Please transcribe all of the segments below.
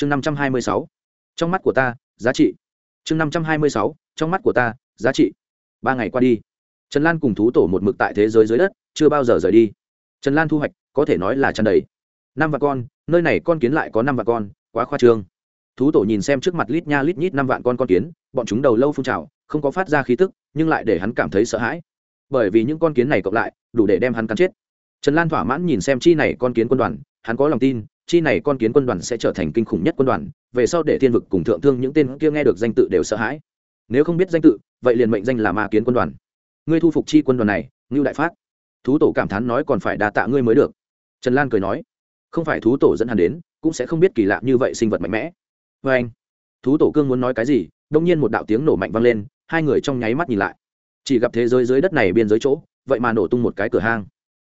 chương năm trăm hai mươi sáu. Trong mắt của ta, giá trị. Chương năm trăm hai mươi sáu. Trong mắt của ta, giá trị. Ba ngày qua đi. Trần lan cùng thú tổ một mực tại thế giới dưới đất, chưa bao giờ rời đi. Trần lan thu hoạch, có thể nói là tràn đầy. Năm vạn con, nơi này con kiến lại có năm vạn con, quá khoa trương. Thú tổ nhìn xem trước mặt lít nha lít nhít năm vạn con con kiến, bọn chúng đầu lâu phun trào, không có phát ra khí tức, nhưng lại để hắn cảm thấy sợ hãi. Bởi vì những con kiến này cộng lại, đủ để đem hắn cắn chết. Trần lan thỏa mãn nhìn xem chi này con kiến quân đoàn, hắn có lòng tin chi này con kiến quân đoàn sẽ trở thành kinh khủng nhất quân đoàn, về sau để thiên vực cùng thượng thương những tên kia nghe được danh tự đều sợ hãi. Nếu không biết danh tự, vậy liền mệnh danh là ma kiến quân đoàn. Ngươi thu phục chi quân đoàn này, ngưu đại phát. Thú tổ cảm thán nói còn phải đa tạ ngươi mới được. Trần lan cười nói, không phải thú tổ dẫn hắn đến, cũng sẽ không biết kỳ lạ như vậy sinh vật mạnh mẽ. Vê anh, thú tổ cương muốn nói cái gì, đông nhiên một đạo tiếng nổ mạnh vang lên, hai người trong nháy mắt nhìn lại. Chỉ gặp thế giới dưới đất này biên giới chỗ, vậy mà nổ tung một cái cửa hang.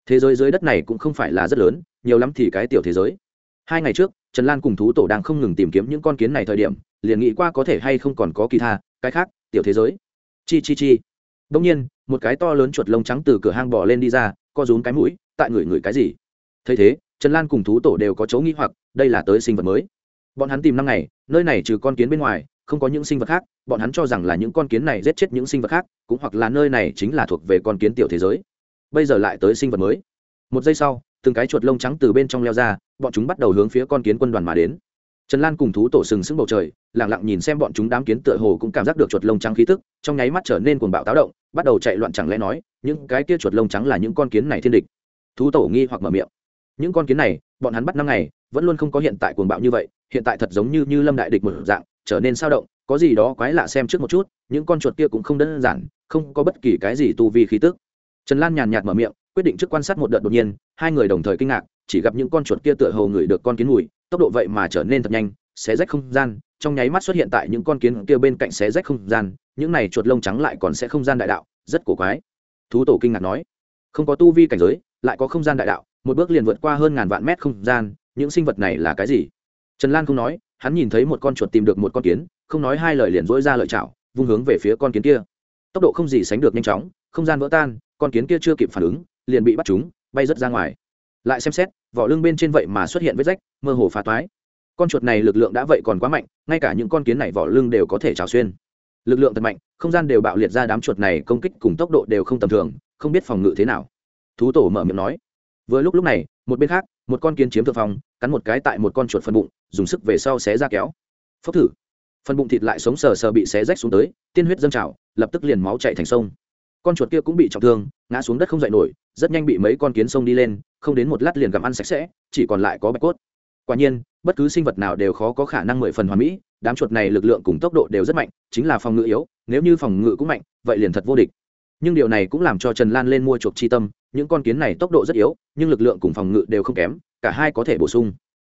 Thế giới dưới đất này cũng không phải là rất lớn, nhiều lắm thì cái tiểu thế giới hai ngày trước, trần lan cùng thú tổ đang không ngừng tìm kiếm những con kiến này thời điểm, liền nghĩ qua có thể hay không còn có kỳ tha, cái khác, tiểu thế giới. Chi chi chi. Đông nhiên, một cái to lớn chuột lông trắng từ cửa hang bò lên đi ra, co rúm cái mũi, tại người người cái gì. Thấy thế, trần lan cùng thú tổ đều có chấu nghĩ hoặc, đây là tới sinh vật mới. Bọn hắn tìm năm ngày, nơi này trừ con kiến bên ngoài, không có những sinh vật khác, bọn hắn cho rằng là những con kiến này giết chết những sinh vật khác, cũng hoặc là nơi này chính là thuộc về con kiến tiểu thế giới. Bây giờ lại tới sinh vật mới. Một giây sau từng cái chuột lông trắng từ bên trong leo ra, bọn chúng bắt đầu hướng phía con kiến quân đoàn mà đến. Trần lan cùng thú tổ sừng sững bầu trời lẳng lặng nhìn xem bọn chúng đám kiến tựa hồ cũng cảm giác được chuột lông trắng khí tức, trong nháy mắt trở nên cuồng bạo táo động, bắt đầu chạy loạn chẳng lẽ nói, những cái kia chuột lông trắng là những con kiến này thiên địch. Thú tổ nghi hoặc mở miệng. Những con kiến này, bọn hắn bắt năm ngày, vẫn luôn không có hiện tại cuồng bạo như vậy, hiện tại thật giống như như lâm đại địch một dạng, trở nên sao động, có gì đó quái lạ xem trước một chút, những con chuột kia cũng không đơn giản, không có bất kỳ cái gì tu vi khí tức. Trần lan nhàn nhạt mở miệng quyết định trước quan sát một đợt đột nhiên, hai người đồng thời kinh ngạc, chỉ gặp những con chuột kia tựa hồ ngửi được con kiến mùi, tốc độ vậy mà trở nên thật nhanh, xé rách không gian, trong nháy mắt xuất hiện tại những con kiến kia bên cạnh xé rách không gian, những này chuột lông trắng lại còn sẽ không gian đại đạo, rất cổ quái. Thú tổ kinh ngạc nói, không có tu vi cảnh giới, lại có không gian đại đạo, một bước liền vượt qua hơn ngàn vạn mét không gian, những sinh vật này là cái gì? Trần lan không nói, hắn nhìn thấy một con chuột tìm được một con kiến, không nói hai lời liền dỗi ra lợi chảo, vung hướng về phía con kiến kia. Tốc độ không gì sánh được nhanh chóng, không gian vỡ tan, con kiến kia chưa kịp phản ứng liền bị bắt chúng, bay rớt ra ngoài. Lại xem xét, vỏ lưng bên trên vậy mà xuất hiện vết rách, mơ hồ phá toái. Con chuột này lực lượng đã vậy còn quá mạnh, ngay cả những con kiến này vỏ lưng đều có thể trào xuyên. Lực lượng thật mạnh, không gian đều bạo liệt ra đám chuột này công kích cùng tốc độ đều không tầm thường, không biết phòng ngự thế nào. Thú tổ mở miệng nói. Vừa lúc lúc này, một bên khác, một con kiến chiếm thượng phòng cắn một cái tại một con chuột phần bụng, dùng sức về sau xé ra kéo. Phốc thử. Phần bụng thịt lại sống sờ sờ bị xé rách xuống tới, tiên huyết dâng trào, lập tức liền máu chạy thành sông. Con chuột kia cũng bị trọng thương ngã xuống đất không dậy nổi, rất nhanh bị mấy con kiến sông đi lên, không đến một lát liền gặm ăn sạch sẽ, chỉ còn lại có bạch cốt. Quả nhiên, bất cứ sinh vật nào đều khó có khả năng mười phần hoàn mỹ, đám chuột này lực lượng cùng tốc độ đều rất mạnh, chính là phòng ngự yếu, nếu như phòng ngự cũng mạnh, vậy liền thật vô địch. Nhưng điều này cũng làm cho trần lan lên mua chuột chi tâm, những con kiến này tốc độ rất yếu, nhưng lực lượng cùng phòng ngự đều không kém, cả hai có thể bổ sung.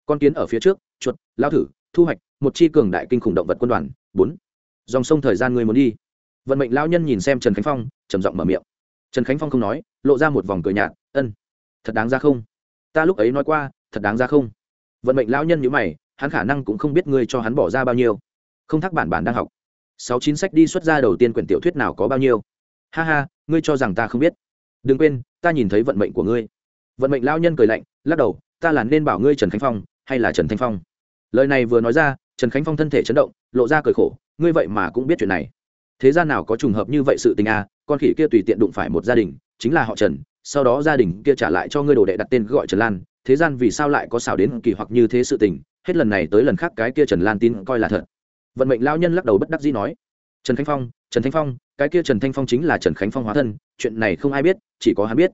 Con kiến ở phía trước, chuột, lao thử, thu hoạch, một chi cường đại kinh khủng động vật quân đoàn. Bốn. Dòng sông thời gian người muốn đi. Vận mệnh lao nhân nhìn xem trần khánh phong, trầm giọng mở miệng trần khánh phong không nói, lộ ra một vòng cười nhạt, ân, thật đáng ra không? Ta lúc ấy nói qua, thật đáng ra không? Vận mệnh lão nhân nhữ mày, hắn khả năng cũng không biết ngươi cho hắn bỏ ra bao nhiêu. Không thắc bản bản đang học. Sáu chín sách đi xuất ra đầu tiên quyển tiểu thuyết nào có bao nhiêu? Ha ha, ngươi cho rằng ta không biết. Đừng quên, ta nhìn thấy vận mệnh của ngươi. Vận mệnh lão nhân cười lạnh, lắc đầu, ta là nên bảo ngươi trần khánh phong, hay là trần thanh phong? Lời này vừa nói ra, trần khánh phong thân thể chấn động, lộ ra cười khổ, ngươi vậy mà cũng biết chuyện này thế gian nào có trùng hợp như vậy sự tình à con khỉ kia tùy tiện đụng phải một gia đình, chính là họ trần, sau đó gia đình kia trả lại cho ngươi đồ đệ đặt tên gọi trần lan, thế gian vì sao lại có xảo đến kỳ hoặc như thế sự tình, hết lần này tới lần khác cái kia trần lan tin coi là thật. Vận mệnh lao nhân lắc đầu bất đắc dĩ nói, trần khánh phong, trần thanh phong, cái kia trần thanh phong chính là trần khánh phong hóa thân, chuyện này không ai biết, chỉ có hắn biết.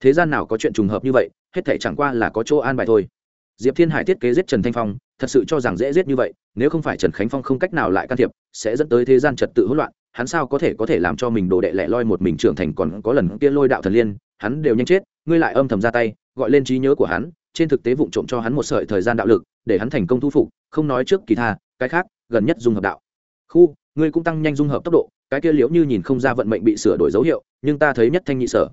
Thế gian nào có chuyện trùng hợp như vậy, hết thể chẳng qua là có chỗ an bài thôi. Diệp thiên hải thiết kế giết trần thanh phong thật sự cho rằng dễ giết như vậy, nếu không phải trần khánh phong không cách nào lại can thiệp, sẽ dẫn tới thế gian trật tự hỗn loạn, hắn sao có thể có thể làm cho mình đồ đệ lẻ loi một mình trưởng thành còn có lần kia lôi đạo thần liên, hắn đều nhanh chết, ngươi lại âm thầm ra tay, gọi lên trí nhớ của hắn, trên thực tế vụng trộm cho hắn một sợi thời gian đạo lực, để hắn thành công thu phục, không nói trước kỳ tha, cái khác, gần nhất dung hợp đạo. Khu, ngươi cũng tăng nhanh dung hợp tốc độ, cái kia liễu như nhìn không ra vận mệnh bị sửa đổi dấu hiệu, nhưng ta thấy nhất thanh nhị sở.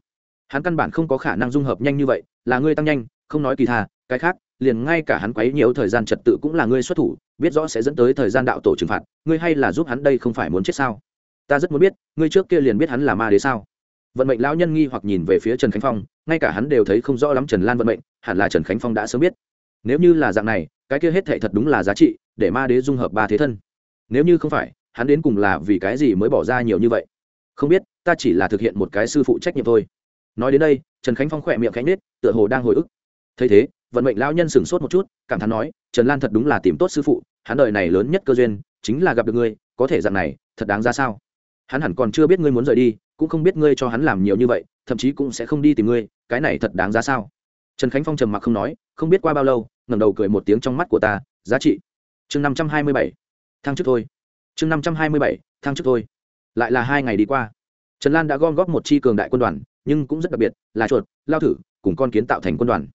Hắn căn bản không có khả năng dung hợp nhanh như vậy, là ngươi tăng nhanh, không nói kỳ tha, cái khác liền ngay cả hắn quấy nhiều thời gian trật tự cũng là ngươi xuất thủ, biết rõ sẽ dẫn tới thời gian đạo tổ trừng phạt, ngươi hay là giúp hắn đây không phải muốn chết sao? Ta rất muốn biết, ngươi trước kia liền biết hắn là ma đế sao? Vận mệnh lão nhân nghi hoặc nhìn về phía trần khánh phong, ngay cả hắn đều thấy không rõ lắm trần lan vận mệnh, hẳn là trần khánh phong đã sớm biết. Nếu như là dạng này, cái kia hết thệ thật đúng là giá trị, để ma đế dung hợp ba thế thân. Nếu như không phải, hắn đến cùng là vì cái gì mới bỏ ra nhiều như vậy? Không biết, ta chỉ là thực hiện một cái sư phụ trách nhiệm thôi. Nói đến đây, trần khánh phong khỏe miệng khánh nết tựa hồ đang hồi ức. Thấy thế vận mệnh lão nhân sửng sốt một chút, cảm thán nói, trần lan thật đúng là tìm tốt sư phụ, hắn đời này lớn nhất cơ duyên, chính là gặp được ngươi, có thể dạng này, thật đáng ra sao? Hắn hẳn còn chưa biết ngươi muốn rời đi, cũng không biết ngươi cho hắn làm nhiều như vậy, thậm chí cũng sẽ không đi tìm ngươi, cái này thật đáng giá sao? Trần khánh phong trầm mặc không nói, không biết qua bao lâu, ngẩng đầu cười một tiếng trong mắt của ta, giá trị. Chương năm trăm hai mươi bảy. Thăng chức thôi. Chương năm trăm hai mươi bảy, thăng chức thôi. Lại là hai ngày đi qua. Trần lan đã gom góp một chi cường đại quân đoàn, nhưng cũng rất đặc biệt, là chuột, lao thử, cùng con kiến tạo thành quân đoàn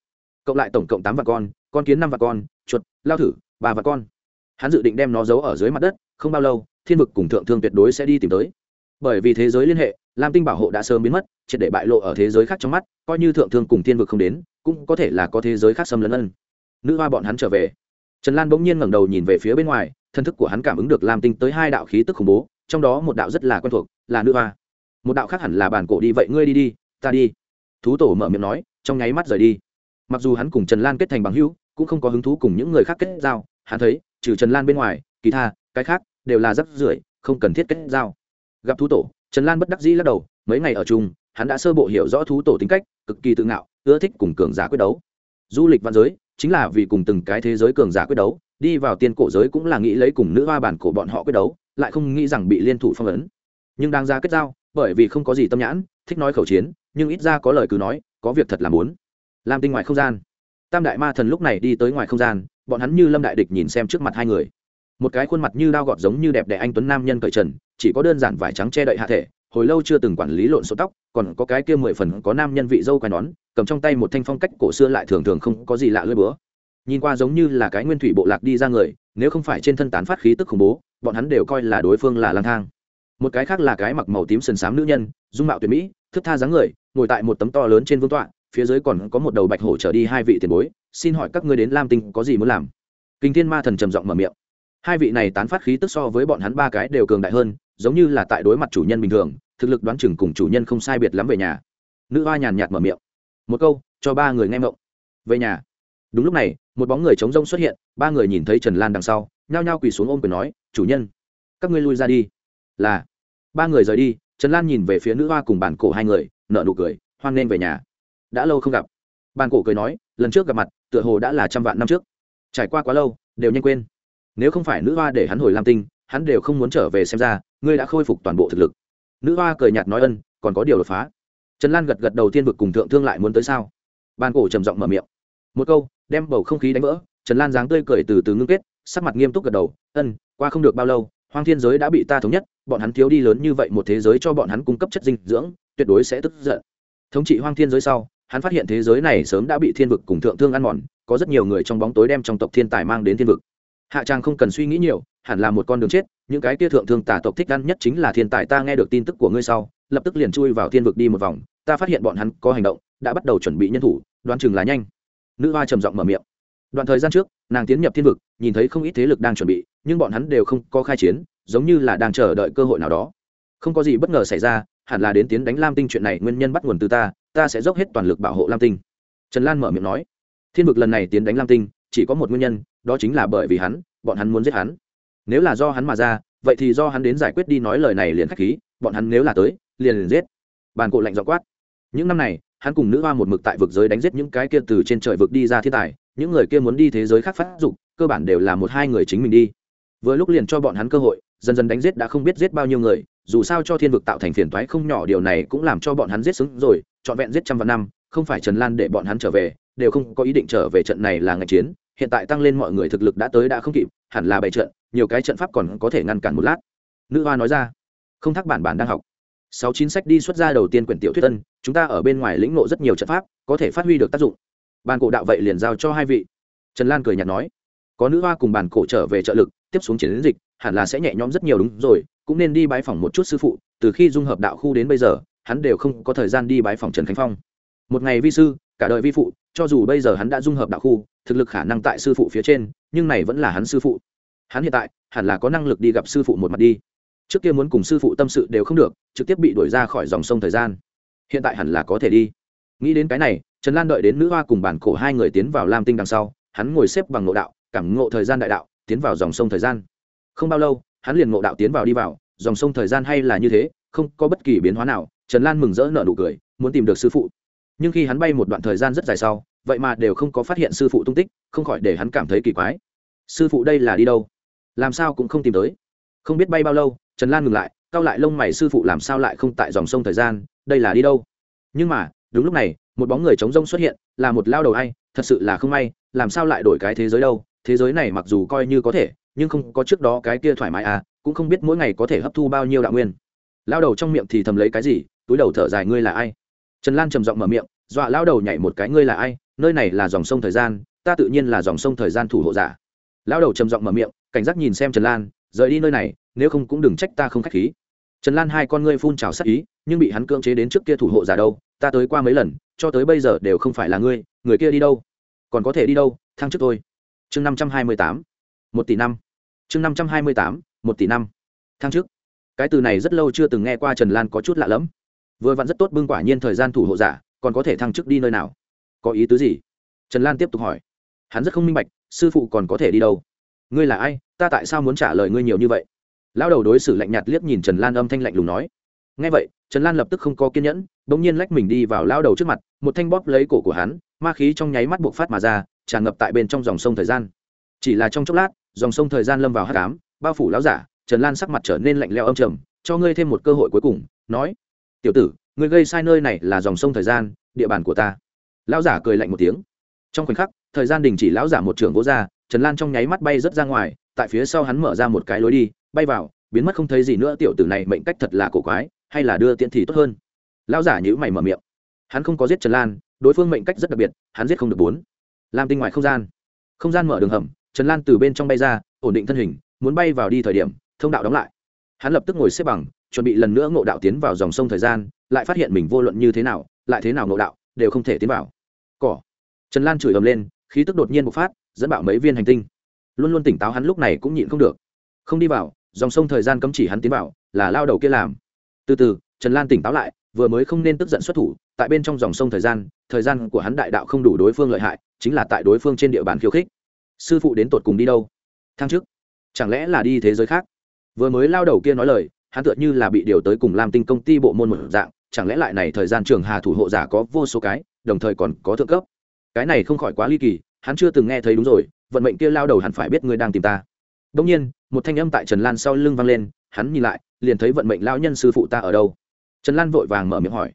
cộng lại tổng cộng tám vạn con con kiến năm vạn con, chuột, lao thử, ba vạn con. Hắn dự định đem nó giấu ở dưới mặt đất, không bao lâu, thiên vực cùng thượng thương tuyệt đối sẽ đi tìm tới. Bởi vì thế giới liên hệ, lam tinh bảo hộ đã sớm biến mất, triệt để bại lộ ở thế giới khác trong mắt, coi như thượng thương cùng thiên vực không đến, cũng có thể là có thế giới khác xâm lấn ân. Nữ hoa bọn hắn trở về. Trần lan bỗng nhiên ngẩng đầu nhìn về phía bên ngoài, thân thức của hắn cảm ứng được lam tinh tới hai đạo khí tức khủng bố, trong đó một đạo rất là quen thuộc, là nữ hoa. Một đạo khác hẳn là bản cổ đi, vậy ngươi đi đi, ta đi. Thú tổ mở miệng nói, trong nháy mắt rời đi mặc dù hắn cùng trần lan kết thành bằng hữu, cũng không có hứng thú cùng những người khác kết giao, hắn thấy, trừ trần lan bên ngoài, kỳ tha, cái khác, đều là rắc rưởi, không cần thiết kết giao. Gặp thú tổ, trần lan bất đắc dĩ lắc đầu, mấy ngày ở chung, hắn đã sơ bộ hiểu rõ thú tổ tính cách, cực kỳ tự ngạo, ưa thích cùng cường giả quyết đấu. Du lịch văn giới, chính là vì cùng từng cái thế giới cường giả quyết đấu, đi vào tiên cổ giới cũng là nghĩ lấy cùng nữ hoa bản cổ bọn họ quyết đấu, lại không nghĩ rằng bị liên thủ phong ấn. Nhưng đang ra kết giao, bởi vì không có gì tâm nhãn, thích nói khẩu chiến, nhưng ít ra có lời cứ nói, có việc thật là muốn lam tinh ngoài không gian. Tam đại ma thần lúc này đi tới ngoài không gian, bọn hắn như lâm đại địch nhìn xem trước mặt hai người. Một cái khuôn mặt như đao gọt giống như đẹp đẽ anh tuấn nam nhân cởi trần, chỉ có đơn giản vải trắng che đậy hạ thể, hồi lâu chưa từng quản lý lộn số tóc, còn có cái kia mười phần có nam nhân vị dâu quai nón, cầm trong tay một thanh phong cách cổ xưa lại thường thường không có gì lạ lưỡi búa. Nhìn qua giống như là cái nguyên thủy bộ lạc đi ra người, nếu không phải trên thân tán phát khí tức khủng bố, bọn hắn đều coi là đối phương là lang thang. Một cái khác là cái mặc màu tím sần sám nữ nhân, dung mạo tuyệt mỹ, thức tha dáng người, ngồi tại một tấm to lớn trên vương tọa phía dưới còn có một đầu bạch hổ trở đi hai vị tiền bối, xin hỏi các ngươi đến lam tinh có gì muốn làm? Kinh thiên ma thần trầm giọng mở miệng. Hai vị này tán phát khí tức so với bọn hắn ba cái đều cường đại hơn, giống như là tại đối mặt chủ nhân bình thường, thực lực đoán chừng cùng chủ nhân không sai biệt lắm về nhà. Nữ hoa nhàn nhạt mở miệng. Một câu, cho ba người nghe mộng về nhà. Đúng lúc này, một bóng người chống rông xuất hiện, ba người nhìn thấy trần lan đằng sau, nhao nhao quỳ xuống ôm quyền nói, chủ nhân, các ngươi lui ra đi. Là. Ba người rời đi, trần lan nhìn về phía nữ hoa cùng bản cổ hai người nợ nụ cười, hoan nghênh về nhà đã lâu không gặp. Bàn cổ cười nói, lần trước gặp mặt, tựa hồ đã là trăm vạn năm trước. Trải qua quá lâu, đều nhanh quên. Nếu không phải nữ hoa để hắn hồi lam tinh, hắn đều không muốn trở về xem ra, ngươi đã khôi phục toàn bộ thực lực. Nữ hoa cười nhạt nói ân, còn có điều đột phá. Trần lan gật gật đầu tiên vực cùng thượng thương lại muốn tới sao? Ban cổ trầm giọng mở miệng. Một câu, đem bầu không khí đánh vỡ, trần lan dáng tươi cười từ từ ngưng kết, sắc mặt nghiêm túc gật đầu, ân, qua không được bao lâu, hoang thiên giới đã bị ta thống nhất, bọn hắn thiếu đi lớn như vậy một thế giới cho bọn hắn cung cấp chất dinh dưỡng, tuyệt đối sẽ tức giận. Thống trị hoang thiên giới sau hắn phát hiện thế giới này sớm đã bị thiên vực cùng thượng thương ăn mòn, có rất nhiều người trong bóng tối đem trong tộc thiên tài mang đến thiên vực. Hạ trang không cần suy nghĩ nhiều, hẳn là một con đường chết, những cái kia thượng thương tả tộc thích ăn nhất chính là thiên tài, ta nghe được tin tức của ngươi sau, lập tức liền chui vào thiên vực đi một vòng, ta phát hiện bọn hắn có hành động, đã bắt đầu chuẩn bị nhân thủ, đoán chừng là nhanh. Nữ hoa trầm giọng mở miệng. Đoạn thời gian trước, nàng tiến nhập thiên vực, nhìn thấy không ít thế lực đang chuẩn bị, nhưng bọn hắn đều không có khai chiến, giống như là đang chờ đợi cơ hội nào đó. Không có gì bất ngờ xảy ra hẳn là đến tiến đánh lam tinh chuyện này, nguyên nhân bắt nguồn từ ta ta sẽ dốc hết toàn lực bảo hộ lam tinh. Trần lan mở miệng nói. Thiên vực lần này tiến đánh lam tinh, chỉ có một nguyên nhân, đó chính là bởi vì hắn, bọn hắn muốn giết hắn. Nếu là do hắn mà ra, vậy thì do hắn đến giải quyết đi, nói lời này liền k h á c h khí, bọn hắn nếu là tới, liền liền giết. Bàn cổ lạnh dọ quát. Những năm này, hắn cùng nữ hoa một mực tại vực giới đánh giết những cái kia từ trên trời vực đi ra thiên tài, những người kia muốn đi thế giới khác phát dục, cơ bản đều là một hai người chính mình đi. Vừa lúc liền cho bọn hắn cơ hội, dần dần đánh giết đã không biết giết bao nhiêu người dù sao cho thiên vực tạo thành phiền toái không nhỏ, điều này cũng làm cho bọn hắn giết xứng rồi, trọn vẹn giết trăm vạn năm, không phải trần lan để bọn hắn trở về, đều không có ý định trở về trận này là ngày chiến. Hiện tại tăng lên mọi người thực lực đã tới đã không kịp, hẳn là bày trận, nhiều cái trận pháp còn có thể ngăn cản một lát. Nữ hoa nói ra. Không thắc bản bản đang học. Sáu chín sách đi xuất ra đầu tiên quyển tiểu thuyết tân, chúng ta ở bên ngoài lĩnh ngộ rất nhiều trận pháp, có thể phát huy được tác dụng. Bàn cổ đạo vậy liền giao cho hai vị. Trần lan cười nhạt nói. Có nữ hoa cùng bàn cổ trở về trợ lực, tiếp xuống chiến dịch hẳn là sẽ nhẹ nhõm rất nhiều đúng rồi, cũng nên đi bái phỏng một chút sư phụ, từ khi dung hợp đạo khu đến bây giờ, hắn đều không có thời gian đi bái phỏng trần khánh phong. Một ngày vi sư, cả đời vi phụ, cho dù bây giờ hắn đã dung hợp đạo khu, thực lực khả năng tại sư phụ phía trên, nhưng này vẫn là hắn sư phụ. Hắn hiện tại, hẳn là có năng lực đi gặp sư phụ một mặt đi. Trước kia muốn cùng sư phụ tâm sự đều không được, trực tiếp bị đuổi ra khỏi dòng sông thời gian. Hiện tại hẳn là có thể đi. Nghĩ đến cái này, trần lan đợi đến nữ hoa cùng bản cổ hai người tiến vào lam tinh đằng sau, hắn ngồi xếp bằng ngộ đạo, cảm ngộ thời gian đại đạo, tiến vào dòng sông thời gian không bao lâu, hắn liền ngộ đạo tiến vào đi vào, dòng sông thời gian hay là như thế, không có bất kỳ biến hóa nào, trần lan mừng rỡ nợ nụ cười, muốn tìm được sư phụ. Nhưng khi hắn bay một đoạn thời gian rất dài sau, vậy mà đều không có phát hiện sư phụ tung tích, không khỏi để hắn cảm thấy kỳ quái. Sư phụ đây là đi đâu? Làm sao cũng không tìm tới. Không biết bay bao lâu, trần lan ngừng lại, cau lại lông mày sư phụ làm sao lại không tại dòng sông thời gian, đây là đi đâu? Nhưng mà, đúng lúc này, một bóng người trống rông xuất hiện, là một lao đầu hay, thật sự là không may, làm sao lại đổi cái thế giới đâu? Thế giới này mặc dù coi như có thể nhưng không có trước đó cái kia thoải mái à cũng không biết mỗi ngày có thể hấp thu bao nhiêu đạo nguyên. Lao đầu trong miệng thì thầm lấy cái gì, túi đầu thở dài, ngươi là ai? Trần lan trầm giọng mở miệng, dọa lao đầu nhảy một cái, ngươi là ai? Nơi này là dòng sông thời gian, ta tự nhiên là dòng sông thời gian thủ hộ giả. Lao đầu trầm giọng mở miệng, cảnh giác nhìn xem trần lan, rời đi nơi này, nếu không cũng đừng trách ta không k h á c h khí. Trần lan hai con ngươi phun trào sắc ý, nhưng bị hắn cưỡng chế đến trước kia thủ hộ giả đâu, ta tới qua mấy lần, cho tới bây giờ đều không phải là ngươi, người kia đi đâu? Còn có thể đi đâu? Thăng chức tôi chương năm trăm hai mươi tám. Một tỷ năm chương năm trăm hai mươi tám, một tỷ năm. Tháng trước, cái từ này rất lâu chưa từng nghe qua trần lan có chút lạ lẫm. Vừa vặn rất tốt bưng quả nhiên thời gian thủ hộ giả, còn có thể thăng chức đi nơi nào? Có ý tứ gì? Trần lan tiếp tục hỏi. Hắn rất không minh bạch, sư phụ còn có thể đi đâu? Ngươi là ai? Ta tại sao muốn trả lời ngươi nhiều như vậy? Lao đầu đối xử lạnh nhạt liếc nhìn trần lan âm thanh lạnh lùng nói. Ngay vậy, trần lan lập tức không có kiên nhẫn đ ỗ n g nhiên lách mình đi vào lao đầu trước mặt, một thanh bóp lấy cổ của hắn, ma khí trong nháy mắt buộc phát mà ra, tràn ngập tại bên trong dòng sông thời gian. Chỉ là trong chốc lát dòng sông thời gian lâm vào hát cám bao phủ láo giả, trần lan sắc mặt trở nên lạnh leo âm trầm, cho ngươi thêm một cơ hội cuối cùng, nói, tiểu tử, ngươi gây sai nơi này là dòng sông thời gian, địa bàn của ta. Lão giả cười lạnh một tiếng. Trong khoảnh khắc, thời gian đình chỉ lão giả một trưởng vỗ ra, trần lan trong nháy mắt bay rớt ra ngoài, tại phía sau hắn mở ra một cái lối đi, bay vào, biến mất không thấy gì nữa, tiểu tử này mệnh cách thật là cổ quái, hay là đưa tiện thì tốt hơn. Lão giả nhữ mày mở miệng. Hắn không có giết trần lan, đối phương mệnh cách rất đặc biệt, hắn giết không được bốn. Làm tinh ngoài không gian. Không gian mở đường hầm trần lan từ bên trong bay ra, ổn định thân hình, muốn bay vào đi thời điểm, thông đạo đóng lại. Hắn lập tức ngồi xếp bằng, chuẩn bị lần nữa ngộ đạo tiến vào dòng sông thời gian, lại phát hiện mình vô luận như thế nào, lại thế nào ngộ đạo, đều không thể tiến vào. Cỏ. Trần lan chửi ầm lên, khí tức đột nhiên bộc phát, dẫn bạo mấy viên hành tinh. Luôn luôn tỉnh táo hắn lúc này cũng nhịn không được. Không đi vào, dòng sông thời gian cấm chỉ hắn tiến vào, là lao đầu kia làm. Từ từ, trần lan tỉnh táo lại, vừa mới không nên tức giận xuất thủ, tại bên trong dòng sông thời gian thời gian của hắn đại đạo không đủ đối phương lợi hại, chính là tại đối phương trên địa bàn khiêu khích sư phụ đến tột cùng đi đâu? Thang trước chẳng lẽ là đi thế giới khác? Vừa mới lao đầu kia nói lời, hắn tựa như là bị điều tới cùng làm tinh công ty bộ môn một dạng, chẳng lẽ lại này thời gian trường hà thủ hộ giả có vô số cái, đồng thời còn có thượng cấp? Cái này không khỏi quá ly kỳ, hắn chưa từng nghe thấy đúng rồi, vận mệnh kia lao đầu hẳn phải biết ngươi đang tìm ta. Đông nhiên, một thanh âm tại trần lan sau lưng vang lên, hắn nhìn lại, liền thấy vận mệnh lao nhân sư phụ ta ở đâu? Trần lan vội vàng mở miệng hỏi.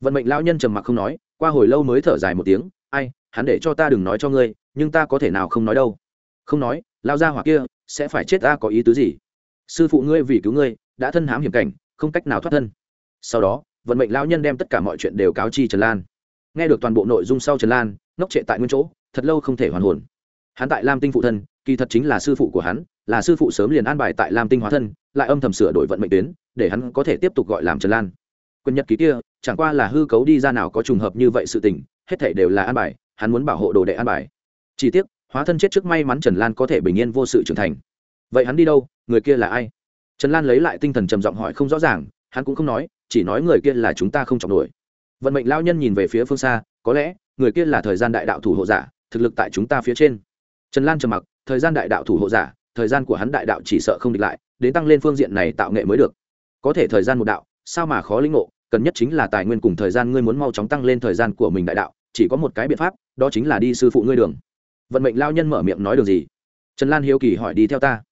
Vận mệnh lao nhân trầm mặc không nói, qua hồi lâu mới thở dài một tiếng, ai, hắn để cho ta đừng nói cho ngươi nhưng ta có thể nào không nói đâu? Không nói, lao ra hoặc kia, sẽ phải chết ta có ý tứ gì? Sư phụ ngươi vì cứu ngươi, đã thân hãm hiểm cảnh, không cách nào thoát thân. Sau đó, vận mệnh lao nhân đem tất cả mọi chuyện đều cáo chi trần lan. Nghe được toàn bộ nội dung sau trần lan, ngốc trệ tại nguyên chỗ, thật lâu không thể hoàn hồn. Hắn tại lam tinh phụ thân, kỳ thật chính là sư phụ của hắn, là sư phụ sớm liền an bài tại lam tinh hóa thân, lại âm thầm sửa đổi vận mệnh tuyến, để hắn có thể tiếp tục gọi làm trần lan. Quân nhật ký kia, chẳng qua là hư cấu đi ra nào có trùng hợp như vậy sự tình, hết thể đều là an bài, hắn muốn bảo hộ đồ đệ an bài chỉ tiếc, hóa thân chết trước may mắn trần lan có thể bình yên vô sự trưởng thành. Vậy hắn đi đâu, người kia là ai? Trần lan lấy lại tinh thần trầm giọng hỏi không rõ ràng, hắn cũng không nói, chỉ nói người kia là chúng ta không chọc nổi. Vận mệnh lao nhân nhìn về phía phương xa, có lẽ, người kia là thời gian đại đạo thủ hộ giả, thực lực tại chúng ta phía trên. Trần lan trầm mặc, thời gian đại đạo thủ hộ giả, thời gian của hắn đại đạo chỉ sợ không địch lại, đến tăng lên phương diện này tạo nghệ mới được. Có thể thời gian một đạo, sao mà khó linh ngộ, cần nhất chính là tài nguyên cùng thời gian, ngươi muốn mau chóng tăng lên thời gian của mình đại đạo, chỉ có một cái biện pháp, đó chính là đi sư phụ ngươi đường vận mệnh lao nhân mở miệng nói được gì? Trần lan hiếu kỳ hỏi đi theo ta.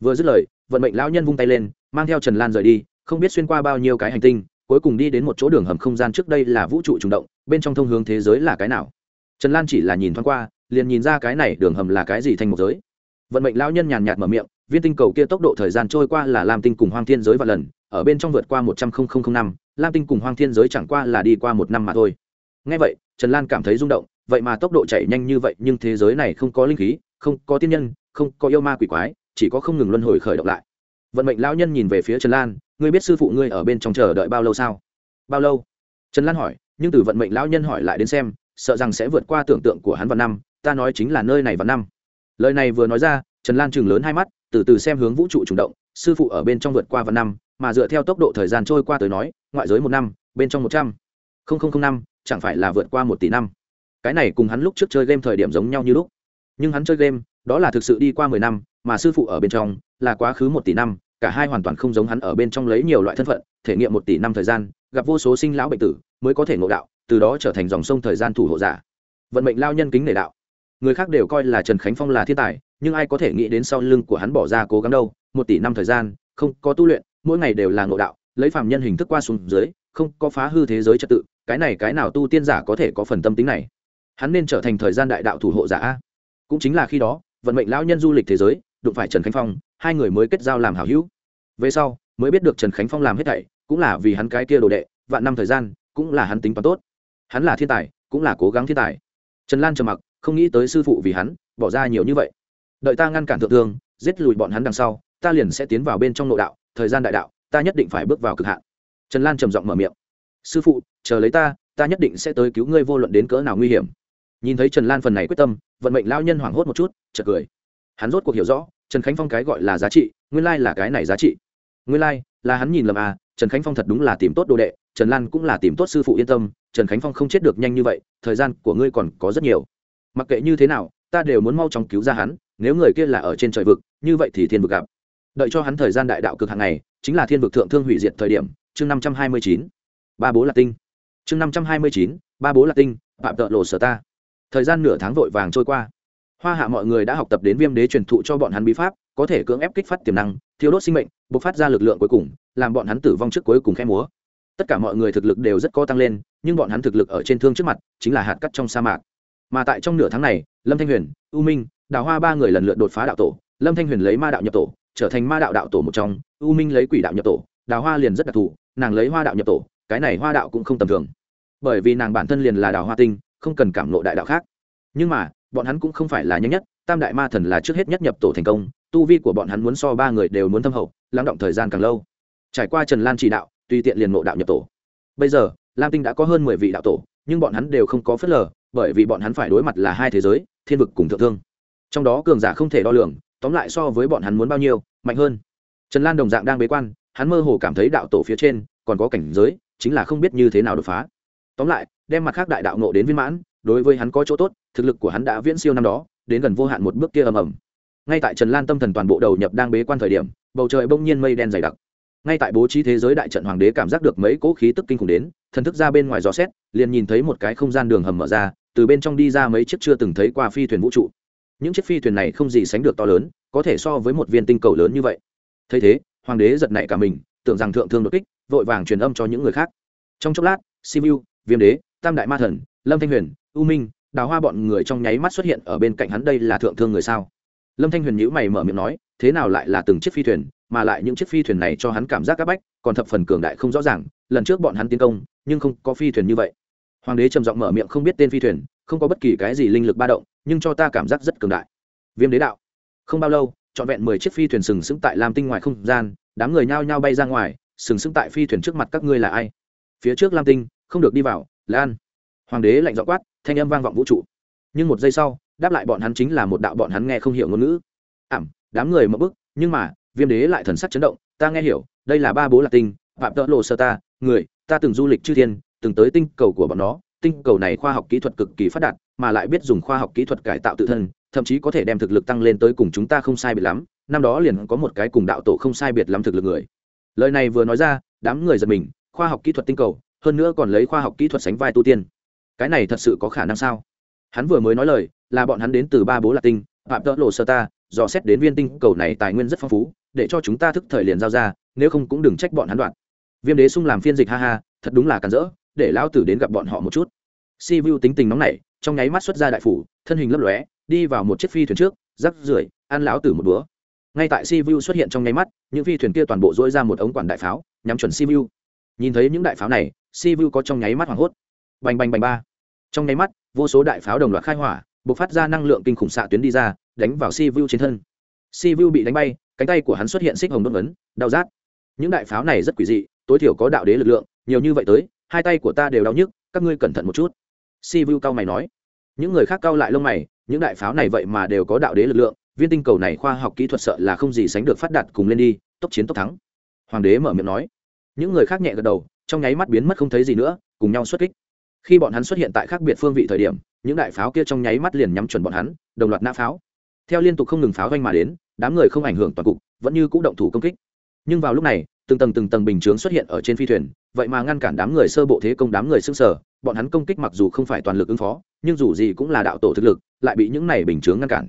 Vừa dứt lời, vận mệnh lao nhân vung tay lên, mang theo trần lan rời đi, không biết xuyên qua bao nhiêu cái hành tinh, cuối cùng đi đến một chỗ đường hầm không gian trước đây là vũ trụ trùng động, bên trong thông hướng thế giới là cái nào? Trần lan chỉ là nhìn thoáng qua, liền nhìn ra cái này đường hầm là cái gì thành một giới. Vận mệnh lão nhân nhàn nhạt mở miệng, viên tinh cầu kia tốc độ thời gian trôi qua là lam tinh cùng hoang thiên giới và lần, ở bên trong vượt qua một trăm linh năm, lam tinh cùng hoang thiên giới chẳng qua là đi qua một năm mà thôi. Ngay vậy, trần lan cảm thấy rung động vậy mà tốc độ chạy nhanh như vậy, nhưng thế giới này không có linh khí, không có tiên nhân, không có yêu ma quỷ quái, chỉ có không ngừng luân hồi khởi động lại. Vận mệnh lão nhân nhìn về phía trần lan, ngươi biết sư phụ ngươi ở bên trong chờ đợi bao lâu sao? Bao lâu? Trần lan hỏi, nhưng từ vận mệnh lão nhân hỏi lại đến xem, sợ rằng sẽ vượt qua tưởng tượng của hắn vào năm, ta nói chính là nơi này vào năm. Lời này vừa nói ra, trần lan chừng lớn hai mắt, từ từ xem hướng vũ trụ chủ động, sư phụ ở bên trong vượt qua vào năm, mà dựa theo tốc độ thời gian trôi qua tới nói, ngoại giới một năm, bên trong một trăm. Linh năm, chẳng phải là vượt qua một tỷ năm cái này cùng hắn lúc trước chơi game thời điểm giống nhau như lúc. Nhưng hắn chơi game, đó là thực sự đi qua mười năm, mà sư phụ ở bên trong là quá khứ một tỷ năm, cả hai hoàn toàn không giống hắn ở bên trong lấy nhiều loại thân phận, thể nghiệm một tỷ năm thời gian, gặp vô số sinh lão bệnh tử mới có thể ngộ đạo, từ đó trở thành dòng sông thời gian thủ hộ giả. Vận mệnh lao nhân kính nể đạo. Người khác đều coi là trần khánh phong là thiên tài, nhưng ai có thể nghĩ đến sau lưng của hắn bỏ ra cố gắng đâu, một tỷ năm thời gian, không có tu luyện, mỗi ngày đều là ngộ đạo, lấy phạm nhân hình thức qua xuống dưới, không có phá hư thế giới trật tự, cái này cái nào tu tiên giả có thể có phần tâm tính này? Hắn nên trở thành thời gian đại đạo thủ hộ giả a. Cũng chính là khi đó, vận mệnh lão nhân du lịch thế giới, đụng phải trần khánh phong, hai người mới kết giao làm hảo hữu. Về sau, mới biết được trần khánh phong làm hết thảy, cũng là vì hắn cái kia đồ đệ, vạn năm thời gian, cũng là hắn tính toán tốt. Hắn là thiên tài, cũng là cố gắng thiên tài. Trần lan trầm mặc, không nghĩ tới sư phụ vì hắn, bỏ ra nhiều như vậy. Đợi ta ngăn cản thượng thương, giết lùi bọn hắn đằng sau, ta liền sẽ tiến vào bên trong nội đạo, thời gian đại đạo, ta nhất định phải bước vào cực hạn. Trần lan trầm giọng mở miệng. Sư phụ, chờ lấy ta ta nhất định sẽ tới cứu ngươi vô luận đến cỡ nào nguy hiểm nhìn thấy trần lan phần này quyết tâm, vận mệnh lao nhân hoảng hốt một chút chật cười. Hắn rốt cuộc hiểu rõ, trần khánh phong cái gọi là giá trị, nguyên lai là cái này giá trị. Nguyên lai, là hắn nhìn lầm à trần khánh phong thật đúng là tìm tốt đồ đệ, trần lan cũng là tìm tốt sư phụ yên tâm, trần khánh phong không chết được nhanh như vậy, thời gian của ngươi còn có rất nhiều. Mặc kệ như thế nào, ta đều muốn mau chóng cứu ra hắn, nếu người kia là ở trên trời vực, như vậy thì thiên vực gặp. Đợi cho hắn thời gian đại đạo cực hàng này, chính là thiên vực thượng thương hủy diệt thời điểm, chương năm trăm hai mươi chín. Ba bố là tinh. Chương năm trăm hai mươi chín, ba bố là tinh, phạm tợ lộ sở ta thời gian nửa tháng vội vàng trôi qua. Hoa hạ mọi người đã học tập đến viêm đế truyền thụ cho bọn hắn bí pháp, có thể cưỡng ép kích phát tiềm năng thiếu đốt sinh mệnh, bộc phát ra lực lượng cuối cùng, làm bọn hắn tử vong trước cuối cùng khe múa. Tất cả mọi người thực lực đều rất có tăng lên, nhưng bọn hắn thực lực ở trên thương trước mặt, chính là hạt cắt trong sa mạc. Mà tại trong nửa tháng này, lâm thanh huyền, u minh, đào hoa ba người lần lượt đột phá đạo tổ. Lâm thanh huyền lấy ma đạo nhập tổ, trở thành ma đạo đạo tổ một trong, u minh lấy quỷ đạo nhập tổ, đào hoa liền rất đặc thù, nàng lấy hoa đạo nhập tổ, cái này hoa đạo cũng không tầm thường. Bởi vì nàng bản thân liền là đào hoa tinh không cần cảm nộ đại đạo khác. Nhưng mà, bọn hắn cũng không phải là nhanh nhất, tam đại ma thần là trước hết nhất nhập tổ thành công, tu vi của bọn hắn muốn so ba người đều muốn thâm hậu, lắng động thời gian càng lâu. Trải qua trần lan chỉ đạo, tùy tiện liền ngộ đạo nhập tổ. Bây giờ, lam tinh đã có hơn mười vị đạo tổ, nhưng bọn hắn đều không có phớt lờ, bởi vì bọn hắn phải đối mặt là hai thế giới, thiên vực cùng thượng thương. Trong đó cường giả không thể đo lường, tóm lại so với bọn hắn muốn bao nhiêu, mạnh hơn. Trần lan đồng dạng đang bế quan, hắn mơ hồ cảm thấy đạo tổ phía trên còn có cảnh giới, chính là không biết như thế nào đột phá. Tóm lại đem mặt khác đại đạo nộ đến viên mãn, đối với hắn có chỗ tốt, thực lực của hắn đã viễn siêu năm đó, đến gần vô hạn một bước kia ầm ầm. Ngay tại trần lan tâm thần toàn bộ đầu nhập đang bế quan thời điểm, bầu trời bỗng nhiên mây đen dày đặc. Ngay tại bố trí thế giới đại trận hoàng đế cảm giác được mấy cỗ khí tức kinh khủng đến, thần thức ra bên ngoài gió xét, liền nhìn thấy một cái không gian đường hầm mở ra, từ bên trong đi ra mấy chiếc chưa từng thấy qua phi thuyền vũ trụ. Những chiếc phi thuyền này không gì sánh được to lớn, có thể so với một viên tinh cầu lớn như vậy. Thấy thế, hoàng đế giật nảy cả mình, tưởng rằng thượng thương đột kích, vội vàng truyền âm cho những người khác. Trong chốc lát, simu, viêm đế tam đại ma thần, lâm thanh huyền, u minh, đào hoa bọn người trong nháy mắt xuất hiện ở bên cạnh hắn đây là thượng thương người sao? Lâm thanh huyền nhữ mày mở miệng nói, thế nào lại là từng chiếc phi thuyền, mà lại những chiếc phi thuyền này cho hắn cảm giác áp bách, còn thập phần cường đại không rõ ràng, lần trước bọn hắn tiến công, nhưng không có phi thuyền như vậy. Hoàng đế trầm giọng mở miệng không biết tên phi thuyền, không có bất kỳ cái gì linh lực ba động, nhưng cho ta cảm giác rất cường đại. Viêm đế đạo. Không bao lâu, trọn vẹn mười chiếc phi thuyền sừng sững tại lam tinh ngoài không gian, đám người nhao nhao bay ra ngoài, sừng sững tại phi thuyền trước mặt các ngươi là ai? Phía trước lam tinh, không được đi vào lan. Hoàng đế lạnh dọ quát, thanh âm vang vọng vũ trụ. Nhưng một giây sau, đáp lại bọn hắn chính là một đạo bọn hắn nghe không hiểu ngôn ngữ. Ảm, đám người mở bức nhưng mà, viêm đế lại thần sắc chấn động, ta nghe hiểu, đây là ba bố lạc tinh, phạm tợ lộ sơ ta, người, ta từng du lịch chư thiên, từng tới tinh cầu của bọn nó, tinh cầu này khoa học kỹ thuật cực kỳ phát đạt, mà lại biết dùng khoa học kỹ thuật cải tạo tự thân, thậm chí có thể đem thực lực tăng lên tới cùng chúng ta không sai biệt lắm, năm đó liền có một cái cùng đạo tổ không sai biệt lắm thực lực người. Lời này vừa nói ra, đám người giật mình, khoa học kỹ thuật tinh cầu hơn nữa còn lấy khoa học kỹ thuật sánh vai tu tiên. Cái này thật sự có khả năng sao? Hắn vừa mới nói lời, là bọn hắn đến từ ba bố lạc tinh, phạm tợ lộ sơ ta, dò xét đến viên tinh cầu này tài nguyên rất phong phú, để cho chúng ta thức thời liền giao ra, nếu không cũng đừng trách bọn hắn đoạn. Viêm đế sung làm phiên dịch ha ha, thật đúng là cản rỡ, để lão tử đến gặp bọn họ một chút. Si vu tính tình nóng nảy, trong nháy mắt xuất ra đại phủ, thân hình lấp lóe, đi vào một chiếc phi thuyền trước, rắc rưởi, ăn lão tử một búa ngay tại si vu xuất hiện trong nháy mắt, những phi thuyền kia toàn bộ dỗi ra một ống quản đại pháo, nhắm chuẩn si vu. Nhìn thấy những đại pháo này si vu có trong nháy mắt hoảng hốt. Bành bành bành ba. Trong nháy mắt, vô số đại pháo đồng loạt khai hỏa b ộ c phát ra năng lượng kinh khủng xạ tuyến đi ra, đánh vào si vu trên thân. Si vu bị đánh bay, cánh tay của hắn xuất hiện xích hồng đốt ấn đau rát. Những đại pháo này rất quỷ dị, tối thiểu có đạo đế lực lượng, nhiều như vậy tới, hai tay của ta đều đau nhức, các ngươi cẩn thận một chút. Si vu cao mày nói. Những người khác cao lại lông mày, những đại pháo này vậy mà đều có đạo đế lực lượng, viên tinh cầu này khoa học kỹ thuật sợ là không gì sánh được phát đạt cùng lên đi, tốc chiến tốc thắng. Hoàng đế mở miệng nói. Những người khác nhẹ gật đầu trong nháy mắt biến mất không thấy gì nữa, cùng nhau xuất kích. Khi bọn hắn xuất hiện tại khác biệt phương vị thời điểm, những đại pháo kia trong nháy mắt liền nhắm chuẩn bọn hắn, đồng loạt nã pháo. Theo liên tục không ngừng pháo doanh mà đến, đám người không ảnh hưởng toàn cục, vẫn như c ũ động thủ công kích. Nhưng vào lúc này, từng tầng từng tầng bình chướng xuất hiện ở trên phi thuyền, vậy mà ngăn cản đám người sơ bộ thế công đám người xưng sở bọn hắn công kích mặc dù không phải toàn lực ứng phó, nhưng dù gì cũng là đạo tổ thực lực, lại bị những này bình chướng ngăn cản.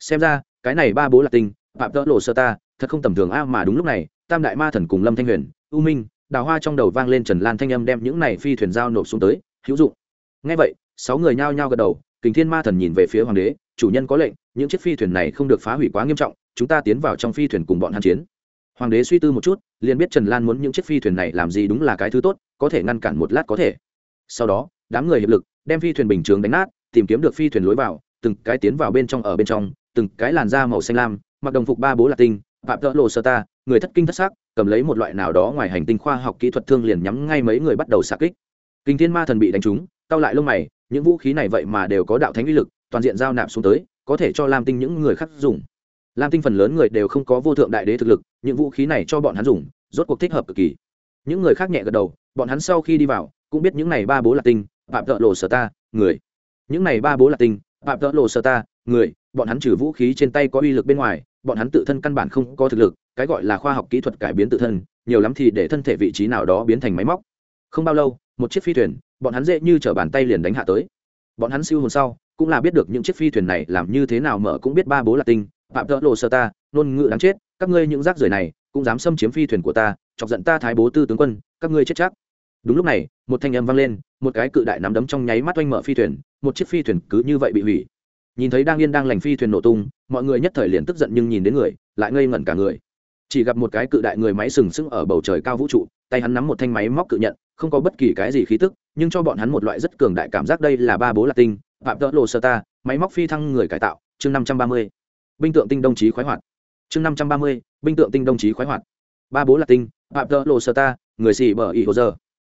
Xem ra, cái này ba bố là tinh phạm tỡ lộ sơ ta, thật không tầm thường a, mà đúng lúc này, tam đại ma thần cùng lâm thanh huyền, u minh đào hoa trong đầu vang lên trần lan thanh âm đem những này phi thuyền giao nộp xuống tới, hữu dụng. Ngay vậy, sáu người nhao nhao gật đầu, kình thiên ma thần nhìn về phía hoàng đế, chủ nhân có lệnh, những chiếc phi thuyền này không được phá hủy quá nghiêm trọng, chúng ta tiến vào trong phi thuyền cùng bọn hàn chiến. Hoàng đế suy tư một chút, liền biết trần lan muốn những chiếc phi thuyền này làm gì đúng là cái thứ tốt, có thể ngăn cản một lát có thể. Sau đó, đám người hiệp lực, đem phi thuyền bình chướng đánh nát, tìm kiếm được phi thuyền lối vào, từng cái tiến vào bên trong ở bên trong, từng cái làn da màu xanh lam, mặc đồng phục ba bố là tinh, phạm tợ lộ sơ ta, người thất kinh thất xác cầm lấy một loại nào đó ngoài hành tinh khoa học kỹ thuật thương liền nhắm ngay mấy người bắt đầu xạ kích. Kinh thiên ma thần bị đánh trúng cao lại lông mày, những vũ khí này vậy mà đều có đạo thánh uy lực, toàn diện giao nạp xuống tới, có thể cho lam tinh những người khác dùng. Lam tinh phần lớn người đều không có vô thượng đại đế thực lực, những vũ khí này cho bọn hắn dùng, rốt cuộc thích hợp cực kỳ. Những người khác nhẹ gật đầu, bọn hắn sau khi đi vào, cũng biết những này ba bố là tinh, phạm tợ lộ sở ta, người. Những này ba bố là tinh, phạm tợ lộ sở ta, người, bọn hắn trừ vũ khí trên tay có uy lực bên ngoài bọn hắn tự thân căn bản không có thực lực, cái gọi là khoa học kỹ thuật cải biến tự thân, nhiều lắm thì để thân thể vị trí nào đó biến thành máy móc. Không bao lâu, một chiếc phi thuyền, bọn hắn dễ như t r ở bàn tay liền đánh hạ tới. Bọn hắn siêu hồn sau, cũng là biết được những chiếc phi thuyền này làm như thế nào mở cũng biết ba bố là tinh, phạm tợ lộ sơ ta nôn ngự đáng chết, các ngươi những rác rưởi này, cũng dám xâm chiếm phi thuyền của ta, chọc giận ta thái bố tư tướng quân, các ngươi chết chắc. Đúng lúc này, một thanh âm vang lên, một cái cự đại nắm đấm trong nháy mắt oanh mở phi thuyền, một chiếc phi thuyền cứ như vậy bị hủy nhìn thấy đang yên đang lành phi thuyền nổ tung, mọi người nhất thời liền tức giận nhưng nhìn đến người, lại ngây ngẩn cả người. Chỉ gặp một cái cự đại người máy sừng sững ở bầu trời cao vũ trụ, tay hắn nắm một thanh máy móc cự nhận, không có bất kỳ cái gì khí tức, nhưng cho bọn hắn một loại rất cường đại cảm giác đây là ba bố latin tinh, phạm tợ lộ sơ ta, máy móc phi thăng người cải tạo, chương năm trăm ba mươi. Binh tượng tinh đồng chí khoái hoạt. Chương năm trăm ba mươi, binh tượng tinh đồng chí khoái hoạt. Ba bố latin tinh, phạm tợ lộ sơ ta, người xì bờ ý hồ giờ.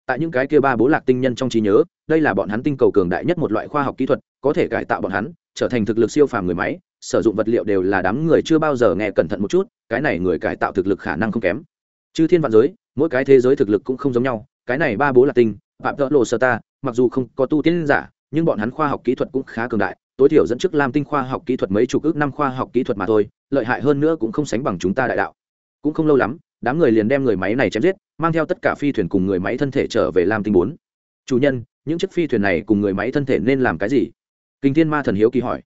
Tại những cái kia ba bố lạc tinh nhân trong trí nhớ, đây là bọn hắn tinh cầu cường đại nhất một loại khoa học kỹ thuật, có thể cải tạo bọn hắn trở thành thực lực siêu phàm người máy, sử dụng vật liệu đều là đám người chưa bao giờ nghe cẩn thận một chút, cái này người cải tạo thực lực khả năng không kém. Chư thiên vạn giới, mỗi cái thế giới thực lực cũng không giống nhau, cái này ba bố là tinh, phạm tợ lộ sơ ta, mặc dù không có tu tiên giả, nhưng bọn hắn khoa học kỹ thuật cũng khá cường đại, tối thiểu dẫn trước lam tinh khoa học kỹ thuật mấy chục ước năm khoa học kỹ thuật mà thôi, lợi hại hơn nữa cũng không sánh bằng chúng ta đại đạo. Cũng không lâu lắm, đám người liền đem người máy này chém giết, mang theo tất cả phi thuyền cùng người máy thân thể trở về lam tinh bốn. Chủ nhân, những chiếc phi thuyền này cùng người máy thân thể nên làm cái gì? Kinh thiên ma thần hiếu kỳ hỏi.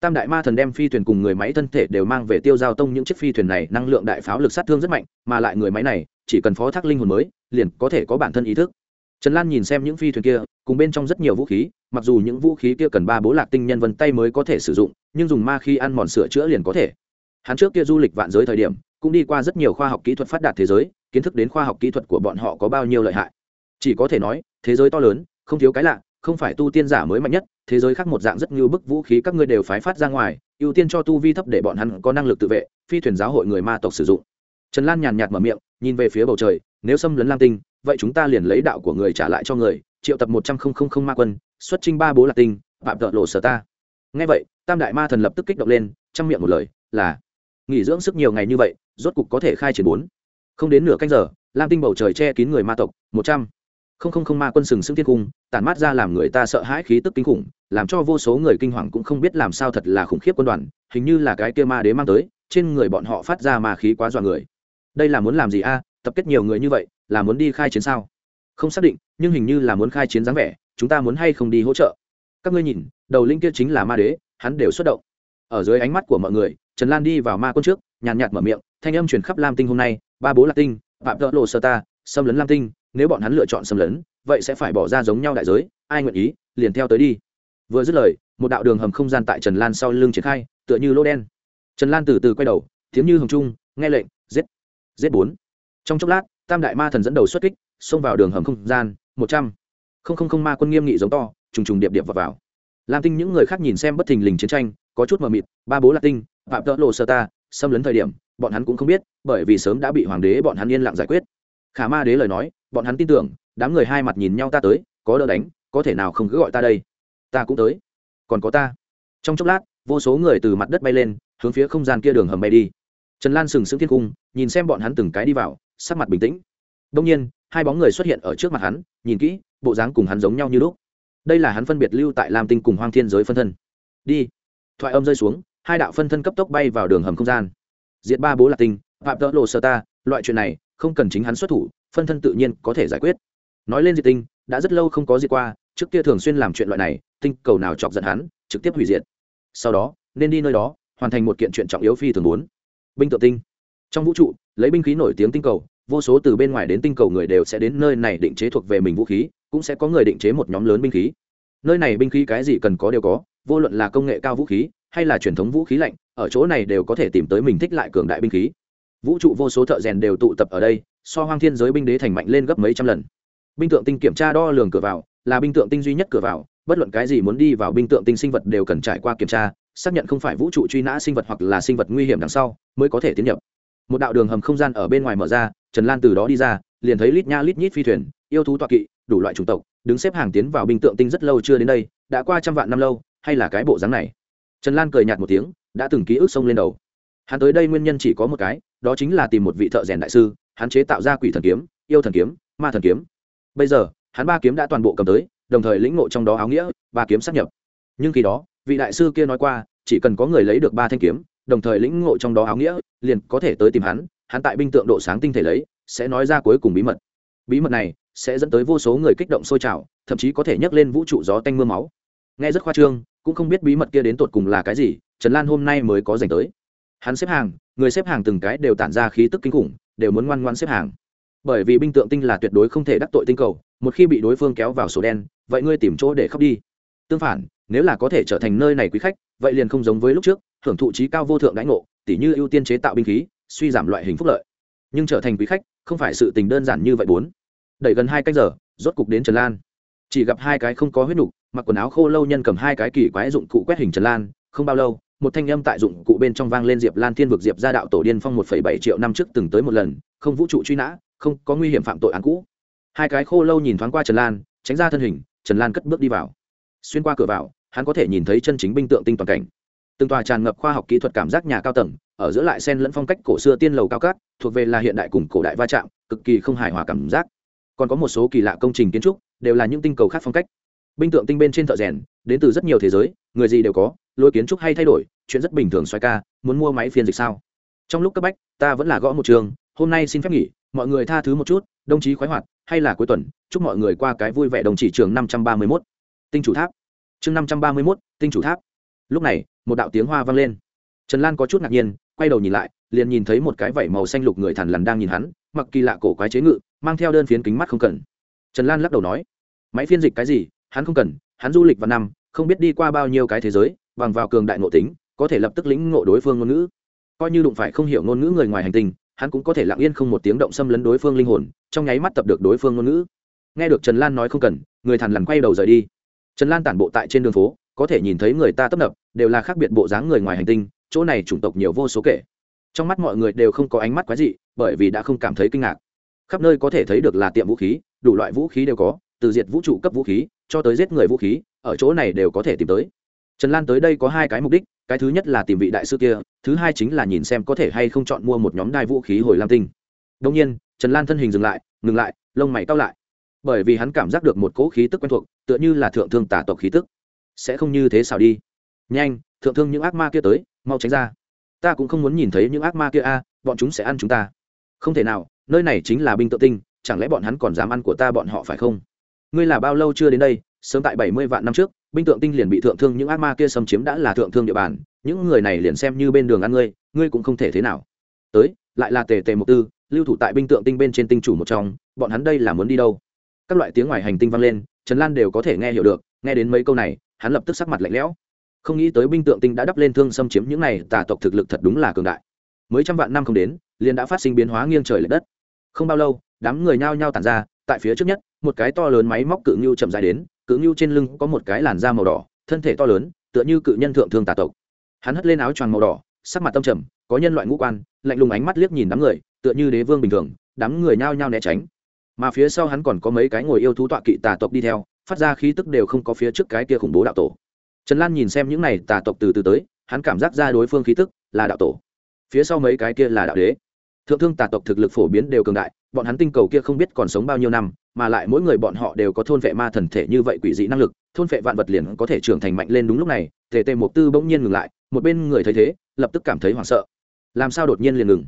Tam đại ma thần đem phi thuyền cùng người máy thân thể đều mang về tiêu giao tông, những chiếc phi thuyền này năng lượng đại pháo lực sát thương rất mạnh, mà lại người máy này, chỉ cần phó thác linh hồn mới, liền có thể có bản thân ý thức. Trần lan nhìn xem những phi thuyền kia, cùng bên trong rất nhiều vũ khí, mặc dù những vũ khí kia cần ba bố lạc tinh nhân vân tay mới có thể sử dụng, nhưng dùng ma khi ăn mòn sửa chữa liền có thể. Hắn trước kia du lịch vạn giới thời điểm, cũng đi qua rất nhiều khoa học kỹ thuật phát đạt thế giới, kiến thức đến khoa học kỹ thuật của bọn họ có bao nhiêu lợi hại. Chỉ có thể nói, thế giới to lớn, không thiếu cái lạ không phải tu tiên giả mới mạnh nhất, thế giới khác một dạng rất như bức vũ khí các ngươi đều phái phát ra ngoài, ưu tiên cho tu vi thấp để bọn hắn có năng lực tự vệ, phi thuyền giáo hội người ma tộc sử dụng. Trần lan nhàn nhạt mở miệng, nhìn về phía bầu trời, nếu xâm lấn lam tinh, vậy chúng ta liền lấy đạo của người trả lại cho người, triệu tập một trăm linh ma quân, xuất trinh ba bố lạc tinh, phạm tợ lộ sở ta. Ngay vậy, tam đại ma thần lập tức kích động lên chăm miệng một lời, là, nghỉ dưỡng sức nhiều ngày như vậy, rốt cục có thể khai triển bốn. Không đến nửa canh giờ, lam tinh bầu trời che kín người ma tộc, một trăm không không không ma quân sừng sững thiên cung, tản mát ra làm người ta sợ hãi khí tức kinh khủng, làm cho vô số người kinh hoàng cũng không biết làm sao thật là khủng khiếp quân đoàn, hình như là cái kia ma đế mang tới, trên người bọn họ phát ra ma khí quá dọa người. Đây là muốn làm gì a? Tập kết nhiều người như vậy, là muốn đi khai chiến sao? Không xác định, nhưng hình như là muốn khai chiến dáng vẻ, chúng ta muốn hay không đi hỗ trợ? Các ngươi nhìn, đầu linh kia chính là ma đế, hắn đều xuất động. Ở dưới ánh mắt của mọi người, trần lan đi vào ma quân trước, nhàn nhạt mở miệng, thanh âm truyền khắp lam tinh hôm nay, ba bố là tinh, phạm tợ lộ sơ ta xâm lấn lam tinh nếu bọn hắn lựa chọn xâm lấn vậy sẽ phải bỏ ra giống nhau đại giới ai nguyện ý liền theo tới đi. Vừa dứt lời một đạo đường hầm không gian tại trần lan sau lưng triển khai tựa như lô đen. Trần lan từ từ quay đầu thiếm như hồng trung nghe lệnh giết giết bốn. Trong chốc lát tam đại ma thần dẫn đầu xuất kích xông vào đường hầm không gian một trăm. Không không không ma quân nghiêm nghị giống to trùng trùng điệp điệp vào, vào. lam tinh những người khác nhìn xem bất thình lình chiến tranh có chút mờ mịt ba bố là tinh phạm tợ lộ sơ ta xâm lấn thời điểm bọn hắn cũng không biết bởi vì sớm đã bị hoàng đế bọn hắn yên lặng giải quyết. Khả ma đế lời nói bọn hắn tin tưởng, đám người hai mặt nhìn nhau ta tới, có đỡ đánh, có thể nào không cứ gọi ta đây? Ta cũng tới. Còn có ta. Trong chốc lát, vô số người từ mặt đất bay lên, hướng phía không gian kia đường hầm bay đi. Trần lan sừng sững thiên cung, nhìn xem bọn hắn từng cái đi vào, sắc mặt bình tĩnh. Đông nhiên, hai bóng người xuất hiện ở trước mặt hắn, nhìn kỹ, bộ dáng cùng hắn giống nhau như lúc. Đây là hắn phân biệt lưu tại lam tinh cùng hoang thiên giới phân thân. Đi. Thoại âm rơi xuống, hai đạo phân thân cấp tốc bay vào đường hầm không gian. Diệt ba bố lạc tinh, phạm tợ lộ sơ ta, loại chuyện này, không cần chính hắn xuất thủ phân thân tự nhiên có thể giải quyết. Nói lên diệt tinh, đã rất lâu không có diệt qua, trước kia thường xuyên làm chuyện loại này, tinh cầu nào chọc giận hắn, trực tiếp hủy diệt. Sau đó, nên đi nơi đó, hoàn thành một kiện chuyện trọng yếu phi thường muốn binh tự tinh. Trong vũ trụ, lấy binh khí nổi tiếng tinh cầu, vô số từ bên ngoài đến tinh cầu người đều sẽ đến nơi này định chế thuộc về mình vũ khí, cũng sẽ có người định chế một nhóm lớn binh khí. Nơi này binh khí cái gì cần có đều có, vô luận là công nghệ cao vũ khí, hay là truyền thống vũ khí lạnh, ở chỗ này đều có thể tìm tới mình thích lại cường đại binh khí. Vũ trụ vô số thợ rèn đều tụ tập ở đây so hoang thiên giới binh đế thành mạnh lên gấp mấy trăm lần. Binh tượng tinh kiểm tra đo lường cửa vào, là binh tượng tinh duy nhất cửa vào, bất luận cái gì muốn đi vào binh tượng tinh sinh vật đều cần trải qua kiểm tra, xác nhận không phải vũ trụ truy nã sinh vật hoặc là sinh vật nguy hiểm đằng sau, mới có thể tiến nhập. Một đạo đường hầm không gian ở bên ngoài mở ra, trần lan từ đó đi ra, liền thấy lít nha lít nhít phi thuyền, yêu thú toa kỵ, đủ loại chủng tộc, đứng xếp hàng tiến vào binh tượng tinh rất lâu chưa đến đây, đã qua trăm vạn năm lâu, hay là cái bộ dáng này? Trần lan cười nhạt một tiếng, đã từng ký ức sông lên đầu. Hắn tới đây nguyên nhân chỉ có một cái, đó chính là tìm một vị thợ rèn đại sư hắn chế tạo ra quỷ thần kiếm, yêu thần kiếm, ma thần kiếm. Bây giờ, hắn ba kiếm đã toàn bộ cầm tới, đồng thời lĩnh ngộ trong đó áo nghĩa, ba kiếm sát nhập. Nhưng khi đó, vị đại sư kia nói qua, chỉ cần có người lấy được ba thanh kiếm, đồng thời lĩnh ngộ trong đó áo nghĩa, liền có thể tới tìm hắn hắn tại binh tượng độ sáng tinh thể lấy, sẽ nói ra cuối cùng bí mật. Bí mật này sẽ dẫn tới vô số người kích động sôi trào, thậm chí có thể nhấc lên vũ trụ gió tanh m ư a máu. Nghe rất khoa trương, cũng không biết bí mật kia đến tột cùng là cái gì, trần lan hôm nay mới có dành tới. Hắn xếp hàng, người xếp hàng từng cái đều tản ra khí tức kinh khủng đều muốn ngoan ngoan xếp hàng. Bởi vì binh tượng tinh là tuyệt đối không thể đắc tội tinh cầu, một khi bị đối phương kéo vào sổ đen, vậy ngươi tìm chỗ để khóc đi. Tương phản, nếu là có thể trở thành nơi này quý khách, vậy liền không giống với lúc trước, hưởng thụ trí cao vô thượng đãi ngộ, tỉ như ưu tiên chế tạo binh khí, suy giảm loại hình phúc lợi. Nhưng trở thành quý khách, không phải sự tình đơn giản như vậy bốn. Đẩy gần hai canh giờ, rốt cục đến trần lan. Chỉ gặp hai cái không có huyết nục, mặc quần áo khô lâu nhân cầm hai cái kỳ quái dụng cụ quét hình trần lan, không bao lâu một thanh âm tại dụng cụ bên trong vang lên diệp lan thiên vực diệp ra đạo tổ điên phong một phẩy bảy triệu năm trước từng tới một lần, không vũ trụ truy nã, không có nguy hiểm phạm tội án cũ. Hai cái khô lâu nhìn thoáng qua trần lan, tránh ra thân hình, trần lan cất bước đi vào. Xuyên qua cửa vào, hắn có thể nhìn thấy chân chính binh tượng tinh toàn cảnh. Từng tòa tràn ngập khoa học kỹ thuật cảm giác nhà cao tầng, ở giữa lại sen lẫn phong cách cổ xưa tiên lầu cao cát, thuộc về là hiện đại cùng cổ đại va chạm, cực kỳ không hài hòa cảm giác. Còn có một số kỳ lạ công trình kiến trúc, đều là những tinh cầu khác phong cách. Binh tượng tinh bên trên thợ rèn, đến từ rất nhiều thế giới, người gì đều có lôi kiến trúc hay thay đổi, chuyện rất bình thường xoay ca, muốn mua máy phiên dịch sao? Trong lúc cấp bách, ta vẫn là gõ một trường, hôm nay xin phép nghỉ, mọi người tha thứ một chút, đồng chí khoái hoạt, hay là cuối tuần, chúc mọi người qua cái vui vẻ đồng chỉ trường năm trăm ba mươi mốt. Tinh chủ tháp. Chương năm trăm ba mươi mốt, tinh chủ tháp. Lúc này, một đạo tiếng hoa vang lên. Trần lan có chút ngạc nhiên, quay đầu nhìn lại, liền nhìn thấy một cái vảy màu xanh lục người thằn lằn đang nhìn hắn, mặc kỳ lạ cổ quái chế ngự, mang theo đơn phiến kính mắt không cần. Trần lan lắc đầu nói, máy phiên dịch cái gì? Hắn không cần, hắn du lịch vào năm, không biết đi qua bao nhiêu cái thế giới bằng vào cường đại ngộ tính, có thể lập tức lĩnh ngộ đối phương ngôn ngữ. Coi như đụng phải không hiểu ngôn ngữ người ngoài hành tinh, hắn cũng có thể lặng yên không một tiếng động xâm lấn đối phương linh hồn, trong nháy mắt tập được đối phương ngôn ngữ. Nghe được trần lan nói không cần, người thằn lằn quay đầu rời đi. Trần lan tản bộ tại trên đường phố, có thể nhìn thấy người ta tấp nập, đều là khác biệt bộ dáng người ngoài hành tinh, chỗ này chủng tộc nhiều vô số kể. Trong mắt mọi người đều không có ánh mắt quái dị, bởi vì đã không cảm thấy kinh ngạc. Khắp nơi có thể thấy được là tiệm vũ khí, đủ loại vũ khí đều có, từ diệt vũ trụ cấp vũ khí cho tới giết người vũ khí, ở chỗ này đều có thể tìm tới trần lan tới đây có hai cái mục đích, cái thứ nhất là tìm vị đại sư kia, thứ hai chính là nhìn xem có thể hay không chọn mua một nhóm đai vũ khí hồi lam tinh. Đông nhiên, trần lan thân hình dừng lại, ngừng lại, lông mày cao lại. Bởi vì hắn cảm giác được một cỗ khí tức quen thuộc, tựa như là thượng thương tả tộc khí tức. Sẽ không như thế sao đi. Nhanh, thượng thương những ác ma kia tới, mau tránh ra. Ta cũng không muốn nhìn thấy những ác ma kia a, bọn chúng sẽ ăn chúng ta. Không thể nào, nơi này chính là binh tự tinh, chẳng lẽ bọn hắn còn dám ăn của ta bọn họ phải không? Ngươi là bao lâu chưa đến đây, sớm tại bảy mươi vạn năm trước binh tượng tinh liền bị thượng thương những ác ma kia xâm chiếm đã là thượng thương địa bàn, những người này liền xem như bên đường ăn ngươi ngươi cũng không thể thế nào. Tới, lại là tề tề mục tư, lưu thủ tại binh tượng tinh bên trên tinh chủ một trong, bọn hắn đây là muốn đi đâu? Các loại tiếng ngoài hành tinh vang lên, trần lan đều có thể nghe hiểu được, nghe đến mấy câu này, hắn lập tức sắc mặt lạnh lẽo. Không nghĩ tới binh tượng tinh đã đắp lên thương xâm chiếm những này, tà tộc thực lực thật đúng là cường đại. Mới trăm vạn năm không đến, liền đã phát sinh biến hóa nghiêng trời l ệ đất. Không bao lâu, đám người nhao nhao tàn ra tại phía trước nhất, một cái to lớn máy móc cự ngưu chậm dài đến, cự ngưu trên lưng có một cái làn da màu đỏ, thân thể to lớn, tựa như cự nhân thượng thương tà tộc. Hắn hất lên áo choàng màu đỏ, sắc mặt tâm trầm, có nhân loại ngũ quan, lạnh lùng ánh mắt liếc nhìn đám người, tựa như đế vương bình thường, đám người nhao nhao né tránh. Mà phía sau hắn còn có mấy cái ngồi yêu thú tọa kỵ tà tộc đi theo, phát ra khí tức đều không có phía trước cái kia khủng bố đạo tổ. Trần lan nhìn xem những này tà tộc từ từ tới, hắn cảm giác ra đối phương khí tức là đạo tổ. Phía sau mấy cái kia là đạo đế. Thượng thương tà tộc thực lực phổ biến đều cường đại bọn hắn tinh cầu kia không biết còn sống bao nhiêu năm, mà lại mỗi người bọn họ đều có thôn vệ ma thần thể như vậy quỷ dị năng lực, thôn vệ vạn vật liền có thể trưởng thành mạnh lên đúng lúc này, tề tề mục tư bỗng nhiên ngừng lại, một bên người thấy thế, lập tức cảm thấy hoảng sợ. Làm sao đột nhiên liền ngừng?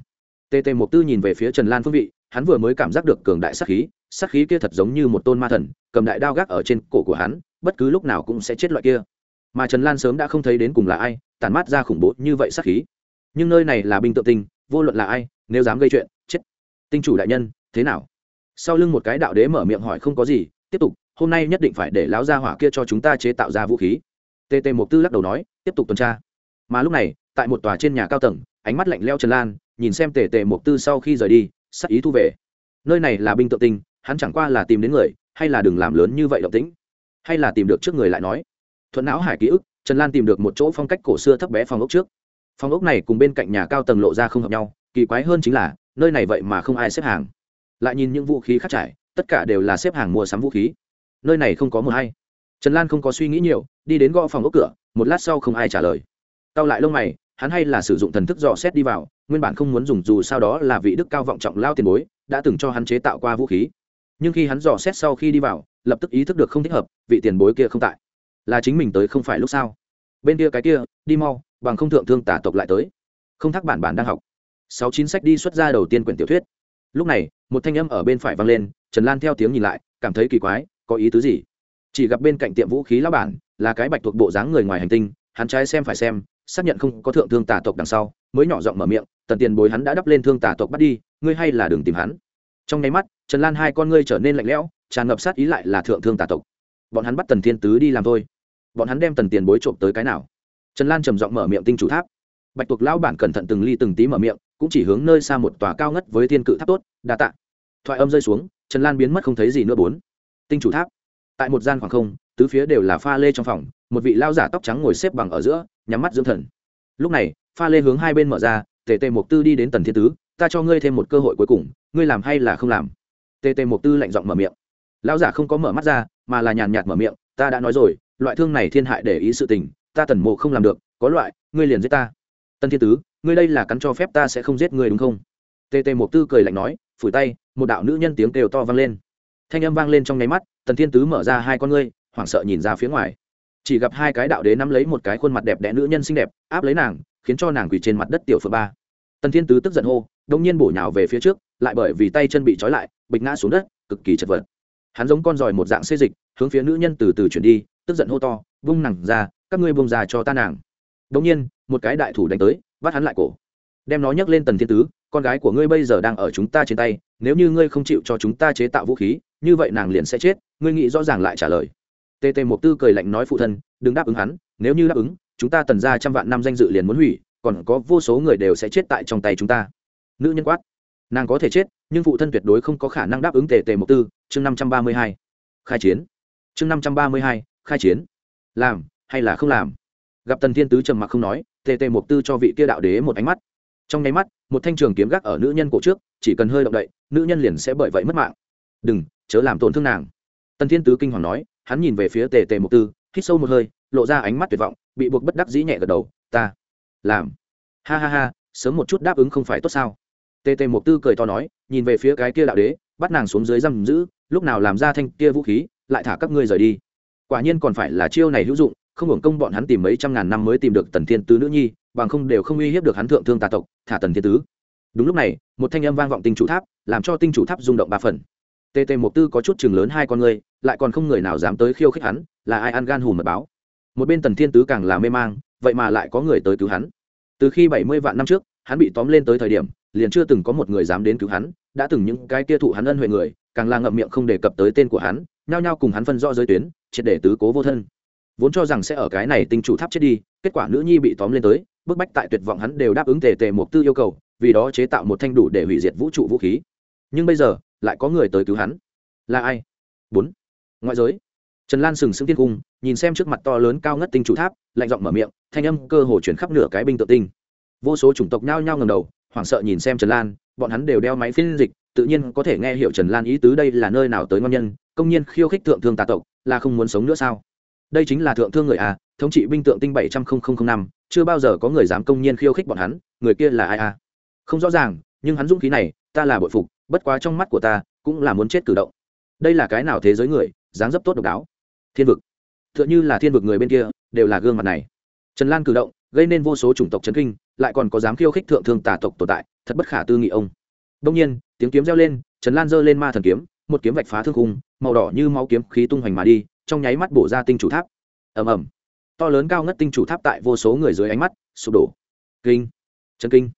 Tề tề mục tư nhìn về phía trần lan phương vị, hắn vừa mới cảm giác được cường đại sát khí sát khí kia thật giống như một tôn ma thần, cầm đại đao gác ở trên cổ của hắn, bất cứ lúc nào cũng sẽ chết loại kia. Mà trần lan sớm đã không thấy đến cùng là ai tàn mát ra khủng bố như vậy sát khí. Nhưng nơi này là binh tự tinh vô luận là ai, nếu dám gây chuyện tinh chủ đại nhân, thế nào? Sau lưng một cái đạo đế mở miệng hỏi không có gì, tiếp tục, hôm nay nhất định phải để lão gia hỏa kia cho chúng ta chế tạo ra vũ khí. Tt một tư lắc đầu nói, tiếp tục tuần tra. Mà lúc này, tại một tòa trên nhà cao tầng, ánh mắt lạnh leo trần lan, nhìn xem tề tề một tư sau khi rời đi, sắc ý thu về. Nơi này là binh tự tinh, hắn chẳng qua là tìm đến người, hay là đừng làm lớn như vậy động tĩnh. Hay là tìm được trước người lại nói. Thuận não hải ký ức, trần lan tìm được một chỗ phong cách cổ xưa thấp bé phòng ốc trước. Phòng ốc này cùng bên cạnh nhà cao tầng lộ ra không hợp nhau, kỳ quái hơn chính là nơi này vậy mà không ai xếp hàng. Lại nhìn những vũ khí khác trải, tất cả đều là xếp hàng mua sắm vũ khí. Nơi này không có mờ hay trần lan không có suy nghĩ nhiều, đi đến gõ phòng ốc cửa, một lát sau không ai trả lời. Tao lại lông mày, hắn hay là sử dụng thần thức dò xét đi vào, nguyên bản không muốn dùng dù sao đó là vị đức cao vọng trọng lao tiền bối, đã từng cho hắn chế tạo qua vũ khí. Nhưng khi hắn dò xét sau khi đi vào, lập tức ý thức được không thích hợp, vị tiền bối kia không tại. Là chính mình tới không phải lúc sao bên kia cái kia, đi mau, bằng không thượng thương tả tộc lại tới. Không thắc bản bản đang học sáu chín sách đi xuất ra đầu tiên quyển tiểu thuyết. Lúc này, một thanh âm ở bên phải vang lên, trần lan theo tiếng nhìn lại, cảm thấy kỳ quái, có ý tứ gì? Chỉ gặp bên cạnh tiệm vũ khí lão bản, là cái bạch thuộc bộ dáng người ngoài hành tinh, hắn trái xem phải xem, xác nhận không có thượng thương tà tộc đằng sau, mới nhỏ giọng mở miệng, tần tiền bối hắn đã đắp lên thương tà tộc bắt đi, ngươi hay là đừng tìm hắn. Trong nháy mắt, trần lan hai con ngươi trở nên lạnh lẽo, tràn ngập sát ý lại là thượng thương tà tộc. Bọn hắn bắt tần thiên tứ đi làm thôi. Bọn hắn đem tần tiền bối trộm tới cái nào? Trần lan trầm giọng mở miệng tinh chủ tháp bạch tuộc lão bản cẩn thận từng ly từng tí mở miệng, cũng chỉ hướng nơi xa một tòa cao ngất với thiên cự tháp tốt, đa tạ. Thoại âm rơi xuống, trần lan biến mất không thấy gì nữa bốn. Tinh chủ tháp. Tại một gian khoảng không, tứ phía đều là pha lê trong phòng, một vị lao giả tóc trắng ngồi xếp bằng ở giữa, nhắm mắt dưỡng thần. Lúc này, pha lê hướng hai bên mở ra, tề tề mục tư đi đến tần thiên tứ, ta cho ngươi thêm một cơ hội cuối cùng, ngươi làm hay là không làm? Tề tề mục tư lạnh giọng mở miệng. Lão giả không có mở mắt ra, mà là nhàn nhạt mở miệng, ta đã nói rồi, loại thương này thiên hại để ý sự tình, ta tần mộ không làm được, có loại, ngươi liền giết ta tân thiên tứ, ngươi đây là cắn cho phép ta sẽ không giết ngươi đúng không? Tê tê mục tư cười lạnh nói, phủi tay, một đạo nữ nhân tiếng kêu to vang lên. Thanh âm vang lên trong nháy mắt, tần thiên tứ mở ra hai con ngươi, hoảng sợ nhìn ra phía ngoài. Chỉ gặp hai cái đạo đế nắm lấy một cái khuôn mặt đẹp đẽ nữ nhân xinh đẹp, áp lấy nàng, khiến cho nàng quỳ trên mặt đất tiểu phượng ba. Tần thiên tứ tức giận hô đông nhiên bổ nhào về phía trước, lại bởi vì tay chân bị trói lại, bịch ngã xuống đất, cực kỳ chật vật. Hắn giống con giỏi một dạng xê dịch, hướng phía nữ nhân từ từ chuyển đi, tức giận hô to, vung nàng ra, các ngươi bông ra cho ta nàng đông nhiên, một cái đại thủ đánh tới, bắt hắn lại cổ. Đem nó nhấc lên tần thiên tứ, con gái của ngươi bây giờ đang ở chúng ta trên tay, nếu như ngươi không chịu cho chúng ta chế tạo vũ khí, như vậy nàng liền sẽ chết, ngươi nghĩ rõ ràng lại trả lời. Tt một tư cười lạnh nói phụ thân, đừng đáp ứng hắn, nếu như đáp ứng, chúng ta tần ra trăm vạn năm danh dự liền muốn hủy, còn có vô số người đều sẽ chết tại trong tay chúng ta. Nữ nhân quát. Nàng có thể chết, nhưng phụ thân tuyệt đối không có khả năng đáp ứng tề tề một tư. Chương năm trăm ba mươi hai. Khai chiến. Chương năm trăm ba mươi hai. Khai chiến. Làm hay là không làm? Gặp tần thiên tứ trầm mặc không nói, tề tề một tư cho vị kia đạo đế một ánh mắt. Trong nháy mắt, một thanh trường kiếm gác ở nữ nhân cổ trước, chỉ cần hơi động đậy, nữ nhân liền sẽ bởi vậy mất mạng. Đừng, chớ làm tổn thương nàng. Tần thiên tứ kinh hoàng nói, hắn nhìn về phía tề tề mục tư, hít sâu một hơi, lộ ra ánh mắt tuyệt vọng, bị buộc bất đắc dĩ nhẹ gật đầu, ta làm. Ha ha ha, sớm một chút đáp ứng không phải tốt sao? Tề tề mục tư cười to nói, nhìn về phía cái kia đạo đế, bắt nàng xuống dưới giam giữ, lúc nào làm ra thanh kia vũ khí, lại thả các ngươi rời đi. Quả nhiên còn phải là chiêu này hữu dụng không hưởng công bọn hắn tìm mấy trăm ngàn năm mới tìm được tần thiên tứ nữ nhi, bằng không đều không uy hiếp được hắn thượng thương tà tộc, thả tần thiên tứ. Đúng lúc này, một thanh âm vang vọng tinh chủ tháp, làm cho tinh chủ tháp rung động ba phần. Tt một tư có chút chừng lớn hai con người, lại còn không người nào dám tới khiêu khích hắn, là ai ăn gan hùm mật báo. Một bên tần thiên tứ càng là mê mang, vậy mà lại có người tới cứu hắn. Từ khi bảy mươi vạn năm trước, hắn bị tóm lên tới thời điểm, liền chưa từng có một người dám đến cứu hắn, đã từng những cái kia thụ hắn ân huệ người, càng là ngậm miệng không đề cập tới tên của hắn, nhao nhao cùng hắn phân rõ giới tuyến, triệt để tứ cố vô thân vốn cho rằng sẽ ở cái này tinh chủ tháp chết đi, kết quả nữ nhi bị tóm lên tới, bức bách tại tuyệt vọng hắn đều đáp ứng tề tề mục tư yêu cầu, vì đó chế tạo một thanh đủ để hủy diệt vũ trụ vũ khí. Nhưng bây giờ, lại có người tới cứu hắn. Là ai? Bốn. Ngoại giới. Trần lan sừng sững tiên cung, nhìn xem trước mặt to lớn cao ngất tinh chủ tháp, lạnh giọng mở miệng, thanh âm cơ hồ chuyển khắp nửa cái binh tự tinh. Vô số chủng tộc nhao nhao ngầm đầu, hoảng sợ nhìn xem trần lan, bọn hắn đều đeo máy phiên dịch, tự nhiên có thể nghe hiểu trần lan ý tứ đây là nơi nào tới ngon nhân, công nhiên khiêu khích thượng thương tà tộc, là không muốn sống nữa sao? Đây chính là thượng thương người a, thống trị binh tượng tinh bảy trăm linh năm chưa bao giờ có người dám công nhiên khiêu khích bọn hắn người kia là ai a? không rõ ràng nhưng hắn dũng khí này ta là bội phục bất quá trong mắt của ta cũng là muốn chết cử động. Đây là cái nào thế giới người dáng dấp tốt độc đáo. Thiên vực. T h ư ợ n h ư là thiên vực người bên kia đều là gương mặt này. Trần lan cử động gây nên vô số chủng tộc trấn kinh lại còn có dám khiêu khích thượng thương tà tộc tồn tại thật bất khả tư nghị ông. Đông nhiên tiếng kiếm reo lên trần lan giơ lên ma thần kiếm một kiếm vạch phá thương khung màu đỏ như máu kiếm khí tung hoành mà đi trong nháy mắt bổ ra tinh chủ tháp. Ầm ầm. To lớn cao ngất tinh chủ tháp tại vô số người dưới ánh mắt, sụp đổ. Kinh. Chân kinh.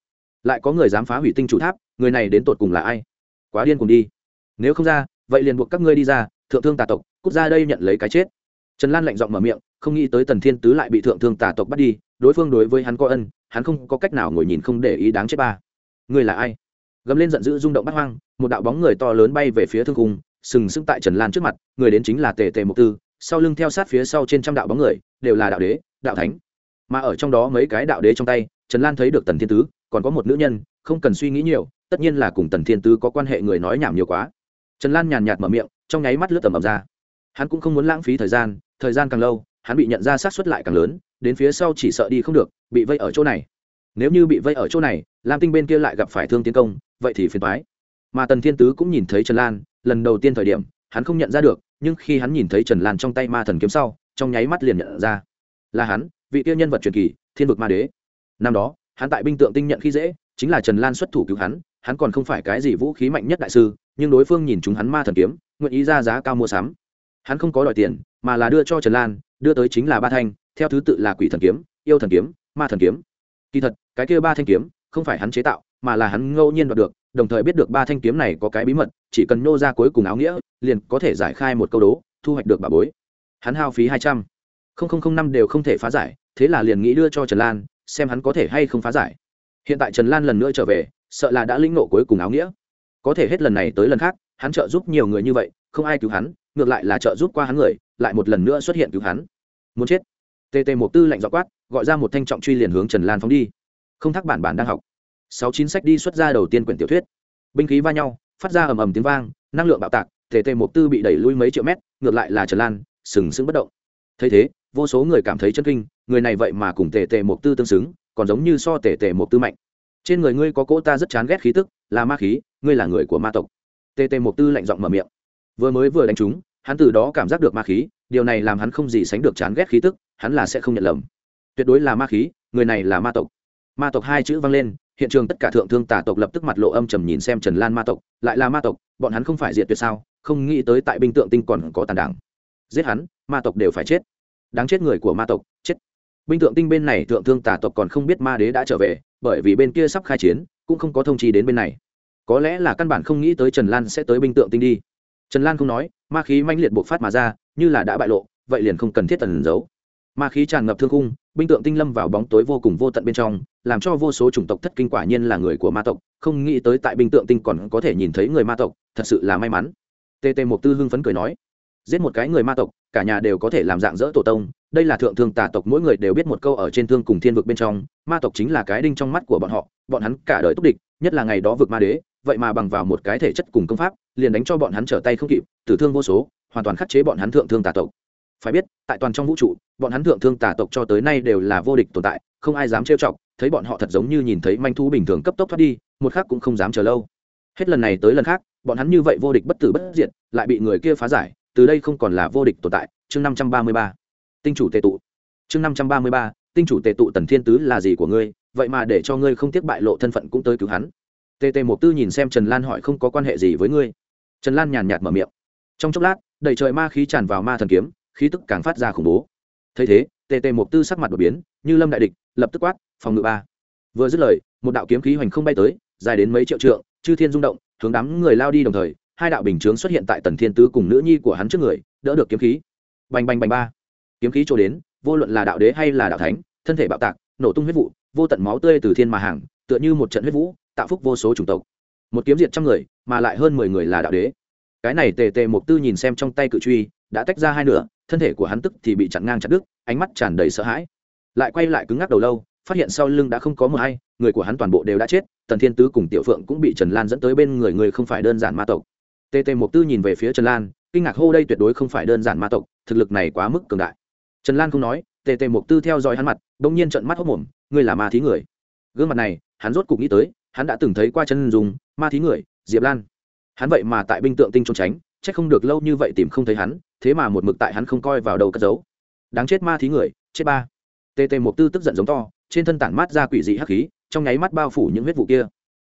Lại có người dám phá hủy tinh chủ tháp, người này đến tột cùng là ai? Quá điên cùng đi. Nếu không ra, vậy liền buộc các ngươi đi ra, thượng thương tà tộc, cút ra đây nhận lấy cái chết. Trần lan lạnh giọng mở miệng, không nghĩ tới tần thiên tứ lại bị thượng thương tà tộc bắt đi, đối phương đối với hắn có ân, hắn không có cách nào ngồi nhìn không để ý đáng chết ba. Ngươi là ai? Gầm lên giận dữ rung động bắt hoang, một đạo bóng người to lớn bay về phía thương cung sừng sững tại trần lan trước mặt, người đến chính là tề tề mục tư, sau lưng theo sát phía sau trên trăm đạo bóng người, đều là đạo đế, đạo thánh. Mà ở trong đó mấy cái đạo đế trong tay, trần lan thấy được tần thiên tứ, còn có một nữ nhân, không cần suy nghĩ nhiều, tất nhiên là cùng tần thiên tứ có quan hệ người nói nhảm nhiều quá. Trần lan nhàn nhạt mở miệng, trong nháy mắt lướt tầm ầm ra. Hắn cũng không muốn lãng phí thời gian thời gian càng lâu, hắn bị nhận ra sát xuất lại càng lớn, đến phía sau chỉ sợ đi không được, bị vây ở chỗ này. Nếu như bị vây ở chỗ này, lam tinh bên kia lại gặp phải thương tiến công, vậy thì phiền thoái mà tần thiên tứ cũng nhìn thấy trần lan lần đầu tiên thời điểm, hắn không nhận ra được, nhưng khi hắn nhìn thấy trần lan trong tay ma thần kiếm sau, trong nháy mắt liền nhận ra. Là hắn, vị tiêu nhân vật truyền kỳ, thiên vực ma đế. Năm đó, hắn tại binh tượng tinh nhận khi dễ, chính là trần lan xuất thủ cứu hắn hắn còn không phải cái gì vũ khí mạnh nhất đại sư, nhưng đối phương nhìn chúng hắn ma thần kiếm, nguyện ý ra giá cao mua sắm. Hắn không có đòi tiền, mà là đưa cho trần lan, đưa tới chính là ba thanh, theo thứ tự là quỷ thần kiếm, yêu thần kiếm, ma thần kiếm. Kỳ thật, cái kia ba thanh kiếm, không phải hắn chế tạo, mà là hắn ngẫu nhiên đoạt được đồng thời biết được ba thanh kiếm này có cái bí mật, chỉ cần nô ra cuối cùng áo nghĩa, liền có thể giải khai một câu đố, thu hoạch được bà bối. Hắn hao phí hai trăm. Linh năm đều không thể phá giải, thế là liền nghĩ đưa cho trần lan, xem hắn có thể hay không phá giải. Hiện tại trần lan lần nữa trở về, sợ là đã lĩnh nộ cuối cùng áo nghĩa. Có thể hết lần này tới lần khác, hắn trợ giúp nhiều người như vậy, không ai cứu hắn, ngược lại là trợ giúp qua hắn người, lại một lần nữa xuất hiện cứu hắn. Muốn chết. Tt một tư lạnh dọ quát, gọi ra một thanh trọng truy liền hướng trần lan phóng đi. Không thắc bản bản đang học sáu chín sách đi xuất ra đầu tiên quyển tiểu thuyết. Binh khí va nhau phát ra ầm ầm tiếng vang năng lượng bạo tạc tt một tư bị đẩy lui mấy triệu mét ngược lại là trần lan sừng sững bất động. Thấy thế vô số người cảm thấy chân kinh người này vậy mà cùng tề tề một tư tương xứng còn giống như so tề tề một tư mạnh. Trên người ngươi có cỗ ta rất chán ghét khí tức là ma khí ngươi là người của ma tộc. Tề tề một tư lạnh giọng mở miệng. Vừa mới vừa đánh chúng, hắn từ đó cảm giác được ma khí điều này làm hắn không gì sánh được chán ghét khí tức hắn là sẽ không nhận lầm. Tuyệt đối là ma khí người này là ma tộc. Ma tộc hai chữ vang lên hiện trường tất cả thượng thương tà tộc lập tức mặt lộ âm trầm nhìn xem trần lan ma tộc, lại là ma tộc, bọn hắn không phải diệt tuyệt sao, không nghĩ tới tại binh tượng tinh còn có tàn đảng. Giết hắn, ma tộc đều phải chết. Đáng chết người của ma tộc, chết. Binh tượng tinh bên này thượng thương tà tộc còn không biết ma đế đã trở về, bởi vì bên kia sắp khai chiến, cũng không có thông chi đến bên này. Có lẽ là căn bản không nghĩ tới trần lan sẽ tới binh tượng tinh đi. Trần lan không nói, ma khí manh liệt bộc phát mà ra, như là đã bại lộ, vậy liền không cần thiết tần giấu ma khí tràn ngập thương khung, binh tượng tinh lâm vào bóng tối vô cùng vô tận bên trong, làm cho vô số chủng tộc thất kinh quả nhiên là người của ma tộc, không nghĩ tới tại binh tượng tinh còn có thể nhìn thấy người ma tộc, thật sự là may mắn. Tt một tư hưng phấn cười nói, giết một cái người ma tộc, cả nhà đều có thể làm dạng dỡ tổ tông, đây là thượng thương tà tộc mỗi người đều biết một câu ở trên thương cùng thiên vực bên trong, ma tộc chính là cái đinh trong mắt của bọn họ, bọn hắn cả đời túc địch, nhất là ngày đó vực ma đế, vậy mà bằng vào một cái thể chất cùng công pháp, liền đánh cho bọn hắn trở tay không kịp, tử thương vô số, hoàn toàn khắc chế bọn hắn thượng thương tà tộc phải biết, tại toàn trong vũ trụ, bọn hắn thượng thương tà tộc cho tới nay đều là vô địch tồn tại, không ai dám trêu chọc, thấy bọn họ thật giống như nhìn thấy manh thú bình thường cấp tốc thoát đi, một khác cũng không dám chờ lâu. Hết lần này tới lần khác, bọn hắn như vậy vô địch bất tử bất diệt, lại bị người kia phá giải, từ đây không còn là vô địch tồn tại. Chương năm trăm ba mươi ba. Tinh chủ tề tụ. Chương năm trăm ba mươi ba. Tinh chủ tề tụ tần thiên tứ là gì của ngươi? Vậy mà để cho ngươi không tiếc bại lộ thân phận cũng tới cứu hắn. Tề tề một tư nhìn xem trần lan hỏi không có quan hệ gì với ngươi. Trần lan nhàn nhạt mở miệng. Trong chốc lát, đầy trời ma khí tràn vào ma thần kiếm khí tức càng phát ra khủng bố. Thấy thế tề tề một tư sắc mặt đột biến, như lâm đại địch, lập tức quát, phòng ngự ba. Vừa dứt lời, một đạo kiếm khí hoành không bay tới, dài đến mấy triệu trượng, chư thiên rung động, hướng đám người lao đi đồng thời, hai đạo bình chướng xuất hiện tại tần thiên tứ cùng nữ nhi của hắn trước người, đỡ được kiếm khí. Bành bành bành ba. Kiếm khí trôi đến, vô luận là đạo đế hay là đạo thánh, thân thể bạo tạc, nổ tung huyết vụ, vô tận máu tươi từ thiên mà hàng, tựa như một trận huyết vũ, tạo phúc vô số chủng tộc. Một kiếm diệt trăm người, mà lại hơn mười người là đạo đế. Cái này tề tề mục tư nhìn xem trong tay cự truy, đã tách ra hai nửa thân thể của hắn tức thì bị chặn ngang chặt đứt, ánh mắt tràn đầy sợ hãi. Lại quay lại cứng ngắc đầu lâu, phát hiện sau lưng đã không có mờ hay, người của hắn toàn bộ đều đã chết, tần thiên tứ cùng tiểu phượng cũng bị trần lan dẫn tới bên người người không phải đơn giản ma tộc. Tt Mục tư nhìn về phía trần lan, kinh ngạc hô đây tuyệt đối không phải đơn giản ma tộc, thực lực này quá mức cường đại. Trần lan không nói tt Mục tư theo dõi hắn mặt đ ỗ n g nhiên trận mắt hốc mồm, ngươi là ma thí người. Gương mặt này, hắn rốt cục nghĩ tới, hắn đã từng thấy qua chân dùng ma thí người, diệp lan. Hắn vậy mà tại binh tượng tinh trốn tránh c h ắ c không được lâu như vậy tìm không thấy hắn thế mà một mực tại hắn không coi vào đầu cất giấu. Đáng chết ma thí người, chết ba. Tê tê một tư tức giận giống to, trên thân tản mát ra quỷ dị hắc khí, trong nháy mắt bao phủ những huyết vụ kia.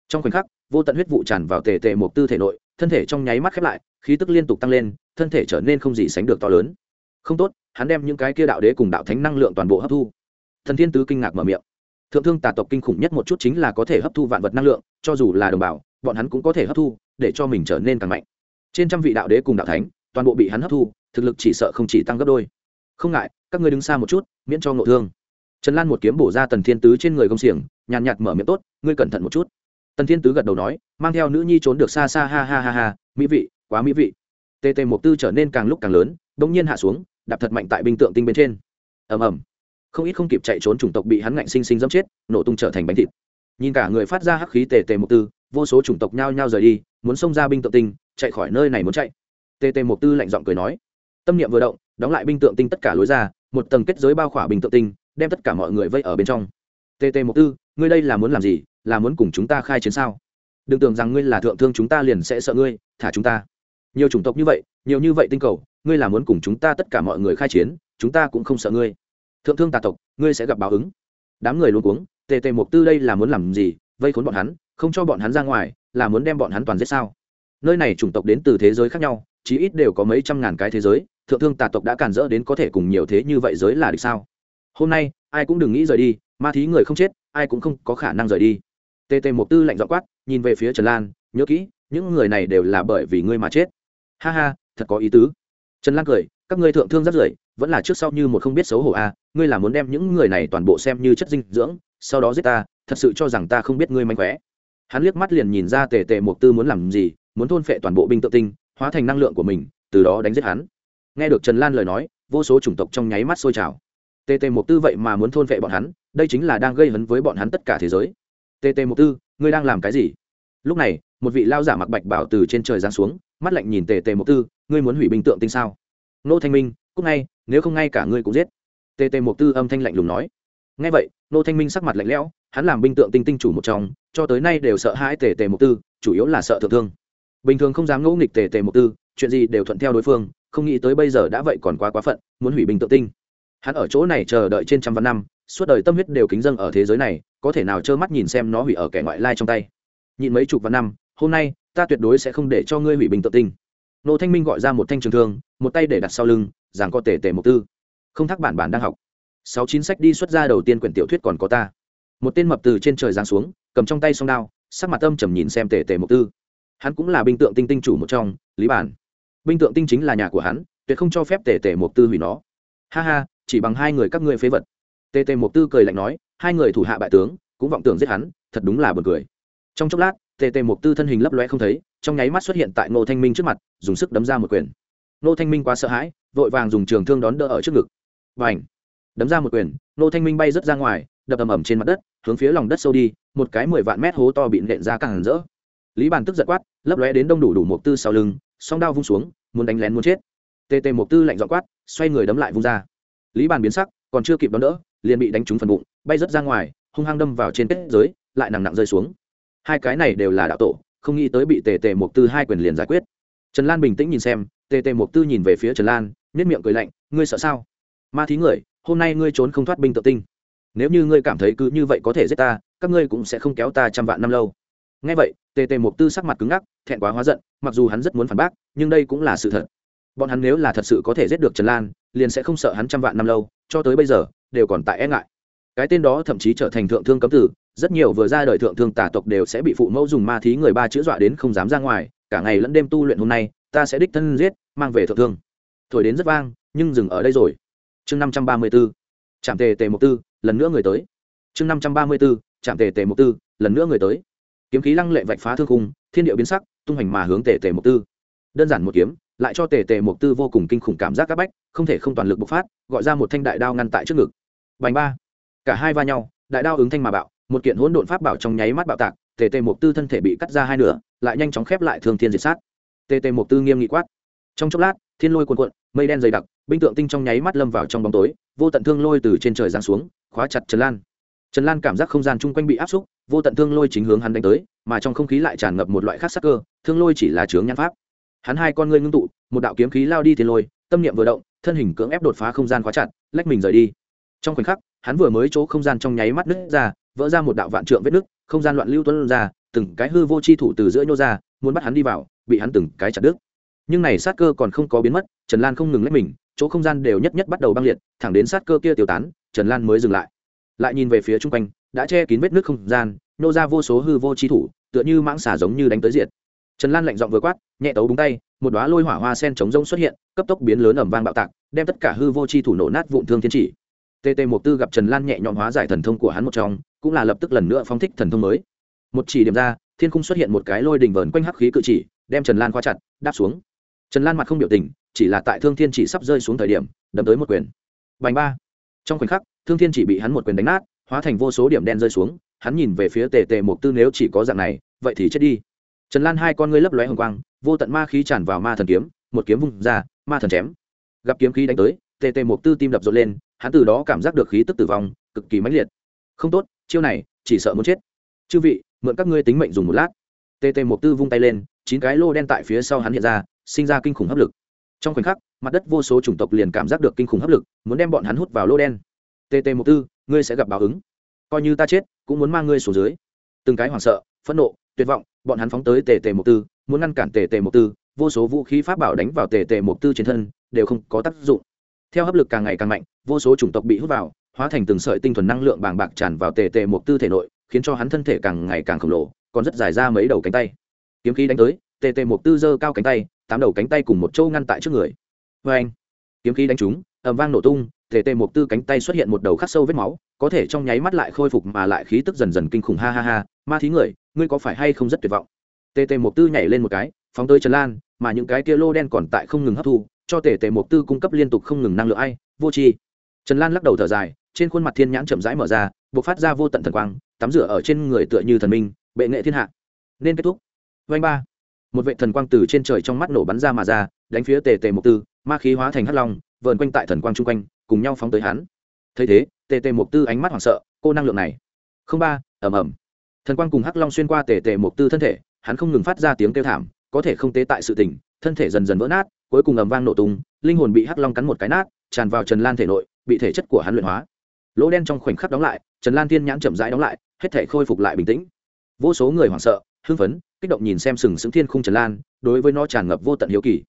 Trong khoảnh khắc, vô tận huyết vụ tràn vào tề tề một tư thể nội, thân thể trong nháy mắt khép lại, khí tức liên tục tăng lên, thân thể trở nên không gì sánh được to lớn. Không tốt, hắn đem những cái kia đạo đế cùng đạo thánh năng lượng toàn bộ hấp thu. Thần thiên tứ kinh ngạc mở miệng. Thượng thương tà tộc kinh khủng nhất một chút chính là có thể hấp thu vạn vật năng lượng, cho dù là đồng bào, bọn hắn cũng có thể hấp thu, để cho mình trở nên càng mạnh. Trên trăm vị đạo đế cùng đạo thánh, toàn bộ bị hắn hấp thu thực lực chỉ sợ không chỉ tăng gấp đôi. Không ngại, các ngươi đứng xa một chút, miễn cho ngộ thương. Trần lan một kiếm bổ ra tần thiên tứ trên người công xiềng, nhàn nhạt mở miệng tốt, ngươi cẩn thận một chút. Tần thiên tứ gật đầu nói, mang theo nữ nhi trốn được xa xa, ha ha ha ha, mỹ vị, quá mỹ vị. Tê tê một tư trở nên càng lúc càng lớn đ ỗ n g nhiên hạ xuống, đạp thật mạnh tại binh tượng tinh bên trên. Ầm ầm. Không ít không kịp chạy trốn chủng tộc bị hắn ngạnh sinh sinh dẫm chết, nổ tung trở thành bánh thịt. Nhìn cả người phát ra hắc khí tề tề một tư, vô số chủng tộc nhao nhao rời đi, muốn xông ra binh tượng tinh, chạy khỏi nơi này muốn chạy. Tề tề một tư lạnh giọng cười nói tâm niệm vừa động, đóng lại binh tượng tinh tất cả lối ra, một tầng kết giới bao khỏa binh tượng tinh, đem tất cả mọi người vây ở bên trong. TT một tư, ngươi đây là muốn làm gì? Là muốn cùng chúng ta khai chiến sao? Đừng tưởng rằng ngươi là thượng thương chúng ta liền sẽ sợ ngươi, thả chúng ta. Nhiều chủng tộc như vậy, nhiều như vậy tinh cầu, ngươi là muốn cùng chúng ta tất cả mọi người khai chiến, chúng ta cũng không sợ ngươi. Thượng thương tà tộc, ngươi sẽ gặp báo ứng. Đám người luôn cuống tề tề mục tư đây là muốn làm gì? Vây khốn bọn hắn, không cho bọn hắn ra ngoài, là muốn đem bọn hắn toàn giết sao? Nơi này chủng tộc đến từ thế giới khác nhau, chí ít đều có mấy trăm ngàn cái thế giới thượng thương tà tộc đã cản rỡ đến có thể cùng nhiều thế như vậy giới là được sao? Hôm nay ai cũng đừng nghĩ rời đi ma thí người không chết ai cũng không có khả năng rời đi. Tề tề mục tư lạnh dọ quát nhìn về phía trần lan nhớ kỹ những người này đều là bởi vì ngươi mà chết. Ha ha thật có ý tứ. Trần lan cười các ngươi thượng thương rất rời vẫn là trước sau như một không biết xấu hổ a à, ngươi là muốn đem những người này toàn bộ xem như chất dinh dưỡng sau đó giết ta thật sự cho rằng ta không biết ngươi manh khỏe. Hắn liếc mắt liền nhìn ra tề tề mục tư muốn làm gì muốn thôn phệ toàn bộ binh tự tinh hóa thành năng lượng của mình từ đó đánh giết hắn nghe được trần lan lời nói, vô số chủng tộc trong nháy mắt sôi trào. Tề tề mục tư vậy mà muốn thôn vệ bọn hắn, đây chính là đang gây hấn với bọn hắn tất cả thế giới. Tề tề mục tư, ngươi đang làm cái gì? Lúc này, một vị lao giả mặc bạch bảo từ trên trời giáng xuống, mắt lạnh nhìn tề tề mục tư, ngươi muốn hủy bình tượng tinh sao? Nô thanh minh cúc ngay, nếu không ngay cả ngươi cũng giết. Tề tề mục tư âm thanh lạnh lùng nói. Ngay vậy, nô thanh minh sắc mặt lạnh lẽo, hắn làm binh tượng tinh tinh chủ một trong, cho tới nay đều sợ hãi tề tề mục tư, chủ yếu là sợ thượng thương. Bình thường không dám ngẫu nghịch tề tề mục tư, chuyện gì đều thuận theo đối phương không nghĩ tới bây giờ đã vậy còn quá quá phận, muốn hủy bình tượng tinh. Hắn ở chỗ này chờ đợi trên trăm vạn năm, suốt đời tâm huyết đều kính dâng ở thế giới này, có thể nào trơ mắt nhìn xem nó hủy ở kẻ ngoại lai trong tay. Nhịn mấy chục vạn năm, hôm nay, ta tuyệt đối sẽ không để cho ngươi hủy bình tự tinh. Nô thanh minh gọi ra một thanh trường thương, một tay để đặt sau lưng rằng có tể tể mục tư. Không thắc bản bản đang học. Sáu chín sách đi xuất ra đầu tiên quyển tiểu thuyết còn có ta. Một tên mập từ trên trời giáng xuống, cầm trong tay song đao, sắc mặt âm trầm nhìn xem tể tể mục tư. Hắn cũng là binh tượng tinh tinh chủ một trong, lý bản binh tượng tinh chính là nhà của hắn, tuyệt không cho phép tề tề mục tư hủy nó. Ha ha, chỉ bằng hai người các ngươi phế vật. Tề tề mục tư cười lạnh nói, hai người thủ hạ bại tướng, cũng vọng tưởng giết hắn, thật đúng là buồn cười. Trong chốc lát, tề tề mục tư thân hình lấp loe không thấy, trong nháy mắt xuất hiện tại ngô thanh minh trước mặt, dùng sức đấm ra một quyền. Ngô thanh minh quá sợ hãi, vội vàng dùng trường thương đón đỡ ở trước ngực. Và ảnh đấm ra một quyền, ngô thanh minh bay rớt ra ngoài, đập ầm ầm trên mặt đất, hướng phía lòng đất sâu đi, một cái mười vạn mét hố to bị nện ra càng rỡ. Lý bàn tức giật quát, lấp lóe đến đông đủ đủ mục tư sau lưng song đao vung xuống, muốn đánh lén muốn chết. Tê tê mục tư lạnh dọ quát, xoay người đấm lại vung ra. Lý bàn biến sắc, còn chưa kịp đón đỡ, liền bị đánh trúng phần bụng, bay rớt ra ngoài, hung hăng đâm vào trên kết giới, lại nặng nặng rơi xuống. Hai cái này đều là đạo tổ, không nghĩ tới bị tề tề mục tư hai quyền liền giải quyết. Trần lan bình tĩnh nhìn xem tề tề mục tư nhìn về phía trần lan nhất miệng cười lạnh, ngươi sợ sao? Ma thí người, hôm nay ngươi trốn không thoát binh tự tinh. Nếu như ngươi cảm thấy cứ như vậy có thể giết ta, các ngươi cũng sẽ không kéo ta trăm vạn năm lâu. Ngay vậy tề tề mục tư sắc mặt cứng ngắc thẹn quá hóa giận, mặc dù hắn rất muốn phản bác, nhưng đây cũng là sự thật. Bọn hắn nếu là thật sự có thể giết được trần lan, liền sẽ không sợ hắn trăm vạn năm lâu, cho tới bây giờ, đều còn tại e ngại. Cái tên đó thậm chí trở thành thượng thương cấm tử, rất nhiều vừa ra đời thượng thương tà tộc đều sẽ bị phụ mẫu dùng ma thí người ba chữ dọa đến không dám ra ngoài, cả ngày lẫn đêm tu luyện hôm nay, ta sẽ đích thân giết, mang về thượng thương. Thổi đến rất vang, nhưng dừng ở đây rồi. Chương năm trăm ba mươi b ố trạm tề tề mục tư, lần nữa người tới. Chương năm trăm ba mươi b ố trạm tề tề mục tư, lần nữa người tới kiếm khí lăng lệ vạch phá thương khung, thiên điệu biến sắc, tung hành mà hướng tề tề mục tư. Đơn giản một kiếm, lại cho tề tề mục tư vô cùng kinh khủng cảm giác c áp bách, không thể không toàn lực bộc phát, gọi ra một thanh đại đao ngăn tại trước ngực. Bành ba. Cả hai va nhau, đại đao ứng thanh mà bạo, một kiện hỗn độn pháp bảo trong nháy mắt bạo tạc, tề tề mục tư thân thể bị cắt ra hai nửa, lại nhanh chóng khép lại thương thiên diệt sát. Tề tề mục tư nghiêm nghị quát. Trong chốc lát, thiên lôi cuồn cuộn, mây đen dày đặc, binh tượng tinh trong nháy mắt lâm vào trong bóng tối, vô tận thương lôi từ trên trời giáng xuống, khóa chặt trần lan. Trần lan cảm giác không gian chung quanh bị áp xúc vô tận thương lôi chính hướng hắn đánh tới, mà trong không khí lại tràn ngập một loại khác sắc cơ, thương lôi chỉ là chướng nhãn pháp. Hắn hai con ngươi ngưng tụ, một đạo kiếm khí lao đi thiên lôi, tâm niệm vừa động, thân hình cưỡng ép đột phá không gian khóa chặt, lách mình rời đi. Trong khoảnh khắc, hắn vừa mới chỗ không gian trong nháy mắt nứt ra, vỡ ra một đạo vạn trượng vết nứt, không gian loạn lưu tuân ra, từng cái hư vô chi thủ từ giữa nhô ra, muốn bắt hắn đi vào, bị hắn từng cái chặt đứt. Nhưng này sát cơ còn không có biến mất, trần lan không ngừng lách mình, chỗ không gian đều nhất nhất bắt đầu băng liệt, thẳng đến sát cơ kia tiêu tán, trần lan mới dừng lại. Lại nhìn về phía chung quanh đã che kín vết nước không gian, nô ra vô số hư vô chi thủ, tựa như mãng xả giống như đánh tới diệt. Trần lan lạnh giọng vừa quát, nhẹ tấu búng tay, một đoá lôi hỏa hoa sen chống rông xuất hiện, cấp tốc biến lớn ẩm vang bạo tạc, đem tất cả hư vô chi thủ nổ nát vụn thương thiên chỉ. Tt một tư gặp trần lan nhẹ nhõm hóa giải thần thông của hắn một trong, cũng là lập tức lần nữa phóng thích thần thông mới. Một chỉ điểm ra, thiên khung xuất hiện một cái lôi đình vờn quanh hắc khí cự chỉ, đem trần lan khóa chặt, đáp xuống. Trần lan mặt không biểu tình, chỉ là tại thương thiên chỉ sắp rơi xuống thời điểm, đấm tới một quyền. Bành ba. Trong khoảnh khắc, thương thiên chỉ bị hắn một quyền đánh nát hóa thành vô số điểm đen rơi xuống, hắn nhìn về phía tề tề mục tư nếu chỉ có dạng này, vậy thì chết đi. Trần lan hai con ngươi lấp lóe hồng quang, vô tận ma khí tràn vào ma thần kiếm, một kiếm vung ra, ma thần chém. Gặp kiếm khí đánh tới, tề tề mục tư tim đập rộn lên, hắn từ đó cảm giác được khí tức tử vong, cực kỳ mãnh liệt. Không tốt, chiêu này, chỉ sợ muốn chết. Chư vị, mượn các ngươi tính mệnh dùng một lát. Tề tề mục tư vung tay lên, chín cái lô đen tại phía sau hắn hiện ra, sinh ra kinh khủng hấp lực. Trong khoảnh khắc, mặt đất vô số chủng tộc liền cảm giác được kinh khủng hấp lực, muốn đem bọn hắn hút vào lô đen. Tt mục tư ngươi sẽ gặp báo ứng. Coi như ta chết, cũng muốn mang ngươi xuống dưới. Từng cái hoảng sợ, phẫn nộ, tuyệt vọng, bọn hắn phóng tới tề tề mục tư, muốn ngăn cản tề tề mục tư, vô số vũ khí pháp bảo đánh vào tề tề mục tư trên thân, đều không có tác dụng. Theo hấp lực càng ngày càng mạnh, vô số chủng tộc bị hút vào, hóa thành từng sợi tinh thuần năng lượng bàng bạc tràn vào tề tề mục tư thể nội, khiến cho hắn thân thể càng ngày càng khổng lồ, còn rất dài ra mấy đầu cánh tay. Kiếm khí đánh tới, tề tề mục tư giơ cao cánh tay, tám đầu cánh tay cùng một châu ngăn tại trước người. Vê anh kiếm khí đánh trúng, ầm vang nổ tung tề tề mục tư cánh tay xuất hiện một đầu khắc sâu vết máu, có thể trong nháy mắt lại khôi phục mà lại khí tức dần dần kinh khủng, ha ha ha, ma thí người, ngươi có phải hay không rất tuyệt vọng? Tề tề mục tư nhảy lên một cái, phóng tới trần lan, mà những cái kia lô đen còn tại không ngừng hấp thu, cho tề tề mục tư cung cấp liên tục không ngừng năng lượng ai, vô tri. Trần lan lắc đầu thở dài, trên khuôn mặt thiên nhãn chậm rãi mở ra b ộ c phát ra vô tận thần quang, tắm rửa ở trên người tựa như thần minh, bệ nghệ thiên hạ. Nên kết thúc. Vanh ba. Một vệ thần quang từ trên trời trong mắt nổ bắn ra mà ra, đánh phía tề tề mục tư, ma khí hóa thành hắc long, vờn quanh tại thần quang chung quanh cùng nhau phóng tới hắn. Thấy thế tề tề mục tư ánh mắt hoảng sợ cô năng lượng này. Không ba ầm ầm, thần quang cùng hắc long xuyên qua tề tề mục tư thân thể hắn không ngừng phát ra tiếng kêu thảm có thể không tế tại sự tình thân thể dần dần vỡ nát cuối cùng ầm vang nổ tung linh hồn bị hắc long cắn một cái nát tràn vào trần lan thể nội bị thể chất của hắn luyện hóa. Lỗ đen trong khoảnh khắc đóng lại trần lan thiên nhãn chậm rãi đóng lại hết thể khôi phục lại bình tĩnh. Vô số người hoảng sợ hưng phấn kích động nhìn xem sừng sững thiên khung trần lan đối với nó tràn ngập vô tận hiếu kỳ.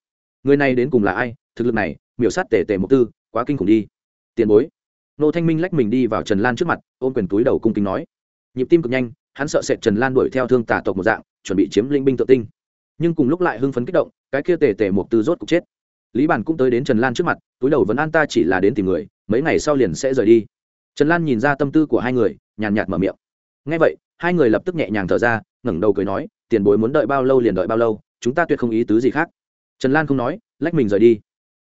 Người này đến cùng là ai? Thực lực này miểu sát tề tề mục tư quá kinh khủng đi. Tiền bối. Nô thanh minh lách mình đi vào trần lan trước mặt, ôm quyền túi đầu cung kính nói. Nhịp tim cực nhanh, hắn sợ sệt trần lan đuổi theo thương tà tộc một dạng, chuẩn bị chiếm linh binh tự tinh. Nhưng cùng lúc lại hưng phấn kích động, cái kia tề tề mục tư rốt cục chết. Lý bản cũng tới đến trần lan trước mặt, túi đầu vẫn an ta chỉ là đến tìm người, mấy ngày sau liền sẽ rời đi. Trần lan nhìn ra tâm tư của hai người, nhàn nhạt mở miệng. Ngay vậy, hai người lập tức nhẹ nhàng thở ra, ngẩng đầu cười nói, tiền bối muốn đợi bao lâu liền đợi bao lâu, chúng ta tuyệt không ý tứ gì khác. Trần lan không nói, lách mình rời đi.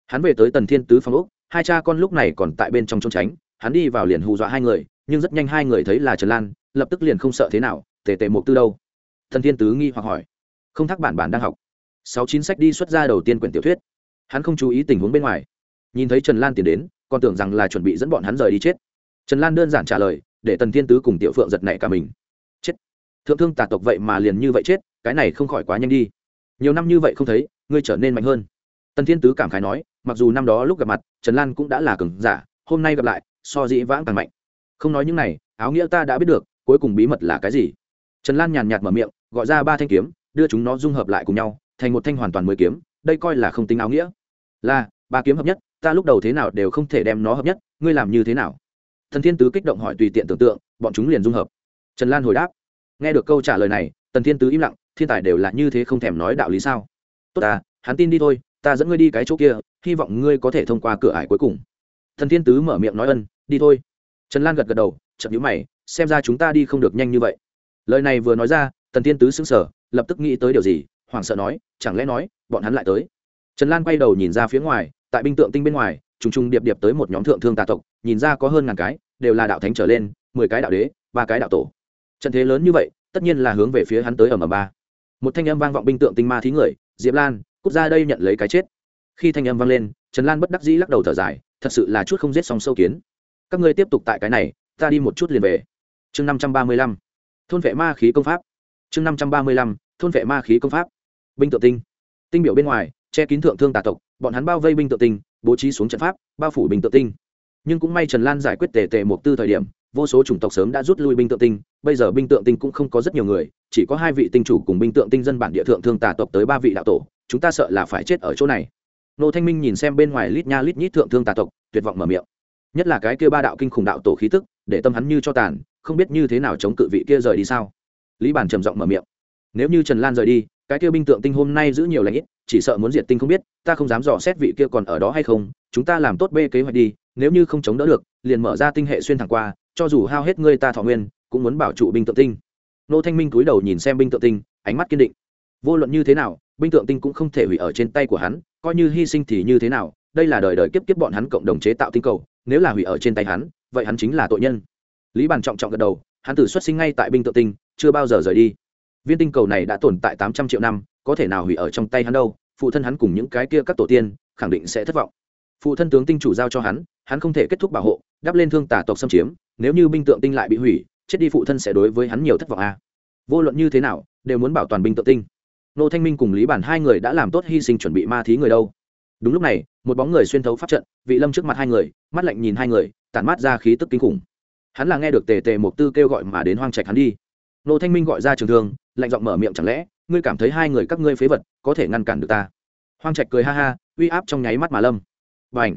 Hắn về tới tần thiên tứ phong úc hai cha con lúc này còn tại bên trong trốn tránh, hắn đi vào liền hù dọa hai người, nhưng rất nhanh hai người thấy là trần lan, lập tức liền không sợ thế nào, tề tề mục tư đâu. Thần thiên tứ nghi hoặc hỏi. Không thắc bản bản đang học. Sáu chín sách đi xuất ra đầu tiên quyển tiểu thuyết. Hắn không chú ý tình huống bên ngoài. Nhìn thấy trần lan tiến đến, còn tưởng rằng là chuẩn bị dẫn bọn hắn rời đi chết. Trần lan đơn giản trả lời, để tần thiên tứ cùng tiểu phượng giật nảy cả mình. Chết. Thượng thương tà tộc vậy mà liền như vậy chết, cái này không khỏi quá nhanh đi. Nhiều năm như vậy không thấy, ngươi trở nên mạnh hơn. Tần thiên tứ cảm khái nói mặc dù năm đó lúc gặp mặt, trần lan cũng đã là cường giả, hôm nay gặp lại, so dĩ vãng càng mạnh. Không nói những này, áo nghĩa ta đã biết được, cuối cùng bí mật là cái gì? Trần lan nhàn nhạt mở miệng, gọi ra ba thanh kiếm, đưa chúng nó dung hợp lại cùng nhau, thành một thanh hoàn toàn mới kiếm, đây coi là không tính áo nghĩa. Là, ba kiếm hợp nhất, ta lúc đầu thế nào đều không thể đem nó hợp nhất, ngươi làm như thế nào? Thần thiên tứ kích động hỏi tùy tiện tưởng tượng, bọn chúng liền dung hợp. Trần lan hồi đáp, nghe được câu trả lời này, tần thiên tứ im lặng, thiên tài đều là như thế không thèm nói đạo lý sao? Tốt ta hắn tin đi thôi ta dẫn ngươi đi cái chỗ kia, hy vọng ngươi có thể thông qua cửa ải cuối cùng. Thần thiên tứ mở miệng nói ân, đi thôi. Trần lan gật gật đầu chậm nhữ mày, xem ra chúng ta đi không được nhanh như vậy. Lời này vừa nói ra tần thiên tứ xứng sở lập tức nghĩ tới điều gì, hoảng sợ nói, chẳng lẽ nói, bọn hắn lại tới? Trần lan quay đầu nhìn ra phía ngoài, tại binh tượng tinh bên ngoài, trùng trùng điệp điệp tới một nhóm thượng thương tà tộc, nhìn ra có hơn ngàn cái, đều là đạo thánh trở lên, mười cái đạo đế, ba cái đạo tổ. Trận thế lớn như vậy, tất nhiên là hướng về phía hắn tới ở m ba. Một thanh âm vang vọng binh tượng tinh ma thí người, diệp lan cút ra đây nhận lấy cái chết. Khi thanh âm vang lên, trần lan bất đắc dĩ lắc đầu thở dài, thật sự là chút không giết xong sâu kiến. Các ngươi tiếp tục tại cái này, ta đi một chút liền về. Chương năm trăm ba mươi lăm. Thôn vệ ma khí công pháp. Chương năm trăm ba mươi lăm. Thôn vệ ma khí công pháp. Binh tự tinh. Tinh biểu bên ngoài, che kín thượng thương tà tộc, bọn hắn bao vây binh tự tinh, bố trí xuống trận pháp, bao phủ bình tự tinh. Nhưng cũng may trần lan giải quyết tề tề một tư thời điểm, vô số chủng tộc sớm đã rút lui binh tượng tinh, bây giờ binh tượng tinh cũng không có rất nhiều người, chỉ có hai vị tinh chủ cùng binh tượng tinh dân bản địa thượng thương tà tộc tới ba vị đạo tổ chúng ta sợ là phải chết ở chỗ này. Nô thanh minh nhìn xem bên ngoài lít nha lít nhít thượng thương tà tộc, tuyệt vọng mở miệng. Nhất là cái kia ba đạo kinh khủng đạo tổ khí tức, để tâm hắn như cho tàn, không biết như thế nào chống cự vị kia rời đi sao. Lý bản trầm giọng mở miệng. Nếu như trần lan rời đi, cái kia binh tượng tinh hôm nay giữ nhiều lãnh ít, chỉ sợ muốn diệt tinh không biết, ta không dám dò xét vị kia còn ở đó hay không, chúng ta làm tốt bê kế hoạch đi, nếu như không chống đỡ được, liền mở ra tinh hệ xuyên thẳng qua, cho dù hao hết ngươi ta thọ nguyên, cũng muốn bảo trụ binh tượng tinh. Nô thanh minh cúi đầu nhìn xem binh tượng tinh, ánh mắt kiên định vô luận như thế nào, binh tượng tinh cũng không thể hủy ở trên tay của hắn, coi như hy sinh thì như thế nào, đây là đời đời kiếp kiếp bọn hắn cộng đồng chế tạo tinh cầu, nếu là hủy ở trên tay hắn, vậy hắn chính là tội nhân. Lý bàn trọng trọng gật đầu, hắn tử xuất sinh ngay tại binh tượng tinh, chưa bao giờ rời đi. Viên tinh cầu này đã tồn tại tám trăm triệu năm, có thể nào hủy ở trong tay hắn đâu, phụ thân hắn cùng những cái kia các tổ tiên, khẳng định sẽ thất vọng. Phụ thân tướng tinh chủ giao cho hắn hắn không thể kết thúc bảo hộ, đắp lên thương tả tộc xâm chiếm, nếu như binh tượng tinh lại bị hủy, chết đi phụ thân sẽ đối với hắn nhiều thất vọng a à. vô luận như thế nào, đều muốn bảo toàn binh tượng tinh nô thanh minh cùng lý bản hai người đã làm tốt hy sinh chuẩn bị ma thí người đâu. Đúng lúc này, một bóng người xuyên thấu pháp trận, vị lâm trước mặt hai người, mắt lạnh nhìn hai người, tản mát ra khí tức kinh khủng. Hắn là nghe được tề tề mục tư kêu gọi mà đến hoang trạch hắn đi. Nô thanh minh gọi ra trường thương, lạnh giọng mở miệng chẳng lẽ, ngươi cảm thấy hai người các ngươi phế vật có thể ngăn cản được ta? Hoang trạch cười ha ha, uy áp trong nháy mắt mà lâm. B à n h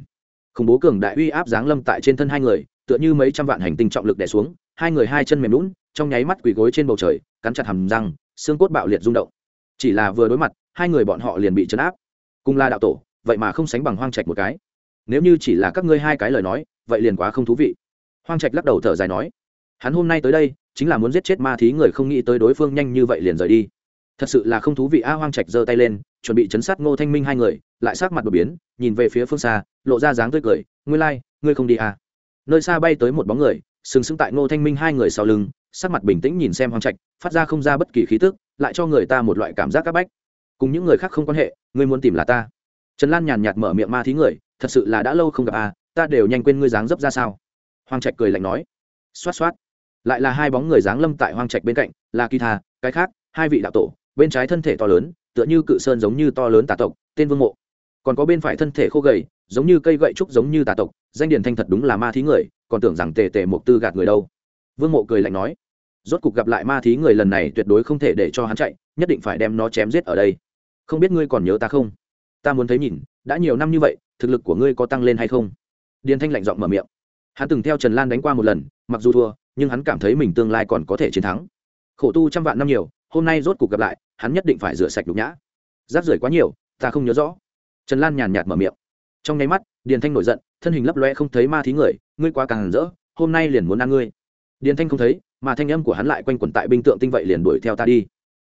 khủng bố cường đại uy áp giáng lâm tại trên thân hai người, tựa như mấy trăm vạn hành tinh trọng lực đẻ xuống, hai người hai chân mềm lún trong nháy mắt quỳ gối trên bầu trời, cắn chặt hầm răng, xương cốt bạo liệt rung động chỉ là vừa đối mặt hai người bọn họ liền bị chấn áp. Cùng là đạo tổ vậy mà không sánh bằng hoang trạch một cái. Nếu như chỉ là các ngươi hai cái lời nói vậy liền quá không thú vị. Hoang trạch lắc đầu thở dài nói hắn hôm nay tới đây chính là muốn giết chết ma thí người không nghĩ tới đối phương nhanh như vậy liền rời đi. Thật sự là không thú vị a. Hoang trạch giơ tay lên chuẩn bị chấn sát ngô thanh minh hai người lại sát mặt đột biến nhìn về phía phương xa lộ ra dáng tươi cười ngươi lai、like, ngươi không đi à. nơi xa bay tới một bóng người sừng sững tại ngô thanh minh hai người sau lưng sắc mặt bình tĩnh nhìn xem hoang trạch phát ra không ra bất kỳ khí tức lại cho người ta một loại cảm giác áp bách. Cùng những người khác không quan hệ, ngươi muốn tìm là ta. Trần lan nhàn nhạt mở miệng ma thí người, thật sự là đã lâu không gặp à ta đều nhanh quên ngươi dáng dấp ra sao. Hoàng trạch cười lạnh nói. Xoát xoát. Lại là hai bóng người dáng lâm tại Hoàng trạch bên cạnh, là kỳ tha, cái khác, hai vị đạo tổ, bên trái thân thể to lớn, tựa như cự sơn giống như to lớn tà tộc, tên vương mộ. Còn có bên phải thân thể khô gầy, giống như cây gậy trúc giống như tà tộc, danh điển thanh thật đúng là ma thí người, còn tưởng rằng tề tề mục tư gạt người đâu. Vương mộ cười lạnh nói rốt cục gặp lại ma thí người lần này tuyệt đối không thể để cho hắn chạy, nhất định phải đem nó chém giết ở đây. Không biết ngươi còn nhớ ta không? Ta muốn thấy nhìn, đã nhiều năm như vậy, thực lực của ngươi có tăng lên hay không? Điền thanh lạnh giọng mở miệng. Hắn từng theo trần lan đánh qua một lần, mặc dù thua, nhưng hắn cảm thấy mình tương lai còn có thể chiến thắng. Khổ tu trăm vạn năm nhiều, hôm nay rốt cuộc gặp lại, hắn nhất định phải rửa sạch nhục nhã. Rác rưởi quá nhiều, ta không nhớ rõ. Trần lan nhàn nhạt mở miệng. Trong nháy mắt, điền thanh nổi giận, thân hình lấp loe không thấy ma thí người, ngươi quá càng rỡ, hôm nay liền muốn ăn ngươi điền thanh không thấy, mà thanh âm của hắn lại quanh quẩn tại binh tượng tinh vậy liền đuổi theo ta đi.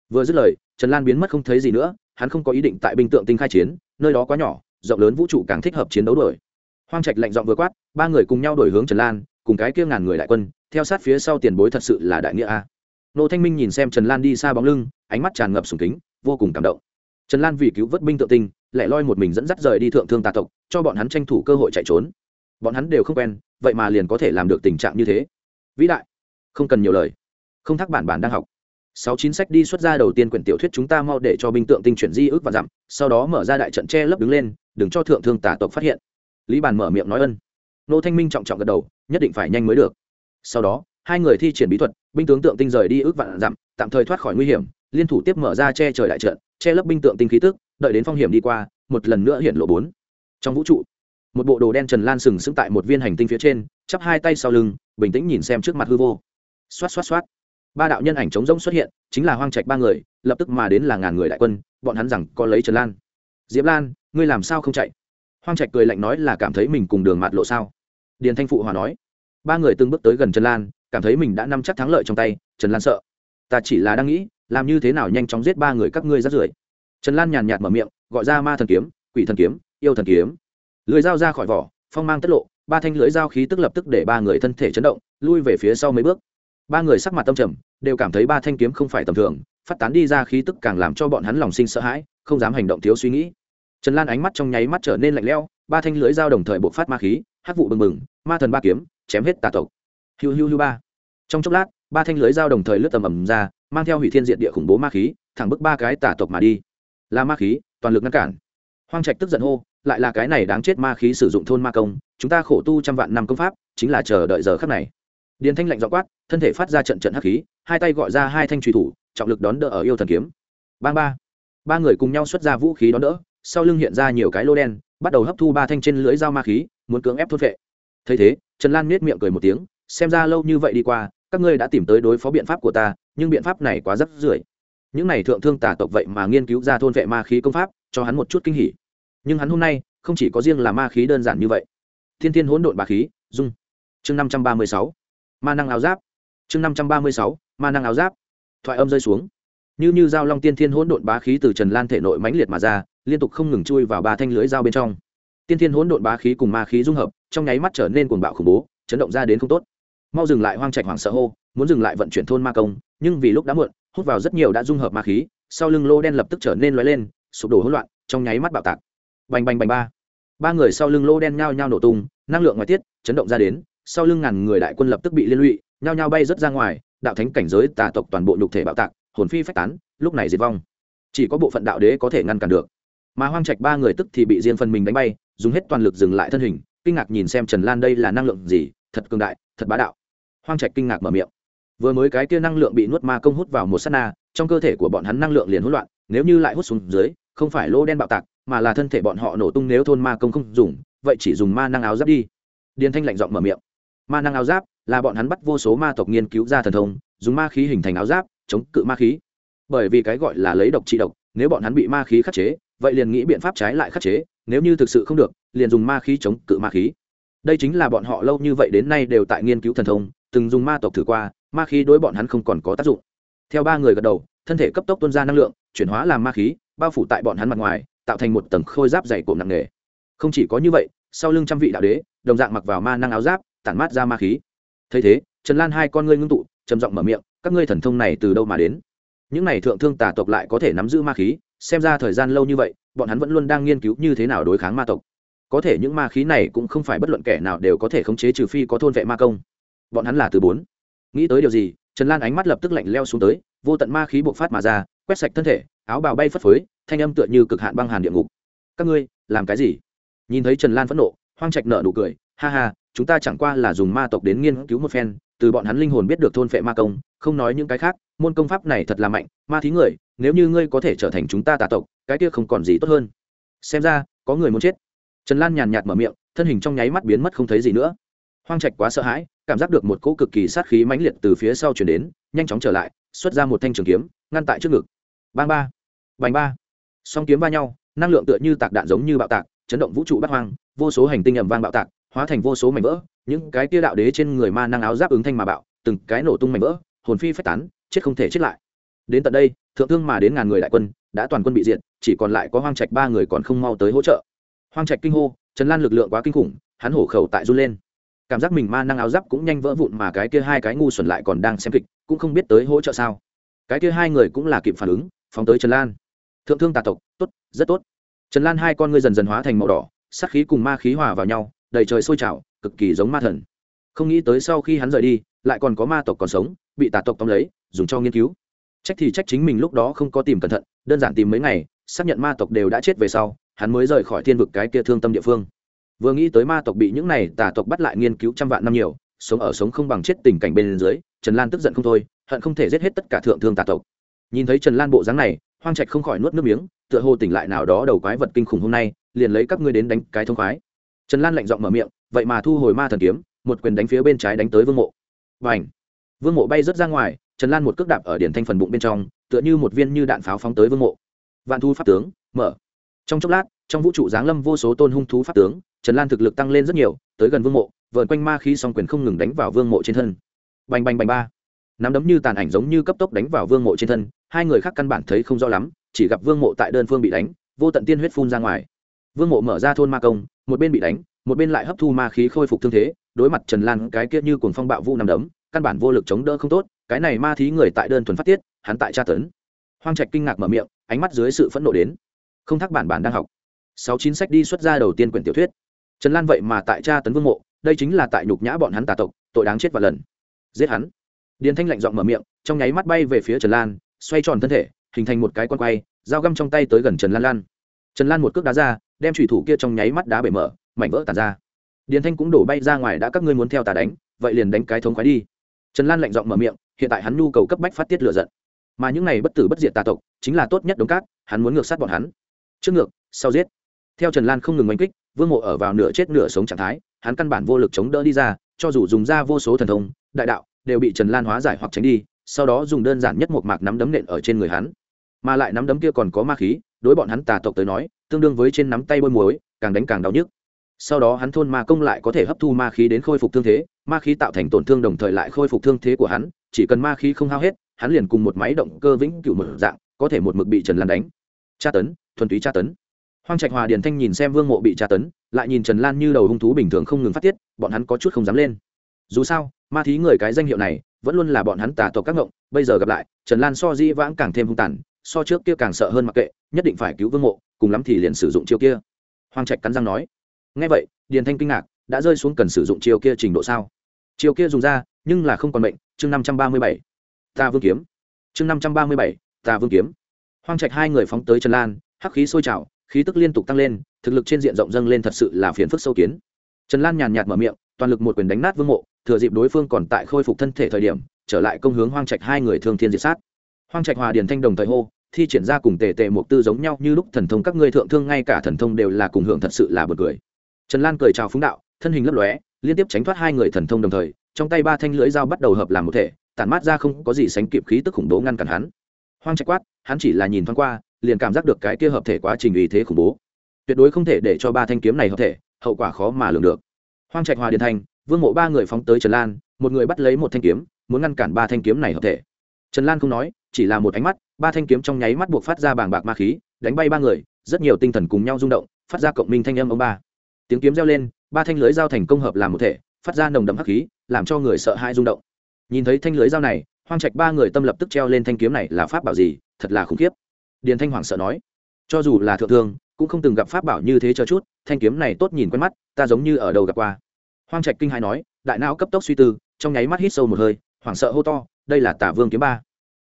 Vừa dứt lời, trần lan biến mất không thấy gì nữa, hắn không có ý định tại binh tượng tinh khai chiến, nơi đó quá nhỏ, rộng lớn vũ trụ càng thích hợp chiến đấu đuổi. Hoang trạch lạnh giọng vừa quát, ba người cùng nhau đổi hướng trần lan, cùng cái kia ngàn người đại quân, theo sát phía sau tiền bối thật sự là đại nghĩa a. Nô thanh minh nhìn xem trần lan đi xa bóng lưng, ánh mắt tràn ngập sùng kính, vô cùng cảm động. Trần lan vì cứu vớt binh tượng tinh lại loi một mình dẫn dắt rời đi thượng thương tà tộc, cho bọn hắn tranh thủ cơ hội chạy trốn. Bọn hắn đều không quen, vậy mà liền có thể làm được tình trạng như thế vĩ đại. Không cần nhiều lời. Không thắc bản bản đang học. Sáu chín sách đi xuất ra đầu tiên quyển tiểu thuyết chúng ta mau để cho binh tượng tinh chuyển di ước và dặm sau đó mở ra đại trận che lấp đứng lên, đừng cho thượng thương tả tộc phát hiện. Lý bàn mở miệng nói ân. Nô thanh minh trọng trọng gật đầu, nhất định phải nhanh mới được. Sau đó, hai người thi triển bí thuật, binh tướng tượng tinh rời đi ước vạn dặm tạm thời thoát khỏi nguy hiểm, liên thủ tiếp mở ra che trời đại trận, che lấp binh tượng tinh khí tức, đợi đến phong hiểm đi qua, một lần nữa hiện lộ bốn. Trong vũ trụ, một bộ đồ đen trần lan sừng sững tại một viên hành tinh phía trên, chắp hai tay sau lưng bình tĩnh nhìn xem trước mặt hư vô. Xoát xoát xoát. Ba đạo nhân ảnh trống rỗng xuất hiện, chính là hoang trạch ba người, lập tức mà đến là ngàn người đại quân, bọn hắn rằng có lấy trần lan. Diệp lan, ngươi làm sao không chạy? Hoang trạch cười lạnh nói là cảm thấy mình cùng đường mạt lộ sao? Điền thanh phụ hòa nói. Ba người từng bước tới gần trần lan, cảm thấy mình đã nắm chắc thắng lợi trong tay, trần lan sợ. Ta chỉ là đang nghĩ, làm như thế nào nhanh chóng giết ba người các ngươi rắt rưởi. Trần lan nhàn nhạt mở miệng, gọi ra ma thần kiếm, quỷ thần kiếm, yêu thần kiếm. Lưỡi dao ra khỏi vỏ, phong mang tất lộ ba thanh lưỡi dao khí tức lập tức để ba người thân thể chấn động, lui về phía sau mấy bước. Ba người sắc mặt tâm trầm, đều cảm thấy ba thanh kiếm không phải tầm thường, phát tán đi ra khí tức càng làm cho bọn hắn lòng sinh sợ hãi, không dám hành động thiếu suy nghĩ. Trần lan ánh mắt trong nháy mắt trở nên lạnh lẽo, ba thanh lưỡi dao đồng thời bộc phát ma khí hát vụ bừng bừng, ma thần ba kiếm, chém hết tà tộc. Hiu hiu hiu ba. Trong chốc lát, ba thanh lưới dao đồng thời lướt tầm ầm ra, mang theo hủy thiên diện địa khủng bố ma khí, thẳng bức ba cái tà tộc mà đi. Là ma khí, toàn lực ngăn cản. Hoang trạch tức giận hô lại là cái này đáng chết ma khí sử dụng thôn ma công, chúng ta khổ tu trăm vạn năm công pháp, chính là chờ đợi giờ khắc này. Điền thanh lạnh dọ quát, thân thể phát ra trận trận hắc khí, hai tay gọi ra hai thanh truy thủ, trọng lực đón đỡ ở yêu thần kiếm. Bang ba. Ba người cùng nhau xuất ra vũ khí đón đỡ, sau lưng hiện ra nhiều cái lô đen, bắt đầu hấp thu ba thanh trên lưới dao ma khí, muốn cưỡng ép thốt vệ. Thấy thế, trần lan nết miệng cười một tiếng, xem ra lâu như vậy đi qua, các ngươi đã tìm tới đối phó biện pháp của ta, nhưng biện pháp này quá rất rưởi. Những này thượng thương tà tộc vậy mà nghiên cứu ra thôn vệ ma khí công pháp, cho hắn một chút kinh hỉ nhưng hắn hôm nay không chỉ có riêng là ma khí đơn giản như vậy. Thiên thiên hỗn độn bà khí, dung. Chương năm trăm ba mươi sáu. Ma năng áo giáp. Chương năm trăm ba mươi sáu, ma năng áo giáp. Thoại âm rơi xuống. Như như dao long tiên thiên hỗn độn bá khí từ trần lan thể nội mãnh liệt mà ra, liên tục không ngừng chui vào ba thanh lưới dao bên trong. Tiên thiên hỗn độn bá khí cùng ma khí dung hợp, trong nháy mắt trở nên cuồng bạo khủng bố, chấn động ra đến không tốt. Mau dừng lại hoang trạch hoảng sợ hô, muốn dừng lại vận chuyển thôn ma công, nhưng vì lúc đã muộn, hút vào rất nhiều đã dung hợp ma khí, sau lưng lô đen lập tức trở nên lóe lên, sụp đổ hỗn loạn, trong nháy mắt bạo tạc bành bành bành ba. Ba người sau lưng lô đen nhao nhao nổ tung, năng lượng ngoại tiết, chấn động ra đến, sau lưng ngàn người đại quân lập tức bị liên lụy, nhao nhao bay rớt ra ngoài, đạo thánh cảnh giới, tà tộc toàn bộ nhục thể bạo tạc, hồn phi phách tán, lúc này diệt vong. Chỉ có bộ phận đạo đế có thể ngăn cản được. Mà hoang trạch ba người tức thì bị riêng phần mình đánh bay, dùng hết toàn lực dừng lại thân hình, kinh ngạc nhìn xem trần lan đây là năng lượng gì, thật cường đại, thật bá đạo. Hoang trạch kinh ngạc mở miệng. Vừa mới cái kia năng lượng bị nuốt ma công hút vào một s á t na, trong cơ thể của bọn hắn năng lượng liền hỗn loạn, nếu như lại hút xuống dưới, không phải lô đen bạo tạc mà là thân thể bọn họ nổ tung nếu thôn ma công không dùng, vậy chỉ dùng ma năng áo giáp đi. Điền thanh lạnh giọng mở miệng. Ma năng áo giáp là bọn hắn bắt vô số ma tộc nghiên cứu ra thần thông, dùng ma khí hình thành áo giáp, chống cự ma khí. Bởi vì cái gọi là lấy độc trị độc, nếu bọn hắn bị ma khí khắc chế, vậy liền nghĩ biện pháp trái lại khắc chế, nếu như thực sự không được, liền dùng ma khí chống cự ma khí. Đây chính là bọn họ lâu như vậy đến nay đều tại nghiên cứu thần thông, từng dùng ma tộc thử qua, ma khí đối bọn hắn không còn có tác dụng. Theo ba người gật đầu, thân thể cấp tốc tuôn ra năng lượng, chuyển hóa làm ma khí, bao phủ tại bọn hắn mặt ngoài tạo thành một tầng khôi giáp dày cộm nặng nề. Không chỉ có như vậy, sau lưng trăm vị đạo đế, đồng dạng mặc vào ma năng áo giáp, tản mát ra ma khí. Thấy thế, trần lan hai con ngươi ngưng tụ, trầm giọng mở miệng, các ngươi thần thông này từ đâu mà đến? Những này thượng thương tà tộc lại có thể nắm giữ ma khí, xem ra thời gian lâu như vậy, bọn hắn vẫn luôn đang nghiên cứu như thế nào đối kháng ma tộc. Có thể những ma khí này cũng không phải bất luận kẻ nào đều có thể khống chế trừ phi có thôn vệ ma công. Bọn hắn là từ bốn. Nghĩ tới điều gì, trần lan ánh mắt lập tức lạnh leo xuống tới, vô tận ma khí bộc phát mà ra, quét sạch thân thể, áo bào bay phất phới thanh âm tựa như cực hạn băng hàn địa ngục. Các ngươi, làm cái gì? Nhìn thấy trần lan phẫn nộ, hoang trạch nợ nụ cười, ha ha, chúng ta chẳng qua là dùng ma tộc đến nghiên cứu một phen, từ bọn hắn linh hồn biết được thôn phệ ma công, không nói những cái khác, môn công pháp này thật là mạnh, ma thí người, nếu như ngươi có thể trở thành chúng ta tà tộc, cái kia không còn gì tốt hơn. Xem ra, có người muốn chết. Trần lan nhàn nhạt mở miệng, thân hình trong nháy mắt biến mất không thấy gì nữa. Hoang trạch quá sợ hãi, cảm giác được một cỗ cực kỳ sát khí mãnh liệt từ phía sau chuyển đến, nhanh chóng trở lại, xuất ra một thanh trường kiếm, ngăn tại trước ngực. Bang ba. Bành ba song kiếm va nhau, năng lượng tựa như tạc đạn giống như bạo tạc, chấn động vũ trụ bắt hoang, vô số hành tinh ầm vang bạo tạc, hóa thành vô số mảnh vỡ, những cái tia đạo đế trên người ma năng áo giáp ứng thanh mà bạo, từng cái nổ tung mảnh vỡ, hồn phi phách tán, chết không thể chết lại. Đến tận đây, thượng thương mà đến ngàn người đại quân, đã toàn quân bị diệt, chỉ còn lại có hoang trạch ba người còn không mau tới hỗ trợ. Hoang trạch kinh hô, trần lan lực lượng quá kinh khủng, hắn hổ khẩu tại run lên. Cảm giác mình ma năng áo giáp cũng nhanh vỡ vụn mà cái kia hai cái ngu xuẩn lại còn đang xem kịch, cũng không biết tới hỗ trợ sao. Cái kia hai người cũng là kịp phản ứng, phóng tới trần lan thượng thương tà tộc, tốt, rất tốt. Trần lan hai con ngươi dần dần hóa thành màu đỏ sắc khí cùng ma khí hòa vào nhau, đầy trời sôi trào, cực kỳ giống ma thần. Không nghĩ tới sau khi hắn rời đi, lại còn có ma tộc còn sống, bị tà tộc tóm lấy, dùng cho nghiên cứu. Trách thì trách chính mình lúc đó không có tìm cẩn thận, đơn giản tìm mấy ngày, xác nhận ma tộc đều đã chết về sau, hắn mới rời khỏi thiên vực cái kia thương tâm địa phương. Vừa nghĩ tới ma tộc bị những này tà tộc bắt lại nghiên cứu trăm vạn năm nhiều, sống ở sống không bằng chết tình cảnh bên dưới, trần lan tức giận không thôi, hận không thể giết hết tất cả thượng thương tà tộc. Nhìn thấy trần lan bộ dáng này hoang trạch không khỏi nuốt nước miếng, tựa hồ tỉnh lại nào đó đầu quái vật kinh khủng hôm nay, liền lấy các ngươi đến đánh cái thông khoái. Trần lan lạnh giọng mở miệng, vậy mà thu hồi ma thần kiếm, một quyền đánh phía bên trái đánh tới vương mộ. Và ảnh vương mộ bay rớt ra ngoài, trần lan một cước đạp ở điển thanh phần bụng bên trong, tựa như một viên như đạn pháo phóng tới vương mộ. Vạn thu pháp tướng, mở. Trong chốc lát, trong vũ trụ giáng lâm vô số tôn hung thú pháp tướng, trần lan thực lực tăng lên rất nhiều, tới gần vương mộ vợn quanh ma khí song quyền không ngừng đánh vào vương mộ trên thân. Bành bành bành ba. Nắm đấm như tàn ảnh giống như cấp tốc đánh vào vương mộ trên thân hai người khác căn bản thấy không rõ lắm, chỉ gặp vương mộ tại đơn phương bị đánh, vô tận tiên huyết phun ra ngoài. Vương mộ mở ra thôn ma công, một bên bị đánh, một bên lại hấp thu ma khí khôi phục thương thế, đối mặt trần lan cái kia như cuồng phong bạo vũ nằm đấm, căn bản vô lực chống đỡ không tốt, cái này ma thí người tại đơn thuần phát tiết, hắn tại tra tấn. Hoang trạch kinh ngạc mở miệng, ánh mắt dưới sự phẫn nộ đến. Không thắc bản bản đang học. Sáu chín sách đi xuất ra đầu tiên quyển tiểu thuyết. Trần lan vậy mà tại tra tấn vương mộ, đây chính là tại nhục nhã bọn hắn tà tộc, tội đáng chết và lần. Giết hắn. Điền thanh lạnh giọng mở miệng, trong nháy mắt bay về phía trần lan xoay tròn thân thể, hình thành một cái con quay, dao găm trong tay tới gần trần lan lan. Trần lan một cước đá ra, đem thủy thủ kia trong nháy mắt đá bể mở, mảnh vỡ tàn ra. Điền thanh cũng đổ bay ra ngoài đã các ngươi muốn theo ta đánh, vậy liền đánh cái thống khoái đi. Trần lan lạnh giọng mở miệng, hiện tại hắn nhu cầu cấp bách phát tiết lửa giận. Mà những này bất tử bất diệt tà tộc, chính là tốt nhất đống cát, hắn muốn ngược sát bọn hắn. Trước ngược, sau giết. Theo trần lan không ngừng oanh kích, vương mộ ở vào nửa chết nửa sống trạng thái, hắn căn bản vô lực chống đỡ đi ra, cho dù dùng ra vô số thần thông, đại đạo, đều bị trần lan hóa giải hoặc tránh đi sau đó dùng đơn giản nhất một mạc nắm đấm nện ở trên người hắn. Mà lại nắm đấm kia còn có ma khí, đối bọn hắn tà tộc tới nói, tương đương với trên nắm tay bôi muối, càng đánh càng đau nhức. Sau đó hắn thôn ma công lại có thể hấp thu ma khí đến khôi phục thương thế, ma khí tạo thành tổn thương đồng thời lại khôi phục thương thế của hắn, chỉ cần ma khí không hao hết, hắn liền cùng một máy động cơ vĩnh cửu một dạng, có thể một mực bị trần lan đánh. Tra tấn, thuần túy tra tấn. Hoang trạch hòa điền thanh nhìn xem vương mộ bị tra tấn, lại nhìn trần lan như đầu hung thú bình thường không ngừng phát tiết, bọn hắn có chút không dám lên. Dù sao, ma thí người cái danh hiệu này vẫn luôn là bọn hắn tà tộc các ngộng, bây giờ gặp lại, trần lan so di vãng càng thêm hung tàn, so trước kia càng sợ hơn mặc kệ, nhất định phải cứu vương mộ, cùng lắm thì liền sử dụng chiêu kia. Hoang trạch cắn răng nói. Ngay vậy, điền thanh kinh ngạc, đã rơi xuống cần sử dụng chiêu kia trình độ sao? Chiêu kia dùng ra, nhưng là không còn bệnh chương năm trăm ba mươi bảy. Ta vương kiếm. Chương năm trăm ba mươi bảy, ta vương kiếm. Hoang trạch hai người phóng tới trần lan, hắc khí sôi trào, khí tức liên tục tăng lên, thực lực trên diện rộng dâng lên thật sự là phiền phức sâu kiến. Trần lan nhàn nhạt mở miệng, toàn lực một quyền đánh nát vương mộ thừa dịp đối phương còn tại khôi phục thân thể thời điểm, trở lại công hướng hoang trạch hai người thương thiên diệt sát. Hoang trạch hòa điền thanh đồng thời hô, thi triển ra cùng tề tề một tư giống nhau như lúc thần thông các ngươi thượng thương ngay cả thần thông đều là cùng hưởng thật sự là bật cười. Trần lan cười chào phúng đạo, thân hình lấp lóe, liên tiếp tránh thoát hai người thần thông đồng thời, trong tay ba thanh lưỡi dao bắt đầu hợp làm một thể, tản mát ra không có gì sánh kịp khí tức khủng bố ngăn cản hắn. Hoang trạch quát, hắn chỉ là nhìn thoáng qua, liền cảm giác được cái kia hợp thể quá trình ý thế khủng bố. Tuyệt đối không thể để cho ba thanh kiếm này hợp thể, hậu quả khó mà lường được. Hoang trạch hòa điền thanh vương mộ ba người phóng tới trần lan, một người bắt lấy một thanh kiếm, muốn ngăn cản ba thanh kiếm này hợp thể. Trần lan không nói, chỉ là một ánh mắt, ba thanh kiếm trong nháy mắt buộc phát ra bàng bạc ma khí, đánh bay ba người, rất nhiều tinh thần cùng nhau rung động, phát ra cộng minh thanh âm ông ba. Tiếng kiếm reo lên, ba thanh lưới giao thành công hợp làm một thể, phát ra nồng đậm hắc khí, làm cho người sợ hãi rung động. Nhìn thấy thanh lưới dao này, hoang trạch ba người tâm lập tức treo lên thanh kiếm này là pháp bảo gì, thật là khủng khiếp. Điền thanh hoàng sợ nói, cho dù là thượng thương, cũng không từng gặp pháp bảo như thế cho chút, thanh kiếm này tốt nhìn quen mắt, ta giống như ở đầu gặp qua hoang trạch kinh hai nói, đại não cấp tốc suy tư, trong nháy mắt hít sâu một hơi, hoảng sợ hô to, đây là tả vương kiếm ba.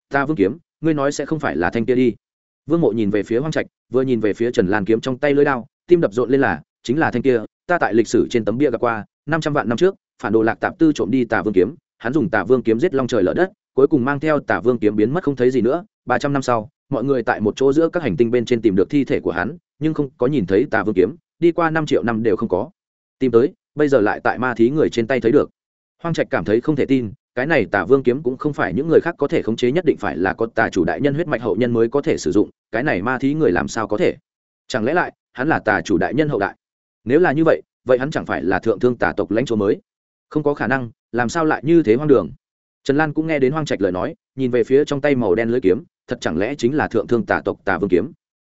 Ta vương kiếm, ngươi nói sẽ không phải là thanh kia đi. Vương mộ nhìn về phía hoang trạch, vừa nhìn về phía trần lan kiếm trong tay lưới đao, tim đập rộn lên là, chính là thanh kia, ta tại lịch sử trên tấm bia gặp qua, năm trăm vạn năm trước, phản đồ lạc tạp tư trộm đi tà vương kiếm, hắn dùng tà vương kiếm giết long trời lở đất, cuối cùng mang theo tà vương kiếm biến mất không thấy gì nữa, ba trăm năm sau, mọi người tại một chỗ giữa các hành tinh bên trên tìm được thi thể của hắn, nhưng không có nhìn thấy tà vương kiếm, đi qua năm triệu năm đều không có. Tìm tới bây giờ lại tại ma thí người trên tay thấy được. Hoang trạch cảm thấy không thể tin, cái này tà vương kiếm cũng không phải những người khác có thể khống chế nhất định phải là có tà chủ đại nhân huyết mạch hậu nhân mới có thể sử dụng, cái này ma thí người làm sao có thể? Chẳng lẽ lại, hắn là tà chủ đại nhân hậu đại? Nếu là như vậy vậy hắn chẳng phải là thượng thương tà tộc lãnh chúa mới? Không có khả năng, làm sao lại như thế hoang đường? Trần lan cũng nghe đến hoang trạch lời nói, nhìn về phía trong tay màu đen lưỡi kiếm, thật chẳng lẽ chính là thượng thương tà tộc tà vương kiếm?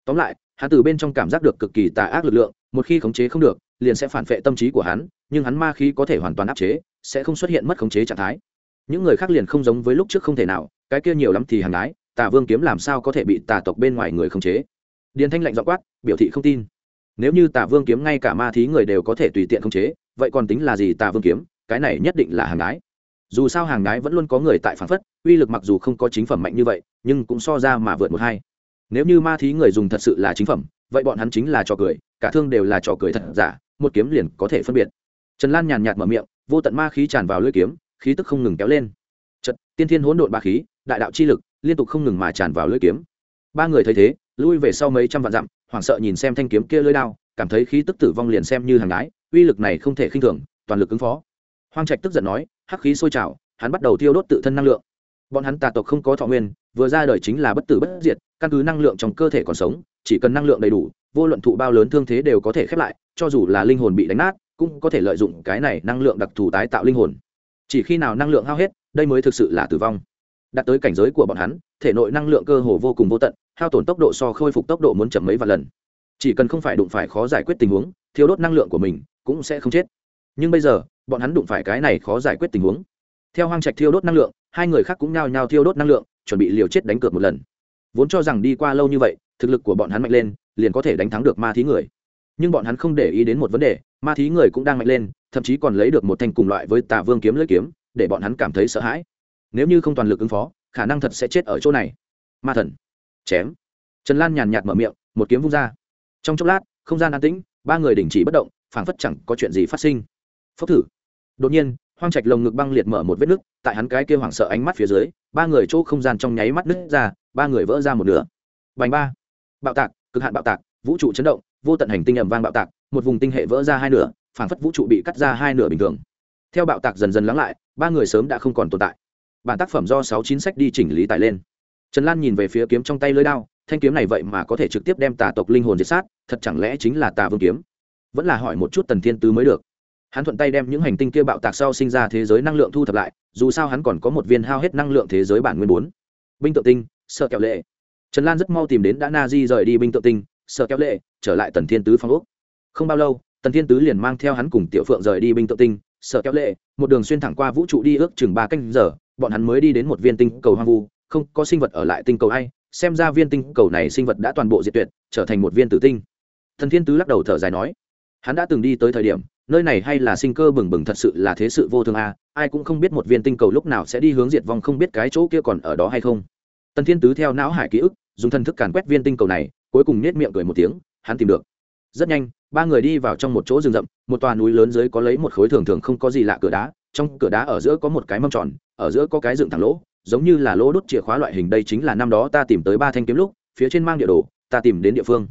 Tóm lại, hắn từ bên trong cảm giác được cực kỳ tà ác lực lượng một khi khống chế không được, liền sẽ phản vệ tâm trí của hắn, nhưng hắn ma khí có thể hoàn toàn áp chế, sẽ không xuất hiện mất khống chế trạng thái. Những người khác liền không giống với lúc trước không thể nào, cái kia nhiều lắm thì hàng ái, tà vương kiếm làm sao có thể bị tà tộc bên ngoài người khống chế? Điền thanh lạnh dọ quát, biểu thị không tin. Nếu như tà vương kiếm ngay cả ma thí người đều có thể tùy tiện khống chế, vậy còn tính là gì tà vương kiếm? Cái này nhất định là hàng ái. Dù sao hàng ái vẫn luôn có người tại phản phất, uy lực mặc dù không có chính phẩm mạnh như vậy, nhưng cũng so ra mà vượt một hai. Nếu như ma thí người dùng thật sự là chính phẩm, vậy bọn hắn chính là trò cười cả thương đều là trò cười thật giả một kiếm liền có thể phân biệt. Trần lan nhàn nhạt mở miệng vô tận ma khí tràn vào lưỡi kiếm khí tức không ngừng kéo lên. Trận tiên thiên hỗn độn ba khí đại đạo chi lực liên tục không ngừng mà tràn vào lưỡi kiếm. Ba người thấy thế lui về sau mấy trăm vạn dặm hoảng sợ nhìn xem thanh kiếm kia lưỡi đao cảm thấy khí tức tử vong liền xem như hàng đái, uy lực này không thể khinh thường toàn lực ứng phó. Hoang trạch tức giận nói hắc khí sôi trào hắn bắt đầu thiêu đốt tự thân năng lượng. Bọn hắn tà tộc không có thọ nguyên vừa ra đời chính là bất tử bất diệt căn cứ năng lượng trong cơ thể còn sống chỉ cần năng lượng đầy đủ vô luận thụ bao lớn thương thế đều có thể khép lại, cho dù là linh hồn bị đánh nát, cũng có thể lợi dụng cái này năng lượng đặc thù tái tạo linh hồn. Chỉ khi nào năng lượng hao hết, đây mới thực sự là tử vong. Đạt tới cảnh giới của bọn hắn, thể nội năng lượng cơ hồ vô cùng vô tận, hao tổn tốc độ so khôi phục tốc độ muốn chậm mấy vài lần. Chỉ cần không phải đụng phải khó giải quyết tình huống thiếu đốt năng lượng của mình cũng sẽ không chết. Nhưng bây giờ, bọn hắn đụng phải cái này khó giải quyết tình huống. Theo hoang trạch thiêu đốt năng lượng, hai người khác cũng nhao nhao thiêu đốt năng lượng, chuẩn bị liều chết đánh cược một lần. Vốn cho rằng đi qua lâu như vậy, thực lực của bọn hắn mạnh lên liền có thể đánh thắng được ma thí người. Nhưng bọn hắn không để ý đến một vấn đề, ma thí người cũng đang mạnh lên, thậm chí còn lấy được một thanh cùng loại với tà vương kiếm lưỡi kiếm, để bọn hắn cảm thấy sợ hãi. Nếu như không toàn lực ứng phó, khả năng thật sẽ chết ở chỗ này. Ma thần. Chém. Trần lan nhàn nhạt mở miệng, một kiếm vung ra. Trong chốc lát, không gian an tĩnh, ba người đình chỉ bất động, phảng phất chẳng có chuyện gì phát sinh. Phốc thử. Đột nhiên, hoang trạch lồng ngực băng liệt mở một vết nứt, tại hắn cái kia hoảng sợ ánh mắt phía dưới, ba người chỗ không gian trong nháy mắt nứt ra, ba người vỡ ra một nửa. Bành ba. Bạo tạc cực hạn bạo tạc, vũ trụ chấn động, vô tận hành tinh ẩm vang bạo tạc, một vùng tinh hệ vỡ ra hai nửa, phảng phất vũ trụ bị cắt ra hai nửa bình thường. Theo bạo tạc dần dần lắng lại, ba người sớm đã không còn tồn tại. Bản tác phẩm do sáu chín sách đi chỉnh lý tải lên. Trần lan nhìn về phía kiếm trong tay lưới đao, thanh kiếm này vậy mà có thể trực tiếp đem tà tộc linh hồn diệt sát, thật chẳng lẽ chính là tà vương kiếm? Vẫn là hỏi một chút tần thiên tứ mới được. Hắn thuận tay đem những hành tinh kia bạo tạc sau sinh ra thế giới năng lượng thu thập lại, dù sao hắn còn có một viên hao hết năng lượng thế giới bản nguyên bốn. Binh tự tinh, sợ kẹo lệ trần lan rất mau tìm đến đã na di rời đi binh tự tinh sợ kéo lệ, trở lại tần thiên tứ phong úc. Không bao lâu, tần thiên tứ liền mang theo hắn cùng tiểu phượng rời đi binh tự tinh sợ kéo lệ, một đường xuyên thẳng qua vũ trụ đi ước chừng ba canh giờ, bọn hắn mới đi đến một viên tinh cầu hoang vu, không có sinh vật ở lại tinh cầu hay xem ra viên tinh cầu này sinh vật đã toàn bộ diệt tuyệt, trở thành một viên tử tinh. Thần thiên tứ lắc đầu thở dài nói, hắn đã từng đi tới thời điểm, nơi này hay là sinh cơ bừng bừng thật sự là thế sự vô thường a ai cũng không biết một viên tinh cầu lúc nào sẽ đi hướng diệt vong, không biết cái chỗ kia còn ở đó hay không. Tần thiên tứ theo não hải ký ức dùng thần thức càn quét viên tinh cầu này, cuối cùng nết miệng cười một tiếng, hắn tìm được. Rất nhanh, ba người đi vào trong một chỗ rừng rậm, một tòa núi lớn dưới có lấy một khối thường thường không có gì lạ cửa đá, trong cửa đá ở giữa có một cái mâm tròn, ở giữa có cái dựng thẳng lỗ, giống như là lỗ đốt chìa khóa loại hình, đây chính là năm đó ta tìm tới ba thanh kiếm lúc, phía trên mang địa đồ, ta tìm đến địa phương.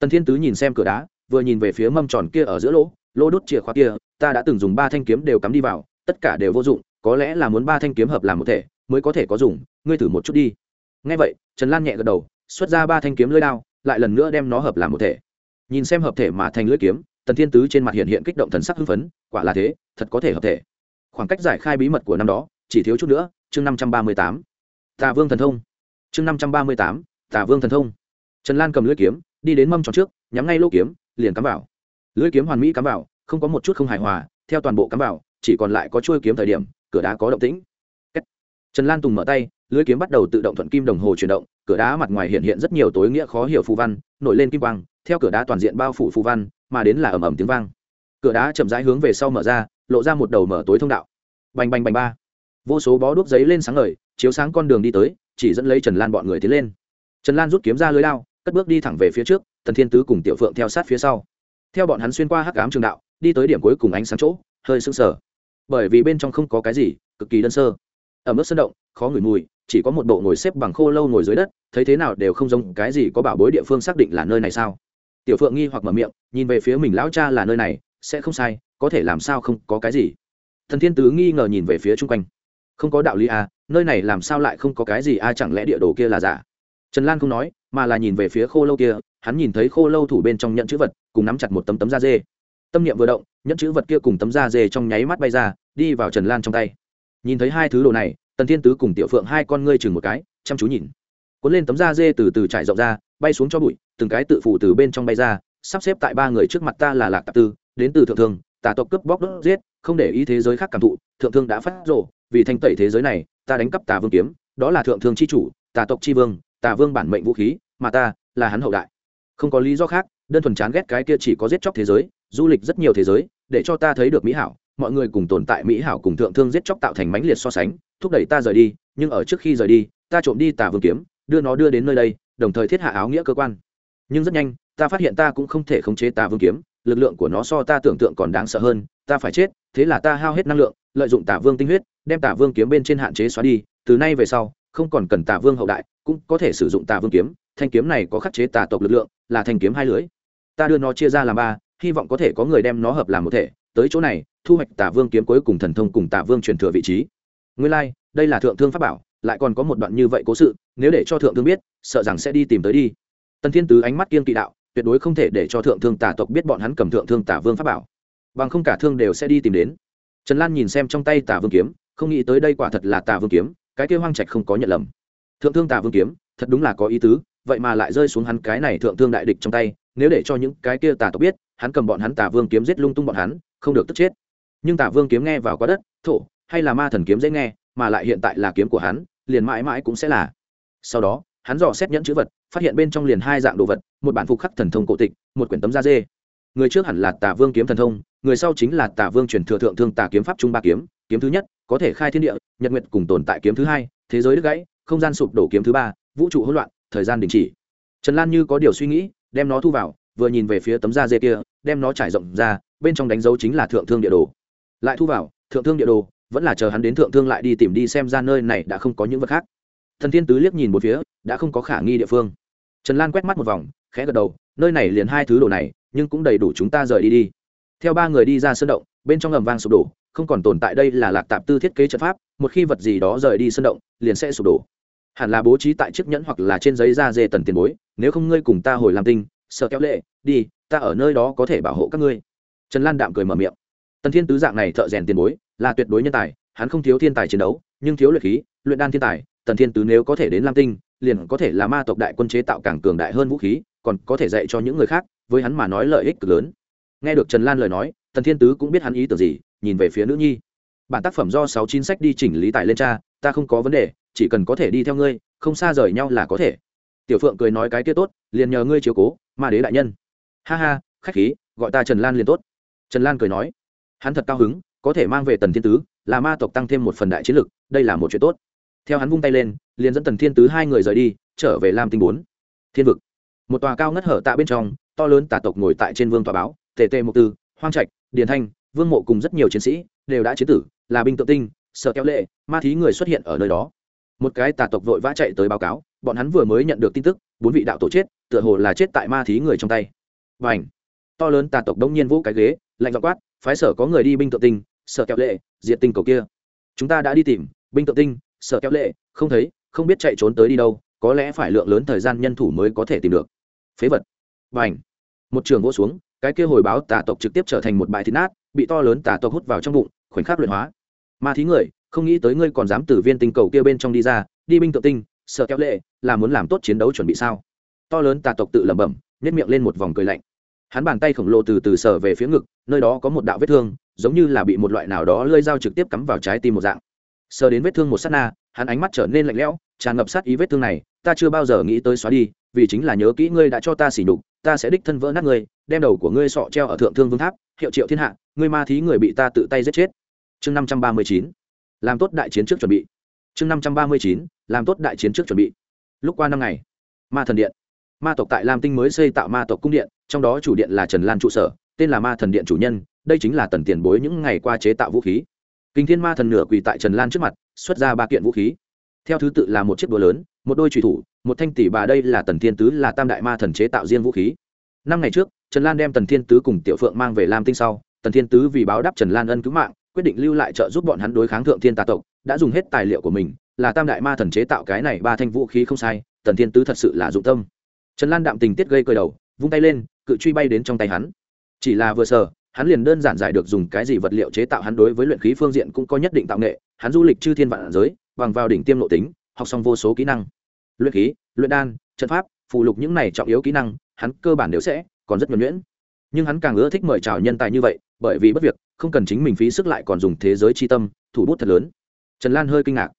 Tần thiên tứ nhìn xem cửa đá, vừa nhìn về phía mâm tròn kia ở giữa lỗ lỗ đốt chìa khóa kia, ta đã từng dùng ba thanh kiếm đều cắm đi vào, tất cả đều vô dụng, có lẽ là muốn ba thanh kiếm hợp làm một thể, mới có thể có dùng, ngươi thử một chút đi ngay vậy, trần lan nhẹ gật đầu, xuất ra ba thanh kiếm lưỡi đao, lại lần nữa đem nó hợp làm một thể. Nhìn xem hợp thể mà thành lưỡi kiếm, tần thiên tứ trên mặt hiện hiện kích động thần sắc hưng phấn, quả là thế, thật có thể hợp thể. Khoảng cách giải khai bí mật của năm đó, chỉ thiếu chút nữa, chương năm trăm ba mươi tám. Tà vương thần thông. Chương năm trăm ba mươi tám, tà vương thần thông. Trần lan cầm lưỡi kiếm, đi đến mâm tròn trước, nhắm ngay lỗ kiếm, liền cắm vào. Lưỡi kiếm hoàn mỹ cắm vào, không có một chút không hài hòa, theo toàn bộ cắm vào, chỉ còn lại có chuôi kiếm thời điểm, cửa đá có động tĩnh. Trần lan tùng mở tay lưới kiếm bắt đầu tự động thuận kim đồng hồ chuyển động, cửa đá mặt ngoài hiện hiện rất nhiều tối nghĩa khó hiểu phù văn, nổi lên kim quang, theo cửa đá toàn diện bao phủ phù văn, mà đến là ầm ầm tiếng vang. Cửa đá chậm rãi hướng về sau mở ra, lộ ra một đầu mở tối thông đạo. Bành bành bành ba. Vô số bó đuốc giấy lên sáng ngời, chiếu sáng con đường đi tới, chỉ dẫn lấy trần lan bọn người tiến lên. Trần lan rút kiếm ra lưới lao cất bước đi thẳng về phía trước thần thiên tứ cùng tiểu phượng theo sát phía sau. Theo bọn hắn xuyên qua hắc ám trường đạo, đi tới điểm cuối cùng ánh sáng chỗ, hơi sưng sờ. Bởi vì bên trong không có cái gì, cực kỳ đơn sơ. Ở mức sân động, khó ngửi mùi chỉ có một bộ ngồi xếp bằng khô lâu ngồi dưới đất thấy thế nào đều không giống cái gì có bảo bối địa phương xác định là nơi này sao? Tiểu phượng nghi hoặc mở miệng nhìn về phía mình lão cha là nơi này sẽ không sai có thể làm sao không có cái gì? Thần thiên tứ nghi ngờ nhìn về phía chung quanh. Không có đạo lý à nơi này làm sao lại không có cái gì a à, chẳng lẽ địa đồ kia là giả? Trần lan không nói mà là nhìn về phía khô lâu kia hắn nhìn thấy khô lâu thủ bên trong nhận chữ vật cùng nắm chặt một tấm tấm da dê. Tâm niệm vừa động nhận chữ vật kia cùng tấm da dê trong nháy mắt bay ra đi vào trần lan trong tay. Nhìn thấy hai thứ đồ này tần thiên tứ cùng tiểu phượng hai con ngươi chừng một cái, chăm chú nhìn. Cuốn lên tấm da dê từ từ trải rộng ra, bay xuống cho bụi, từng cái tự phủ từ bên trong bay ra, sắp xếp tại ba người trước mặt ta là lạc tạp tư, đến từ thượng thương, tà tộc cướp bóc đốt giết, không để ý thế giới khác cảm thụ, thượng thương đã phát rộ vì thanh tẩy thế giới này, ta đánh cắp tà vương kiếm, đó là thượng thương c h i chủ, tà tộc c h i vương, tà vương bản mệnh vũ khí, mà ta là hắn hậu đại. Không có lý do khác, đơn thuần chán ghét cái kia chỉ có giết chóc thế giới, du lịch rất nhiều thế giới, để cho ta thấy được mỹ hảo mọi người cùng tồn tại mỹ hảo cùng thượng thương giết chóc tạo thành mãnh liệt so sánh, thúc đẩy ta rời đi, nhưng ở trước khi rời đi, ta trộm đi tà vương kiếm, đưa nó đưa đến nơi đây, đồng thời thiết hạ áo nghĩa cơ quan. Nhưng rất nhanh, ta phát hiện ta cũng không thể khống chế tà vương kiếm, lực lượng của nó so ta tưởng tượng còn đáng sợ hơn, ta phải chết, thế là ta hao hết năng lượng, lợi dụng tà vương tinh huyết, đem tà vương kiếm bên trên hạn chế xóa đi, từ nay về sau, không còn cần tà vương hậu đại, cũng có thể sử dụng tà vương kiếm, thanh kiếm này có khắc chế tà tộc lực lượng, là thanh kiếm hai lưới. Ta đưa nó chia ra làm ba, hy vọng có thể có người đem nó hợp làm một thể, tới chỗ này thu hoạch tả vương kiếm cuối cùng thần thông cùng tả vương truyền thừa vị trí. Nguyên lai、like, đây là thượng thương pháp bảo lại còn có một đoạn như vậy cố sự nếu để cho thượng thương biết sợ rằng sẽ đi tìm tới đi. Tần thiên tứ ánh mắt kiên kỵ đạo tuyệt đối không thể để cho thượng thương tả tộc biết bọn hắn cầm thượng thương tả vương pháp bảo. Bằng không cả thương đều sẽ đi tìm đến. Trần lan nhìn xem trong tay tả vương kiếm không nghĩ tới đây quả thật là tả vương kiếm cái kêu hoang trạch không có nhận lầm. Thượng thương tả vương kiếm thật đúng là có ý tứ vậy mà lại rơi xuống hắn cái này thượng thương đại địch trong tay nếu để cho những cái kia tà tộc biết hắn cầm bọn hắn tả vương kiếm giết lung tung bọn hắn không được tức chết nhưng tả vương kiếm nghe vào quá đất, thổ, hay là ma thần kiếm dễ nghe, mà lại hiện tại là kiếm của hắn, liền mãi mãi cũng sẽ là. Sau đó, hắn dò xét nhẫn chữ vật, phát hiện bên trong liền hai dạng đồ vật, một bản phục khắc thần thông cổ tịch, một quyển tấm da dê. Người trước hẳn là Tả vương kiếm thần thông, người sau chính là Tả vương truyền thừa thượng thương Tả kiếm pháp trung ba kiếm kiếm thứ nhất, có thể khai thiên địa, nhật nguyện cùng tồn tại kiếm thứ hai, thế giới đứt gãy, không gian sụp đổ kiếm thứ ba, vũ trụ hỗn loạn, thời gian đình chỉ. Trần lan như có điều suy nghĩ, đem nó thu vào, vừa nhìn về phía tấm da dê kia, đem nó trải rộng ra, bên trong đánh dấu chính là thượng thương địa đồ lại thu vào, thượng thương địa đồ, vẫn là chờ hắn đến thượng thương lại đi tìm đi xem ra nơi này đã không có những vật khác. Thần thiên tứ liếc nhìn một phía, đã không có khả nghi địa phương. Trần lan quét mắt một vòng, khẽ gật đầu, nơi này liền hai thứ đồ này, nhưng cũng đầy đủ chúng ta rời đi đi. Theo ba người đi ra sân động, bên trong ngầm vang sụp đổ, không còn tồn tại đây là lạc tạp tư thiết kế trận pháp, một khi vật gì đó rời đi sân động, liền sẽ sụp đổ. Hẳn là bố trí tại chiếc nhẫn hoặc là trên giấy da dê tần tiền bối, nếu không ngươi cùng ta hồi làm tinh, sợ kéo lệ, đi, ta ở nơi đó có thể bảo hộ các ngươi. Trần lan đạm cười mở miệng tần thiên tứ dạng này thợ rèn tiền bối, là tuyệt đối nhân tài, hắn không thiếu thiên tài chiến đấu, nhưng thiếu luyện khí, luyện đan thiên tài, tần thiên tứ nếu có thể đến lam tinh, liền có thể là ma tộc đại quân chế tạo càng cường đại hơn vũ khí, còn có thể dạy cho những người khác, với hắn mà nói lợi ích cực lớn. Nghe được trần lan lời nói, tần thiên tứ cũng biết hắn ý tưởng gì, nhìn về phía nữ nhi. Bản tác phẩm do sáu chín sách đi chỉnh lý tài lên cha ta không có vấn đề, chỉ cần có thể đi theo ngươi, không xa rời nhau là có thể. Tiểu phượng cười nói cái kia tốt, liền nhờ ngươi chiếu cố, ma đế đại nhân. Ha ha, khách khí, gọi ta trần lan liền tốt. Trần lan cười nói hắn thật cao hứng, có thể mang về tần thiên tứ, là ma tộc tăng thêm một phần đại chiến lực, đây là một chuyện tốt. Theo hắn vung tay lên, liền dẫn tần thiên tứ hai người rời đi, trở về lam tinh bốn. Thiên vực. Một tòa cao ngất hở tạ bên trong, to lớn tà tộc ngồi tại trên vương tòa báo, tề tề mục tư, hoang trạch, điền thanh, vương mộ cùng rất nhiều chiến sĩ đều đã chiến tử, là binh tự tinh, sợ kéo lệ, ma thí người xuất hiện ở nơi đó. Một cái tà tộc vội vã chạy tới báo cáo, bọn hắn vừa mới nhận được tin tức, bốn vị đạo tổ chết, tựa hồ là chết tại ma thí người trong tay. Và ảnh to lớn tà tộc đông nhiên vũ cái ghế, lạnh dọ quát phái sở có người đi binh tự tinh sợ kéo lệ, diệt tinh cầu kia. Chúng ta đã đi tìm, binh tự tinh sợ kéo lệ, không thấy, không biết chạy trốn tới đi đâu, có lẽ phải lượng lớn thời gian nhân thủ mới có thể tìm được. Phế vật. Và ảnh một trường vỗ xuống, cái kia hồi báo tà tộc trực tiếp trở thành một bãi thịt nát, bị to lớn tà tộc hút vào trong bụng, khoảnh khắc luyện hóa. Ma thí người, không nghĩ tới ngươi còn dám từ viên tinh cầu kia bên trong đi ra, đi binh tự tinh sợ kéo lệ, là muốn làm tốt chiến đấu chuẩn bị sao? To lớn tà tộc tự lẩm bẩm nhét miệng lên một vòng cười lạnh hắn bàn tay khổng lồ từ từ sở về phía ngực, nơi đó có một đạo vết thương, giống như là bị một loại nào đó lơi dao trực tiếp cắm vào trái tim một dạng. Sờ đến vết thương một s á t na, hắn ánh mắt trở nên lạnh lẽo, tràn ngập sát ý vết thương này, ta chưa bao giờ nghĩ tới xóa đi, vì chính là nhớ kỹ ngươi đã cho ta xỉ nhục, ta sẽ đích thân vỡ nát ngươi, đem đầu của ngươi sọ treo ở thượng thương vương tháp, hiệu triệu thiên hạ, ngươi ma thí người bị ta tự tay giết chết. Chương năm trăm ba mươi chín. Làm tốt đại chiến trước chuẩn bị. Chương năm trăm ba mươi chín. Làm tốt đại chiến trước chuẩn bị. Lúc qua năm ngày, ma thần điện ma tộc tại lam tinh mới xây tạo ma tộc cung điện, trong đó chủ điện là trần lan trụ sở, tên là ma thần điện chủ nhân, đây chính là tần tiền bối những ngày qua chế tạo vũ khí. Kinh thiên ma thần nửa quỳ tại trần lan trước mặt, xuất ra ba kiện vũ khí. Theo thứ tự là một chiếc đũa lớn, một đôi trùy thủ, một thanh tỷ bà đây là tần thiên tứ là tam đại ma thần chế tạo riêng vũ khí. Năm ngày trước, trần lan đem tần thiên tứ cùng tiểu phượng mang về lam tinh sau, tần thiên tứ vì báo đáp trần lan ân cứu mạng, quyết định lưu lại trợ giúp bọn hắn đối kháng thượng thiên tà tộc, đã dùng hết tài liệu của mình, là tam đại ma thần chế tạo cái này ba thanh vũ khí không sai, tần thiên tứ thật sự là dụng tâm trần lan đạm tình tiết gây cơi đầu, vung tay lên, cự truy bay đến trong tay hắn. Chỉ là vừa sờ, hắn liền đơn giản giải được dùng cái gì vật liệu chế tạo hắn đối với luyện khí phương diện cũng có nhất định tạo nghệ, hắn du lịch chư thiên vạn giới, bằng vào đỉnh tiêm nội tính, học xong vô số kỹ năng. Luyện khí, luyện đan, trận pháp phụ lục những này trọng yếu kỹ năng, hắn cơ bản đều sẽ, còn rất nhuẩn nhuyễn. Nhưng hắn càng ưa thích mời chào nhân tài như vậy, bởi vì bất việc, không cần chính mình phí sức lại còn dùng thế giới c h i tâm, thủ bút thật lớn. Trần lan hơi kinh ngạc.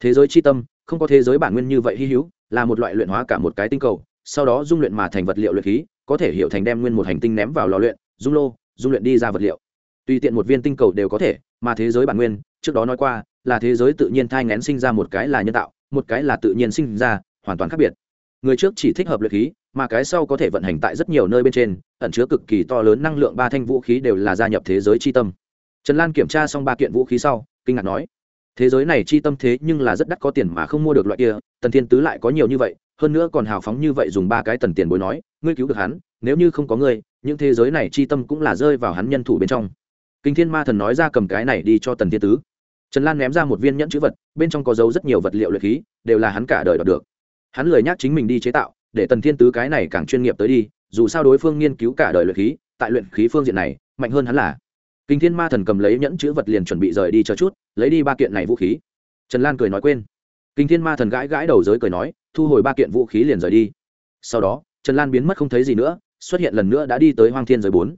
Thế giới c h i tâm, không có thế giới bản nguyên như vậy hy hữu, là một loại luyện hóa cả một cái tinh cầu sau đó dung luyện mà thành vật liệu luyện khí, có thể hiểu thành đem nguyên một hành tinh ném vào lò luyện, dung lô, dung luyện đi ra vật liệu. Tùy tiện một viên tinh cầu đều có thể, mà thế giới bản nguyên, trước đó nói qua, là thế giới tự nhiên thai ngén sinh ra một cái là nhân tạo, một cái là tự nhiên sinh ra, hoàn toàn khác biệt. Người trước chỉ thích hợp luyện khí, mà cái sau có thể vận hành tại rất nhiều nơi bên trên, ẩn chứa cực kỳ to lớn năng lượng ba thanh vũ khí đều là gia nhập thế giới c h i tâm. Trần lan kiểm tra xong ba kiện vũ khí sau, kinh ngạc nói, thế giới này chi tâm thế nhưng là rất đắt có tiền mà không mua được loại kia, tần thiên tứ lại có nhiều như vậy hơn nữa còn hào phóng như vậy dùng ba cái tần tiền bối nói, ngươi cứu được hắn, nếu như không có ngươi, những thế giới này chi tâm cũng là rơi vào hắn nhân thủ bên trong. Kinh thiên ma thần nói ra cầm cái này đi cho tần thiên tứ. Trần lan ném ra một viên nhẫn chữ vật, bên trong có dấu rất nhiều vật liệu luyện khí, đều là hắn cả đời đọc được. Hắn lười nhắc chính mình đi chế tạo, để tần thiên tứ cái này càng chuyên nghiệp tới đi, dù sao đối phương nghiên cứu cả đời luyện khí, tại luyện khí phương diện này, mạnh hơn hắn là. Kinh thiên ma thần cầm lấy nhẫn chữ vật liền chuẩn bị rời đi cho chút, lấy đi ba kiện này vũ khí. Trần lan cười nói quên. Kinh thiên ma thần gãi gãi đầu giới cười nói thu hồi ba kiện vũ khí liền rời đi. Sau đó, trần lan biến mất không thấy gì nữa, xuất hiện lần nữa đã đi tới hoang thiên giới bốn.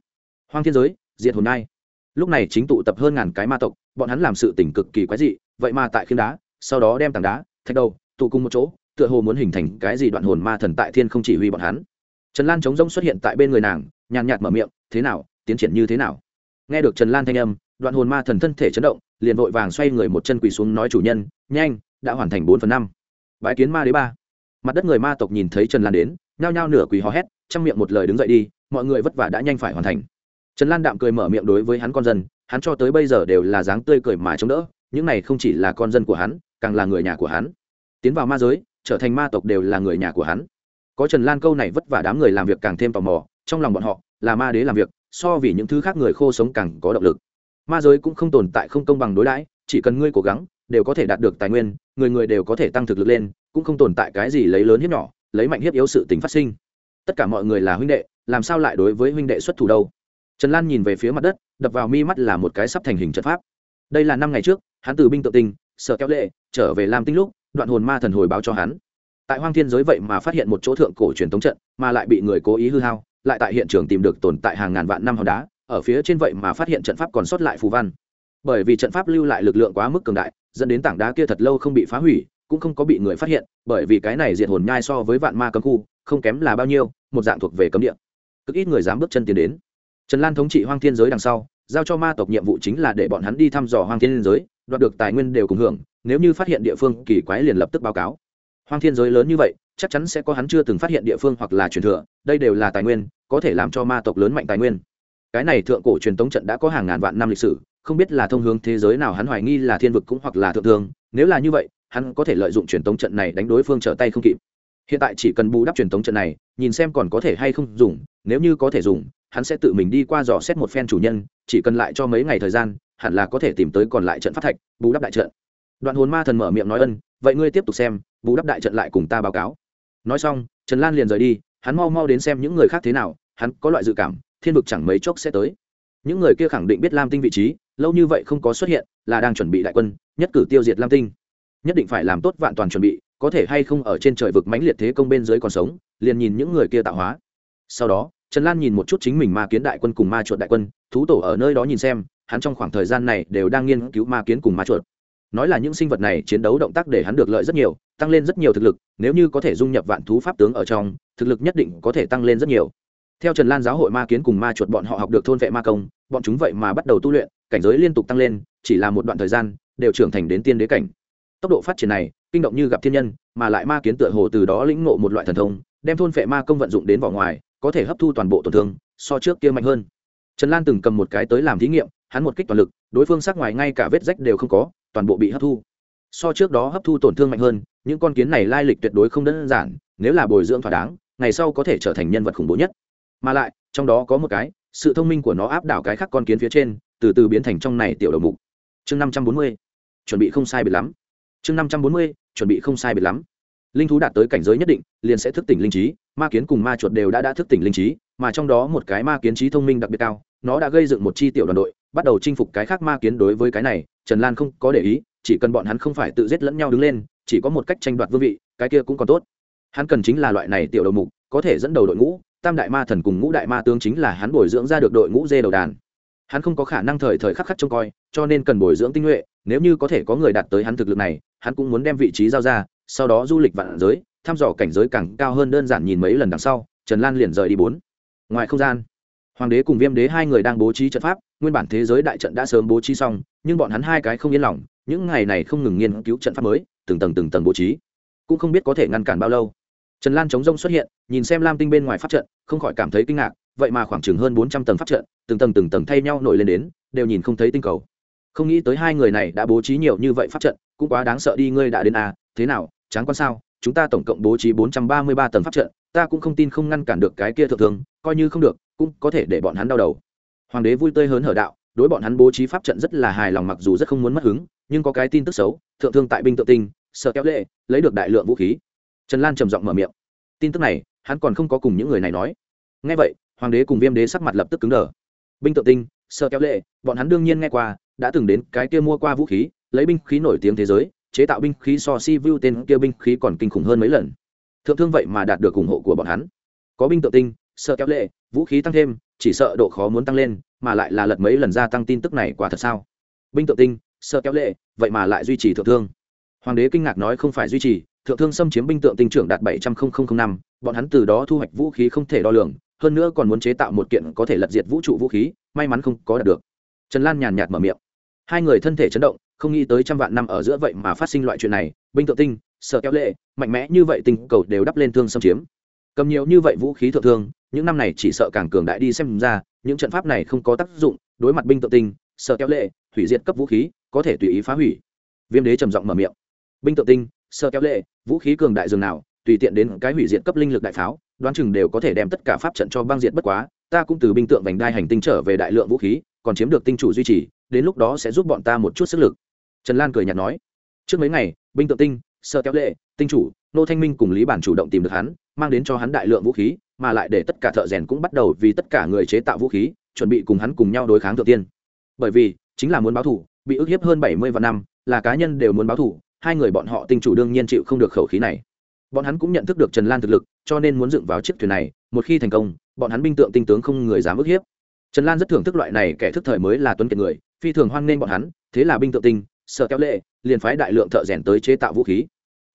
Hoang thiên giới, diệt hồn nai lúc này chính tụ tập hơn ngàn cái ma tộc, bọn hắn làm sự tỉnh cực kỳ quái dị, vậy mà tại khiêm đá, sau đó đem tảng đá, thạch đầu, tụ cùng một chỗ, tựa hồ muốn hình thành cái gì đoạn hồn ma thần tại thiên không chỉ huy bọn hắn. Trần lan chống rông xuất hiện tại bên người nàng, nhàn nhạt mở miệng, thế nào, tiến triển như thế nào? Nghe được trần lan thanh âm, đoạn hồn ma thần thân thể chấn động, liền vội vàng xoay người một chân quỳ xuống nói, chủ nhân, nhanh, đã hoàn thành bốn phần năm. Bãi kiến ma đế ba mặt đất người ma tộc nhìn thấy trần lan đến, nhao nhao nửa quỳ hò hét, trong miệng một lời đứng dậy đi, mọi người vất vả đã nhanh phải hoàn thành. Trần lan đạm cười mở miệng đối với hắn con dân, hắn cho tới bây giờ đều là dáng tươi cười mà chống đỡ, những này không chỉ là con dân của hắn, càng là người nhà của hắn. Tiến vào ma giới, trở thành ma tộc đều là người nhà của hắn. Có trần lan câu này vất vả đám người làm việc càng thêm tò mò, trong lòng bọn họ, là ma đế làm việc, so vì những thứ khác người khô sống càng có động lực. Ma giới cũng không tồn tại không công bằng đối đãi, chỉ cần ngươi cố gắng, đều có thể đạt được tài nguyên, người người đều có thể tăng thực lực lên cũng không tồn tại cái gì lấy lớn hiếp nhỏ, lấy mạnh hiếp yếu sự tính phát sinh. Tất cả mọi người là huynh đệ, làm sao lại đối với huynh đệ xuất thủ đâu? Trần lan nhìn về phía mặt đất, đập vào mi mắt là một cái sắp thành hình trận pháp. Đây là năm ngày trước, hắn từ binh tự tình, sợ kéo lệ, trở về làm tinh lúc, đoạn hồn ma thần hồi báo cho hắn. Tại hoang thiên giới vậy mà phát hiện một chỗ thượng cổ truyền thống trận, mà lại bị người cố ý hư hao, lại tại hiện trường tìm được tồn tại hàng ngàn vạn năm hòn đá, ở phía trên vậy mà phát hiện trận pháp còn sót lại phù văn. Bởi vì trận pháp lưu lại lực lượng quá mức cường đại, dẫn đến tảng đá kia thật lâu không bị phá hủy cũng không có bị người phát hiện, bởi vì cái này diệt hồn nhai so với vạn ma cấm khu, không kém là bao nhiêu, một dạng thuộc về cấm địa. Cực ít người dám bước chân tiến đến. Trần lan thống trị hoang thiên giới đằng sau, giao cho ma tộc nhiệm vụ chính là để bọn hắn đi thăm dò hoang thiên giới, đoạt được tài nguyên đều cùng hưởng, nếu như phát hiện địa phương kỳ quái liền lập tức báo cáo. Hoang thiên giới lớn như vậy, chắc chắn sẽ có hắn chưa từng phát hiện địa phương hoặc là truyền thừa, đây đều là tài nguyên, có thể làm cho ma tộc lớn mạnh tài nguyên. Cái này thượng cổ truyền tống trận đã có hàng ngàn vạn năm lịch sử, không biết là thông hướng thế giới nào hắn hoài nghi là thiên vực cũng hoặc là thượng thương nếu là như vậy hắn có thể lợi dụng truyền tống trận này đánh đối phương trở tay không kịp. Hiện tại chỉ cần bù đắp truyền tống trận này, nhìn xem còn có thể hay không dùng, nếu như có thể dùng, hắn sẽ tự mình đi qua dò xét một phen chủ nhân, chỉ cần lại cho mấy ngày thời gian, hẳn là có thể tìm tới còn lại trận phát thạch, bù đắp đại trận. Đoạn hồn ma thần mở miệng nói ân, vậy ngươi tiếp tục xem, bù đắp đại trận lại cùng ta báo cáo. Nói xong, trần lan liền rời đi, hắn mau mau đến xem những người khác thế nào, hắn có loại dự cảm, thiên vực chẳng mấy chốc sẽ tới. Những người kia khẳng định biết lam tinh vị trí, lâu như vậy không có xuất hiện, là đang chuẩn bị đại quân, nhất cử tiêu diệt lam tinh nhất định phải làm tốt vạn toàn chuẩn bị, có thể hay không ở trên trời vực mãnh liệt thế công bên dưới còn sống, liền nhìn những người kia tạo hóa. Sau đó, trần lan nhìn một chút chính mình ma kiến đại quân cùng ma chuột đại quân, thú tổ ở nơi đó nhìn xem, hắn trong khoảng thời gian này đều đang nghiên cứu ma kiến cùng ma chuột. Nói là những sinh vật này chiến đấu động tác để hắn được lợi rất nhiều, tăng lên rất nhiều thực lực, nếu như có thể dung nhập vạn thú pháp tướng ở trong, thực lực nhất định có thể tăng lên rất nhiều. Theo trần lan giáo hội ma kiến cùng ma chuột bọn họ học được thôn vệ ma công, bọn chúng vậy mà bắt đầu tu luyện, cảnh giới liên tục tăng lên, chỉ là một đoạn thời gian, đều trưởng thành đến tiên đế cảnh tốc độ phát triển này, kinh động như gặp thiên nhân, mà lại ma kiến tựa hồ từ đó lĩnh ngộ một loại thần thông, đem thôn vệ ma công vận dụng đến vỏ ngoài, có thể hấp thu toàn bộ tổn thương, so trước kia mạnh hơn. Trần lan từng cầm một cái tới làm thí nghiệm, hắn một kích toàn lực, đối phương sắc ngoài ngay cả vết rách đều không có, toàn bộ bị hấp thu. So trước đó hấp thu tổn thương mạnh hơn, những con kiến này lai lịch tuyệt đối không đơn giản, nếu là bồi dưỡng thỏa đáng, ngày sau có thể trở thành nhân vật khủng bố nhất. Mà lại, trong đó có một cái, sự thông minh của nó áp đảo cái khác con kiến phía trên, từ từ biến thành trong này tiểu đầu mục. Chương năm trăm bốn mươi, chuẩn bị không sai biệt lắm chương năm trăm bốn mươi, chuẩn bị không sai biệt lắm. Linh thú đạt tới cảnh giới nhất định, liền sẽ thức tỉnh linh trí, ma kiến cùng ma chuột đều đã đã thức tỉnh linh trí, mà trong đó một cái ma kiến trí thông minh đặc biệt cao, nó đã gây dựng một chi tiểu đoàn đội, bắt đầu chinh phục cái khác ma kiến đối với cái này, trần lan không có để ý, chỉ cần bọn hắn không phải tự giết lẫn nhau đứng lên, chỉ có một cách tranh đoạt vương vị, cái kia cũng còn tốt. Hắn cần chính là loại này tiểu đầu mục, có thể dẫn đầu đội ngũ, tam đại ma thần cùng ngũ đại ma tướng chính là hắn bồi dưỡng ra được đội ngũ dê đầu đàn. Hắn không có khả năng thời thời khắc khắc trông coi, cho nên cần bồi dưỡng tinh nhuệ, nếu như có thể có người đạt tới hắn thực lực này hắn cũng muốn đem vị trí giao ra, sau đó du lịch vạn giới, thăm dò cảnh giới càng cao hơn đơn giản nhìn mấy lần đằng sau, trần lan liền rời đi bốn. Ngoài không gian, hoàng đế cùng viêm đế hai người đang bố trí trận pháp, nguyên bản thế giới đại trận đã sớm bố trí xong, nhưng bọn hắn hai cái không yên lòng, những ngày này không ngừng nghiên cứu trận pháp mới, từng tầng từng tầng bố trí. Cũng không biết có thể ngăn cản bao lâu. Trần lan chống rông xuất hiện, nhìn xem lam tinh bên ngoài pháp trận, không khỏi cảm thấy kinh ngạc, vậy mà khoảng chừng hơn bốn trăm tầng pháp trận, từng tầng từng tầng thay nhau nổi lên đến, đều nhìn không thấy tinh cầu. Không nghĩ tới hai người này đã bố trí nhiều như vậy pháp trận cũng quá đáng sợ đi, ngươi đã đến à thế nào, chán quan sao? Chúng ta tổng cộng bố trí bốn trăm ba mươi ba tầng pháp trận, ta cũng không tin không ngăn cản được cái kia thượng thường coi như không được, cũng có thể để bọn hắn đau đầu. Hoàng đế vui tươi hớn hở đạo, đối bọn hắn bố trí pháp trận rất là hài lòng mặc dù rất không muốn mất hứng, nhưng có cái tin tức xấu, thượng thương tại binh tự tinh, sợ kéo lệ, lấy được đại lượng vũ khí. Trần lan trầm giọng mở miệng. Tin tức này, hắn còn không có cùng những người này nói. Nghe vậy, hoàng đế cùng viêm đế sắc mặt lập tức cứng đờ. Binh tự tinh, sợ kéo lệ, bọn hắn đương nhiên nghe qua, đã từng đến cái kia mua qua vũ khí lấy binh khí nổi tiếng thế giới, chế tạo binh khí so si vu tên kia binh khí còn kinh khủng hơn mấy lần. Thượng thương vậy mà đạt được ủng hộ của bọn hắn. Có binh tự tinh, sợ kéo lệ, vũ khí tăng thêm, chỉ sợ độ khó muốn tăng lên, mà lại là lật mấy lần gia tăng tin tức này quả thật sao? Binh tự tinh, sợ kéo lệ, vậy mà lại duy trì thượng thương. Hoàng đế kinh ngạc nói không phải duy trì, thượng thương xâm chiếm binh tượng tinh trưởng đạt bảy trăm linh năm, bọn hắn từ đó thu hoạch vũ khí không thể đo lường, hơn nữa còn muốn chế tạo một kiện có thể lật diệt vũ trụ vũ khí, may mắn không có đạt được. Trần lan nhàn nhạt mở miệng. Hai người thân thể chấn động không nghĩ tới trăm vạn năm ở giữa vậy mà phát sinh loại chuyện này, binh tượng tinh sợ kéo lệ, mạnh mẽ như vậy tình cầu đều đắp lên thương xâm chiếm. Cầm nhiều như vậy vũ khí thượng thương, những năm này chỉ sợ càng cường đại đi xem ra, những trận pháp này không có tác dụng, đối mặt binh tự tinh sợ kéo lệ, hủy diệt cấp vũ khí, có thể tùy ý phá hủy. Viêm đế trầm giọng mở miệng. Binh tự tinh sợ kéo lệ, vũ khí cường đại dường nào, tùy tiện đến cái hủy diệt cấp linh lực đại pháo, đoán chừng đều có thể đem tất cả pháp trận cho băng diệt bất quá, ta cũng từ binh tượng vành đai hành tinh trở về đại lượng vũ khí, còn chiếm được tinh chủ duy trì, đến lúc đó sẽ giúp bọn ta một chút sức lực trần lan cười nhạt nói, trước mấy ngày, binh tượng tinh sợ kéo lệ, tinh chủ, nô thanh minh cùng lý bản chủ động tìm được hắn, mang đến cho hắn đại lượng vũ khí, mà lại để tất cả thợ rèn cũng bắt đầu vì tất cả người chế tạo vũ khí, chuẩn bị cùng hắn cùng nhau đối kháng thượng tiên. Bởi vì, chính là muốn báo thủ, bị ức hiếp hơn bảy mươi vạn năm, là cá nhân đều muốn báo thủ, hai người bọn họ tinh chủ đương nhiên chịu không được khẩu khí này. Bọn hắn cũng nhận thức được trần lan thực lực, cho nên muốn dựng vào chiếc thuyền này, một khi thành công, bọn hắn binh tượng tinh tướng không người dám ức hiếp. Trần lan rất thưởng thức loại này kẻ thức thời mới là tuấn kiệt người, phi thường hoan nghênh bọn hắn, thế là binh tượng tinh sợ kéo lệ, liền phái đại lượng thợ rèn tới chế tạo vũ khí.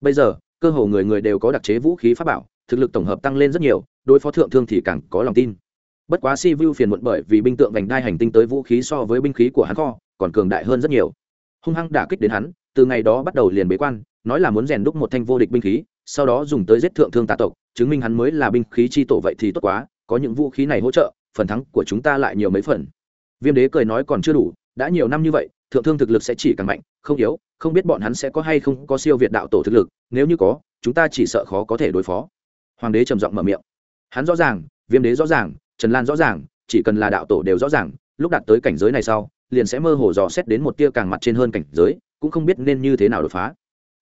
Bây giờ, cơ hồ người người đều có đặc chế vũ khí pháp bảo, thực lực tổng hợp tăng lên rất nhiều, đối phó thượng thương thì càng có lòng tin. Bất quá si vu phiền muộn bởi vì binh tượng vành đai hành tinh tới vũ khí so với binh khí của hắn kho, còn cường đại hơn rất nhiều. Hung hăng đả kích đến hắn, từ ngày đó bắt đầu liền bế quan, nói là muốn rèn đúc một thanh vô địch binh khí, sau đó dùng tới giết thượng thương tà tộc, chứng minh hắn mới là binh khí chi tổ vậy thì tốt quá, có những vũ khí này hỗ trợ, phần thắng của chúng ta lại nhiều mấy phần. Viêm đế cười nói còn chưa đủ, đã nhiều năm như vậy thượng thương thực lực sẽ chỉ càng mạnh, không yếu, không biết bọn hắn sẽ có hay không có siêu việt đạo tổ thực lực, nếu như có, chúng ta chỉ sợ khó có thể đối phó. Hoàng đế trầm giọng mở miệng. Hắn rõ ràng, viêm đế rõ ràng, trần lan rõ ràng, chỉ cần là đạo tổ đều rõ ràng, lúc đạt tới cảnh giới này sau, liền sẽ mơ hồ dò xét đến một tia càng mặt trên hơn cảnh giới, cũng không biết nên như thế nào đột phá.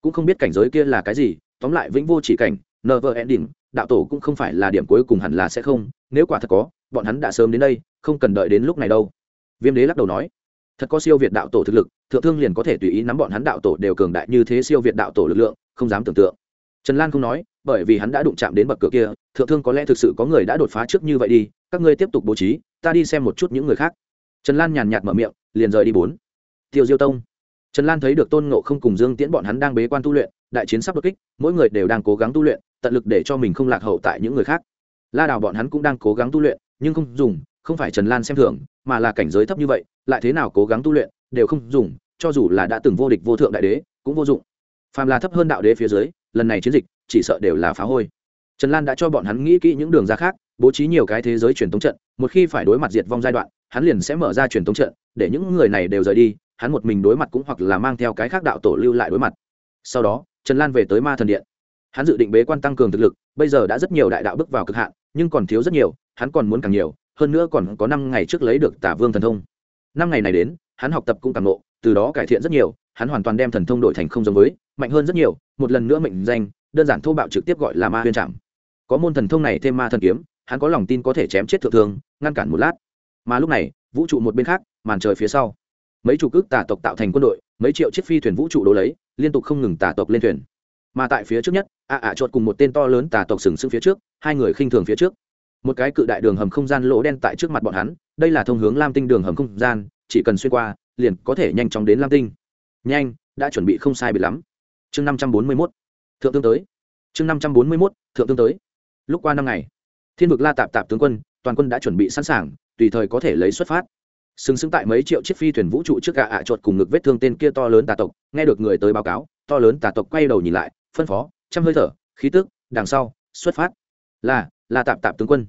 Cũng không biết cảnh giới kia là cái gì, tóm lại vĩnh vô chỉ cảnh, never ending, đạo tổ cũng không phải là điểm cuối cùng hẳn là sẽ không, nếu quả thật có, bọn hắn đã sớm đến đây, không cần đợi đến lúc này đâu. Viêm đế lắc đầu nói thật có siêu việt đạo tổ thực lực, thượng thương liền có thể tùy ý nắm bọn hắn đạo tổ đều cường đại như thế siêu việt đạo tổ lực lượng, không dám tưởng tượng. Trần lan không nói, bởi vì hắn đã đụng chạm đến bậc cửa kia, thượng thương có lẽ thực sự có người đã đột phá trước như vậy đi, các ngươi tiếp tục bố trí, ta đi xem một chút những người khác. Trần lan nhàn nhạt mở miệng, liền rời đi bốn. Tiêu diêu tông. Trần lan thấy được tôn ngộ không cùng dương tiễn bọn hắn đang bế quan tu luyện, đại chiến sắp đột kích, mỗi người đều đang cố gắng tu luyện, tận lực để cho mình không lạc hậu tại những người khác. La đào bọn hắn cũng đang cố gắng tu luyện, nhưng không dùng, không phải trần lan xem thường mà là cảnh giới thấp như vậy, lại thế nào cố gắng tu luyện, đều không dùng, cho dù là đã từng vô địch vô thượng đại đế, cũng vô dụng. Phàm là thấp hơn đạo đế phía dưới, lần này chiến dịch, chỉ sợ đều là phá hôi. Trần lan đã cho bọn hắn nghĩ kỹ những đường ra khác, bố trí nhiều cái thế giới truyền thống trận, một khi phải đối mặt diệt vong giai đoạn, hắn liền sẽ mở ra truyền thống trận, để những người này đều rời đi, hắn một mình đối mặt cũng hoặc là mang theo cái khác đạo tổ lưu lại đối mặt. Sau đó, trần lan về tới ma thần điện. Hắn dự định bế quan tăng cường thực lực, bây giờ đã rất nhiều đại đạo bước vào cực hạn, nhưng còn thiếu rất nhiều, hắn còn muốn càng nhiều hơn nữa còn có năm ngày trước lấy được tả vương thần thông. Năm ngày này đến, hắn học tập cũng càng ngộ, từ đó cải thiện rất nhiều, hắn hoàn toàn đem thần thông đổi thành không giống với, mạnh hơn rất nhiều, một lần nữa mệnh danh, đơn giản thô bạo trực tiếp gọi là ma huyền trạm có môn thần thông này thêm ma thần kiếm, hắn có lòng tin có thể chém chết thượng thương, ngăn cản một lát. Mà lúc này, vũ trụ một bên khác, màn trời phía sau. Mấy chủ cước tà tộc tạo thành quân đội, mấy triệu chiếc phi thuyền vũ trụ đổ lấy, liên tục không ngừng tà tộc lên thuyền. Mà tại phía trước nhất ạ ạ chột cùng một tên to lớn tà tộc sừng sững phía trước, hai người khinh thường phía trước một cái cự đại đường hầm không gian lỗ đen tại trước mặt bọn hắn, đây là thông hướng lam tinh đường hầm không gian, chỉ cần xuyên qua, liền có thể nhanh chóng đến lam tinh. Nhanh, đã chuẩn bị không sai bị lắm. Chương năm trăm bốn mươi mốt, thượng tương tới. Chương năm trăm bốn mươi mốt, thượng tương tới. Lúc qua năm ngày, thiên vực la tạp tạp tướng quân, toàn quân đã chuẩn bị sẵn sàng, tùy thời có thể lấy xuất phát. Xứng xứng tại mấy triệu chiếc phi thuyền vũ trụ trước gà ạ chuột cùng ngực vết thương tên kia to lớn tà tộc, nghe được người tới báo cáo, to lớn tà tộc quay đầu nhìn lại, phân phó chăm hơi thở, khí tức, đằng sau, xuất phát. Là la tạp tạp tướng quân.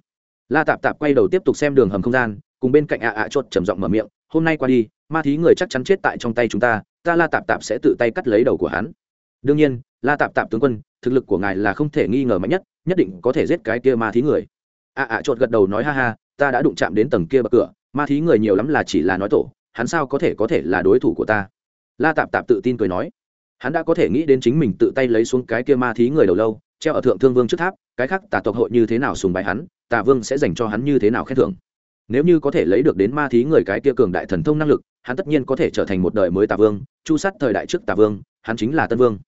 La tạp tạp quay đầu tiếp tục xem đường hầm không gian, cùng bên cạnh ạ ạ chốt trầm giọng mở miệng, hôm nay qua đi, ma thí người chắc chắn chết tại trong tay chúng ta ta la tạp tạp sẽ tự tay cắt lấy đầu của hắn. Đương nhiên, la tạp tạp tướng quân, thực lực của ngài là không thể nghi ngờ mạnh nhất nhất định có thể giết cái kia ma thí người. ạ ạ chốt gật đầu nói, ha ha, ta đã đụng chạm đến tầng kia bậc cửa, ma thí người nhiều lắm là chỉ là nói tổ, hắn sao có thể có thể là đối thủ của ta? La tạp tạp tự tin cười nói. Hắn đã có thể nghĩ đến chính mình tự tay lấy xuống cái kia ma thí người đầu lâu, treo ở thượng thương vương trước tháp cái khác tà tộc hội như thế nào sùng bái hắn, tà vương sẽ dành cho hắn như thế nào khen thưởng. Nếu như có thể lấy được đến ma thí người cái kia cường đại thần thông năng lực, hắn tất nhiên có thể trở thành một đời mới tà vương, chu sát thời đại trước tà vương, hắn chính là tân vương.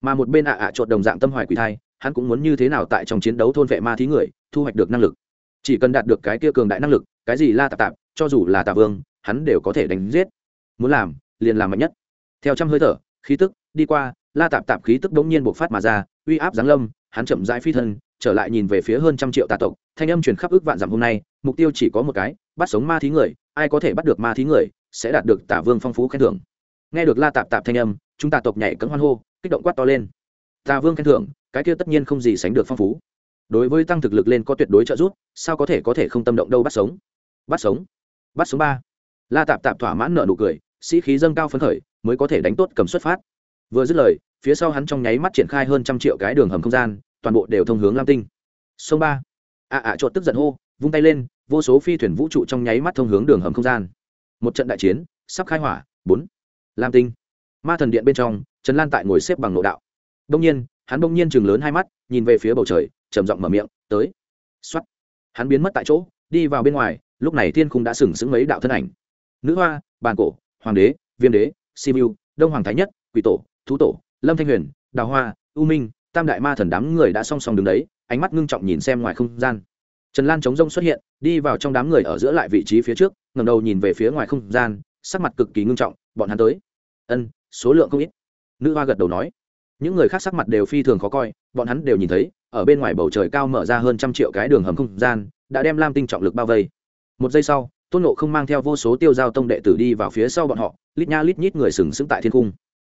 Mà một bên ạ ạ à đồng dạng tâm hoài quỷ thai, hắn cũng muốn như thế nào tại trong chiến đấu thôn vệ ma thí người, thu hoạch được năng lực. Chỉ cần đạt được cái kia cường đại năng lực, cái gì la tạp tạp, cho dù là tà vương, hắn đều có thể đánh giết. Muốn làm, liền làm mạnh nhất. Theo trăm hơi thở, khí tức đi qua, la tạp tạp khí tức đống nhiên bộc phát mà ra, uy áp giáng lâm, hắn chậm rãi phi thân trở lại nhìn về phía hơn trăm triệu tà tộc, thanh âm truyền khắp ước vạn dặm hôm nay, mục tiêu chỉ có một cái, bắt sống ma thí người, ai có thể bắt được ma thí người, sẽ đạt được tả vương phong phú khen thưởng. Nghe được la tạp tạp thanh âm, chúng tà tộc nhảy cấm hoan hô, kích động quát to lên. Tà vương khen thưởng, cái kia tất nhiên không gì sánh được phong phú. Đối với tăng thực lực lên có tuyệt đối trợ giúp, sao có thể có thể không tâm động đâu bắt sống? Bắt sống? Bắt sống ba. La tạp tạp thỏa mãn nợ nụ cười, sĩ khí dâng cao phấn khởi, mới có thể đánh tốt cầm xuất phát. Vừa dứt lời, phía sau hắn trong nháy mắt triển khai hơn trăm triệu cái đường hầm không gian toàn bộ đều thông hướng lam tinh. Sông ba. Ạ ạ trộn tức giận hô, vung tay lên, vô số phi thuyền vũ trụ trong nháy mắt thông hướng đường hầm không gian. Một trận đại chiến, sắp khai hỏa, bốn. Lam tinh. Ma thần điện bên trong, trần lan tại ngồi xếp bằng nội đạo. Đông nhiên, hắn đông nhiên chừng lớn hai mắt, nhìn về phía bầu trời, trầm giọng mở miệng, tới. X o á t hắn biến mất tại chỗ, đi vào bên ngoài, lúc này thiên khung đã sừng sững mấy đạo thân ảnh. Nữ hoa, bàn cổ, hoàng đế, viêm đế simu đông hoàng thái nhất, quỷ tổ, thú tổ, lâm thanh huyền, đào hoa, u minh tam đại ma thần đám người đã song song đứng đấy, ánh mắt ngưng trọng nhìn xem ngoài không gian. Trần lan chống rông xuất hiện, đi vào trong đám người ở giữa lại vị trí phía trước ngầm đầu nhìn về phía ngoài không gian, sắc mặt cực kỳ ngưng trọng, bọn hắn tới. Ân, số lượng không ít. Nữ hoa gật đầu nói. Những người khác sắc mặt đều phi thường khó coi, bọn hắn đều nhìn thấy, ở bên ngoài bầu trời cao mở ra hơn trăm triệu cái đường hầm không gian, đã đem lam tinh trọng lực bao vây. Một giây sau, tôn nộ không mang theo vô số tiêu giao tông đệ tử đi vào phía sau bọn họ, lít nha lít nhít người sừng sững tại thiên cung.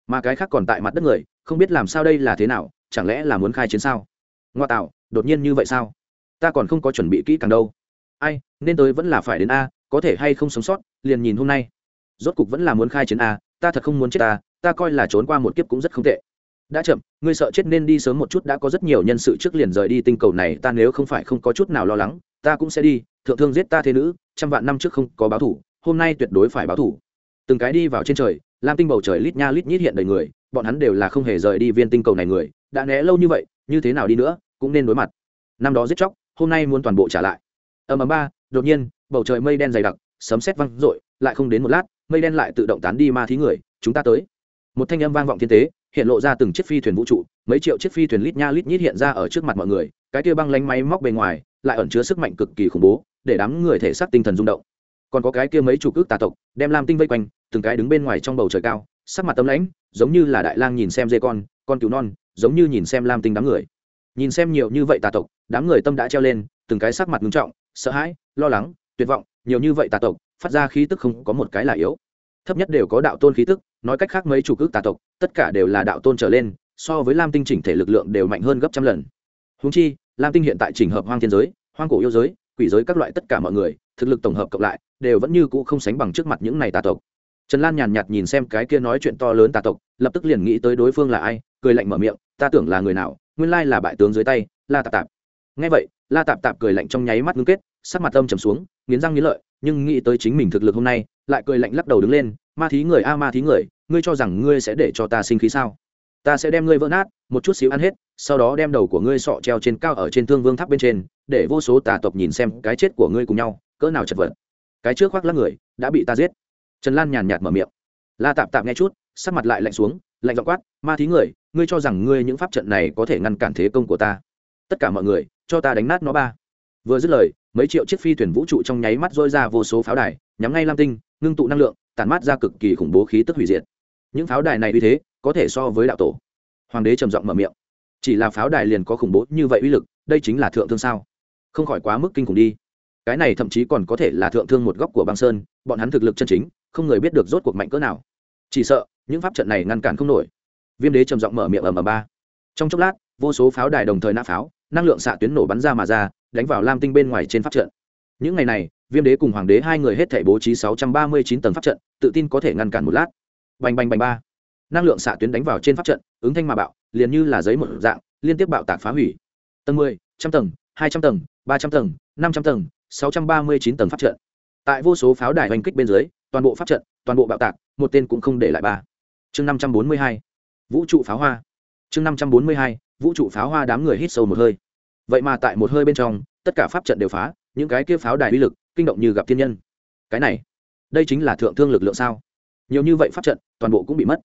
Mà cái khác còn tại mặt đất người, không biết làm sao đây là thế nào chẳng lẽ là muốn khai chiến sao? Ngoa tạo, đột nhiên như vậy sao? Ta còn không có chuẩn bị kỹ càng đâu. Ai, nên tới vẫn là phải đến a, có thể hay không sống sót, liền nhìn hôm nay. Rốt cục vẫn là muốn khai chiến a, ta thật không muốn chết ta ta coi là trốn qua một kiếp cũng rất không tệ. Đã chậm, ngươi sợ chết nên đi sớm một chút, đã có rất nhiều nhân sự trước liền rời đi, tinh cầu này ta nếu không phải không có chút nào lo lắng, ta cũng sẽ đi, thượng thương giết ta thế nữ, trăm vạn năm trước không có báo thủ, hôm nay tuyệt đối phải báo thủ. Từng cái đi vào trên trời, lam tinh bầu trời lít nha lít nhít hiện đầy người, bọn hắn đều là không hề rời đi viên tinh cầu này người đã né lâu như vậy, như thế nào đi nữa, cũng nên đối mặt. Năm đó giết chóc, hôm nay muốn toàn bộ trả lại. Ầm ầm ba, đột nhiên, bầu trời mây đen dày đặc, sấm sét văng rội lại không đến một lát, mây đen lại tự động tán đi ma thí người, chúng ta tới. Một thanh âm vang vọng thiên tế, hiện lộ ra từng chiếc phi thuyền vũ trụ, mấy triệu chiếc phi thuyền lít nha lít nhít hiện ra ở trước mặt mọi người, cái kia băng lánh máy móc bề ngoài, lại ẩn chứa sức mạnh cực kỳ khủng bố, để đám người thể xác tinh thần rung động. Còn có cái kia mấy chủ cước tà tộc, đem lam tinh vây quanh, từng cái đứng bên ngoài trong bầu trời cao, sắc mặt tấm lãnh, giống như là đại lang nhìn xem dê con con cứu non giống như nhìn xem lam tinh đám người. Nhìn xem nhiều như vậy tà tộc, đám người tâm đã treo lên, từng cái sắc mặt ngưng trọng, sợ hãi, lo lắng, tuyệt vọng, nhiều như vậy tà tộc, phát ra khí tức không có một cái là yếu. Thấp nhất đều có đạo tôn khí tức, nói cách khác mấy chủ cước tà tộc, tất cả đều là đạo tôn trở lên, so với lam tinh chỉnh thể lực lượng đều mạnh hơn gấp trăm lần. Húng chi, lam tinh hiện tại chỉnh hợp hoang thiên giới, hoang cổ yêu giới, quỷ giới các loại tất cả mọi người, thực lực tổng hợp cộng lại, đều vẫn như cũ không sánh bằng trước mặt những này tà tộc. Trần lan nhàn nhạt nhìn xem cái kia nói chuyện to lớn tà tộc, lập tức liền nghĩ tới đối phương là ai cười lạnh mở miệng, ta tưởng là người nào, nguyên lai là bại tướng dưới tay, la tạp tạp. Ngay vậy, la tạp tạp cười lạnh trong nháy mắt ngưng kết, sắc mặt âm trầm xuống, nghiến răng nghiến lợi, nhưng nghĩ tới chính mình thực lực hôm nay, lại cười lạnh lắc đầu đứng lên, ma thí người, a à, ma thí người, ngươi cho rằng ngươi sẽ để cho ta sinh khí sao? Ta sẽ đem ngươi vỡ nát, một chút xíu ăn hết, sau đó đem đầu của ngươi sọ treo trên cao ở trên thương vương tháp bên trên, để vô số tà tộc nhìn xem cái chết của ngươi cùng nhau, cỡ nào chật vật. Cái trước khoác lắc người, đã bị ta giết. Trần lan nhàn nhạt mở miệng. La tạp tạp nghe chút, sắc mặt lại lạnh xuống lạnh dọ quát, ma thí người, ngươi cho rằng ngươi những pháp trận này có thể ngăn cản thế công của ta? Tất cả mọi người, cho ta đánh nát nó ba. Vừa dứt lời, mấy triệu chiếc phi thuyền vũ trụ trong nháy mắt rơi ra vô số pháo đài, nhắm ngay lam tinh, ngưng tụ năng lượng, tản mát ra cực kỳ khủng bố khí tức hủy diệt. Những pháo đài này uy thế, có thể so với đạo tổ. Hoàng đế trầm giọng mở miệng. Chỉ là pháo đài liền có khủng bố như vậy uy lực, đây chính là thượng thương sao? Không khỏi quá mức kinh khủng đi. Cái này thậm chí còn có thể là thượng thương một góc của băng sơn, bọn hắn thực lực chân chính, không người biết được rốt cuộc mạnh cỡ nào. Chỉ sợ những pháp trận này ngăn cản không nổi. Viêm đế trầm giọng mở miệng ầm ầm ba. Trong chốc lát, vô số pháo đài đồng thời nã pháo, năng lượng xạ tuyến nổ bắn ra mà ra, đánh vào lam tinh bên ngoài trên pháp trận. Những ngày này, viêm đế cùng hoàng đế hai người hết thể bố trí sáu trăm ba mươi chín tầng pháp trận, tự tin có thể ngăn cản một lát. Bành bành bành ba. Năng lượng xạ tuyến đánh vào trên pháp trận, ứng thanh mà bạo, liền như là giấy một dạng, liên tiếp bạo tạc phá hủy. Tầng mười, trăm tầng, hai trăm tầng, ba trăm tầng, năm trăm tầng, sáu trăm ba mươi chín tầng pháp trận. Tại vô số pháo đài oanh kích bên dưới, toàn bộ pháp trận, toàn bộ bạo tạc, một tên cũng không để lại ba chương năm trăm bốn mươi hai, vũ trụ pháo hoa. Chương năm trăm bốn mươi hai, vũ trụ pháo hoa đám người hít sâu một hơi. Vậy mà tại một hơi bên trong, tất cả pháp trận đều phá, những cái kia pháo đài uy lực, kinh động như gặp thiên nhân. Cái này, đây chính là thượng thương lực lượng sao? Nhiều như vậy pháp trận, toàn bộ cũng bị mất.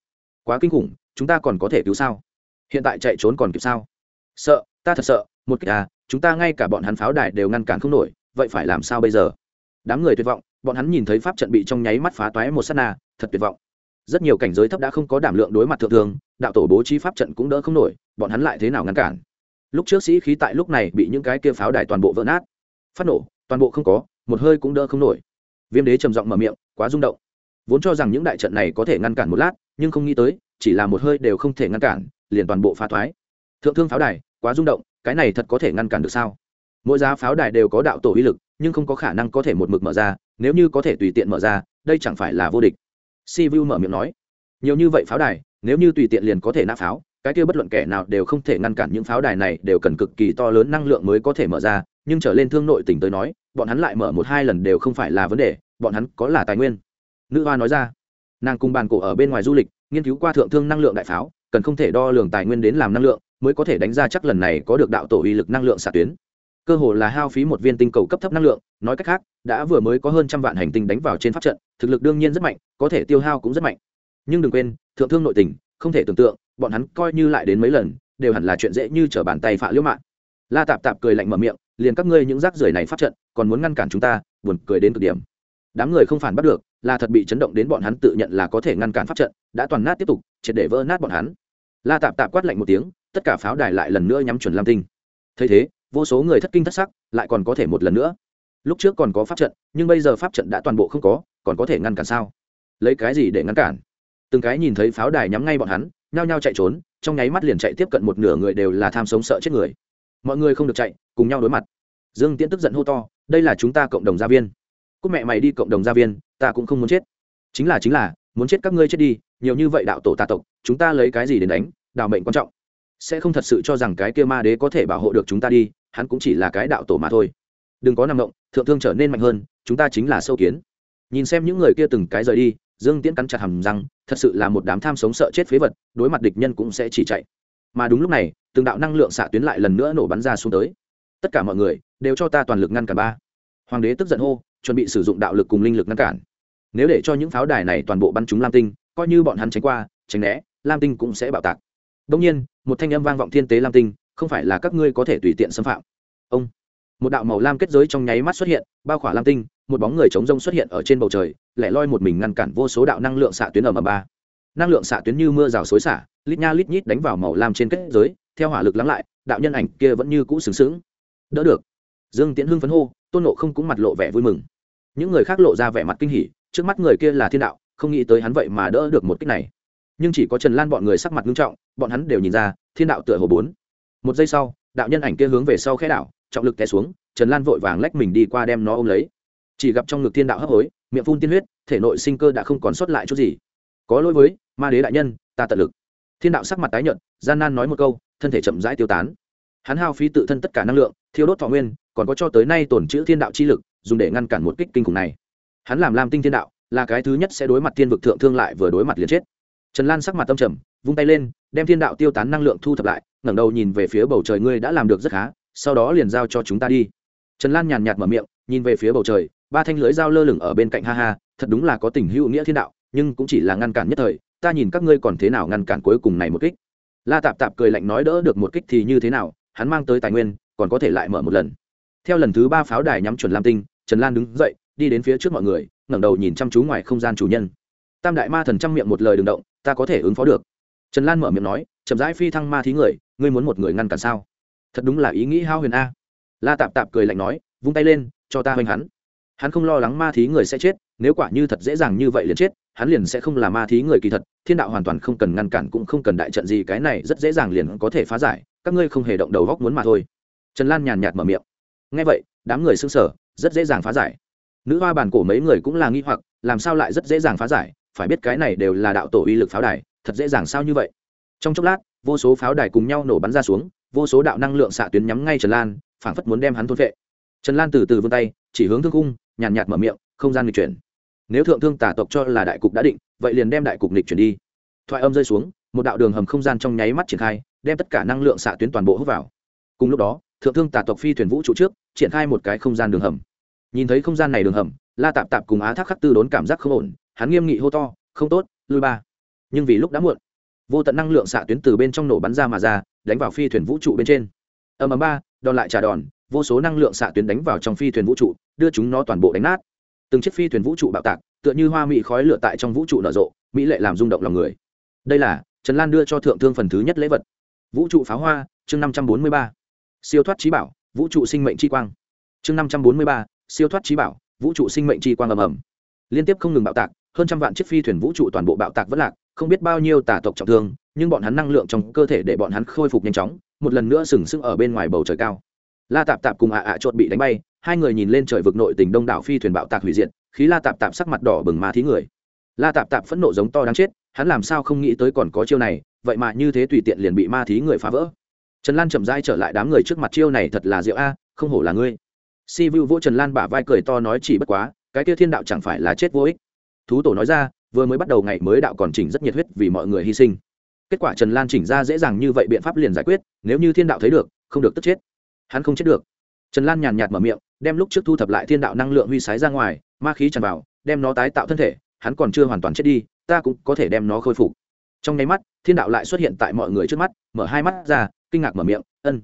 Quá kinh khủng, chúng ta còn có thể cứu sao? Hiện tại chạy trốn còn kịp sao? Sợ, ta thật sợ, một cách à chúng ta ngay cả bọn hắn pháo đài đều ngăn cản không nổi, vậy phải làm sao bây giờ? Đám người tuyệt vọng, bọn hắn nhìn thấy pháp trận bị trong nháy mắt phá toái một s á t na, thật tuyệt vọng rất nhiều cảnh giới thấp đã không có đảm lượng đối mặt thượng thường, đạo tổ bố trí pháp trận cũng đỡ không nổi, bọn hắn lại thế nào ngăn cản? Lúc trước sĩ khí tại lúc này bị những cái kia pháo đài toàn bộ vỡ nát. Phát nổ, toàn bộ không có, một hơi cũng đỡ không nổi. Viêm đế trầm giọng mở miệng, quá rung động. Vốn cho rằng những đại trận này có thể ngăn cản một lát, nhưng không nghĩ tới, chỉ là một hơi đều không thể ngăn cản, liền toàn bộ phá thoái. Thượng thương pháo đài, quá rung động, cái này thật có thể ngăn cản được sao? Mỗi giá pháo đài đều có đạo tổ uy lực, nhưng không có khả năng có thể một mực mở ra, nếu như có thể tùy tiện mở ra, đây chẳng phải là vô địch si vu mở miệng nói, nhiều như vậy pháo đài, nếu như tùy tiện liền có thể nã pháo, cái kia bất luận kẻ nào đều không thể ngăn cản những pháo đài này, đều cần cực kỳ to lớn năng lượng mới có thể mở ra. Nhưng trở lên thương nội tỉnh tới nói, bọn hắn lại mở một hai lần đều không phải là vấn đề, bọn hắn có là tài nguyên. Nữ hoa nói ra, nàng cùng bàn cổ ở bên ngoài du lịch, nghiên cứu qua thượng thương năng lượng đại pháo, cần không thể đo lường tài nguyên đến làm năng lượng, mới có thể đánh ra chắc lần này có được đạo tổ uy lực năng lượng xạ tuyến cơ hồ là hao phí một viên tinh cầu cấp thấp năng lượng, nói cách khác, đã vừa mới có hơn trăm vạn hành tinh đánh vào trên pháp trận, thực lực đương nhiên rất mạnh, có thể tiêu hao cũng rất mạnh. Nhưng đừng quên, thượng thương nội tình, không thể tưởng tượng, bọn hắn coi như lại đến mấy lần, đều hẳn là chuyện dễ như trở bàn tay phạ liễu mạng. La tạp tạp cười lạnh mở miệng, liền các ngươi những rác rưởi này pháp trận, còn muốn ngăn cản chúng ta, buồn cười đến cực điểm. Đám người không phản bắt được, là thật bị chấn động đến bọn hắn tự nhận là có thể ngăn cản pháp trận, đã toàn nát tiếp tục, triệt để vỡ nát bọn hắn. La tạp tạp quát lạnh một tiếng, tất cả pháo đài lại lần nữa nhắm chuẩn lam tinh. Thấy thế vô số người thất kinh thất sắc, lại còn có thể một lần nữa. Lúc trước còn có pháp trận, nhưng bây giờ pháp trận đã toàn bộ không có, còn có thể ngăn cản sao? Lấy cái gì để ngăn cản? Từng cái nhìn thấy pháo đài nhắm ngay bọn hắn, nhao nhao chạy trốn, trong nháy mắt liền chạy tiếp cận một nửa người đều là tham sống sợ chết người. Mọi người không được chạy, cùng nhau đối mặt. Dương tiễn tức giận hô to, đây là chúng ta cộng đồng gia viên. Cúc mẹ mày đi cộng đồng gia viên, ta cũng không muốn chết. Chính là chính là, muốn chết các ngươi chết đi, nhiều như vậy đạo tổ tà tộc, chúng ta lấy cái gì đến đánh, đào mệnh quan trọng sẽ không thật sự cho rằng cái kia ma đế có thể bảo hộ được chúng ta đi, hắn cũng chỉ là cái đạo tổ mà thôi. Đừng có nằm động, thượng thương trở nên mạnh hơn, chúng ta chính là sâu kiến. Nhìn xem những người kia từng cái rời đi, dương tiễn cắn chặt hầm răng, thật sự là một đám tham sống sợ chết phế vật, đối mặt địch nhân cũng sẽ chỉ chạy. Mà đúng lúc này, từng đạo năng lượng xạ tuyến lại lần nữa nổ bắn ra xuống tới. Tất cả mọi người đều cho ta toàn lực ngăn cản ba. Hoàng đế tức giận hô, chuẩn bị sử dụng đạo lực cùng linh lực ngăn cản. Nếu để cho những pháo đài này toàn bộ bắn chúng lam tinh, coi như bọn hắn tránh qua, tránh né, lam tinh cũng sẽ bạo tạc đông nhiên, một thanh âm vang vọng thiên tế lam tinh, không phải là các ngươi có thể tùy tiện xâm phạm. Ông, một đạo màu lam kết giới trong nháy mắt xuất hiện, bao khỏa lam tinh, một bóng người chống rông xuất hiện ở trên bầu trời, lẻ loi một mình ngăn cản vô số đạo năng lượng xạ tuyến ở mà ba. Năng lượng xạ tuyến như mưa rào xối xả, lít nha lít nhít đánh vào màu lam trên kết giới, theo hỏa lực lắng lại, đạo nhân ảnh kia vẫn như cũ sướng sướng đỡ được. Dương tiễn hưng phấn hô, tôn nộ không cũng mặt lộ vẻ vui mừng. Những người khác lộ ra vẻ mặt kinh hỉ, trước mắt người kia là thiên đạo, không nghĩ tới hắn vậy mà đỡ được một cách này nhưng chỉ có trần lan bọn người sắc mặt nghiêm trọng, bọn hắn đều nhìn ra, thiên đạo tựa hồ bốn. Một giây sau, đạo nhân ảnh kia hướng về sau khẽ đảo, trọng lực té xuống, trần lan vội vàng lách mình đi qua đem nó ôm lấy. Chỉ gặp trong ngực thiên đạo hấp hối, miệng phun tiên huyết, thể nội sinh cơ đã không còn sót lại chút gì. Có lỗi với, ma đế đại nhân, ta tận lực. Thiên đạo sắc mặt tái nhợt, gian nan nói một câu, thân thể chậm rãi tiêu tán. Hắn hao phí tự thân tất cả năng lượng, thiêu đốt thọ nguyên, còn có cho tới nay tổn chữ thiên đạo chi lực, dùng để ngăn cản một kích kinh khủng này. Hắn làm lam tinh thiên đạo, là cái thứ nhất sẽ đối mặt thiên vực thượng thương lại vừa đối mặt liền chết trần lan sắc mặt tâm trầm, vung tay lên, đem thiên đạo tiêu tán năng lượng thu thập lại, ngẩng đầu nhìn về phía bầu trời, ngươi đã làm được rất khá, sau đó liền giao cho chúng ta đi. Trần lan nhàn nhạt mở miệng, nhìn về phía bầu trời, ba thanh lưới dao lơ lửng ở bên cạnh, ha ha, thật đúng là có tình hữu nghĩa thiên đạo, nhưng cũng chỉ là ngăn cản nhất thời, ta nhìn các ngươi còn thế nào ngăn cản cuối cùng này một kích. La tạp tạp cười lạnh nói đỡ được một kích thì như thế nào, hắn mang tới tài nguyên, còn có thể lại mở một lần. Theo lần thứ ba pháo đài nhắm chuẩn lam tinh, trần lan đứng dậy, đi đến phía trước mọi người, ngẩng đầu nhìn chăm chú ngoài không gian chủ nhân. Tam đại ma thần trăm miệng một lời đừng động ta có thể ứng phó được. Trần lan mở miệng nói, chậm rãi phi thăng ma thí người, ngươi muốn một người ngăn cản sao? Thật đúng là ý nghĩ hao huyền a. La tạp tạp cười lạnh nói, vung tay lên, cho ta hoành hắn. Hắn không lo lắng ma thí người sẽ chết, nếu quả như thật dễ dàng như vậy liền chết, hắn liền sẽ không là ma thí người kỳ thật, thiên đạo hoàn toàn không cần ngăn cản cũng không cần đại trận gì, cái này rất dễ dàng liền có thể phá giải, các ngươi không hề động đầu góc muốn mà thôi. Trần lan nhàn nhạt mở miệng. Ngay vậy, đám người xưng sở rất dễ dàng phá giải. Nữ hoa bản cổ mấy người cũng là nghi hoặc, làm sao lại rất dễ dàng phá giải? Phải biết cái này đều là đạo tổ uy lực pháo đài, thật dễ dàng sao như vậy? Trong chốc lát, vô số pháo đài cùng nhau nổ bắn ra xuống, vô số đạo năng lượng xạ tuyến nhắm ngay trần lan, phảng phất muốn đem hắn thôn vệ trần lan từ từ vươn tay, chỉ hướng thương cung, nhàn nhạt mở miệng, không gian nghịch chuyển. Nếu thượng thương tả tộc cho là đại cục đã định, vậy liền đem đại cục nghịch chuyển đi. Thoại âm rơi xuống, một đạo đường hầm không gian trong nháy mắt triển khai, đem tất cả năng lượng xạ tuyến toàn bộ hút vào. Cùng lúc đó, thượng thương tả tộc phi thuyền vũ trụ trước, triển khai một cái không gian đường hầm. Nhìn thấy không gian này đường hầm, la tạp tạp cùng á thác khắc tư đốn cảm giác không ổn hắn nghiêm nghị hô to, không tốt lui ba. Nhưng vì lúc đã muộn, vô tận năng lượng xạ tuyến từ bên trong nổ bắn ra mà ra, đánh vào phi thuyền vũ trụ bên trên. Ầm ầm ba, đòn lại trả đòn, vô số năng lượng xạ tuyến đánh vào trong phi thuyền vũ trụ, đưa chúng nó toàn bộ đánh nát. Từng chiếc phi thuyền vũ trụ bạo tạc, tựa như hoa mỹ khói lửa tại trong vũ trụ nở rộ, mỹ lệ làm rung động lòng người. Đây là trần lan đưa cho thượng thương phần thứ nhất lễ vật. Vũ trụ pháo hoa, chương năm trăm bốn mươi ba. Siêu thoát trí bảo, vũ trụ sinh mệnh chi quang. Chương năm trăm bốn mươi ba, siêu thoát trí bảo, vũ trụ sinh mệnh chi quang ầm ầm. Liên tiếp không ngừng bạo tạc hơn trăm vạn chiếc phi thuyền vũ trụ toàn bộ bạo tạc vất lạc, không biết bao nhiêu tà tộc trọng thương, nhưng bọn hắn năng lượng trong cơ thể để bọn hắn khôi phục nhanh chóng, một lần nữa sừng sững ở bên ngoài bầu trời cao. La tạp tạp cùng ạ ạ chột bị đánh bay, hai người nhìn lên trời vực nội tỉnh đông đảo phi thuyền bạo tạc hủy diệt, khí la tạp tạp sắc mặt đỏ bừng ma thí người. La tạp tạp phẫn nộ giống to đáng chết, hắn làm sao không nghĩ tới còn có chiêu này, vậy mà như thế tùy tiện liền bị ma thí người phá vỡ. Trần lan chậm rãi trở lại đám người trước mặt chiêu này thật là diệu a, không hổ là ngươi. Si vu vỗ trần lan bả vai cười to nói chỉ bất quá, cái kia thiên đạo chẳng phải là chết vô ích thú tổ nói ra, vừa mới bắt đầu ngày mới đạo còn chỉnh rất nhiệt huyết vì mọi người hy sinh. Kết quả trần lan chỉnh ra dễ dàng như vậy biện pháp liền giải quyết, nếu như thiên đạo thấy được, không được tức chết. Hắn không chết được. Trần lan nhàn nhạt mở miệng, đem lúc trước thu thập lại thiên đạo năng lượng huy sái ra ngoài, ma khí tràn vào, đem nó tái tạo thân thể, hắn còn chưa hoàn toàn chết đi, ta cũng có thể đem nó khôi phục. Trong nháy mắt, thiên đạo lại xuất hiện tại mọi người trước mắt, mở hai mắt ra, kinh ngạc mở miệng, ân,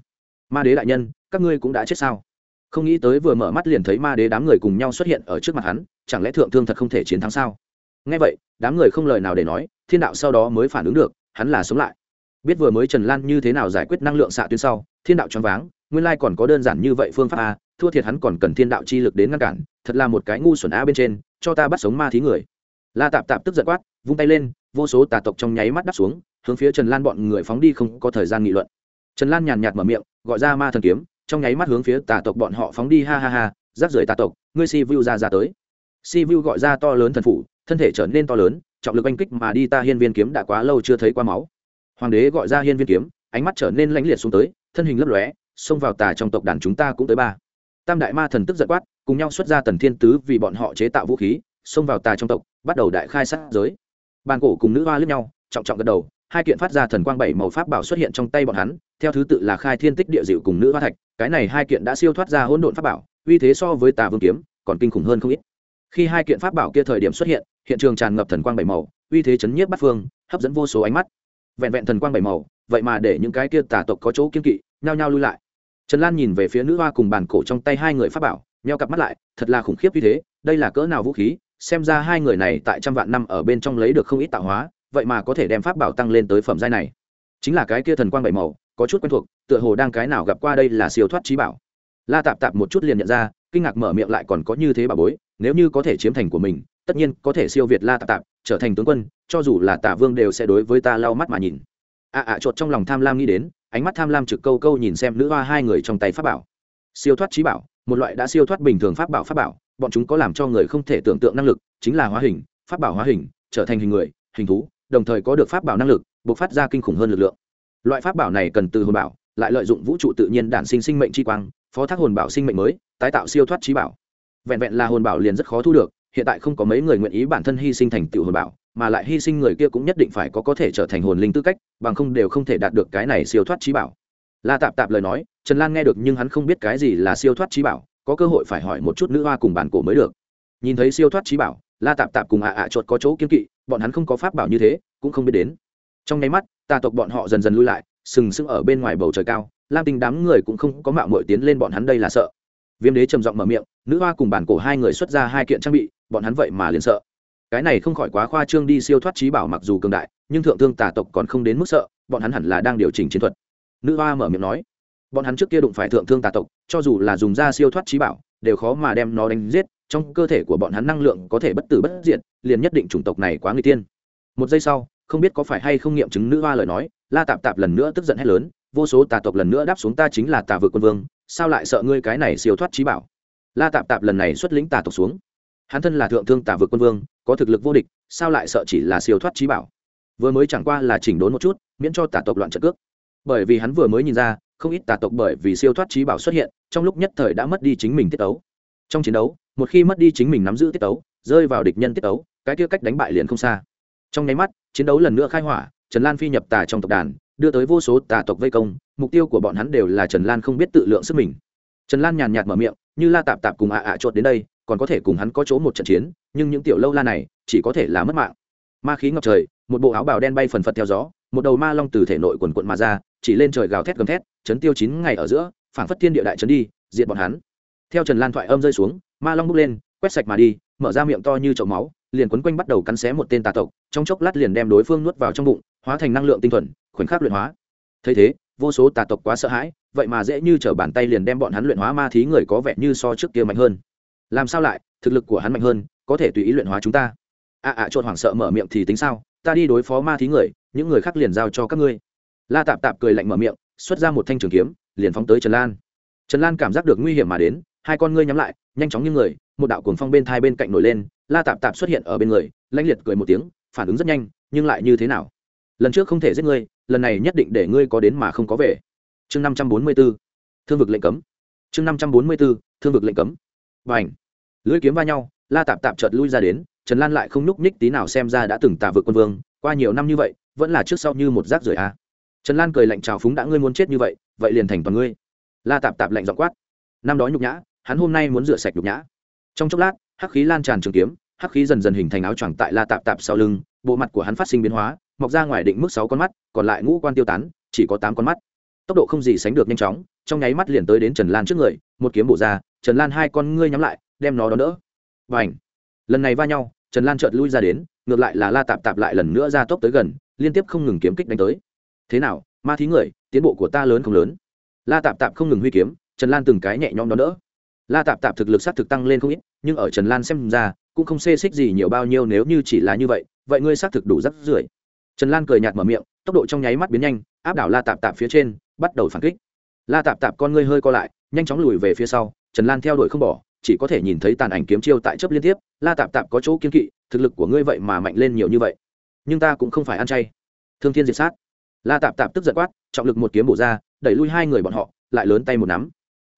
ma đế đại nhân, các ngươi cũng đã chết sao? Không nghĩ tới vừa mở mắt liền thấy ma đế đám người cùng nhau xuất hiện ở trước mặt hắn chẳng lẽ thượng thương thật không thể chiến thắng sao? Ngay vậy, đám người không lời nào để nói, thiên đạo sau đó mới phản ứng được, hắn là sống lại. Biết vừa mới trần lan như thế nào giải quyết năng lượng xạ tuyến sau, thiên đạo choáng váng, nguyên lai còn có đơn giản như vậy phương pháp a, thua thiệt hắn còn cần thiên đạo chi lực đến ngăn cản, thật là một cái ngu xuẩn a bên trên, cho ta bắt sống ma thí người. La tạp tạp tức giận quát, vung tay lên, vô số tà tộc trong nháy mắt đắp xuống, hướng phía trần lan bọn người phóng đi không có thời gian nghị luận. Trần lan nhàn nhạt mở miệng, gọi ra ma thần kiếm, trong nháy mắt hướng phía tà tộc bọn họ phóng đi, ha ha ha rác rưởi tà tộc, ngươi si vu ra ra tới si vu gọi ra to lớn thần phủ, thân thể trở nên to lớn, trọng lực oanh kích mà đi ta hiên viên kiếm đã quá lâu chưa thấy qua máu. Hoàng đế gọi ra hiên viên kiếm, ánh mắt trở nên lãnh liệt xuống tới, thân hình lấp lóe, xông vào tà trong tộc đàn chúng ta cũng tới ba. Tam đại ma thần tức giật quát, cùng nhau xuất ra tần thiên tứ vì bọn họ chế tạo vũ khí, xông vào tà trong tộc, bắt đầu đại khai sát giới. Bàn cổ cùng nữ hoa lướt nhau, trọng trọng gật đầu, hai kiện phát ra thần quang bảy màu pháp bảo xuất hiện trong tay bọn hắn, theo thứ tự là khai thiên tích địa dịu cùng nữ hoa thạch, cái này hai kiện đã siêu thoát ra hỗn độn pháp bảo, uy thế so với tà vương kiếm, còn kinh khủng hơn không ít khi hai kiện pháp bảo kia thời điểm xuất hiện hiện trường tràn ngập thần quang bảy màu, uy thế chấn nhiếp bắt phương, hấp dẫn vô số ánh mắt. Vẹn vẹn thần quang bảy màu, vậy mà để những cái kia tà tộc có chỗ kiên kỵ, nhao nhao lui lại. Trần lan nhìn về phía nữ hoa cùng bàn cổ trong tay hai người pháp bảo, nheo cặp mắt lại, thật là khủng khiếp như thế, đây là cỡ nào vũ khí, xem ra hai người này tại trăm vạn năm ở bên trong lấy được không ít tạo hóa, vậy mà có thể đem pháp bảo tăng lên tới phẩm giai này. Chính là cái kia thần quang bảy màu, có chút quen thuộc, tựa hồ đang cái nào gặp qua đây là siêu thoát trí bảo. La tạp tạp một chút liền nhận ra, kinh ngạc mở miệng lại còn có như thế bà bối nếu như có thể chiếm thành của mình tất nhiên có thể siêu việt la tạp tạp trở thành tướng quân cho dù là tả vương đều sẽ đối với ta lau mắt mà nhìn. Ạ ạ à, à chột trong lòng tham lam nghĩ đến ánh mắt tham lam trực câu câu nhìn xem nữ hoa hai người trong tay pháp bảo. Siêu thoát trí bảo một loại đã siêu thoát bình thường pháp bảo pháp bảo bọn chúng có làm cho người không thể tưởng tượng năng lực chính là hóa hình pháp bảo hóa hình trở thành hình người hình thú đồng thời có được pháp bảo năng lực buộc phát ra kinh khủng hơn lực lượng. Loại pháp bảo này cần từ hồn bảo lại lợi dụng vũ trụ tự nhiên đản sinh sinh mệnh chi quang phó thác hồn bảo sinh mệnh mới tái tạo siêu thoát trí bảo vẹn vẹn là hồn bảo liền rất khó thu được, hiện tại không có mấy người nguyện ý bản thân hy sinh thành tựu hồn bảo, mà lại hy sinh người kia cũng nhất định phải có có thể trở thành hồn linh tư cách, bằng không đều không thể đạt được cái này siêu thoát trí bảo. La tạp tạp lời nói, trần lan nghe được nhưng hắn không biết cái gì là siêu thoát trí bảo, có cơ hội phải hỏi một chút nữ hoa cùng bản cổ mới được. Nhìn thấy siêu thoát trí bảo, la tạp tạp cùng ạ ạ chuột có chỗ kiên kỵ, bọn hắn không có pháp bảo như thế, cũng không biết đến. Trong nháy mắt, tà tộc bọn họ dần dần lui lại, sừng sững ở bên ngoài bầu trời cao, lam tinh đám người cũng không có mạo mội tiến lên bọn hắn đây là sợ viêm đế trầm giọng mở miệng, nữ hoa cùng bản cổ hai người xuất ra hai kiện trang bị, bọn hắn vậy mà liền sợ. Cái này không khỏi quá khoa trương đi siêu thoát trí bảo mặc dù cường đại, nhưng thượng thương tà tộc còn không đến mức sợ, bọn hắn hẳn là đang điều chỉnh chiến thuật. Nữ hoa mở miệng nói, bọn hắn trước kia đụng phải thượng thương tà tộc, cho dù là dùng da siêu thoát trí bảo, đều khó mà đem nó đánh giết, trong cơ thể của bọn hắn năng lượng có thể bất tử bất diệt, liền nhất định chủng tộc này quá người tiên. Một giây sau, không biết có phải hay không nghiệm chứng nữ hoa lời nói, la tạp tạp lần nữa tức giận hét lớn, vô số tà tộc lần nữa đáp xuống ta chính là tà vực quân vương sao lại sợ ngươi cái này siêu thoát trí bảo? La tạp tạp lần này xuất lĩnh tà tộc xuống. Hắn thân là thượng thương tà vực quân vương, có thực lực vô địch, sao lại sợ chỉ là siêu thoát trí bảo? Vừa mới chẳng qua là chỉnh đốn một chút, miễn cho tà tộc loạn trận cước. Bởi vì hắn vừa mới nhìn ra, không ít tà tộc bởi vì siêu thoát trí bảo xuất hiện, trong lúc nhất thời đã mất đi chính mình tiết tấu. Trong chiến đấu, một khi mất đi chính mình nắm giữ tiết tấu, rơi vào địch nhân tiết tấu, cái kia cách đánh bại liền không xa. Trong nháy mắt, chiến đấu lần nữa khai hỏa, trần lan phi nhập tà trong tộc đàn, đưa tới vô số tà tộc vây công mục tiêu của bọn hắn đều là trần lan không biết tự lượng sức mình. Trần lan nhàn nhạt mở miệng, như la tạp tạp cùng ạ ạ à chốt đến đây, còn có thể cùng hắn có chỗ một trận chiến, nhưng những tiểu lâu la này chỉ có thể là mất mạng. Ma khí ngập trời, một bộ áo bào đen bay phần phật theo gió, một đầu ma long từ thể nội quần quận mà ra, chỉ lên trời gào thét gầm thét, chấn tiêu chín ngày ở giữa, phảng phất thiên địa đại chấn đi, diệt bọn hắn. Theo trần lan thoại âm rơi xuống, ma long bốc lên, quét sạch mà đi, mở ra miệng to như chậu máu, liền quấn quanh bắt đầu cắn xé một tên tà tộc, trong chốc lát liền đem đối phương nuốt vào trong bụng, hóa thành năng lượng tinh thuần, khoảnh khắc luyện hóa. Thấy thế vô số tà tộc quá sợ hãi, vậy mà dễ như t bàn tay liền đem bọn hắn luyện hóa ma thí người có vẻ như so trước kia mạnh hơn. Làm sao lại, thực lực của hắn mạnh hơn, có thể tùy ý luyện hóa chúng ta? Ạ ạ trộn hoảng sợ mở miệng thì tính sao? Ta đi đối phó ma thí người, những người khác liền giao cho các ngươi. La tạp tạp cười lạnh mở miệng, xuất ra một thanh trường kiếm, liền phóng tới trần lan. Trần lan cảm giác được nguy hiểm mà đến, hai con ngươi nhắm lại, nhanh chóng như người, một đạo cuồng phong bên thai bên cạnh nổi lên, la tạp tạp xuất hiện ở bên người, lãnh liệt cười một tiếng, phản ứng rất nhanh, nhưng lại như thế nào? Lần trước không thể giết ngươi lần này nhất định để ngươi có đến mà không có về. Chương năm trăm bốn mươi b ố thương vực lệnh cấm. Chương năm trăm bốn mươi b ố thương vực lệnh cấm. Và ảnh lưỡi kiếm va nhau, la tạp tạp chợt lui ra đến, trần lan lại không nhúc nhích tí nào xem ra đã từng tạ vực quân vương, qua nhiều năm như vậy, vẫn là trước sau như một rác rưởi a. À. trần lan cười lạnh trào phúng đã ngươi muốn chết như vậy vậy liền thành toàn ngươi. La tạp tạp lạnh dọ quát. Năm đó nhục nhã, hắn hôm nay muốn rửa sạch nhục nhã. Trong chốc lát, hắc khí lan tràn trường kiếm, hắc khí dần dần hình thành áo choàng tại la tạp tạp sau lưng, bộ mặt của hắn phát sinh biến hóa mọc ra ngoài định mức sáu con mắt, còn lại ngũ quan tiêu tán, chỉ có tám con mắt. Tốc độ không gì sánh được nhanh chóng, trong nháy mắt liền tới đến trần lan trước người, một kiếm bổ ra, trần lan hai con ngươi nhắm lại, đem nó đón đỡ. Và ảnh lần này va nhau, trần lan chợt lui ra đến, ngược lại là la tạp tạp lại lần nữa ra tốc tới gần, liên tiếp không ngừng kiếm kích đánh tới. Thế nào, ma thí người, tiến bộ của ta lớn không lớn? La tạp tạp không ngừng huy kiếm, trần lan từng cái nhẹ nhõm đón đỡ. La tạp tạp thực lực s á t thực tăng lên không ít, nhưng ở trần lan xem ra, cũng không xê xích gì nhiều bao nhiêu nếu như chỉ là như vậy vậy ngươi sát thực đủ rắc rưởi trần lan cười nhạt mở miệng, tốc độ trong nháy mắt biến nhanh, áp đảo la tạp tạp phía trên, bắt đầu phản kích. La tạp tạp con ngươi hơi co lại, nhanh chóng lùi về phía sau, trần lan theo đuổi không bỏ, chỉ có thể nhìn thấy tàn ảnh kiếm chiêu tại chấp liên tiếp, la tạp tạp có chỗ kiên kỵ, thực lực của ngươi vậy mà mạnh lên nhiều như vậy. Nhưng ta cũng không phải ăn chay. Thương thiên diệt sát. La tạp tạp tức giận quát, trọng lực một kiếm bổ ra, đẩy lui hai người bọn họ, lại lớn tay một nắm.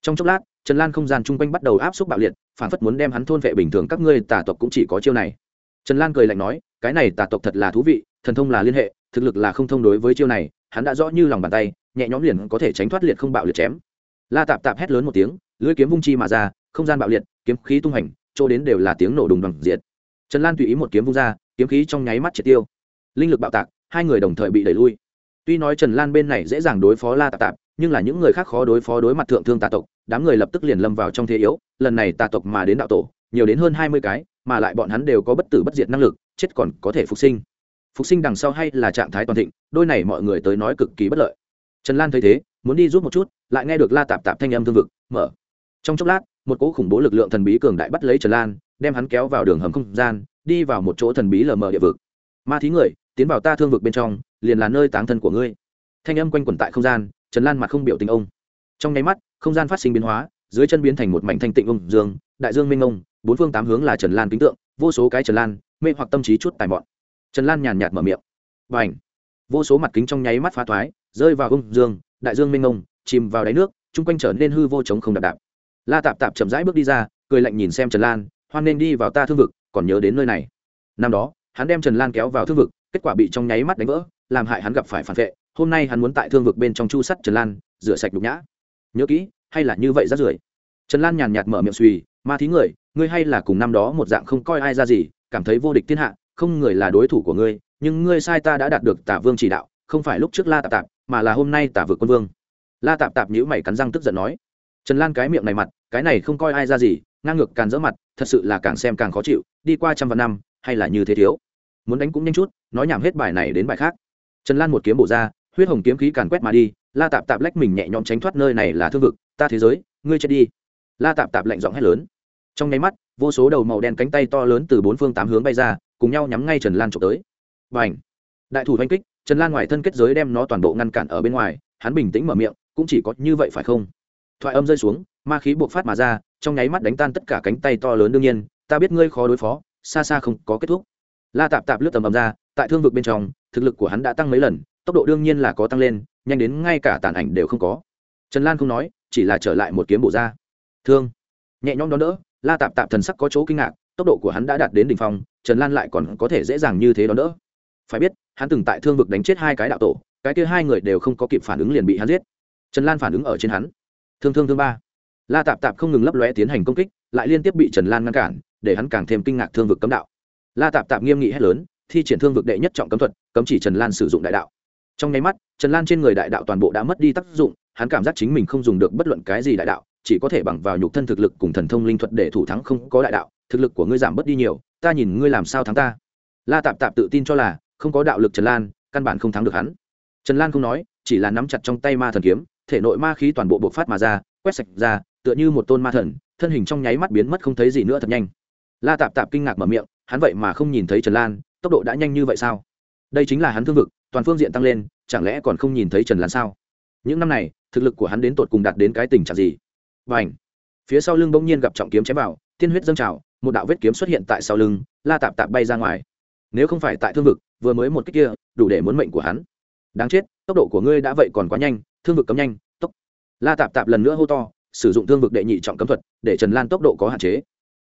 Trong chốc lát, trần lan không gian chung quanh bắt đầu áp xúc bạo liệt, phản phất muốn đem hắn thôn vệ bình thường các ngươi tà tộc cũng chỉ có chiêu này. Trần lan cười lạnh nói, cái này tà tộc thật là thú vị thần thông là liên hệ, thực lực là không thông đối với chiêu này, hắn đã rõ như lòng bàn tay, nhẹ nhõm liền có thể tránh thoát liệt không bạo liệt chém. La tạp tạp hét lớn một tiếng, lưỡi kiếm vung chi mà ra, không gian bạo liệt, kiếm khí tung hành, chỗ đến đều là tiếng nổ đùng bằng diệt. Trần lan tùy ý một kiếm vung ra, kiếm khí trong nháy mắt triệt tiêu. Linh lực bạo tạc, hai người đồng thời bị đẩy lui. Tuy nói trần lan bên này dễ dàng đối phó la tạp tạp, nhưng là những người khác khó đối phó đối mặt thượng thương tà tộc, đám người lập tức liền lâm vào trong thế yếu, lần này tà tộc mà đến đạo tổ, nhiều đến hơn hai mươi cái, mà lại bọn hắn đều có bất tử bất diệt năng lực, chết còn có thể phục sinh phục sinh đằng sau hay là trạng thái toàn thịnh, đôi này mọi người tới nói cực kỳ bất lợi. Trần lan thấy thế, muốn đi rút một chút, lại nghe được la tạp tạp thanh âm thương vực, mở. Trong chốc lát, một cỗ khủng bố lực lượng thần bí cường đại bắt lấy trần lan, đem hắn kéo vào đường hầm không gian, đi vào một chỗ thần bí lờ mờ địa vực. Ma thí người, tiến vào ta thương vực bên trong, liền là nơi táng thân của ngươi. Thanh âm quanh quẩn tại không gian, trần lan mặt không biểu tình ông. Trong nháy mắt, không gian phát sinh biến hóa, dưới chân biến thành một mảnh thanh tịnh ông dương, đại dương minh ông bốn phương tám hướng là trần lan kính tượng, vô số cái trần lan mê hoặc tâm trí chút tài mọn trần lan nhàn nhạt mở miệng. Và ảnh vô số mặt kính trong nháy mắt phá thoái, rơi vào ông dương, đại dương minh ông chìm vào đáy nước, chung quanh trở nên hư vô chống không đạp đạp. La tạp tạp chậm rãi bước đi ra, cười lạnh nhìn xem trần lan, hoan nên đi vào ta thương vực, còn nhớ đến nơi này. Năm đó, hắn đem trần lan kéo vào thương vực, kết quả bị trong nháy mắt đánh vỡ, làm hại hắn gặp phải phản vệ. Hôm nay hắn muốn tại thương vực bên trong chu sắt trần lan, rửa sạch đục nhã. Nhớ kỹ, hay là như vậy rát rưởi? Trần lan nhàn nhạt mở miệng suy, ma thí người, ngươi hay là cùng năm đó một dạng không coi ai ra gì, cảm thấy vô địch thiên hạ không người là đối thủ của ngươi, nhưng ngươi sai ta đã đạt được tả vương chỉ đạo, không phải lúc trước la tạp tạp, mà là hôm nay tả vực quân vương. La tạp tạp nhữ mày cắn răng tức giận nói. Trần lan cái miệng này mặt, cái này không coi ai ra gì, ngang ngược càng dỡ mặt, thật sự là càng xem càng khó chịu, đi qua trăm vạn năm, hay là như thế thiếu. Muốn đánh cũng nhanh chút, nói nhảm hết bài này đến bài khác. Trần lan một kiếm bổ ra, huyết hồng kiếm khí càn quét mà đi, la tạp tạp lách mình nhẹ nhõm tránh thoát nơi này là thương vực, ta thế giới, ngươi chết đi. La tạp tạp lạnh giọng hét lớn. Trong nháy mắt, vô số đầu màu đen cánh tay to lớn từ bốn phương tám hướng bay ra cùng nhau nhắm ngay trần lan trộm tới. Và ảnh đại thủ oanh kích, trần lan ngoài thân kết giới đem nó toàn bộ ngăn cản ở bên ngoài, hắn bình tĩnh mở miệng, cũng chỉ có như vậy phải không? Thoại âm rơi xuống, ma khí buộc phát mà ra, trong nháy mắt đánh tan tất cả cánh tay to lớn đương nhiên, ta biết ngươi khó đối phó, xa xa không có kết thúc. La tạp tạp lướt tầm ầm ra, tại thương vực bên trong, thực lực của hắn đã tăng mấy lần, tốc độ đương nhiên là có tăng lên, nhanh đến ngay cả tàn ảnh đều không có. Trần lan không nói, chỉ là trở lại một kiếm bổ ra. Thương! Nhẹ nhõm đón đỡ, la tạp tạp thần sắc có chỗ kinh ngạc tốc độ của hắn đã đạt đến đỉnh phong, trần lan lại còn có thể dễ dàng như thế đó đỡ. Phải biết, hắn từng tại thương vực đánh chết hai cái đạo tổ, cái kia hai người đều không có kịp phản ứng liền bị hắn giết. Trần lan phản ứng ở trên hắn. Thương thương thương ba. La tạp tạp không ngừng lấp lóe tiến hành công kích, lại liên tiếp bị trần lan ngăn cản, để hắn càng thêm kinh ngạc thương vực cấm đạo. La tạp tạp nghiêm nghị hét lớn, thi triển thương vực đệ nhất trọng cấm thuật, cấm chỉ trần lan sử dụng đại đạo. Trong nháy mắt, trần lan trên người đại đạo toàn bộ đã mất đi tác dụng, hắn cảm giác chính mình không dùng được bất luận cái gì đại đạo chỉ có thể bằng vào nhục thân thực lực cùng thần thông linh thuật để thủ thắng không có đại đạo, thực lực của ngươi giảm bớt đi nhiều, ta nhìn ngươi làm sao thắng ta. La tạp tạp tự tin cho là, không có đạo lực trần lan, căn bản không thắng được hắn. Trần lan không nói, chỉ là nắm chặt trong tay ma thần kiếm, thể nội ma khí toàn bộ bộc phát mà ra, quét sạch ra, tựa như một tôn ma thần, thân hình trong nháy mắt biến mất không thấy gì nữa thật nhanh. La tạp tạp kinh ngạc mở miệng, hắn vậy mà không nhìn thấy trần lan, tốc độ đã nhanh như vậy sao? Đây chính là hắn thương vực, toàn phương diện tăng lên, chẳng lẽ còn không nhìn thấy trần lan sao? Những năm này, thực lực của hắn đến tột cùng đạt đến cái tình trạng gì? Và ảnh. Phía sau lưng bỗng nhiên gặp trọng kiếm chém vào, tiên huyết dâng trào, một đạo vết kiếm xuất hiện tại sau lưng, la tạp tạp bay ra ngoài. Nếu không phải tại thương vực, vừa mới một cách kia, đủ để muốn mệnh của hắn. Đáng chết, tốc độ của ngươi đã vậy còn quá nhanh, thương vực cấm nhanh, tốc. La tạp tạp lần nữa hô to, sử dụng thương vực đệ nhị trọng cấm thuật, để trần lan tốc độ có hạn chế.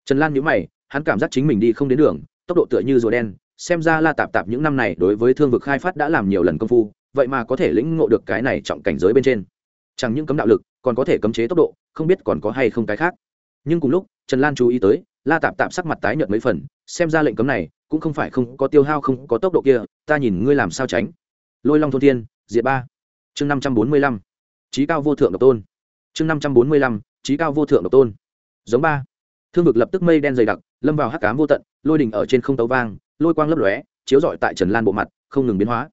Trần lan nhíu mày, hắn cảm giác chính mình đi không đến đường, tốc độ tựa như rùa đen, xem ra la tạp tạp những năm này đối với thương vực khai phát đã làm nhiều lần công phu, vậy mà có thể lĩnh ngộ được cái này trọng cảnh giới bên trên. Chẳng những cấm đạo lực, còn có thể cấm chế tốc độ không biết còn có hay không cái khác. Nhưng cùng lúc, trần lan chú ý tới, la tạp tạp sắc mặt tái nhợt mấy phần, xem ra lệnh cấm này cũng không phải không có tiêu hao, không có tốc độ kia, ta nhìn ngươi làm sao tránh. Lôi long thôn thiên, diệt ba. Chương năm trăm bốn mươi lăm. Trí cao vô thượng độc tôn. Chương năm trăm bốn mươi lăm. Trí cao vô thượng độc tôn. Giống ba. Thương vực lập tức mây đen dày đặc, lâm vào hắc cám vô tận, lôi đỉnh ở trên không tấu vang, lôi quang lấp lóe, chiếu rọi tại trần lan bộ mặt, không ngừng biến hóa.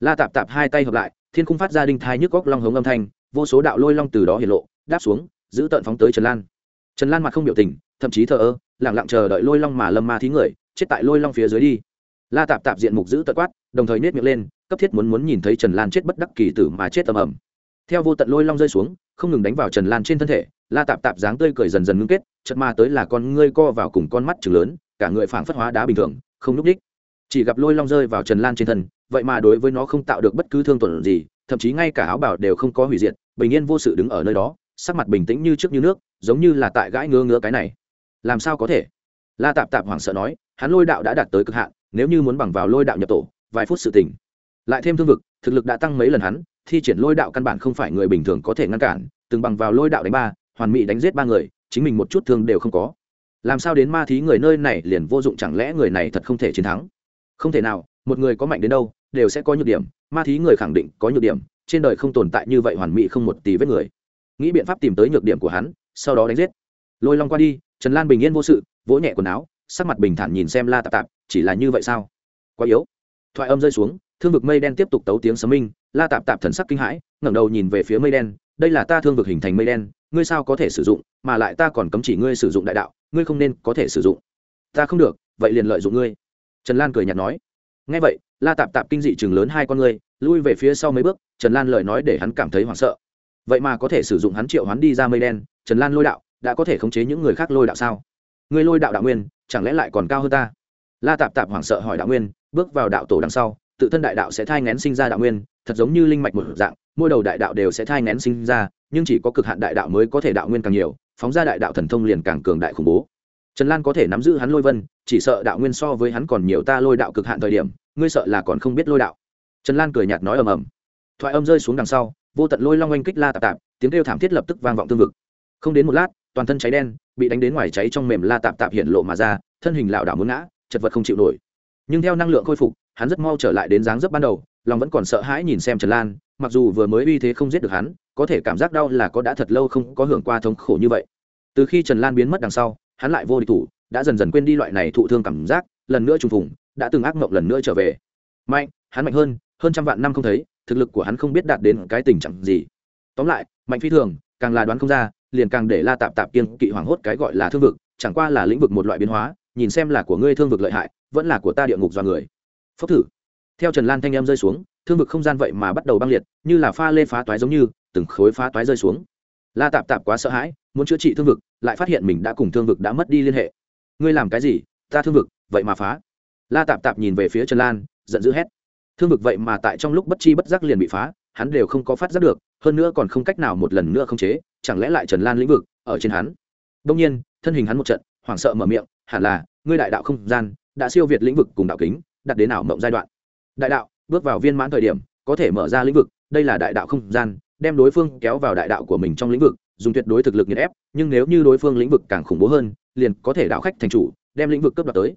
La tạp tạp hai tay hợp lại, thiên khung phát ra đinh thai nhức góc long hống âm thanh, vô số đạo lôi long từ đó hiện lộ, đáp xuống giữ tận phóng tới trần lan. Trần lan mặt không biểu tình, thậm chí thờ ơ lẳng lặng chờ đợi lôi long mà lâm ma thí người, chết tại lôi long phía dưới đi. La tạp tạp diện mục giữ tận quát, đồng thời nết miệng lên, cấp thiết muốn muốn nhìn thấy trần lan chết bất đắc kỳ tử mà chết tầm ầm. theo vô tận lôi long rơi xuống, không ngừng đánh vào trần lan trên thân thể, la tạp tạp dáng tươi cười dần dần ngưng kết chật ma tới là con ngươi co vào cùng con mắt chừng lớn, cả người phảng phất hóa đá bình thường, không núp đích chỉ gặp lôi long rơi vào trần lan trên thân, vậy mà đối với nó không tạo được bất cứ thương tổn gì, thậm chí ngay cả áo bảo đều không có hủy diệt, bình yên vô sự đứng ở nơi đó sắc mặt bình tĩnh như trước như nước, giống như là tại gãi ngứa ngứa cái này. Làm sao có thể? La tạp tạp hoảng sợ nói, hắn lôi đạo đã đạt tới cực hạn, nếu như muốn bằng vào lôi đạo nhập tổ, vài phút sự tỉnh lại thêm thương vực, thực lực đã tăng mấy lần hắn, thi triển lôi đạo căn bản không phải người bình thường có thể ngăn cản, từng bằng vào lôi đạo đánh ba, hoàn mỹ đánh giết ba người, chính mình một chút thương đều không có. Làm sao đến ma thí người nơi này liền vô dụng, chẳng lẽ người này thật không thể chiến thắng? Không thể nào, một người có mạnh đến đâu, đều sẽ có nhược điểm, ma thí người khẳng định có nhược điểm, trên đời không tồn tại như vậy hoàn mỹ không một tí vết người nghĩ biện pháp tìm tới nhược điểm của hắn, sau đó đánh giết. Lôi long qua đi, trần lan bình yên vô sự, vỗ nhẹ quần áo, sắc mặt bình thản nhìn xem la tạp tạp, chỉ là như vậy sao? Quá yếu. Thoại âm rơi xuống, thương vực mây đen tiếp tục tấu tiếng sấm minh, la tạp tạp thần sắc kinh hãi, ngẩng đầu nhìn về phía mây đen, đây là ta thương vực hình thành mây đen, ngươi sao có thể sử dụng, mà lại ta còn cấm chỉ ngươi sử dụng đại đạo, ngươi không nên có thể sử dụng. Ta không được, vậy liền lợi dụng ngươi. Trần lan cười nhạt nói. Ngay vậy, la tạp tạp kinh dị chừng lớn hai con ngươi, lui về phía sau mấy bước, trần lan lời nói để hắn cảm thấy hoảng sợ vậy mà có thể sử dụng hắn triệu hắn đi ra mây đen, trần lan lôi đạo, đã có thể khống chế những người khác lôi đạo sao? Ngươi lôi đạo đạo nguyên, chẳng lẽ lại còn cao hơn ta? La tạp tạp hoảng sợ hỏi đạo nguyên, bước vào đạo tổ đằng sau, tự thân đại đạo sẽ thai ngén sinh ra đạo nguyên, thật giống như linh mạch một dạng, mỗi đầu đại đạo đều sẽ thai ngén sinh ra, nhưng chỉ có cực hạn đại đạo mới có thể đạo nguyên càng nhiều, phóng ra đại đạo thần thông liền càng cường đại khủng bố. Trần lan có thể nắm giữ hắn lôi vân, chỉ sợ đạo nguyên so với hắn còn nhiều ta lôi đạo cực hạn thời điểm, ngươi sợ là còn không biết lôi đạo. Trần lan cười nhạt nói ầm ầm. Thoại âm rơi xuống đằng sau vô tận lôi long oanh kích la tạp tạp, tiếng kêu thảm thiết lập tức vang vọng tương vực. Không đến một lát, toàn thân cháy đen, bị đánh đến ngoài cháy trong mềm la tạp tạp hiện lộ mà ra, thân hình lảo đảo muốn ngã, chật vật không chịu nổi. Nhưng theo năng lượng khôi phục, hắn rất mau trở lại đến dáng dấp ban đầu, lòng vẫn còn sợ hãi nhìn xem trần lan, mặc dù vừa mới uy thế không giết được hắn, có thể cảm giác đau là có đã thật lâu không có hưởng qua thống khổ như vậy. Từ khi trần lan biến mất đằng sau, hắn lại vô địch thủ, đã dần dần quên đi loại này thụ thương cảm giác, lần nữa trùng phùng, đã từng ác mộng lần nữa trở về. Mạnh, hắn mạnh hơn hơn trăm vạn năm không thấy thực lực của hắn không biết đạt đến cái tình trạng gì. Tóm lại, mạnh phi thường, càng là đoán không ra, liền càng để la tạp tạp kiên kỵ hoảng hốt cái gọi là thương vực, chẳng qua là lĩnh vực một loại biến hóa, nhìn xem là của ngươi thương vực lợi hại, vẫn là của ta địa ngục do người. Phốc thử. Theo trần lan thanh em rơi xuống, thương vực không gian vậy mà bắt đầu băng liệt, như là pha lê phá toái giống như, từng khối phá toái rơi xuống. La tạp tạp quá sợ hãi, muốn chữa trị thương vực, lại phát hiện mình đã cùng thương vực đã mất đi liên hệ. Ngươi làm cái gì? Ta thương vực, vậy mà phá. La tạp tạp nhìn về phía trần lan, giận dữ hét thương vực vậy mà tại trong lúc bất chi bất giác liền bị phá, hắn đều không có phát giác được, hơn nữa còn không cách nào một lần nữa không chế, chẳng lẽ lại trần lan lĩnh vực ở trên hắn? Đông nhiên, thân hình hắn một trận, hoảng sợ mở miệng, hẳn là, ngươi đại đạo không gian, đã siêu việt lĩnh vực cùng đạo kính, đặt đến ảo mộng giai đoạn. Đại đạo, bước vào viên mãn thời điểm, có thể mở ra lĩnh vực, đây là đại đạo không gian, đem đối phương kéo vào đại đạo của mình trong lĩnh vực, dùng tuyệt đối thực lực nghiền ép, nhưng nếu như đối phương lĩnh vực càng khủng bố hơn, liền có thể đạo khách thành chủ, đem lĩnh vực cấp đoạt tới.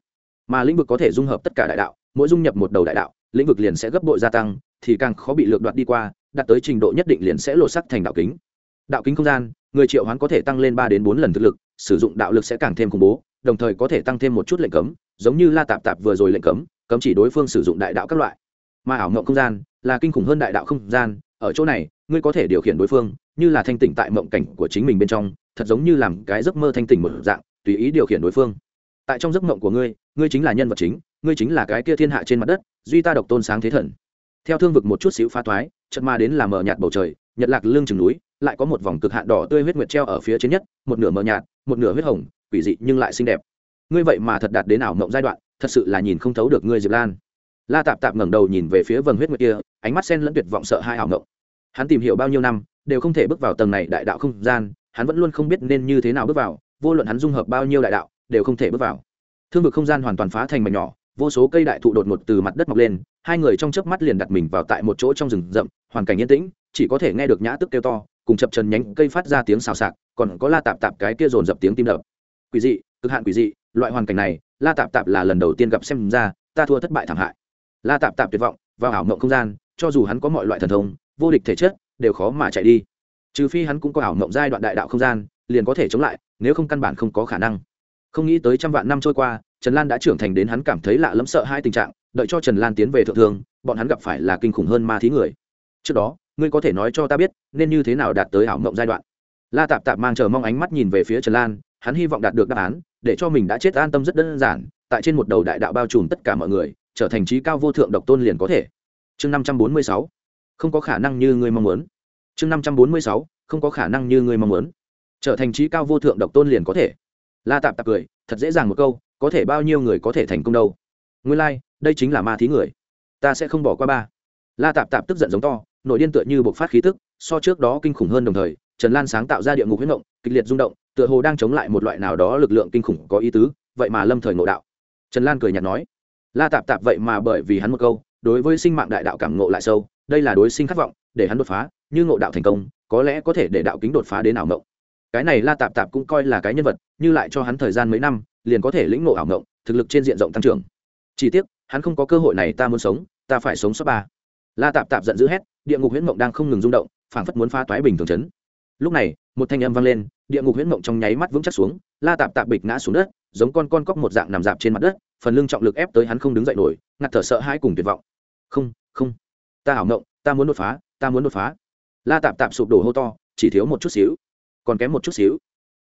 Mà lĩnh vực có thể dung hợp tất cả đại đạo, mỗi dung nhập một đầu đại đạo lĩnh vực liền sẽ gấp bội gia tăng, thì càng khó bị lược đoạt đi qua, đạt tới trình độ nhất định liền sẽ lột sắc thành đạo kính. Đạo kính không gian, người triệu hoán có thể tăng lên ba đến bốn lần thực lực, sử dụng đạo lực sẽ càng thêm khủng bố, đồng thời có thể tăng thêm một chút lệnh cấm, giống như la tạp tạp vừa rồi lệnh cấm cấm chỉ đối phương sử dụng đại đạo các loại. Mà ảo mộng không gian, là kinh khủng hơn đại đạo không gian, ở chỗ này, ngươi có thể điều khiển đối phương, như là thanh tỉnh tại mộng cảnh của chính mình bên trong, thật giống như làm cái giấc mơ thanh tỉnh một dạng, tùy ý điều khiển đối phương. Tại trong giấc mộng của ngươi ngươi chính là nhân vật chính ngươi chính là cái kia thiên hạ trên mặt đất duy ta độc tôn sáng thế thần. Theo thương vực một chút xíu phá toái, chật ma đến làm mờ nhạt bầu trời nhật lạc lương chừng núi lại có một vòng cực hạn đỏ tươi huyết nguyệt treo ở phía trên nhất một nửa mờ nhạt một nửa huyết hồng quỷ dị nhưng lại xinh đẹp. Ngươi vậy mà thật đạt đến ảo mộng giai đoạn thật sự là nhìn không thấu được ngươi diệp lan. La tạp tạp ngẩng đầu nhìn về phía vầng huyết nguyệt kia ánh mắt sen lẫn tuyệt vọng sợ hai ảo mộng. Hắn tìm hiểu bao nhiêu năm đều không thể bước vào tầng này đại đạo không gian hắn vẫn luôn không biết nên như thế nào bước vào vô luận hắn dung hợp bao nhiêu đại đạo đều không thể bước vào. Thương vực không gian hoàn toàn phá thành mảnh nhỏ vô số cây đại thụ đột ngột từ mặt đất mọc lên, hai người trong chớp mắt liền đặt mình vào tại một chỗ trong rừng rậm, hoàn cảnh yên tĩnh, chỉ có thể nghe được nhã tức kêu to, cùng chập trần nhánh cây phát ra tiếng xào xạc, còn có la tạp tạp cái kia dồn dập tiếng tim đập. Quỷ dị, cực hạn quỷ dị, loại hoàn cảnh này, la tạp tạp là lần đầu tiên gặp xem ra, ta thua thất bại thảm hại. La tạp tạp tuyệt vọng, vào ảo mộng không gian, cho dù hắn có mọi loại thần thông, vô địch thể chất, đều khó mà chạy đi. Trừ phi hắn cũng có ảo mộng giai đoạn đại đạo không gian, liền có thể chống lại, nếu không căn bản không có khả năng. Không nghĩ tới trăm vạn năm trôi qua trần lan đã trưởng thành đến hắn cảm thấy lạ lẫm sợ hai tình trạng, đợi cho trần lan tiến về thượng thương bọn hắn gặp phải là kinh khủng hơn ma thí người. Trước đó, ngươi có thể nói cho ta biết, nên như thế nào đạt tới ảo mộng giai đoạn? La tạp tạp mang chờ mong ánh mắt nhìn về phía trần lan, hắn hy vọng đạt được đáp án, để cho mình đã chết an tâm rất đơn giản, tại trên một đầu đại đạo bao trùm tất cả mọi người, trở thành trí cao vô thượng độc tôn liền có thể. Chương năm trăm bốn mươi sáu. Không có khả năng như ngươi mong muốn. Chương năm trăm bốn mươi sáu. Không có khả năng như ngươi mong muốn. Trở thành trí cao vô thượng độc tôn liền có thể. La tạp tạp cười, thật dễ dàng một câu có thể bao nhiêu người có thể thành công đâu. Nguyên lai、like, đây chính là ma thí người. Ta sẽ không bỏ qua ba. La tạp tạp tức giận giống to nội điên tựa như bộc phát khí tức so trước đó kinh khủng hơn đồng thời trần lan sáng tạo ra địa ngục huyết động kịch liệt rung động tựa hồ đang chống lại một loại nào đó lực lượng kinh khủng có ý tứ vậy mà lâm thời ngộ đạo. Trần lan cười nhạt nói la tạp tạp vậy mà bởi vì hắn một câu đối với sinh mạng đại đạo cảm ngộ lại sâu đây là đối sinh khát vọng để hắn đột phá như ngộ đạo thành công có lẽ có thể để đạo kính đột phá đến ảo mộng. Cái này la tạp tạp cũng coi là cái nhân vật như lại cho hắn thời gian mấy năm liền có thể lĩnh ngộ ảo ngộng, thực lực trên diện rộng tăng trưởng. Chỉ tiếc hắn không có cơ hội này ta muốn sống ta phải sống sót ba. La tạp tạp giận dữ hét địa ngục huyễn mộng đang không ngừng rung động phảng phất muốn phá toái bình thường chấn. Lúc này một thanh âm vang lên địa ngục huyễn mộng trong nháy mắt vững chắc xuống la tạp tạp bịch ngã xuống đất giống con con cóc một dạng nằm dạp trên mặt đất phần lưng trọng lực ép tới hắn không đứng dậy nổi ngặt thở sợ hãi cùng tuyệt vọng. Không không ta hảo mộng ta muốn đột phá ta muốn đột phá. La tạp tạp sụp đổ hô to chỉ thiếu một chút xíu còn kém một chút xíu.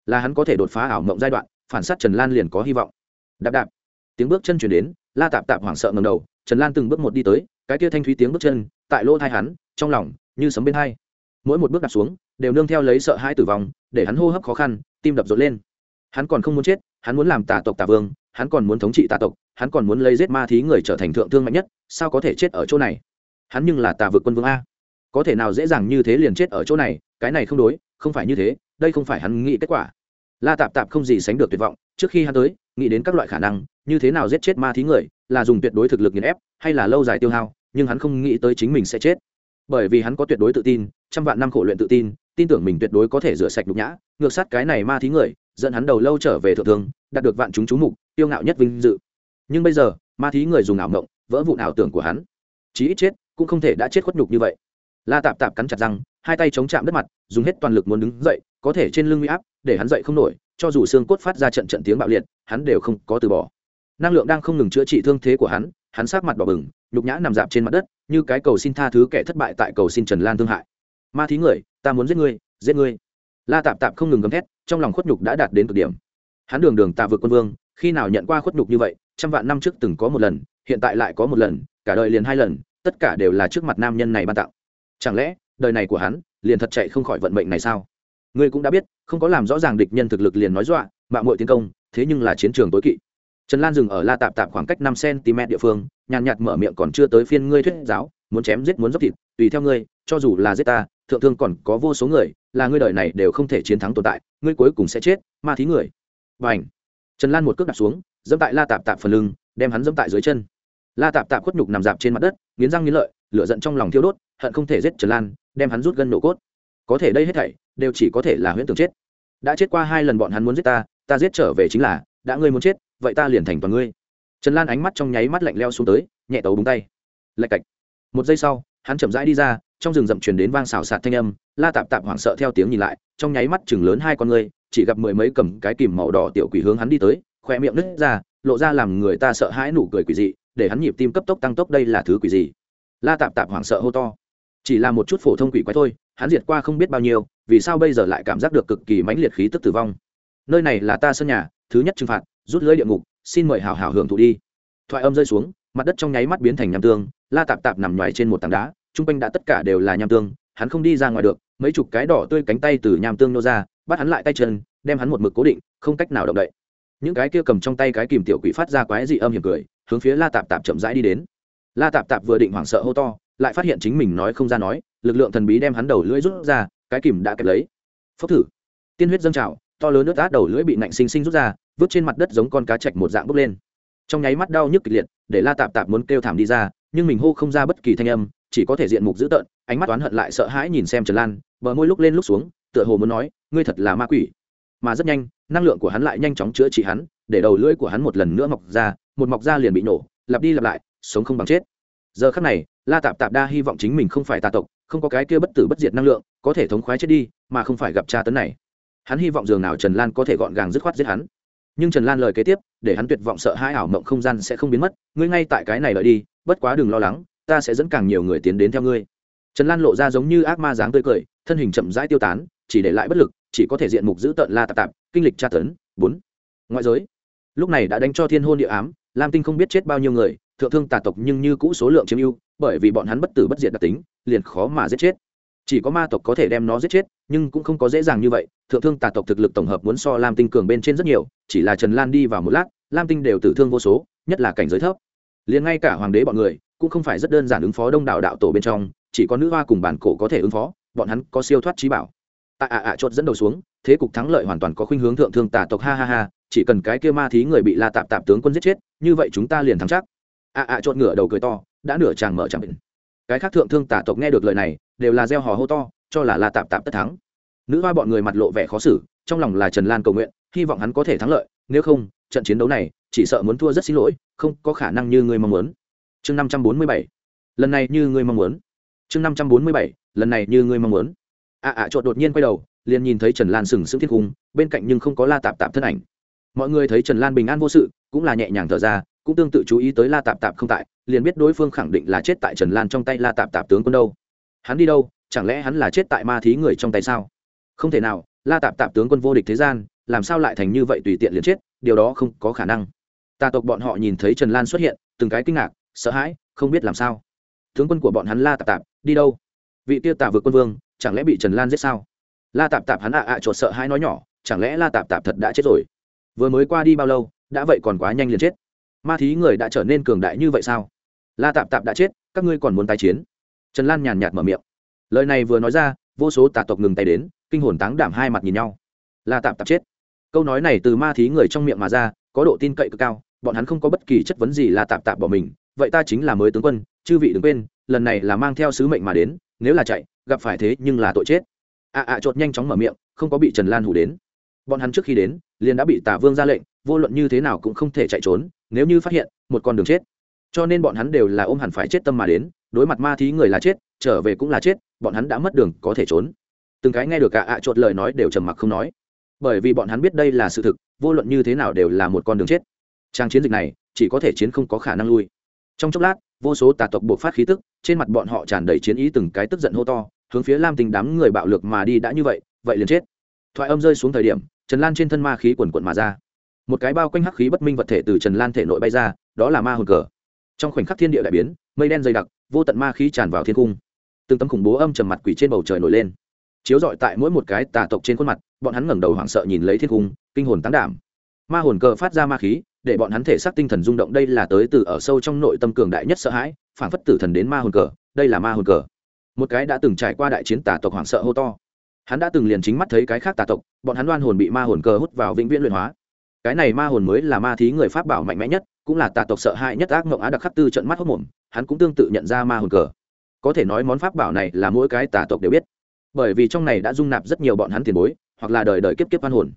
Là hắn có thể đột phá ảo mộng giai đoạn phản sát trần lan liền có hy vọng. Đạp đạp. Tiếng bước chân chuyển đến, la tạp tạp hoảng sợ ngầm đầu, trần lan từng bước một đi tới, cái kia thanh thúy tiếng bước chân, tại lỗ thai hắn, trong lòng, như sấm bên hai. Mỗi một bước đạp xuống, đều nương theo lấy sợ hãi tử vong, để hắn hô hấp khó khăn, tim đập rộn lên. Hắn còn không muốn chết, hắn muốn làm tà tộc tà vương, hắn còn muốn thống trị tà tộc, hắn còn muốn lấy giết ma thí người trở thành thượng thương mạnh nhất, sao có thể chết ở chỗ này? Hắn nhưng là tà vực quân vương a. Có thể nào dễ dàng như thế liền chết ở chỗ này, cái này không đối, không phải như thế, đây không phải hắn nghĩ kết quả la tạp tạp không gì sánh được tuyệt vọng, trước khi hắn tới, nghĩ đến các loại khả năng, như thế nào giết chết ma thí người, là dùng tuyệt đối thực lực nghiền ép, hay là lâu dài tiêu hao, nhưng hắn không nghĩ tới chính mình sẽ chết. Bởi vì hắn có tuyệt đối tự tin, trăm vạn năm khổ luyện tự tin tin tưởng mình tuyệt đối có thể rửa sạch nhục nhã, ngược sát cái này ma thí người, dẫn hắn đầu lâu trở về thượng thương, đạt được vạn chúng chú mục, tiêu ngạo nhất vinh dự. Nhưng bây giờ, ma thí người dùng ảo mộng, vỡ vụ ảo tưởng của hắn. Chí ít chết, cũng không thể đã chết khuất nhục như vậy. La tạp tạp cắn chặt răng hai tay chống chạm đất mặt, dùng hết toàn lực muốn đứng dậy, có thể trên lưng huy áp, để hắn dậy không nổi, cho dù xương cốt phát ra trận trận tiếng bạo liệt, hắn đều không có từ bỏ. Năng lượng đang không ngừng chữa trị thương thế của hắn hắn sát mặt đỏ bừng, nhục nhã nằm dạp trên mặt đất, như cái cầu xin tha thứ kẻ thất bại tại cầu xin trần lan thương hại. Ma thí người, ta muốn giết ngươi giết ngươi. La tạp tạp không ngừng gầm thét, trong lòng khuất nhục đã đạt đến cực điểm. Hắn đường đường tạ vượt quân vương, khi nào nhận qua khuất nhục như vậy, trăm vạn năm trước từng có một lần, hiện tại lại có một lần, cả đời liền hai lần, tất cả đều là trước mặt nam nhân này ban tặng. Chẳng lẽ đời này của hắn, liền thật chạy không khỏi vận mệnh này sao? Ngươi cũng đã biết, không có làm rõ ràng địch nhân thực lực liền nói dọa mạng mội tiến công, thế nhưng là chiến trường tối kỵ. Trần lan dừng ở la tạp tạp khoảng cách năm cm địa phương, nhàn nhạt mở miệng còn chưa tới phiên ngươi thuyết giáo, muốn chém giết muốn dốc thịt, tùy theo ngươi, cho dù là giết ta, thượng thương còn có vô số người, là ngươi đời này đều không thể chiến thắng tồn tại, ngươi cuối cùng sẽ chết, ma thí người. Và ảnh trần lan một cước đạp xuống dẫm tại la tạp tạp phần lưng, đem hắn dẫm tại dưới chân. La tạp tạp khuất nhục nằm dạp trên mặt đất, nghiến răng nghiến lợi, lửa giận trong lòng thiêu đốt hận không thể giết trần lan, đem hắn rút gân nổ cốt. Có thể đây hết thảy, đều chỉ có thể là huyễn tưởng chết. Đã chết qua hai lần bọn hắn muốn giết ta ta giết trở về chính là, đã ngươi muốn chết, vậy ta liền thành toàn ngươi. Trần lan ánh mắt trong nháy mắt lạnh leo xuống tới, nhẹ tấu búng tay. Lạch cạch. Một giây sau, hắn chậm rãi đi ra, trong rừng rậm truyền đến vang xào xạc thanh âm, la tạp tạp hoảng sợ theo tiếng nhìn lại, trong nháy mắt chừng lớn hai con ngươi chỉ gặp mười mấy cầm cái kìm màu đỏ tiểu quỷ hướng hắn đi tới, khoe miệng nứt ra, lộ ra làm người ta sợ hãi nụ cười quỷ dị, để hắn nhịp tim cấp tốc tăng tốc đây là thứ quỷ gì. La tạp tạp hoảng sợ hô to chỉ là một chút phổ thông quỷ quái thôi, hắn diệt qua không biết bao nhiêu, vì sao bây giờ lại cảm giác được cực kỳ mãnh liệt khí tức tử vong? Nơi này là ta sân nhà, thứ nhất trừng phạt, rút lưới địa ngục, xin mời hảo hảo hưởng thụ đi. Thoại âm rơi xuống, mặt đất trong nháy mắt biến thành nham tương, la tạp tạp nằm ngoài trên một tảng đá, chung quanh đã tất cả đều là nham tương, hắn không đi ra ngoài được, mấy chục cái đỏ tươi cánh tay từ nham tương nô ra, bắt hắn lại tay chân, đem hắn một mực cố định, không cách nào động đậy. Những cái kia cầm trong tay cái kìm tiểu quỷ phát ra quái dị âm hiểm cười, hướng phía la tạp tạp chậm rãi đi đến. La tạp tạp vừa định hoảng sợ hô to lại phát hiện chính mình nói không ra nói, lực lượng thần bí đem hắn đầu lưỡi rút ra, cái kìm đã kẹp lấy. Phốc thử. Tiên huyết dâng trào, to lớn nước át đầu lưỡi bị nạnh sinh sinh rút ra, vứt trên mặt đất giống con cá chạch một dạng bốc lên. Trong nháy mắt đau nhức kịch liệt, để la tạp tạp muốn kêu thảm đi ra, nhưng mình hô không ra bất kỳ thanh âm, chỉ có thể diện mục dữ tợn, ánh mắt oán hận lại sợ hãi nhìn xem trần lan, bờ môi lúc lên lúc xuống, tựa hồ muốn nói, ngươi thật là ma quỷ. Mà rất nhanh, năng lượng của hắn lại nhanh chóng chữa trị hắn, để đầu lưỡi của hắn một lần nữa mọc ra, một mọc ra liền bị nổ, lặp đi lặp lại, sống không bằng chết giờ khắc này, la tạp tạp đa hy vọng chính mình không phải tà tộc, không có cái kia bất tử bất diệt năng lượng, có thể thống khoái chết đi, mà không phải gặp tra tấn này. Hắn hy vọng dường nào trần lan có thể gọn gàng dứt khoát giết hắn. Nhưng trần lan lời kế tiếp, để hắn tuyệt vọng sợ hai ảo mộng không gian sẽ không biến mất, ngươi ngay tại cái này lợi đi, bất quá đừng lo lắng, ta sẽ dẫn càng nhiều người tiến đến theo ngươi. Trần lan lộ ra giống như ác ma dáng tươi cười, thân hình chậm rãi tiêu tán, chỉ để lại bất lực, chỉ có thể diện mục giữ tợn la tạp tạp, kinh lịch tra tấn. Bốn. Ngoại giới. Lúc này đã đánh cho thiên hôn địa ám, lam tinh không biết chết bao nhiêu người thượng thương tà tộc nhưng như cũ số lượng chiếm ưu, bởi vì bọn hắn bất tử bất diệt đặc tính, liền khó mà giết chết. Chỉ có ma tộc có thể đem nó giết chết, nhưng cũng không có dễ dàng như vậy. Thượng thương tà tộc thực lực tổng hợp muốn so lam tinh cường bên trên rất nhiều, chỉ là trần lan đi vào một lát, lam tinh đều tử thương vô số, nhất là cảnh giới thấp. Liền ngay cả hoàng đế bọn người, cũng không phải rất đơn giản ứng phó đông đảo đạo tổ bên trong, chỉ có nữ hoa cùng bản cổ có thể ứng phó, bọn hắn có siêu thoát trí bảo. Ạ ạ ạ chốt dẫn đầu xuống, thế cục thắng lợi hoàn toàn có khuynh hướng thượng thương tà tộc, ha ha ha, chỉ cần cái kia ma thí người bị la tạp tạp tướng quân giết chết, như vậy chúng ta liền thắng chắc ạ ạ chột ngửa đầu cười to, đã nửa chàng mở chẳng bệnh cái khác thượng thương tả tộc nghe được lời này, đều là gieo hò hô to, cho là la tạp tạp tất thắng. Nữ hoa bọn người mặt lộ vẻ khó xử, trong lòng là trần lan cầu nguyện, hy vọng hắn có thể thắng lợi, nếu không, trận chiến đấu này, chỉ sợ muốn thua rất xin lỗi, không có khả năng như người mong muốn. Chương năm trăm bốn mươi bảy. Lần này như người mong muốn. Chương năm trăm bốn mươi bảy. Lần này như người mong muốn. Ạ ạ chột đột nhiên quay đầu, liền nhìn thấy trần lan sừng sững thiết cung, bên cạnh nhưng không có la tạp tạp thân ảnh. Mọi người thấy trần lan bình an vô sự, cũng là nhẹ nhàng thở ra cũng tương tự chú ý tới la tạp tạp không tại, liền biết đối phương khẳng định là chết tại trần lan trong tay la tạp tạp tướng quân đâu. Hắn đi đâu, chẳng lẽ hắn là chết tại ma thí người trong tay sao? Không thể nào, la tạp tạp tướng quân vô địch thế gian, làm sao lại thành như vậy tùy tiện liền chết, điều đó không có khả năng. Tà tộc bọn họ nhìn thấy trần lan xuất hiện, từng cái kinh ngạc, sợ hãi, không biết làm sao. Tướng quân của bọn hắn la tạp tạp, đi đâu? Vị tiêu tà vượt quân vương, chẳng lẽ bị trần lan giết sao? La tạp tạp hắn ạ ạ à sợ hãi nói nhỏ, chẳng lẽ la tạp tạp thật đã chết rồi? Vừa mới qua đi bao lâu, đã vậy còn quá nhanh liền chết ma thí người đã trở nên cường đại như vậy sao? La tạp tạp đã chết, các ngươi còn muốn tái chiến? Trần lan nhàn nhạt mở miệng. Lời này vừa nói ra, vô số tà tộc ngừng tay đến, kinh hồn táng đảm hai mặt nhìn nhau. La tạp tạp chết. Câu nói này từ ma thí người trong miệng mà ra, có độ tin cậy cực cao, bọn hắn không có bất kỳ chất vấn gì là tạp tạp bỏ mình, vậy ta chính là mới tướng quân, chư vị đừng quên, lần này là mang theo sứ mệnh mà đến, nếu là chạy, gặp phải thế nhưng là tội chết. Ạ ạ chột nhanh chóng mở miệng, không có bị trần lan hủ đến. Bọn hắn trước khi đến, liền đã bị tả vương ra lệnh, vô luận như thế nào cũng không thể chạy trốn nếu như phát hiện, một con đường chết. Cho nên bọn hắn đều là ôm hẳn phải chết tâm mà đến, đối mặt ma thí người là chết, trở về cũng là chết, bọn hắn đã mất đường, có thể trốn. Từng cái nghe được cả ạ chột lời nói đều trầm mặc không nói. Bởi vì bọn hắn biết đây là sự thực, vô luận như thế nào đều là một con đường chết. Trang chiến dịch này, chỉ có thể chiến không có khả năng lui. Trong chốc lát, vô số tà tộc buộc phát khí tức, trên mặt bọn họ tràn đầy chiến ý từng cái tức giận hô to, hướng phía lam tình đám người bạo lực mà đi đã như vậy vậy liền chết. Thoại âm rơi xuống thời điểm, trần lan trên thân ma khí quần quận mà ra một cái bao quanh hắc khí bất minh vật thể từ trần lan thể nội bay ra, đó là ma hồn cờ. Trong khoảnh khắc thiên địa đại biến, mây đen dày đặc, vô tận ma khí tràn vào thiên cung. Từng tấm khủng bố âm trầm mặt quỷ trên bầu trời nổi lên. Chiếu rọi tại mỗi một cái tà tộc trên khuôn mặt, bọn hắn ngẩng đầu hoảng sợ nhìn lấy thiên cung, kinh hồn tán đảm. Ma hồn cờ phát ra ma khí, để bọn hắn thể xác tinh thần rung động, đây là tới từ ở sâu trong nội tâm cường đại nhất sợ hãi phản phất tử thần đến ma hồn cờ, đây là ma hồn cờ. Một cái đã từng trải qua đại chiến tà tộc hoảng sợ hô to. Hắn đã từng liền chính mắt thấy cái khác tà tộc, bọn hắn đoan hồn bị ma hồn cờ hút vào vĩnh viễn luyện hóa cái này ma hồn mới là ma thí người pháp bảo mạnh mẽ nhất, cũng là tà tộc sợ hãi nhất ác mộng á đặc khắc tư trận mắt hốc mồm, hắn cũng tương tự nhận ra ma hồn cờ. Có thể nói món pháp bảo này là mỗi cái tà tộc đều biết. Bởi vì trong này đã dung nạp rất nhiều bọn hắn tiền bối, hoặc là đời đời kiếp kiếp văn hồn.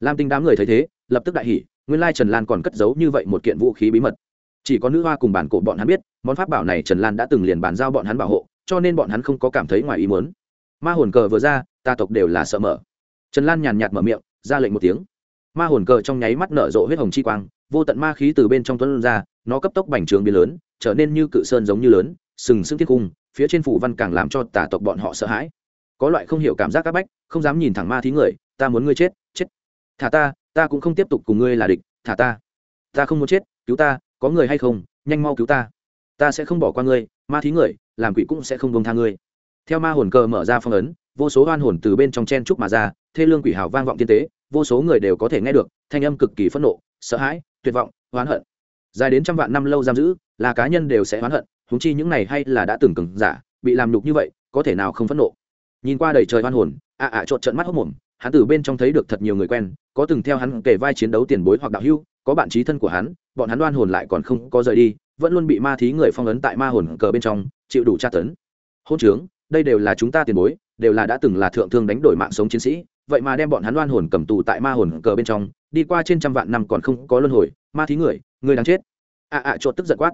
Lam tinh đám người thấy thế, lập tức đại hỉ, nguyên lai trần lan còn cất giấu như vậy một kiện vũ khí bí mật. Chỉ có nữ hoa cùng bản cổ bọn hắn biết, món pháp bảo này trần lan đã từng liền bàn giao bọn hắn bảo hộ, cho nên bọn hắn không có cảm thấy ngoài ý muốn. Ma hồn cờ vừa ra, tà tộc đều là sợ mở. Trần lan nhàn nhạt mở miệng, ra lệnh một tiếng ma hồn cờ trong nháy mắt nở rộ huyết hồng chi quang, vô tận ma khí từ bên trong tuấn ra, nó cấp tốc bành trướng biến lớn, trở nên như cự sơn giống như lớn, sừng sững thiết cung, phía trên phủ văn càng làm cho tà tộc bọn họ sợ hãi. Có loại không hiểu cảm giác các bách, không dám nhìn thẳng ma thí người, ta muốn ngươi chết chết. Thả ta ta cũng không tiếp tục cùng ngươi là địch, thả ta. Ta không muốn chết, cứu ta, có người hay không, nhanh mau cứu ta. Ta sẽ không bỏ qua ngươi, ma thí người, làm quỷ cũng sẽ không bông tha ngươi. Theo ma hồn cờ mở ra phong ấn, vô số oan hồn từ bên trong chen trúc mà ra, thê lương quỷ hào vang vọng tiên tế vô số người đều có thể nghe được, thanh âm cực kỳ phẫn nộ, sợ hãi, tuyệt vọng, oán hận. Dài đến trăm vạn năm lâu giam giữ, là cá nhân đều sẽ oán hận húng chi những này hay là đã từng cừng giả, bị làm nhục như vậy, có thể nào không phẫn nộ? Nhìn qua đầy trời oan hồn ạ ạ trộn trận mắt hốc mồm, hắn từ bên trong thấy được thật nhiều người quen, có từng theo hắn kể vai chiến đấu tiền bối hoặc đạo hưu có bạn trí thân của hắn, bọn hắn đoan hồn lại còn không có rời đi, vẫn luôn bị ma thí người phong ấn tại ma hồn cờ bên trong, chịu đủ tra tấn. Hôn trướng, đây đều là chúng ta tiền bối, đều là đã từng là thượng thương đánh đổi mạng sống chiến sĩ vậy mà đem bọn hắn đoan hồn cầm tù tại ma hồn cờ bên trong, đi qua trên trăm vạn năm còn không có luân hồi, ma thí người người đáng chết. À, à, ạ ạ chột tức giận quát.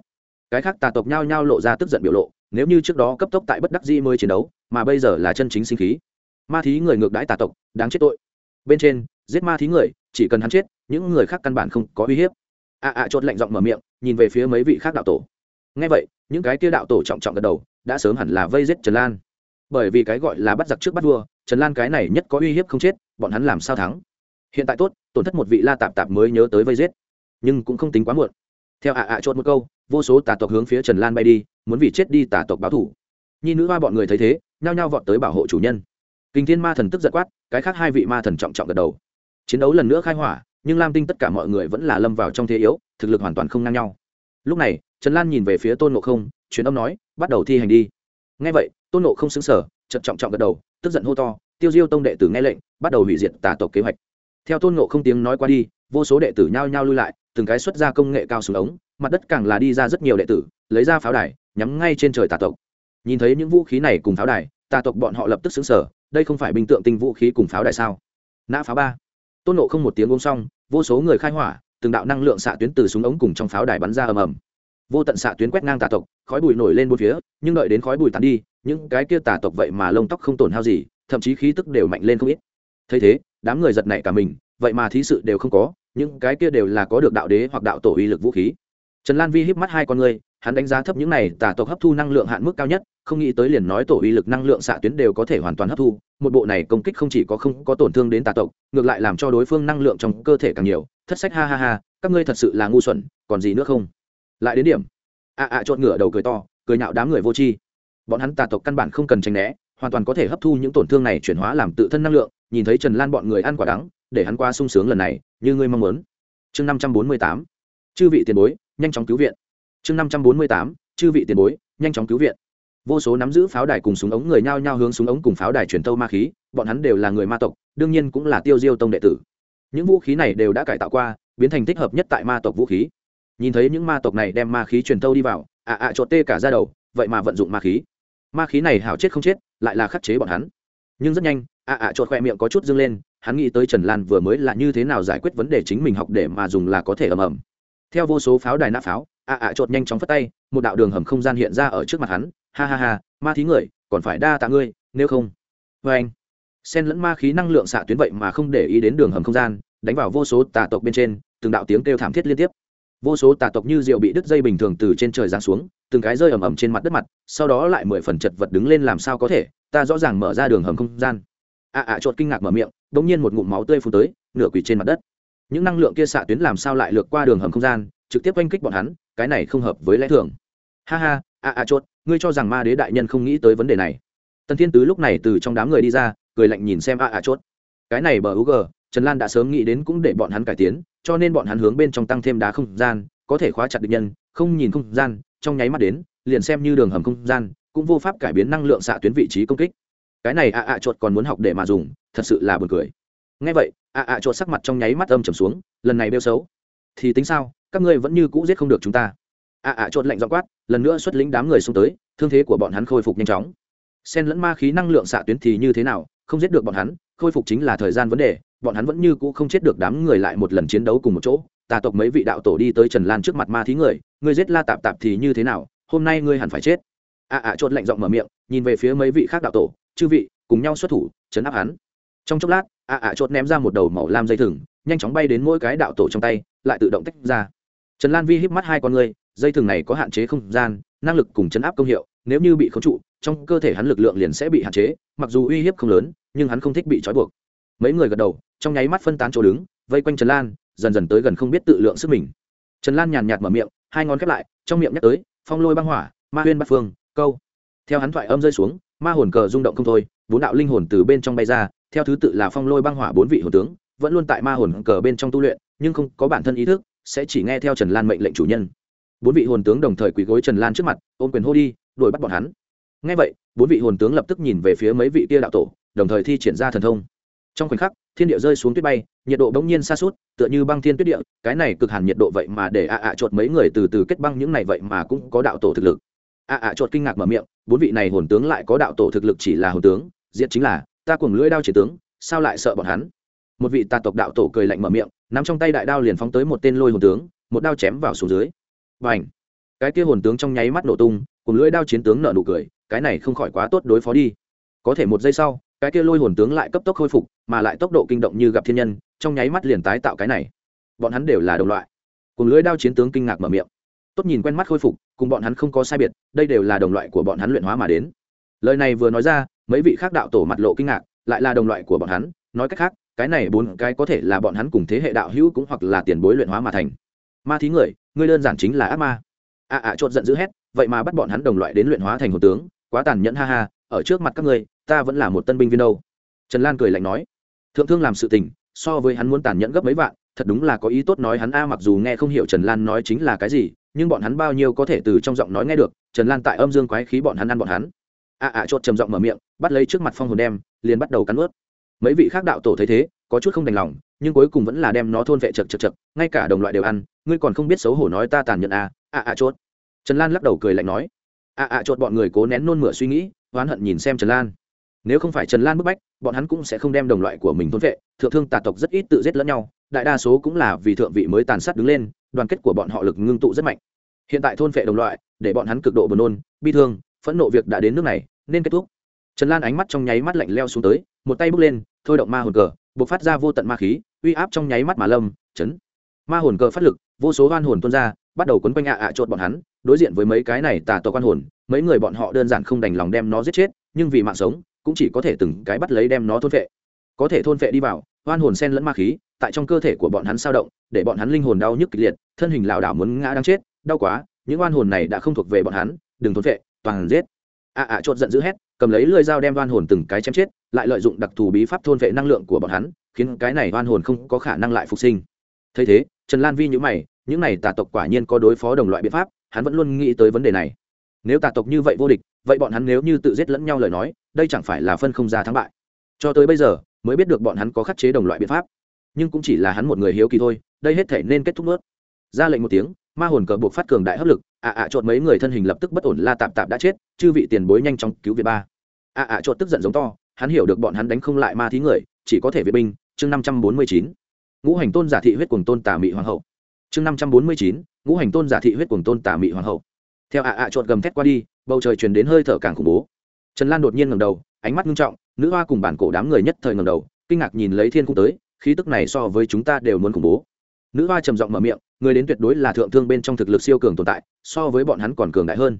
Cái khác tà tộc nhao nhao lộ ra tức giận biểu lộ, nếu như trước đó cấp tốc tại bất đắc dĩ mới chiến đấu, mà bây giờ là chân chính sinh khí. Ma thí người ngược đãi tà tộc, đáng chết tội. Bên trên, giết ma thí người, chỉ cần hắn chết, những người khác căn bản không có uy hiếp. À, ạ ạ chốt lạnh giọng mở miệng, nhìn về phía mấy vị khác đạo tổ. Ngay vậy, những cái kia đạo tổ trọng trọng gật đầu, đã sớm hẳn là vây giết trần lan. Bởi vì cái gọi là bắt giặc trước bắt vua trần lan cái này nhất có uy hiếp không chết, bọn hắn làm sao thắng? Hiện tại tốt, tổn thất một vị la tạp tạp mới nhớ tới vây giết. Nhưng cũng không tính quá muộn. Theo ạ ạ chốt một câu, vô số tà tộc hướng phía trần lan bay đi, muốn vì chết đi tà tộc báo thủ. Nhi nữ hoa bọn người thấy thế, nhao nhao vọt tới bảo hộ chủ nhân. Kinh thiên ma thần tức giật quát, cái khác hai vị ma thần trọng trọng gật đầu. Chiến đấu lần nữa khai hỏa, nhưng lam tinh tất cả mọi người vẫn là lâm vào trong thế yếu, thực lực hoàn toàn không ngang nhau. Lúc này, trần lan nhìn về phía tôn ngộ không, truyền âm nói, bắt đầu thi hành đi. Ngay vậy, tôn ngộ không xứng sở chật trọng trọng gật đầu tức giận hô to, tiêu diêu tông đệ tử nghe lệnh, bắt đầu hủy diệt tà tộc kế hoạch. Theo tôn ngộ không tiếng nói qua đi, vô số đệ tử nhao nhao lui lại, từng cái xuất ra công nghệ cao xuống ống, mặt đất càng là đi ra rất nhiều đệ tử, lấy ra pháo đài, nhắm ngay trên trời tà tộc. Nhìn thấy những vũ khí này cùng pháo đài, tà tộc bọn họ lập tức xứng sở đây không phải bình tượng tinh vũ khí cùng pháo đài sao? Nã pháo ba. Tôn nộ không một tiếng ôm xong, vô số người khai hỏa, từng đạo năng lượng xạ tuyến từ súng ống cùng trong pháo đài bắn ra ầm ầm vô tận xạ tuyến quét ngang tà tộc, khói bụi nổi lên bốn phía, nhưng đợi đến khói bụi tàn đi, những cái kia tà tộc vậy mà lông tóc không tổn hao gì, thậm chí khí tức đều mạnh lên không ít. Thấy thế, đám người giật nảy cả mình, vậy mà thí sự đều không có, những cái kia đều là có được đạo đế hoặc đạo tổ uy lực vũ khí. Trần lan vi híp mắt hai con người, hắn đánh giá thấp những này tà tộc hấp thu năng lượng hạn mức cao nhất, không nghĩ tới liền nói tổ uy lực năng lượng xạ tuyến đều có thể hoàn toàn hấp thu, một bộ này công kích không chỉ có không có tổn thương đến tà tộc, ngược lại làm cho đối phương năng lượng trong cơ thể càng nhiều, thất sách ha ha ha, các ngươi thật sự là ngu xuẩn, còn gì nữa không? Lại đến điểm. Ạ ạ chột ngửa đầu cười to, cười nhạo đám người vô tri. Bọn hắn tà tộc căn bản không cần tránh né, hoàn toàn có thể hấp thu những tổn thương này chuyển hóa làm tự thân năng lượng, nhìn thấy trần lan bọn người ăn quả đắng, để hắn qua sung sướng lần này, như ngươi mong muốn. Chương năm trăm bốn mươi tám. Chư vị tiền bối, nhanh chóng cứu viện. Chương năm trăm bốn mươi tám. Chư vị tiền bối, nhanh chóng cứu viện. Vô số nắm giữ pháo đài cùng súng ống người nhao nhao hướng súng ống cùng pháo đài truyền tâu ma khí, bọn hắn đều là người ma tộc, đương nhiên cũng là tiêu diêu tông đệ tử. Những vũ khí này đều đã cải tạo qua, biến thành thích hợp nhất tại ma tộc vũ khí nhìn thấy những ma tộc này đem ma khí truyền thâu đi vào, ạ ạ chột tê cả ra đầu, vậy mà vận dụng ma khí. Ma khí này hảo chết không chết, lại là khắc chế bọn hắn. Nhưng rất nhanh, ạ ạ chột khoe miệng có chút dâng lên, hắn nghĩ tới trần lan vừa mới là như thế nào giải quyết vấn đề chính mình học để mà dùng là có thể ầm ầm. Theo vô số pháo đài nã pháo, ạ ạ chột nhanh chóng phất tay, một đạo đường hầm không gian hiện ra ở trước mặt hắn. Ha ha ha, ma thí người, còn phải đa tạ ngươi, nếu không. Vê anh, xen lẫn ma khí năng lượng xạ tuyến vậy mà không để ý đến đường hầm không gian, đánh vào vô số tà tộc bên trên, từng đạo tiếng kêu thảm thiết liên tiếp vô số tà tộc như rượu bị đứt dây bình thường từ trên trời giáng xuống, từng cái rơi ầm ầm trên mặt đất mặt, sau đó lại mười phần chật vật đứng lên làm sao có thể, ta rõ ràng mở ra đường hầm không gian. Ạ ạ à, chột kinh ngạc mở miệng đ ỗ n g nhiên một ngụm máu tươi phù tới, nửa quỳ trên mặt đất. Những năng lượng kia xạ tuyến làm sao lại lược qua đường hầm không gian, trực tiếp oanh kích bọn hắn, cái này không hợp với lẽ thường. Ha ha ạ ạ à, chột ngươi cho rằng ma đế đại nhân không nghĩ tới vấn đề này. Tần thiên tứ lúc này từ trong đám người đi ra, cười lạnh nhìn xem ạ ạ chốt cái này bờ u g trần lan đã sớm nghĩ đến cũng để bọn hắn cải tiến cho nên bọn hắn hướng bên trong tăng thêm đá không gian, có thể khóa chặt địch nhân, không nhìn không gian, trong nháy mắt đến, liền xem như đường hầm không gian, cũng vô pháp cải biến năng lượng xạ tuyến vị trí công kích. Cái này a a chuột còn muốn học để mà dùng, thật sự là buồn cười. Ngay vậy, a a chuột sắc mặt trong nháy mắt âm trầm xuống, lần này đeo xấu. Thì tính sao, các ngươi vẫn như cũ giết không được chúng ta. Ạ ạ chuột lạnh dọ quát, lần nữa xuất lĩnh đám người xuống tới, thương thế của bọn hắn khôi phục nhanh chóng. Xen lẫn ma khí năng lượng xạ tuyến thì như thế nào không giết được bọn hắn, khôi phục chính là thời gian vấn đề, bọn hắn vẫn như cũ không chết được đám người lại một lần chiến đấu cùng một chỗ. Tà tộc mấy vị đạo tổ đi tới trần lan trước mặt ma thí người, ngươi giết la tạp tạp thì như thế nào? Hôm nay ngươi hẳn phải chết. À, à, ạ ạ chốt lạnh giọng mở miệng, nhìn về phía mấy vị khác đạo tổ, chư vị, cùng nhau xuất thủ chấn áp hắn. Trong chốc lát à, ạ ạ chốt ném ra một đầu màu lam dây thừng, nhanh chóng bay đến mỗi cái đạo tổ trong tay, lại tự động tách ra. Trần lan vi híp mắt hai con người dây thừng này có hạn chế không gian, năng lực cùng chấn áp công hiệu, nếu như bị khống trụ, trong cơ thể hắn lực lượng liền sẽ bị hạn chế, mặc dù uy hiếp không lớn nhưng hắn không thích bị trói buộc. Mấy người gật đầu, trong nháy mắt phân tán chỗ đứng, vây quanh trần lan, dần dần tới gần không biết tự lượng sức mình. Trần lan nhàn nhạt mở miệng, hai ngón khép lại, trong miệng nhắc tới, phong lôi băng hỏa, ma huyên bát phương, câu. Theo hắn thoại âm rơi xuống, ma hồn cờ rung động không thôi, bốn đạo linh hồn từ bên trong bay ra, theo thứ tự là phong lôi băng hỏa bốn vị hồn tướng, vẫn luôn tại ma hồn cờ bên trong tu luyện, nhưng không có bản thân ý thức, sẽ chỉ nghe theo trần lan mệnh lệnh chủ nhân. Bốn vị hồn tướng đồng thời quỳ gối trần lan trước mặt, ôm quyền hô đi, đuổi bắt bọn hắn. Ngay vậy, bốn vị hồn tướng lập tức nhìn về phía mấy vị kia đạo tổ đồng thời thi triển ra thần thông. Trong khoảnh khắc, thiên địa rơi xuống tuyết bay, nhiệt độ bỗng nhiên xa suốt tựa như băng thiên tuyết địa, cái này cực hàn nhiệt độ vậy mà để ạ ạ à chột mấy người từ từ kết băng, những này vậy mà cũng có đạo tổ thực lực. Ạ ạ chột kinh ngạc mở miệng, bốn vị này hồn tướng lại có đạo tổ thực lực chỉ là hồn tướng diện chính là, ta cùng lưỡi đao chỉ tướng, sao lại sợ bọn hắn? Một vị tà tộc đạo tổ cười lạnh mở miệng, nắm trong tay đại đao liền phóng tới một tên lôi hồn tướng, một đao chém vào xuống dưới. Và ảnh cái kia hồn tướng trong nháy mắt nổ tung cùng lưỡi đao chiến tướng nợ nụ cười, cái này không khỏi quá tốt đối phó đi. Có thể một giây sau cái kia lôi hồn tướng lại cấp tốc khôi phục, mà lại tốc độ kinh động như gặp thiên nhân, trong nháy mắt liền tái tạo cái này. Bọn hắn đều là đồng loại. Cùng lưỡi đao chiến tướng kinh ngạc mở miệng. Tốt nhìn quen mắt khôi phục, cùng bọn hắn không có sai biệt, đây đều là đồng loại của bọn hắn luyện hóa mà đến. Lời này vừa nói ra, mấy vị khác đạo tổ mặt lộ kinh ngạc, lại là đồng loại của bọn hắn, nói cách khác, cái này bốn cái có thể là bọn hắn cùng thế hệ đạo hữu cũng hoặc là tiền bối luyện hóa mà thành. Ma thí người ngươi đơn giản chính là ác ma. Ạ ạ chột giận dữ hét, vậy mà bắt bọn hắn đồng loại đến luyện hóa thành hồ tướng, quá tàn nhẫn ha ha, ở trước mặt các ngươi ta vẫn là một tân binh viên đâu. Trần lan cười lạnh nói, thượng thương làm sự tình, so với hắn muốn tàn nhẫn gấp mấy vạn, thật đúng là có ý tốt nói hắn a, mặc dù nghe không hiểu trần lan nói chính là cái gì, nhưng bọn hắn bao nhiêu có thể từ trong giọng nói nghe được, trần lan tại âm dương quái khí bọn hắn ăn bọn hắn. A ạ chốt trầm giọng mở miệng, bắt lấy trước mặt phong hồn đem, liền bắt đầu cắn ướt. Mấy vị khác đạo tổ thấy thế, có chút không đành lòng, nhưng cuối cùng vẫn là đem nó thôn vệ chật chật chật, ngay cả đồng loại đều ăn, ngươi còn không biết xấu hổ nói ta tàn nhẫn à a ạ chốt trần lan lắc đầu cười lạnh nói, a ạ chốt bọn người cố nén nôn mửa suy nghĩ, oán hận nhìn xem trần lan nếu không phải trần lan bức bách, bọn hắn cũng sẽ không đem đồng loại của mình thôn vệ. Thượng thương tà tộc rất ít tự giết lẫn nhau, đại đa số cũng là vì thượng vị mới tàn sát đứng lên, đoàn kết của bọn họ lực ngưng tụ rất mạnh. Hiện tại thôn vệ đồng loại, để bọn hắn cực độ buồn nôn, bi thương, phẫn nộ việc đã đến nước này, nên kết thúc. Trần lan ánh mắt trong nháy mắt lạnh leo xuống tới, một tay bước lên, thôi động ma hồn cờ b ộ c phát ra vô tận ma khí, uy áp trong nháy mắt mà lâm, chấn. Ma hồn cờ phát lực, vô số hoan hồn tuôn ra, bắt đầu quấn quanh ạ ạ à trộn bọn hắn, đối diện với mấy cái này tà tộc quan hồn, mấy người bọn họ đơn giản không đành lòng đem nó giết chết, nhưng vì mạng sống cũng chỉ có thể từng cái bắt lấy đem nó thôn vệ có thể thôn vệ đi vào, oan hồn sen lẫn ma khí, tại trong cơ thể của bọn hắn sao động, để bọn hắn linh hồn đau nhức kịch liệt, thân hình lảo đảo muốn ngã đang chết, đau quá, những oan hồn này đã không thuộc về bọn hắn, đừng thôn vệ toàn giết. Ạ ạ chột giận dữ hét, cầm lấy lưỡi dao đem oan hồn từng cái chém chết, lại lợi dụng đặc thù bí pháp thôn vệ năng lượng của bọn hắn, khiến cái này oan hồn không có khả năng lại phục sinh. Thấy thế, trần lan vi nhữ mày, những này tà tộc quả nhiên có đối phó đồng loại biện pháp, hắn vẫn luôn nghĩ tới vấn đề này. Nếu tà tộc như vậy vô địch vậy bọn hắn nếu như tự giết lẫn nhau lời nói, đây chẳng phải là phân không ra thắng bại. Cho tới bây giờ, mới biết được bọn hắn có khắc chế đồng loại biện pháp. Nhưng cũng chỉ là hắn một người hiếu kỳ thôi, đây hết thể nên kết thúc nước ra lệnh một tiếng, ma hồn cờ buộc phát cường đại hấp lực, ạ ạ à mấy người thân hình lập tức bất ổn la tạp tạp đã chết, chư vị tiền bối nhanh chóng cứu viện ba. ạ ạ chột tức giận giống to, hắn hiểu được bọn hắn đánh không lại ma thí người, chỉ có thể vệ binh, chương năm trăm bốn mươi chín. Ngũ hành tôn giả thị huyết cùng tôn tả mị hoàng hậu. Chương năm trăm bốn mươi chín, ngũ hành tôn giả thị huyết cùng tôn tả mị hoàng hậu theo ạ ạ à gầm thét qua đi, bầu trời chuyển đến hơi thở càng khủng bố. Trần lan đột nhiên ngầm đầu, ánh mắt nghiêm trọng, nữ hoa cùng bản cổ đám người nhất thời ngầm đầu, kinh ngạc nhìn lấy thiên cung tới, khí tức này so với chúng ta đều muốn khủng bố. Nữ hoa trầm giọng mở miệng, người đến tuyệt đối là thượng thương bên trong thực lực siêu cường tồn tại, so với bọn hắn còn cường đại hơn.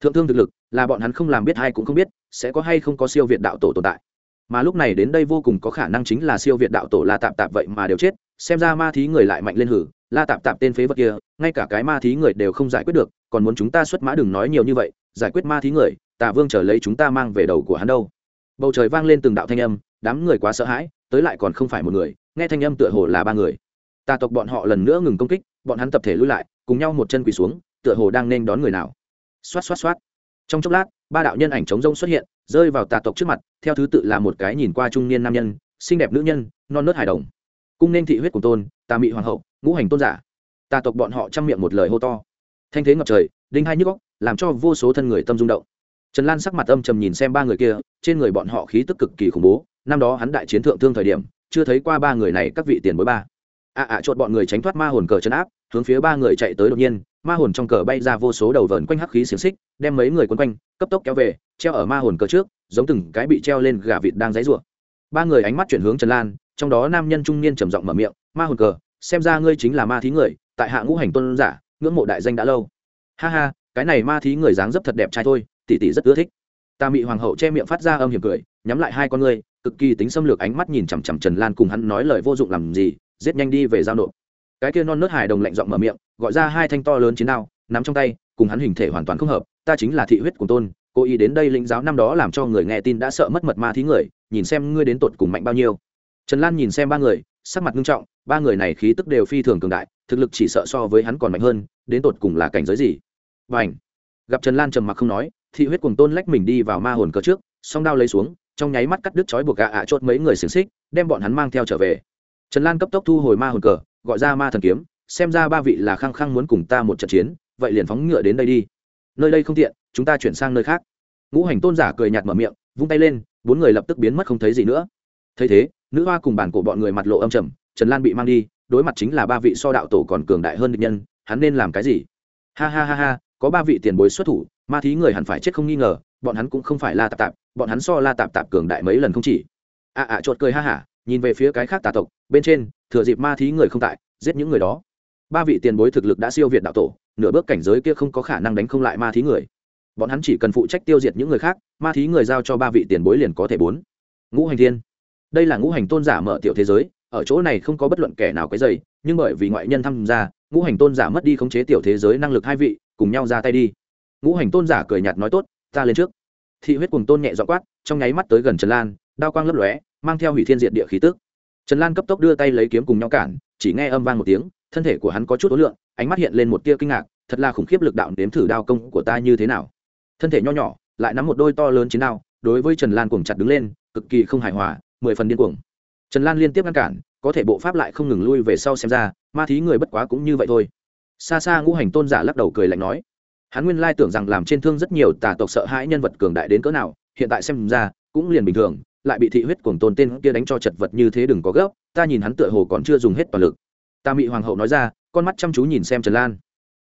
Thượng thương thực lực, là bọn hắn không làm biết hay cũng không biết, sẽ có hay không có siêu việt đạo tổ tồn tại. Mà lúc này đến đây vô cùng có khả năng chính là siêu việt đạo tổ là tạm tạp vậy mà đều chết, xem ra ma thí người lại mạnh lên hử la tạp tạp tên phế vật kia, ngay cả cái ma thí người đều không giải quyết được, còn muốn chúng ta xuất mã đừng nói nhiều như vậy, giải quyết ma thí người, tà vương trở lấy chúng ta mang về đầu của hắn đâu. Bầu trời vang lên từng đạo thanh âm, đám người quá sợ hãi, tới lại còn không phải một người, nghe thanh âm tựa hồ là ba người. Tà tộc bọn họ lần nữa ngừng công kích, bọn hắn tập thể lui lại, cùng nhau một chân quỳ xuống, tựa hồ đang nên đón người nào. Xoát xoát xoát. Trong chốc lát, ba đạo nhân ảnh trống rông xuất hiện, rơi vào tà tộc trước mặt, theo thứ tự là một cái nhìn qua trung niên nam nhân, xinh đẹp nữ nhân, non nớt hài đồng. Cung nên thị huyết của tôn, tà mị hoàng hậu ngũ hành tôn giả. Tà tộc bọn họ chăm miệng một lời hô to. Thanh thế ngập trời, đinh hai nhức góc làm cho vô số thân người tâm rung động. Trần lan sắc mặt âm trầm nhìn xem ba người kia, trên người bọn họ khí tức cực kỳ khủng bố. Năm đó hắn đại chiến thượng thương thời điểm, chưa thấy qua ba người này các vị tiền bối ba. À, à, ạ ạ chột bọn người tránh thoát ma hồn cờ chấn áp, hướng phía ba người chạy tới đột nhiên, ma hồn trong cờ bay ra vô số đầu vờn quanh hắc khí xiềng xích, đem mấy người quấn quanh, cấp tốc kéo về, treo ở ma hồn cờ trước, giống từng cái bị treo lên gà vịt đang dãy rủa. Ba người ánh mắt chuyển hướng trần lan, trong đó nam nhân trung niên trầm giọng mở miệng, ma hồn cờ xem ra ngươi chính là ma thí người, tại hạ ngũ hành tuân giả, ngưỡng mộ đại danh đã lâu. Ha ha, cái này ma thí người dáng dấp thật đẹp trai thôi, tỷ tỷ rất ưa thích. Ta mị hoàng hậu che miệng phát ra âm hiểm cười, nhắm lại hai con ngươi, cực kỳ tính xâm lược ánh mắt nhìn chằm chằm trần lan cùng hắn nói lời vô dụng làm gì, giết nhanh đi về giao nộp. Cái kia non nớt hài đồng lạnh giọng mở miệng, gọi ra hai thanh to lớn chiến đao, nắm trong tay, cùng hắn hình thể hoàn toàn không hợp, ta chính là thị huyết của tôn, cố ý đến đây lĩnh giáo năm đó làm cho người nghe tin đã sợ mất mật ma thí người, nhìn xem ngươi đến tột cùng mạnh bao nhiêu. Trần lan nhìn xem ba người sắc mặt nghiêm trọng, ba người này khí tức đều phi thường cường đại, thực lực chỉ sợ so với hắn còn mạnh hơn, đến tột cùng là cảnh giới gì? Bành. gặp trần lan trầm mặc không nói, thị huyết cùng tôn lách mình đi vào ma hồn cờ trước, song đao lấy xuống, trong nháy mắt cắt đứt chói buộc gạ ạ chốt mấy người xiềng xích, đem bọn hắn mang theo trở về. Trần lan cấp tốc thu hồi ma hồn cờ, gọi ra ma thần kiếm, xem ra ba vị là khăng khăng muốn cùng ta một trận chiến, vậy liền phóng ngựa đến đây đi. Nơi đây không tiện, chúng ta chuyển sang nơi khác. Ngũ hành tôn giả cười nhạt mở miệng, vung tay lên, bốn người lập tức biến mất không thấy gì nữa. Thấy thế nữ hoa cùng bản cổ bọn người mặt lộ âm trầm trần lan bị mang đi đối mặt chính là ba vị so đạo tổ còn cường đại hơn địch nhân hắn nên làm cái gì? Ha ha ha ha có ba vị tiền bối xuất thủ ma thí người hẳn phải chết không nghi ngờ bọn hắn cũng không phải la tạp tạp bọn hắn so la tạp tạp cường đại mấy lần không chỉ. Ạ à, à ạ chột cười ha hả nhìn về phía cái khác tà tộc bên trên thừa dịp ma thí người không tại giết những người đó. Ba vị tiền bối thực lực đã siêu việt đạo tổ nửa bước cảnh giới kia không có khả năng đánh không lại ma thí người. Bọn hắn chỉ cần phụ trách tiêu diệt những người khác ma thí người giao cho ba vị tiền bối liền có thể bốn. Ngũ hành thiên đây là ngũ hành tôn giả mở tiểu thế giới, ở chỗ này không có bất luận kẻ nào cái dày nhưng bởi vì ngoại nhân tham gia, ngũ hành tôn giả mất đi khống chế tiểu thế giới năng lực hai vị, cùng nhau ra tay đi. Ngũ hành tôn giả cười nhạt nói tốt, ta lên trước. Thị huyết cùng tôn nhẹ dọ quát, trong nháy mắt tới gần trần lan, đao quang lấp lóe, mang theo hủy thiên diệt địa khí tức. Trần lan cấp tốc đưa tay lấy kiếm cùng nhau cản, chỉ nghe âm vang một tiếng, thân thể của hắn có chút ối lượng ánh mắt hiện lên một tia kinh ngạc, thật là khủng khiếp lực đạo nếm thử đao công của ta như thế nào. Thân thể nho nhỏ, lại nắm một đôi to lớn chiến đao, đối với trần lan cuồng chặt đứng lên, cực kỳ không hài hòa mười phần điên cuồng. Trần lan liên tiếp ngăn cản, có thể bộ pháp lại không ngừng lui về sau xem ra, ma thí người bất quá cũng như vậy thôi. Xa xa ngũ hành tôn giả lắc đầu cười lạnh nói, hắn nguyên lai tưởng rằng làm trên thương rất nhiều tà tộc sợ hãi nhân vật cường đại đến cỡ nào, hiện tại xem ra, cũng liền bình thường, lại bị thị huyết cuồng tôn tên kia đánh cho chật vật như thế đừng có gấp, ta nhìn hắn tựa hồ còn chưa dùng hết toàn lực. Ta mị hoàng hậu nói ra, con mắt chăm chú nhìn xem trần lan.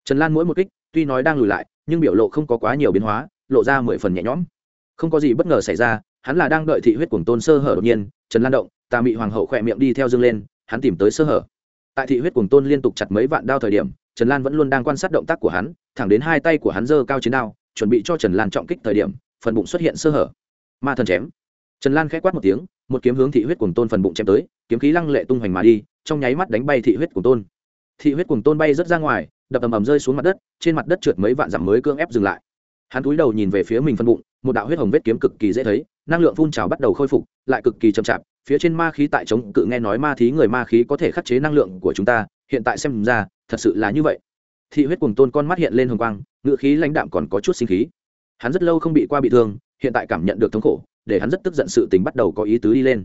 Trần lan mỗi một kích, tuy nói đang lùi lại, nhưng biểu lộ không có quá nhiều biến hóa, lộ ra mười phần nhẹ nhõm. Không có gì bất ngờ xảy ra hắn là đang đợi thị huyết cuồng tôn sơ hở đột nhiên, trần lan động, tà mị hoàng hậu khỏe miệng đi theo dương lên, hắn tìm tới sơ hở. Tại thị huyết cuồng tôn liên tục chặt mấy vạn đao thời điểm, trần lan vẫn luôn đang quan sát động tác của hắn, thẳng đến hai tay của hắn giơ cao chiến đao, chuẩn bị cho trần lan trọng kích thời điểm, phần bụng xuất hiện sơ hở. Ma thần chém. Trần lan k h ẽ quát một tiếng, một kiếm hướng thị huyết cuồng tôn phần bụng chém tới, kiếm khí lăng lệ tung hoành mà đi, trong nháy mắt đánh bay thị huyết cuồng tôn. Thị huyết cuồng tôn bay rớt ra ngoài, đập ầm ầm rơi xuống mặt đất, trên mặt đất trượt mấy vạn dặm mới cưỡng ép dừng lại hắn cúi đầu nhìn về phía mình phân bụng, một đạo huyết hồng vết kiếm cực kỳ dễ thấy, năng lượng phun trào bắt đầu khôi phục, lại cực kỳ chậm chạp, phía trên ma khí tại chống cự nghe nói ma thí người ma khí có thể khắc chế năng lượng của chúng ta, hiện tại xem ra, thật sự là như vậy. Thị huyết cùng tôn con mắt hiện lên hồng quang ngự khí lãnh đạm còn có chút sinh khí. Hắn rất lâu không bị qua bị thương, hiện tại cảm nhận được thống khổ, để hắn rất tức giận sự tình bắt đầu có ý tứ đi lên.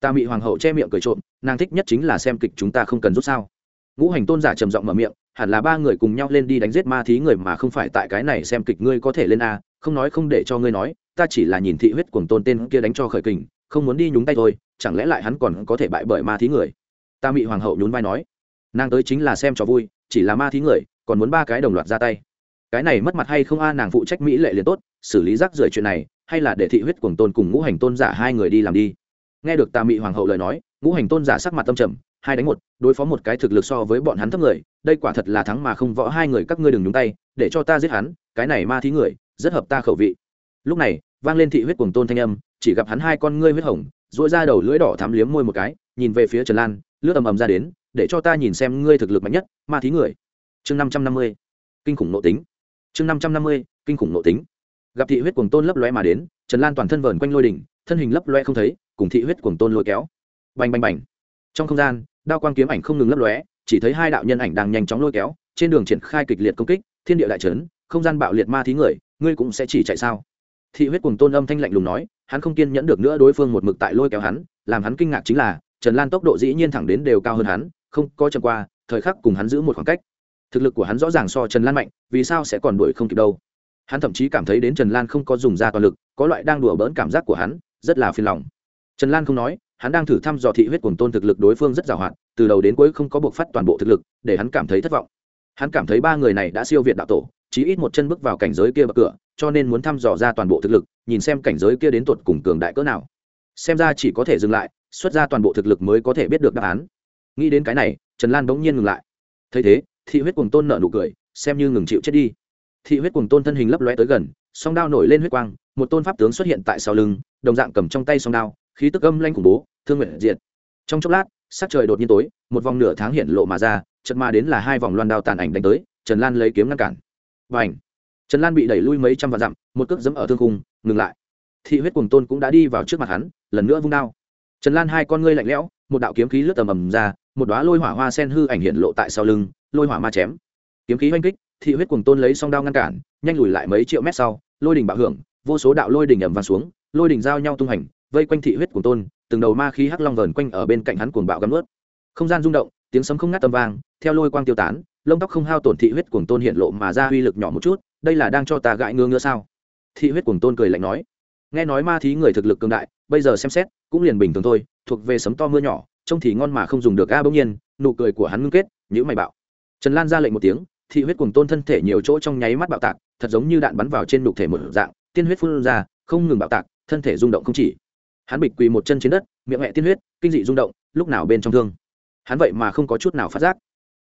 Ta bị hoàng hậu che miệng cười trộm, nàng thích nhất chính là xem kịch chúng ta không cần rút sao. Ngũ hành tôn giả trầm giọng mở miệng hẳn là ba người cùng nhau lên đi đánh giết ma thí người mà không phải tại cái này xem kịch ngươi có thể lên a, không nói không để cho ngươi nói, ta chỉ là nhìn thị huyết cuồng tôn tên kia đánh cho khởi kình, không muốn đi nhúng tay thôi, chẳng lẽ lại hắn còn có thể bại bởi ma thí người? Ta bị hoàng hậu nhún vai nói. Nàng tới chính là xem cho vui, chỉ là ma thí người, còn muốn ba cái đồng loạt ra tay. Cái này mất mặt hay không a, nàng phụ trách mỹ lệ liền tốt, xử lý rác rưởi chuyện này, hay là để thị huyết cuồng tôn cùng ngũ hành tôn giả hai người đi làm đi. Nghe được ta mị hoàng hậu lời nói, ngũ hành tôn giả sắc mặt tâm trầm hai đánh một, đối phó một cái thực lực so với bọn hắn thấp người, đây quả thật là thắng mà không võ hai người các ngươi đừng nhúng tay, để cho ta giết hắn, cái này ma thí người, rất hợp ta khẩu vị. Lúc này, vang lên thị huyết cuồng tôn thanh âm, chỉ gặp hắn hai con ngươi huyết hồng dội ra đầu lưỡi đỏ thắm liếm môi một cái, nhìn về phía trần lan, lướt ầm ầm ra đến, để cho ta nhìn xem ngươi thực lực mạnh nhất, ma thí người. Chương năm trăm năm mươi, kinh khủng nộ tính. Chương năm trăm năm mươi, kinh khủng nộ tính. Gặp thị huyết cuồng tôn lấp loe mà đến, trần lan toàn thân vờn quanh lôi đỉnh, thân hình lấp loe không thấy, cùng thị huyết cuồng tôn lôi kéo. Bành bành bành. Trong không gian đao quang kiếm ảnh không ngừng lấp lóe, chỉ thấy hai đạo nhân ảnh đang nhanh chóng lôi kéo, trên đường triển khai kịch liệt công kích, thiên địa đại trấn không gian bạo liệt ma thí người, ngươi cũng sẽ chỉ chạy sao? Thị huyết cùng tôn âm thanh lạnh lùng nói, hắn không kiên nhẫn được nữa, đối phương một mực tại lôi kéo hắn, làm hắn kinh ngạc chính là, trần lan tốc độ dĩ nhiên thẳng đến đều cao hơn hắn, không có chậm qua, thời khắc cùng hắn giữ một khoảng cách. Thực lực của hắn rõ ràng so trần lan mạnh, vì sao sẽ còn đuổi không kịp đâu? Hắn thậm chí cảm thấy đến trần lan không có dùng ra toàn lực, có loại đang đùa bỡn cảm giác của hắn, rất là phiền lòng. Trần lan không nói hắn đang thử thăm dò thị huyết cùng tôn thực lực đối phương rất giàu hạn, từ đầu đến cuối không có buộc phát toàn bộ thực lực, để hắn cảm thấy thất vọng. Hắn cảm thấy ba người này đã siêu việt đạo tổ, chí ít một chân bước vào cảnh giới kia bậc cửa, cho nên muốn thăm dò ra toàn bộ thực lực, nhìn xem cảnh giới kia đến tuột cùng cường đại cỡ nào. Xem ra chỉ có thể dừng lại, xuất ra toàn bộ thực lực mới có thể biết được đáp án. Nghĩ đến cái này, trần lan bỗng nhiên ngừng lại. Thấy thế, thị huyết cùng tôn nợ nụ cười, xem như ngừng chịu chết đi. Thị huyết cùng tôn thân hình lấp lóe tới gần, song đao nổi lên huyết quang, một tôn pháp tướng xuất hiện tại sau lưng, đồng dạng cầm trong tay song đao khí tức âm lanh khủng bố, thương nguyện diện. trong chốc lát, sắc trời đột nhiên tối, một vòng nửa tháng hiện lộ mà ra chật Ma đến là hai vòng loan đao tàn ảnh đánh tới, trần lan lấy kiếm ngăn cản. Và ảnh trần lan bị đẩy lui mấy trăm vạn dặm, một cước dẫm ở thương khung, ngừng lại. Thị huyết cuồng tôn cũng đã đi vào trước mặt hắn, lần nữa vung đao. Trần lan hai con ngươi lạnh lẽo, một đạo kiếm khí lướt tầm ầm ra, một đoá lôi hỏa hoa sen hư ảnh hiện lộ tại sau lưng, lôi hỏa ma chém. Kiếm khí oanh kích, thị huyết cuồng tôn lấy song đao ngăn cản, nhanh lùi lại mấy triệu mét sau, lôi đình bạo hưởng, vô số đạo lôi đình ẩm vàng xuống, lôi đình giao nhau tung hành vây quanh thị huyết cuồng tôn, từng đầu ma khí hắc long vờn quanh ở bên cạnh hắn cuồng bạo gắm ướt không gian rung động, tiếng sấm không ngắt tầm vang, theo lôi quang tiêu tán, lông tóc không hao tổn thị huyết cuồng tôn hiện lộ mà ra uy lực nhỏ một chút, đây là đang cho ta gãi ngứa ngứa sao? Thị huyết cuồng tôn cười lạnh nói. Nghe nói ma thí người thực lực cường đại, bây giờ xem xét, cũng liền bình thường thôi, thuộc về sấm to mưa nhỏ, trông thì ngon mà không dùng được a bỗng nhiên, nụ cười của hắn ngưng kết nhữ mày bạo trần lan ra lệnh một tiếng, thị huyết cuồng tôn thân thể nhiều chỗ trong nháy mắt bạo tạc, thật giống như đạn bắn vào trên đục thể một dạng, tiên huyết phun ra, không ngừng bạo tạc, thân thể rung động không chỉ hắn bịch quỳ một chân trên đất, miệng mẹ tiên huyết, kinh dị rung động, lúc nào bên trong thương. Hắn vậy mà không có chút nào phát giác.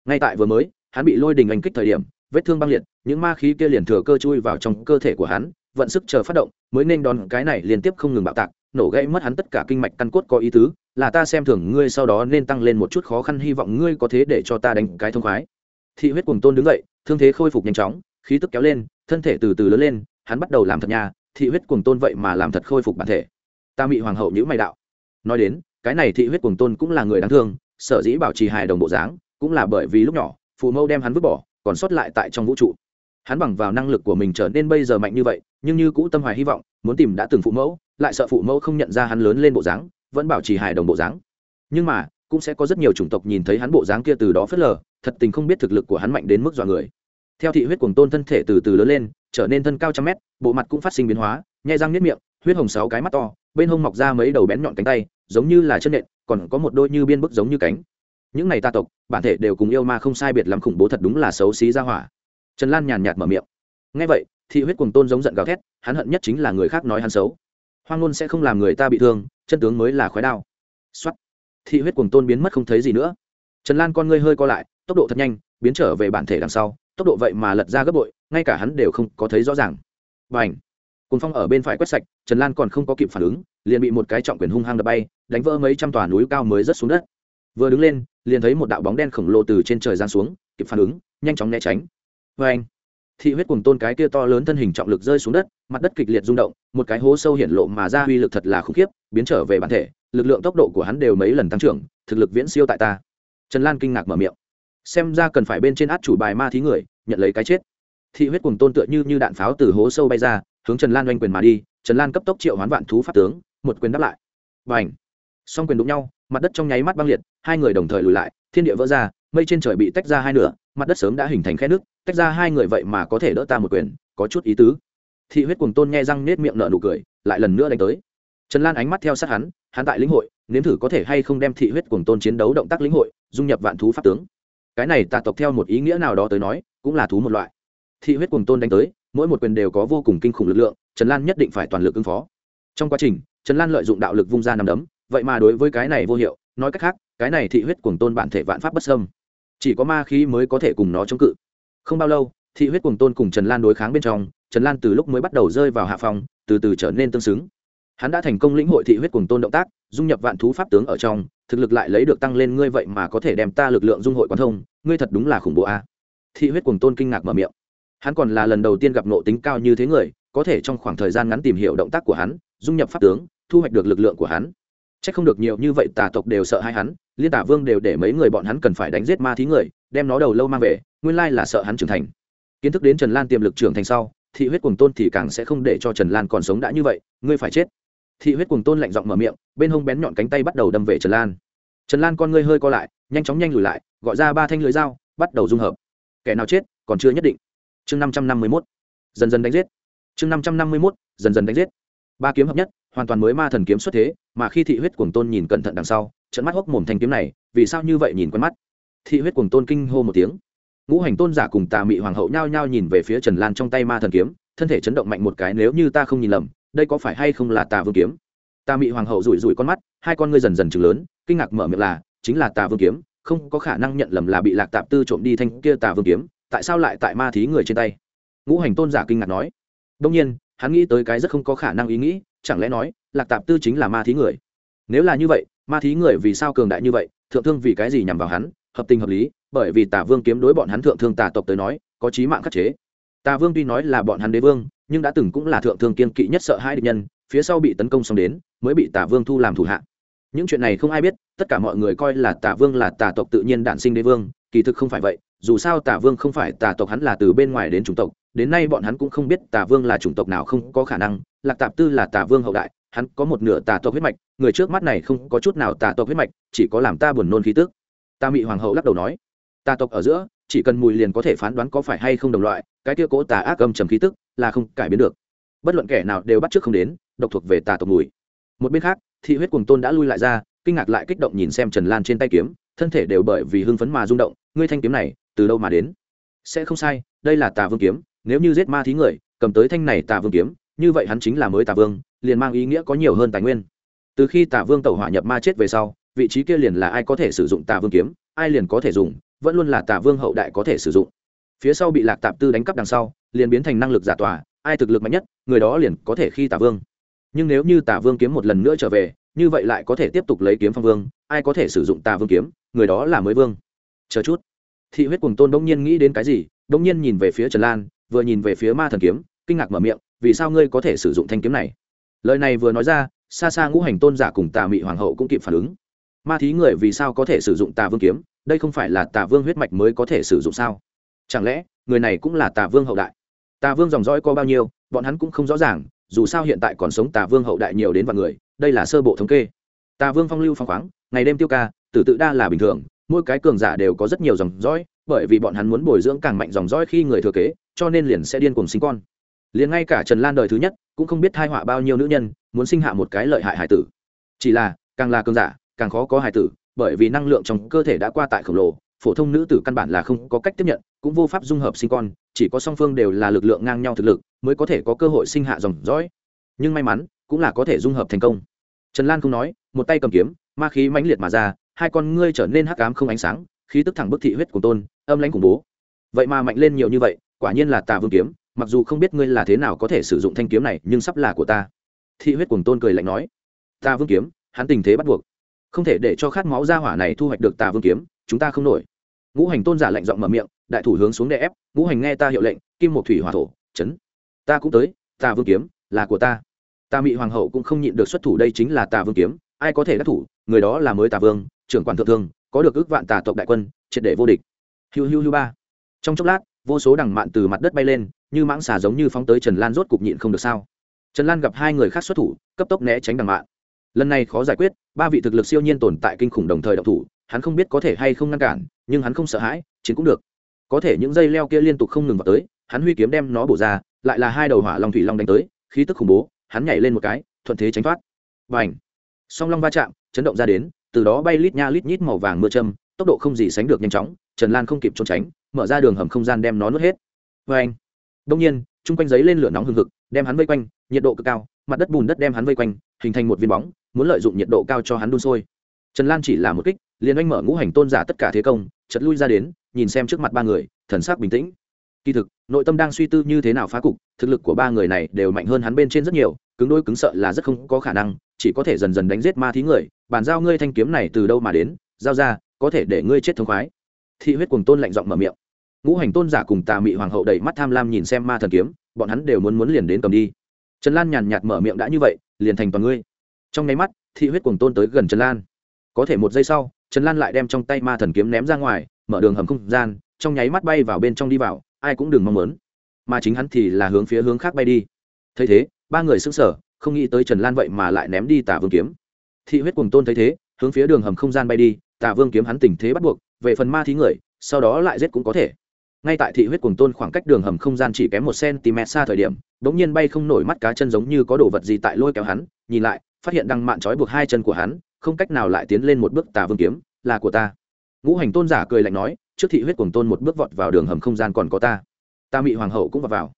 Ngay tại vừa mới, hắn bị lôi đình anh kích thời điểm, vết thương băng liệt, những ma khí kia liền thừa cơ chui vào trong cơ thể của hắn, vận sức chờ phát động, mới nên đón cái này liên tiếp không ngừng bạo tạc, nổ gãy mất hắn tất cả kinh mạch căn cốt có ý tứ, là ta xem thường ngươi sau đó nên tăng lên một chút khó khăn hy vọng ngươi có thế để cho ta đánh cái thông khoái. Thị huyết cùng tôn đứng dậy, thương thế khôi phục nhanh chóng, khí tức kéo lên, thân thể từ từ lớn lên, hắn bắt đầu làm thật nhà, thị huyết cùng tôn vậy mà làm thật khôi phục bản thể ta bị hoàng hậu nhữ mày đạo. Nói đến, cái này thị huyết cuồng tôn cũng là người đáng thương, sở dĩ bảo trì hài đồng bộ dáng, cũng là bởi vì lúc nhỏ, phụ mâu đem hắn vứt bỏ, còn sót lại tại trong vũ trụ. Hắn bằng vào năng lực của mình trở nên bây giờ mạnh như vậy, nhưng như cũ tâm hoài hy vọng, muốn tìm đã từng phụ mẫu, lại sợ phụ mẫu không nhận ra hắn lớn lên bộ dáng, vẫn bảo trì hài đồng bộ dáng. Nhưng mà, cũng sẽ có rất nhiều chủng tộc nhìn thấy hắn bộ dáng kia từ đó phớt lờ, thật tình không biết thực lực của hắn mạnh đến mức dọa người. Theo thị huyết cuồng tôn thân thể từ từ lớn lên, trở nên thân cao trăm mét, bộ mặt cũng phát sinh biến hóa, nhai răng nếp miệng, huyết hồng sáu cái mắt to bên hông mọc ra mấy đầu bén nhọn cánh tay, giống như là chân nện, còn có một đôi như biên bức giống như cánh. Những này ta tộc, bản thể đều cùng yêu ma không sai biệt lắm khủng bố thật đúng là xấu xí ra hỏa. Trần lan nhàn nhạt mở miệng. Ngay vậy, thị huyết cùng tôn giống giận gào thét, hắn hận nhất chính là người khác nói hắn xấu. Hoang ngôn sẽ không làm người ta bị thương, chân tướng mới là khói đao. X thị huyết cùng tôn biến mất không thấy gì nữa. Trần lan con ngươi hơi co lại, tốc độ thật nhanh, biến trở về bản thể đằng sau, tốc độ vậy mà lật ra gấp bội, ngay cả hắn đều không có thấy rõ ràng. Và h cồn phong ở bên phải quét sạch, trần lan còn không có kịp phản ứng, liền bị một cái trọng quyền hung hăng đập bay, đánh vỡ mấy trăm tòa núi cao mới rớt xuống đất. Vừa đứng lên, liền thấy một đạo bóng đen khổng lồ từ trên trời giáng xuống, kịp phản ứng, nhanh chóng né tránh. Vê anh, thị huyết cùng tôn cái kia to lớn thân hình trọng lực rơi xuống đất, mặt đất kịch liệt rung động, một cái hố sâu hiện lộ mà ra uy lực thật là khủng khiếp, biến trở về bản thể, lực lượng tốc độ của hắn đều mấy lần tăng trưởng, thực lực viễn siêu tại ta. Trần lan kinh ngạc mở miệng. Xem ra cần phải bên trên át chủ bài ma thí người, nhận lấy cái chết thị huyết cùng tôn tựa như như đạn pháo từ hố sâu bay ra, hướng trần lan oanh quyền mà đi. Trần lan cấp tốc triệu hoán vạn thú pháp tướng, một quyền đáp lại. Và ảnh song quyền đụng nhau, mặt đất trong nháy mắt băng liệt, hai người đồng thời lùi lại, thiên địa vỡ ra, mây trên trời bị tách ra hai nửa, mặt đất sớm đã hình thành khe nước, tách ra hai người vậy mà có thể đỡ ta một quyền, có chút ý tứ. Thị huyết cùng tôn nghe răng nết miệng nở nụ cười, lại lần nữa đánh tới. Trần lan ánh mắt theo sát hắn hắn tại lĩnh hội, nếm thử có thể hay không đem thị huyết cùng tôn chiến đấu động tác lĩnh hội, dung nhập vạn thú pháp tướng. Cái này tà tộc theo một ý nghĩa nào đó tới nói, cũng là thú một loại thị huyết cùng tôn đánh tới, mỗi một quyền đều có vô cùng kinh khủng lực lượng, trần lan nhất định phải toàn lực ứng phó. Trong quá trình, trần lan lợi dụng đạo lực vung ra nằm đấm, vậy mà đối với cái này vô hiệu, nói cách khác, cái này thị huyết cùng tôn bản thể vạn pháp bất sâm chỉ có ma khí mới có thể cùng nó chống cự. Không bao lâu, thị huyết cùng tôn cùng trần lan đối kháng bên trong, trần lan từ lúc mới bắt đầu rơi vào hạ phòng, từ từ trở nên tương xứng. Hắn đã thành công lĩnh hội thị huyết cùng tôn động tác, dung nhập vạn thú pháp tướng ở trong, thực lực lại lấy được tăng lên ngươi vậy mà có thể đem ta lực lượng dung hội quán thông, ngươi thật đúng là khủng bố a. Thị huyết cùng tôn kinh ngạc mở miệng hắn còn là lần đầu tiên gặp nộ tính cao như thế người, có thể trong khoảng thời gian ngắn tìm hiểu động tác của hắn, dung nhập pháp tướng, thu hoạch được lực lượng của hắn. C h ắ c không được nhiều như vậy, tà tộc đều sợ hai hắn, liên tả vương đều để mấy người bọn hắn cần phải đánh giết ma thí người, đem nó đầu lâu mang về, nguyên lai là sợ hắn trưởng thành. Kiến thức đến trần lan tiềm lực trưởng thành sau, thị huyết cùng tôn thì càng sẽ không để cho trần lan còn sống đã như vậy, ngươi phải chết. Thị huyết cùng tôn lạnh giọng mở miệng, bên hông bén nhọn cánh tay bắt đầu đâm về trần lan. Trần lan con ngươi hơi co lại, nhanh chóng nhanh lùi lại, gọi ra ba thanh lưới dao, bắt đầu dung hợp. Kẻ nào chết, còn chưa nhất định chương năm trăm năm mươi mốt. Dần dần đánh giết. Chương năm trăm năm mươi mốt, dần dần đánh giết. Ba kiếm hợp nhất, hoàn toàn mới ma thần kiếm xuất thế, mà khi thị huyết cuồng tôn nhìn cẩn thận đằng sau trận mắt hốc mồm thanh kiếm này, vì sao như vậy nhìn quen mắt? Thị huyết cuồng tôn kinh hô một tiếng. Ngũ hành tôn giả cùng tà mị hoàng hậu nhao nhao nhìn về phía trần lan trong tay ma thần kiếm, thân thể chấn động mạnh một cái nếu như ta không nhìn lầm, đây có phải hay không là tà vương kiếm? Tà mị hoàng hậu rủi rủi con mắt, hai con ngươi dần dần chừng lớn, kinh ngạc mở miệng là, chính là tà vương kiếm, không có khả năng nhận lầm là bị lạc tạp tư trộm đi thanh kia tà vương kiếm tại sao lại tại ma thí người trên tay? Ngũ hành tôn giả kinh ngạc nói. Đông nhiên, hắn nghĩ tới cái rất không có khả năng ý nghĩ, chẳng lẽ nói, lạc tạp tư chính là ma thí người? Nếu là như vậy, ma thí người vì sao cường đại như vậy? Thượng thương vì cái gì nhằm vào hắn? Hợp tình hợp lý, bởi vì tả vương kiếm đối bọn hắn thượng thương tà tộc tới nói, có trí mạng khắc chế. Tà vương tuy nói là bọn hắn đế vương, nhưng đã từng cũng là thượng thương kiên kỵ nhất sợ hai địch nhân, phía sau bị tấn công xong đến, mới bị tả vương thu làm thủ hạ những chuyện này không ai biết, tất cả mọi người coi là tà vương là tà tộc tự nhiên đản sinh đế vương, kỳ thực không phải vậy, dù sao tà vương không phải tà tộc hắn là từ bên ngoài đến chủng tộc, đến nay bọn hắn cũng không biết tà vương là chủng tộc nào không có khả năng, lạc tạp tư là tà vương hậu đại, hắn có một nửa tà tộc huyết mạch, người trước mắt này không có chút nào tà tộc huyết mạch, chỉ có làm ta buồn nôn khí tức. Ta mị hoàng hậu lắc đầu nói, tà tộc ở giữa, chỉ cần mùi liền có thể phán đoán có phải hay không đồng loại, cái kia cố tà ác âm trầm khí tức là không cải biến được. Bất luận kẻ nào đều bắt trước không đến, độc thuộc về tà tộc mùi một bên khác, thị huyết cùng tôn đã lui lại ra, kinh ngạc lại kích động nhìn xem trần lan trên tay kiếm, thân thể đều bởi vì hưng phấn mà rung động, ngươi thanh kiếm này, từ đâu mà đến? Sẽ không sai, đây là tà vương kiếm, nếu như giết ma thí người, cầm tới thanh này tà vương kiếm, như vậy hắn chính là mới tà vương, liền mang ý nghĩa có nhiều hơn tài nguyên. Từ khi tà vương tẩu hỏa nhập ma chết về sau, vị trí kia liền là ai có thể sử dụng tà vương kiếm, ai liền có thể dùng, vẫn luôn là tà vương hậu đại có thể sử dụng. Phía sau bị lạc tạp tư đánh cắp đằng sau, liền biến thành năng lực giả tòa, ai thực lực mạnh nhất, người đó liền có thể khi tà vương nhưng nếu như tà vương kiếm một lần nữa trở về, như vậy lại có thể tiếp tục lấy kiếm phong vương, ai có thể sử dụng tà vương kiếm, người đó là mới vương. Chờ chút. Thị huyết cùng tôn đông nhiên nghĩ đến cái gì đông nhiên nhìn về phía trần lan, vừa nhìn về phía ma thần kiếm, kinh ngạc mở miệng, vì sao ngươi có thể sử dụng thanh kiếm này? Lời này vừa nói ra, xa xa ngũ hành tôn giả cùng tà mị hoàng hậu cũng kịp phản ứng. Ma thí người vì sao có thể sử dụng tà vương kiếm, đây không phải là tà vương huyết mạch mới có thể sử dụng sao? Chẳng lẽ, người này cũng là tà vương hậu đại? Tà vương dòng dõi có bao nhiêu, bọn hắn cũng không rõ ràng dù sao hiện tại còn sống tà vương hậu đại nhiều đến vạn người, đây là sơ bộ thống kê. Tà vương phong lưu phong khoáng, ngày đêm tiêu ca, tử tự đa là bình thường, mỗi cái cường giả đều có rất nhiều dòng dõi, bởi vì bọn hắn muốn bồi dưỡng càng mạnh dòng dõi khi người thừa kế, cho nên liền sẽ điên cùng sinh con. Liền ngay cả trần lan đời thứ nhất, cũng không biết thai họa bao nhiêu nữ nhân, muốn sinh hạ một cái lợi hại hải tử. Chỉ là, càng là cường giả, càng khó có hải tử, bởi vì năng lượng trong cơ thể đã qua tại khổng lồ, phổ thông nữ tử căn bản là không có cách tiếp nhận, cũng vô pháp dung hợp sinh con chỉ có song phương đều là lực lượng ngang nhau thực lực, mới có thể có cơ hội sinh hạ dòng dõi. Nhưng may mắn, cũng là có thể dung hợp thành công. Trần lan không nói, một tay cầm kiếm, ma khí mãnh liệt mà ra, hai con ngươi trở nên hắc ám không ánh sáng, khí tức thẳng bức thị huyết của tôn, âm lãnh khủng bố. Vậy mà mạnh lên nhiều như vậy, quả nhiên là tà vương kiếm, mặc dù không biết ngươi là thế nào có thể sử dụng thanh kiếm này, nhưng sắp là của ta. Thị huyết cùng tôn cười lạnh nói ta vương kiếm, hắn tình thế bắt buộc. Không thể để cho khát máu ra hỏa này thu hoạch được tà vương kiếm, chúng ta không nổi. Ngũ hành tôn giả lạnh giọng mở miệng đại thủ hướng xuống đè ép, ngũ hành nghe ta hiệu lệnh, kim một thủy hỏa thổ, chấn. Ta cũng tới, ta vương kiếm, là của ta. Ta mị hoàng hậu cũng không nhịn được xuất thủ, đây chính là tà vương kiếm, ai có thể đắc thủ, người đó là mới tà vương, trưởng quản thượng thương, có được ước vạn tà tộc đại quân, triệt để vô địch. Hiu hiu hiu ba. Trong chốc lát, vô số đằng mạn từ mặt đất bay lên, như mãng xà giống như phóng tới trần lan rốt cục nhịn không được sao. Trần lan gặp hai người khác xuất thủ, cấp tốc né tránh đằng mạn. Lần này khó giải quyết, ba vị thực lực siêu nhiên tồn tại kinh khủng đồng thời độc thủ, hắn không biết có thể hay không ngăn cản, nhưng hắn không sợ hãi, chiến cũng được có thể những dây leo kia liên tục không ngừng vào tới, hắn huy kiếm đem nó bổ ra, lại là hai đầu hỏa long thủy long đánh tới, khí tức khủng bố, hắn nhảy lên một cái, thuận thế tránh thoát. Và ảnh song long va chạm, chấn động ra đến, từ đó bay lít nha lít nhít màu vàng mưa châm, tốc độ không gì sánh được nhanh chóng, trần lan không kịp trốn tránh, mở ra đường hầm không gian đem nó nuốt hết. Vê anh đông nhiên, chung quanh giấy lên lửa nóng hừng hực, đem hắn vây quanh, nhiệt độ cực cao, mặt đất bùn đất đem hắn vây quanh, hình thành một viên bóng, muốn lợi dụng nhiệt độ cao cho hắn đun sôi. Trần lan chỉ là một kích, liền oanh mở ngũ hành tôn giả tất cả thế công chật lui ra đến nhìn xem trước mặt ba người, thần sắc bình tĩnh. Kỳ thực, nội tâm đang suy tư như thế nào phá cục, thực lực của ba người này đều mạnh hơn hắn bên trên rất nhiều, cứng đôi cứng sợ là rất không có khả năng, chỉ có thể dần dần đánh giết ma thí người, bàn giao ngươi thanh kiếm này từ đâu mà đến, giao ra, có thể để ngươi chết thống khoái. Thị huyết cùng tôn lạnh giọng mở miệng. Ngũ hành tôn giả cùng tà mị hoàng hậu đầy mắt tham lam nhìn xem ma thần kiếm, bọn hắn đều muốn muốn liền đến cầm đi. Trần lan nhàn nhạt mở miệng đã như vậy, liền thành toàn ngươi. Trong nháy mắt, thị huyết cùng tôn tới gần trần lan. Có thể một giây sau, trần lan lại đem trong tay ma thần kiếm ném ra ngoài mở đường hầm không gian, trong nháy mắt bay vào bên trong đi vào, ai cũng đừng mong muốn. Mà chính hắn thì là hướng phía hướng khác bay đi. Thấy thế, ba người xứng sở không nghĩ tới trần lan vậy mà lại ném đi tà vương kiếm. Thị huyết cùng tôn thấy thế, hướng phía đường hầm không gian bay đi tà vương kiếm hắn tình thế bắt buộc, về phần ma thí người, sau đó lại giết cũng có thể. Ngay tại thị huyết cùng tôn khoảng cách đường hầm không gian chỉ kém một cm xa thời điểm đ ỗ n g nhiên bay không nổi mắt cá chân giống như có đồ vật gì tại lôi kéo hắn, nhìn lại, phát hiện đang mạn trói buộc hai chân của hắn, không cách nào lại tiến lên một bước tà vương kiếm, là của ta ngũ hành tôn giả cười lạnh nói, trước thị huyết cuồng tôn một bước vọt vào đường hầm không gian còn có ta. Ta mị hoàng hậu cũng vọt vào.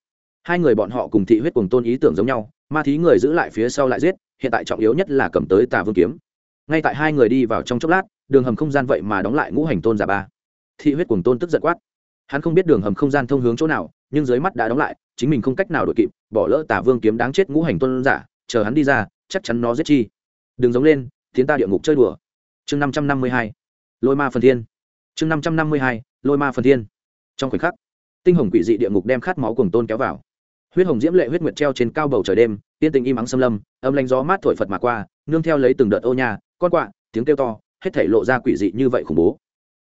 Hai người bọn họ cùng thị huyết cuồng tôn ý tưởng giống nhau, ma thí người giữ lại phía sau lại giết, hiện tại trọng yếu nhất là cầm tới tà vương kiếm. Ngay tại hai người đi vào trong chốc lát, đường hầm không gian vậy mà đóng lại ngũ hành tôn giả ba. Thị huyết cuồng tôn tức giận quát. Hắn không biết đường hầm không gian thông hướng chỗ nào, nhưng dưới mắt đã đóng lại, chính mình không cách nào đội kịp, bỏ lỡ tả vương kiếm đáng chết ngũ hành tôn giả, chờ hắn đi ra, chắc chắn nó giết chi. Đừng giống lên, tiến ta địa ngục chơi đùa. Chương năm trăm năm mươi hai lôi ma phần thiên. Chương năm trăm năm mươi hai, lôi ma phần thiên. Trong khoảnh khắc, tinh hồng quỷ dị địa ngục đem khát máu cùng tôn kéo vào. Huyết hồng diễm lệ huyết nguyệt treo trên cao bầu trời đêm, tiên tình im ắng xâm lâm, âm lanh gió mát thổi phật mà qua, nương theo lấy từng đợt ô nhà con quạ, tiếng kêu to, hết thể lộ ra quỷ dị như vậy khủng bố.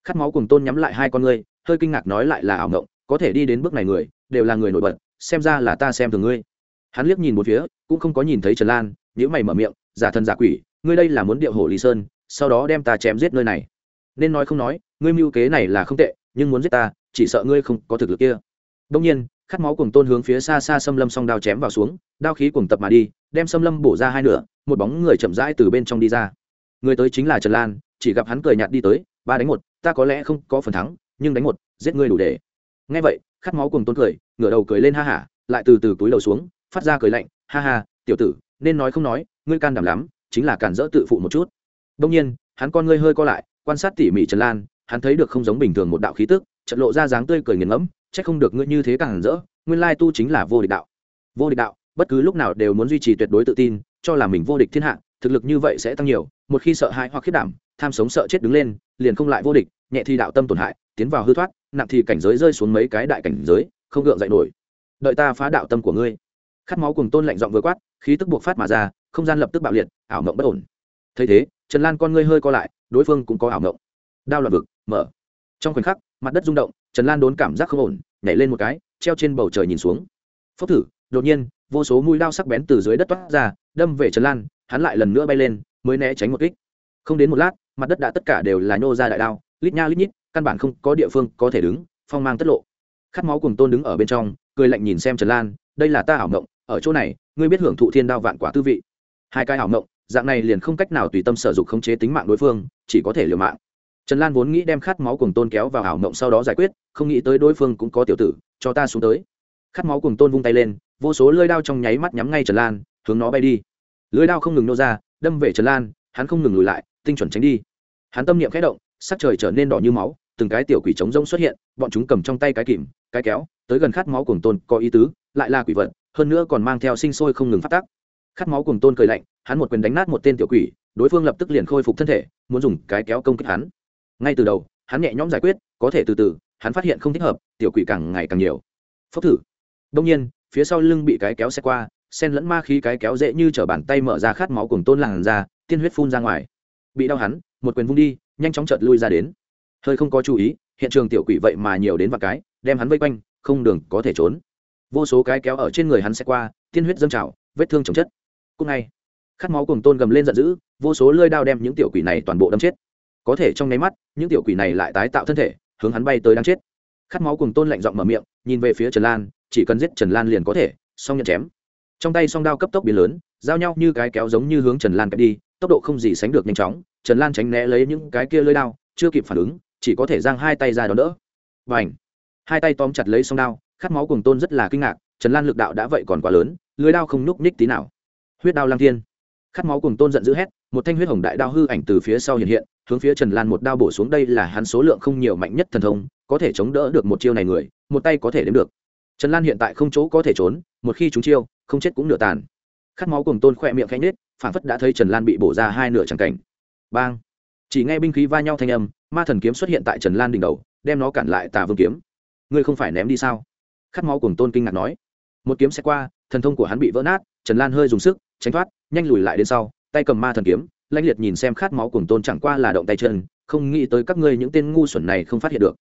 Khát máu cùng tôn nhắm lại hai con ngươi, hơi kinh ngạc nói lại là ảo ngộng có thể đi đến bước này người, đều là người nổi bật, xem ra là ta xem thường ngươi. Hắn liếc nhìn một phía, cũng không có nhìn thấy trần lan nhữ mày mở miệng, giả thân giả quỷ, ngươi đây là muốn điệu hổ lý sơn, sau đó đem ta chém giết nơi này nên nói không nói, ngươi mưu kế này là không tệ, nhưng muốn giết ta, chỉ sợ ngươi không có thực lực kia. Đông nhiên, khát máu cùng tôn hướng phía xa xa xâm lâm song đao chém vào xuống, đao khí cùng tập mà đi, đem xâm lâm bổ ra hai nửa, một bóng người chậm rãi từ bên trong đi ra. Người tới chính là trần lan, chỉ gặp hắn cười nhạt đi tới, ba đánh một, ta có lẽ không có phần thắng, nhưng đánh một, giết ngươi đủ để. Ngay vậy, khát máu cùng tôn cười, ngửa đầu cười lên ha hả lại từ từ túi đầu xuống, phát ra cười lạnh, ha ha, tiểu tử, nên nói không nói, ngươi can đảm lắm, chính là cản dỡ tự phụ một chút. Đông nhiên, hắn con ngươi hơi co lại quan sát tỉ mỉ trần lan, hắn thấy được không giống bình thường một đạo khí tức trận lộ ra dáng tươi cười nghiền ngẫm, chắc không được ngươi như thế càng rỡ, nguyên lai tu chính là vô địch đạo. Vô địch đạo, bất cứ lúc nào đều muốn duy trì tuyệt đối tự tin, cho là mình vô địch thiên hạ, thực lực như vậy sẽ tăng nhiều, một khi sợ hãi hoặc khiết đảm, tham sống sợ chết đứng lên, liền không lại vô địch, nhẹ thì đạo tâm tổn hại, tiến vào hư thoát, nặng thì cảnh giới rơi xuống mấy cái đại cảnh giới, không gượng dậy nổi. Đợi ta phá đạo tâm của ngươi. Khát máu cùng tôn lạnh giọng vừa quát, khí tức buộc phát mà ra, không gian lập tức bạo liệt, ảo mộng bất ổn. Thấy thế, trần lan con ngươi hơi co lại đối phương cũng có ảo ngộng, đao loạn vực mở. Trong khoảnh khắc mặt đất rung động trần lan đốn cảm giác không ổn nhảy lên một cái treo trên bầu trời nhìn xuống. Phốc thử đột nhiên vô số mũi đao sắc bén từ dưới đất toát ra đâm về trần lan hắn lại lần nữa bay lên mới né tránh một kích. Không đến một lát mặt đất đã tất cả đều là nhô ra đại đao lít nha lít nhít căn bản không có địa phương có thể đứng phong mang tất lộ. Khát máu cùng tôn đứng ở bên trong cười lạnh nhìn xem trần lan đây là ta ảo ngộng, ở chỗ này ngươi biết hưởng thụ thiên đao vạn quả tư vị. Hai cái ảo ngộng dạng này liền không cách nào tùy tâm sở dục khống chế tính mạng đối phương, chỉ có thể liều mạng. Trần lan vốn nghĩ đem khát máu cùng tôn kéo vào ảo mộng sau đó giải quyết, không nghĩ tới đối phương cũng có tiểu tử, cho ta xuống tới. Khát máu cùng tôn vung tay lên, vô số lưỡi đao trong nháy mắt nhắm ngay trần lan, hướng nó bay đi. Lưỡi đao không ngừng nô ra, đâm về trần lan, hắn không ngừng lùi lại, tinh chuẩn tránh đi. Hắn tâm niệm khẽ động, sắc trời trở nên đỏ như máu, từng cái tiểu quỷ trống rông xuất hiện, bọn chúng cầm trong tay cái kìm, cái kéo, tới gần khát máu cùng tôn có ý tứ, lại là quỷ vật, hơn nữa còn mang theo sinh sôi không ngừng phát tác khát máu cùng tôn cười lạnh, hắn một quyền đánh nát một tên tiểu quỷ, đối phương lập tức liền khôi phục thân thể, muốn dùng cái kéo công kích hắn. Ngay từ đầu, hắn nhẹ nhõm giải quyết, có thể từ từ, hắn phát hiện không thích hợp, tiểu quỷ càng ngày càng nhiều. Phốc thử. Đông nhiên, phía sau lưng bị cái kéo xe qua sen lẫn ma khí cái kéo dễ như t bàn tay mở ra khát máu cùng tôn làn ra tiên huyết phun ra ngoài. Bị đau hắn, một quyền vung đi, nhanh chóng chợt lui ra đến. Hơi không có chú ý, hiện trường tiểu quỷ vậy mà nhiều đến vài cái, đem hắn vây quanh, không đường có thể trốn. Vô số cái kéo ở trên người hắn xe qua, tiên huyết dâng trào, vết thương chồng chất cùng ngay. Khát máu cùng tôn gầm lên giận dữ, vô số lơi đao đem những tiểu quỷ này toàn bộ đâm chết. Có thể trong nháy mắt, những tiểu quỷ này lại tái tạo thân thể, hướng hắn bay tới đang chết. Khát máu cùng tôn lạnh giọng mở miệng, nhìn về phía trần lan, chỉ cần giết trần lan liền có thể song nhận chém. Trong tay song đao cấp tốc biến lớn, giao nhau như cái kéo giống như hướng trần lan kẹp đi, tốc độ không gì sánh được nhanh chóng, trần lan tránh né lấy những cái kia lơi đao, chưa kịp phản ứng, chỉ có thể giang hai tay ra đón đỡ. Và ảnh hai tay tóm chặt lấy song đao, khát máu cùng tôn rất là kinh ngạc, trần lan lực đạo đã vậy còn quá lớn lưới đao không núc ních tí nào huyết đao lang thiên. Khát máu cùng tôn giận dữ hét, một thanh huyết hồng đại đao hư ảnh từ phía sau hiện hiện, hướng phía trần lan một đao bổ xuống đây là hắn số lượng không nhiều mạnh nhất thần thông, có thể chống đỡ được một chiêu này người, một tay có thể đếm được. Trần lan hiện tại không chỗ có thể trốn, một khi chúng chiêu, không chết cũng nửa tàn. Khát máu cùng tôn khỏe miệng khanh nết phản phất đã thấy trần lan bị bổ ra hai nửa tràng cảnh. Bang! Chỉ nghe binh khí va nhau thanh âm, ma thần kiếm xuất hiện tại trần lan đỉnh đầu, đem nó cản lại tà vương kiếm. Ngươi không phải ném đi sao? Khát máu cùng tôn kinh ngạc nói. Một kiếm xe qua, thần thông của hắn bị vỡ nát, trần lan hơi dùng sức tránh thoát, nhanh lùi lại đến sau, tay cầm ma thần kiếm, lãnh liệt nhìn xem khát máu cùng tôn chẳng qua là động tay chân, không nghĩ tới các ngươi những tên ngu xuẩn này không phát hiện được.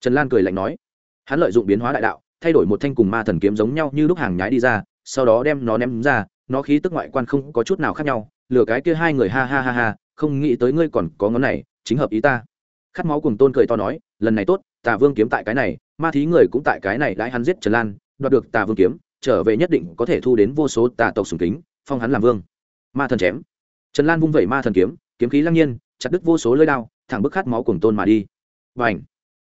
Trần lan cười lạnh nói, hắn lợi dụng biến hóa đại đạo, thay đổi một thanh cùng ma thần kiếm giống nhau như lúc hàng nhái đi ra, sau đó đem nó ném ra, nó khí tức ngoại quan không có chút nào khác nhau lừa cái kia hai người ha ha ha ha, không nghĩ tới ngươi còn có ngón này, chính hợp ý ta. Khát máu cùng tôn cười to nói, lần này tốt, tà vương kiếm tại cái này, ma thí người cũng tại cái này, đãi hắn giết trần lan, đoạt được tà vương kiếm, trở về nhất định có thể thu đến vô số tà tộc sùng kính phong hắn làm vương. Ma thần chém. Trần lan vung vẩy ma thần kiếm kiếm khí lăng nhiên, chặt đứt vô số lơi đao, thẳng bức khát máu cùng tôn mà đi. Và ảnh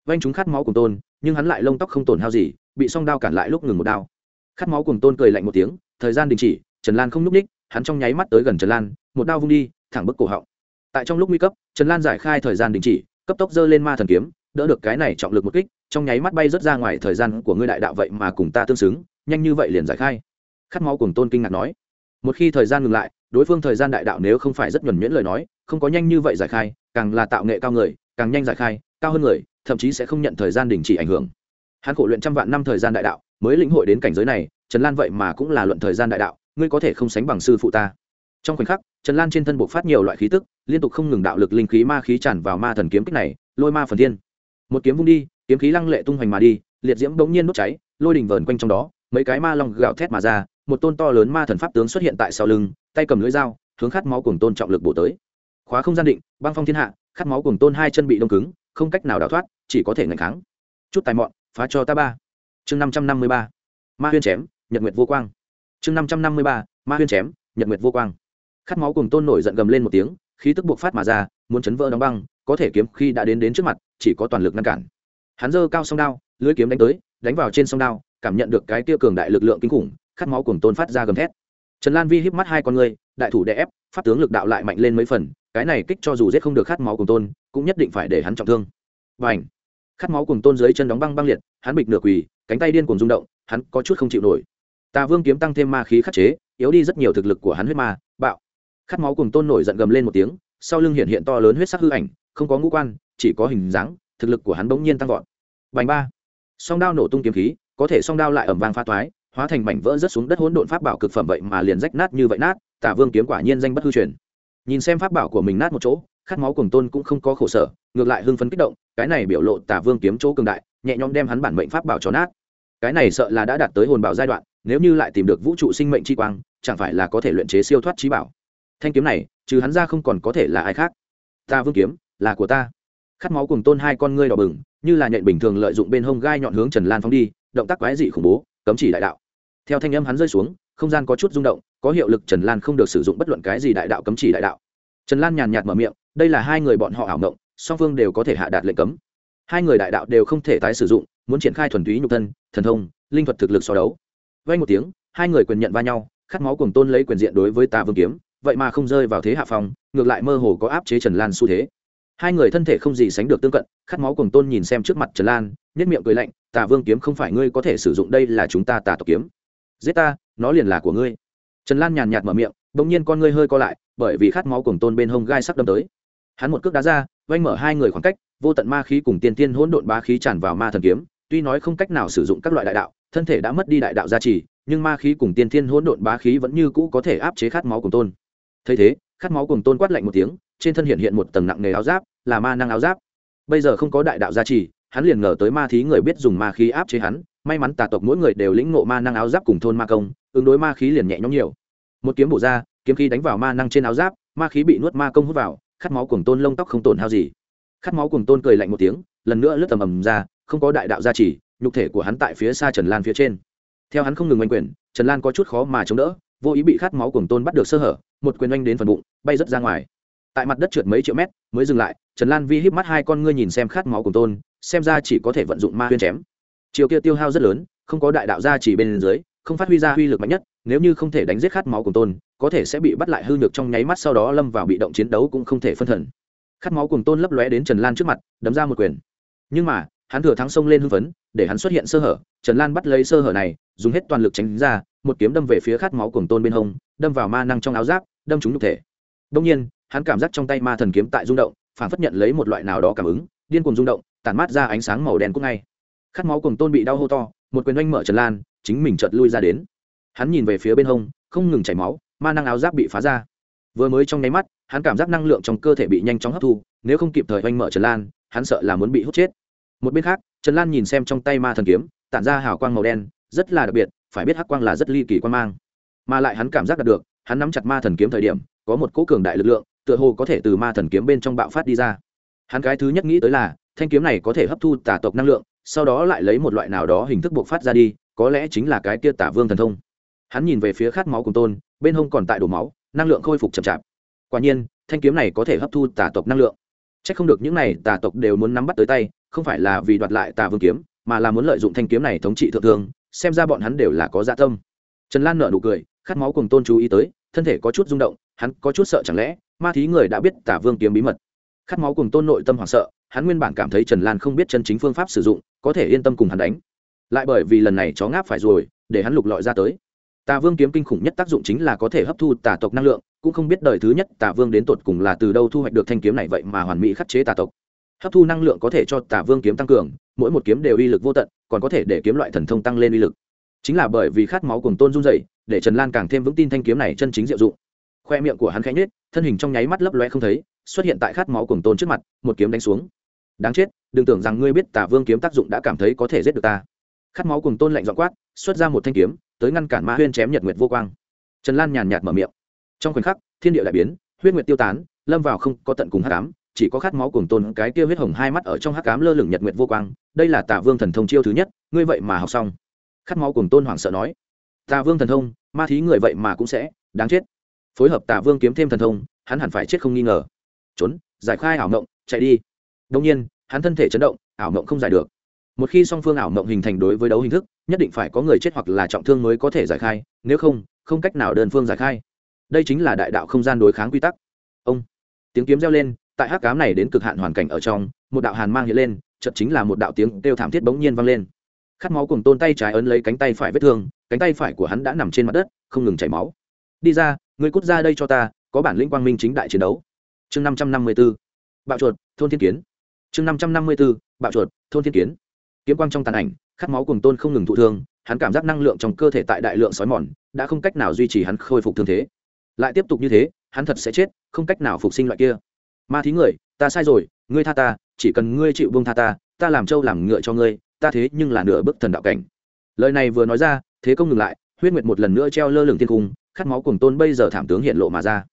vanh chúng khát máu cùng tôn, nhưng hắn lại lông tóc không tổn hao gì, bị song đao cản lại lúc ngừng một đao. Khát máu cùng tôn cười lạnh một tiếng, thời gian đình chỉ, trần lan không n ú c ních hắn trong nháy mắt tới gần trần lan, một đao vung đi, thẳng bức cổ họng. Tại trong lúc nguy cấp, trần lan giải khai thời gian đình chỉ, cấp tốc dơ lên ma thần kiếm, đỡ được cái này trọng lực một kích, trong nháy mắt bay rớt ra ngoài thời gian của ngươi đại đạo vậy mà cùng ta tương xứng, nhanh như vậy liền giải khai. Khát máu cùng tôn kinh ngạc nói một khi thời gian ngừng lại, đối phương thời gian đại đạo nếu không phải rất nhuẩn nhuyễn lời nói, không có nhanh như vậy giải khai, càng là tạo nghệ cao người, càng nhanh giải khai, cao hơn người, thậm chí sẽ không nhận thời gian đình chỉ ảnh hưởng. Hắn khổ luyện trăm vạn năm thời gian đại đạo, mới lĩnh hội đến cảnh giới này, trần lan vậy mà cũng là luận thời gian đại đạo, ngươi có thể không sánh bằng sư phụ ta. Trong khoảnh khắc, trần lan trên thân buộc phát nhiều loại khí tức, liên tục không ngừng đạo lực linh khí ma khí tràn vào ma thần kiếm kích này, lôi ma phần thiên. Một kiếm vung đi, kiếm khí lăng lệ tung hoành mà đi, liệt diễm bỗng nhiên đốt cháy, lôi đỉnh vờn quanh trong đó, mấy cái ma long gạo thét mà ra một tôn to lớn ma thần pháp tướng xuất hiện tại sau lưng, tay cầm lưỡi dao, hướng khát máu cùng tôn trọng lực bổ tới. Khóa không gian định, băng phong thiên hạ, khát máu cùng tôn hai chân bị đông cứng, không cách nào đào thoát, chỉ có thể ngạch kháng. Chút tài mọn, phá cho ta ba. Chương năm trăm năm mươi ba. Ma huyên chém, nhật nguyệt vô quang. Chương năm trăm năm mươi ba. Ma huyên chém, nhật nguyệt vô quang. Khát máu cùng tôn nổi giận gầm lên một tiếng, khí tức buộc phát mà ra, muốn chấn vỡ đóng băng, có thể kiếm khi đã đến đến trước mặt, chỉ có toàn lực ngăn cản. Hắn giơ cao song đao lưới kiếm đánh tới, đánh vào trên song đao, cảm nhận được cái tia cường đại lực lượng kinh khủng khát máu cùng tôn phát ra gầm thét. Trần lan vi híp mắt hai con người, đại thủ đè ép, pháp tướng lực đạo lại mạnh lên mấy phần, cái này kích cho dù giết không được khát máu cùng tôn, cũng nhất định phải để hắn trọng thương. Và ảnh khát máu cùng tôn dưới chân đóng băng băng liệt, hắn bịch nửa quỳ, cánh tay điên cùng rung động, hắn có chút không chịu nổi. Tà vương kiếm tăng thêm ma khí khắc chế, yếu đi rất nhiều thực lực của hắn huyết ma, bạo. Khát máu cùng tôn nổi giận gầm lên một tiếng, sau lưng hiện hiện to lớn huyết sắc hư ảnh, không có ngũ quan, chỉ có hình dáng, thực lực của hắn bỗng nhiên tăng vọt. Bành ba! Song đao nổ tung kiếm khí, có thể song đao lại ẩm vang pha toái hóa thành mảnh vỡ rớt xuống đất hỗn độn pháp bảo cực phẩm vậy mà liền rách nát như vậy nát, tả vương kiếm quả nhiên danh bất hư truyền. Nhìn xem pháp bảo của mình nát một chỗ, khát máu cùng tôn cũng không có khổ sở, ngược lại hưng phấn kích động, cái này biểu lộ tả vương kiếm chỗ cường đại, nhẹ nhõm đem hắn bản mệnh pháp bảo cho nát. Cái này sợ là đã đạt tới hồn bảo giai đoạn, nếu như lại tìm được vũ trụ sinh mệnh chi quang, chẳng phải là có thể luyện chế siêu thoát trí bảo. Thanh kiếm này, trừ hắn ra không còn có thể là ai khác. Ta vương kiếm, là của ta. Khát máu cùng tôn hai con ngươi đỏ bừng, như là nhện bình thường lợi dụng bên hông gai nhọn hướng trần lan phóng đi, động tác quái dị khủng bố, cấm chỉ đại đạo theo thanh âm hắn rơi xuống, không gian có chút rung động, có hiệu lực trần lan không được sử dụng bất luận cái gì đại đạo cấm chỉ đại đạo. Trần lan nhàn nhạt mở miệng, đây là hai người bọn họ ảo mộng, song phương đều có thể hạ đạt lệnh cấm. Hai người đại đạo đều không thể tái sử dụng, muốn triển khai thuần túy nhục thân, thần thông, linh thuật thực lực so đấu. Vay một tiếng, hai người quyền nhận va nhau, khát máu cùng tôn lấy quyền diện đối với tà vương kiếm, vậy mà không rơi vào thế hạ phòng ngược lại mơ hồ có áp chế trần lan xu thế. Hai người thân thể không gì sánh được tương cận, khát máu cùng tôn nhìn xem trước mặt trần lan nhất miệng cười lạnh, tà vương kiếm không phải ngươi có thể sử dụng, đây là chúng ta tà tộc kiếm giết ta, nó liền là của ngươi. Trần lan nhàn nhạt mở miệng đ ỗ n g nhiên con ngươi hơi co lại, bởi vì khát máu cùng tôn bên hông gai sắc đâm tới. Hắn một cước đá ra vanh mở hai người khoảng cách, vô tận ma khí cùng tiên tiên hỗn độn bá khí tràn vào ma thần kiếm. Tuy nói không cách nào sử dụng các loại đại đạo, thân thể đã mất đi đại đạo gia trì, nhưng ma khí cùng tiên tiên hỗn độn bá khí vẫn như cũ có thể áp chế khát máu cùng tôn. Thấy thế, khát máu cùng tôn quát lạnh một tiếng, trên thân hiện hiện một tầng nặng nề áo giáp, là ma năng áo giáp. Bây giờ không có đại đạo gia trì, hắn liền ngờ tới ma thí người biết dùng ma khí áp chế hắn may mắn tà tộc mỗi người đều lĩnh ngộ ma năng áo giáp cùng thôn ma công, ứng đối ma khí liền nhẹ nhõm nhiều. Một kiếm bổ ra, kiếm khí đánh vào ma năng trên áo giáp, ma khí bị nuốt ma công hút vào, khát máu cùng tôn lông tóc không tổn hao gì. Khát máu cùng tôn cười lạnh một tiếng, lần nữa lướt tầm ầm ra, không có đại đạo gia trì, nhục thể của hắn tại phía xa trần lan phía trên. Theo hắn không ngừng oanh quyền, trần lan có chút khó mà chống đỡ, vô ý bị khát máu cùng tôn bắt được sơ hở, một quyền oanh đến phần bụng, bay rớt ra ngoài. Tại mặt đất trượt mấy triệu mét, mới dừng lại, trần lan vi híp mắt hai con ngươi nhìn xem khát máu cùng tôn, xem ra chỉ có thể vận dụng ma huyên chém chiều kia tiêu hao rất lớn, không có đại đạo gia chỉ bên dưới, không phát huy ra uy lực mạnh nhất, nếu như không thể đánh giết khát máu cùng tôn, có thể sẽ bị bắt lại hư nhược trong nháy mắt sau đó lâm vào bị động chiến đấu cũng không thể phân thần. Khát máu cùng tôn lấp lóe đến trần lan trước mặt, đấm ra một quyền. Nhưng mà, hắn thừa thắng xông lên hưng phấn, để hắn xuất hiện sơ hở, trần lan bắt lấy sơ hở này, dùng hết toàn lực tránh ra, một kiếm đâm về phía khát máu cùng tôn bên hông, đâm vào ma năng trong áo giáp, đâm trúng nhục thể. Đông nhiên, hắn cảm giác trong tay ma thần kiếm tại rung động, phản phất nhận lấy một loại nào đó cảm ứng, điên cuồng rung động, tản mát ra ánh sáng màu đen cũng ngay khát máu cùng tôn bị đau hô to, một quyền oanh mở trần lan, chính mình chợt lui ra đến. Hắn nhìn về phía bên hông, không ngừng chảy máu, ma năng áo giáp bị phá ra. Vừa mới trong nháy mắt, hắn cảm giác năng lượng trong cơ thể bị nhanh chóng hấp thu, nếu không kịp thời oanh mở trần lan, hắn sợ là muốn bị hút chết. Một bên khác, trần lan nhìn xem trong tay ma thần kiếm, tản ra hào quang màu đen, rất là đặc biệt, phải biết hắc quang là rất ly kỳ quan mang. Mà lại hắn cảm giác đạt được, hắn nắm chặt ma thần kiếm thời điểm, có một cỗ cường đại lực lượng, tựa hồ có thể từ ma thần kiếm bên trong bạo phát đi ra. Hắn cái thứ nhất nghĩ tới là, thanh kiếm này có thể hấp thu tà tộc năng lượng sau đó lại lấy một loại nào đó hình thức buộc phát ra đi, có lẽ chính là cái kia tả vương thần thông. Hắn nhìn về phía khát máu cùng tôn, bên hông còn tại đổ máu, năng lượng khôi phục chậm chạp. Quả nhiên, thanh kiếm này có thể hấp thu tà tộc năng lượng. C h ắ c không được những này tà tộc đều muốn nắm bắt tới tay, không phải là vì đoạt lại tà vương kiếm, mà là muốn lợi dụng thanh kiếm này thống trị thượng thương, xem ra bọn hắn đều là có dạ tâm. Trần lan nợ nụ cười, khát máu cùng tôn chú ý tới, thân thể có chút rung động, hắn có chút sợ chẳng lẽ, ma thí người đã biết tả vương kiếm bí mật khát máu cùng tôn nội tâm hoảng sợ, hắn nguyên bản cảm thấy trần lan không biết chân chính phương pháp sử dụng, có thể yên tâm cùng hắn đánh. Lại bởi vì lần này chó ngáp phải rồi, để hắn lục lọi ra tới. Tà vương kiếm kinh khủng nhất tác dụng chính là có thể hấp thu tà tộc năng lượng, cũng không biết đời thứ nhất tà vương đến tột cùng là từ đâu thu hoạch được thanh kiếm này vậy mà hoàn mỹ khắc chế tà tộc. Hấp thu năng lượng có thể cho tà vương kiếm tăng cường, mỗi một kiếm đều uy lực vô tận, còn có thể để kiếm loại thần thông tăng lên uy lực. Chính là bởi vì khát máu cùng tôn run dày để trần lan càng thêm vững tin thanh kiếm này chân chính diệu dụng. Khoe miệng của hắn khẽ nhết thân hình trong nháy mắt lấp loe không thấy xuất hiện tại khát máu cùng tôn trước mặt một kiếm đánh xuống. Đáng chết đừng tưởng rằng ngươi biết tả vương kiếm tác dụng đã cảm thấy có thể giết được ta. Khát máu cùng tôn lạnh dọn quát xuất ra một thanh kiếm tới ngăn cản ma huyên chém nhật nguyệt vô quang. Trần lan nhàn nhạt mở miệng. Trong khoảnh khắc thiên địa đại biến huyết nguyệt tiêu tán lâm vào không có tận cùng hắc cám, chỉ có khát máu cùng tôn cái kia huyết hồng hai mắt ở trong hắc cám lơ lửng nhật nguyệt vô quang đây là tả vương thần thông chiêu thứ nhất ngươi vậy mà học xong. Khát máu cùng tôn hoảng sợ nói. Tả vương thần thông ma thí người vậy mà cũng sẽ đáng chết. Phối hợp Tả vương kiếm thêm thần thông hắn hẳn phải chết không nghi ngờ trốn, giải khai ảo mộng, chạy đi. Đông nhiên, hắn thân thể chấn động, ảo mộng không giải được. Một khi song phương ảo mộng hình thành đối với đấu hình thức, nhất định phải có người chết hoặc là trọng thương mới có thể giải khai, nếu không không cách nào đơn phương giải khai. Đây chính là đại đạo không gian đối kháng quy tắc. Ông. Tiếng kiếm reo lên, tại hắc cám này đến cực hạn hoàn cảnh ở trong, một đạo hàn mang hiện lên chật chính là một đạo tiếng kêu thảm thiết bỗng nhiên vang lên. Khát máu cùng tôn tay trái ấn lấy cánh tay phải vết thương, cánh tay phải của hắn đã nằm trên mặt đất, không ngừng chảy máu. Đi ra người cút ra đây cho ta, có bản lĩnh quang minh chính đại chiến đấu chương năm trăm năm mươi b ố bạo chuột, thôn thiên kiến. Chương năm trăm năm mươi b ố bạo chuột, thôn thiên kiến. Kiếm quang trong tàn ảnh, khát máu cùng tôn không ngừng thụ thương, hắn cảm giác năng lượng trong cơ thể tại đại lượng sói mòn, đã không cách nào duy trì hắn khôi phục thương thế. Lại tiếp tục như thế, hắn thật sẽ chết, không cách nào phục sinh loại kia. Ma thí người, ta sai rồi, ngươi tha ta, chỉ cần ngươi chịu buông tha ta ta làm trâu làm ngựa cho ngươi, ta thế nhưng là nửa bức thần đạo cảnh. Lời này vừa nói ra, thế công ngừng lại, huyết nguyệt một lần nữa treo lơ lửng thiên cung, khát máu cùng tôn bây giờ thảm tướng hiện lộ mà ra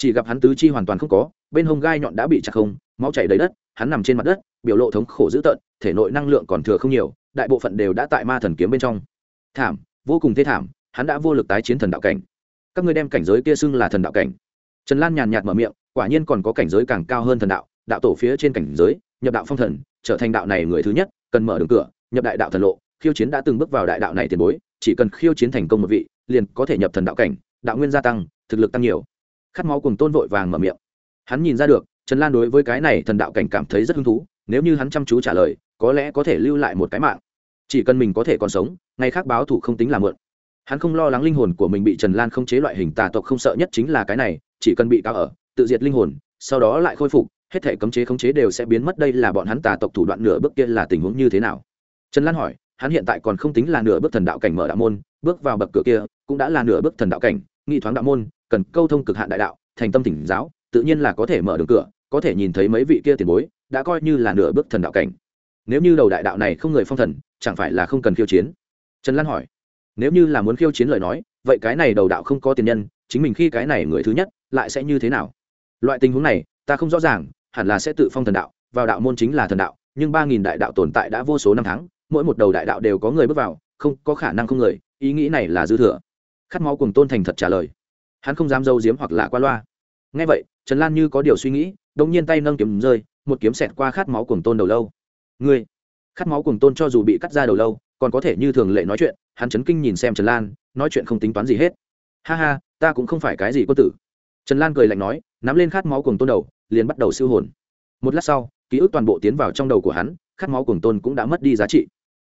chỉ gặp hắn tứ chi hoàn toàn không có, bên hông gai nhọn đã bị chặt không, máu chảy đầy đất, hắn nằm trên mặt đất, biểu lộ thống khổ dữ tợn, thể nội năng lượng còn thừa không nhiều, đại bộ phận đều đã tại ma thần kiếm bên trong. Thảm, vô cùng thê thảm, hắn đã vô lực tái chiến thần đạo cảnh. Các ngươi đem cảnh giới kia xưng là thần đạo cảnh. Trần lan nhàn nhạt mở miệng, quả nhiên còn có cảnh giới càng cao hơn thần đạo đạo tổ phía trên cảnh giới, nhập đạo phong thần, trở thành đạo này người thứ nhất, cần mở đường cửa, nhập đại đạo thần lộ, khiêu chiến đã từng bước vào đại đạo này tiền bối, chỉ cần khiêu chiến thành công một vị, liền có thể nhập thần đạo cảnh, đạo nguyên gia tăng, thực lực tăng nhiều khát máu cùng tôn vội vàng mở miệng. Hắn nhìn ra được, trần lan đối với cái này thần đạo cảnh cảm thấy rất hứng thú, nếu như hắn chăm chú trả lời, có lẽ có thể lưu lại một cái mạng. Chỉ cần mình có thể còn sống ngày khác báo thủ không tính là mượn. Hắn không lo lắng linh hồn của mình bị trần lan không chế loại hình tà tộc không sợ nhất chính là cái này, chỉ cần bị cao ở, tự diệt linh hồn, sau đó lại khôi phục, hết thể cấm chế khống chế đều sẽ biến mất. Đây là bọn hắn tà tộc thủ đoạn nửa bước kia là tình huống như thế nào? Trần lan hỏi, hắn hiện tại còn không tính là nửa bước thần đạo cảnh mở đạo môn, bước vào bậc cửa kia, cũng đã là nửa bước thần đạo cảnh nghị thoáng đạo môn cần câu thông cực hạn đại đạo, thành tâm tỉnh giáo, tự nhiên là có thể mở đường cửa, có thể nhìn thấy mấy vị kia tiền bối, đã coi như là nửa bước thần đạo cảnh. Nếu như đầu đại đạo này không người phong thần, chẳng phải là không cần khiêu chiến? Trần lan hỏi. Nếu như là muốn khiêu chiến lời nói, vậy cái này đầu đạo không có tiền nhân, chính mình khi cái này người thứ nhất, lại sẽ như thế nào? Loại tình huống này, ta không rõ ràng, hẳn là sẽ tự phong thần đạo, vào đạo môn chính là thần đạo, nhưng ba nghìn đại đạo tồn tại đã vô số năm tháng, mỗi một đầu đại đạo đều có người bước vào, không có khả năng không người, ý nghĩ này là dư thừa. Khát máu cùng tôn thành thật trả lời hắn không dám dâu diếm hoặc là qua loa. Ngay vậy, trần lan như có điều suy nghĩ đông nhiên tay nâng kiếm rơi, một kiếm xẹt qua khát máu cùng tôn đầu lâu. Ngươi, khát máu cùng tôn cho dù bị cắt ra đầu lâu, còn có thể như thường lệ nói chuyện, hắn chấn kinh nhìn xem trần lan, nói chuyện không tính toán gì hết. Ha ha, ta cũng không phải cái gì quân tử. Trần lan cười lạnh nói, nắm lên khát máu cùng tôn đầu, liền bắt đầu siêu hồn. Một lát sau, ký ức toàn bộ tiến vào trong đầu của hắn, khát máu cùng tôn cũng đã mất đi giá trị.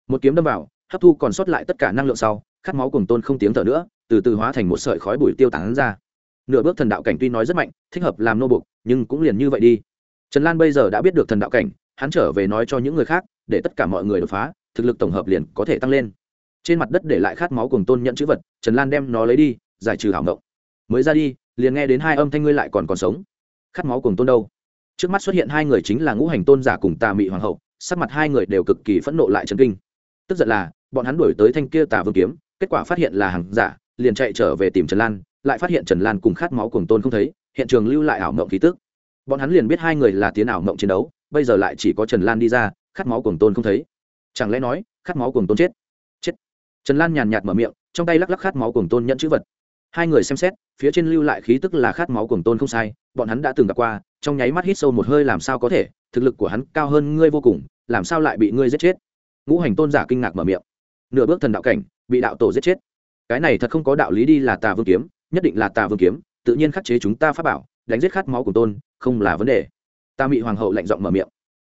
Một kiếm đâm vào, hấp thu còn sót lại tất cả năng lượng sau, khát máu cùng tôn không tiếng thở nữa từ từ hóa thành một sợi khói bụi tiêu tán ra. Nửa bước thần đạo cảnh tuy nói rất mạnh, thích hợp làm nô bục nhưng cũng liền như vậy đi. Trần lan bây giờ đã biết được thần đạo cảnh, hắn trở về nói cho những người khác, để tất cả mọi người đột phá, thực lực tổng hợp liền có thể tăng lên. Trên mặt đất để lại khát máu cùng tôn nhận chữ vật, trần lan đem nó lấy đi, giải trừ hảo ngộng. Mới ra đi, liền nghe đến hai âm thanh ngươi lại còn còn sống. Khát máu cùng tôn đâu? Trước mắt xuất hiện hai người chính là ngũ hành tôn giả cùng tà mị hoàng hậu, sắc mặt hai người đều cực kỳ phẫn nộ lại trần kinh. Tức giận là, bọn hắn đuổi tới thanh kia tà vương kiếm, kết quả phát hiện là hàng giả liền chạy trở về tìm trần lan, lại phát hiện trần lan cùng khát máu cùng tôn không thấy, hiện trường lưu lại ảo mộng khí tức. Bọn hắn liền biết hai người là tiến ảo mộng chiến đấu, bây giờ lại chỉ có trần lan đi ra, khát máu cùng tôn không thấy. Chẳng lẽ nói, khát máu cùng tôn chết? Chết. Trần lan nhàn nhạt mở miệng, trong tay lắc lắc khát máu cùng tôn nhận chữ vật. Hai người xem xét, phía trên lưu lại khí tức là khát máu cùng tôn không sai, bọn hắn đã từng gặp qua, trong nháy mắt hít sâu một hơi làm sao có thể, thực lực của hắn cao hơn ngươi vô cùng, làm sao lại bị ngươi giết chết? Ngũ hành tôn giả kinh ngạc mở miệng. Nửa bước thần đạo cảnh, bị đạo tổ giết chết cái này thật không có đạo lý đi là tà vương kiếm, nhất định là tà vương kiếm, tự nhiên khắc chế chúng ta pháp bảo, đánh giết khát máu của tôn, không là vấn đề. Ta bị hoàng hậu lạnh giọng mở miệng.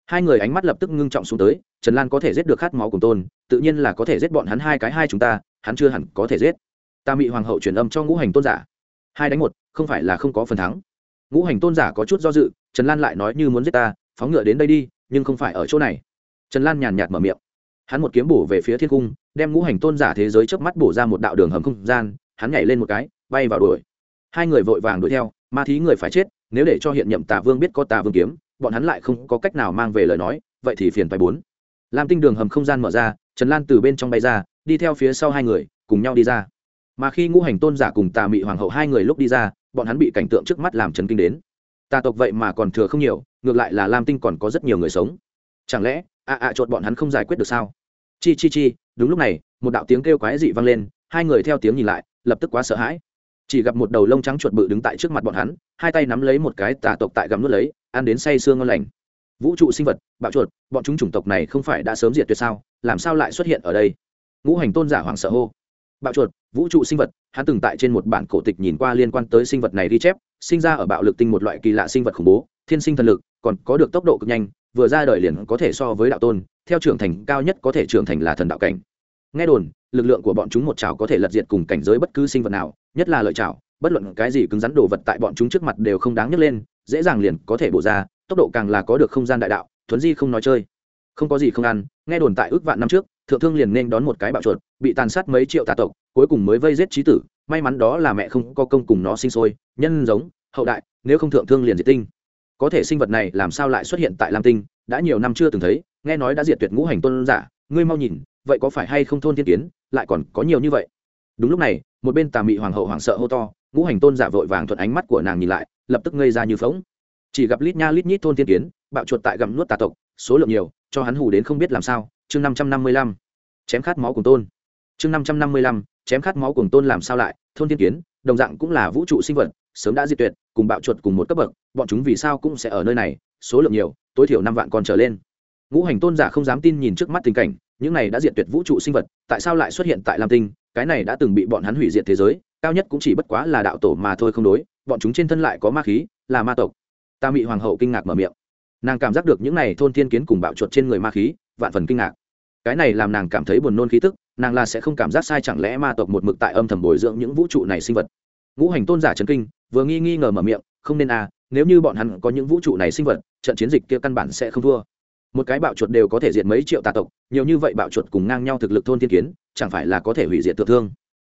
Hai người ánh mắt lập tức ngưng trọng xuống tới, trần lan có thể giết được khát máu của tôn, tự nhiên là có thể giết bọn hắn hai cái hai chúng ta, hắn chưa hẳn có thể giết. Ta bị hoàng hậu truyền âm cho ngũ hành tôn giả. Hai đánh một, không phải là không có phần thắng. Ngũ hành tôn giả có chút do dự, trần lan lại nói như muốn giết ta, phóng ngựa đến đây đi, nhưng không phải ở chỗ này. Trần lan nhàn nhạt mở miệng. Hắn một kiếm bổ về phía thiên cung đem ngũ hành tôn giả thế giới trước mắt bổ ra một đạo đường hầm không gian, hắn nhảy lên một cái, bay vào đuổi. Hai người vội vàng đuổi theo, ma thí người phải chết, nếu để cho hiện nhậm tà vương biết có tà vương kiếm, bọn hắn lại không có cách nào mang về lời nói, vậy thì phiền phải bốn. Lam tinh đường hầm không gian mở ra, trần lan từ bên trong bay ra, đi theo phía sau hai người, cùng nhau đi ra. Mà khi ngũ hành tôn giả cùng tà mị hoàng hậu hai người lúc đi ra, bọn hắn bị cảnh tượng trước mắt làm chấn kinh đến. Tà tộc vậy mà còn thừa không nhiều, ngược lại là lam tinh còn có rất nhiều người sống. Chẳng lẽ ạ ạ chột bọn hắn không giải quyết được sao? Chi chi chi đúng lúc này, một đạo tiếng kêu quái dị vang lên, hai người theo tiếng nhìn lại, lập tức quá sợ hãi. Chỉ gặp một đầu lông trắng chuột bự đứng tại trước mặt bọn hắn, hai tay nắm lấy một cái tà tộc tại gặm nuốt lấy, ăn đến say sương ngon lành. Vũ trụ sinh vật, bạo chuột, bọn chúng chủng tộc này không phải đã sớm diệt tuyệt sao, làm sao lại xuất hiện ở đây? Ngũ hành tôn giả hoàng sợ hô. Bạo chuột, vũ trụ sinh vật, hắn từng tại trên một bản cổ tịch nhìn qua liên quan tới sinh vật này ghi chép, sinh ra ở bạo lực tinh một loại kỳ lạ sinh vật khủng bố, thiên sinh thần lực, còn có được tốc độ cực nhanh vừa ra đời liền có thể so với đạo tôn, theo trưởng thành cao nhất có thể trưởng thành là thần đạo cảnh. Nghe đồn, lực lượng của bọn chúng một chảo có thể lật diệt cùng cảnh giới bất cứ sinh vật nào, nhất là lợi chảo, bất luận cái gì cứng rắn đồ vật tại bọn chúng trước mặt đều không đáng nhấc lên, dễ dàng liền có thể bổ ra, tốc độ càng là có được không gian đại đạo, thuấn di không nói chơi. Không có gì không ăn, nghe đồn tại ước vạn năm trước, thượng thương liền nên đón một cái bạo chuột, bị tàn sát mấy triệu tà tộc, cuối cùng mới vây giết trí tử, may mắn đó là mẹ không có công cùng nó sinh sôi, nhân giống, hậu đại, nếu không thượng thương liền diệt tinh có thể sinh vật này làm sao lại xuất hiện tại lam tinh, đã nhiều năm chưa từng thấy, nghe nói đã diệt tuyệt ngũ hành tôn giả, ngươi mau nhìn, vậy có phải hay không thôn thiên kiến, lại còn có nhiều như vậy? Đúng lúc này, một bên tà mị hoàng hậu hoảng sợ hô to, ngũ hành tôn giả vội vàng thuận ánh mắt của nàng nhìn lại, lập tức ngây ra như phóng chỉ gặp lít nha lít nhít thôn thiên kiến, bạo chuột tại gặm nuốt tà tộc, số lượng nhiều, cho hắn hù đến không biết làm sao, chương năm trăm năm mươi lăm, chém khát máu cùng tôn. Chương năm trăm năm mươi lăm, chém khát máu cùng tôn làm sao lại, thôn thiên kiến, đồng dạng cũng là vũ trụ sinh vật, sớm đã diệt tuyệt cùng bạo chuột cùng một cấp bậc, bọn chúng vì sao cũng sẽ ở nơi này, số lượng nhiều, tối thiểu năm vạn còn trở lên. Ngũ hành tôn giả không dám tin nhìn trước mắt tình cảnh, những này đã diệt tuyệt vũ trụ sinh vật, tại sao lại xuất hiện tại lam tinh? Cái này đã từng bị bọn hắn hủy diệt thế giới, cao nhất cũng chỉ bất quá là đạo tổ mà thôi không đối, bọn chúng trên thân lại có ma khí, là ma tộc. Ta bị hoàng hậu kinh ngạc mở miệng. Nàng cảm giác được những này thôn thiên kiến cùng bạo chuột trên người ma khí, vạn phần kinh ngạc. Cái này làm nàng cảm thấy buồn nôn khí tức, nàng là sẽ không cảm giác sai chẳng lẽ ma tộc một mực tại âm thầm bồi dưỡng những vũ trụ này sinh vật. Ngũ hành tôn giả trấn kinh vừa nghi nghi ngờ mở miệng, không nên à nếu như bọn hắn có những vũ trụ này sinh vật, trận chiến dịch kia căn bản sẽ không thua. Một cái bạo chuột đều có thể diệt mấy triệu tà tộc, nhiều như vậy bạo chuột cùng ngang nhau thực lực thôn thiên kiến, chẳng phải là có thể hủy diệt thượng thương?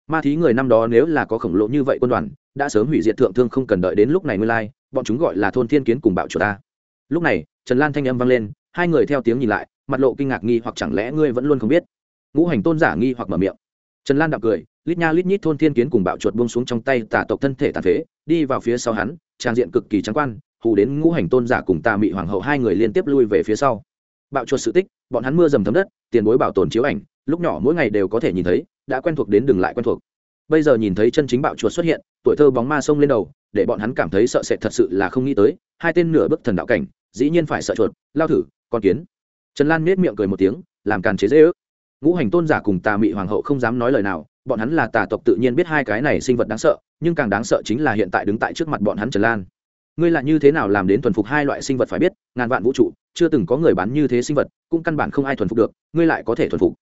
Ma thí người năm đó nếu là có khổng lồ như vậy quân đoàn, đã sớm hủy diệt thượng thương không cần đợi đến lúc này mới lai, bọn chúng gọi là thôn thiên kiến cùng bạo chuột ta. Lúc này, trần lan thanh âm vang lên, hai người theo tiếng nhìn lại, mặt lộ kinh ngạc nghi hoặc chẳng lẽ ngươi vẫn luôn không biết? Ngũ hành tôn giả nghi hoặc mở miệng. Trần lan đạp cười lít nha lít nhít thôn thiên kiến cùng bạo chuột buông xuống trong tay tà tộc thân thể tàn phế, đi vào phía sau hắn, trang diện cực kỳ trắng quan, hù đến ngũ hành tôn giả cùng tà mị hoàng hậu hai người liên tiếp lui về phía sau. Bạo chuột sự tích, bọn hắn mưa dầm thấm đất, tiền bối bảo tồn chiếu ảnh, lúc nhỏ mỗi ngày đều có thể nhìn thấy, đã quen thuộc đến đừng lại quen thuộc. Bây giờ nhìn thấy chân chính bạo chuột xuất hiện, tuổi thơ bóng ma sông lên đầu, để bọn hắn cảm thấy sợ sệt thật sự là không nghĩ tới, hai tên nửa bức thần đạo cảnh, dĩ nhiên phải sợ chuột, lao thử, con kiến. Trần lan nết miệng cười một tiếng, làm càn chế dễ ước. Ngũ hành tôn giả cùng tà mị hoàng hậu không dám nói lời nào bọn hắn là tà tộc tự nhiên biết hai cái này sinh vật đáng sợ, nhưng càng đáng sợ chính là hiện tại đứng tại trước mặt bọn hắn trần lan. Ngươi là như thế nào làm đến thuần phục hai loại sinh vật phải biết, ngàn vạn vũ trụ, chưa từng có người bán như thế sinh vật, cũng căn bản không ai thuần phục được, ngươi lại có thể thuần phục.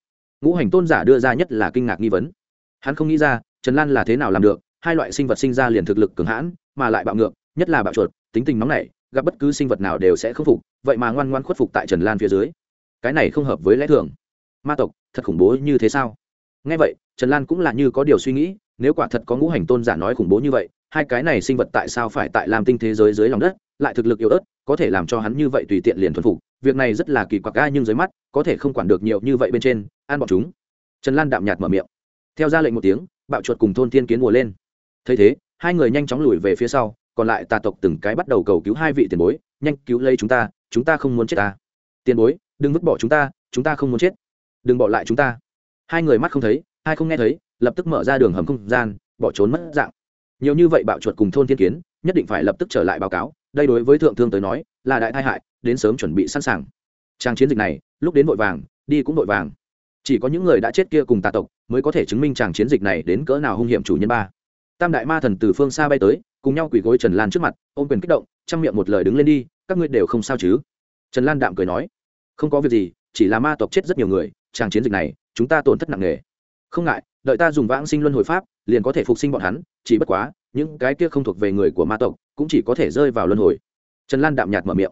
Ngũ hành tôn giả đưa ra nhất là kinh ngạc nghi vấn. Hắn không nghĩ ra, trần lan là thế nào làm được, hai loại sinh vật sinh ra liền thực lực cường hãn, mà lại bạo ngược, nhất là bạo chuột, tính tình nóng nảy, gặp bất cứ sinh vật nào đều sẽ khâm phục, vậy mà ngoan ngoan khuất phục tại trần lan phía dưới. Cái này không hợp với lẽ thường. Ma tộc, thật khủng bố như thế sao? Ngay vậy trần lan cũng là như có điều suy nghĩ, nếu quả thật có ngũ hành tôn giả nói khủng bố như vậy, hai cái này sinh vật tại sao phải tại làm tinh thế giới dưới lòng đất, lại thực lực yếu ớt, có thể làm cho hắn như vậy tùy tiện liền thuần phục, việc này rất là kỳ quặc ga nhưng dưới mắt, có thể không quản được nhiều như vậy bên trên, ăn bọn chúng. Trần lan đạm nhạt mở miệng. Theo ra lệnh một tiếng, bạo chuột cùng thôn thiên kiến mùa lên. Thấy thế, hai người nhanh chóng lùi về phía sau, còn lại tà tộc từng cái bắt đầu cầu cứu hai vị tiền bối, nhanh cứu lấy chúng ta chúng ta không muốn chết ta. Tiền bối, đừng vứt bỏ chúng ta chúng ta không muốn chết. Đừng bỏ lại chúng ta. Hai người mắt không thấy hai không nghe thấy, lập tức mở ra đường hầm không gian, bỏ trốn mất dạng. Nhiều như vậy bạo chuột cùng thôn thiên kiến, nhất định phải lập tức trở lại báo cáo. Đây đối với thượng thương tới nói, là đại tai hại, đến sớm chuẩn bị sẵn sàng. Trang chiến dịch này, lúc đến vội vàng, đi cũng vội vàng. Chỉ có những người đã chết kia cùng tà tộc, mới có thể chứng minh chàng chiến dịch này đến cỡ nào hung hiểm chủ nhân ba. Tam đại ma thần từ phương xa bay tới, cùng nhau quỳ gối trần lan trước mặt, ôm quyền kích động, trong miệng một lời đứng lên đi, các ngươi đều không sao chứ? Trần lan đạm cười nói, không có việc gì, chỉ là ma tộc chết rất nhiều người chàng chiến dịch này, chúng ta tổn thất nặng nề không ngại, đợi ta dùng vãng sinh luân hồi pháp, liền có thể phục sinh bọn hắn, chỉ bất quá, những cái kia không thuộc về người của ma tộc, cũng chỉ có thể rơi vào luân hồi. Trần lan đạm nhạt mở miệng.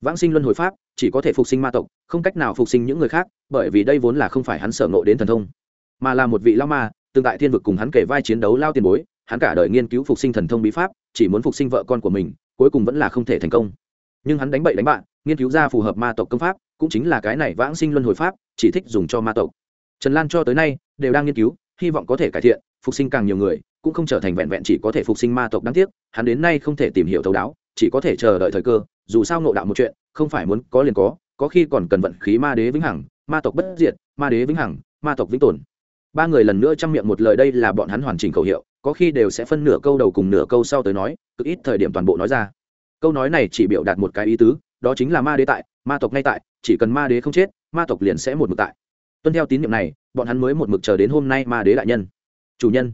Vãng sinh luân hồi pháp, chỉ có thể phục sinh ma tộc, không cách nào phục sinh những người khác, bởi vì đây vốn là không phải hắn sở ngộ đến thần thông, mà là một vị lao ma, tương tại thiên vực cùng hắn kể vai chiến đấu lao tiền bối, hắn cả đời nghiên cứu phục sinh thần thông bí pháp, chỉ muốn phục sinh vợ con của mình, cuối cùng vẫn là không thể thành công. Nhưng hắn đánh bậy đánh bạn nghiên cứu ra phù hợp ma tộc công pháp, cũng chính là cái này vãng sinh luân hồi pháp, chỉ thích dùng cho ma tộc trần lan cho tới nay đều đang nghiên cứu, hy vọng có thể cải thiện, phục sinh càng nhiều người, cũng không trở thành vẹn vẹn chỉ có thể phục sinh ma tộc đáng tiếc, hắn đến nay không thể tìm hiểu thấu đáo, chỉ có thể chờ đợi thời cơ, dù sao ngộ đạo một chuyện, không phải muốn có liền có có khi còn cần vận khí ma đế vĩnh hằng, ma tộc bất diệt, ma đế vĩnh hằng, ma tộc vĩnh tồn. Ba người lần nữa chăm miệng một lời đây là bọn hắn hoàn chỉnh khẩu hiệu, có khi đều sẽ phân nửa câu đầu cùng nửa câu sau tới nói, cực ít thời điểm toàn bộ nói ra. Câu nói này chỉ biểu đạt một cái ý tứ, đó chính là ma đế tại, ma tộc ngay tại, chỉ cần ma đế không chết, ma tộc liền sẽ một mực tại tuân theo tín nhiệm này, bọn hắn mới một mực chờ đến hôm nay ma đế đại nhân. Chủ nhân.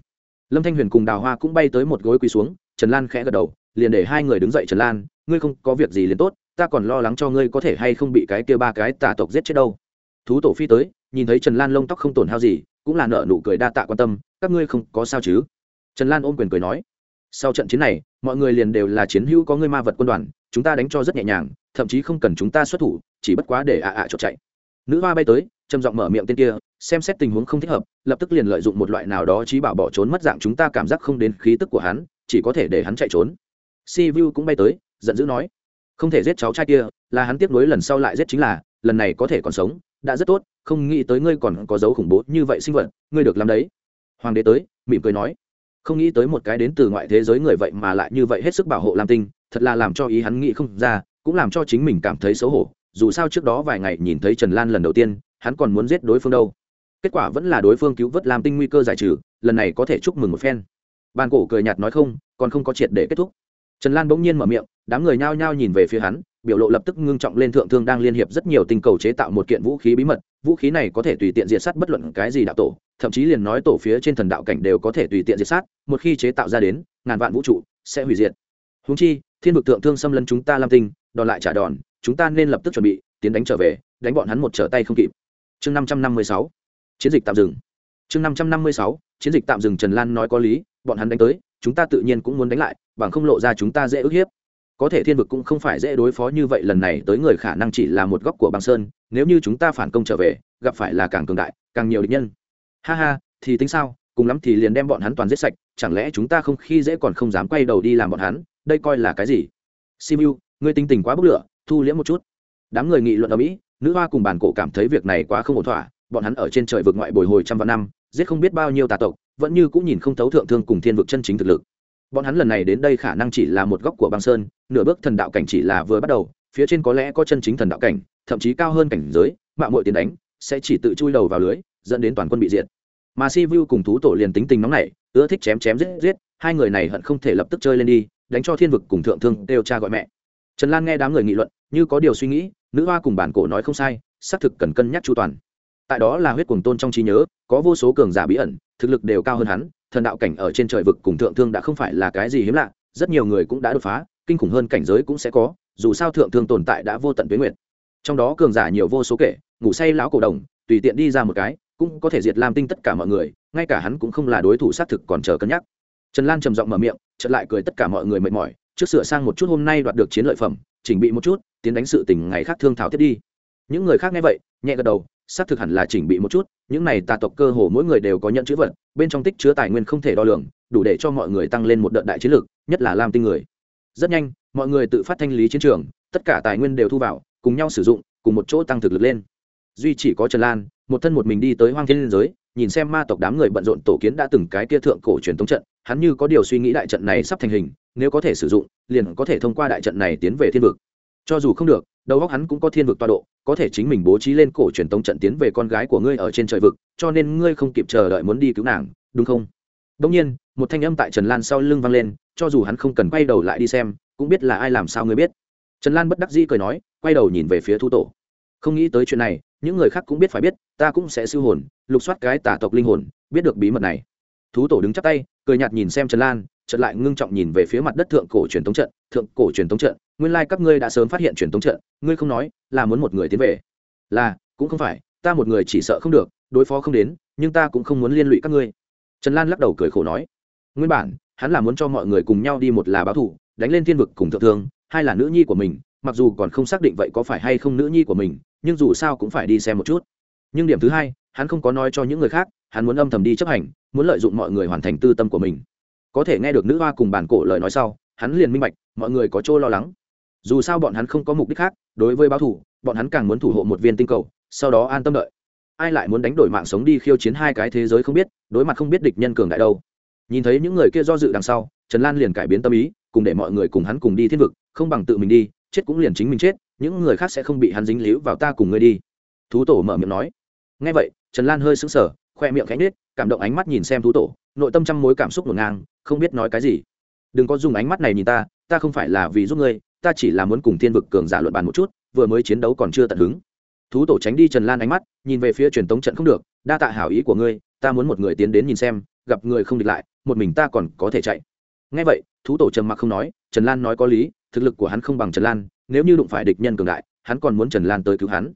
Lâm thanh huyền cùng đào hoa cũng bay tới một gối quỳ xuống, trần lan khẽ gật đầu, liền để hai người đứng dậy trần lan, ngươi không có việc gì liền tốt, ta còn lo lắng cho ngươi có thể hay không bị cái kia ba cái tà tộc giết chết đâu. Thú tổ phi tới, nhìn thấy trần lan lông tóc không tổn hao gì, cũng là nợ nụ cười đa tạ quan tâm, các ngươi không có sao chứ? Trần lan ôm quyền cười nói, sau trận chiến này, mọi người liền đều là chiến hữu có ngươi ma vật quân đoàn, chúng ta đánh cho rất nhẹ nhàng, thậm chí không cần chúng ta xuất thủ, chỉ bất quá để ạ ạ à chạy. Nữ hoa bay tới trầm giọng mở miệng tên kia, xem xét tình huống không thích hợp, lập tức liền lợi dụng một loại nào đó trí bảo bỏ trốn mất dạng chúng ta cảm giác không đến khí tức của hắn, chỉ có thể để hắn chạy trốn. Si vu cũng bay tới, giận dữ nói, không thể giết cháu trai kia, là hắn tiếp nối lần sau lại giết chính là, lần này có thể còn sống, đã rất tốt, không nghĩ tới ngươi còn có dấu khủng bố như vậy sinh vật, ngươi được làm đấy. Hoàng đế tới, mỉm cười nói, không nghĩ tới một cái đến từ ngoại thế giới người vậy mà lại như vậy hết sức bảo hộ lam tinh, thật là làm cho ý hắn nghĩ không ra, cũng làm cho chính mình cảm thấy xấu hổ, dù sao trước đó vài ngày nhìn thấy trần lan lần đầu tiên hắn còn muốn giết đối phương đâu. Kết quả vẫn là đối phương cứu vớt lam tinh nguy cơ giải trừ, lần này có thể chúc mừng một phen. Ban cổ cười nhạt nói không, còn không có triệt để kết thúc. Trần lan bỗng nhiên mở miệng, đám người nhao nhao nhìn về phía hắn, biểu lộ lập tức ngưng trọng lên thượng thương đang liên hiệp rất nhiều tinh cầu chế tạo một kiện vũ khí bí mật, vũ khí này có thể tùy tiện diệt sát bất luận cái gì đạo tổ, thậm chí liền nói tổ phía trên thần đạo cảnh đều có thể tùy tiện diệt sát, một khi chế tạo ra đến, ngàn vạn vũ trụ sẽ hủy diệt. Húng chi, thiên vực thượng thương xâm lấn chúng ta lam tinh, đòn lại trả đòn, chúng ta nên lập tức chuẩn bị, tiến đánh trở về, đánh bọn hắn một trở tay không kịp chương năm trăm năm mươi sáu, chiến dịch tạm dừng. Chương năm trăm năm mươi sáu, chiến dịch tạm dừng trần lan nói có lý, bọn hắn đánh tới, chúng ta tự nhiên cũng muốn đánh lại, bằng không lộ ra chúng ta dễ ức hiếp. Có thể thiên vực cũng không phải dễ đối phó như vậy, lần này tới người khả năng chỉ là một góc của băng sơn, nếu như chúng ta phản công trở về, gặp phải là càng cường đại, càng nhiều địch nhân. Ha ha, thì tính sao, cùng lắm thì liền đem bọn hắn toàn giết sạch, chẳng lẽ chúng ta không khi dễ còn không dám quay đầu đi làm bọn hắn, đây coi là cái gì? Simu, ngươi tinh tình quá bốc lửa, thu liễm một chút. Đám người nghị luận ở mỹ nữ hoa cùng bản cổ cảm thấy việc này quá không ổn thỏa, bọn hắn ở trên trời vực ngoại bồi hồi trăm vạn năm, giết không biết bao nhiêu tà tộc, vẫn như cũng nhìn không thấu thượng thương cùng thiên vực chân chính thực lực. Bọn hắn lần này đến đây khả năng chỉ là một góc của băng sơn, nửa bước thần đạo cảnh chỉ là vừa bắt đầu, phía trên có lẽ có chân chính thần đạo cảnh, thậm chí cao hơn cảnh giới, mạng mội tiền đánh, sẽ chỉ tự chui đầu vào lưới, dẫn đến toàn quân bị diệt. Mà si vu cùng thú tổ liền tính tình nóng này ưa thích chém chém giết giết, hai người này hận không thể lập tức chơi lên đi, đánh cho thiên vực cùng thượng thương đều cha gọi mẹ. Trần lan nghe đám người nghị luận, như có điều suy nghĩ nữ hoa cùng bản cổ nói không sai, xác thực cần cân nhắc chu toàn. Tại đó là huyết cùng tôn trong trí nhớ, có vô số cường giả bí ẩn, thực lực đều cao hơn hắn, thần đạo cảnh ở trên trời vực cùng thượng thương đã không phải là cái gì hiếm lạ, rất nhiều người cũng đã đột phá, kinh khủng hơn cảnh giới cũng sẽ có, dù sao thượng thương tồn tại đã vô tận tuyến nguyện trong đó cường giả nhiều vô số kể, ngủ say lão cổ đồng, tùy tiện đi ra một cái, cũng có thể diệt lam tinh tất cả mọi người, ngay cả hắn cũng không là đối thủ xác thực còn chờ cân nhắc. Trần lan trầm giọng mở miệng, chợt lại cười tất cả mọi người mệt mỏi, trước sửa sang một chút hôm nay đoạt được chiến lợi phẩm, chỉnh bị một chút tiến đánh sự tình ngày khác thương thảo tiếp đi. Những người khác nghe vậy, nhẹ gật đầu, xác thực hẳn là chỉnh bị một chút, những này tà tộc cơ hồ mỗi người đều có nhận chữ vật, bên trong tích chứa tài nguyên không thể đo lường, đủ để cho mọi người tăng lên một đợt đại chiến lược, nhất là lam tinh người. Rất nhanh, mọi người tự phát thanh lý chiến trường, tất cả tài nguyên đều thu vào, cùng nhau sử dụng, cùng một chỗ tăng thực lực lên. Duy chỉ có trần lan, một thân một mình đi tới hoang thiên liên giới, nhìn xem ma tộc đám người bận rộn tổ kiến đã từng cái kia thượng cổ truyền thống trận, hắn như có điều suy nghĩ đại trận này sắp thành hình, nếu có thể sử dụng, liền có thể thông qua đại trận này tiến về thiên vực cho dù không được, đầu óc hắn cũng có thiên vực tọa độ, có thể chính mình bố trí lên cổ truyền tống trận tiến về con gái của ngươi ở trên trời vực, cho nên ngươi không kịp chờ đợi muốn đi cứu nàng, đúng không? Đông nhiên, một thanh âm tại trần lan sau lưng vang lên, cho dù hắn không cần quay đầu lại đi xem, cũng biết là ai làm sao ngươi biết. Trần lan bất đắc dĩ cười nói, quay đầu nhìn về phía thu tổ. Không nghĩ tới chuyện này, những người khác cũng biết phải biết, ta cũng sẽ siêu hồn, lục soát cái tả tộc linh hồn, biết được bí mật này. Thú tổ đứng chắp tay, cười nhạt nhìn xem trần lan chợt lại ngưng trọng nhìn về phía mặt đất thượng cổ truyền thống trận, thượng cổ truyền thống trận, nguyên lai các ngươi đã sớm phát hiện truyền thống trận, ngươi không nói, là muốn một người tiến về. Là, cũng không phải, ta một người chỉ sợ không được, đối phó không đến, nhưng ta cũng không muốn liên lụy các ngươi. Trần lan lắc đầu cười khổ nói, nguyên bản, hắn là muốn cho mọi người cùng nhau đi một là báo thủ đánh lên thiên vực cùng thượng thương, hai là nữ nhi của mình, mặc dù còn không xác định vậy có phải hay không nữ nhi của mình, nhưng dù sao cũng phải đi xem một chút. Nhưng điểm thứ hai, hắn không có nói cho những người khác, hắn muốn âm thầm đi chấp hành, muốn lợi dụng mọi người hoàn thành tư tâm của mình có thể nghe được nữ hoa cùng bản cổ lời nói sau, hắn liền minh bạch, mọi người có chỗ lo lắng. Dù sao bọn hắn không có mục đích khác, đối với báo thủ, bọn hắn càng muốn thủ hộ một viên tinh cầu, sau đó an tâm đợi. Ai lại muốn đánh đổi mạng sống đi khiêu chiến hai cái thế giới không biết, đối mặt không biết địch nhân cường đại đâu. Nhìn thấy những người kia do dự đằng sau, trần lan liền cải biến tâm ý, cùng để mọi người cùng hắn cùng đi thiên vực, không bằng tự mình đi, chết cũng liền chính mình chết, những người khác sẽ không bị hắn dính líu vào ta cùng ngươi đi. Thú tổ mở miệng nói. Ngay vậy, trần lan hơi sững sờ, khoe miệng khẽ nết cảm động ánh mắt nhìn xem thú tổ, nội tâm trăm mối cảm xúc ngổn ngang không biết nói cái gì. Đừng có dùng ánh mắt này nhìn ta ta không phải là vì giúp ngươi, ta chỉ là muốn cùng thiên vực cường giả luận bàn một chút, vừa mới chiến đấu còn chưa tận hứng. Thú tổ tránh đi trần lan ánh mắt, nhìn về phía truyền tống trận không được, đa tạ hảo ý của ngươi, ta muốn một người tiến đến nhìn xem, gặp người không địch lại, một mình ta còn có thể chạy. Ngay vậy, thú tổ trầm mặc không nói, trần lan nói có lý, thực lực của hắn không bằng trần lan, nếu như đụng phải địch nhân cường đại, hắn còn muốn trần lan tới cứu hắn.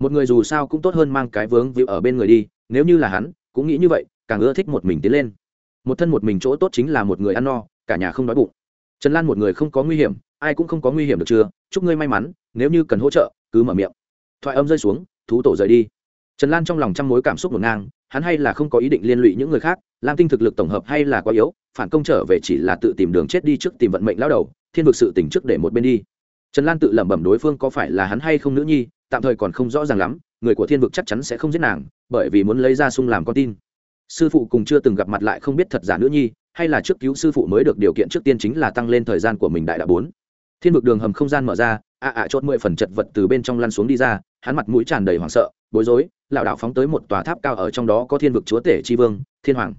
Một người dù sao cũng tốt hơn mang cái vướng víu ở bên người đi, nếu như là hắn, cũng nghĩ như vậy, càng ưa thích một mình tiến lên một thân một mình chỗ tốt chính là một người ăn no, cả nhà không đói bụng. Trần lan một người không có nguy hiểm, ai cũng không có nguy hiểm được chưa? Chúc ngươi may mắn, nếu như cần hỗ trợ, cứ mở miệng. Thoại âm rơi xuống, thú tổ rời đi. Trần lan trong lòng trăm mối cảm xúc ngổn ngang, hắn hay là không có ý định liên lụy những người khác, lam tinh thực lực tổng hợp hay là quá yếu, phản công trở về chỉ là tự tìm đường chết đi trước tìm vận mệnh lao đầu, thiên vực sự tỉnh trước để một bên đi. Trần lan tự lẩm bẩm đối phương có phải là hắn hay không nữ nhi, tạm thời còn không rõ ràng lắm, người của thiên vực chắc chắn sẽ không giết nàng, bởi vì muốn lấy ra sung làm con tin sư phụ cùng chưa từng gặp mặt lại không biết thật giả nữ nhi, hay là trước cứu sư phụ mới được điều kiện trước tiên chính là tăng lên thời gian của mình đại đạo bốn. Thiên vực đường hầm không gian mở ra ạ ạ chốt mười phần chật vật từ bên trong lăn xuống đi ra, hắn mặt mũi tràn đầy hoảng sợ, bối rối, lảo đảo phóng tới một tòa tháp cao ở trong đó có thiên vực chúa tể tri vương, thiên hoàng.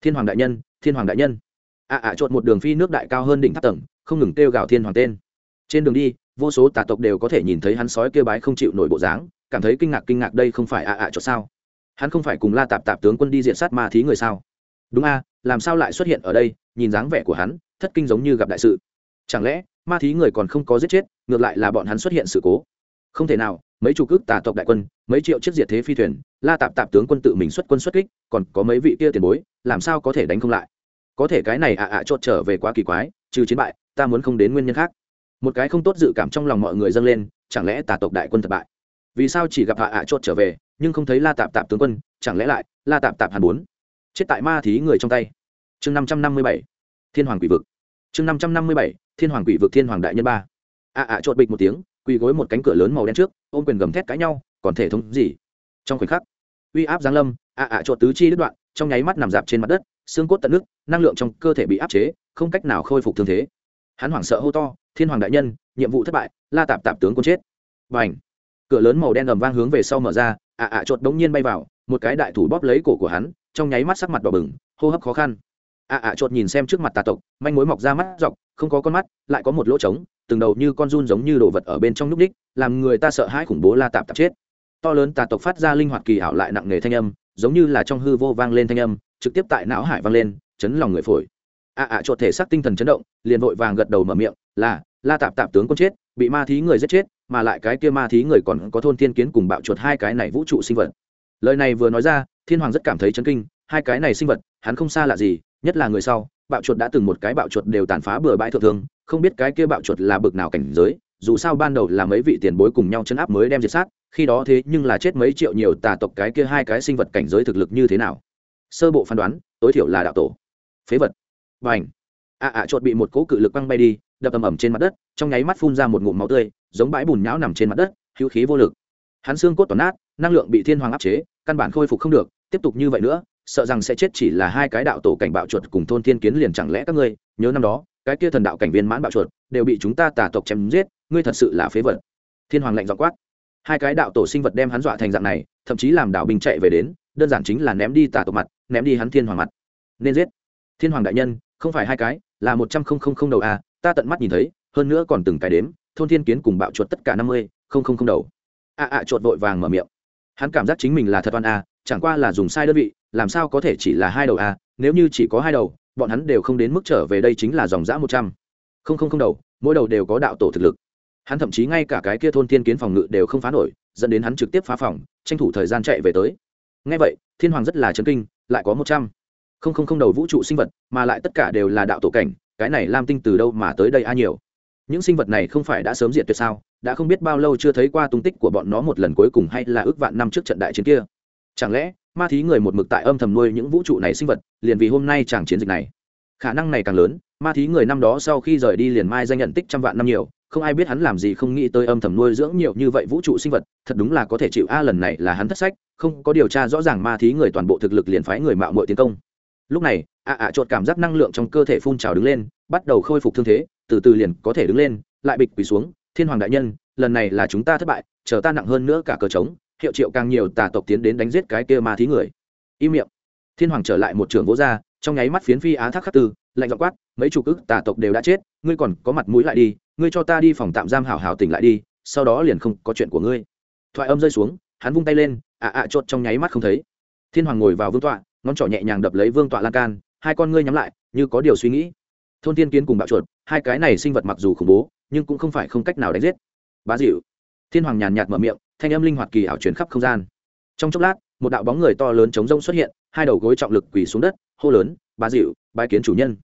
Thiên hoàng đại nhân, thiên hoàng đại nhân. Ạ ạ chốt một đường phi nước đại cao hơn đỉnh tháp tầng, không ngừng kêu gào thiên hoàng tên. Trên đường đi, vô số tà tộc đều có thể nhìn thấy hắn sói kêu bái không chịu nổi bộ dáng, cảm thấy kinh ngạc kinh ngạc đây không phải ạ ạ chốt sao? Hắn không phải cùng la tạp tạp tướng quân đi diện sát ma thí người sao? Đúng a, làm sao lại xuất hiện ở đây, nhìn dáng vẻ của hắn, thất kinh giống như gặp đại sự. Chẳng lẽ, ma thí người còn không có giết chết, ngược lại là bọn hắn xuất hiện sự cố? Không thể nào, mấy chục ước tà tộc đại quân, mấy triệu chiếc diệt thế phi thuyền, la tạp tạp tướng quân tự mình xuất quân xuất kích, còn có mấy vị kia tiền bối, làm sao có thể đánh không lại? Có thể cái này ạ ạ chốt trở về quá kỳ quái, trừ chiến bại, ta muốn không đến nguyên nhân khác. Một cái không tốt dự cảm trong lòng mọi người dâng lên, chẳng lẽ tà tộc đại quân thất bại? Vì sao chỉ gặp ạ ạ chốt trở về, nhưng không thấy la tạp tạp tướng quân, chẳng lẽ lại la tạp tạp hàn bốn chết tại ma thí người trong tay? Chương năm trăm năm mươi bảy, thiên hoàng quỷ vực. Chương năm trăm năm mươi bảy, thiên hoàng quỷ vực thiên hoàng đại nhân ba. Ạ ạ chốt bịch một tiếng, quỳ gối một cánh cửa lớn màu đen trước, ôm quyền gầm thét cãi nhau, còn thể thống gì? Trong khoảnh khắc, uy áp giáng lâm ạ ạ chốt tứ chi đứt đoạn, trong nháy mắt nằm dạp trên mặt đất, xương cốt tận nước, năng lượng trong cơ thể bị áp chế, không cách nào khôi phục thương thế. Hắn hoảng sợ hô to, thiên hoàng đại nhân, nhiệm vụ thất bại, la tạp tạp tướng quân chết. Và ảnh cửa lớn màu đen ầm vang hướng về sau mở ra, ạ ạ chột đống nhiên bay vào, một cái đại thủ bóp lấy cổ của hắn, trong nháy mắt sắc mặt đỏ bừng, hô hấp khó khăn. ạ ạ chột nhìn xem trước mặt tà tộc, manh mối mọc ra mắt dọc, không có con mắt, lại có một lỗ trống, từng đầu như con run giống như đồ vật ở bên trong núp đích, làm người ta sợ hãi khủng bố la tạp tạp chết. To lớn tà tộc phát ra linh hoạt kỳ ảo lại nặng nề thanh âm, giống như là trong hư vô vang lên thanh âm, trực tiếp tại não hải vang lên, chấn lòng người phổi. ạ ạ chột thể xác tinh thần chấn động, liền vội vàng gật đầu mở miệng, là, la tạp tạp tướng quân chết, bị ma thí người giết chết mà lại cái kia ma thí người còn có thôn thiên kiến cùng bạo chuột hai cái này vũ trụ sinh vật. Lời này vừa nói ra, thiên hoàng rất cảm thấy chấn kinh, hai cái này sinh vật, hắn không xa lạ gì, nhất là người sau, bạo chuột đã từng một cái bạo chuột đều tàn phá bừa bãi thượng thương, không biết cái kia bạo chuột là bực nào cảnh giới, dù sao ban đầu là mấy vị tiền bối cùng nhau chấn áp mới đem diệt sát, khi đó thế nhưng là chết mấy triệu nhiều tà tộc cái kia hai cái sinh vật cảnh giới thực lực như thế nào. Sơ bộ phán đoán, tối thiểu là đạo tổ. Phế vật. Và ảnh ạ à, ạ à, chuột bị một cỗ cự lực băng bay đi, đập ầm ầm trên mặt đất, trong nháy mắt phun ra một ngụm máu tươi giống bãi bùn nhão nằm trên mặt đất, hữu khí vô lực. Hắn xương cốt toàn nát, năng lượng bị thiên hoàng áp chế, căn bản khôi phục không được, tiếp tục như vậy nữa, sợ rằng sẽ chết chỉ là hai cái đạo tổ cảnh bạo chuột cùng thôn thiên kiến liền chẳng lẽ các ngươi, nhớ năm đó, cái kia thần đạo cảnh viên mãn bạo chuột, đều bị chúng ta tà tộc chém giết, ngươi thật sự là phế vật. Thiên hoàng lạnh dọ quát. Hai cái đạo tổ sinh vật đem hắn dọa thành dạng này, thậm chí làm đạo binh chạy về đến, đơn giản chính là ném đi tà tộc mặt, ném đi hắn thiên hoàng mặt. Nên giết. Thiên hoàng đại nhân, không phải hai cái, là một trăm không không không đầu à ta tận mắt nhìn thấy, hơn nữa còn từng cái đếm thôn thiên kiến cùng bạo chuột tất cả năm mươi không không không đầu. A à, a chuột vội vàng mở miệng. Hắn cảm giác chính mình là thật oan a chẳng qua là dùng sai đơn vị làm sao có thể chỉ là hai đầu a nếu như chỉ có hai đầu bọn hắn đều không đến mức trở về đây chính là dòng giã một trăm. Không không không đầu mỗi đầu đều có đạo tổ thực lực. Hắn thậm chí ngay cả cái kia thôn thiên kiến phòng ngự đều không phá nổi dẫn đến hắn trực tiếp phá phòng tranh thủ thời gian chạy về tới. Ngay vậy thiên hoàng rất là chấn kinh lại có một trăm. Không không không đầu vũ trụ sinh vật mà lại tất cả đều là đạo tổ cảnh cái này lam tinh từ đâu mà tới đây a nhiều? Những sinh vật này không phải đã sớm diệt tuyệt sao? Đã không biết bao lâu chưa thấy qua tung tích của bọn nó một lần cuối cùng hay là ước vạn năm trước trận đại chiến kia? Chẳng lẽ, ma thí người một mực tại âm thầm nuôi những vũ trụ này sinh vật, liền vì hôm nay chẳng chiến dịch này? Khả năng này càng lớn, ma thí người năm đó sau khi rời đi liền mai danh nhận tích trăm vạn năm nhiều, không ai biết hắn làm gì, không nghĩ tới âm thầm nuôi dưỡng nhiều như vậy vũ trụ sinh vật, thật đúng là có thể chịu. A, lần này là hắn thất sách, không có điều tra rõ ràng ma thí người toàn bộ thực lực liền phái người mạo muội tiến công. Lúc này ạ ạ chột cảm giác năng lượng trong cơ thể phun trào đứng lên, bắt đầu khôi phục thương thế từ từ liền có thể đứng lên, lại bịch quỳ xuống, thiên hoàng đại nhân, lần này là chúng ta thất bại, chờ ta nặng hơn nữa cả cờ trống, hiệu triệu càng nhiều tà tộc tiến đến đánh giết cái kia ma thí người. Im miệng. Thiên hoàng trở lại một trường vỗ ra, trong nháy mắt phiến phi á thác khắc tư, lạnh dọc quát, mấy chục ức tà tộc đều đã chết, ngươi còn có mặt mũi lại đi, ngươi cho ta đi phòng tạm giam hảo hảo tỉnh lại đi, sau đó liền không có chuyện của ngươi. Thoại âm rơi xuống, hắn vung tay lên, ạ ạ chốt trong nháy mắt không thấy. Thiên hoàng ngồi vào vương tọa, ngón trỏ nhẹ nhàng đập lấy vương tọa lan can, hai con ngươi nhắm lại, như có điều suy nghĩ thôn thiên kiến cùng bạo chuột, hai cái này sinh vật mặc dù khủng bố, nhưng cũng không phải không cách nào đánh giết. Bá dịu thiên hoàng nhàn nhạt mở miệng, thanh âm linh hoạt kỳ ảo chuyển khắp không gian. Trong chốc lát, một đạo bóng người to lớn chống rông xuất hiện, hai đầu gối trọng lực quỳ xuống đất, hô lớn, bá dịu bái kiến chủ nhân.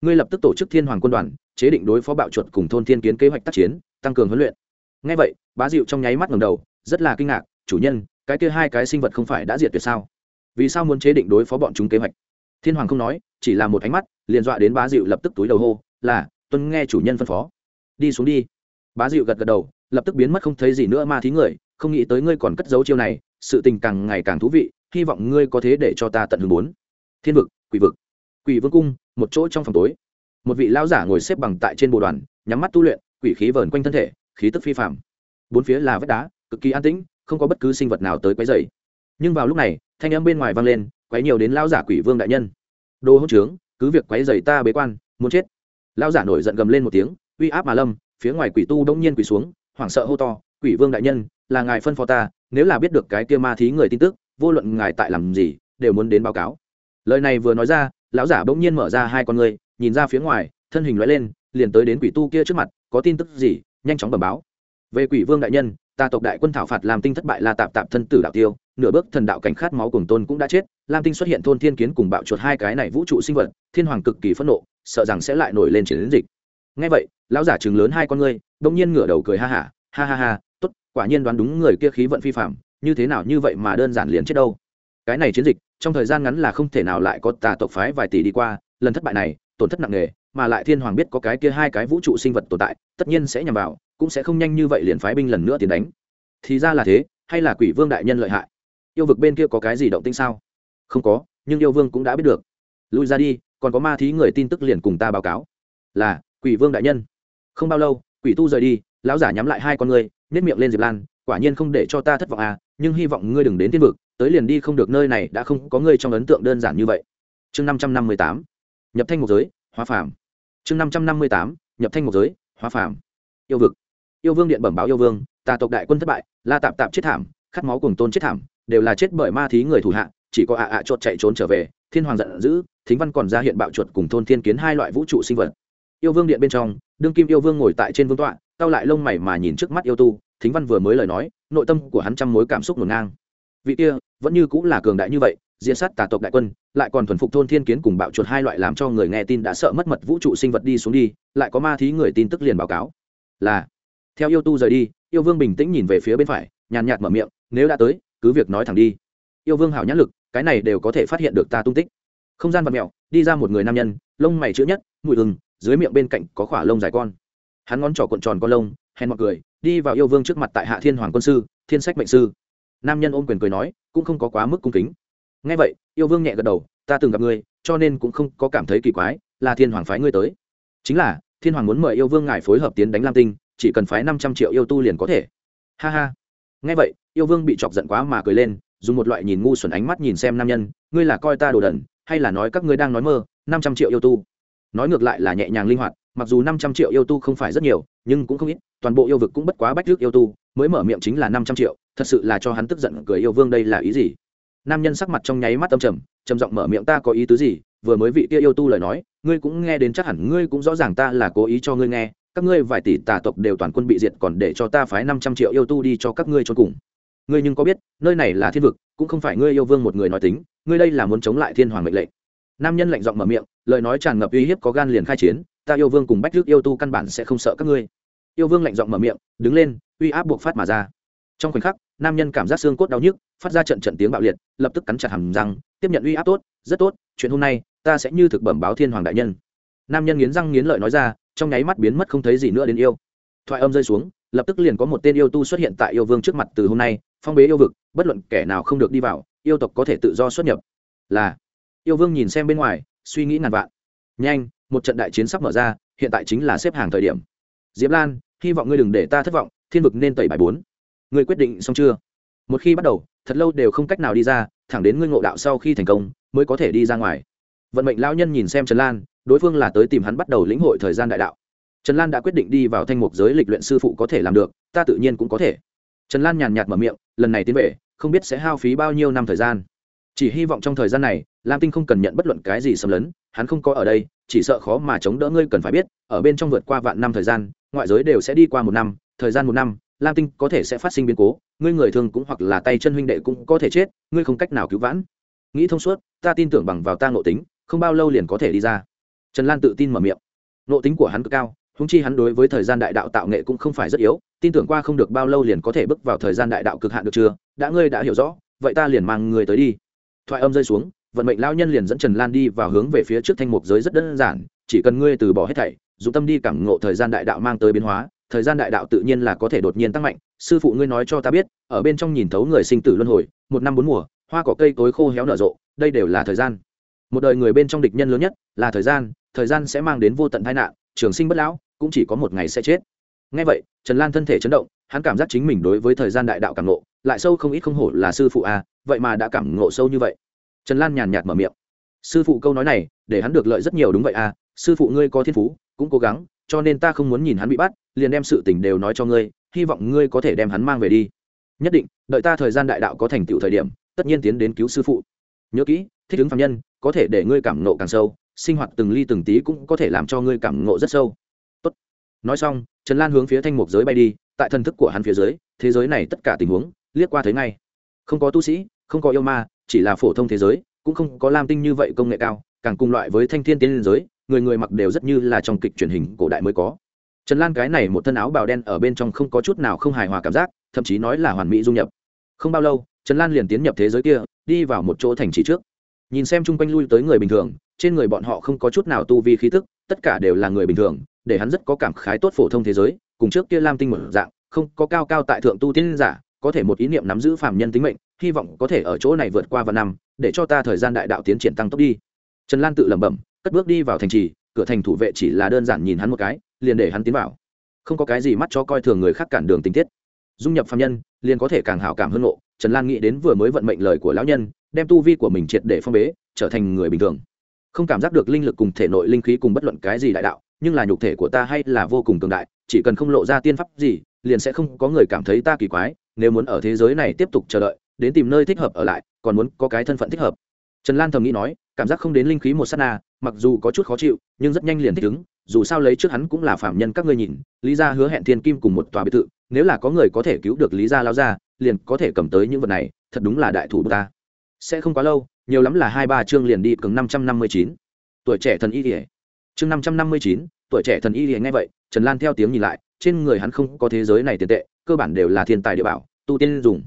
Ngươi lập tức tổ chức thiên hoàng quân đoàn, chế định đối phó bạo chuột cùng thôn thiên kiến kế hoạch tác chiến, tăng cường huấn luyện. Ngay vậy, bá dịu trong nháy mắt ngầm đầu, rất là kinh ngạc, chủ nhân, cái kia hai cái sinh vật không phải đã diệt tuyệt sao? Vì sao muốn chế định đối phó bọn chúng kế hoạch? Thiên hoàng không nói, chỉ là một ánh mắt, liền dọa đến bá dịu lập tức túi đầu hô, là, tuân nghe chủ nhân phân phó. Đi xuống đi. Bá dịu gật gật đầu, lập tức biến mất không thấy gì nữa ma thí người, không nghĩ tới ngươi còn cất giấu chiêu này, sự tình càng ngày càng thú vị, hy vọng ngươi có thế để cho ta tận hưởng bốn thiên vực, quỷ vực. Quỷ vương cung, một chỗ trong phòng tối. Một vị lão giả ngồi xếp bằng tại trên bồ đoàn, nhắm mắt tu luyện, quỷ khí vờn quanh thân thể, khí tức phi phạm bốn phía là vách đá, cực kỳ an tĩnh, không có bất cứ sinh vật nào tới quấy dày nhưng vào lúc này, thanh âm bên ngoài vang lên quấy nhiều đến lão giả quỷ vương đại nhân. Đồ hỗn trướng, cứ việc quấy dày ta bế quan, muốn chết. Lão giả nổi giận gầm lên một tiếng, uy áp mà lâm, phía ngoài quỷ tu đông nhiên quỷ xuống, hoảng sợ hô to, quỷ vương đại nhân, là ngài phân phó ta, nếu là biết được cái kia ma thí người tin tức, vô luận ngài tại làm gì, đều muốn đến báo cáo. Lời này vừa nói ra, lão giả bỗng nhiên mở ra hai con người nhìn ra phía ngoài, thân hình loại lên, liền tới đến quỷ tu kia trước mặt, có tin tức gì? Nhanh chóng bẩm báo. Về quỷ vương đại nhân ta tộc đại quân thảo phạt làm tinh thất bại là tạp tạp thân tử đạo tiêu nửa bước thần đạo cảnh khát máu cùng tôn cũng đã chết lam tinh xuất hiện thôn thiên kiến cùng bạo chuột hai cái này vũ trụ sinh vật thiên hoàng cực kỳ phẫn nộ sợ rằng sẽ lại nổi lên chiến dịch. Ngay vậy lão giả chừng lớn hai con ngươi đông nhiên ngửa đầu cười ha hả ha, ha ha ha tốt quả nhiên đoán đúng người kia khí vận phi phạm như thế nào như vậy mà đơn giản liền chết đâu. Cái này chiến dịch trong thời gian ngắn là không thể nào lại có tà tộc phái vài tỷ đi qua lần thất bại này tổn thất nặng nề, mà lại thiên hoàng biết có cái kia hai cái vũ trụ sinh vật tồn tại, tất nhiên sẽ nhằm vào, cũng sẽ không nhanh như vậy liền phái binh lần nữa tiến đánh. Thì ra là thế, hay là quỷ vương đại nhân lợi hại? Yêu vực bên kia có cái gì động tinh sao? Không có, nhưng yêu vương cũng đã biết được. Lui ra đi, còn có ma thí người tin tức liền cùng ta báo cáo. Là, quỷ vương đại nhân. Không bao lâu, quỷ tu rời đi, lão giả nhắm lại hai con ngươi nếp miệng lên diệp lan, quả nhiên không để cho ta thất vọng à nhưng hy vọng ngươi đừng đến tiên vực, tới liền đi không được nơi này, đã không có ngươi trong ấn tượng đơn giản như vậy. Chương năm trăm năm mươi tám nhập thanh một giới, hóa phàm. Chương năm trăm năm mươi tám, nhập thanh một giới, hóa phàm. Yêu vực. Yêu vương điện bẩm báo yêu vương, tà tộc đại quân thất bại, la tạp tạp chết thảm, khát máu cùng tôn chết thảm, đều là chết bởi ma thí người thủ hạ, chỉ có ạ ạ chột chạy trốn trở về, thiên hoàng giận dữ, thính văn còn ra hiện bạo chuột cùng thôn thiên kiến hai loại vũ trụ sinh vật. Yêu vương điện bên trong, đương kim yêu vương ngồi tại trên vương tọa tao lại lông mày mà nhìn trước mắt yêu tu, thính văn vừa mới lời nói, nội tâm của hắn trăm mối cảm xúc ngổn ngang. Vị kia, vẫn như cũng là cường đại như vậy diễn sát tà tộc đại quân, lại còn thuần phục thôn thiên kiến cùng bạo chuột hai loại làm cho người nghe tin đã sợ mất mật vũ trụ sinh vật đi xuống đi, lại có ma thí người tin tức liền báo cáo. Là, theo yêu tu rời đi, yêu vương bình tĩnh nhìn về phía bên phải, nhàn nhạt mở miệng, nếu đã tới, cứ việc nói thẳng đi. Yêu vương hảo nhãn lực, cái này đều có thể phát hiện được ta tung tích. Không gian vật mẹo đi ra một người nam nhân, lông mày chữ nhất mùi hừng dưới miệng bên cạnh có khỏa lông dài con. Hắn ngón trỏ cuộn tròn con lông, hèn mọi cười, đi vào yêu vương trước mặt tại hạ thiên hoàng quân sư, thiên sách mệnh sư. Nam nhân ôm quyền cười nói, cũng không có quá mức cung kính ngay vậy, yêu vương nhẹ gật đầu, ta từng gặp ngươi, cho nên cũng không có cảm thấy kỳ quái, là thiên hoàng phái ngươi tới. Chính là, thiên hoàng muốn mời yêu vương ngài phối hợp tiến đánh lam tinh, chỉ cần phái năm trăm triệu yêu tu liền có thể. Ha ha. Ngay vậy, yêu vương bị chọc giận quá mà cười lên, dùng một loại nhìn ngu xuẩn ánh mắt nhìn xem nam nhân, ngươi là coi ta đồ đần, hay là nói các ngươi đang nói mơ, năm trăm triệu yêu tu? Nói ngược lại là nhẹ nhàng linh hoạt, mặc dù năm trăm triệu yêu tu không phải rất nhiều, nhưng cũng không ít, toàn bộ yêu vực cũng bất quá bách rước yêu tu, mới mở miệng chính là năm trăm triệu, thật sự là cho hắn tức giận cười yêu vương đây là ý gì? Nam nhân sắc mặt trong nháy mắt âm trầm trầm giọng mở miệng, ta có ý tứ gì? Vừa mới vị kia yêu tu lời nói, ngươi cũng nghe đến chắc hẳn, ngươi cũng rõ ràng ta là cố ý cho ngươi nghe. Các ngươi vài tỷ tà tộc đều toàn quân bị diệt, còn để cho ta phái năm trăm triệu yêu tu đi cho các ngươi cho cùng. Ngươi nhưng có biết, nơi này là thiên vực, cũng không phải ngươi yêu vương một người nói tính, ngươi đây là muốn chống lại thiên hoàng mệnh lệnh. Nam nhân lạnh giọng mở miệng, lời nói tràn ngập uy hiếp có gan liền khai chiến, ta yêu vương cùng bách rước yêu tu căn bản sẽ không sợ các ngươi. Yêu vương lạnh giọng mở miệng, đứng lên, uy áp buộc phát mà ra. Trong khoảnh khắc nam nhân cảm giác xương cốt đau nhức, phát ra trận trận tiếng bạo liệt, lập tức cắn chặt hàm răng, tiếp nhận uy áp tốt, rất tốt, chuyện hôm nay, ta sẽ như thực bẩm báo thiên hoàng đại nhân. Nam nhân nghiến răng nghiến lợi nói ra, trong nháy mắt biến mất không thấy gì nữa đến yêu. Thoại âm rơi xuống, lập tức liền có một tên yêu tu xuất hiện tại yêu vương trước mặt từ hôm nay, phong bế yêu vực, bất luận kẻ nào không được đi vào, yêu tộc có thể tự do xuất nhập. Là, yêu vương nhìn xem bên ngoài, suy nghĩ ngàn vạn. Nhanh, một trận đại chiến sắp mở ra, hiện tại chính là xếp hàng thời điểm. Diệp lan, hy vọng ngươi đừng để ta thất vọng, thiên vực nên tẩy bài bốn ngươi quyết định xong chưa? Một khi bắt đầu, thật lâu đều không cách nào đi ra, thẳng đến ngươi ngộ đạo sau khi thành công, mới có thể đi ra ngoài. Vận mệnh lao nhân nhìn xem trần lan, đối phương là tới tìm hắn bắt đầu lĩnh hội thời gian đại đạo. Trần lan đã quyết định đi vào thanh mục giới lịch luyện sư phụ có thể làm được, ta tự nhiên cũng có thể. Trần lan nhàn nhạt mở miệng, lần này tiến về, không biết sẽ hao phí bao nhiêu năm thời gian. Chỉ hy vọng trong thời gian này, lam tinh không cần nhận bất luận cái gì xâm lấn, hắn không có ở đây, chỉ sợ khó mà chống đỡ ngươi cần phải biết, ở bên trong vượt qua vạn năm thời gian, ngoại giới đều sẽ đi qua một năm, thời gian một năm lam tinh có thể sẽ phát sinh biến cố, ngươi người thường cũng hoặc là tay chân huynh đệ cũng có thể chết, ngươi không cách nào cứu vãn. Nghĩ thông suốt, ta tin tưởng bằng vào ta ngộ tính, không bao lâu liền có thể đi ra. Trần lan tự tin mở miệng. Ngộ tính của hắn cực cao húng chi hắn đối với thời gian đại đạo tạo nghệ cũng không phải rất yếu, tin tưởng qua không được bao lâu liền có thể bước vào thời gian đại đạo cực hạn được chưa? Đã ngươi đã hiểu rõ, vậy ta liền mang người tới đi. Thoại âm rơi xuống, vận mệnh lao nhân liền dẫn trần lan đi vào hướng về phía trước thanh mục giới rất đơn giản, chỉ cần ngươi từ bỏ hết thảy dùng tâm đi cảm ngộ thời gian đại đạo mang tới biến hóa thời gian đại đạo tự nhiên là có thể đột nhiên tăng mạnh sư phụ ngươi nói cho ta biết ở bên trong nhìn thấu người sinh tử luân hồi một năm bốn mùa hoa cỏ cây cối khô héo nở rộ đây đều là thời gian. Một đời người bên trong địch nhân lớn nhất là thời gian thời gian sẽ mang đến vô tận tai nạn trường sinh bất lão cũng chỉ có một ngày sẽ chết. Ngay vậy trần lan thân thể chấn động hắn cảm giác chính mình đối với thời gian đại đạo cảm ngộ lại sâu không ít không hổ là sư phụ a à, vậy mà đã cảm ngộ sâu như vậy. Trần lan nhàn nhạt mở miệng. Sư phụ câu nói này để hắn được lợi rất nhiều đúng vậy à sư phụ ngươi có thiên phú cũng cố gắng cho nên ta không muốn nhìn hắn bị bắt, liền đem sự tình đều nói cho ngươi, hy vọng ngươi có thể đem hắn mang về đi. Nhất định, đợi ta thời gian đại đạo có thành tựu thời điểm, tất nhiên tiến đến cứu sư phụ. Nhớ kỹ, thích ứng phạm nhân, có thể để ngươi cảm ngộ càng sâu, sinh hoạt từng ly từng tí cũng có thể làm cho ngươi cảm ngộ rất sâu. Tốt. nói xong, trần lan hướng phía thanh mục giới bay đi, tại thần thức của hắn phía dưới, thế giới này tất cả tình huống, liếc qua thấy ngay. Không có tu sĩ, không có yêu ma, chỉ là phổ thông thế giới, cũng không có lam tinh như vậy công nghệ cao, càng cùng loại với thanh thiên tiến liên giới người người mặc đều rất như là trong kịch truyền hình cổ đại mới có. Trần lan cái này một thân áo bào đen ở bên trong không có chút nào không hài hòa cảm giác, thậm chí nói là hoàn mỹ dung nhập. Không bao lâu, trần lan liền tiến nhập thế giới kia, đi vào một chỗ thành trì trước. Nhìn xem chung quanh lui tới người bình thường, trên người bọn họ không có chút nào tu vi khí tức, tất cả đều là người bình thường, để hắn rất có cảm khái tốt phổ thông thế giới, cùng trước kia lam tinh một dạng, không có cao cao tại thượng tu tiên giả, có thể một ý niệm nắm giữ phạm nhân tính mệnh, hy vọng có thể ở chỗ này vượt qua vài năm, để cho ta thời gian đại đạo tiến triển tăng tốc đi. Trần lan tự lẩm bẩm cất bước đi vào thành trì, cửa thành thủ vệ chỉ là đơn giản nhìn hắn một cái, liền để hắn tiến vào. Không có cái gì mắt cho coi thường người khác cản đường tình tiết. Dung nhập phạm nhân, liền có thể càng hảo cảm hơn ngộ. Trần lan nghĩ đến vừa mới vận mệnh lời của lão nhân, đem tu vi của mình triệt để phong bế, trở thành người bình thường. Không cảm giác được linh lực cùng thể nội linh khí cùng bất luận cái gì đại đạo, nhưng là nhục thể của ta hay là vô cùng cường đại, chỉ cần không lộ ra tiên pháp gì, liền sẽ không có người cảm thấy ta kỳ quái, nếu muốn ở thế giới này tiếp tục chờ đợi, đến tìm nơi thích hợp ở lại, còn muốn có cái thân phận thích hợp. Trần lan thầm nghĩ nói cảm giác không đến linh khí một s á t na, mặc dù có chút khó chịu, nhưng rất nhanh liền thích ứng, dù sao lấy trước hắn cũng là phạm nhân các ngươi nhìn, lý gia hứa hẹn thiên kim cùng một tòa biệt thự, nếu là có người có thể cứu được lý gia lao ra, liền có thể cầm tới những vật này, thật đúng là đại thủ ta. Sẽ không quá lâu, nhiều lắm là hai ba chương liền đi cứng năm trăm năm mươi chín. Tuổi trẻ thần y ỉa chương năm trăm năm mươi chín, tuổi trẻ thần y ỉa nghe vậy, trần lan theo tiếng nhìn lại, trên người hắn không có thế giới này tiền tệ, cơ bản đều là thiên tài địa bảo, tu tiên dùng.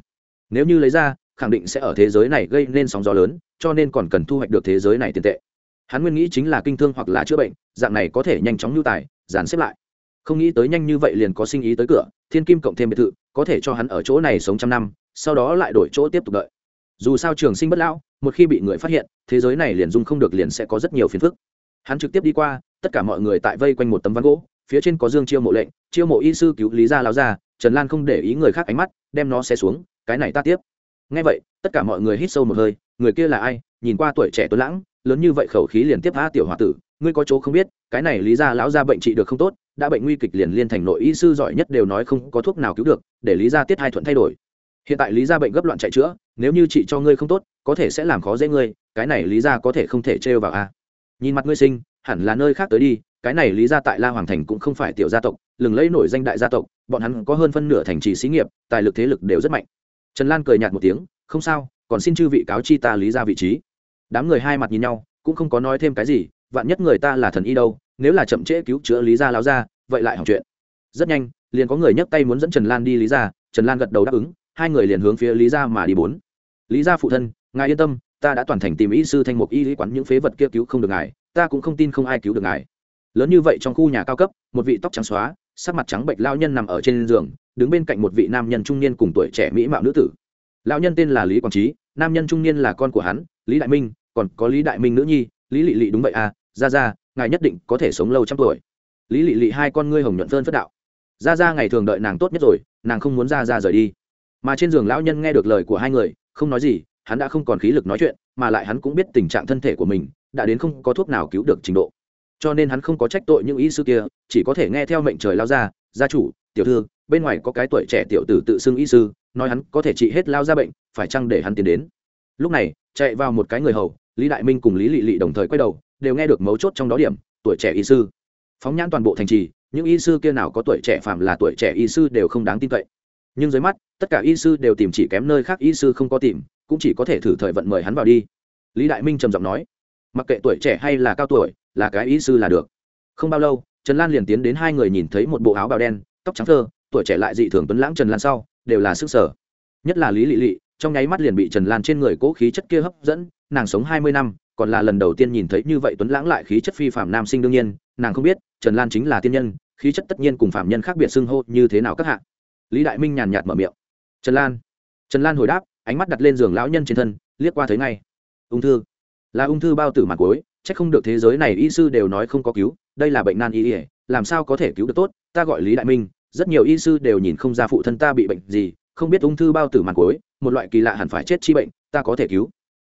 Nếu như lấy ra, khẳng định sẽ ở thế giới này gây nên sóng gió lớn cho nên còn cần thu hoạch được thế giới này tiền tệ. Hắn nguyên nghĩ chính là kinh thương hoặc là chữa bệnh, dạng này có thể nhanh chóng nhu tài, dàn xếp lại. Không nghĩ tới nhanh như vậy liền có sinh ý tới cửa, thiên kim cộng thêm biệt thự, có thể cho hắn ở chỗ này sống trăm năm, sau đó lại đổi chỗ tiếp tục đợi. Dù sao trường sinh bất lão, một khi bị người phát hiện, thế giới này liền dung không được liền sẽ có rất nhiều phiền phức. Hắn trực tiếp đi qua, tất cả mọi người tại vây quanh một tấm ván gỗ, phía trên có dương chiêu mộ lệnh, chiêu mộ y sư cứu lý gia láo ra trần lan không để ý người khác ánh mắt, đem nó xe xuống, cái này ta tiếp. Ngay vậy, tất cả mọi người hít sâu một hơi người kia là ai, nhìn qua tuổi trẻ tuấn lãng, lớn như vậy khẩu khí liền tiếp a tiểu h tử, ngươi có chỗ không biết, cái này lý gia lão gia bệnh trị được không tốt, đã bệnh nguy kịch liền liên thành nội y sư giỏi nhất đều nói không có thuốc nào cứu được, để lý gia tiết hai thuận thay đổi. Hiện tại lý gia bệnh gấp loạn chạy chữa, nếu như chị cho ngươi không tốt, có thể sẽ làm khó dễ ngươi, cái này lý gia có thể không thể trêu vào a. Nhìn mặt ngươi sinh, hẳn là nơi khác tới đi, cái này lý gia tại la hoàng thành cũng không phải tiểu gia tộc, lừng lẫy nổi danh đại gia tộc, bọn hắn có hơn phân nửa thành trì xí nghiệp, tài lực thế lực đều rất mạnh. Trần lan cười nhạt một tiếng, không sao còn xin chư vị cáo chi ta lý ra vị trí. Đám người hai mặt nhìn nhau, cũng không có nói thêm cái gì, vạn nhất người ta là thần y đâu, nếu là chậm trễ cứu chữa lý gia láo ra vậy lại hỏng chuyện. Rất nhanh, liền có người nhấc tay muốn dẫn trần lan đi lý gia, trần lan gật đầu đáp ứng, hai người liền hướng phía lý gia mà đi bốn. Lý gia phụ thân, ngài yên tâm, ta đã toàn thành tìm y sư thanh mục y lý quán những phế vật kia cứu không được ngài, ta cũng không tin không ai cứu được ngài. Lớn như vậy trong khu nhà cao cấp, một vị tóc trắng xóa, sắc mặt trắng bệnh lao nhân nằm ở trên giường, đứng bên cạnh một vị nam nhân trung niên cùng tuổi trẻ mỹ mạo nữ tử lão nhân tên là lý quảng trí, nam nhân trung niên là con của hắn, lý đại minh, còn có lý đại minh nữ nhi, lý lị lị đúng vậy à ra ra ngài nhất định có thể sống lâu trăm tuổi. Lý lị lị hai con ngươi hồng nhuận phơn phất đạo. Ra ra ngày thường đợi nàng tốt nhất rồi, nàng không muốn ra ra rời đi. Mà trên giường lão nhân nghe được lời của hai người, không nói gì, hắn đã không còn khí lực nói chuyện, mà lại hắn cũng biết tình trạng thân thể của mình, đã đến không có thuốc nào cứu được trình độ. Cho nên hắn không có trách tội những y sư kia, chỉ có thể nghe theo mệnh trời lao ra, gia chủ, tiểu thư, bên ngoài có cái tuổi trẻ tiểu tử tự xưng y sư nói hắn có thể trị hết lao ra bệnh, phải chăng để hắn tiến đến? Lúc này, chạy vào một cái người hầu, lý đại minh cùng lý lị lị đồng thời quay đầu, đều nghe được mấu chốt trong đó điểm, tuổi trẻ y sư. Phóng nhãn toàn bộ thành trì, những y sư kia nào có tuổi trẻ phạm là tuổi trẻ y sư đều không đáng tin cậy. Nhưng dưới mắt, tất cả y sư đều tìm chỉ kém nơi khác y sư không có tìm, cũng chỉ có thể thử thời vận mời hắn vào đi. Lý đại minh trầm giọng nói, mặc kệ tuổi trẻ hay là cao tuổi, là cái y sư là được. Không bao lâu, trần lan liền tiến đến hai người nhìn thấy một bộ áo bào đen, tóc trắng thơ, tuổi trẻ lại dị thường tuấn lãng trần lan sau đều là sức sở. Nhất là lý lị lị, trong nháy mắt liền bị trần lan trên người cố khí chất kia hấp dẫn, nàng sống hai mươi năm, còn là lần đầu tiên nhìn thấy như vậy tuấn lãng lại khí chất phi phạm nam sinh đương nhiên, nàng không biết, trần lan chính là tiên nhân, khí chất tất nhiên cùng phạm nhân khác biệt xưng hô như thế nào các hạ. Lý đại minh nhàn nhạt mở miệng. Trần lan. Trần lan hồi đáp, ánh mắt đặt lên giường lão nhân trên thân, liếc qua thấy ngay. Ung thư. Là ung thư bao tử mặt cối c h ắ c không được thế giới này y sư đều nói không có cứu, đây là bệnh nan y ỉa làm sao có thể cứu được tốt, ta gọi lý đại minh rất nhiều y sư đều nhìn không ra phụ thân ta bị bệnh gì, không biết ung thư bao tử màn cối một loại kỳ lạ hẳn phải chết chi bệnh, ta có thể cứu.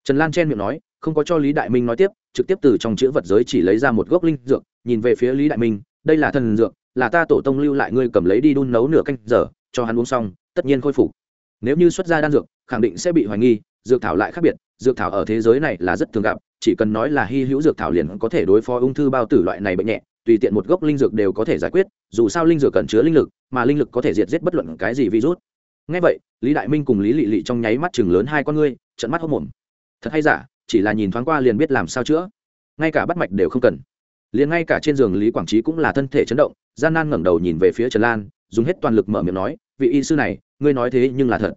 Trần lan chen miệng nói, không có cho lý đại minh nói tiếp, trực tiếp từ trong chữ vật giới chỉ lấy ra một gốc linh dược, nhìn về phía lý đại minh, đây là thần dược, là ta tổ tông lưu lại ngươi cầm lấy đi đun nấu nửa canh giờ, cho hắn uống xong, tất nhiên khôi phục. Nếu như xuất ra đan dược, khẳng định sẽ bị hoài nghi, dược thảo lại khác biệt, dược thảo ở thế giới này là rất thường gặp, chỉ cần nói là hy hữu dược thảo liền có thể đối phó ung thư bao tử loại này bệnh nhẹ tùy tiện một gốc linh dược đều có thể giải quyết, dù sao linh dược cần chứa linh lực, mà linh lực có thể diệt giết bất luận cái gì virus. Ngay vậy, lý đại minh cùng lý lị lị trong nháy mắt chừng lớn hai con ngươi trận mắt hốc mồm. Thật hay giả, chỉ là nhìn thoáng qua liền biết làm sao chữa. Ngay cả bắt mạch đều không cần. Liền ngay cả trên giường lý quảng trí cũng là thân thể chấn động, gian nan ngẩng đầu nhìn về phía trần lan, dùng hết toàn lực mở miệng nói, vị y sư này, ngươi nói thế nhưng là thật.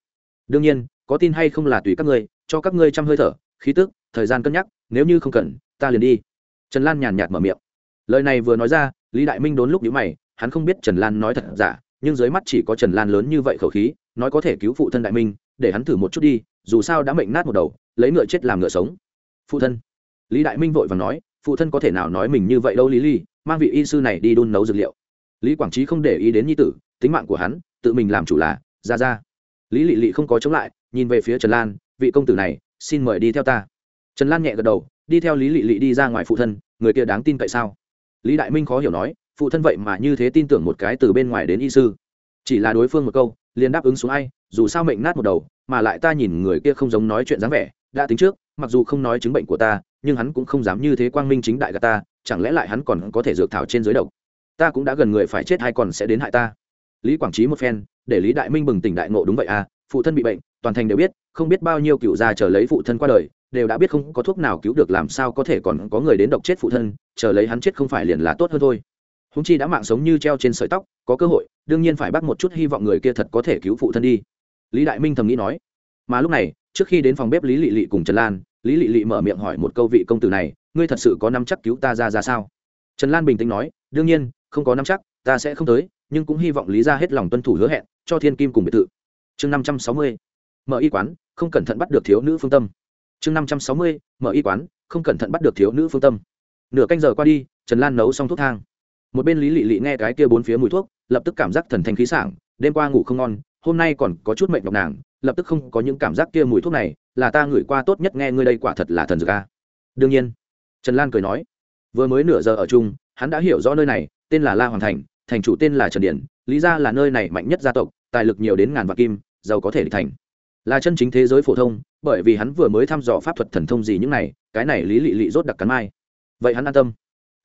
Đương nhiên, có tin hay không là tùy các ngươi, cho các ngươi chăm hơi thở, khí tức, thời gian cân nhắc, nếu như không cần, ta liền đi. Trần lan nhàn nhạt mở miệng lời này vừa nói ra, lý đại minh đốn lúc nhữ mày, hắn không biết trần lan nói thật giả, nhưng dưới mắt chỉ có trần lan lớn như vậy khẩu khí, nói có thể cứu phụ thân đại minh, để hắn thử một chút đi, dù sao đã mệnh nát một đầu, lấy ngựa chết làm ngựa sống. Phụ thân. Lý đại minh vội và nói, phụ thân có thể nào nói mình như vậy đâu, lý ly, mang vị y sư này đi đun nấu dược liệu. Lý quảng trí không để ý đến nhi tử, tính mạng của hắn, tự mình làm chủ là, ra ra. Lý lị lị không có chống lại, nhìn về phía trần lan, vị công tử này, xin mời đi theo ta. Trần lan nhẹ gật đầu, đi theo lý lị lị đi ra ngoài phụ thân, người kia đáng tin cậy sao? Lý đại minh khó hiểu nói, phụ thân vậy mà như thế tin tưởng một cái từ bên ngoài đến y sư. Chỉ là đối phương một câu, liền đáp ứng xuống ai, dù sao mệnh nát một đầu, mà lại ta nhìn người kia không giống nói chuyện dáng vẻ, đã tính trước, mặc dù không nói chứng bệnh của ta, nhưng hắn cũng không dám như thế quang minh chính đại gà ta, chẳng lẽ lại hắn còn có thể dược thảo trên giới độc? Ta cũng đã gần người phải chết hay còn sẽ đến hại ta? Lý quảng trí một phen, để lý đại minh bừng tỉnh đại ngộ đúng vậy à phụ thân bị bệnh, toàn thành đều biết, không biết bao nhiêu cựu gia chờ lấy phụ thân qua đời đều đã biết không có thuốc nào cứu được làm sao có thể còn có người đến độc chết phụ thân, chờ lấy hắn chết không phải liền là tốt hơn thôi. Húng chi đã mạng sống như treo trên sợi tóc, có cơ hội, đương nhiên phải bắt một chút hy vọng người kia thật có thể cứu phụ thân đi. Lý đại minh thầm nghĩ nói. Mà lúc này, trước khi đến phòng bếp lý lị lị cùng trần lan, lý lị lị mở miệng hỏi một câu vị công tử này, ngươi thật sự có năm chắc cứu ta ra ra sao? Trần lan bình tĩnh nói, đương nhiên, không có năm chắc, ta sẽ không tới, nhưng cũng hy vọng lý ra hết lòng tuân thủ hứa hẹn, cho thiên kim cùng biệt thự. Chương năm trăm sáu mươi. Mở y quán, không cẩn thận bắt được thiếu nữ phương tâm chương năm trăm sáu mươi, mở y quán, không cẩn thận bắt được thiếu nữ phương tâm. Nửa canh giờ qua đi, trần lan nấu xong thuốc thang. Một bên lý lị lị nghe cái kia bốn phía mùi thuốc, lập tức cảm giác thần thanh khí sảng, đêm qua ngủ không ngon, hôm nay còn có chút mệnh ngọc nàng, lập tức không có những cảm giác kia mùi thuốc này, là ta ngửi qua tốt nhất nghe ngươi đây quả thật là thần dược a. Đương nhiên, trần lan cười nói, vừa mới nửa giờ ở chung, hắn đã hiểu rõ nơi này, tên là la hoàng thành thành chủ tên là trần điển, lý ra là nơi này mạnh nhất gia tộc, tài lực nhiều đến ngàn vạn kim, giàu có thể địch thành là chân chính thế giới phổ thông, bởi vì hắn vừa mới thăm dò pháp thuật thần thông gì những này, cái này lý lị lị rốt đặc cắn mai. Vậy hắn an tâm.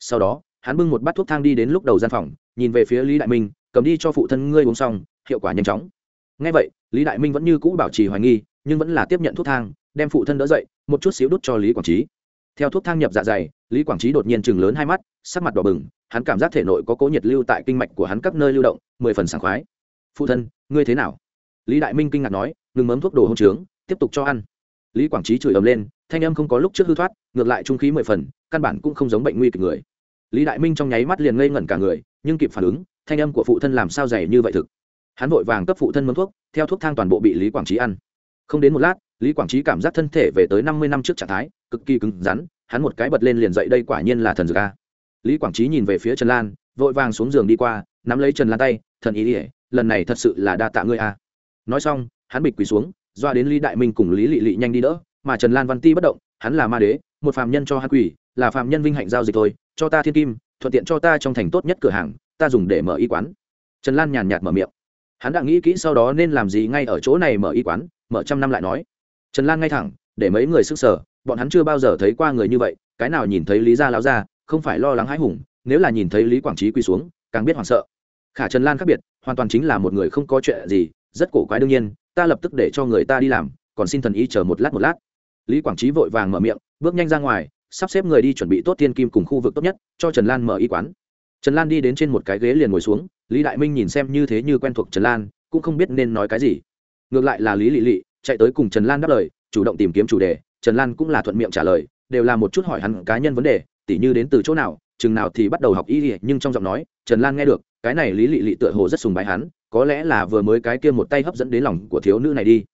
Sau đó, hắn bưng một bát thuốc thang đi đến lúc đầu gian phòng, nhìn về phía lý đại minh, cầm đi cho phụ thân ngươi uống xong, hiệu quả nhanh chóng. Ngay vậy, lý đại minh vẫn như cũ bảo trì hoài nghi, nhưng vẫn là tiếp nhận thuốc thang, đem phụ thân đỡ dậy, một chút xíu đút cho lý quảng trí. Theo thuốc thang nhập dạ dày, lý quảng trí đột nhiên chừng lớn hai mắt, sắc mặt đỏ bừng, hắn cảm giác thể nội có cố nhiệt lưu tại kinh mạch của hắn các nơi lưu động, mười phần sảng khoái. Phụ thân, ngươi thế nào? Lý đại minh kinh ngạc nói, ngừng mấm thuốc đồ hôn trướng, tiếp tục cho ăn. Lý quảng trí chửi ầm lên, thanh âm không có lúc trước hư thoát, ngược lại trung khí mười phần, căn bản cũng không giống bệnh nguy kịch người. Lý đại minh trong nháy mắt liền ngây ngẩn cả người, nhưng kịp phản ứng, thanh âm của phụ thân làm sao dày như vậy thực? Hắn vội vàng cấp phụ thân mấm thuốc, theo thuốc thang toàn bộ bị lý quảng trí ăn. Không đến một lát, lý quảng trí cảm giác thân thể về tới năm mươi năm trước trạng thái, cực kỳ cứng rắn, hắn một cái bật lên liền dậy, đây quả nhiên là thần dược a. Lý quảng trí nhìn về phía trần lan, vội vàng xuống giường đi qua, nắm lấy trần lan tay, thần ý ỉa lần này thật sự là đa tạ ngươi a nói xong, hắn bịch quỳ xuống, doa đến lý đại minh cùng lý lị lị nhanh đi đỡ, mà trần lan văn ti bất động, hắn là ma đế, một phàm nhân cho hắn quỷ là phàm nhân vinh hạnh giao dịch thôi, cho ta thiên kim, thuận tiện cho ta trong thành tốt nhất cửa hàng, ta dùng để mở y quán. Trần lan nhàn nhạt mở miệng. Hắn đã nghĩ kỹ sau đó nên làm gì ngay ở chỗ này mở y quán, mở trăm năm lại nói. Trần lan ngay thẳng, để mấy người sức sở, bọn hắn chưa bao giờ thấy qua người như vậy, cái nào nhìn thấy lý gia láo ra không phải lo lắng hãi hùng, nếu là nhìn thấy lý quảng trí quỳ xuống, càng biết hoảng sợ. Khả trần lan khác biệt, hoàn toàn chính là một người không có chuyện gì rất cổ quái đương nhiên, ta lập tức để cho người ta đi làm, còn xin thần ý chờ một lát một lát. Lý quảng trí vội vàng mở miệng, bước nhanh ra ngoài, sắp xếp người đi chuẩn bị tốt tiên kim cùng khu vực tốt nhất, cho trần lan mở y quán. Trần lan đi đến trên một cái ghế liền ngồi xuống, lý đại minh nhìn xem như thế như quen thuộc trần lan, cũng không biết nên nói cái gì. Ngược lại là lý lị lị, chạy tới cùng trần lan đáp lời, chủ động tìm kiếm chủ đề, trần lan cũng là thuận miệng trả lời, đều là một chút hỏi hắn cá nhân vấn đề, tỉ như đến từ chỗ nào, chừng nào thì bắt đầu học y, nhưng trong giọng nói, trần lan nghe được cái này lý lị lị tựa hồ rất sùng bái hắn, có lẽ là vừa mới cái kia một tay hấp dẫn đến lòng của thiếu nữ này đi.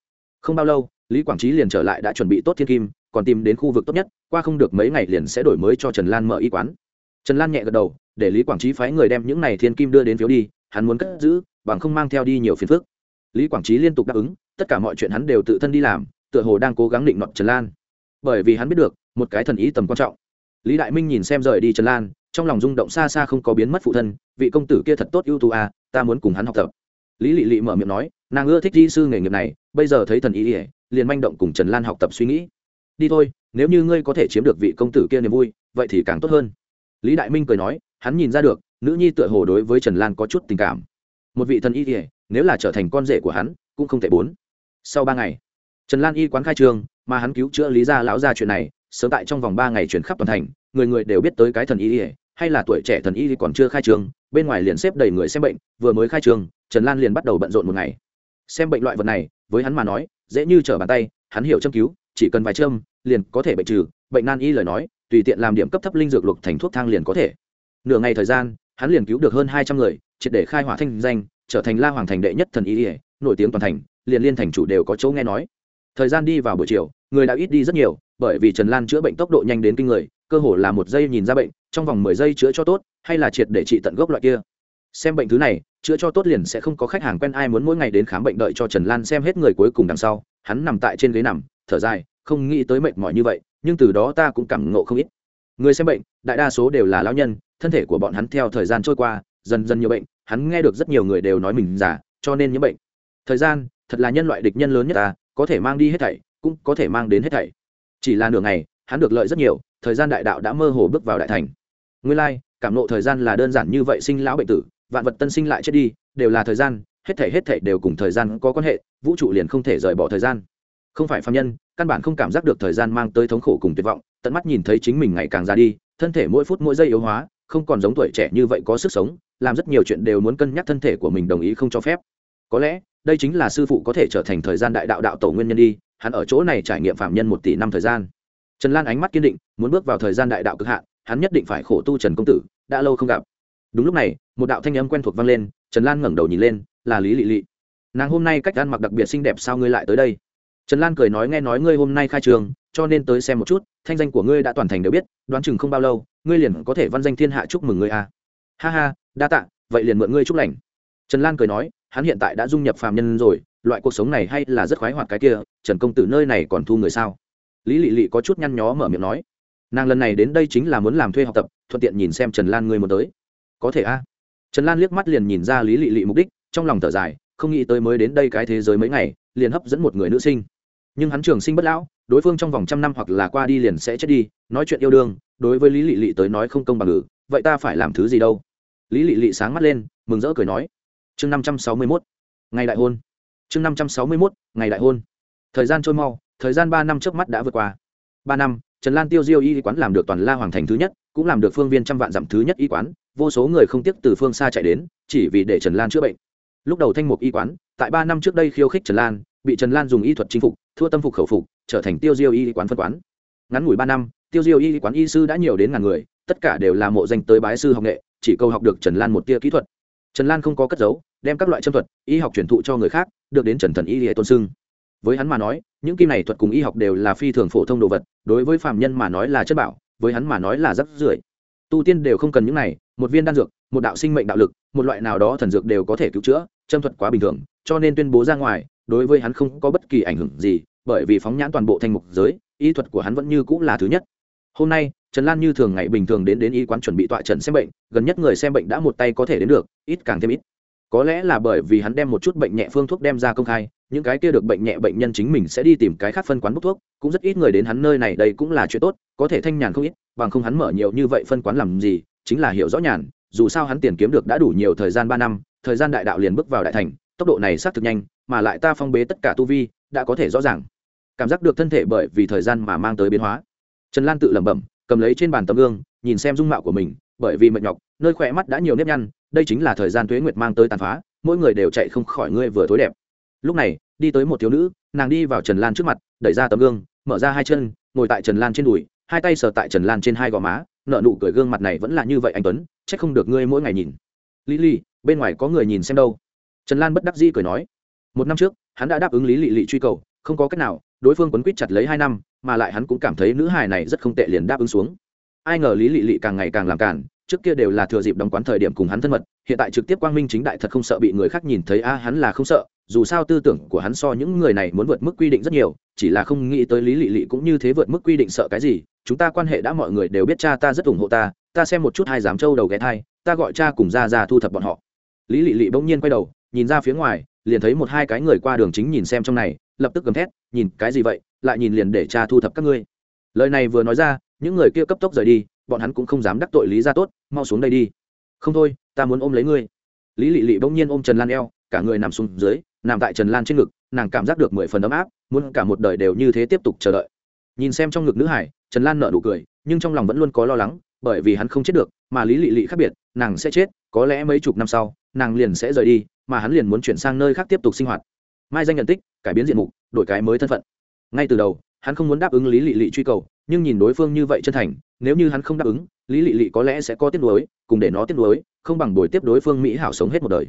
Không bao lâu, lý quảng trí liền trở lại đã chuẩn bị tốt thiên kim, còn tìm đến khu vực tốt nhất, qua không được mấy ngày liền sẽ đổi mới cho trần lan mở y quán. Trần lan nhẹ gật đầu, để lý quảng trí phái người đem những này thiên kim đưa đến phiếu đi, hắn muốn cất giữ, bằng không mang theo đi nhiều phiền phức. Lý quảng trí liên tục đáp ứng, tất cả mọi chuyện hắn đều tự thân đi làm, tựa hồ đang cố gắng định nọt trần lan. Bởi vì hắn biết được, một cái thần ý tầm quan trọng. Lý đại minh nhìn xem rời đi trần lan trong lòng rung động xa xa không có biến mất phụ thân, vị công tử kia thật tốt ưu tú à ta muốn cùng hắn học tập. Lý lị lị mở miệng nói, nàng ưa thích di sư nghề nghiệp này, bây giờ thấy thần ý ỉa, liền manh động cùng trần lan học tập suy nghĩ. Đi thôi, nếu như ngươi có thể chiếm được vị công tử kia niềm vui, vậy thì càng tốt hơn. Lý đại minh cười nói, hắn nhìn ra được, nữ nhi tựa hồ đối với trần lan có chút tình cảm. Một vị thần y ỉa, nếu là trở thành con rể của hắn, cũng không thể bốn. Sau ba ngày, trần lan y quán khai trương mà hắn cứu chữa lý gia lão ra chuyện này, sớm tại trong vòng ba ngày chuyển khắp toàn thành, người người đều biết tới cái thần y ỉa hay là tuổi trẻ thần y còn chưa khai trường, bên ngoài liền xếp đầy người xem bệnh vừa mới khai trường, trần lan liền bắt đầu bận rộn một ngày. Xem bệnh loại vật này với hắn mà nói dễ như trở bàn tay hắn hiểu châm cứu chỉ cần vài châm liền có thể bệnh trừ bệnh nan y lời nói tùy tiện làm điểm cấp thấp linh dược lục thành thuốc thang liền có thể. Nửa ngày thời gian hắn liền cứu được hơn hai trăm người triệt để khai hỏa thanh danh trở thành la hoàng thành đệ nhất thần y ỉa nổi tiếng toàn thành liền liên thành chủ đều có chỗ nghe nói. Thời gian đi vào buổi chiều người đã ít đi rất nhiều bởi vì trần lan chữa bệnh tốc độ nhanh đến kinh người cơ hồ là một giây nhìn ra bệnh, trong vòng mười giây chữa cho tốt, hay là triệt để trị tận gốc loại kia. Xem bệnh thứ này, chữa cho tốt liền sẽ không có khách hàng quen ai muốn mỗi ngày đến khám bệnh đợi cho trần lan xem hết người cuối cùng đằng sau, hắn nằm tại trên ghế nằm, thở dài, không nghĩ tới mệt mỏi như vậy, nhưng từ đó ta cũng cảm ngộ không ít. Người xem bệnh, đại đa số đều là lão nhân, thân thể của bọn hắn theo thời gian trôi qua, dần dần nhiều bệnh, hắn nghe được rất nhiều người đều nói mình già, cho nên những bệnh. Thời gian, thật là nhân loại địch nhân lớn nhất ta, có thể mang đi hết thảy, cũng có thể mang đến hết thảy. Chỉ là nửa ngày hắn được lợi rất nhiều, thời gian đại đạo đã mơ hồ bước vào đại thành. Nguyên lai, cảm nộ thời gian là đơn giản như vậy sinh lão bệnh tử, vạn vật tân sinh lại chết đi, đều là thời gian, hết thể hết thể đều cùng thời gian có quan hệ, vũ trụ liền không thể rời bỏ thời gian. Không phải phạm nhân, căn bản không cảm giác được thời gian mang tới thống khổ cùng tuyệt vọng, tận mắt nhìn thấy chính mình ngày càng già đi, thân thể mỗi phút mỗi giây yếu hóa, không còn giống tuổi trẻ như vậy có sức sống, làm rất nhiều chuyện đều muốn cân nhắc thân thể của mình đồng ý không cho phép. Có lẽ, đây chính là sư phụ có thể trở thành thời gian đại đạo đạo tổ nguyên nhân đi, hắn ở chỗ này trải nghiệm phạm nhân một tỷ năm thời gian trần lan ánh mắt kiên định, muốn bước vào thời gian đại đạo cực hạn, hắn nhất định phải khổ tu trần công tử, đã lâu không gặp. Đúng lúc này, một đạo thanh âm quen thuộc vang lên, trần lan ngẩng đầu nhìn lên, là lý lị lị. Nàng hôm nay cách ăn mặc đặc biệt xinh đẹp sao ngươi lại tới đây? Trần lan cười nói nghe nói ngươi hôm nay khai trường, cho nên tới xem một chút, thanh danh của ngươi đã toàn thành đều biết, đoán chừng không bao lâu, ngươi liền có thể văn danh thiên hạ chúc mừng ngươi a à. ha ha, đa tạ, vậy liền mượn ngươi chúc lành. Trần lan cười nói, hắn hiện tại đã dung nhập phàm nhân rồi, loại cuộc sống này hay là rất khoái hoạt cái kia, trần công tử nơi này còn thu người sao? Lý lị lị có chút nhăn nhó mở miệng nói, nàng lần này đến đây chính là muốn làm thuê học tập, thuận tiện nhìn xem trần lan ngươi muốn tới. Có thể a. Trần lan liếc mắt liền nhìn ra lý lị lị mục đích, trong lòng thở dài, không nghĩ tới mới đến đây cái thế giới mấy ngày, liền hấp dẫn một người nữ sinh. Nhưng hắn trường sinh bất lão, đối phương trong vòng trăm năm hoặc là qua đi liền sẽ chết đi, nói chuyện yêu đương, đối với lý lị lị tới nói không công bằng ngữ, vậy ta phải làm thứ gì đâu? Lý lị lị sáng mắt lên, mừng rỡ cười nói, chương năm trăm sáu mươi mốt, ngày đại hôn, chương năm trăm sáu mươi mốt, ngày đại hôn. Thời gian trôi mau thời gian ba năm trước mắt đã vượt qua. Ba năm, trần lan tiêu diêu y quán làm được toàn la hoàng thành thứ nhất, cũng làm được phương viên trăm vạn dặm thứ nhất y quán, vô số người không tiếc từ phương xa chạy đến, chỉ vì để trần lan chữa bệnh. Lúc đầu thanh mục y quán, tại ba năm trước đây khiêu khích trần lan, bị trần lan dùng y thuật chinh phục, thua tâm phục khẩu phục, trở thành tiêu diêu y quán phân quán. Ngắn ngủi ba năm, tiêu diêu y quán y sư đã nhiều đến ngàn người, tất cả đều là mộ danh tới bái sư học nghệ, chỉ câu học được trần lan một tia kỹ thuật. Trần lan không có cất giấu, đem các loại châm thuật, y học truyền thụ cho người khác, được đến trần thần y hệ tôn sưng với hắn mà nói, những kim này thuật cùng y học đều là phi thường phổ thông đồ vật, đối với phạm nhân mà nói là chất bảo, với hắn mà nói là rất rưởi. Tu tiên đều không cần những này, một viên đan dược, một đạo sinh mệnh đạo lực, một loại nào đó thần dược đều có thể cứu chữa, châm thuật quá bình thường, cho nên tuyên bố ra ngoài, đối với hắn không có bất kỳ ảnh hưởng gì, bởi vì phóng nhãn toàn bộ thanh mục giới, y thuật của hắn vẫn như cũng là thứ nhất. Hôm nay, trần lan như thường ngày bình thường đến đến y quán chuẩn bị tọa trần xem bệnh, gần nhất người xem bệnh đã một tay có thể đến được, ít càng thêm ít. Có lẽ là bởi vì hắn đem một chút bệnh nhẹ phương thuốc đem ra công khai những cái kia được bệnh nhẹ bệnh nhân chính mình sẽ đi tìm cái khác phân quán bốc thuốc, cũng rất ít người đến hắn nơi này, đây cũng là chuyện tốt, có thể thanh nhàn không ít, bằng không hắn mở nhiều như vậy phân quán làm gì, chính là hiểu rõ nhàn, dù sao hắn tiền kiếm được đã đủ nhiều thời gian ba năm, thời gian đại đạo liền bước vào đại thành, tốc độ này xác thực nhanh, mà lại ta phong bế tất cả tu vi, đã có thể rõ ràng. Cảm giác được thân thể bởi vì thời gian mà mang tới biến hóa. Trần lan tự lẩm bẩm, cầm lấy trên bàn tấm gương, nhìn xem dung mạo của mình, bởi vì mệt nhọc, nơi khỏe mắt đã nhiều nếp nhăn, đây chính là thời gian tuế nguyệt mang tới tàn phá, mỗi người đều chạy không khỏi ngươi vừa tối đẹp. Lúc này đi tới một thiếu nữ, nàng đi vào trần lan trước mặt, đẩy ra tấm gương, mở ra hai chân, ngồi tại trần lan trên đùi, hai tay sờ tại trần lan trên hai gò má nợ nụ cười gương mặt này vẫn là như vậy anh tuấn c h ắ c không được ngươi mỗi ngày nhìn. Lý lì bên ngoài có người nhìn xem đâu? Trần lan bất đắc dĩ cười nói. Một năm trước, hắn đã đáp ứng lý lị lị truy cầu, không có cách nào, đối phương quấn quýt chặt lấy hai năm, mà lại hắn cũng cảm thấy nữ hài này rất không tệ liền đáp ứng xuống. Ai ngờ lý lị lị càng ngày càng làm cản trước kia đều là thừa dịp đóng quán thời điểm cùng hắn thân mật, hiện tại trực tiếp quang minh chính đại thật không sợ bị người khác nhìn thấy, a, hắn là không sợ dù sao tư tưởng của hắn so những người này muốn vượt mức quy định rất nhiều, chỉ là không nghĩ tới lý lị lị cũng như thế vượt mức quy định sợ cái gì, chúng ta quan hệ đã mọi người đều biết cha ta rất ủng hộ ta ta xem một chút hai dám trâu đầu ghé thai, ta gọi cha cùng ra ra thu thập bọn họ. Lý lị lị bỗng nhiên quay đầu, nhìn ra phía ngoài, liền thấy một hai cái người qua đường chính nhìn xem trong này, lập tức gầm thét, nhìn, cái gì vậy? Lại nhìn liền để cha thu thập các ngươi. Lời này vừa nói ra, những người kia cấp tốc rời đi, bọn hắn cũng không dám đắc tội lý ra tốt, mau xuống đây đi. Không thôi, ta muốn ôm lấy ngươi. Lý lị lị bỗng nhiên ôm trần lan eo, cả người nằm xuống dưới nằm tại trần lan trên ngực, nàng cảm giác được mười phần ấm áp, muốn cả một đời đều như thế tiếp tục chờ đợi. Nhìn xem trong ngực nữ hải, trần lan nợ nụ cười, nhưng trong lòng vẫn luôn có lo lắng, bởi vì hắn không chết được, mà lý lị lị khác biệt, nàng sẽ chết, có lẽ mấy chục năm sau, nàng liền sẽ rời đi, mà hắn liền muốn chuyển sang nơi khác tiếp tục sinh hoạt. Mai danh nhận tích, cải biến diện mục, đổi cái mới thân phận. Ngay từ đầu, hắn không muốn đáp ứng lý lị lị truy cầu, nhưng nhìn đối phương như vậy chân thành, nếu như hắn không đáp ứng, lý lị lị có lẽ sẽ có tiếp nối cùng để nó tiếp nối không bằng buổi tiếp đối phương mỹ hảo sống hết một đời.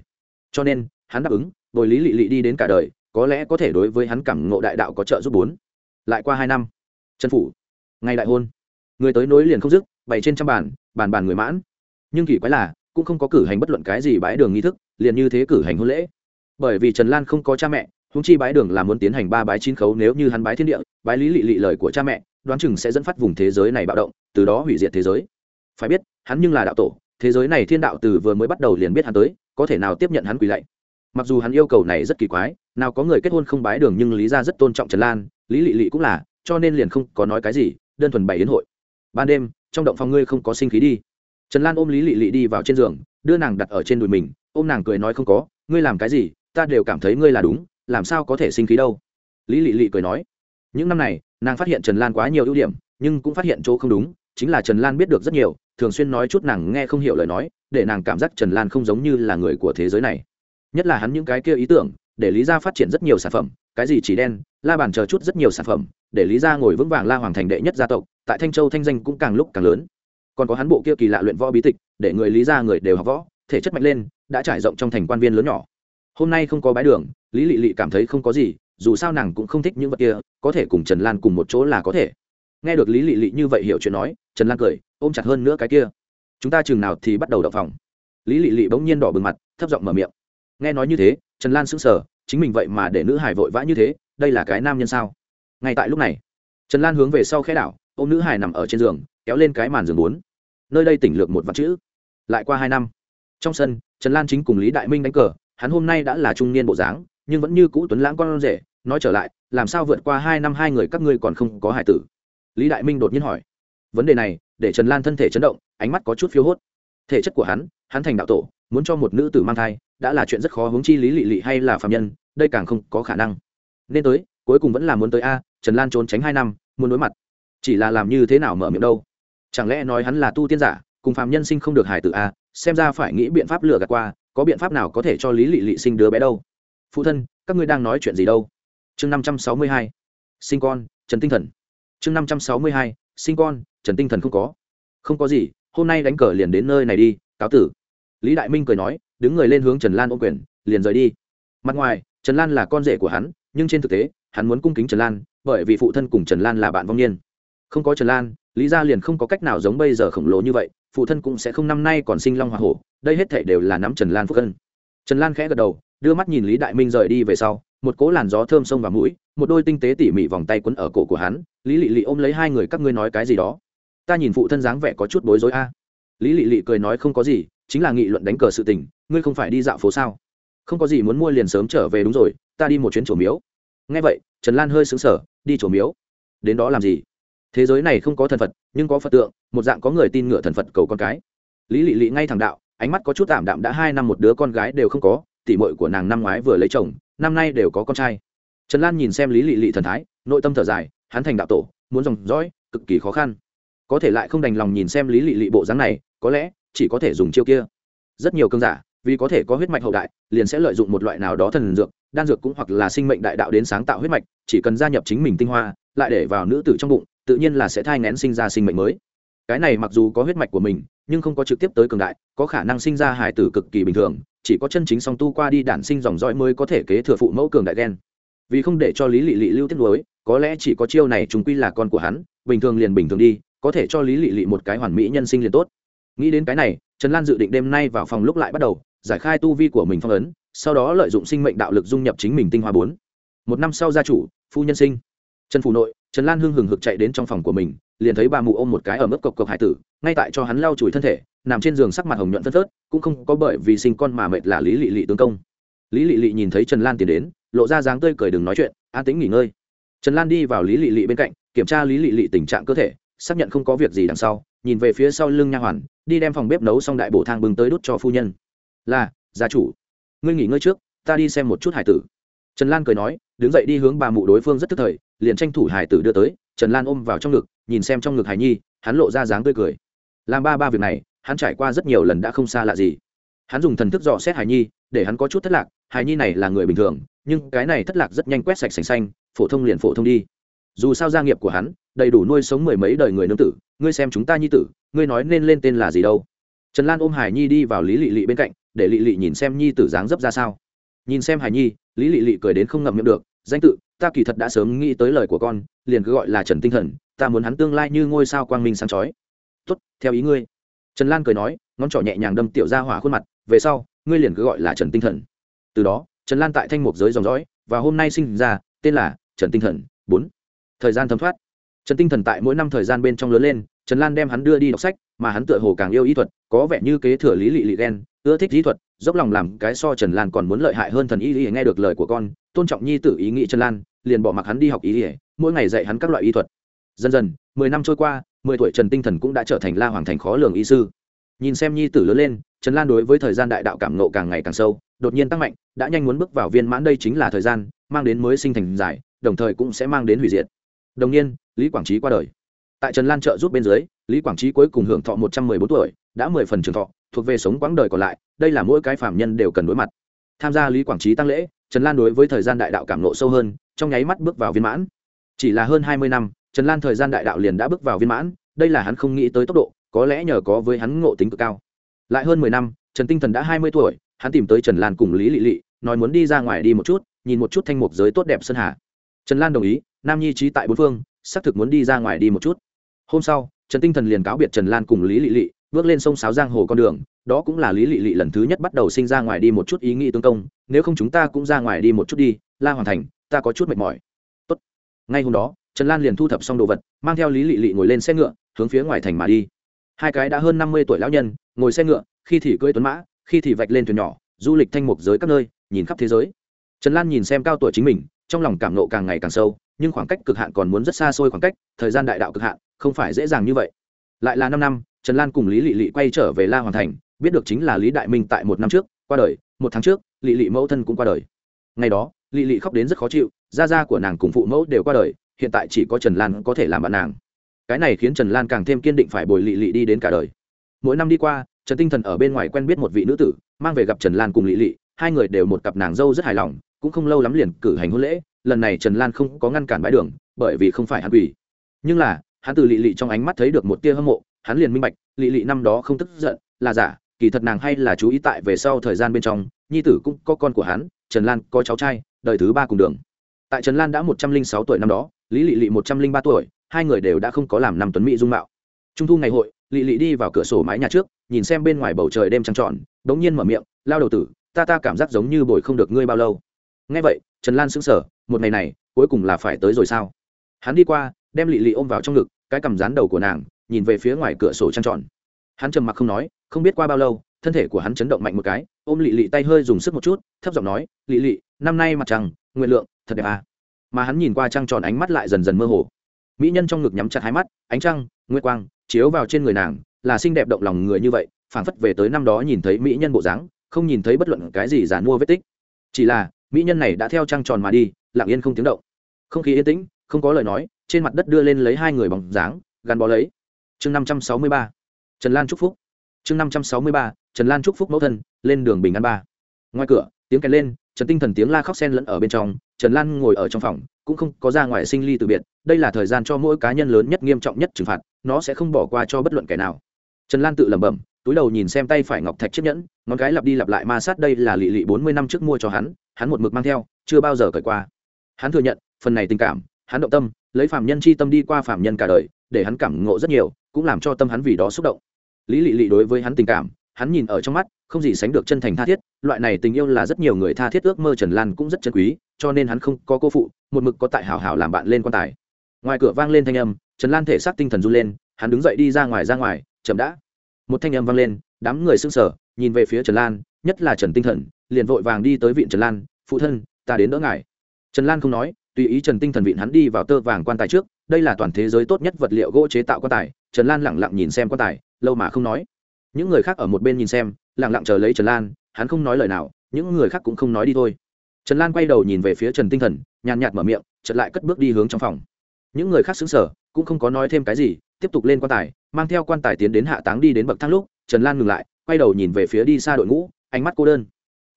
Cho nên, hắn đáp ứng bồi lý lị lị đi đến cả đời, có lẽ có thể đối với hắn cảm ngộ đại đạo có trợ giúp bốn. Lại qua hai năm chân phủ, ngày đại hôn. Người tới nối liền không dứt, bày trên trăm bàn bàn bàn người mãn. Nhưng kỳ quái là, cũng không có cử hành bất luận cái gì bãi đường nghi thức, liền như thế cử hành hôn lễ. Bởi vì trần lan không có cha mẹ húng chi bái đường là muốn tiến hành ba bái chín khấu, nếu như hắn bái thiên địa, bái lý lị lị lời của cha mẹ, đoán chừng sẽ dẫn phát vùng thế giới này bạo động, từ đó hủy diệt thế giới. Phải biết, hắn nhưng là đạo tổ, thế giới này thiên đạo từ vừa mới bắt đầu liền biết hắn tới, có thể nào tiếp nhận hắn quỳ lạy mặc dù hắn yêu cầu này rất kỳ quái, nào có người kết hôn không bái đường nhưng lý ra rất tôn trọng trần lan, lý lị lị cũng là, cho nên liền không có nói cái gì, đơn thuần bày đến hội. Ban đêm, trong động phòng ngươi không có sinh khí đi. Trần lan ôm lý lị lị đi vào trên giường, đưa nàng đặt ở trên đùi mình, ôm nàng cười nói không có, ngươi làm cái gì, ta đều cảm thấy ngươi là đúng, làm sao có thể sinh khí đâu. Lý lị lị cười nói, những năm này, nàng phát hiện trần lan quá nhiều ưu điểm, nhưng cũng phát hiện chỗ không đúng, chính là trần lan biết được rất nhiều, thường xuyên nói chút nàng nghe không hiểu lời nói, để nàng cảm giác trần lan không giống như là người của thế giới này nhất là hắn những cái kia ý tưởng, để lý ra phát triển rất nhiều sản phẩm, cái gì chỉ đen, la bàn chờ chút rất nhiều sản phẩm, để lý ra ngồi vững vàng la hoàng thành đệ nhất gia tộc, tại thanh châu thanh danh cũng càng lúc càng lớn. Còn có hắn bộ kia kỳ lạ luyện võ bí tịch, để người lý ra người đều học võ, thể chất mạnh lên, đã trải rộng trong thành quan viên lớn nhỏ. Hôm nay không có bái đường, lý lị lị cảm thấy không có gì, dù sao nàng cũng không thích những vật kia, có thể cùng trần lan cùng một chỗ là có thể. Nghe được lý lị lị như vậy hiểu chuyện nói, trần lan cười, ôm chặt hơn nữa cái kia. Chúng ta chừng nào thì bắt đầu đậu phòng. Lý lị lị bỗng nhiên đỏ bừng mặt, thấp giọng mở miệng nghe nói như thế, trần lan sững sờ, chính mình vậy mà để nữ hải vội vã như thế, đây là cái nam nhân sao? Ngay tại lúc này, trần lan hướng về sau khe đảo ô m nữ hải nằm ở trên giường, kéo lên cái màn giường bốn. Nơi đây tỉnh lược một vạn chữ, lại qua hai năm. Trong sân, trần lan chính cùng lý đại minh đánh cờ, hắn hôm nay đã là trung niên bộ dáng, nhưng vẫn như cũ tuấn lãng con rể, nói trở lại, làm sao vượt qua hai năm hai người các ngươi còn không có hải tử? Lý đại minh đột nhiên hỏi. Vấn đề này, để trần lan thân thể chấn động, ánh mắt có chút phiếu hốt. Thể chất của hắn hắn thành đạo tổ, muốn cho một nữ tử mang thai đã là chuyện rất khó hướng chi lý lị lị hay là phạm nhân, đây càng không có khả năng. Nên tới, cuối cùng vẫn là muốn tới a, trần lan trốn tránh hai năm, muốn đối mặt. Chỉ là làm như thế nào mở miệng đâu? Chẳng lẽ nói hắn là tu tiên giả, cùng phạm nhân sinh không được hài tử a, xem ra phải nghĩ biện pháp lừa gạt qua, có biện pháp nào có thể cho lý lị lị sinh đứa bé đâu? Phụ thân, các ngươi đang nói chuyện gì đâu? Chương năm trăm sáu mươi hai, sinh con, trần tinh thần. Chương năm trăm sáu mươi hai, sinh con, trần tinh thần không có. Không có gì, hôm nay đánh cờ liền đến nơi này đi, cáo tử. Lý đại minh cười nói đứng người lên hướng trần lan ô quyền, liền rời đi. Mặt ngoài, trần lan là con rể của hắn, nhưng trên thực tế, hắn muốn cung kính trần lan, bởi vì phụ thân cùng trần lan là bạn vong niên. Không có trần lan, lý gia liền không có cách nào giống bây giờ khổng lồ như vậy, phụ thân cũng sẽ không năm nay còn sinh long hoa hổ, đây hết thể đều là nắm trần lan phúc ân. Trần lan khẽ gật đầu, đưa mắt nhìn lý đại minh rời đi về sau, một cỗ làn gió thơm sông vào mũi, một đôi tinh tế tỉ mỉ vòng tay quấn ở cổ của hắn, lý lị lị ôm lấy hai người các ngươi nói cái gì đó? Ta nhìn phụ thân dáng vẻ có chút bối rối a. Lý lị lị cười nói không có gì, chính là nghị luận đánh cờ sự tình ngươi không phải đi dạo phố sao? Không có gì muốn mua liền sớm trở về đúng rồi, ta đi một chuyến chỗ miếu. Nghe vậy, trần lan hơi xứng sở đi chỗ miếu. Đến đó làm gì? Thế giới này không có thần phật, nhưng có phật tượng, một dạng có người tin ngựa thần phật cầu con cái. Lý lị lị ngay thẳng đạo, ánh mắt có chút tạm đạm đã hai năm một đứa con gái đều không có, tỉ mội của nàng năm ngoái vừa lấy chồng, năm nay đều có con trai. Trần lan nhìn xem lý lị lị thần thái, nội tâm thở dài, hắn thành đạo tổ, muốn dòng dõi, cực kỳ khó khăn. Có thể lại không đành lòng nhìn xem lý lị lị bộ dáng này, có lẽ chỉ có thể dùng chiêu kia. Rất nhiều cơn giả vì có thể có huyết mạch hậu đại, liền sẽ lợi dụng một loại nào đó thần dược, đan dược cũng hoặc là sinh mệnh đại đạo đến sáng tạo huyết mạch, chỉ cần gia nhập chính mình tinh hoa, lại để vào nữ tử trong bụng, tự nhiên là sẽ thai ngén sinh ra sinh mệnh mới. Cái này mặc dù có huyết mạch của mình, nhưng không có trực tiếp tới cường đại, có khả năng sinh ra hài tử cực kỳ bình thường, chỉ có chân chính song tu qua đi đản sinh dòng dõi mới có thể kế thừa phụ mẫu cường đại gen. Vì không để cho lý lị lị lưu tiết lối có lẽ chỉ có chiêu này chúng quy là con của hắn, bình thường liền bình thường đi, có thể cho lý lị lị một cái hoàn mỹ nhân sinh liền tốt. Nghĩ đến cái này, trần lan dự định đêm nay vào phòng lúc lại bắt đầu giải khai tu vi của mình phong ấn, sau đó lợi dụng sinh mệnh đạo lực dung nhập chính mình tinh hoa bốn. Một năm sau gia chủ, phu nhân sinh. Trần phủ nội, trần lan hưng hừng hực chạy đến trong phòng của mình, liền thấy bà mụ ôm một cái ở mức cộc cộc hải tử, ngay tại cho hắn lau chùi thân thể, nằm trên giường sắc mặt hồng nhuận phân phớt, cũng không có bởi vì sinh con mà mệt là lý lị lị tướng công. Lý lị lị nhìn thấy trần lan tiến đến, lộ ra dáng tươi cười đừng nói chuyện, an tính nghỉ ngơi. Trần lan đi vào lý lị lị bên cạnh, kiểm tra lý lị lị tình trạng cơ thể, xác nhận không có việc gì đằng sau, nhìn về phía sau lưng nha hoàn, đi đem phòng bếp nấu xong đại bổ thang bưng tới đút cho phu nhân là, gia chủ. Ngươi nghỉ ngơi trước, ta đi xem một chút hải tử. Trần lan cười nói, đứng dậy đi hướng bà mụ đối phương rất tức thời, liền tranh thủ hải tử đưa tới. Trần lan ôm vào trong ngực, nhìn xem trong ngực hải nhi, hắn lộ ra dáng tươi cười. Làm ba ba việc này, hắn trải qua rất nhiều lần đã không xa lạ gì. Hắn dùng thần thức dò xét hải nhi, để hắn có chút thất lạc. Hải nhi này là người bình thường, nhưng cái này thất lạc rất nhanh quét sạch sành xanh, phổ thông liền phổ thông đi. Dù sao gia nghiệp của hắn, đầy đủ nuôi sống mười mấy đời người nương tử, ngươi xem chúng ta nhi tử, ngươi nói nên lên tên là gì đâu. Trần lan ôm hải nhi đi vào lý lị lị bên cạnh để lị lị nhìn xem nhi tử dáng dấp ra sao. Nhìn xem hải nhi, lý lị lị cười đến không ngậm miệng được, danh tự, ta kỳ thật đã sớm nghĩ tới lời của con, liền cứ gọi là trần tinh thần, ta muốn hắn tương lai như ngôi sao quang minh sáng chói. Tốt, theo ý ngươi. Trần lan cười nói, ngón trỏ nhẹ nhàng đâm tiểu ra hỏa khuôn mặt, về sau, ngươi liền cứ gọi là trần tinh thần. Từ đó, trần lan tại thanh mục giới dòng dõi, và hôm nay sinh ra, tên là trần tinh thần, bốn. Thời gian thấm thoát. Trần tinh thần tại mỗi năm thời gian bên trong lớn lên, trần lan đem hắn đưa đi đọc sách, mà hắn tựa hồ càng yêu y thuật, có vẻ như kế thừa lý lị lị ghen ưa thích y thuật, dốc lòng làm cái so trần lan còn muốn lợi hại hơn thần y y nghe được lời của con, tôn trọng nhi tử ý nghĩ trần lan, liền bỏ mặc hắn đi học y y mỗi ngày dạy hắn các loại y thuật. Dần dần, mười năm trôi qua, mười tuổi trần tinh thần cũng đã trở thành la hoàng thành khó lường y sư. Nhìn xem nhi tử lớn lên, trần lan đối với thời gian đại đạo cảm nộ càng ngày càng sâu, đột nhiên tăng mạnh, đã nhanh muốn bước vào viên mãn đây chính là thời gian, mang đến mới sinh thành giải, đồng thời cũng sẽ mang đến hủy diệt. Đồng nhiên, lý quảng trí qua đời. Tại trần lan trợ giúp bên dưới, lý quảng trí cuối cùng hưởng thọ một trăm mười bốn tuổi đã mười phần trường thọ, thuộc về sống quãng đời còn lại, đây là mỗi cái phạm nhân đều cần đối mặt. Tham gia lý quảng trí tăng lễ, trần lan đối với thời gian đại đạo cảm nộ sâu hơn, trong nháy mắt bước vào viên mãn. Chỉ là hơn hai mươi năm, trần lan thời gian đại đạo liền đã bước vào viên mãn, đây là hắn không nghĩ tới tốc độ, có lẽ nhờ có với hắn ngộ tính cực cao. Lại hơn mười năm, trần tinh thần đã hai mươi tuổi, hắn tìm tới trần lan cùng lý lị lị, nói muốn đi ra ngoài đi một chút, nhìn một chút thanh mục giới tốt đẹp sơn hà. Trần lan đồng ý, nam nhi trí tại bốn phương, xác thực muốn đi ra ngoài đi một chút. Hôm sau, trần tinh thần liền cáo biệt trần lan cùng lý lị lị bước lên sông sáo giang hồ con đường, đó cũng là lý lị lị lần thứ nhất bắt đầu sinh ra ngoài đi một chút ý nghĩ tương công, nếu không chúng ta cũng ra ngoài đi một chút đi, la hoàn thành, ta có chút mệt mỏi. Tốt. ngay hôm đó, trần lan liền thu thập xong đồ vật, mang theo lý lị lị ngồi lên xe ngựa, hướng phía ngoài thành mà đi. Hai cái đã hơn năm mươi tuổi lão nhân, ngồi xe ngựa, khi thì cưỡi tuấn mã, khi thì vạch lên thuyền nhỏ, du lịch thanh mục giới các nơi, nhìn khắp thế giới. Trần lan nhìn xem cao tuổi chính mình, trong lòng cảm nộ càng ngày càng sâu, nhưng khoảng cách cực hạn còn muốn rất xa xôi khoảng cách, thời gian đại đạo cực hạn, không phải dễ dàng như vậy. Lại là năm năm trần lan cùng lý lị lị quay trở về la hoàn thành, biết được chính là lý đại minh tại một năm trước, qua đời, một tháng trước, lị lị mẫu thân cũng qua đời. Ngày đó, lị lị khóc đến rất khó chịu, gia gia của nàng cùng phụ mẫu đều qua đời, hiện tại chỉ có trần lan có thể làm bạn nàng. Cái này khiến trần lan càng thêm kiên định phải bồi lị lị đi đến cả đời. Mỗi năm đi qua, trần tinh thần ở bên ngoài quen biết một vị nữ tử, mang về gặp trần lan cùng lị lị, hai người đều một cặp nàng dâu rất hài lòng, cũng không lâu lắm liền cử hành hôn lễ, lần này trần lan không có ngăn cản bãi đường, bởi vì không phải hắn quỷ. Nhưng là, hắn từ lị lị trong ánh mắt thấy được một tia hâm mộ hắn liền minh bạch, lị lị năm đó không tức giận, là giả, kỳ thật nàng hay là chú ý tại về sau thời gian bên trong, nhi tử cũng có con của hắn, trần lan có cháu trai, đời thứ ba cùng đường. Tại trần lan đã một trăm linh sáu tuổi năm đó, lý lị lị một trăm linh ba tuổi, hai người đều đã không có làm năm tuấn mỹ dung mạo. Trung thu ngày hội, lị lị đi vào cửa sổ mái nhà trước, nhìn xem bên ngoài bầu trời đêm trăng tròn đ ố n g nhiên mở miệng, lao đầu tử, ta ta cảm giác giống như bồi không được ngươi bao lâu. Ngay vậy, trần lan sững sờ, một ngày này, cuối cùng là phải tới rồi sao? Hắn đi qua, đem lị lị ôm vào trong ngực, cái cầm rán đầu của nàng nhìn về phía ngoài cửa sổ trăng tròn. Hắn trầm mặc không nói, không biết qua bao lâu, thân thể của hắn chấn động mạnh một cái, ôm lị lị tay hơi dùng sức một chút, thấp giọng nói, lị lị, năm nay mặt trăng, nguyện lượng, thật đẹp à. mà hắn nhìn qua trăng tròn ánh mắt lại dần dần mơ hồ. Mỹ nhân trong ngực nhắm chặt hai mắt, ánh trăng, nguyệt quang, chiếu vào trên người nàng, là xinh đẹp động lòng người như vậy, phảng phất về tới năm đó nhìn thấy mỹ nhân bộ dáng, không nhìn thấy bất luận cái gì giàn mua vết tích. Chỉ là, mỹ nhân này đã theo trăng tròn mà đi, lặng yên không tiếng động. Không khí yên tĩnh, không có lời nói, trên mặt đất đưa lên lấy hai người bóng dáng, gắn bó lấy chương năm trăm sáu mươi ba, trần lan chúc phúc. Chương năm trăm sáu mươi ba, trần lan chúc phúc mẫu thân, lên đường bình an ba. Ngoài cửa, tiếng kèn lên, trần tinh thần tiếng la khóc sen lẫn ở bên trong, trần lan ngồi ở trong phòng, cũng không có ra ngoài sinh ly từ biệt, đây là thời gian cho mỗi cá nhân lớn nhất nghiêm trọng nhất trừng phạt, nó sẽ không bỏ qua cho bất luận kẻ nào. Trần lan tự lẩm bẩm, túi đầu nhìn xem tay phải ngọc thạch chiếc nhẫn, ngón cái lặp đi lặp lại ma sát đây là lị lị bốn mươi năm trước mua cho hắn hắn một mực mang theo, chưa bao giờ cởi qua. Hắn thừa nhận, phần này tình cảm, hắn động tâm, lấy phạm nhân chi tâm đi qua phạm nhân cả đời, để hắn cảm ngộ rất nhiều cũng làm cho tâm hắn vì đó xúc động. Lý lị lị đối với hắn tình cảm, hắn nhìn ở trong mắt, không gì sánh được chân thành tha thiết, loại này tình yêu là rất nhiều người tha thiết ước mơ trần lan cũng rất chân quý, cho nên hắn không có cô phụ, một mực có tại hảo hảo làm bạn lên quan tài. Ngoài cửa vang lên thanh âm, trần lan thể xác tinh thần run lên, hắn đứng dậy đi ra ngoài ra ngoài, chậm đã. Một thanh âm vang lên, đám người sững sờ, nhìn về phía trần lan, nhất là trần tinh thần, liền vội vàng đi tới viện trần lan, phụ thân, ta đến đỡ ngài. Trần lan không nói, tùy ý trần tinh thần viện hắn đi vào tơ vàng quan tài trước đây là toàn thế giới tốt nhất vật liệu gỗ chế tạo quan tài, trần lan lẳng lặng nhìn xem quan tài, lâu mà không nói. Những người khác ở một bên nhìn xem lẳng lặng chờ lấy trần lan, hắn không nói lời nào, những người khác cũng không nói đi thôi. Trần lan quay đầu nhìn về phía trần tinh thần, nhàn nhạt mở miệng chật lại cất bước đi hướng trong phòng. Những người khác xứng sở cũng không có nói thêm cái gì, tiếp tục lên quan tài, mang theo quan tài tiến đến hạ táng đi đến bậc thang lúc, trần lan ngừng lại, quay đầu nhìn về phía đi xa đội ngũ, ánh mắt cô đơn.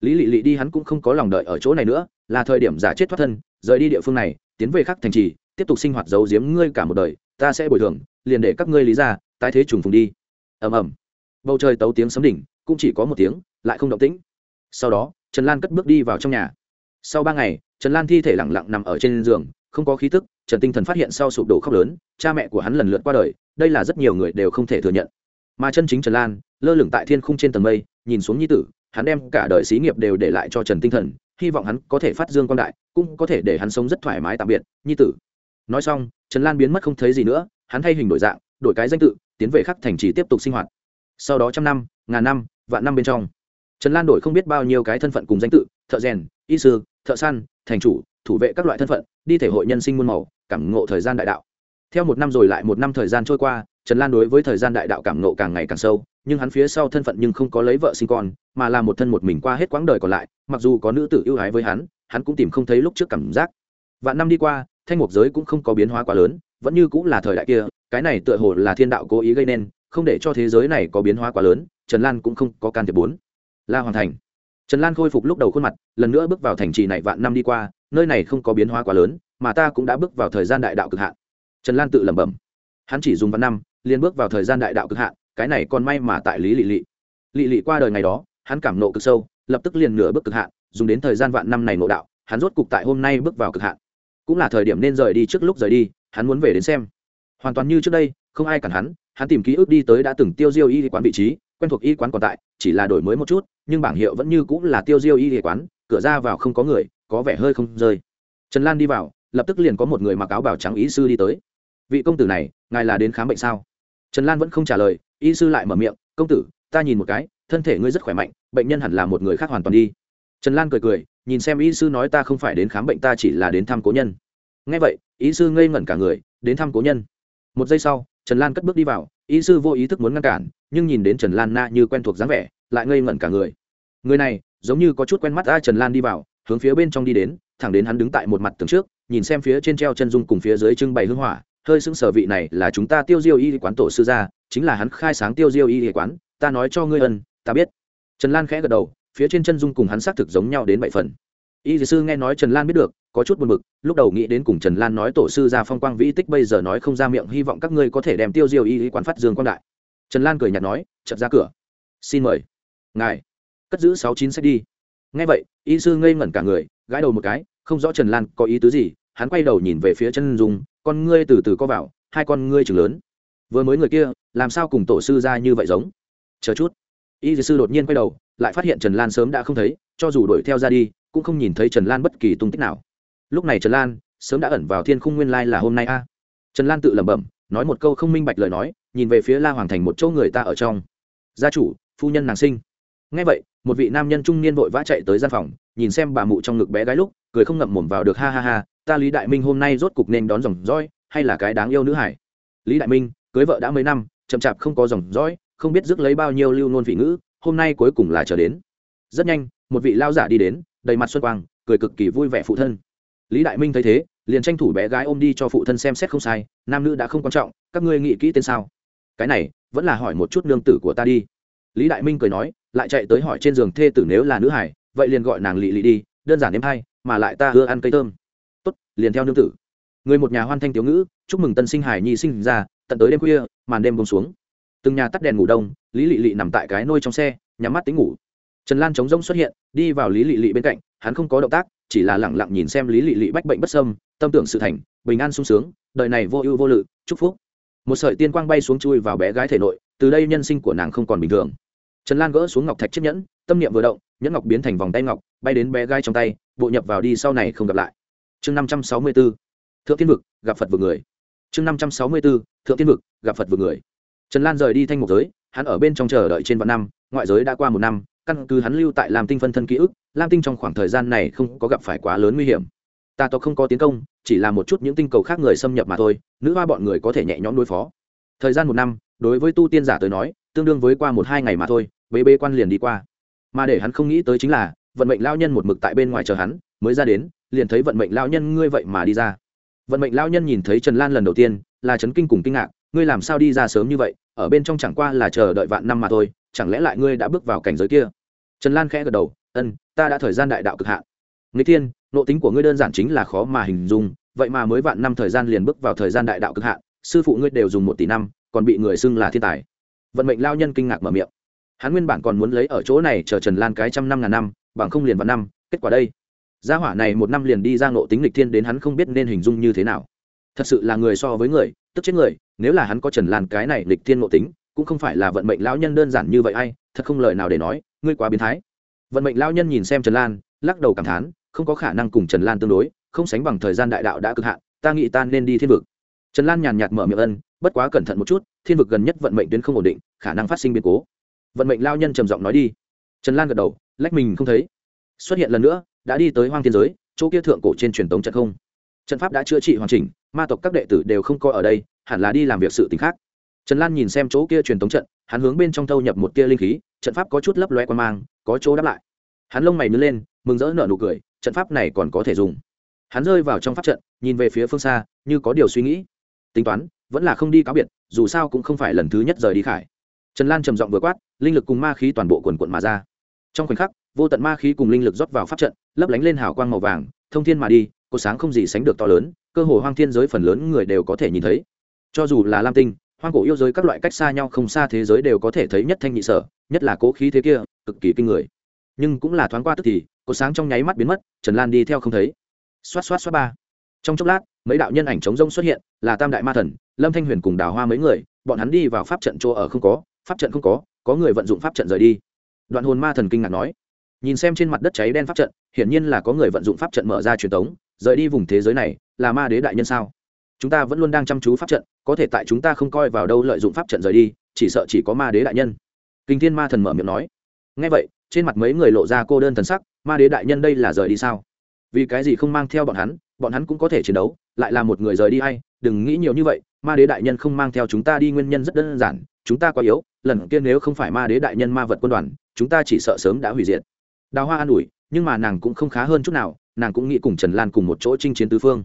Lý lị lị đi hắn cũng không có lòng đợi ở chỗ này nữa, là thời điểm giả chết thoát thân, rời đi địa phương này, tiến về khắc thành trì tiếp tục sinh hoạt giấu giếm ngươi cả một đời, ta sẽ bồi thường, liền để các ngươi lý ra, tái thế trùng phùng đi. Ầm ầm. Bầu trời tấu tiếng sấm đỉnh, cũng chỉ có một tiếng, lại không động tĩnh. Sau đó, trần lan cất bước đi vào trong nhà. Sau ba ngày, trần lan thi thể lẳng lặng nằm ở trên giường, không có khí tức, trần tinh thần phát hiện sau sụp đổ khóc lớn, cha mẹ của hắn lần lượt qua đời, đây là rất nhiều người đều không thể thừa nhận. Mà chân chính trần lan, lơ lửng tại thiên khung trên tầng mây, nhìn xuống nhi tử, hắn đem cả đời xí nghiệp đều để lại cho trần tinh thần, hy vọng hắn có thể phát dương quan đại, cũng có thể để hắn sống rất thoải mái tạm biệt, nhi tử nói xong, trần lan biến mất không thấy gì nữa, hắn thay hình đổi dạng, đổi cái danh tự, tiến về khắc thành trì tiếp tục sinh hoạt. Sau đó trăm năm, ngàn năm, vạn năm bên trong, trần lan đổi không biết bao nhiêu cái thân phận cùng danh tự, thợ rèn, y sư, thợ săn, thành chủ, thủ vệ các loại thân phận, đi thể hội nhân sinh muôn màu, cảm ngộ thời gian đại đạo. Theo một năm rồi lại một năm thời gian trôi qua, trần lan đối với thời gian đại đạo cảm ngộ càng ngày càng sâu, nhưng hắn phía sau thân phận nhưng không có lấy vợ sinh con, mà là một thân một mình qua hết quãng đời còn lại, mặc dù có nữ tử ưu ái với hắn hắn cũng tìm không thấy lúc trước cảm giác. Vạn năm đi qua thanh mục giới cũng không có biến hóa quá lớn, vẫn như cũng là thời đại kia, cái này tựa hồ là thiên đạo cố ý gây nên, không để cho thế giới này có biến hóa quá lớn, trần lan cũng không có can thiệp bốn. La hoàn thành. Trần lan khôi phục lúc đầu khuôn mặt, lần nữa bước vào thành trì này vạn năm đi qua, nơi này không có biến hóa quá lớn, mà ta cũng đã bước vào thời gian đại đạo cực hạn. Trần lan tự lẩm bẩm. Hắn chỉ dùng vạn năm, liền bước vào thời gian đại đạo cực hạn, cái này còn may mà tại lý lị lị. Lị lị qua đời ngày đó, hắn cảm nộ cực sâu, lập tức liền nửa bước cực hạn, dùng đến thời gian vạn năm này nộ đạo, hắn rốt cục tại hôm nay bước vào cực hạn cũng là thời điểm nên rời đi trước lúc rời đi, hắn muốn về đến xem. Hoàn toàn như trước đây, không ai cản hắn hắn tìm ký ức đi tới đã từng tiêu diêu y quán vị trí, quen thuộc y quán còn tại, chỉ là đổi mới một chút, nhưng bảng hiệu vẫn như cũng là tiêu diêu y quán, cửa ra vào không có người, có vẻ hơi không rơi. Trần lan đi vào, lập tức liền có một người mặc áo bảo trắng y sư đi tới. Vị công tử này, ngài là đến khám bệnh sao? Trần lan vẫn không trả lời, y sư lại mở miệng, công tử, ta nhìn một cái, thân thể ngươi rất khỏe mạnh, bệnh nhân hẳn là một người khác hoàn toàn đi. Trần lan cười cười nhìn xem y sư nói ta không phải đến khám bệnh, ta chỉ là đến thăm cố nhân. Ngay vậy, y sư ngây ngẩn cả người, đến thăm cố nhân. Một giây sau, trần lan cất bước đi vào, y sư vô ý thức muốn ngăn cản, nhưng nhìn đến trần lan na như quen thuộc dáng vẻ, lại ngây ngẩn cả người. Người này, giống như có chút quen mắt a trần lan đi vào, hướng phía bên trong đi đến, thẳng đến hắn đứng tại một mặt tường trước, nhìn xem phía trên treo chân dung cùng phía dưới trưng bày hưng hỏa, hơi xứng sở vị này là chúng ta tiêu diêu y quán tổ sư gia, chính là hắn khai sáng tiêu diêu y quán, ta nói cho ngươi ân, ta biết. Trần lan khẽ gật đầu phía trên chân dung cùng hắn xác thực giống nhau đến bảy phần. Y sư nghe nói trần lan biết được, có chút buồn b ự c lúc đầu nghĩ đến cùng trần lan nói tổ sư ra phong quang vĩ tích bây giờ nói không ra miệng, hy vọng các ngươi có thể đem tiêu diêu y quán phát dương quang đại. Trần lan cười nhạt nói chậm ra cửa. Xin mời. Ngài, cất giữ sáu chín sách đi. Ngay vậy, y sư ngây ngẩn cả người, gãi đầu một cái, không rõ trần lan có ý tứ gì, hắn quay đầu nhìn về phía chân dung, con ngươi từ từ co vào, hai con ngươi chừng lớn. Vừa mới người kia, làm sao cùng tổ sư ra như vậy giống? Chờ chút y sư đột nhiên quay đầu, lại phát hiện trần lan sớm đã không thấy, cho dù đuổi theo ra đi, cũng không nhìn thấy trần lan bất kỳ tung tích nào. Lúc này trần lan, sớm đã ẩn vào thiên khung nguyên lai là hôm nay a. Trần lan tự lẩm bẩm, nói một câu không minh bạch lời nói, nhìn về phía la hoàng thành một chỗ người ta ở trong. Gia chủ, phu nhân nàng sinh. Ngay vậy, một vị nam nhân trung niên vội vã chạy tới gian phòng, nhìn xem bà mụ trong ngực bé gái lúc, cười không ngậm mồm vào được, ha ha ha, ta lý đại minh hôm nay rốt cục nên đón dòng dõi, hay là cái đáng yêu nữ hải? Lý đại minh, cưới vợ đã mấy năm, chậm chạp không có dòng dõi không biết rước lấy bao nhiêu lưu nôn vị ngữ, hôm nay cuối cùng là chờ đến. Rất nhanh, một vị lao giả đi đến, đầy mặt xuân quang, cười cực kỳ vui vẻ phụ thân. Lý đại minh thấy thế, liền tranh thủ bé gái ôm đi cho phụ thân xem xét không sai, nam nữ đã không quan trọng, các ngươi nghĩ kỹ tên sao? Cái này, vẫn là hỏi một chút nương tử của ta đi. Lý đại minh cười nói, lại chạy tới hỏi trên giường thê tử nếu là nữ hải vậy liền gọi nàng lị lị đi, đơn giản em hay mà lại ta ưa ăn cây thơm. Tốt, liền theo nương tử. Người một nhà hoan thanh tiểu ngữ, chúc mừng tân sinh hải nhi sinh ra, tận tới đêm khuya, màn đêm bông xuống từng nhà tắt đèn ngủ đông, lý lị lị nằm tại cái nôi trong xe, nhắm mắt tính ngủ. Trần lan chống rông xuất hiện, đi vào lý lị lị bên cạnh, hắn không có động tác, chỉ là lẳng lặng nhìn xem lý lị lị bách bệnh bất sâm tâm tưởng sự thành, bình an sung sướng, đời này vô ưu vô lự, chúc phúc. Một sợi tiên quang bay xuống chui vào bé gái thể nội, từ đây nhân sinh của nàng không còn bình thường. Trần lan gỡ xuống ngọc thạch chiếc nhẫn, tâm niệm vừa động, nhẫn ngọc biến thành vòng tay ngọc, bay đến bé gái trong tay, bộ nhập vào đi sau này không gặp lại. Chương năm trăm sáu mươi b ố thượng tiên vực, gặp phật Vừa người. Chương năm trăm sáu mươi b ố thượng tiên vực, gặp phật Vừa người trần lan rời đi thanh mục giới, hắn ở bên trong chờ đợi trên vạn năm, ngoại giới đã qua một năm, căn cứ hắn lưu tại làm tinh phân thân ký ức, lam tinh trong khoảng thời gian này không có gặp phải quá lớn nguy hiểm. Tà tộc không có tiến công, chỉ là một chút những tinh cầu khác người xâm nhập mà thôi, nữ hoa bọn người có thể nhẹ nhõm đối phó. Thời gian một năm, đối với tu tiên giả tới nói, tương đương với qua một hai ngày mà thôi, bế bế quan liền đi qua. Mà để hắn không nghĩ tới chính là, vận mệnh lao nhân một mực tại bên ngoài chờ hắn, mới ra đến, liền thấy vận mệnh lao nhân ngươi vậy mà đi ra. Vận mệnh lao nhân nhìn thấy trần lan lần đầu tiên, là chấn kinh cùng kinh ngạc ngươi làm sao đi ra sớm như vậy, ở bên trong chẳng qua là chờ đợi vạn năm mà thôi, chẳng lẽ lại ngươi đã bước vào cảnh giới kia? Trần lan khẽ gật đầu, ân, ta đã thời gian đại đạo cực hạn. Người tiên nộ tính của ngươi đơn giản chính là khó mà hình dung, vậy mà mới vạn năm thời gian liền bước vào thời gian đại đạo cực hạn, sư phụ ngươi đều dùng một tỷ năm, còn bị người xưng là thiên tài. Vận mệnh lao nhân kinh ngạc mở miệng. Hắn nguyên bản còn muốn lấy ở chỗ này chờ trần lan cái trăm năm ngàn năm, bằng không liền vạn năm, kết quả đây. Gia hỏa này một năm liền đi ra nộ tính lịch thiên đến hắn không biết nên hình dung như thế nào. Thật sự là người so với người, tức chết người nếu là hắn có trần lan cái này lịch thiên ngộ tính, cũng không phải là vận mệnh lão nhân đơn giản như vậy ai, thật không lời nào để nói, ngươi quá biến thái. Vận mệnh lão nhân nhìn xem trần lan, lắc đầu cảm thán, không có khả năng cùng trần lan tương đối, không sánh bằng thời gian đại đạo đã cực hạn, ta nghĩ ta nên đi thiên vực. Trần lan nhàn nhạt mở miệng ân, bất quá cẩn thận một chút, thiên vực gần nhất vận mệnh tuyến không ổn định, khả năng phát sinh biến cố. Vận mệnh lao nhân trầm giọng nói đi. Trần lan gật đầu, lách mình không thấy. Xuất hiện lần nữa, đã đi tới hoang thiên giới, chỗ kia thượng cổ trên truyền tống trận không. Trận pháp đã chữa trị hoàn chỉnh, ma tộc các đệ tử đều không coi ở đây hẳn là đi làm việc sự t khác. Trần lan nhìn xem chỗ kia truyền tống trận, hắn hướng bên trong thâu nhập một tia linh khí, trận pháp có chút lấp loe quan mang, có chỗ đáp lại. Hắn lông mày nứt lên, mừng rỡ nở nụ cười, trận pháp này còn có thể dùng. Hắn rơi vào trong pháp trận, nhìn về phía phương xa, như có điều suy nghĩ. Tính toán, vẫn là không đi cáo biệt, dù sao cũng không phải lần thứ nhất rời đi khải. Trần lan trầm giọng vừa quát, linh lực cùng ma khí toàn bộ quần quận mà ra. Trong khoảnh khắc, vô tận ma khí cùng linh lực rót vào pháp trận, lấp lánh lên hào quang màu vàng, thông thiên mà đi, có sáng không gì sánh được to lớn, cơ hồ hoang thiên giới phần lớn người đều có thể nhìn thấy cho dù là lam tinh, hoang cổ yêu giới các loại cách xa nhau không xa thế giới đều có thể thấy nhất thanh nhị sở, nhất là cố khí thế kia, cực kỳ kinh người. Nhưng cũng là thoáng qua tức thì, có sáng trong nháy mắt biến mất, trần lan đi theo không thấy. Xoát xoát xoát ba. Trong chốc lát, mấy đạo nhân ảnh chống rông xuất hiện, là tam đại ma thần, lâm thanh huyền cùng đào hoa mấy người, bọn hắn đi vào pháp trận chỗ ở không có, pháp trận không có có người vận dụng pháp trận rời đi. Đoạn hồn ma thần kinh ngạc nói, nhìn xem trên mặt đất cháy đen pháp trận, hiển nhiên là có người vận dụng pháp trận mở ra truyền tống, rời đi vùng thế giới này, là ma đế đại nhân sao? Chúng ta vẫn luôn đang chăm chú pháp trận, có thể tại chúng ta không coi vào đâu lợi dụng pháp trận rời đi, chỉ sợ chỉ có ma đế đại nhân. Kinh thiên ma thần mở miệng nói. Ngay vậy, trên mặt mấy người lộ ra cô đơn thần sắc, ma đế đại nhân đây là rời đi sao? Vì cái gì không mang theo bọn hắn bọn hắn cũng có thể chiến đấu, lại là một người rời đi hay đừng nghĩ nhiều như vậy, ma đế đại nhân không mang theo chúng ta đi nguyên nhân rất đơn giản, chúng ta quá yếu, lần kia nếu không phải ma đế đại nhân ma vật quân đoàn, chúng ta chỉ sợ sớm đã hủy diệt. Đào hoa an ủi, nhưng mà nàng cũng không khá hơn chút nào, nàng cũng nghĩ cùng trần lan cùng một chỗ chinh chiến tứ phương.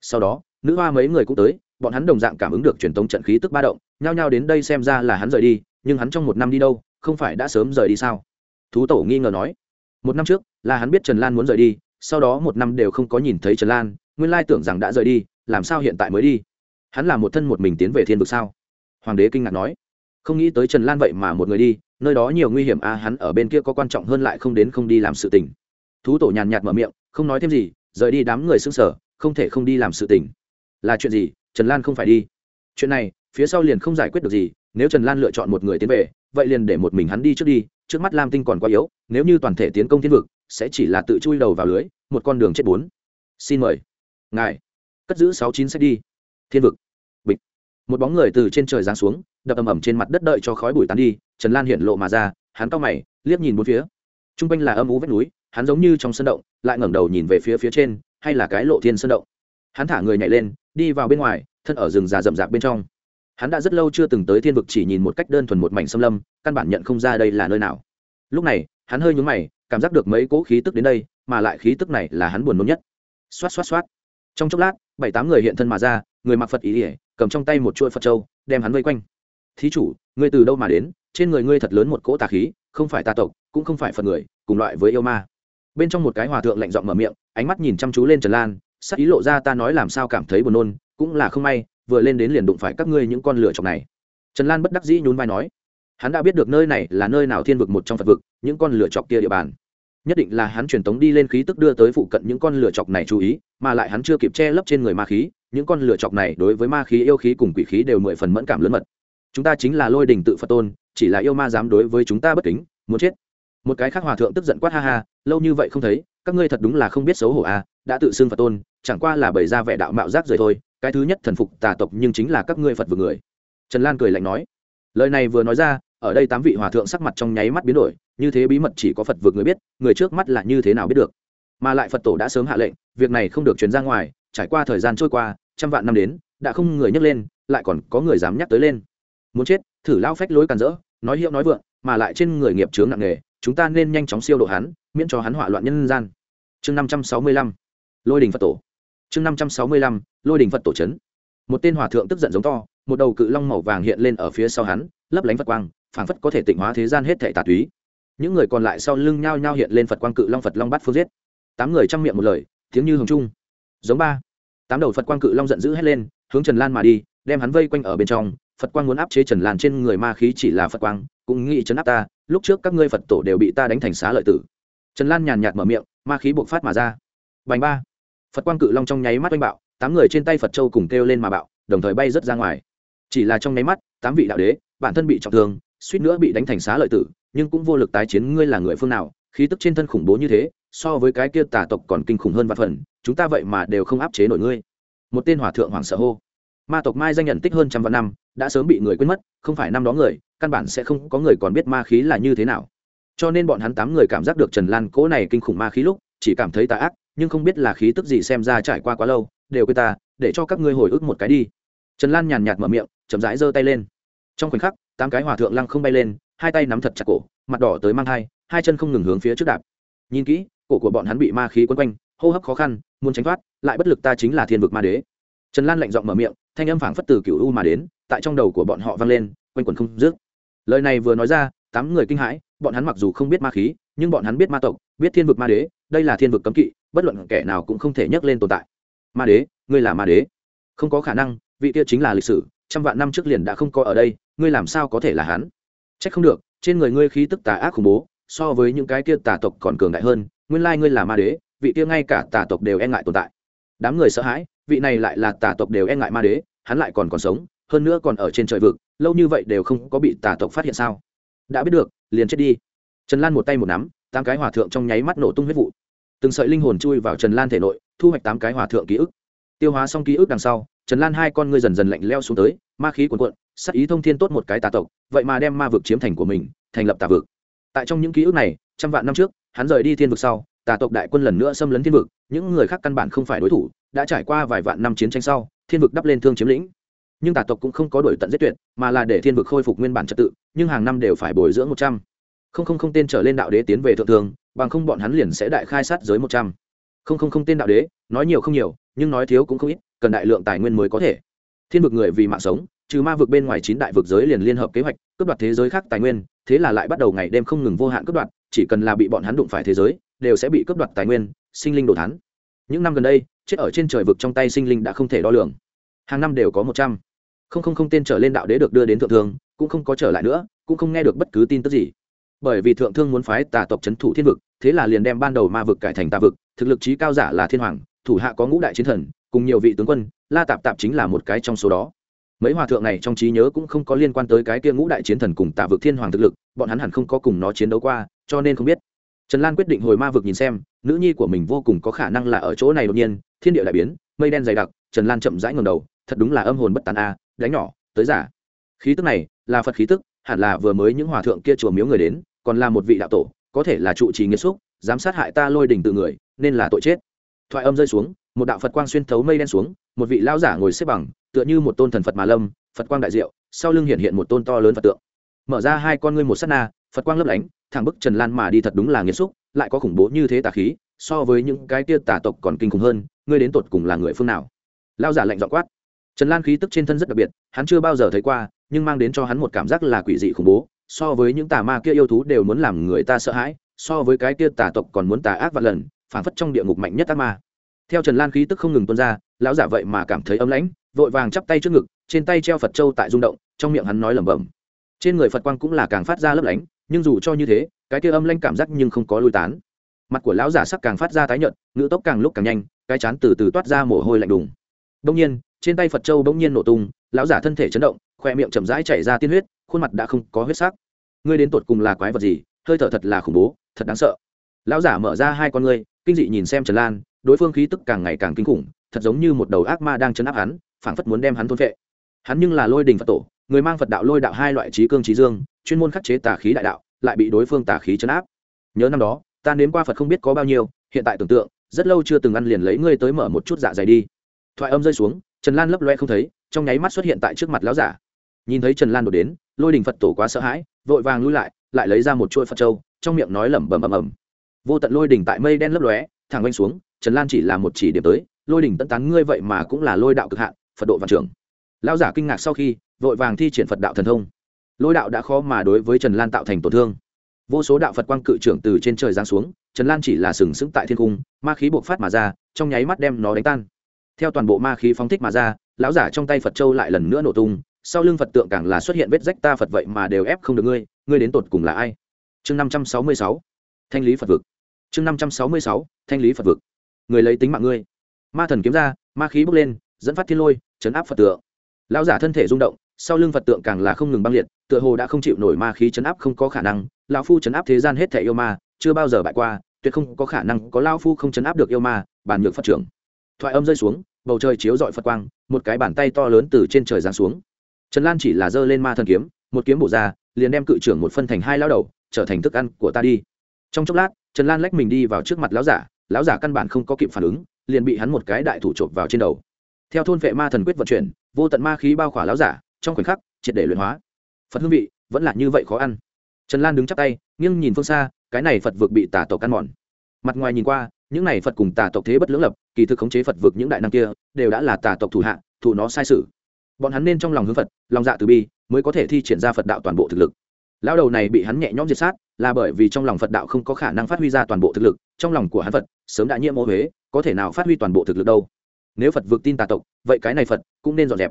Sau đó nữ hoa mấy người cũng tới bọn hắn đồng dạng cảm ứng được truyền tống trận khí tức ba động nhao nhao đến đây xem ra là hắn rời đi nhưng hắn trong một năm đi đâu không phải đã sớm rời đi sao? Thú tổ nghi ngờ nói. Một năm trước là hắn biết trần lan muốn rời đi sau đó một năm đều không có nhìn thấy trần lan nguyên lai tưởng rằng đã rời đi làm sao hiện tại mới đi? Hắn là một thân một mình tiến về thiên vực sao? Hoàng đế kinh ngạc nói. Không nghĩ tới trần lan vậy mà một người đi nơi đó nhiều nguy hiểm a à, hắn ở bên kia có quan trọng hơn lại không đến không đi làm sự tình. Thú tổ nhàn nhạt mở miệng không nói thêm gì rời đi đám người xưng sở không thể không đi làm sự tình là chuyện gì? Trần lan không phải đi. Chuyện này, phía sau liền không giải quyết được gì, nếu trần lan lựa chọn một người tiến về, vậy liền để một mình hắn đi trước đi, trước mắt lam tinh còn quá yếu, nếu như toàn thể tiến công thiên vực, sẽ chỉ là tự chui đầu vào lưới, một con đường chết bốn. Xin mời. Ngài, cất giữ sáu chín sách đi. Thiên vực. Bịch. Một bóng người từ trên trời giáng xuống, đập ầm ầm trên mặt đất đợi cho khói bụi tán đi, trần lan hiện lộ mà ra, hắn cau mày, liếc nhìn bốn phía. T r u n g quanh là âm ú vách núi, hắn giống như trong sân động, lại ngẩng đầu nhìn về phía phía trên, hay là cái lộ thiên sân động. Hắn thả người nhảy lên đi vào bên ngoài, thân ở rừng già rậm rạp bên trong. Hắn đã rất lâu chưa từng tới thiên vực chỉ nhìn một cách đơn thuần một mảnh xâm lâm, căn bản nhận không ra đây là nơi nào. Lúc này, hắn hơi nhúng mày, cảm giác được mấy cỗ khí tức đến đây, mà lại khí tức này là hắn buồn nôn nhất. Xoát xoát xoát. Trong chốc lát, bảy tám người hiện thân mà ra, người mặc phật ý ỉa cầm trong tay một chuỗi phật trâu đem hắn vây quanh. Thí chủ, ngươi từ đâu mà đến? Trên người ngươi thật lớn một cỗ tà khí, không phải tà tộc, cũng không phải phật người, cùng loại với yêu ma. Bên trong một cái hòa thượng lạnh giọng mở miệng, ánh mắt nhìn chăm chú lên trần lan sắc ý lộ ra ta nói làm sao cảm thấy buồn nôn, cũng là không may, vừa lên đến liền đụng phải các ngươi những con lửa chọc này. Trần lan bất đắc dĩ nhún vai nói. Hắn đã biết được nơi này là nơi nào thiên vực một trong phật vực, những con lửa chọc kia địa bàn. Nhất định là hắn truyền tống đi lên khí tức đưa tới phụ cận những con lửa chọc này chú ý, mà lại hắn chưa kịp che lấp trên người ma khí, những con lửa chọc này đối với ma khí, yêu khí cùng quỷ khí đều mười phần mẫn cảm lớn mật. Chúng ta chính là lôi đình tự phật tôn, chỉ là yêu ma dám đối với chúng ta bất kính, muốn chết. Một cái khác hòa thượng tức giận quát ha ha, lâu như vậy không thấy, các ngươi thật đúng là không biết xấu hổ à đã tự xưng phật tôn chẳng qua là bày ra vẻ đạo mạo giác rồi thôi, cái thứ nhất thần phục tà tộc nhưng chính là các ngươi phật vừa người. Trần lan cười lạnh nói. Lời này vừa nói ra, ở đây tám vị hòa thượng sắc mặt trong nháy mắt biến đổi, như thế bí mật chỉ có phật vượt người biết, người trước mắt là như thế nào biết được. Mà lại phật tổ đã sớm hạ lệnh, việc này không được truyền ra ngoài, trải qua thời gian trôi qua, trăm vạn năm đến, đã không người nhắc lên, lại còn có người dám nhắc tới lên. Muốn chết, thử lao phách lối càn rỡ, nói hiệu nói vượng, mà lại trên người nghiệp chướng nặng nề, chúng ta nên nhanh chóng siêu độ hắn, miễn cho hắn hỏa loạn nhân gian. Chương năm trăm sáu mươi lăm. Lôi đình phật tổ chương năm trăm sáu mươi lăm, lôi đình phật tổ c một tên hòa thượng tức giận giống to, một đầu cự long màu vàng hiện lên ở phía sau hắn, lấp lánh phật quang, phảng phất có thể tịnh hóa thế gian hết thệ tà túy. Những người còn lại sau lưng nhao nhao hiện lên phật quang cự long phật long bắt phương giết. Tám người chăm miệng một lời, tiếng như hồng trung. Giống ba. Tám đầu phật quang cự long giận dữ hét lên, hướng trần lan mà đi, đem hắn vây quanh ở bên trong. Phật quang muốn áp chế trần lan trên người ma khí chỉ là phật quang, cũng nghĩ chấn áp ta, lúc trước các ngươi phật tổ đều bị ta đánh thành xá lợi tử. Trần lan nhàn nhạt mở miệng, ma khí buộc phát mà ra. Bành ba phật quang cự long trong nháy mắt oanh bạo tám người trên tay phật châu cùng kêu lên mà bạo đồng thời bay rớt ra ngoài chỉ là trong nháy mắt tám vị đạo đế bản thân bị trọng thương suýt nữa bị đánh thành xá lợi tử nhưng cũng vô lực tái chiến ngươi là người phương nào khí tức trên thân khủng bố như thế so với cái kia tà tộc còn kinh khủng hơn vạn phần chúng ta vậy mà đều không áp chế nổi ngươi một tên hòa thượng hoàng sợ hô ma tộc mai danh nhận tích hơn trăm vạn năm đã sớm bị người quên mất không phải năm đó người căn bản sẽ không có người còn biết ma khí là như thế nào cho nên bọn hắn tám người cảm giác được trần lan cỗ này kinh khủng ma khí lúc chỉ cảm thấy tà ác nhưng không biết là khí tức gì xem ra trải qua quá lâu, đều quên ta, để cho các ngươi hồi ức một cái đi. Trần lan nhàn nhạt mở miệng, chậm rãi giơ tay lên. Trong khoảnh khắc, tám cái hòa thượng lăng không bay lên, hai tay nắm thật chặt cổ, mặt đỏ tới mang thai, hai chân không ngừng hướng phía trước đạp. Nhìn kỹ, cổ của bọn hắn bị ma khí quấn quanh, hô hấp khó khăn, muốn tránh thoát, lại bất lực ta chính là thiên vực ma đế. Trần lan lạnh giọng mở miệng, thanh âm phảng phất từ cựu u mà đến, tại trong đầu của bọn họ vang lên, quanh quẩn không dứt. Lời này vừa nói ra, tám người kinh hãi, bọn hắn mặc dù không biết ma khí nhưng bọn hắn biết ma tộc, biết thiên vực ma đế, đây là thiên vực cấm kỵ, bất luận kẻ nào cũng không thể nhắc lên tồn tại. Ma đế, ngươi là ma đế. Không có khả năng, vị kia chính là lịch sử, trăm vạn năm trước liền đã không có ở đây, ngươi làm sao có thể là hắn? C h ắ c không được, trên người ngươi khí tức tà ác khủng bố, so với những cái kia tà tộc còn cường đại hơn, nguyên lai ngươi là ma đế, vị kia ngay cả tà tộc đều e ngại tồn tại. Đám người sợ hãi, vị này lại là tà tộc đều e ngại ma đế, hắn lại còn còn sống, hơn nữa còn ở trên trời vực, lâu như vậy đều không có bị tà tộc phát hiện sao? Đã biết được, liền chết đi trần lan một tay một nắm, tám cái hòa thượng trong nháy mắt nổ tung huyết vụ. Từng sợi linh hồn chui vào trần lan thể nội, thu hoạch tám cái hòa thượng ký ức. Tiêu hóa xong ký ức đằng sau, trần lan hai con ngươi dần dần lạnh leo xuống tới, ma khí cuồn cuộn sắc ý thông thiên tốt một cái tà tộc, vậy mà đem ma vực chiếm thành của mình, thành lập tà vực. Tại trong những ký ức này, trăm vạn năm trước, hắn rời đi thiên vực sau, tà tộc đại quân lần nữa xâm lấn thiên vực, những người khác căn bản không phải đối thủ, đã trải qua vài vạn năm chiến tranh sau, thiên vực đắp lên thương chiếm lĩnh. Nhưng tà tộc cũng không có đổi tận giết tuyệt, mà là để thiên vực khôi phục nguyên bản trật tự, nhưng hàng năm đều phải bồi dưỡng một trăm không không không tên trở lên đạo đế tiến về thượng thường, bằng không bọn hắn liền sẽ đại khai sát giới một trăm. Không không không tên đạo đế, nói nhiều không nhiều, nhưng nói thiếu cũng không ít, cần đại lượng tài nguyên mới có thể. Thiên vực người vì mạng sống, trừ ma vực bên ngoài chín đại vực giới liền liên hợp kế hoạch, cướp đoạt thế giới khác tài nguyên, thế là lại bắt đầu ngày đêm không ngừng vô hạn cướp đoạt, chỉ cần là bị bọn hắn đụng phải thế giới, đều sẽ bị cướp đoạt tài nguyên, sinh linh đồ thán. Những năm gần đây, chết ở trên trời vực trong tay sinh linh đã không thể đo lường. Hàng năm đều có một trăm. Không không không tên trở lên đạo đế được đưa đến thượng thường, cũng không có trở lại nữa, cũng không nghe được bất cứ tin tức gì bởi vì thượng thương muốn phái tà tộc c h ấ n thủ thiên vực, thế là liền đem ban đầu ma vực cải thành tà vực, thực lực trí cao giả là thiên hoàng, thủ hạ có ngũ đại chiến thần, cùng nhiều vị tướng quân, la tạp tạp chính là một cái trong số đó. Mấy hòa thượng này trong trí nhớ cũng không có liên quan tới cái kia ngũ đại chiến thần cùng tà vực thiên hoàng thực lực, bọn hắn hẳn không có cùng nó chiến đấu qua, cho nên không biết. Trần lan quyết định hồi ma vực nhìn xem, nữ nhi của mình vô cùng có khả năng là ở chỗ này đột nhiên, thiên địa đại biến, mây đen dày đặc, trần lan chậm rãi ngầm đầu, thật đúng là âm hồn bất tàn a, đánh nhỏ, tới giả. Khí tức này là phật khí tức, hẳn là vừa mới những hòa thượng kia chùa miếu người đến còn là một vị đạo tổ, có thể là trụ trì nghiêm xúc, dám sát hại ta lôi đỉnh tự người, nên là tội chết. Thoại âm rơi xuống, một đạo phật quang xuyên thấu mây đen xuống, một vị lão giả ngồi xếp bằng, tựa như một tôn thần phật mà lâm, phật quang đại diệu, sau lưng hiện hiện một tôn to lớn phật tượng. Mở ra hai con ngươi một s á t na, phật quang lấp lánh, thẳng bức trần lan mà đi thật đúng là nghiêm xúc, lại có khủng bố như thế tà khí, so với những cái tia tà tộc còn kinh khủng hơn, ngươi đến tột cùng là người phương nào? Lao giả lạnh dọ quát. Trần lan khí tức trên thân rất đặc biệt, hắn chưa bao giờ thấy qua, nhưng mang đến cho hắn một cảm giác là quỷ dị khủng bố so với những tà ma kia yêu thú đều muốn làm người ta sợ hãi, so với cái kia tà tộc còn muốn tà ác vạn lần, phản phất trong địa ngục mạnh nhất ác ma. Theo trần lan khí tức không ngừng tuôn ra, lão giả vậy mà cảm thấy ấm lãnh, vội vàng chắp tay trước ngực, trên tay treo phật châu tại rung động, trong miệng hắn nói lẩm bẩm. Trên người phật quang cũng là càng phát ra lấp lánh, nhưng dù cho như thế, cái kia âm lãnh cảm giác nhưng không có lui tán. Mặt của lão giả sắc càng phát ra tái nhợt, ngữ tốc càng lúc càng nhanh, cái chán từ từ toát ra mồ hôi lạnh đùng. Đông nhiên, trên tay phật châu bỗng nhiên nổ tung, lão giả thân thể chấn động khoe miệng chậm rãi chảy ra tiên huyết, khuôn mặt đã không có huyết sắc. Ngươi đến tột cùng là quái vật gì? Hơi thở thật là khủng bố, thật đáng sợ. Lão giả mở ra hai con ngươi, kinh dị nhìn xem trần lan, đối phương khí tức càng ngày càng kinh khủng, thật giống như một đầu ác ma đang chấn áp hắn, phảng phất muốn đem hắn thôn vệ hắn nhưng là lôi đình phật tổ, người mang phật đạo lôi đạo hai loại trí cương trí dương, chuyên môn khắc chế tà khí đại đạo, lại bị đối phương tà khí chấn áp. Nhớ năm đó, ta nếm qua phật không biết có bao nhiêu, hiện tại tưởng tượng, rất lâu chưa từng ăn liền lấy ngươi tới mở một chút dạ dày đi. Thoại âm rơi xuống, trần lan lấp loe không thấy, trong nháy mắt xuất hiện tại trước mặt lão giả nhìn thấy trần lan đổ đến, lôi đình phật tổ quá sợ hãi, vội vàng lui lại lại lấy ra một chuỗi phật trâu trong miệng nói lẩm bẩm ầm ầm. Vô tận lôi Đình tại mây đen lấp lóe, thẳng quanh xuống, trần lan chỉ là một chỉ điểm tới, lôi Đình tận tán ngươi vậy mà cũng là lôi đạo cực hạn, phật độ văn trưởng. Lão giả kinh ngạc sau khi, vội vàng thi triển phật đạo thần thông. Lôi đạo đã khó mà đối với trần lan tạo thành tổn thương. Vô số đạo phật quang cự trưởng từ trên trời giáng xuống, trần lan chỉ là sừng sững tại thiên cung, ma khí buộc phát mà ra, trong nháy mắt đem nó đánh tan. Theo toàn bộ ma khí phóng thích mà ra, lão giả trong tay phật châu lại lần nữa nổ tung sau lưng phật tượng càng là xuất hiện vết rách ta phật vậy mà đều ép không được ngươi ngươi đến tột cùng là ai? Chương năm trăm sáu mươi sáu, thanh lý phật vực. Chương năm trăm sáu mươi sáu, thanh lý phật vực. Người lấy tính mạng ngươi. Ma thần kiếm ra, ma khí bốc lên, dẫn phát thiên lôi, chấn áp phật tượng. Lão giả thân thể rung động, sau lưng phật tượng càng là không ngừng băng liệt, tựa hồ đã không chịu nổi ma khí chấn áp không có khả năng, lão phu chấn áp thế gian hết thể yêu ma, chưa bao giờ bại qua, tuyệt không có khả năng có lão phu không chấn áp được yêu ma bản nhược phát trưởng. Thoại âm rơi xuống, bầu trời chiếu dọi phật quang, một cái bàn tay to lớn từ trên trời giáng xuống trần lan chỉ là giơ lên ma thần kiếm, một kiếm bổ ra, liền đem cự trưởng một phân thành hai lao đầu, trở thành thức ăn của ta đi. Trong chốc lát, trần lan lách mình đi vào trước mặt lão giả lão giả căn bản không có kịp phản ứng, liền bị hắn một cái đại thủ chộp vào trên đầu. Theo thôn vệ ma thần quyết vận chuyển, vô tận ma khí bao khỏa lão giả, trong khoảnh khắc, triệt để luyện hóa. Phật hương vị, vẫn là như vậy khó ăn. Trần lan đứng chắp tay, nghiêng nhìn phương xa, cái này phật vực bị tà tộc ăn mòn. Mặt ngoài nhìn qua, những này phật cùng tà tộc thế bất lưỡng lập, kỳ thực khống chế phật vực những đại năng kia, đều đã là tà tộc thủ hạ thủ nó sai sự bọn hắn nên trong lòng hướng phật, lòng dạ từ bi mới có thể thi triển ra phật đạo toàn bộ thực lực. Lão đầu này bị hắn nhẹ nhõm diệt sát, là bởi vì trong lòng phật đạo không có khả năng phát huy ra toàn bộ thực lực, trong lòng của hắn phật sớm đã nhiễm ô huế, có thể nào phát huy toàn bộ thực lực đâu? Nếu phật vượt tin tà tộc, vậy cái này phật cũng nên dọn dẹp.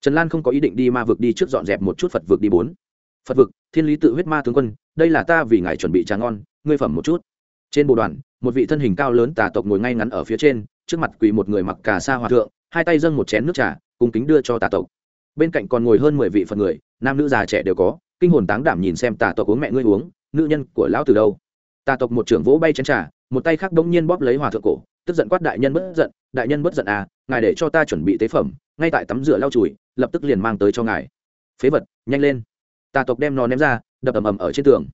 Trần lan không có ý định đi ma vực đi trước dọn dẹp một chút phật vượt đi bốn. Phật vực, thiên lý tự huyết ma tướng quân, đây là ta vì ngài chuẩn bị trà ngon, ngươi phẩm một chút. Trên bộ đoàn, một vị thân hình cao lớn tà tộc ngồi ngay ngắn ở phía trên, trước mặt quỳ một người mặc cà sa hòa thượng, hai tay dâng một chén nước trà cùng kính đưa cho tà tộc. Bên cạnh còn ngồi hơn mười vị phật người, nam nữ già trẻ đều có, kinh hồn táng đảm nhìn xem tà tộc uống mẹ ngươi uống, nữ nhân của lão từ đâu? Tà tộc một trưởng vỗ bay chén trà, một tay khác đống nhiên bóp lấy hòa thượng cổ, tức giận quát đại nhân bất giận, đại nhân bất giận à ngài để cho ta chuẩn bị tế phẩm, ngay tại tắm rửa lau chùi, lập tức liền mang tới cho ngài. Phế vật, nhanh lên. Tà tộc đem nó ném ra, đập ầm ầm ở trên tường.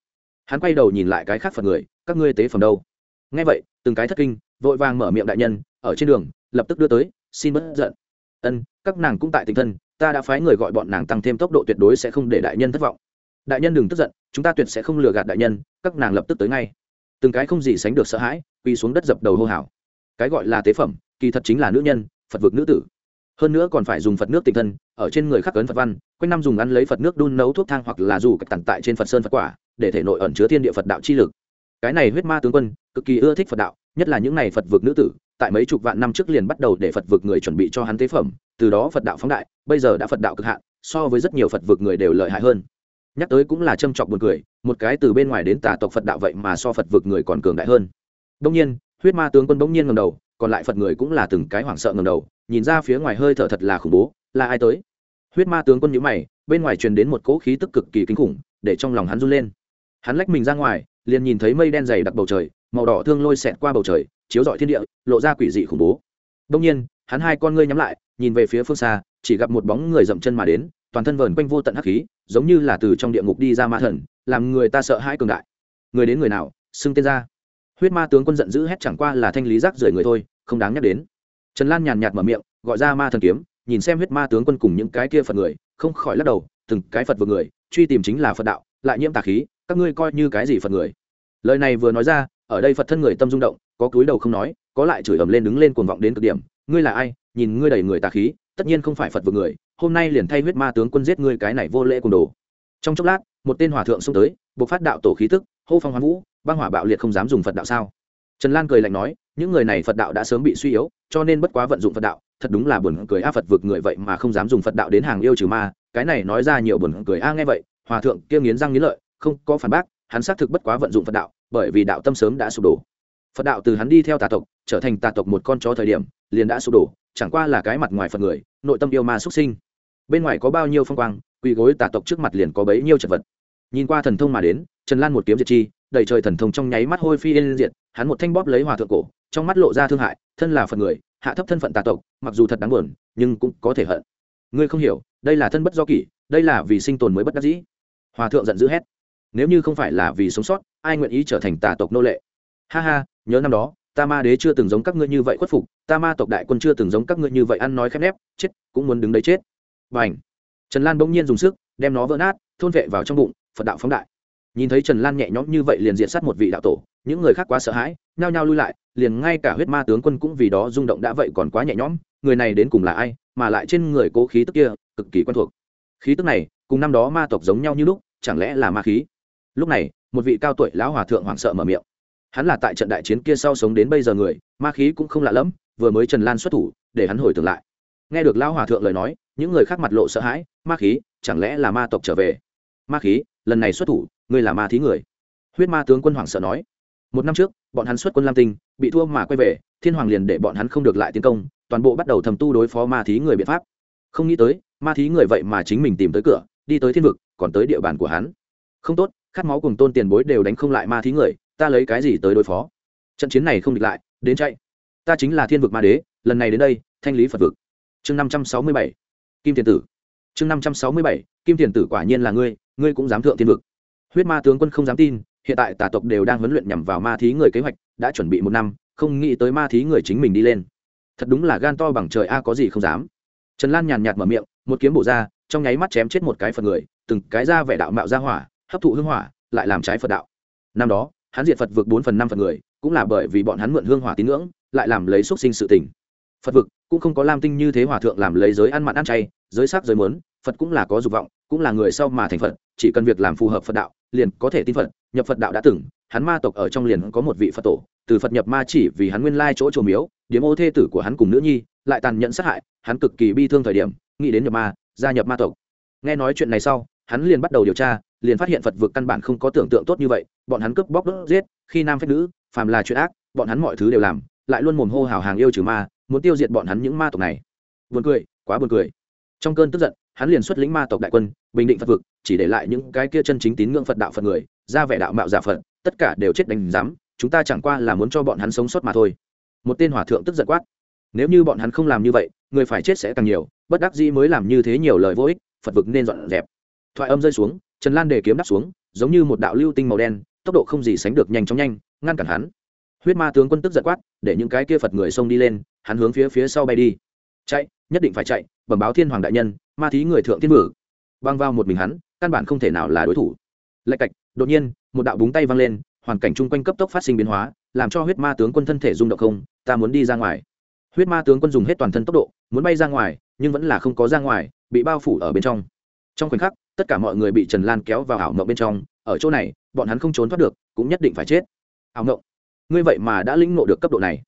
Hắn quay đầu nhìn lại cái khác phật người, các ngươi tế phẩm đâu? Ngay vậy, từng cái thất kinh, vội vàng mở miệng đại nhân, ở trên đường, lập tức đưa tới, xin bất giận ân, các nàng cũng tại tình thân, ta đã phái người gọi bọn nàng tăng thêm tốc độ tuyệt đối sẽ không để đại nhân thất vọng. Đại nhân đừng tức giận, chúng ta tuyệt sẽ không lừa gạt đại nhân, các nàng lập tức tới ngay. Từng cái không gì sánh được sợ hãi, quỳ xuống đất dập đầu hô hào. Cái gọi là tế phẩm, kỳ thật chính là nữ nhân, phật vực nữ tử. Hơn nữa còn phải dùng phật nước tịnh thân, ở trên người khắc ấn phật văn, quanh năm dùng ăn lấy phật nước đun nấu thuốc thang hoặc là dù cách tặng tại trên phật sơn phật quả, để thể nội ẩn chứa thiên địa phật đạo chi lực. Cái này huyết ma tướng quân, cực kỳ ưa thích phật đạo, nhất là những này phật vực nữ tử tại mấy chục vạn năm trước liền bắt đầu để phật vực người chuẩn bị cho hắn tế phẩm, từ đó phật đạo phóng đại, bây giờ đã phật đạo cực hạn, so với rất nhiều phật vực người đều lợi hại hơn. Nhắc tới cũng là châm chọc buồn cười, một cái từ bên ngoài đến tà tộc phật đạo vậy mà so phật vực người còn cường đại hơn. Đông nhiên, huyết ma tướng quân bỗng nhiên ngầm đầu, còn lại phật người cũng là từng cái hoảng sợ ngầm đầu, nhìn ra phía ngoài hơi thở thật là khủng bố, là ai tới? Huyết ma tướng quân nhữ mày, bên ngoài truyền đến một cỗ khí tức cực kỳ kinh khủng, để trong lòng hắn run lên. Hắn lách mình ra ngoài liền nhìn thấy mây đen dày đặc bầu trời, màu đỏ thương lôi xẹt qua bầu trời, chiếu rọi thiên địa, lộ ra quỷ dị khủng bố. Đông nhiên, hắn hai con ngươi nhắm lại, nhìn về phía phương xa, chỉ gặp một bóng người dậm chân mà đến, toàn thân vờn quanh vô tận hắc khí, giống như là từ trong địa ngục đi ra ma thần, làm người ta sợ hãi cường đại. Người đến người nào, xưng tên ra. Huyết ma tướng quân giận dữ hét chẳng qua là thanh lý rác rưởi người thôi, không đáng nhắc đến. Trần lan nhàn nhạt mở miệng, gọi ra ma thần kiếm, nhìn xem huyết ma tướng quân cùng những cái kia phật người, không khỏi lắc đầu, từng cái phật vừa người, truy tìm chính là phật đạo, lại nhiễm tà khí các ngươi coi như cái gì phật người lời này vừa nói ra ở đây phật thân người tâm rung động có cúi đầu không nói có lại chửi ầm lên đứng lên cuồng vọng đến cực điểm ngươi là ai nhìn ngươi đầy người tà khí tất nhiên không phải phật vừa người hôm nay liền thay huyết ma tướng quân giết ngươi cái này vô lễ cùng đồ trong chốc lát một tên hòa thượng xông tới buộc phát đạo tổ khí tức hô phong hoán vũ băng hỏa bạo liệt không dám dùng phật đạo sao trần lan cười lạnh nói những người này phật đạo đã sớm bị suy yếu cho nên bất quá vận dụng phật đạo thật đúng là buồn cười a phật vực người vậy mà không dám dùng phật đạo đến hàng yêu trừ ma cái này nói ra nhiều buồn cười a nghe vậy hòa thượng kia nghiến răng nghiến lợi không có phản bác, hắn xác thực bất quá vận dụng phật đạo, bởi vì đạo tâm sớm đã sụp đổ. Phật đạo từ hắn đi theo tà tộc, trở thành tà tộc một con chó thời điểm, liền đã sụp đổ, chẳng qua là cái mặt ngoài phật người, nội tâm yêu ma xuất sinh. Bên ngoài có bao nhiêu phong quang, quỳ gối tà tộc trước mặt liền có bấy nhiêu chật vật. Nhìn qua thần thông mà đến, trần lan một kiếm diệt chi, đầy trời thần thông trong nháy mắt hôi phi yên diệt, hắn một thanh bóp lấy hòa thượng cổ, trong mắt lộ ra thương hại, thân là phật người, hạ thấp thân phận tà tộc, mặc dù thật đáng buồn, nhưng cũng có thể hận. Ngươi không hiểu, đây là thân bất do kỷ, đây là vì sinh tồn mới bất đắc dĩ. Hòa thượng giận dữ hét nếu như không phải là vì sống sót, ai nguyện ý trở thành tà tộc nô lệ? Ha ha, nhớ năm đó, ta ma đế chưa từng giống các ngươi như vậy khuất phục, ta ma tộc đại quân chưa từng giống các ngươi như vậy ăn nói khép nép, chết, cũng muốn đứng đấy chết. Và ảnh trần lan bỗng nhiên dùng sức, đem nó vỡ nát, thôn vệ vào trong bụng, phật đạo phóng đại. Nhìn thấy trần lan nhẹ nhõm như vậy liền diện sát một vị đạo tổ, những người khác quá sợ hãi, nhao nhao lui lại, liền ngay cả huyết ma tướng quân cũng vì đó rung động đã vậy còn quá nhẹ nhõm, người này đến cùng là ai, mà lại trên người cố khí tức kia, cực kỳ quen thuộc. Khí tức này, cùng năm đó ma tộc giống nhau như lúc, chẳng lẽ là ma khí? Lúc này, một vị cao tuổi lão hòa thượng hoảng sợ mở miệng. Hắn là tại trận đại chiến kia sau sống đến bây giờ người, ma khí cũng không lạ lẫm, vừa mới trần lan xuất thủ, để hắn hồi tưởng lại. Nghe được lão hòa thượng lời nói, những người khác mặt lộ sợ hãi, ma khí, chẳng lẽ là ma tộc trở về? Ma khí, lần này xuất thủ, ngươi là ma thí người. Huyết ma tướng quân hoảng sợ nói. Một năm trước, bọn hắn xuất quân lam tinh, bị thua mà quay về, thiên hoàng liền để bọn hắn không được lại tiến công, toàn bộ bắt đầu thầm tu đối phó ma thí người biện pháp. Không nghĩ tới, ma thí người vậy mà chính mình tìm tới cửa, đi tới thiên vực, còn tới địa bàn của hắn. Không tốt khát máu cùng tôn tiền bối đều đánh không lại ma thí người, ta lấy cái gì tới đối phó? Trận chiến này không địch lại, đến chạy. Ta chính là thiên vực ma đế, lần này đến đây, thanh lý phật vực. Chương năm trăm sáu mươi bảy, kim tiền tử. Chương năm trăm sáu mươi bảy, kim tiền tử quả nhiên là ngươi ngươi cũng dám thượng thiên vực. Huyết ma tướng quân không dám tin, hiện tại tà tộc đều đang huấn luyện nhằm vào ma thí người kế hoạch, đã chuẩn bị một năm, không nghĩ tới ma thí người chính mình đi lên. Thật đúng là gan to bằng trời a, có gì không dám. Trần lan nhàn nhạt mở miệng, một kiếm bổ ra, trong nháy mắt chém chết một cái phần người, từng cái ra vẻ đạo mạo ra hỏa hấp thụ hương hỏa, lại làm trái phật đạo. Năm đó, hắn diệt phật vượt bốn phần năm phần người, cũng là bởi vì bọn hắn mượn hương hỏa tín ngưỡng, lại làm lấy xúc sinh sự tình. Phật vực cũng không có lam tinh như thế hòa thượng làm lấy giới ăn mặn ăn chay, giới sắc giới mớn phật cũng là có dục vọng, cũng là người sau mà thành phật, chỉ cần việc làm phù hợp phật đạo, liền có thể tin phật, nhập phật đạo đã từng, hắn ma tộc ở trong liền có một vị phật tổ, từ phật nhập ma chỉ vì hắn nguyên lai chỗ trồ miếu, điếm ô thê tử của hắn cùng nữ nhi, lại tàn nhẫn sát hại, hắn cực kỳ bi thương thời điểm, nghĩ đến nhập ma, gia nhập ma tộc. Nghe nói chuyện này sau, hắn liền bắt đầu điều tra liền phát hiện phật vực căn bản không có tưởng tượng tốt như vậy, bọn hắn cướp bóc đốt giết, khi nam phép nữ, phàm là chuyện ác, bọn hắn mọi thứ đều làm, lại luôn mồm hô hào hàng yêu trừ ma, muốn tiêu diệt bọn hắn những ma tộc này. Buồn cười, quá buồn cười. Trong cơn tức giận, hắn liền xuất lĩnh ma tộc đại quân, bình định phật vực, chỉ để lại những cái kia chân chính tín ngưỡng phật đạo phật người, ra vẻ đạo mạo giả phật, tất cả đều chết đánh giám, chúng ta chẳng qua là muốn cho bọn hắn sống sót mà thôi. Một tên hòa thượng tức giận quát. Nếu như bọn hắn không làm như vậy, người phải chết sẽ càng nhiều, bất đắc dĩ mới làm như thế nhiều lời vô ích, phật vực nên dọn dẹp. Thoại âm rơi xuống trần lan để kiếm đáp xuống, giống như một đạo lưu tinh màu đen, tốc độ không gì sánh được nhanh chóng nhanh, ngăn cản hắn. Huyết ma tướng quân tức giận quát, để những cái kia phật người xông đi lên, hắn hướng phía phía sau bay đi. Chạy, nhất định phải chạy, bẩm báo thiên hoàng đại nhân, ma thí người thượng thiên bử băng vào một mình hắn, căn bản không thể nào là đối thủ. Lạch cạch, đột nhiên, một đạo búng tay văng lên, hoàn cảnh chung quanh cấp tốc phát sinh biến hóa, làm cho huyết ma tướng quân thân thể rung động không, ta muốn đi ra ngoài. Huyết ma tướng quân dùng hết toàn thân tốc độ, muốn bay ra ngoài, nhưng vẫn là không có ra ngoài, bị bao phủ ở bên trong. Trong khoảnh khắc tất cả mọi người bị trần lan kéo vào ảo mộng bên trong, ở chỗ này, bọn hắn không trốn thoát được, cũng nhất định phải chết. Ảo mộng? Ngươi vậy mà đã lĩnh nộ được cấp độ này.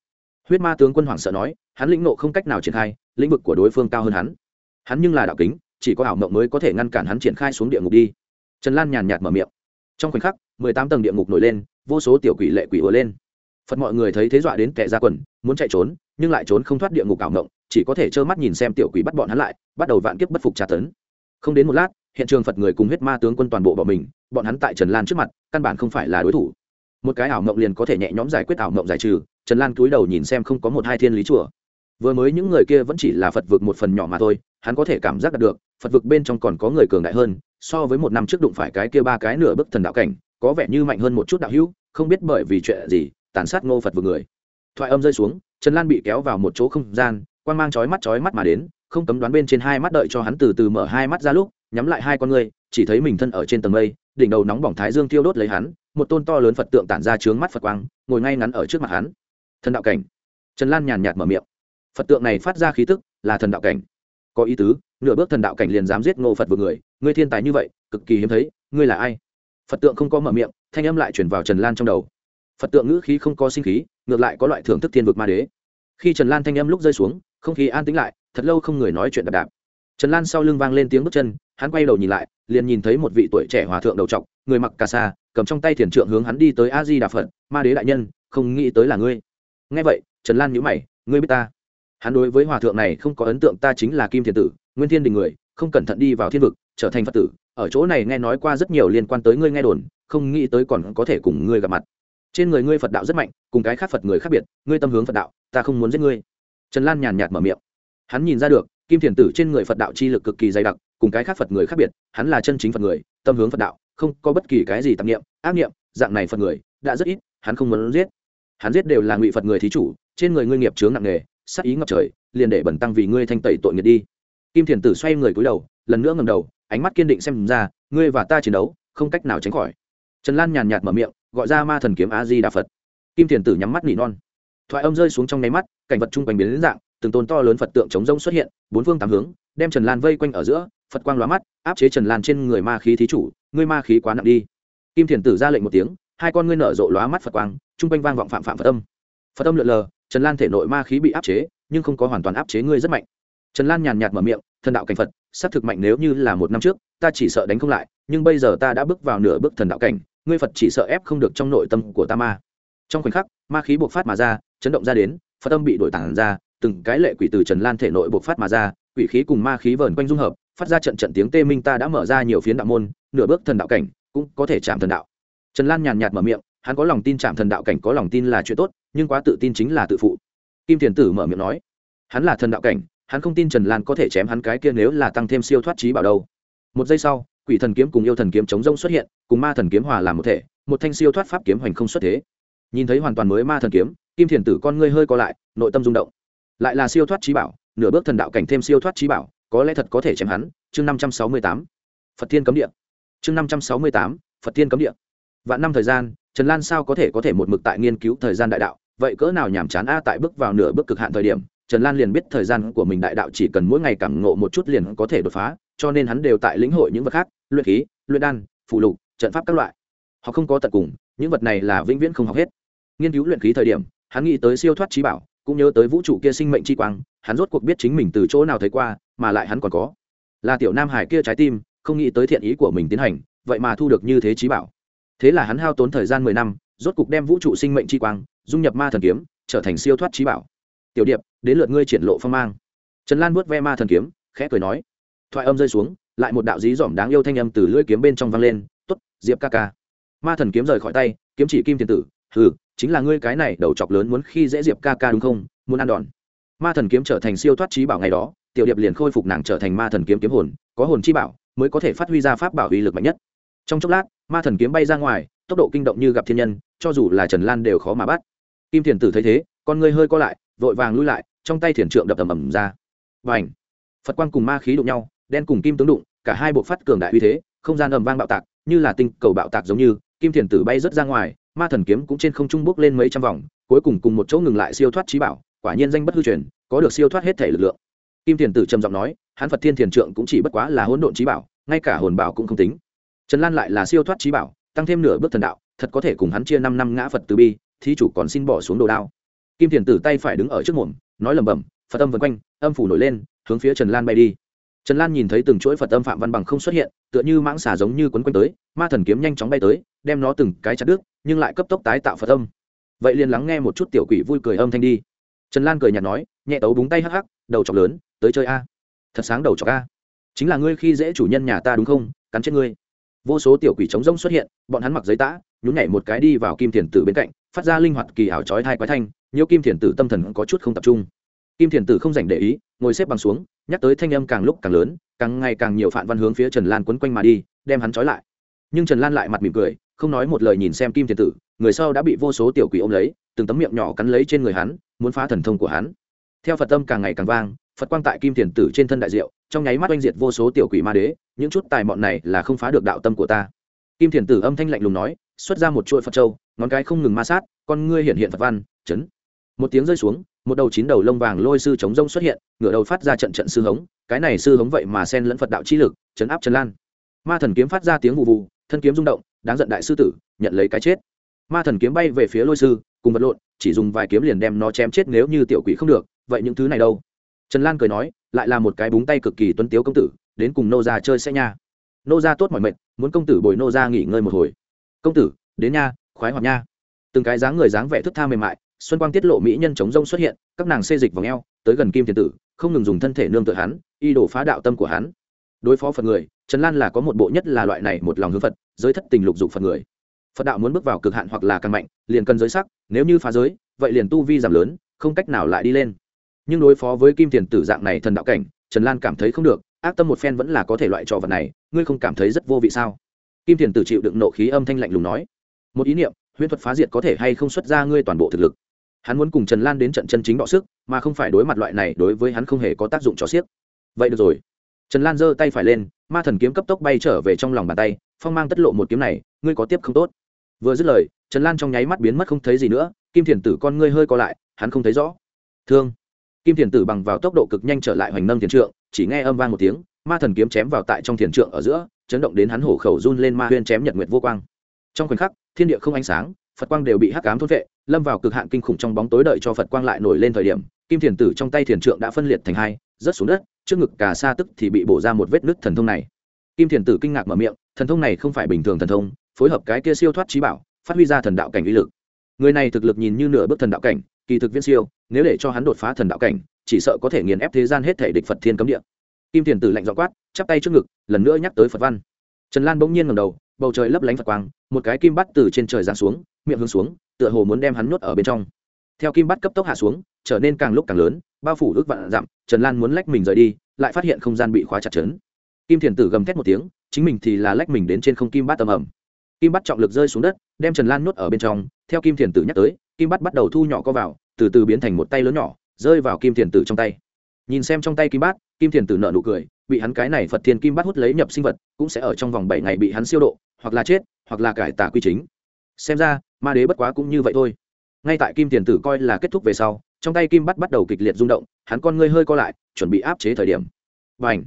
Huyết ma tướng quân hoàng sợ nói, hắn lĩnh nộ không cách nào triển khai, lĩnh vực của đối phương cao hơn hắn. Hắn nhưng là đạo kính, chỉ có ảo mộng mới có thể ngăn cản hắn triển khai xuống địa ngục đi. Trần lan nhàn nhạt mở miệng. Trong khoảnh khắc, mười tám tầng địa ngục nổi lên, vô số tiểu quỷ lệ quỷ ùa lên. Phật mọi người thấy thế dọa đến kẻ ra quần, muốn chạy trốn, nhưng lại trốn không thoát địa ngục ảo mộng, chỉ có thể trơ mắt nhìn xem tiểu quỷ bắt bọn hắn lại, bắt đầu vạn kiếp bất phục tra tấn. Không đến một lát hiện trường phật người cùng huyết ma tướng quân toàn bộ bỏ mình, bọn hắn tại trần lan trước mặt, căn bản không phải là đối thủ. Một cái ảo mộng liền có thể nhẹ nhõm giải quyết ảo mộng giải trừ, trần lan cúi đầu nhìn xem không có một hai thiên lý chùa. Vừa mới những người kia vẫn chỉ là phật vực một phần nhỏ mà thôi, hắn có thể cảm giác được, phật vực bên trong còn có người cường đại hơn, so với một năm trước đụng phải cái kia ba cái nửa bức thần đạo cảnh, có vẻ như mạnh hơn một chút đạo hữu, không biết bởi vì chuyện gì, tàn sát ngô phật vực người. Thoại âm rơi xuống, trần lan bị kéo vào một chỗ không gian quan mang chói mắt chói mắt mà đến, không cấm đoán bên trên hai mắt đợi cho hắn từ từ mở hai mắt ra lúc nhắm lại hai con ngươi, chỉ thấy mình thân ở trên tầng mây đỉnh đầu nóng bỏng thái dương thiêu đốt lấy hắn một tôn to lớn phật tượng tản ra trướng mắt phật quang ngồi ngay ngắn ở trước mặt hắn. Thần đạo cảnh. Trần lan nhàn nhạt mở miệng. Phật tượng này phát ra khí tức là thần đạo cảnh. Có ý tứ nửa bước thần đạo cảnh liền dám giết ngộ phật vừa người ngươi thiên tài như vậy cực kỳ hiếm thấy ngươi là ai? Phật tượng không có mở miệng thanh âm lại chuyển vào trần lan trong đầu. Phật tượng ngữ khí không có sinh khí ngược lại có loại thưởng thức thiên vực ma đế. Khi trần lan thanh âm lúc rơi xuống không khí an tĩnh lại thật lâu không người nói chuyện đạp đạp. Trần lan sau lưng vang lên tiếng bước chân hắn quay đầu nhìn lại, liền nhìn thấy một vị tuổi trẻ hòa thượng đầu trọc, người mặc cà sa, cầm trong tay thiền trượng hướng hắn đi tới a di đà phật, ma đế đại nhân, không nghĩ tới là ngươi. Nghe vậy, trần lan nhữ mày, ngươi biết ta? Hắn đối với hòa thượng này không có ấn tượng, ta chính là kim thiền tử, nguyên thiên đình người, không cẩn thận đi vào thiên vực, trở thành phật tử. Ở chỗ này nghe nói qua rất nhiều liên quan tới ngươi nghe đồn, không nghĩ tới còn có thể cùng ngươi gặp mặt. Trên người ngươi phật đạo rất mạnh, cùng cái khác phật người khác biệt, ngươi tâm hướng phật đạo, ta không muốn giết ngươi. Trần lan nhàn nhạt mở miệng. Hắn nhìn ra được, kim thiền tử trên người phật đạo chi lực cực kỳ dày đặc cùng cái khác phật người khác biệt, hắn là chân chính phật người, tâm hướng phật đạo, không có bất kỳ cái gì tạp nghiệm ác nghiệm dạng này phật người, đã rất ít, hắn không muốn giết. Hắn giết đều là ngụy phật người thí chủ, trên người ngươi nghiệp chướng nặng nề sắc ý ngập trời, liền để bẩn tăng vì ngươi thanh tẩy tội nghiệp đi. Kim thiền tử xoay người cúi đầu, lần nữa ngầm đầu, ánh mắt kiên định xem ra, ngươi và ta chiến đấu, không cách nào tránh khỏi. Trần lan nhàn nhạt mở miệng, gọi ra ma thần kiếm a di đà phật. Kim thiền tử nhắm mắt nỉ non. Thoại âm rơi xuống trong nháy mắt, cảnh vật chung quanh biến đến dạng, từng tôn to lớn phật tượng chống rông xuất hiện, bốn phương tám hướng, đem trần lan vây quanh ở giữa phật quang lóa mắt, áp chế trần lan trên người ma khí thí chủ, ngươi ma khí quá nặng đi. Kim thiền tử ra lệnh một tiếng, hai con ngươi nở rộ lóa mắt phật quang chung quanh vang vọng phạm phạm phật âm. Phật âm lượn lờ, trần lan thể nội ma khí bị áp chế, nhưng không có hoàn toàn áp chế ngươi rất mạnh. Trần lan nhàn nhạt mở miệng, thần đạo cảnh phật s thực mạnh nếu như là một năm trước, ta chỉ sợ đánh không lại, nhưng bây giờ ta đã bước vào nửa bước thần đạo cảnh, ngươi phật chỉ sợ ép không được trong nội tâm của ta ma. Trong khoảnh khắc, ma khí buộc phát mà ra, chấn động ra đến, phật âm bị đổi tản ra, từng cái lệ quỷ từ trần lan thể nội buộc phát mà ra, quỷ khí cùng ma khí vờn quanh dung hợp phát ra trận trận tiếng tê minh ta đã mở ra nhiều phiến đạo môn, nửa bước thần đạo cảnh cũng có thể chạm thần đạo. Trần lan nhàn nhạt mở miệng, hắn có lòng tin chạm thần đạo cảnh có lòng tin là chuyện tốt, nhưng quá tự tin chính là tự phụ. Kim thiền tử mở miệng nói, hắn là thần đạo cảnh, hắn không tin trần lan có thể chém hắn cái kia nếu là tăng thêm siêu thoát trí bảo đâu. Một giây sau, quỷ thần kiếm cùng yêu thần kiếm chống rông xuất hiện, cùng ma thần kiếm hòa làm một thể, một thanh siêu thoát pháp kiếm hoành không xuất thế. Nhìn thấy hoàn toàn mới ma thần kiếm, kim thiền tử con ngươi hơi co lại, nội tâm rung động. Lại là siêu thoát trí bảo, nửa bước thần đạo cảnh thêm siêu thoát trí bảo có lẽ thật có thể chém hắn, chương năm trăm sáu mươi tám, phật thiên cấm địa. Chương năm trăm sáu mươi tám, phật thiên cấm địa. Vạn năm thời gian, trần lan sao có thể có thể một mực tại nghiên cứu thời gian đại đạo? Vậy cỡ nào nhàm chán a tại bước vào nửa bước cực hạn thời điểm, trần lan liền biết thời gian của mình đại đạo chỉ cần mỗi ngày cảm ngộ một chút liền có thể đột phá, cho nên hắn đều tại lĩnh hội những vật khác, luyện khí, luyện đan phụ lục, trận pháp các loại. Họ không có tận cùng, những vật này là vĩnh viễn không học hết. Nghiên cứu luyện khí thời điểm, hắn nghĩ tới siêu thoát trí bảo, cũng nhớ tới vũ trụ kia sinh mệnh chi quang hắn rốt cuộc biết chính mình từ chỗ nào thấy qua, mà lại hắn còn có. Là tiểu nam hải kia trái tim, không nghĩ tới thiện ý của mình tiến hành, vậy mà thu được như thế trí bảo. Thế là hắn hao tốn thời gian mười năm, rốt cuộc đem vũ trụ sinh mệnh chi quang, dung nhập ma thần kiếm, trở thành siêu thoát trí bảo. Tiểu điệp, đến lượt ngươi triển lộ phong mang. Trần lan vuốt ve ma thần kiếm, khẽ cười nói. Thoại âm rơi xuống, lại một đạo dí dỏm đáng yêu thanh âm từ lưỡi kiếm bên trong vang lên t ố t diệp ca ca. Ma thần kiếm rời khỏi tay, kiếm chỉ kim thiên tử, hừ, chính là ngươi cái này đầu chọc lớn muốn khi dễ diệp ca ca đúng không? Muốn ăn đòn ma thần kiếm trở thành siêu thoát trí bảo ngày đó, tiểu điệp liền khôi phục nàng trở thành ma thần kiếm kiếm hồn, có hồn chi bảo mới có thể phát huy ra pháp bảo uy lực mạnh nhất. Trong chốc lát, ma thần kiếm bay ra ngoài, tốc độ kinh động như gặp thiên nhân, cho dù là trần lan đều khó mà bắt. Kim thiền tử thấy thế, con ngươi hơi co lại, vội vàng lui lại, trong tay thiền trượng đập ầm ầm ra. Và ảnh phật quang cùng ma khí đụng nhau, đen cùng kim tướng đụng, cả hai bộ phát cường đại uy thế, không gian ầm vang bạo tạc, như là tinh cầu bạo tạc giống như, kim thiền tử bay rớt ra ngoài, ma thần kiếm cũng trên không trung bước lên mấy trăm vòng, cuối cùng cùng một chỗ ngừng lại siêu thoát trí bảo quả nhiên danh bất hư truyền, có được siêu thoát hết thể lực lượng. Kim thiền tử trầm giọng nói, hắn phật thiên thiền trượng cũng chỉ bất quá là hỗn độn trí bảo, ngay cả hồn bảo cũng không tính. Trần lan lại là siêu thoát trí bảo, tăng thêm nửa bước thần đạo, thật có thể cùng hắn chia năm năm ngã phật từ bi, thí chủ còn xin bỏ xuống đồ đao. Kim thiền tử tay phải đứng ở trước mồm, nói lẩm bẩm, phật âm vân quanh, âm phủ nổi lên, hướng phía trần lan bay đi. Trần lan nhìn thấy từng chuỗi phật âm phạm văn bằng không xuất hiện, tựa như mãng xà giống như quấn quanh tới, ma thần kiếm nhanh chóng bay tới, đem nó từng cái chặt đứt, nhưng lại cấp tốc tái tạo phật âm. Vậy liền lắng nghe một chút tiểu quỷ vui cười âm thanh đi trần lan cười nhạt nói, nhẹ tấu búng tay hắc hắc, đầu chọc lớn, tới chơi a. Thật sáng đầu chọc a. Chính là ngươi khi dễ chủ nhân nhà ta đúng không? Cắn chết ngươi. Vô số tiểu quỷ trống rông xuất hiện, bọn hắn mặc giấy tã, nhún nhảy một cái đi vào kim thiền tử bên cạnh, phát ra linh hoạt kỳ ảo chói thai quái thanh, nhiều kim thiền tử tâm thần có chút không tập trung. Kim thiền tử không dành để ý, ngồi xếp bằng xuống, nhắc tới thanh âm càng lúc càng lớn, càng ngày càng nhiều phản văn hướng phía trần lan quấn quanh mà đi, đem hắn trói lại. Nhưng trần lan lại mặt mỉm cười, không nói một lời nhìn xem kim thiền tử người sau đã bị vô số tiểu quỷ ôm lấy, từng tấm miệng nhỏ cắn lấy trên người hắn, muốn phá thần thông của hắn. Theo phật tâm càng ngày càng vang, phật quang tại kim thiền tử trên thân đại diệu, trong nháy mắt oanh diệt vô số tiểu quỷ ma đế, những chút tài mọn này là không phá được đạo tâm của ta. Kim thiền tử âm thanh lạnh lùng nói, xuất ra một chuỗi phật châu, ngón cái không ngừng ma sát, con ngươi hiện hiện phật văn, chấn. Một tiếng rơi xuống, một đầu chín đầu lông vàng lôi sư chống rông xuất hiện, ngửa đầu phát ra trận trận sư hống, cái này sư hống vậy mà sen lẫn phật đạo chi lực, chấn áp trần lan. Ma thần kiếm phát ra tiếng vụ vụ thân kiếm rung động, đáng giận đại sư tử, nhận lấy cái chết ma thần kiếm bay về phía lôi sư cùng vật lộn chỉ dùng vài kiếm liền đem nó chém chết nếu như tiểu quỷ không được vậy những thứ này đâu? Trần lan cười nói lại là một cái búng tay cực kỳ tuấn tiếu công tử đến cùng nô ra chơi sẽ nha. Nô ra tốt mọi mệt muốn công tử bồi nô ra nghỉ ngơi một hồi. Công tử đến nha khoái hoạt nha. Từng cái dáng người dáng vẻ thức tha mềm mại xuân quang tiết lộ mỹ nhân chống rông xuất hiện các nàng xê dịch vòng eo, tới gần kim thiền tử không ngừng dùng thân thể nương tự hắn y đổ phá đạo tâm của hắn. Đối phó phật người trần lan là có một bộ nhất là loại này một lòng hướng phật giới thất tình lục dục phật người phật đạo muốn bước vào cực hạn hoặc là càng mạnh, liền cần giới sắc, nếu như phá giới, vậy liền tu vi giảm lớn, không cách nào lại đi lên. Nhưng đối phó với kim tiền tử dạng này thần đạo cảnh, trần lan cảm thấy không được, ác tâm một phen vẫn là có thể loại trò vật này, ngươi không cảm thấy rất vô vị sao? Kim tiền tử chịu đựng nộ khí âm thanh lạnh lùng nói. Một ý niệm, huyễn thuật phá diệt có thể hay không xuất ra ngươi toàn bộ thực lực. Hắn muốn cùng trần lan đến trận chân chính đọ sức, mà không phải đối mặt loại này đối với hắn không hề có tác dụng cho xiếc vậy được rồi. Trần lan giơ tay phải lên, ma thần kiếm cấp tốc bay trở về trong lòng bàn tay, phong mang tất lộ một kiếm này, ngươi có tiếp không tốt? Vừa dứt lời, trần lan trong nháy mắt biến mất không thấy gì nữa, kim thiền tử con ngươi hơi co lại, hắn không thấy rõ. Thương. Kim thiền tử bằng vào tốc độ cực nhanh trở lại hoành nâng thiền trượng, chỉ nghe âm vang một tiếng, ma thần kiếm chém vào tại trong thiền trượng ở giữa, chấn động đến hắn hổ khẩu run lên ma huyên chém nhật nguyệt vô quang. Trong khoảnh khắc, thiên địa không ánh sáng, phật quang đều bị hắc cám thốt vệ, lâm vào cực hạn kinh khủng trong bóng tối đợi cho phật quang lại nổi lên thời điểm, kim thiền tử trong tay thiền trượng đã phân liệt thành hai, rớt xuống đất, trước ngực cả xa tức thì bị bổ ra một vết nứt thần thông này. Kim thiền tử kinh ngạc mở miệng, thần thông này không phải bình thường thần thông phối hợp cái kia siêu thoát trí bảo, phát huy ra thần đạo cảnh uy lực. Người này thực lực nhìn như nửa bước thần đạo cảnh, kỳ thực viễn siêu, nếu để cho hắn đột phá thần đạo cảnh, chỉ sợ có thể nghiền ép thế gian hết thể địch phật thiên cấm địa. Kim thiền tử lạnh dọ quát, chắp tay trước ngực, lần nữa nhắc tới phật văn. Trần lan bỗng nhiên ngầm đầu, bầu trời lấp lánh phật quang, một cái kim bắt từ trên trời giáng xuống, miệng hướng xuống, tựa hồ muốn đem hắn nuốt ở bên trong. Theo kim bắt cấp tốc hạ xuống, trở nên càng lúc càng lớn, bao phủ ước vạn dặm, trần lan muốn lách mình rời đi, lại phát hiện không gian bị khóa chặt chấn. Kim thiền tử gầm thét một tiếng, chính mình thì là lách mình đến trên không kim bát tầm ẩm kim bắt trọng lực rơi xuống đất, đem trần lan nuốt ở bên trong, theo kim thiền tử nhắc tới, kim bắt bắt đầu thu nhỏ co vào, từ từ biến thành một tay lớn nhỏ, rơi vào kim thiền tử trong tay. Nhìn xem trong tay kim bát, kim thiền tử nợ nụ cười, bị hắn cái này phật thiên kim bát hút lấy nhập sinh vật, cũng sẽ ở trong vòng bảy ngày bị hắn siêu độ, hoặc là chết, hoặc là cải tà quy chính. Xem ra, ma đế bất quá cũng như vậy thôi. Ngay tại kim thiền tử coi là kết thúc về sau, trong tay kim Bát bắt đầu kịch liệt rung động, hắn con ngươi hơi co lại, chuẩn bị áp chế thời điểm. Và ảnh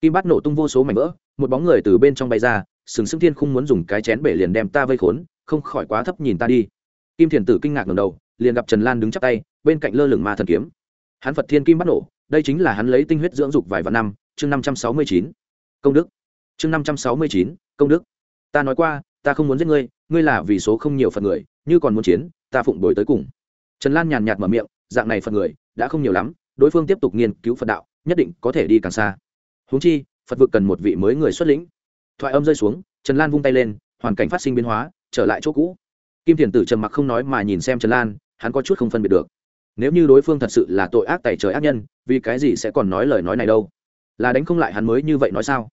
kim Bát nổ tung vô số mảnh vỡ, một bóng người từ bên trong bay ra sừng sững thiên không muốn dùng cái chén bể liền đem ta vây khốn, không khỏi quá thấp nhìn ta đi. Kim thiền tử kinh ngạc ngầm đầu, liền gặp trần lan đứng chắp tay, bên cạnh lơ lửng ma thần kiếm. Hắn phật thiên kim bắt nổ, đây chính là hắn lấy tinh huyết dưỡng dục vài vạn năm, chương năm trăm sáu mươi chín. Công đức. Chương năm trăm sáu mươi chín, công đức. Ta nói qua, ta không muốn giết ngươi ngươi là vì số không nhiều phật người, như còn muốn chiến, ta phụng đổi tới cùng. Trần lan nhàn nhạt mở miệng, dạng này phật người, đã không nhiều lắm, đối phương tiếp tục nghiên cứu phật đạo, nhất định có thể đi càng xa. Húng chi, phật vực cần một vị mới người xuất lĩnh thoại âm rơi xuống, trần lan vung tay lên, hoàn cảnh phát sinh biến hóa, trở lại chỗ cũ. Kim thiền tử trầm mặc không nói mà nhìn xem trần lan, hắn có chút không phân biệt được. Nếu như đối phương thật sự là tội ác tài trời ác nhân, vì cái gì sẽ còn nói lời nói này đâu? Là đánh không lại hắn mới như vậy nói sao?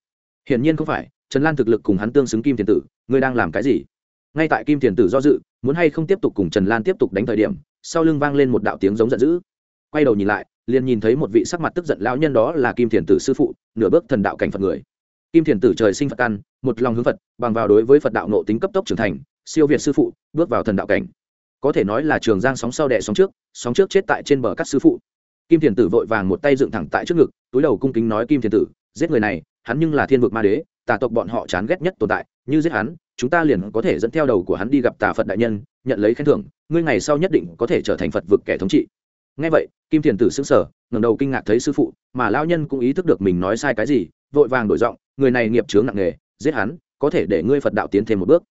Hiển nhiên không phải, trần lan thực lực cùng hắn tương xứng kim thiền tử, ngươi đang làm cái gì? Ngay tại kim thiền tử do dự, muốn hay không tiếp tục cùng trần lan tiếp tục đánh thời điểm, sau lưng vang lên một đạo tiếng giống giận dữ. Quay đầu nhìn lại, liền nhìn thấy một vị sắc mặt tức giận lão nhân đó là kim thiền tử sư phụ, nửa bước thần đạo cảnh phật người kim thiền tử trời sinh phật căn, một lòng hướng phật, bằng vào đối với phật đạo nộ tính cấp tốc trưởng thành, siêu việt sư phụ, bước vào thần đạo cảnh. Có thể nói là trường giang sóng sau đẻ sóng trước sóng trước chết tại trên bờ các sư phụ. Kim thiền tử vội vàng một tay dựng thẳng tại trước ngực, túi đầu cung kính nói kim thiền tử, giết người này, hắn nhưng là thiên vực ma đế, tà tộc bọn họ chán ghét nhất tồn tại, như giết hắn, chúng ta liền có thể dẫn theo đầu của hắn đi gặp tà phật đại nhân, nhận lấy khen thưởng, ngươi ngày sau nhất định có thể trở thành phật vực kẻ thống trị. Ngay vậy, kim thiền tử xứng sở ngẩng đầu kinh ngạc thấy sư phụ, mà lao nhân cũng ý thức được mình nói sai cái gì, vội vàng đổi giọng người này nghiệp chướng nặng nề, giết hắn, có thể để ngươi phật đạo tiến thêm một bước.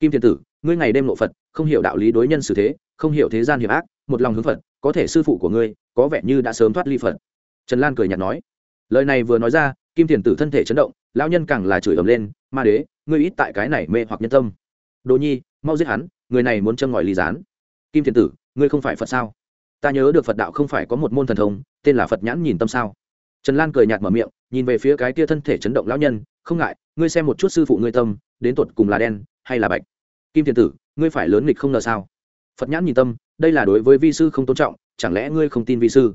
Kim Thiên tử, ngươi ngày đêm lộ phật, không hiểu đạo lý đối nhân xử thế, không hiểu thế gian hiểm ác, một lòng hướng phật, có thể sư phụ của ngươi, có vẻ như đã sớm thoát ly phật. Trần lan cười nhạt nói. Lời này vừa nói ra, kim thiền tử thân thể chấn động, lão nhân càng là chửi ầm lên, ma đế, ngươi ít tại cái này mê hoặc nhân tâm. Đồ nhi, mau giết hắn, người này muốn châm ngòi ly gián. Kim thiền tử, ngươi không phải phật sao? Ta nhớ được phật đạo không phải có một môn thần thông, tên là phật nhãn nhìn tâm sao trần lan cười nhạt mở miệng, nhìn về phía cái kia thân thể chấn động lão nhân, không ngại, ngươi xem một chút sư phụ ngươi tâm, đến tột cùng là đen hay là bạch? Kim Thiên tử, ngươi phải lớn nghịch không ngờ sao? Phật nhãn nhìn tâm, đây là đối với vi sư không tôn trọng, chẳng lẽ ngươi không tin vi sư?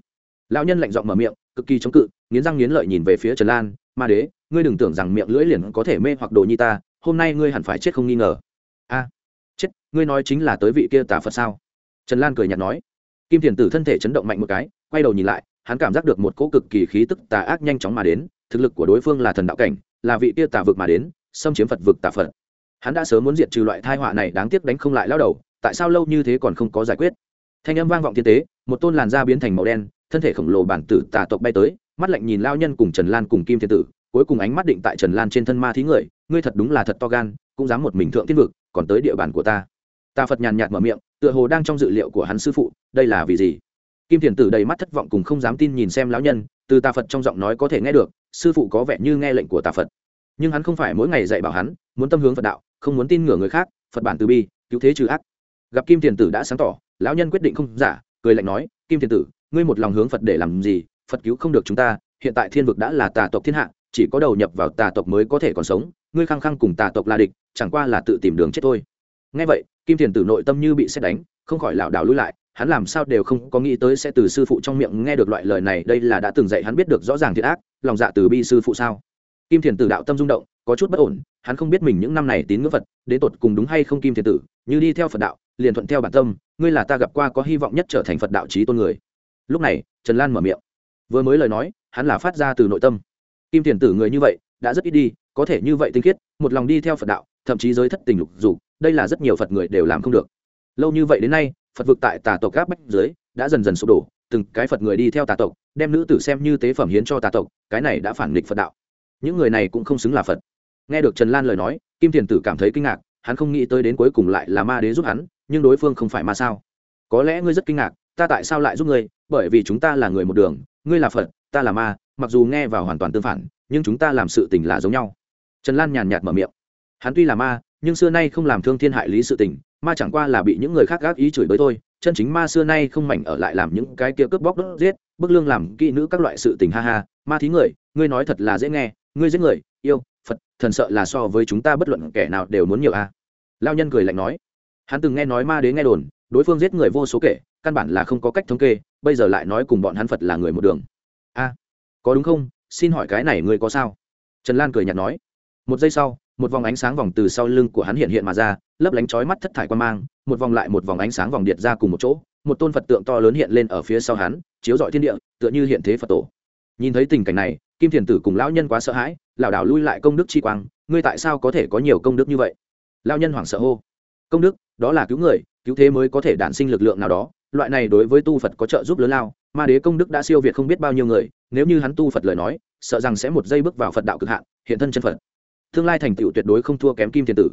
Lão nhân lạnh giọng mở miệng, cực kỳ chống cự, nghiến răng nghiến lợi nhìn về phía trần lan, ma đế, ngươi đừng tưởng rằng miệng lưỡi liền có thể mê hoặc đồ nhi ta, hôm nay ngươi hẳn phải chết không nghi ngờ. A, chết, ngươi nói chính là tới vị kia tà phật sao? Trần lan cười nhạt nói. Kim thiền tử thân thể chấn động mạnh một cái, quay đầu nhìn lại hắn cảm giác được một cỗ cực kỳ khí tức tà ác nhanh chóng mà đến, thực lực của đối phương là thần đạo cảnh, là vị kia tà vực mà đến, xâm chiếm phật vực tà phật. Hắn đã sớm muốn diệt trừ loại thai họa này đáng tiếc đánh không lại lao đầu, tại sao lâu như thế còn không có giải quyết? Thanh âm vang vọng thiên tế, một tôn làn da biến thành màu đen, thân thể khổng lồ bản tử tà tộc bay tới, mắt lạnh nhìn lao nhân cùng trần lan cùng kim thiên tử, cuối cùng ánh mắt định tại trần lan trên thân ma thí người, ngươi thật đúng là thật to gan, cũng dám một mình thượng thiên vực, còn tới địa bàn của ta. Ta phật nhàn nhạt mở miệng, tựa hồ đang trong dự liệu của hắn sư phụ, đây là vì gì? Kim thiền tử đầy mắt thất vọng cùng không dám tin nhìn xem lão nhân, từ tà phật trong giọng nói có thể nghe được, sư phụ có vẻ như nghe lệnh của tà phật. Nhưng hắn không phải mỗi ngày dạy bảo hắn, muốn tâm hướng phật đạo, không muốn tin ngửa người khác, phật bản từ bi, cứu thế trừ ác. Gặp kim thiền tử đã sáng tỏ, lão nhân quyết định không giả, cười lạnh nói, kim thiền tử, ngươi một lòng hướng phật để làm gì? Phật cứu không được chúng ta, hiện tại thiên vực đã là tà tộc thiên hạ, chỉ có đầu nhập vào tà tộc mới có thể còn sống, ngươi khăng khăng cùng tà tộc là địch, chẳng qua là tự tìm đường chết thôi. Ngay vậy, kim thiền tử nội tâm như bị xét đánh, không khỏi lảo đảo lui lại hắn làm sao đều không có nghĩ tới sẽ từ sư phụ trong miệng nghe được loại lời này, đây là đã từng dạy hắn biết được rõ ràng thiệt ác, lòng dạ từ bi sư phụ sao? Kim thiền tử đạo tâm rung động, có chút bất ổn, hắn không biết mình những năm này tín ngưỡng phật, đến tột cùng đúng hay không kim thiền tử, như đi theo phật đạo, liền thuận theo bản tâm, ngươi là ta gặp qua có hy vọng nhất trở thành phật đạo trí tôn người. Lúc này, trần lan mở miệng. Vừa mới lời nói, hắn là phát ra từ nội tâm. Kim thiền tử người như vậy, đã rất ít đi, có thể như vậy tinh khiết, một lòng đi theo phật đạo, thậm chí giới thất tình lục dục, đây là rất nhiều phật người đều làm không được. Lâu như vậy đến nay phật vực tại tà tộc gáp bách dưới, đã dần dần sụp đổ, từng cái phật người đi theo tà tộc, đem nữ tử xem như tế phẩm hiến cho tà tộc, cái này đã phản nghịch phật đạo. Những người này cũng không xứng là phật. Nghe được trần lan lời nói, kim thiền tử cảm thấy kinh ngạc, hắn không nghĩ tới đến cuối cùng lại là ma đế giúp hắn, nhưng đối phương không phải ma sao. Có lẽ ngươi rất kinh ngạc, ta tại sao lại giúp ngươi? Bởi vì chúng ta là người một đường, ngươi là phật, ta là ma, mặc dù nghe vào hoàn toàn tương phản, nhưng chúng ta làm sự tình là giống nhau. Trần lan nhàn nhạt mở miệng. Hắn tuy là ma, nhưng xưa nay không làm thương thiên hại lý sự tình ma chẳng qua là bị những người khác gác ý chửi bới thôi, chân chính ma xưa nay không mảnh ở lại làm những cái kia cướp bóc đốt giết, bức lương làm kỹ nữ các loại sự tình, ha ha, ma thí người, ngươi nói thật là dễ nghe, ngươi giết người, yêu, phật, thần sợ là so với chúng ta bất luận kẻ nào đều muốn nhiều a. À. lao nhân cười lạnh nói. Hắn từng nghe nói ma đế nghe đồn, đối phương giết người vô số kể, căn bản là không có cách thống kê, bây giờ lại nói cùng bọn hắn phật là người một đường. A, có đúng không? Xin hỏi cái này ngươi có sao? Trần lan cười nhạt nói. Một giây sau một vòng ánh sáng vòng từ sau lưng của hắn hiện hiện mà ra, lấp lánh chói mắt thất thải quan mang, một vòng lại một vòng ánh sáng vòng điện ra cùng một chỗ, một tôn phật tượng to lớn hiện lên ở phía sau hắn, chiếu rọi thiên địa, tựa như hiện thế phật tổ. Nhìn thấy tình cảnh này, kim thiền tử cùng lão nhân quá sợ hãi, lảo đảo lui lại công đức chi quang, ngươi tại sao có thể có nhiều công đức như vậy? Lão nhân hoảng sợ hô. Công đức, đó là cứu người, cứu thế mới có thể đản sinh lực lượng nào đó, loại này đối với tu phật có trợ giúp lớn lao, ma đế công đức đã siêu việt không biết bao nhiêu người, nếu như hắn tu phật lời nói, sợ rằng sẽ một giây bước vào phật đạo cực hạn, hiện thân chân phật tương lai thành tựu tuyệt đối không thua kém kim thiên tử.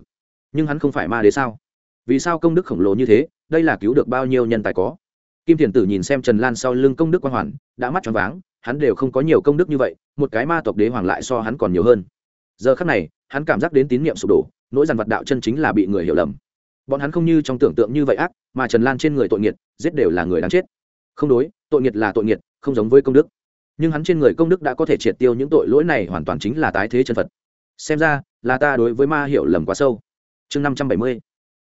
Nhưng hắn không phải ma đế sao? Vì sao công đức khổng lồ như thế? Đây là cứu được bao nhiêu nhân tài có? Kim thiền tử nhìn xem trần lan sau lưng công đức quang hoàn, đã mắt tròn váng, hắn đều không có nhiều công đức như vậy, một cái ma tộc đế hoàng lại so hắn còn nhiều hơn. Giờ khắc này, hắn cảm giác đến tín nhiệm sụp đổ, nỗi dằn vật đạo chân chính là bị người hiểu lầm. Bọn hắn không như trong tưởng tượng như vậy ác, mà trần lan trên người tội nghiệt, giết đều là người đáng chết. Không đối, tội nghiệt là tội nghiệt, không giống với công đức. Nhưng hắn trên người công đức đã có thể triệt tiêu những tội lỗi này hoàn toàn chính là tái thế chân phật xem ra, là ta đối với ma hiểu lầm quá sâu. Chương năm trăm bảy mươi,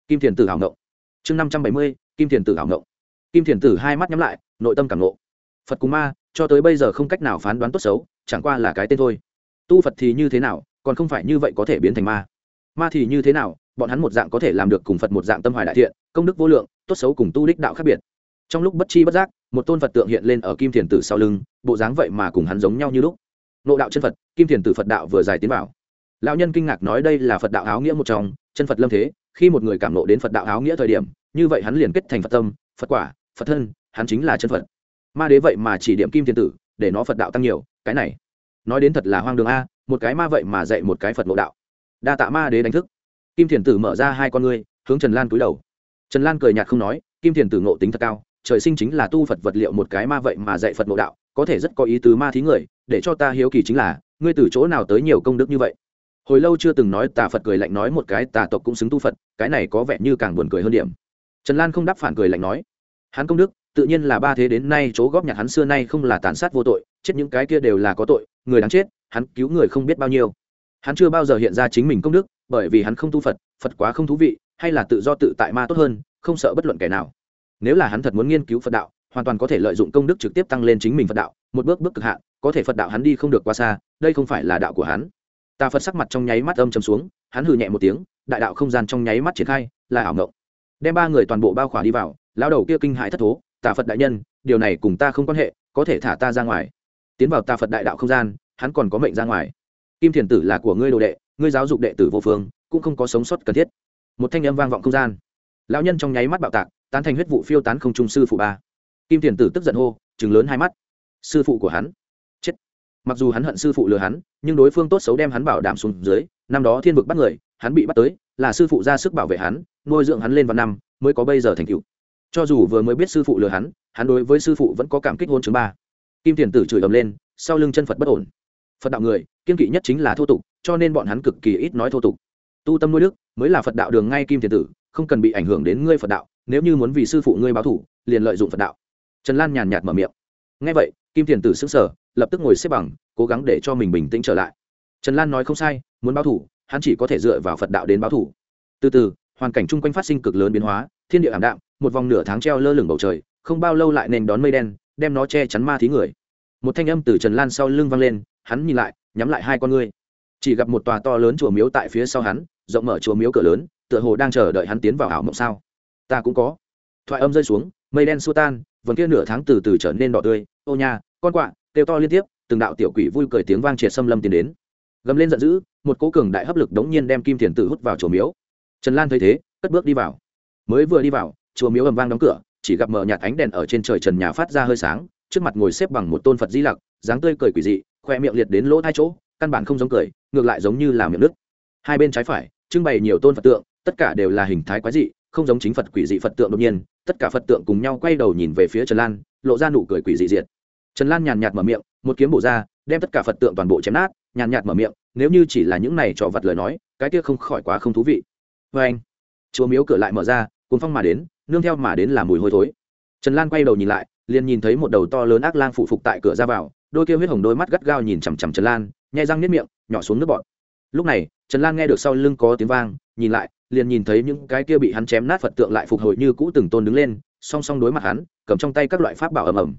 kim thiền tử hảo ngộng. Chương năm trăm bảy mươi, kim thiền tử hảo ngộng. Kim thiền tử hai mắt nhắm lại, nội tâm cảm ngộ. Phật cùng ma, cho tới bây giờ không cách nào phán đoán tốt xấu, chẳng qua là cái tên thôi. Tu phật thì như thế nào, còn không phải như vậy có thể biến thành ma. Ma thì như thế nào, bọn hắn một dạng có thể làm được cùng phật một dạng tâm hoài đại thiện, công đức vô lượng, tốt xấu cùng tu đích đạo khác biệt. Trong lúc bất chi bất giác, một tôn phật tượng hiện lên ở kim thiền tử sau lưng, bộ dáng vậy mà cùng hắn giống nhau như lúc. Nộ đạo chân phật, kim thiền tử phật đạo vừa dài tiến vào lão nhân kinh ngạc nói đây là phật đạo áo nghĩa một trong, chân phật lâm thế, khi một người cảm nộ đến phật đạo áo nghĩa thời điểm, như vậy hắn liền kết thành phật tâm, phật quả, phật thân, hắn chính là chân phật. Ma đế vậy mà chỉ điểm kim thiền tử, để nó phật đạo tăng nhiều, cái này, nói đến thật là hoang đường a, một cái ma vậy mà dạy một cái phật mộ đạo. Đa tạ ma đế đánh thức. Kim thiền tử mở ra hai con ngươi, hướng trần lan cúi đầu. Trần lan cười nhạt không nói, kim thiền tử ngộ tính thật cao, trời sinh chính là tu phật vật liệu một cái ma vậy mà dạy phật mộ đạo, có thể rất có ý tứ ma thí người, để cho ta hiếu kỳ chính là, ngươi từ chỗ nào tới nhiều công đức như vậy? Hồi lâu chưa từng nói tà phật cười lạnh nói một cái tà tộc cũng xứng tu phật, cái này có vẻ như càng buồn cười hơn điểm. Trần lan không đáp phản cười lạnh nói, hắn công đức, tự nhiên là ba thế đến nay chỗ góp nhặt hắn xưa nay không là tàn sát vô tội, chết những cái kia đều là có tội, người đáng chết, hắn cứu người không biết bao nhiêu. Hắn chưa bao giờ hiện ra chính mình công đức, bởi vì hắn không tu phật phật quá không thú vị, hay là tự do tự tại ma tốt hơn, không sợ bất luận kẻ nào. Nếu là hắn thật muốn nghiên cứu phật đạo, hoàn toàn có thể lợi dụng công đức trực tiếp tăng lên chính mình phật đạo, một bước bước cực hạn, có thể phật đạo hắn đi không được quá xa, đây không phải là đạo của hắn tà phật sắc mặt trong nháy mắt âm chầm xuống, hắn hừ nhẹ một tiếng, đại đạo không gian trong nháy mắt triển khai, là ảo ngộng đem ba người toàn bộ bao khỏa đi vào lao đầu kia kinh hại thất thố, tà phật đại nhân, điều này cùng ta không quan hệ, có thể thả ta ra ngoài. Tiến vào tà phật đại đạo không gian, hắn còn có mệnh ra ngoài. Kim thiền tử là của ngươi đồ đệ, ngươi giáo dục đệ tử vô phương, cũng không có sống sót cần thiết. Một thanh âm vang vọng không gian. Lão nhân trong nháy mắt bạo tạc, tán thành huyết vụ phiêu tán không trung sư phụ ba. Kim thiền tử tức giận hô chừng lớn hai mắt. Sư phụ của hắn mặc dù hắn hận sư phụ lừa hắn, nhưng đối phương tốt xấu đem hắn bảo đảm xuống dưới, năm đó thiên vực bắt người, hắn bị bắt tới, là sư phụ ra sức bảo vệ hắn, nuôi dưỡng hắn lên vào năm, mới có bây giờ thành cựu cho dù vừa mới biết sư phụ lừa hắn hắn đối với sư phụ vẫn có cảm kích hôn chứng ba. Kim thiền tử chửi ầm lên, sau lưng chân phật bất ổn. Phật đạo người, kiên kỵ nhất chính là thô tục, cho nên bọn hắn cực kỳ ít nói thô tục. Tu tâm nuôi đức, mới là phật đạo đường ngay kim thiền tử, không cần bị ảnh hưởng đến ngươi phật đạo, nếu như muốn vì sư phụ ngươi báo thủ, liền lợi dụng phật đạo. Trần lan nhàn nhạt mở miệng. Ngay vậy, kim thiền tử xứng sở lập tức ngồi xếp bằng, cố gắng để cho mình bình tĩnh trở lại. Trần lan nói không sai, muốn báo thủ, hắn chỉ có thể dựa vào phật đạo đến báo thủ. Từ từ, hoàn cảnh chung quanh phát sinh cực lớn biến hóa, thiên địa ảm đạm, một vòng nửa tháng treo lơ lửng bầu trời, không bao lâu lại nền đón mây đen, đem nó che chắn ma thí người. Một thanh âm từ trần lan sau lưng vang lên, hắn nhìn lại, nhắm lại hai con ngươi. Chỉ gặp một tòa to lớn chùa miếu tại phía sau hắn, rộng mở chùa miếu cửa lớn, tựa hồ đang chờ đợi hắn tiến vào ảo mộng sao. Ta cũng có. Thoại âm rơi xuống, mây đen xua tan, vần kia nửa tháng từ từ trở nên đỏ tươi. Ô nha, con quạ kêu to liên tiếp, từng đạo tiểu quỷ vui cười tiếng vang triệt xâm lâm tiến đến. Gầm lên giận dữ, một cố cường đại hấp lực đống nhiên đem kim thiền tử hút vào chùa miếu. Trần lan thấy thế, cất bước đi vào. Mới vừa đi vào, chùa miếu ầm vang đóng cửa, chỉ gặp mở nhạt ánh đèn ở trên trời trần nhà phát ra hơi sáng, trước mặt ngồi xếp bằng một tôn phật di lặc, dáng tươi cười quỷ dị, khoe miệng liệt đến lỗ hai chỗ, căn bản không giống cười, ngược lại giống như là miệng nứt. hai bên trái phải, trưng bày nhiều tôn phật tượng, tất cả đều là hình thái quái dị, không giống chính phật quỷ dị phật tượng đột nhiên, tất cả phật tượng cùng nhau quay đầu nhìn về phía trần lan, lộ ra nụ cười quỷ dị diệt trần lan nhàn nhạt mở miệng, một kiếm bổ ra, đem tất cả phật tượng toàn bộ chém nát, nhàn nhạt mở miệng, nếu như chỉ là những này trò vật lời nói, cái kia không khỏi quá không thú vị. Vê anh chùa miếu cửa lại mở ra cùng phong mà đến, nương theo mà đến là mùi hôi thối. Trần lan quay đầu nhìn lại, liền nhìn thấy một đầu to lớn ác lang phụ phục tại cửa ra vào, đôi kia huyết hồng đôi mắt gắt gao nhìn chằm chằm trần lan nhai răng nếp miệng, nhỏ xuống nước bọt. Lúc này, trần lan nghe được sau lưng có tiếng vang, nhìn lại, liền nhìn thấy những cái kia bị hắn chém nát phật tượng lại phục hồi như cũ từng tôn đứng lên, song song đối mặt hắn, cầm trong tay các loại pháp bảo ầm ầm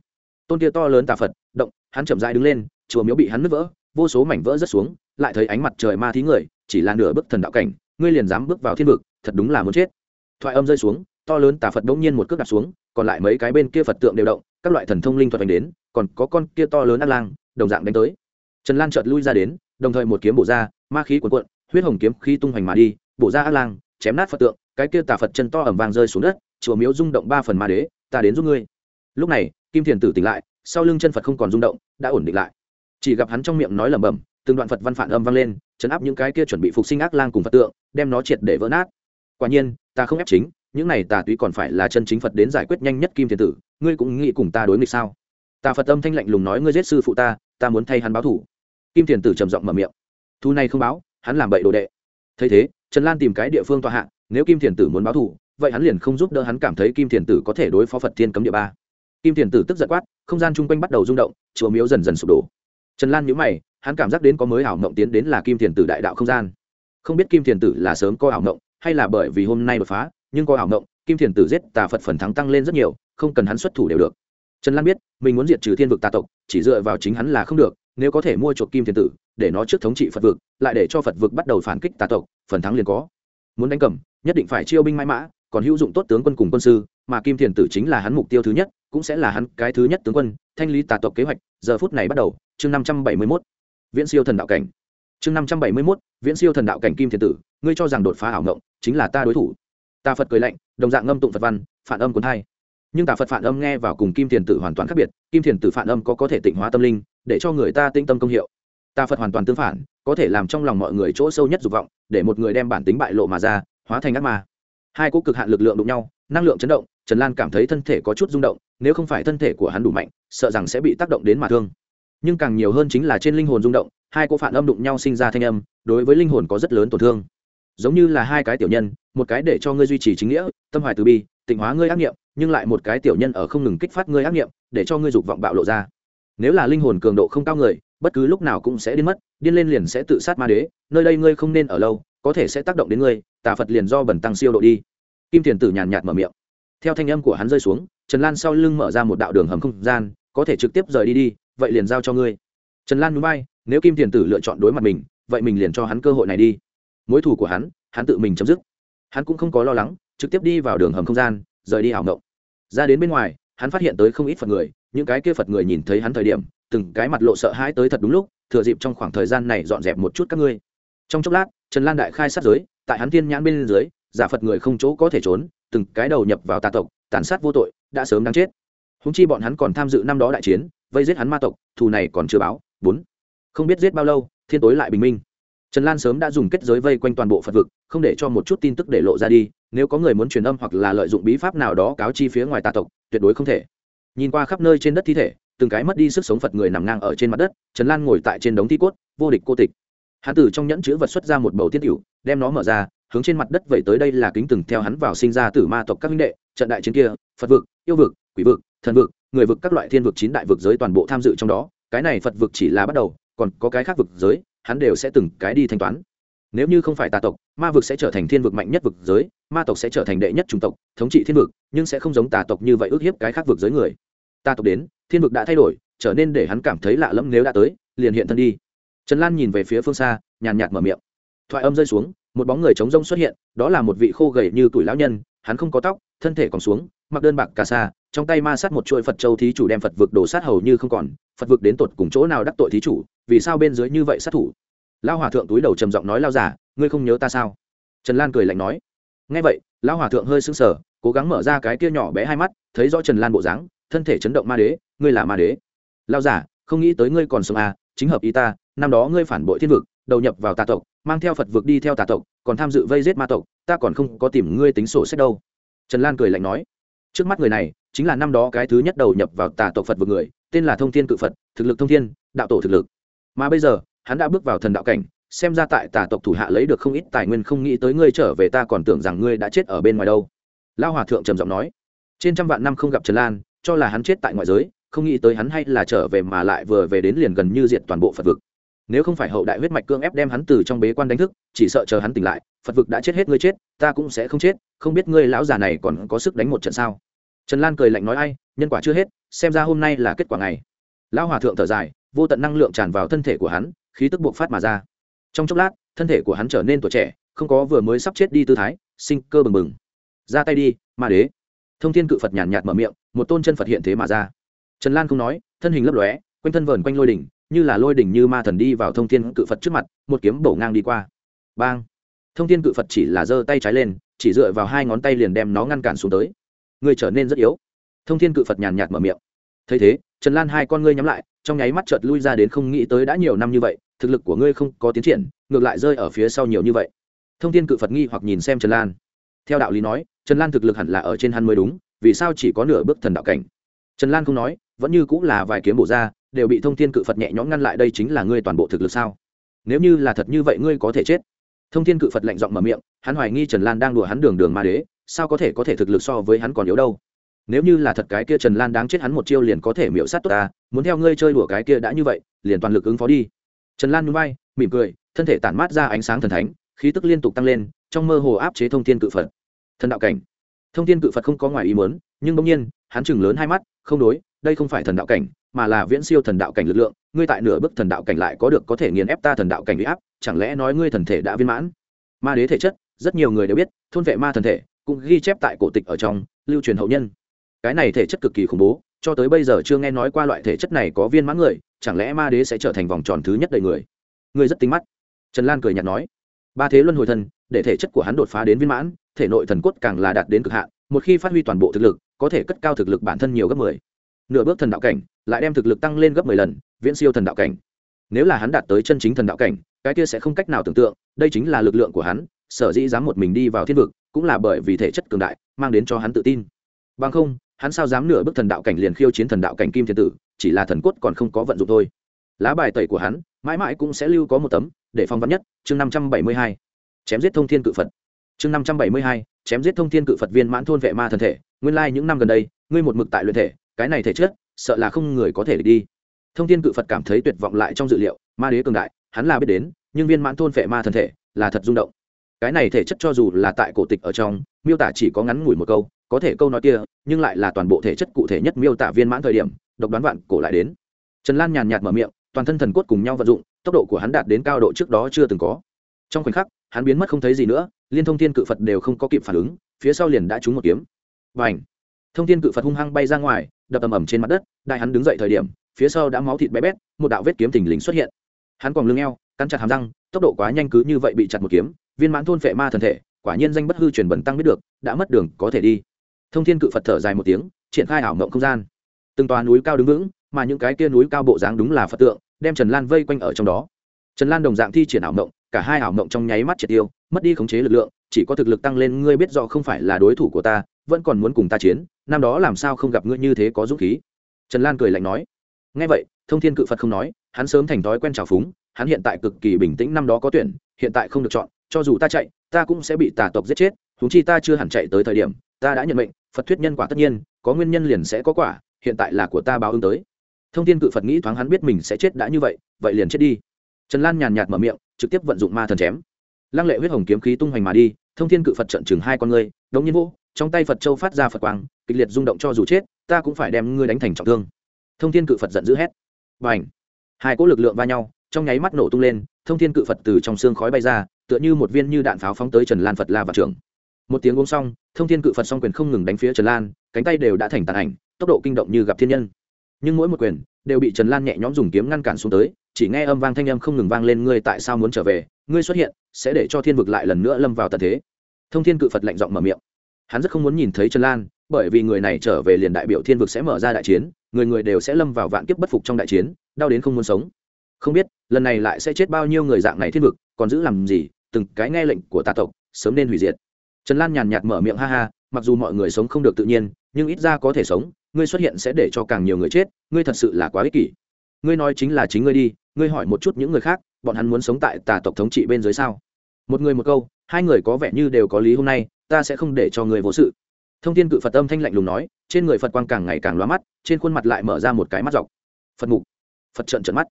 tôn kia to lớn tà phật, động, hắn chậm rãi đứng lên, chùa miếu bị hắn nứt vỡ, vô số mảnh vỡ rất xuống, lại thấy ánh mặt trời ma thí người, chỉ là nửa bức thần đạo cảnh, ngươi liền dám bước vào thiên vực, thật đúng là muốn chết. Thoại âm rơi xuống, to lớn tà phật đ nhiên một cước đặt xuống, còn lại mấy cái bên kia phật tượng đều động, các loại thần thông linh thuật đánh đến, còn có con kia to lớn ác lang, đồng dạng đánh tới. Trần lan chợt lui ra đến, đồng thời một kiếm bổ ra, ma khí cuồn cuộn, huyết hồng kiếm khí tung hoành mà đi, bổ ra ác lang, chém nát phật tượng, cái kia tà phật chân to ẩm vang rơi xuống đất, chùa miếu rung động ba phần ma đế, ta đến giúp ngươi lúc này, kim thiền tử tỉnh lại, sau lưng chân phật không còn rung động, đã ổn định lại. Chỉ gặp hắn trong miệng nói lẩm bẩm, từng đoạn phật văn phản âm vang lên, chấn áp những cái kia chuẩn bị phục sinh ác lang cùng phật tượng, đem nó triệt để vỡ nát. Quả nhiên, ta không ép chính, những này tà túy còn phải là chân chính phật đến giải quyết nhanh nhất kim thiền tử, ngươi cũng nghĩ cùng ta đối nghịch sao? Tà phật âm thanh lạnh lùng nói ngươi giết sư phụ ta ta muốn thay hắn báo thủ kim thiền tử trầm giọng mở miệng. Thu này không báo, hắn làm bậy đồ đệ. Thấy thế, trần lan tìm cái địa phương tòa hạ, nếu kim thiền tử muốn báo thủ vậy hắn liền không giúp đỡ hắn cảm thấy kim thiền tử có thể đối phó phật thiên cấm địa ba kim thiền tử tức giận quát, không gian chung quanh bắt đầu rung động, chùa miếu dần dần sụp đổ. Trần lan nhíu mày, hắn cảm giác đến có mới ảo mộng tiến đến là kim thiền tử đại đạo không gian. Không biết kim thiền tử là sớm có ảo mộng, hay là bởi vì hôm nay đột phá, nhưng có ảo mộng, kim thiền tử giết tà phật phần thắng tăng lên rất nhiều, không cần hắn xuất thủ đều được. Trần lan biết, mình muốn diệt trừ thiên vực tà tộc, chỉ dựa vào chính hắn là không được, nếu có thể mua chuộc kim thiền tử, để nó trước thống trị phật vực, lại để cho phật vực bắt đầu phản kích tà tộc, phần thắng liền có. Muốn đánh cầm, nhất định phải chiêu binh mãi mã, còn hữu dụng tốt tướng quân cùng quân sư, mà kim thiền tử chính là hắn mục tiêu thứ nhất cũng sẽ là hắn cái thứ nhất tướng quân, thanh lý tà tộc kế hoạch, giờ phút này bắt đầu, chương năm trăm bảy mươi mốt, viễn siêu thần đạo cảnh. Chương năm trăm bảy mươi mốt, viễn siêu thần đạo cảnh kim thiền tử, ngươi cho rằng đột phá ảo ngộng, chính là ta đối thủ. Ta phật cười lạnh, đồng dạng ngâm tụng phật văn, phản âm cuốn hai. Nhưng tà phật phản âm nghe vào cùng kim thiền tử hoàn toàn khác biệt, kim thiền tử phản âm có có thể tịnh hóa tâm linh, để cho người ta tĩnh tâm công hiệu. Tà phật hoàn toàn tương phản, có thể làm trong lòng mọi người chỗ sâu nhất dục vọng, để một người đem bản tính bại lộ mà ra, hóa thành ác ma. Hai cỗ cực hạn lực lượng đụng nhau, năng lượng chấn động, trần lan cảm thấy thân thể có chút rung động nếu không phải thân thể của hắn đủ mạnh, sợ rằng sẽ bị tác động đến mà thương. Nhưng càng nhiều hơn chính là trên linh hồn rung động, hai cỗ phản âm đụng nhau sinh ra thanh âm, đối với linh hồn có rất lớn tổn thương. Giống như là hai cái tiểu nhân, một cái để cho ngươi duy trì chính nghĩa, tâm hoài từ bi, tịnh hóa ngươi ác nghiệm nhưng lại một cái tiểu nhân ở không ngừng kích phát ngươi ác nghiệm để cho ngươi dục vọng bạo lộ ra. Nếu là linh hồn cường độ không cao người, bất cứ lúc nào cũng sẽ điên mất, điên lên liền sẽ tự sát ma đế, nơi đây ngươi không nên ở lâu, có thể sẽ tác động đến ngươi, tà phật liền do bẩn tăng siêu độ đi. Kim thiền tử nhàn nhạt mở miệng. Theo thanh âm của hắn rơi xuống trần lan sau lưng mở ra một đạo đường hầm không gian, có thể trực tiếp rời đi đi, vậy liền giao cho ngươi. Trần lan núi bay nếu kim thiền tử lựa chọn đối mặt mình, vậy mình liền cho hắn cơ hội này đi. Mối thù của hắn hắn tự mình chấm dứt. Hắn cũng không có lo lắng, trực tiếp đi vào đường hầm không gian, rời đi ảo ngộng ra đến bên ngoài, hắn phát hiện tới không ít phật người, những cái kia phật người nhìn thấy hắn thời điểm, từng cái mặt lộ sợ hãi tới thật đúng lúc, thừa dịp trong khoảng thời gian này dọn dẹp một chút các ngươi. Trong chốc lát, trần lan đại khai sát giới, tại hắn thiên nhãn bên dưới, giả phật người không chỗ có thể trốn từng cái đầu nhập vào tà tộc, tàn sát vô tội, đã sớm đáng chết. Húng chi bọn hắn còn tham dự năm đó đại chiến, vây giết hắn ma tộc, thù này còn chưa báo. Bốn. Không biết giết bao lâu, thiên tối lại bình minh. Trần lan sớm đã dùng kết giới vây quanh toàn bộ phật vực, không để cho một chút tin tức để lộ ra đi, nếu có người muốn truyền âm hoặc là lợi dụng bí pháp nào đó cáo chi phía ngoài tà tộc, tuyệt đối không thể. Nhìn qua khắp nơi trên đất thi thể, từng cái mất đi sức sống phật người nằm ngang ở trên mặt đất, trần lan ngồi tại trên đống thi cốt, vô địch cô tịch. Hãn tử trong nhẫn chữ vật xuất ra một bầu tiên cựu đem nó mở ra hướng trên mặt đất vậy tới đây là kính từng theo hắn vào sinh ra từ ma tộc các minh đệ, trận đại chiến kia, phật vực, yêu vực, quỷ vực, thần vực, người vực các loại thiên vực chín đại vực giới toàn bộ tham dự trong đó, cái này phật vực chỉ là bắt đầu, còn có cái khác vực giới, hắn đều sẽ từng cái đi thanh toán. Nếu như không phải tà tộc, ma vực sẽ trở thành thiên vực mạnh nhất vực giới, ma tộc sẽ trở thành đệ nhất chủng tộc, thống trị thiên vực, nhưng sẽ không giống tà tộc như vậy ước hiếp cái khác vực giới người. Tà tộc đến, thiên vực đã thay đổi, trở nên để hắn cảm thấy lạ lẫm nếu đã tới, liền hiện thân đi. Trần lan nhìn về phía phương xa, nhàn nhạt mở miệng. Thoại âm rơi xuống một bóng người trống rông xuất hiện, đó là một vị khô gầy như tuổi lão nhân, hắn không có tóc, thân thể còn xuống, mặc đơn bạc cà sa, trong tay ma sát một chuỗi phật châu thí chủ đem phật vực đổ sát hầu như không còn, phật vực đến tột cùng chỗ nào đắc tội thí chủ, vì sao bên dưới như vậy sát thủ? Lao hòa thượng túi đầu trầm giọng nói lao giả ngươi không nhớ ta sao? Trần lan cười lạnh nói. Ngay vậy lao hòa thượng hơi sững sờ, cố gắng mở ra cái kia nhỏ bé hai mắt, thấy rõ trần lan bộ dáng, thân thể chấn động ma đế, ngươi là ma đế. Lao giả không nghĩ tới ngươi còn sống à chính hợp ý ta, năm đó ngươi phản bội thiên vực đầu nhập vào tà tộc, mang theo phật vực đi theo tà tộc, còn tham dự vây giết ma tộc, ta còn không có tìm ngươi tính sổ sách đâu. Trần lan cười lạnh nói. Trước mắt người này, chính là năm đó cái thứ nhất đầu nhập vào tà tộc phật vực người, tên là thông thiên cự phật, thực lực thông thiên, đạo tổ thực lực. Mà bây giờ, hắn đã bước vào thần đạo cảnh, xem ra tại tà tộc thủ hạ lấy được không ít tài nguyên không nghĩ tới ngươi trở về ta còn tưởng rằng ngươi đã chết ở bên ngoài đâu. Lao hòa thượng trầm giọng nói. Trên trăm vạn năm không gặp trần lan, cho là hắn chết tại ngoại giới, không nghĩ tới hắn hay là trở về mà lại vừa về đến liền gần như diệt toàn bộ phật vực nếu không phải hậu đại huyết mạch cương ép đem hắn từ trong bế quan đánh thức, chỉ sợ chờ hắn tỉnh lại, phật vực đã chết hết ngươi chết, ta cũng sẽ không chết, không biết ngươi lão già này còn có sức đánh một trận sao? Trần lan cười lạnh nói ai, nhân quả chưa hết, xem ra hôm nay là kết quả ngày. Lão hòa thượng thở dài, vô tận năng lượng tràn vào thân thể của hắn, khí tức buộc phát mà ra. Trong chốc lát, thân thể của hắn trở nên tuổi trẻ, không có vừa mới sắp chết đi tư thái, sinh cơ bừng bừng. Ra tay đi, ma đế. Thông thiên cự phật nhàn nhạt mở miệng, một tôn chân phật hiện thế mà ra. Trần lan không nói, thân hình lấp lóe, quanh thân vờn quanh lôi đỉnh như là lôi đỉnh như ma thần đi vào thông thiên cự phật trước mặt, một kiếm bổ ngang đi qua. Bang! Thông thiên cự phật chỉ là giơ tay trái lên, chỉ dựa vào hai ngón tay liền đem nó ngăn cản xuống tới. Người trở nên rất yếu. Thông thiên cự phật nhàn nhạt mở miệng. Thấy thế, trần lan hai con ngươi nhắm lại, trong nháy mắt chợt lui ra đến không nghĩ tới đã nhiều năm như vậy, thực lực của ngươi không có tiến triển, ngược lại rơi ở phía sau nhiều như vậy. Thông thiên cự phật nghi hoặc nhìn xem trần lan. Theo đạo lý nói, trần lan thực lực hẳn là ở trên hắn mới đúng, vì sao chỉ có nửa bước thần đạo cảnh? Trần lan không nói, vẫn như cũng là vài kiếm bổ ra đều bị thông thiên cự phật nhẹ nhõm ngăn lại đây chính là ngươi toàn bộ thực lực sao? Nếu như là thật như vậy ngươi có thể chết. Thông thiên cự phật lạnh giọng mở miệng, hắn hoài nghi trần lan đang đùa hắn đường đường ma đế, sao có thể có thể thực lực so với hắn còn yếu đâu? Nếu như là thật cái kia trần lan đáng chết hắn một chiêu liền có thể miễu sát tốt ta, muốn theo ngươi chơi đùa cái kia đã như vậy, liền toàn lực ứng phó đi. Trần lan núi bay mỉm cười, thân thể tản mát ra ánh sáng thần thánh, khí tức liên tục tăng lên, trong mơ hồ áp chế thông thiên cự phật. Thần đạo cảnh. Thông thiên cự phật không có ngoài ý muốn, nhưng bỗng nhiên, hắn chừng lớn hai mắt, không đối, đây không phải thần đạo cảnh mà là viễn siêu thần đạo cảnh lực lượng, ngươi tại nửa bước thần đạo cảnh lại có được có thể nghiền ép ta thần đạo cảnh bị áp, chẳng lẽ nói ngươi thần thể đã viên mãn? Ma đế thể chất, rất nhiều người đều biết, thôn vệ ma thần thể cũng ghi chép tại cổ tịch ở trong, lưu truyền hậu nhân. Cái này thể chất cực kỳ khủng bố, cho tới bây giờ chưa nghe nói qua loại thể chất này có viên mãn người, chẳng lẽ ma đế sẽ trở thành vòng tròn thứ nhất đời người? Người rất tính mắt. Trần lan cười nhạt nói. Ba thế luân hồi thân để thể chất của hắn đột phá đến viên mãn, thể nội thần cốt càng là đạt đến cực hạn, một khi phát huy toàn bộ thực lực, có thể cất cao thực lực bản thân nhiều gấp mười nửa bước thần đạo cảnh, lại đem thực lực tăng lên gấp mười lần, viễn siêu thần đạo cảnh. Nếu là hắn đạt tới chân chính thần đạo cảnh, cái kia sẽ không cách nào tưởng tượng, đây chính là lực lượng của hắn, sở dĩ dám một mình đi vào thiên vực, cũng là bởi vì thể chất cường đại, mang đến cho hắn tự tin. Bằng không, hắn sao dám nửa bước thần đạo cảnh liền khiêu chiến thần đạo cảnh kim thiên tử, chỉ là thần cốt còn không có vận dụng thôi. Lá bài tẩy của hắn, mãi mãi cũng sẽ lưu có một tấm, để phong vắn nhất, chương năm trăm bảy mươi hai. Chém giết thông thiên cự phật. Chương năm trăm bảy mươi hai, chém giết thông thiên cự phật viên mãn thôn vệ ma thần thể, nguyên lai những năm gần đây, ngươi một mực tại luyện thể cái này thể chất, sợ là không người có thể đi. Thông thiên cự phật cảm thấy tuyệt vọng lại trong dự liệu, ma đế cường đại, hắn là biết đến, nhưng viên mãn thôn vệ ma thân thể là thật rung động. Cái này thể chất cho dù là tại cổ tịch ở trong, miêu tả chỉ có ngắn ngủi một câu, có thể câu nói kia, nhưng lại là toàn bộ thể chất cụ thể nhất miêu tả viên mãn thời điểm, độc đoán vạn cổ lại đến. Trần lan nhàn nhạt mở miệng, toàn thân thần cốt cùng nhau vận dụng, tốc độ của hắn đạt đến cao độ trước đó chưa từng có. Trong khoảnh khắc, hắn biến mất không thấy gì nữa, liên thông thiên cự phật đều không có kịp phản ứng, phía sau liền đã trúng một kiếm. Và ảnh thông thiên cự phật hung hăng bay ra ngoài đập ầm ầm trên mặt đất, đại hắn đứng dậy thời điểm, phía sau đã máu thịt bé bét, một đạo vết kiếm thình lình xuất hiện. Hắn còn lưng eo, cắn chặt hàm răng, tốc độ quá nhanh cứ như vậy bị chặt một kiếm, viên mãn thôn phệ ma thần thể, quả nhiên danh bất hư truyền bẩn tăng biết được, đã mất đường, có thể đi. Thông thiên cự phật thở dài một tiếng, triển khai ảo mộng không gian. Từng tòa núi cao đứng vững, mà những cái kia núi cao bộ dáng đúng là phật tượng, đem trần lan vây quanh ở trong đó. Trần lan đồng dạng thi triển ảo mộng, cả hai ảo mộng trong nháy mắt triệt tiêu, mất đi khống chế lực lượng, chỉ có thực lực tăng lên, ngươi biết rõ không phải là đối thủ của ta vẫn còn muốn cùng ta chiến, năm đó làm sao không gặp ngươi như thế có dũng khí? Trần lan cười lạnh nói. Ngay vậy, thông thiên cự phật không nói, hắn sớm thành thói quen trào phúng, hắn hiện tại cực kỳ bình tĩnh, năm đó có tuyển, hiện tại không được chọn, cho dù ta chạy, ta cũng sẽ bị tà tộc giết chết húng chi ta chưa hẳn chạy tới thời điểm, ta đã nhận mệnh, phật thuyết nhân quả tất nhiên, có nguyên nhân liền sẽ có quả, hiện tại là của ta báo ứng tới. Thông tin cự phật nghĩ thoáng hắn biết mình sẽ chết đã như vậy vậy liền chết đi. Trần lan nhàn nhạt mở miệng, trực tiếp vận dụng ma thần chém. Lăng lệ huyết hồng kiếm khí tung hoành mà đi thông thiên cự phật trận chừng hai con ngươi, đống nhiên vô trong tay phật châu phát ra phật quang, kịch liệt rung động cho dù chết, ta cũng phải đem ngươi đánh thành trọng thương. Thông thiên cự phật giận dữ hét. Và ảnh hai cỗ lực lượng va nhau, trong nháy mắt nổ tung lên, thông thiên cự phật từ trong xương khói bay ra, tựa như một viên như đạn pháo phóng tới trần lan phật la và trường một tiếng uống xong, thông thiên cự phật song quyền không ngừng đánh phía trần lan, cánh tay đều đã thành tàn ảnh, tốc độ kinh động như gặp thiên nhân. Nhưng mỗi một quyền đều bị trần lan nhẹ nhõm dùng kiếm ngăn cản xuống tới, chỉ nghe âm vang thanh âm không ngừng vang lên, ngươi tại sao muốn trở về? Ngươi xuất hiện, sẽ để cho thiên vực lại lần nữa lâm vào tận thế. Thông thiên cự phật lạnh giọng mở miệng. Hắn rất không muốn nhìn thấy trần lan, bởi vì người này trở về liền đại biểu thiên vực sẽ mở ra đại chiến, người người đều sẽ lâm vào vạn kiếp bất phục trong đại chiến, đau đến không muốn sống. Không biết, lần này lại sẽ chết bao nhiêu người dạng này thiên vực, còn giữ làm gì, từng cái nghe lệnh của tà tộc, sớm nên hủy diệt. Trần lan nhàn nhạt mở miệng ha ha, mặc dù mọi người sống không được tự nhiên, nhưng ít ra có thể sống ngươi xuất hiện sẽ để cho càng nhiều người chết, ngươi thật sự là quá ích kỷ. Ngươi nói chính là chính ngươi đi, ngươi hỏi một chút những người khác, bọn hắn muốn sống tại tà tộc thống trị bên dưới sao? Một người một câu, hai người có vẻ như đều có lý hôm nay, ta sẽ không để cho người vô sự. Thông tin cự phật âm thanh lạnh lùng nói, trên người phật quang càng ngày càng lóa mắt, trên khuôn mặt lại mở ra một cái mắt dọc. Phật mục. Phật trận trận mắt.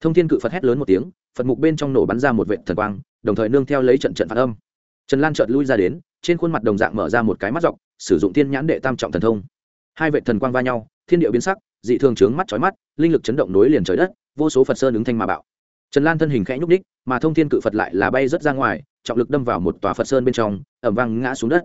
Thông thiên cự phật hét lớn một tiếng, phật mục bên trong nổ bắn ra một vệ thần quang, đồng thời nương theo lấy trận trận phạt âm. Trần lan trợt lui ra đến, trên khuôn mặt đồng dạng mở ra một cái mắt dọc, sử dụng thiên nhãn đệ tam trọng thần thông hai vệ thần quang va nhau, thiên địa biến sắc, dị thường trướng mắt chói mắt, linh lực chấn động nối liền trời đất, vô số phật sơn ứng thanh mà bạo. Trần lan thân hình khẽ nhúc ních mà thông thiên cự phật lại là bay rất ra ngoài, trọng lực đâm vào một tòa phật sơn bên trong ẩm vang ngã xuống đất.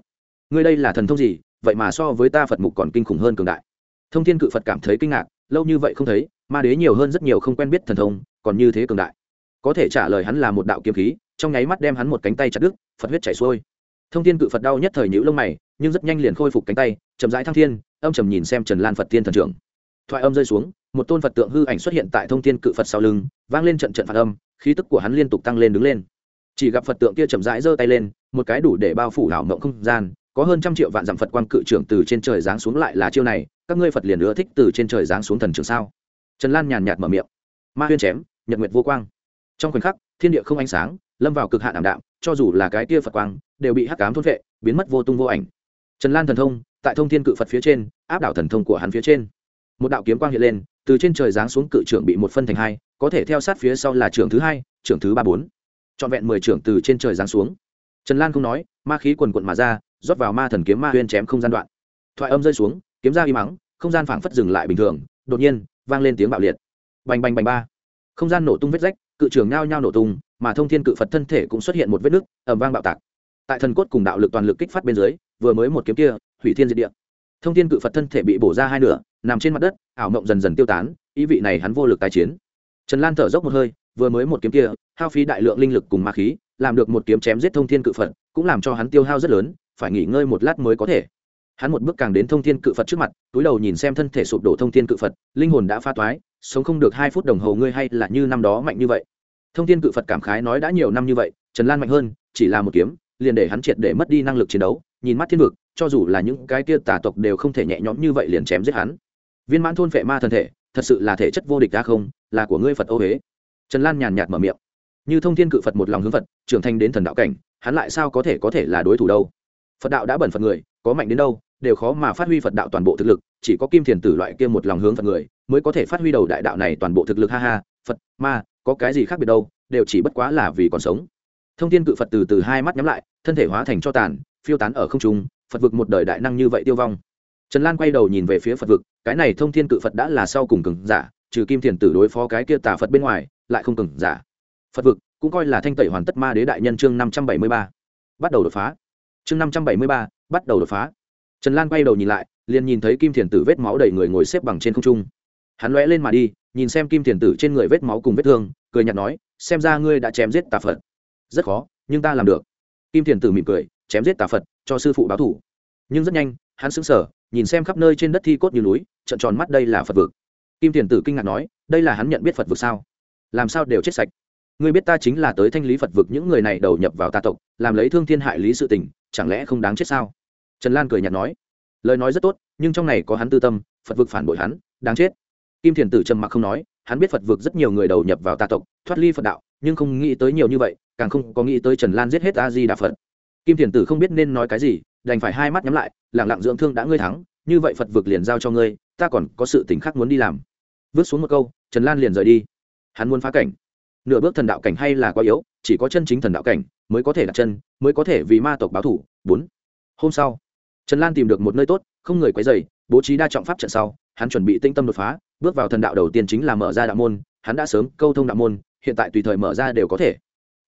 Ngươi đây là thần thông gì? Vậy mà so với ta phật mục còn kinh khủng hơn cường đại. Thông thiên cự phật cảm thấy kinh ngạc, lâu như vậy không thấy, ma đế nhiều hơn rất nhiều không quen biết thần thông, còn như thế cường đại. Có thể trả lời hắn là một đạo kiếm khí, trong nháy mắt đem hắn một cánh tay chặt đứt, phật huyết chảy xuôi. Thông thiên cự phật đau nhất thời nhữ lông mày nhưng rất nhanh liền khôi phục cánh tay, chậm rãi thăng thiên, âm trầm nhìn xem trần lan phật tiên thần trưởng. Thoại âm rơi xuống, một tôn phật tượng hư ảnh xuất hiện tại thông thiên cự phật sau lưng, vang lên trận trận phạt âm, khí tức của hắn liên tục tăng lên đứng lên. Chỉ gặp phật tượng kia chậm rãi giơ tay lên, một cái đủ để bao phủ đảo mộng không gian, có hơn trăm triệu vạn dặm phật quang cự trưởng từ trên trời giáng xuống lại là chiêu này, các ngươi phật liền ưa thích từ trên trời giáng xuống thần trường sao? Trần lan nhàn nhạt mở miệng. Ma huyên chém, nhật nguyệt vô quang. Trong khoảnh khắc, thiên địa không ánh sáng, lâm vào cực hạn ảm đạm, cho dù là cái tia phật quang, đều bị hắc cám thôn vệ, biến mất vô tung vô ảnh trần lan thần thông, tại thông thiên cự phật phía trên, áp đảo thần thông của hắn phía trên. Một đạo kiếm quang hiện lên, từ trên trời giáng xuống cự trưởng bị một phân thành hai, có thể theo sát phía sau là trưởng thứ hai, trưởng thứ ba bốn. Trọn vẹn mười trưởng từ trên trời giáng xuống. Trần lan không nói, ma khí quần quận mà ra, rót vào ma thần kiếm ma huyên chém không gian đoạn. Thoại âm rơi xuống, kiếm ra y mắng không gian phảng phất dừng lại bình thường, đột nhiên, vang lên tiếng bạo liệt. Bành bành bành ba. Không gian nổ tung vết rách, cự trường nhao nhao nổ tung, mà thông thiên cự phật thân thể cũng xuất hiện một vết nứt ẩm vang bạo tạc. Tại thần cốt cùng đạo lực toàn lực kích phát bên dưới vừa mới một kiếm kia, hủy thiên diệt địa. Thông thiên cự phật thân thể bị bổ ra hai nửa, nằm trên mặt đất, ảo mộng dần dần tiêu tán, ý vị này hắn vô lực tái chiến. Trần lan thở dốc một hơi, vừa mới một kiếm kia, hao phí đại lượng linh lực cùng ma khí, làm được một kiếm chém giết thông thiên cự phật, cũng làm cho hắn tiêu hao rất lớn, phải nghỉ ngơi một lát mới có thể. Hắn một bước càng đến thông thiên cự phật trước mặt, túi đầu nhìn xem thân thể sụp đổ thông thiên cự phật, linh hồn đã pha toái, sống không được hai phút đồng hồ ngươi hay là như năm đó mạnh như vậy. Thông thiên cự phật cảm khái nói đã nhiều năm như vậy, trần lan mạnh hơn, chỉ là một kiếm, liền để hắn triệt để mất đi năng lực chiến đấu nhìn mắt thiên vực, cho dù là những cái kia tà tộc đều không thể nhẹ nhõm như vậy liền chém giết hắn. Viên mãn thôn phệ ma thân thể, thật sự là thể chất vô địch đã không, là của ngươi phật ô huế. Trần lan nhàn nhạt mở miệng. Như thông thiên cự phật một lòng hướng phật, trưởng thành đến thần đạo cảnh, hắn lại sao có thể có thể là đối thủ đâu? Phật đạo đã bẩn phật người, có mạnh đến đâu, đều khó mà phát huy phật đạo toàn bộ thực lực, chỉ có kim thiền tử loại kia một lòng hướng phật người, mới có thể phát huy đầu đại đạo này toàn bộ thực lực, ha ha, phật, ma, có cái gì khác biệt đâu, đều chỉ bất quá là vì còn sống. Thông thiên cự phật từ từ hai mắt nhắm lại, thân thể hóa thành cho tàn phiêu tán ở không trung, phật vực một đời đại năng như vậy tiêu vong. Trần lan quay đầu nhìn về phía phật vực, cái này thông thiên cự phật đã là sau cùng cừng giả, trừ kim thiền tử đối phó cái kia tà phật bên ngoài, lại không cừng giả. Phật vực cũng coi là thanh tẩy hoàn tất ma đế đại nhân chương năm trăm bảy mươi ba. Bắt đầu đột phá. Chương năm trăm bảy mươi ba, bắt đầu đột phá. Trần lan quay đầu nhìn lại, liền nhìn thấy kim thiền tử vết máu đầy người ngồi xếp bằng trên không trung. Hắn lóe lên mà đi, nhìn xem kim thiền tử trên người vết máu cùng vết thương, cười nhạt nói, xem ra ngươi đã chém giết tà phật. Rất khó, nhưng ta làm được. Kim thiền tử mỉm cười chém giết tà phật, cho sư phụ báo thủ. Nhưng rất nhanh, hắn sững sờ, nhìn xem khắp nơi trên đất thi cốt như núi trận tròn mắt đây là phật vực. Kim thiền tử kinh ngạc nói, đây là hắn nhận biết phật vực sao? Làm sao đều chết sạch? Ngươi biết ta chính là tới thanh lý phật vực những người này đầu nhập vào ta tộc, làm lấy thương thiên hại lý sự tình, chẳng lẽ không đáng chết sao? Trần lan cười nhạt nói, lời nói rất tốt, nhưng trong này có hắn tư tâm, phật vực phản bội hắn, đáng chết. Kim thiền tử trầm mặc không nói, hắn biết phật vực rất nhiều người đầu nhập vào ta tộc, thoát ly phật đạo, nhưng không nghĩ tới nhiều như vậy, càng không có nghĩ tới trần lan giết hết a di đà phật kim thiền tử không biết nên nói cái gì, đành phải hai mắt nhắm lại lẳng lặng dưỡng thương đã ngươi thắng, như vậy phật vực liền giao cho ngươi, ta còn có sự tỉnh khác muốn đi làm. Vứt xuống một câu, trần lan liền rời đi. Hắn muốn phá cảnh. Nửa bước thần đạo cảnh hay là quá yếu, chỉ có chân chính thần đạo cảnh mới có thể đặt chân, mới có thể vì ma tộc báo thủ bốn. Hôm sau, trần lan tìm được một nơi tốt, không người quấy dày bố trí đa trọng pháp trận sau, hắn chuẩn bị tinh tâm đột phá, bước vào thần đạo đầu tiên chính là mở ra đạo môn, hắn đã sớm câu thông đạo môn, hiện tại tùy thời mở ra đều có thể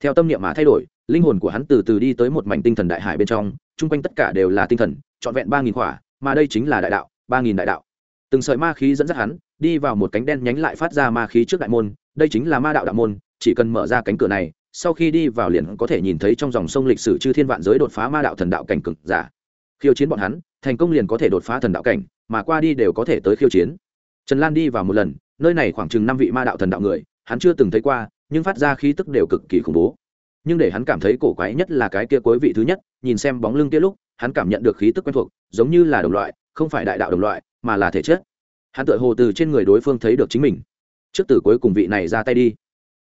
theo tâm niệm mà thay đổi, linh hồn của hắn từ từ đi tới một mảnh tinh thần đại hải bên trong, chung quanh tất cả đều là tinh thần, trọn vẹn ba nghìn khỏa, mà đây chính là đại đạo, ba nghìn đại đạo. Từng sợi ma khí dẫn dắt hắn, đi vào một cánh đen nhánh lại phát ra ma khí trước đại môn, đây chính là ma đạo đạo môn, chỉ cần mở ra cánh cửa này, sau khi đi vào liền có thể nhìn thấy trong dòng sông lịch sử chư thiên vạn giới đột phá ma đạo thần đạo cảnh cực giả. Khiêu chiến bọn hắn, thành công liền có thể đột phá thần đạo cảnh, mà qua đi đều có thể tới khiêu chiến. Trần lan đi vào một lần, nơi này khoảng chừng năm vị ma đạo thần đạo người, hắn chưa từng thấy qua nhưng phát ra khí tức đều cực kỳ khủng bố. Nhưng để hắn cảm thấy cổ quái nhất là cái kia cuối vị thứ nhất, nhìn xem bóng lưng kia lúc, hắn cảm nhận được khí tức quen thuộc, giống như là đồng loại, không phải đại đạo đồng loại, mà là thể chất. Hắn tự hồ từ trên người đối phương thấy được chính mình. Trước từ cuối cùng vị này ra tay đi.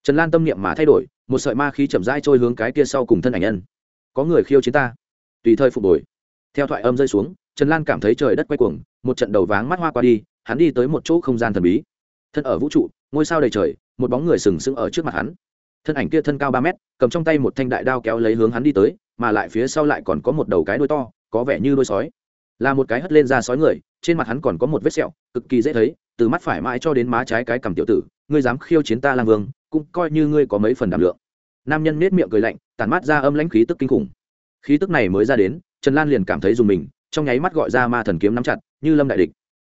Trần lan tâm niệm mà thay đổi, một sợi ma khí chậm rãi trôi hướng cái kia sau cùng thân ảnh nhân. Có người khiêu chiến ta. Tùy thời phục hồi. Theo thoại âm rơi xuống, trần lan cảm thấy trời đất quay cuồng, một trận đầu váng mắt hoa qua đi, hắn đi tới một chỗ không gian thần bí. Thân ở vũ trụ, ngôi sao đầy trời một bóng người sừng sững ở trước mặt hắn. Thân ảnh kia thân cao ba mét, cầm trong tay một thanh đại đao kéo lấy hướng hắn đi tới, mà lại phía sau lại còn có một đầu cái đuôi to, có vẻ như đuôi sói. Là một cái hất lên ra sói người, trên mặt hắn còn có một vết sẹo, cực kỳ dễ thấy, từ mắt phải mãi cho đến má trái cái cầm tiểu tử, ngươi dám khiêu chiến ta lang vương, cũng coi như ngươi có mấy phần đảm lượng. Nam nhân nết miệng cười lạnh tàn mắt ra âm lãnh khí tức kinh khủng. Khí tức này mới ra đến, trần lan liền cảm thấy dùng mình, trong nháy mắt gọi ra ma thần kiếm nắm chặt, như lâm đại địch.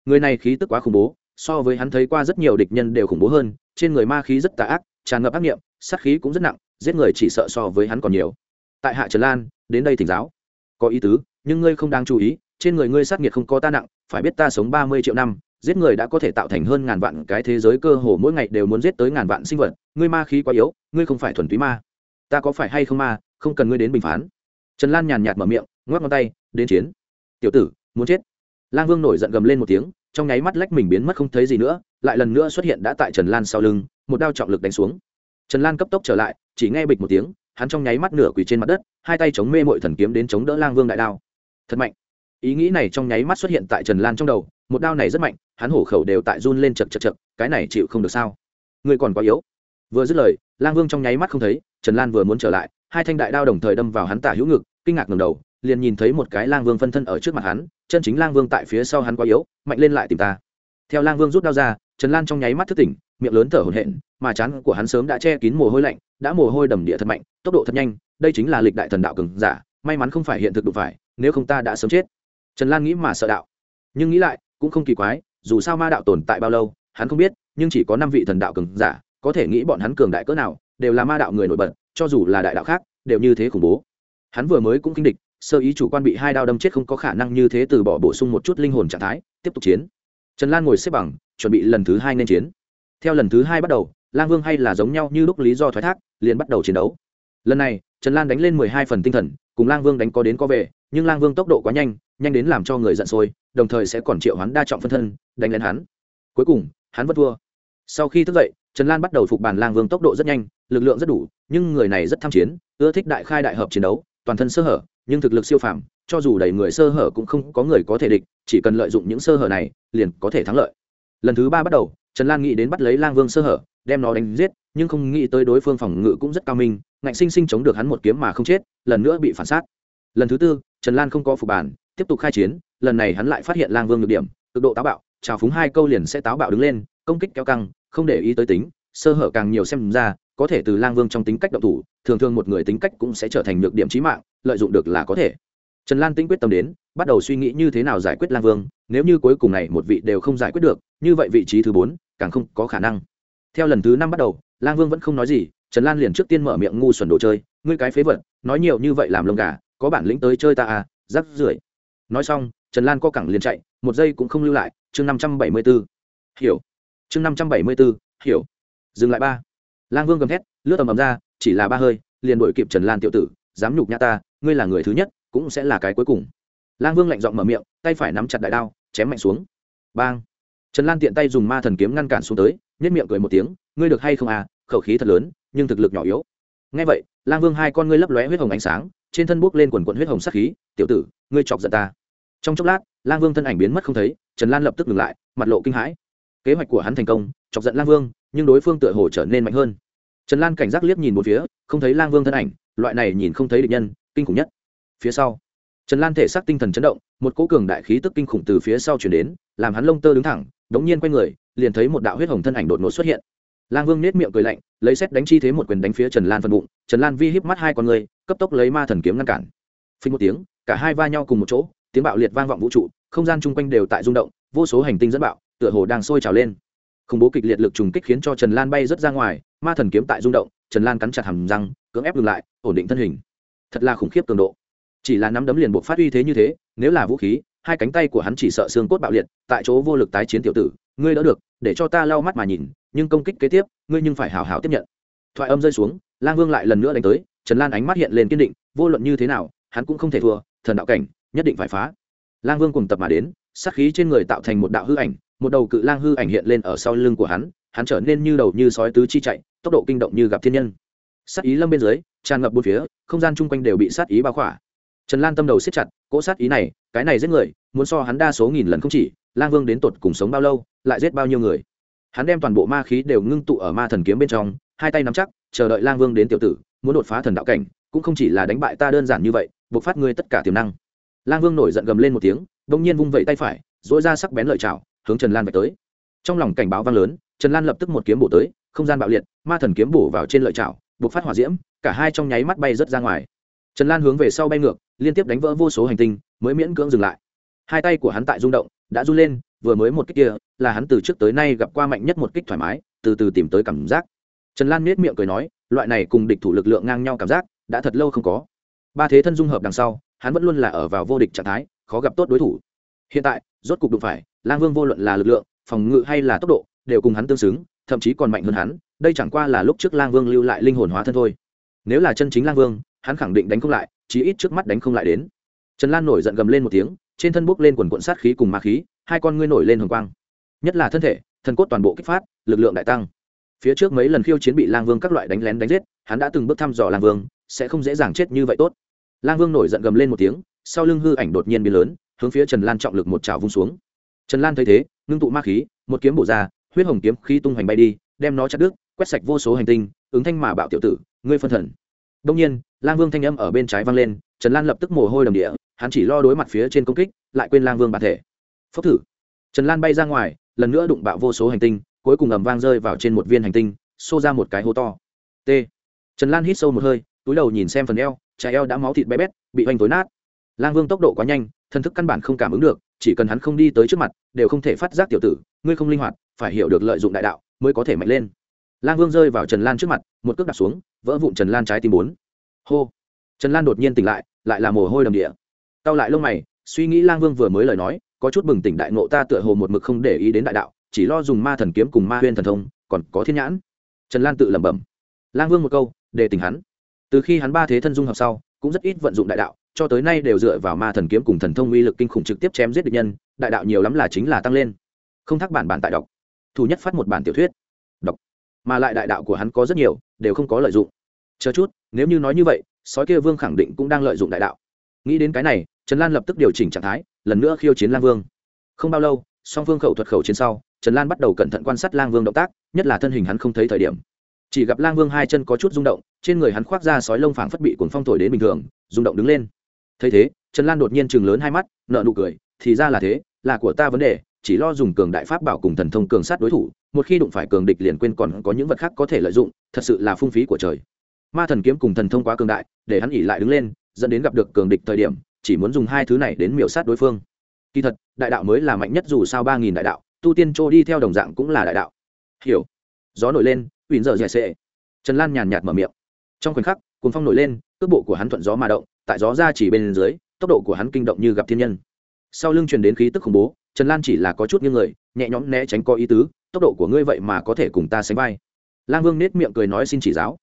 Người này khí tức quá khủng bố, so với hắn thấy qua rất nhiều địch nhân đều khủng bố hơn trên người ma khí rất tà ác, tràn ngập ác nghiệm sát khí cũng rất nặng, giết người chỉ sợ so với hắn còn nhiều. Tại hạ trần lan, đến đây thỉnh giáo. Có ý tứ, nhưng ngươi không đáng chú ý, trên người ngươi sát nghiệt không có ta nặng, phải biết ta sống ba mươi triệu năm, giết người đã có thể tạo thành hơn ngàn vạn cái thế giới cơ hồ mỗi ngày đều muốn giết tới ngàn vạn sinh vật. Ngươi ma khí quá yếu, ngươi không phải thuần túy ma. Ta có phải hay không ma, không cần ngươi đến bình phán. Trần lan nhàn nhạt mở miệng, ngoắc ngón tay, đến chiến. Tiểu tử, muốn chết. Lang vương nổi giận gầm lên một tiếng, trong nháy mắt lách mình biến mất không thấy gì nữa lại lần nữa xuất hiện đã tại trần lan sau lưng, một đao trọng lực đánh xuống. Trần lan cấp tốc trở lại, chỉ nghe bịch một tiếng, hắn trong nháy mắt nửa quỳ trên mặt đất, hai tay chống mê mội thần kiếm đến chống đỡ lang vương đại đao. Thật mạnh. Ý nghĩ này trong nháy mắt xuất hiện tại trần lan trong đầu, một đao này rất mạnh, hắn hổ khẩu đều tại run lên chật chật chật cái này chịu không được sao? Người còn quá yếu. Vừa dứt lời, lang vương trong nháy mắt không thấy, trần lan vừa muốn trở lại, hai thanh đại đao đồng thời đâm vào hắn tả hữu ngực, kinh ngạc ngầm đầu, liền nhìn thấy một cái lang vương phân thân ở trước mặt hắn, chân chính lang vương tại phía sau hắn quá yếu, mạnh lên lại tìm ta theo lang vương rút đao ra, trần lan trong nháy mắt thức tỉnh, miệng lớn thở hổn hển, mà chán của hắn sớm đã che kín mồ hôi lạnh, đã mồ hôi đầm địa thật mạnh, tốc độ thật nhanh, đây chính là lịch đại thần đạo cường giả, may mắn không phải hiện thực đụng phải, nếu không ta đã sớm chết. Trần lan nghĩ mà sợ đạo. Nhưng nghĩ lại, cũng không kỳ quái, dù sao ma đạo tồn tại bao lâu, hắn không biết, nhưng chỉ có năm vị thần đạo cường giả, có thể nghĩ bọn hắn cường đại cỡ nào, đều là ma đạo người nổi bật, cho dù là đại đạo khác, đều như thế khủng bố. Hắn vừa mới cũng kinh địch, sơ ý chủ quan bị hai đao đâm chết không có khả năng như thế từ bỏ bổ sung một chút linh hồn trạng thái, tiếp tục chiến trần lan ngồi xếp bằng, chuẩn bị lần thứ hai nên chiến. Theo lần thứ hai bắt đầu, lang vương hay là giống nhau như lúc lý do thoái thác, liền bắt đầu chiến đấu. Lần này, trần lan đánh lên mười hai phần tinh thần, cùng lang vương đánh có đến có về, nhưng lang vương tốc độ quá nhanh nhanh đến làm cho người giận sôi, đồng thời sẽ còn triệu hắn đa trọng phân thân, đánh lên hắn. Cuối cùng, hắn vẫn thua. Sau khi thức dậy, trần lan bắt đầu phục bàn lang vương tốc độ rất nhanh, lực lượng rất đủ, nhưng người này rất tham chiến, ưa thích đại khai đại hợp chiến đấu, toàn thân sơ hở, nhưng thực lực siêu phàm cho dù đầy người sơ hở cũng không có người có thể địch, chỉ cần lợi dụng những sơ hở này, liền có thể thắng lợi. Lần thứ ba bắt đầu, trần lan nghĩ đến bắt lấy lang vương sơ hở, đem nó đánh giết, nhưng không nghĩ tới đối phương phòng ngự cũng rất cao minh, ngạnh sinh sinh chống được hắn một kiếm mà không chết, lần nữa bị phản sát. Lần thứ tư, trần lan không có phục bản, tiếp tục khai chiến, lần này hắn lại phát hiện lang vương được điểm, cực độ táo bạo, trào phúng hai câu liền sẽ táo bạo đứng lên, công kích kéo căng, không để ý tới tính, sơ hở càng nhiều xem ra, có thể từ lang vương trong tính cách động thủ, thường thường một người tính cách cũng sẽ trở thành nhược điểm trí mạng, lợi dụng được là có thể trần lan tĩnh quyết tâm đến, bắt đầu suy nghĩ như thế nào giải quyết lang vương, nếu như cuối cùng này một vị đều không giải quyết được, như vậy vị trí thứ bốn, càng không có khả năng. Theo lần thứ năm bắt đầu, lang vương vẫn không nói gì, trần lan liền trước tiên mở miệng ngu xuẩn đồ chơi, ngươi cái phế vật, nói nhiều như vậy làm lông gà, có bản lĩnh tới chơi ta à rắc rưởi. Nói xong, trần lan co cẳng liền chạy, một giây cũng không lưu lại, chương năm trăm bảy mươi b ố hiểu. Chương năm trăm bảy mươi b ố hiểu. Dừng lại ba. Lang vương gầm thét, lướt tầm ầm ra, chỉ là ba hơi, liền đổi kịp trần lan tiểu tử, dám nhục nhã ta, ngươi là người thứ nhất cũng sẽ là cái cuối cùng. Lang vương lạnh giọng mở miệng, tay phải nắm chặt đại đao, chém mạnh xuống. Bang! Trần lan tiện tay dùng ma thần kiếm ngăn cản xuống tới nhất miệng cười một tiếng, ngươi được hay không à khẩu khí thật lớn, nhưng thực lực nhỏ yếu. Ngay vậy, lang vương hai con ngươi lấp lóe huyết hồng ánh sáng, trên thân buốc lên quần quần huyết hồng sắc khí, tiểu tử, ngươi chọc giận ta. Trong chốc lát, lang vương thân ảnh biến mất không thấy, trần lan lập tức ngừng lại, mặt lộ kinh hãi. Kế hoạch của hắn thành công, chọc giận lang vương, nhưng đối phương tựa hồ trở nên mạnh hơn. Trần lan cảnh giác liếc nhìn một phía, không thấy lang vương thân ảnh, loại này nhìn không thấy địch nhân, kinh khủng nhất phía sau. Trần lan thể xác tinh thần chấn động, một cỗ cường đại khí tức kinh khủng từ phía sau chuyển đến, làm hắn lông tơ đứng thẳng, đống nhiên quay người, liền thấy một đạo huyết hồng thân ảnh đột ngột xuất hiện. Lang vương nết miệng cười lạnh, lấy xét đánh chi thế một quyền đánh phía trần lan phần bụng, trần lan vi híp mắt hai con người, cấp tốc lấy ma thần kiếm ngăn cản. Phình một tiếng, cả hai va nhau cùng một chỗ, tiếng bạo liệt vang vọng vũ trụ, không gian chung quanh đều tại rung động, vô số hành tinh dẫn bạo, tựa hồ đang sôi trào lên. Khủng bố kịch liệt lực trùng kích khiến cho trần lan bay rất ra ngoài, ma thần kiếm tại rung động, trần lan cắn chặt hầm răng, cưỡng ép ngừng lại, ổn định thân hình. Thật là khủng khiếp cường độ chỉ là nắm đấm liền buộc phát uy thế như thế, nếu là vũ khí, hai cánh tay của hắn chỉ sợ xương cốt bạo liệt, tại chỗ vô lực tái chiến tiểu tử, ngươi đỡ được, để cho ta lau mắt mà nhìn, nhưng công kích kế tiếp, ngươi nhưng phải hào hào tiếp nhận. Thoại âm rơi xuống, lang vương lại lần nữa đánh tới, trần lan ánh mắt hiện lên kiên định, vô luận như thế nào, hắn cũng không thể thua, thần đạo cảnh, nhất định phải phá. Lang vương cùng tập mà đến, sát khí trên người tạo thành một đạo hư ảnh, một đầu cự lang hư ảnh hiện lên ở sau lưng của hắn hắn trở nên như đầu như sói tứ chi chạy, tốc độ kinh động như gặp thiên nhân. Sát ý lâm bên dưới, tràn ngập bốn phía, không gian chung quanh đều bị sát ý bao khỏa trần lan tâm đầu siết chặt cỗ sát ý này, cái này giết người, muốn so hắn đa số nghìn lần không chỉ, lang vương đến tột cùng sống bao lâu, lại giết bao nhiêu người? Hắn đem toàn bộ ma khí đều ngưng tụ ở ma thần kiếm bên trong, hai tay nắm chắc, chờ đợi lang vương đến tiểu tử, muốn đột phá thần đạo cảnh, cũng không chỉ là đánh bại ta đơn giản như vậy, buộc phát ngươi tất cả tiềm năng. Lang vương nổi giận gầm lên một tiếng đ nhiên vung vẩy tay phải dỗi ra sắc bén lợi chảo, hướng trần lan vạch tới. Trong lòng cảnh báo vang lớn, trần lan lập tức một kiếm bổ tới, không gian bạo liệt, ma thần kiếm bổ vào trên lợi chảo, buộc phát hỏa diễm, cả hai trong nháy mắt bay rớt ra ngoài. Trần lan hướng về sau bay ngược liên tiếp đánh vỡ vô số hành tinh, mới miễn cưỡng dừng lại. Hai tay của hắn tại rung động, đã run lên, vừa mới một kích kia, là hắn từ trước tới nay gặp qua mạnh nhất một kích thoải mái, từ từ tìm tới cảm giác. Trần lan miết miệng cười nói, loại này cùng địch thủ lực lượng ngang nhau cảm giác, đã thật lâu không có. Ba thế thân dung hợp đằng sau, hắn vẫn luôn là ở vào vô địch trạng thái, khó gặp tốt đối thủ. Hiện tại, rốt cục đụng phải, lang vương vô luận là lực lượng, phòng ngự hay là tốc độ, đều cùng hắn tương xứng, thậm chí còn mạnh hơn hắn, đây chẳng qua là lúc trước lang vương lưu lại linh hồn hóa thân thôi. Nếu là chân chính lang vương, hắn khẳng định đánh không lại chí ít trước mắt đánh không lại đến. Trần lan nổi giận gầm lên một tiếng, trên thân bốc lên quần cuộn sát khí cùng ma khí, hai con ngươi nổi lên hồng quang. Nhất là thân thể, thần cốt toàn bộ kích phát, lực lượng đại tăng. Phía trước mấy lần khiêu chiến bị lang vương các loại đánh lén đánh giết, hắn đã từng bước thăm dò lang vương, sẽ không dễ dàng chết như vậy tốt. Lang vương nổi giận gầm lên một tiếng, sau lưng hư ảnh đột nhiên biến lớn, hướng phía trần lan trọng lực một trào vung xuống. Trần lan thấy thế, ngưng tụ ma khí, một kiếm bổ ra, huyết hồng kiếm khí tung hoành bay đi, đem nó chặt đứt, quét sạch vô số hành tinh, ứng thanh mà bạo tiểu tử, ngươi phân thần. Đông nhiên lang vương thanh âm ở bên trái vang lên, trần lan lập tức mồ hôi đầm địa, hắn chỉ lo đối mặt phía trên công kích, lại quên lang vương bản thể. Phốc thử. Trần lan bay ra ngoài, lần nữa đụng bạo vô số hành tinh, cuối cùng ầm vang rơi vào trên một viên hành tinh, xô ra một cái hố to. T. Trần lan hít sâu một hơi, túi đầu nhìn xem phần eo, trái eo đã máu thịt bé bét, bị hoành tối nát. Lang vương tốc độ quá nhanh, thân thức căn bản không cảm ứng được, chỉ cần hắn không đi tới trước mặt, đều không thể phát giác tiểu tử, ngươi không linh hoạt, phải hiểu được lợi dụng đại đạo, mới có thể mạnh lên. Lang vương rơi vào trần lan trước mặt, một cước đặt xuống, vỡ vụn trần lan trái tim bốn hô. Trần lan đột nhiên tỉnh lại lại là mồ hôi đầm địa. Tao lại lông mày, suy nghĩ lang vương vừa mới lời nói, có chút bừng tỉnh đại ngộ ta tựa hồ một mực không để ý đến đại đạo, chỉ lo dùng ma thần kiếm cùng ma huyên thần thông, còn có thiên nhãn. Trần lan tự lẩm bẩm. Lang vương một câu, để tỉnh hắn. Từ khi hắn ba thế thân dung học sau, cũng rất ít vận dụng đại đạo, cho tới nay đều dựa vào ma thần kiếm cùng thần thông uy lực kinh khủng trực tiếp chém giết địch nhân, đại đạo nhiều lắm là chính là tăng lên. Không thắc bản bản tại đọc. Thủ nhất phát một bản tiểu thuyết. Đọc. Mà lại đại đạo của hắn có rất nhiều, đều không có lợi dụng chờ chút, nếu như nói như vậy, sói kia vương khẳng định cũng đang lợi dụng đại đạo. Nghĩ đến cái này, trần lan lập tức điều chỉnh trạng thái, lần nữa khiêu chiến lang vương. Không bao lâu, song phương khẩu thuật khẩu chiến sau, trần lan bắt đầu cẩn thận quan sát lang vương động tác, nhất là thân hình hắn không thấy thời điểm. Chỉ gặp lang vương hai chân có chút rung động, trên người hắn khoác ra sói lông phảng phất bị cuốn phong thổi đến bình thường, rung động đứng lên. Thấy thế, trần lan đột nhiên chừng lớn hai mắt nợ nụ cười, thì ra là thế, là của ta vấn đề, chỉ lo dùng cường đại pháp bảo cùng thần thông cường sát đối thủ, một khi đụng phải cường địch liền quên còn có những vật khác có thể lợi dụng, thật sự là phung phí của trời ma thần kiếm cùng thần thông quá cường đại, để hắn ỉ lại đứng lên, dẫn đến gặp được cường địch thời điểm, chỉ muốn dùng hai thứ này đến miểu sát đối phương. Kỳ thật, đại đạo mới là mạnh nhất dù sao ba nghìn đại đạo, tu tiên trô đi theo đồng dạng cũng là đại đạo. Hiểu. Gió nổi lên, uyển dở dẻ sệ. Trần lan nhàn nhạt mở miệng. Trong khoảnh khắc, cuồng phong nổi lên, cước bộ của hắn thuận gió mà động, tại gió ra chỉ bên dưới, tốc độ của hắn kinh động như gặp thiên nhân. Sau lưng truyền đến khí tức khủng bố, trần lan chỉ là có chút như người, nhẹ nhõm né tránh có ý tứ, tốc độ của ngươi vậy mà có thể cùng ta sánh vai. Lang vương nết miệng cười nói xin chỉ giáo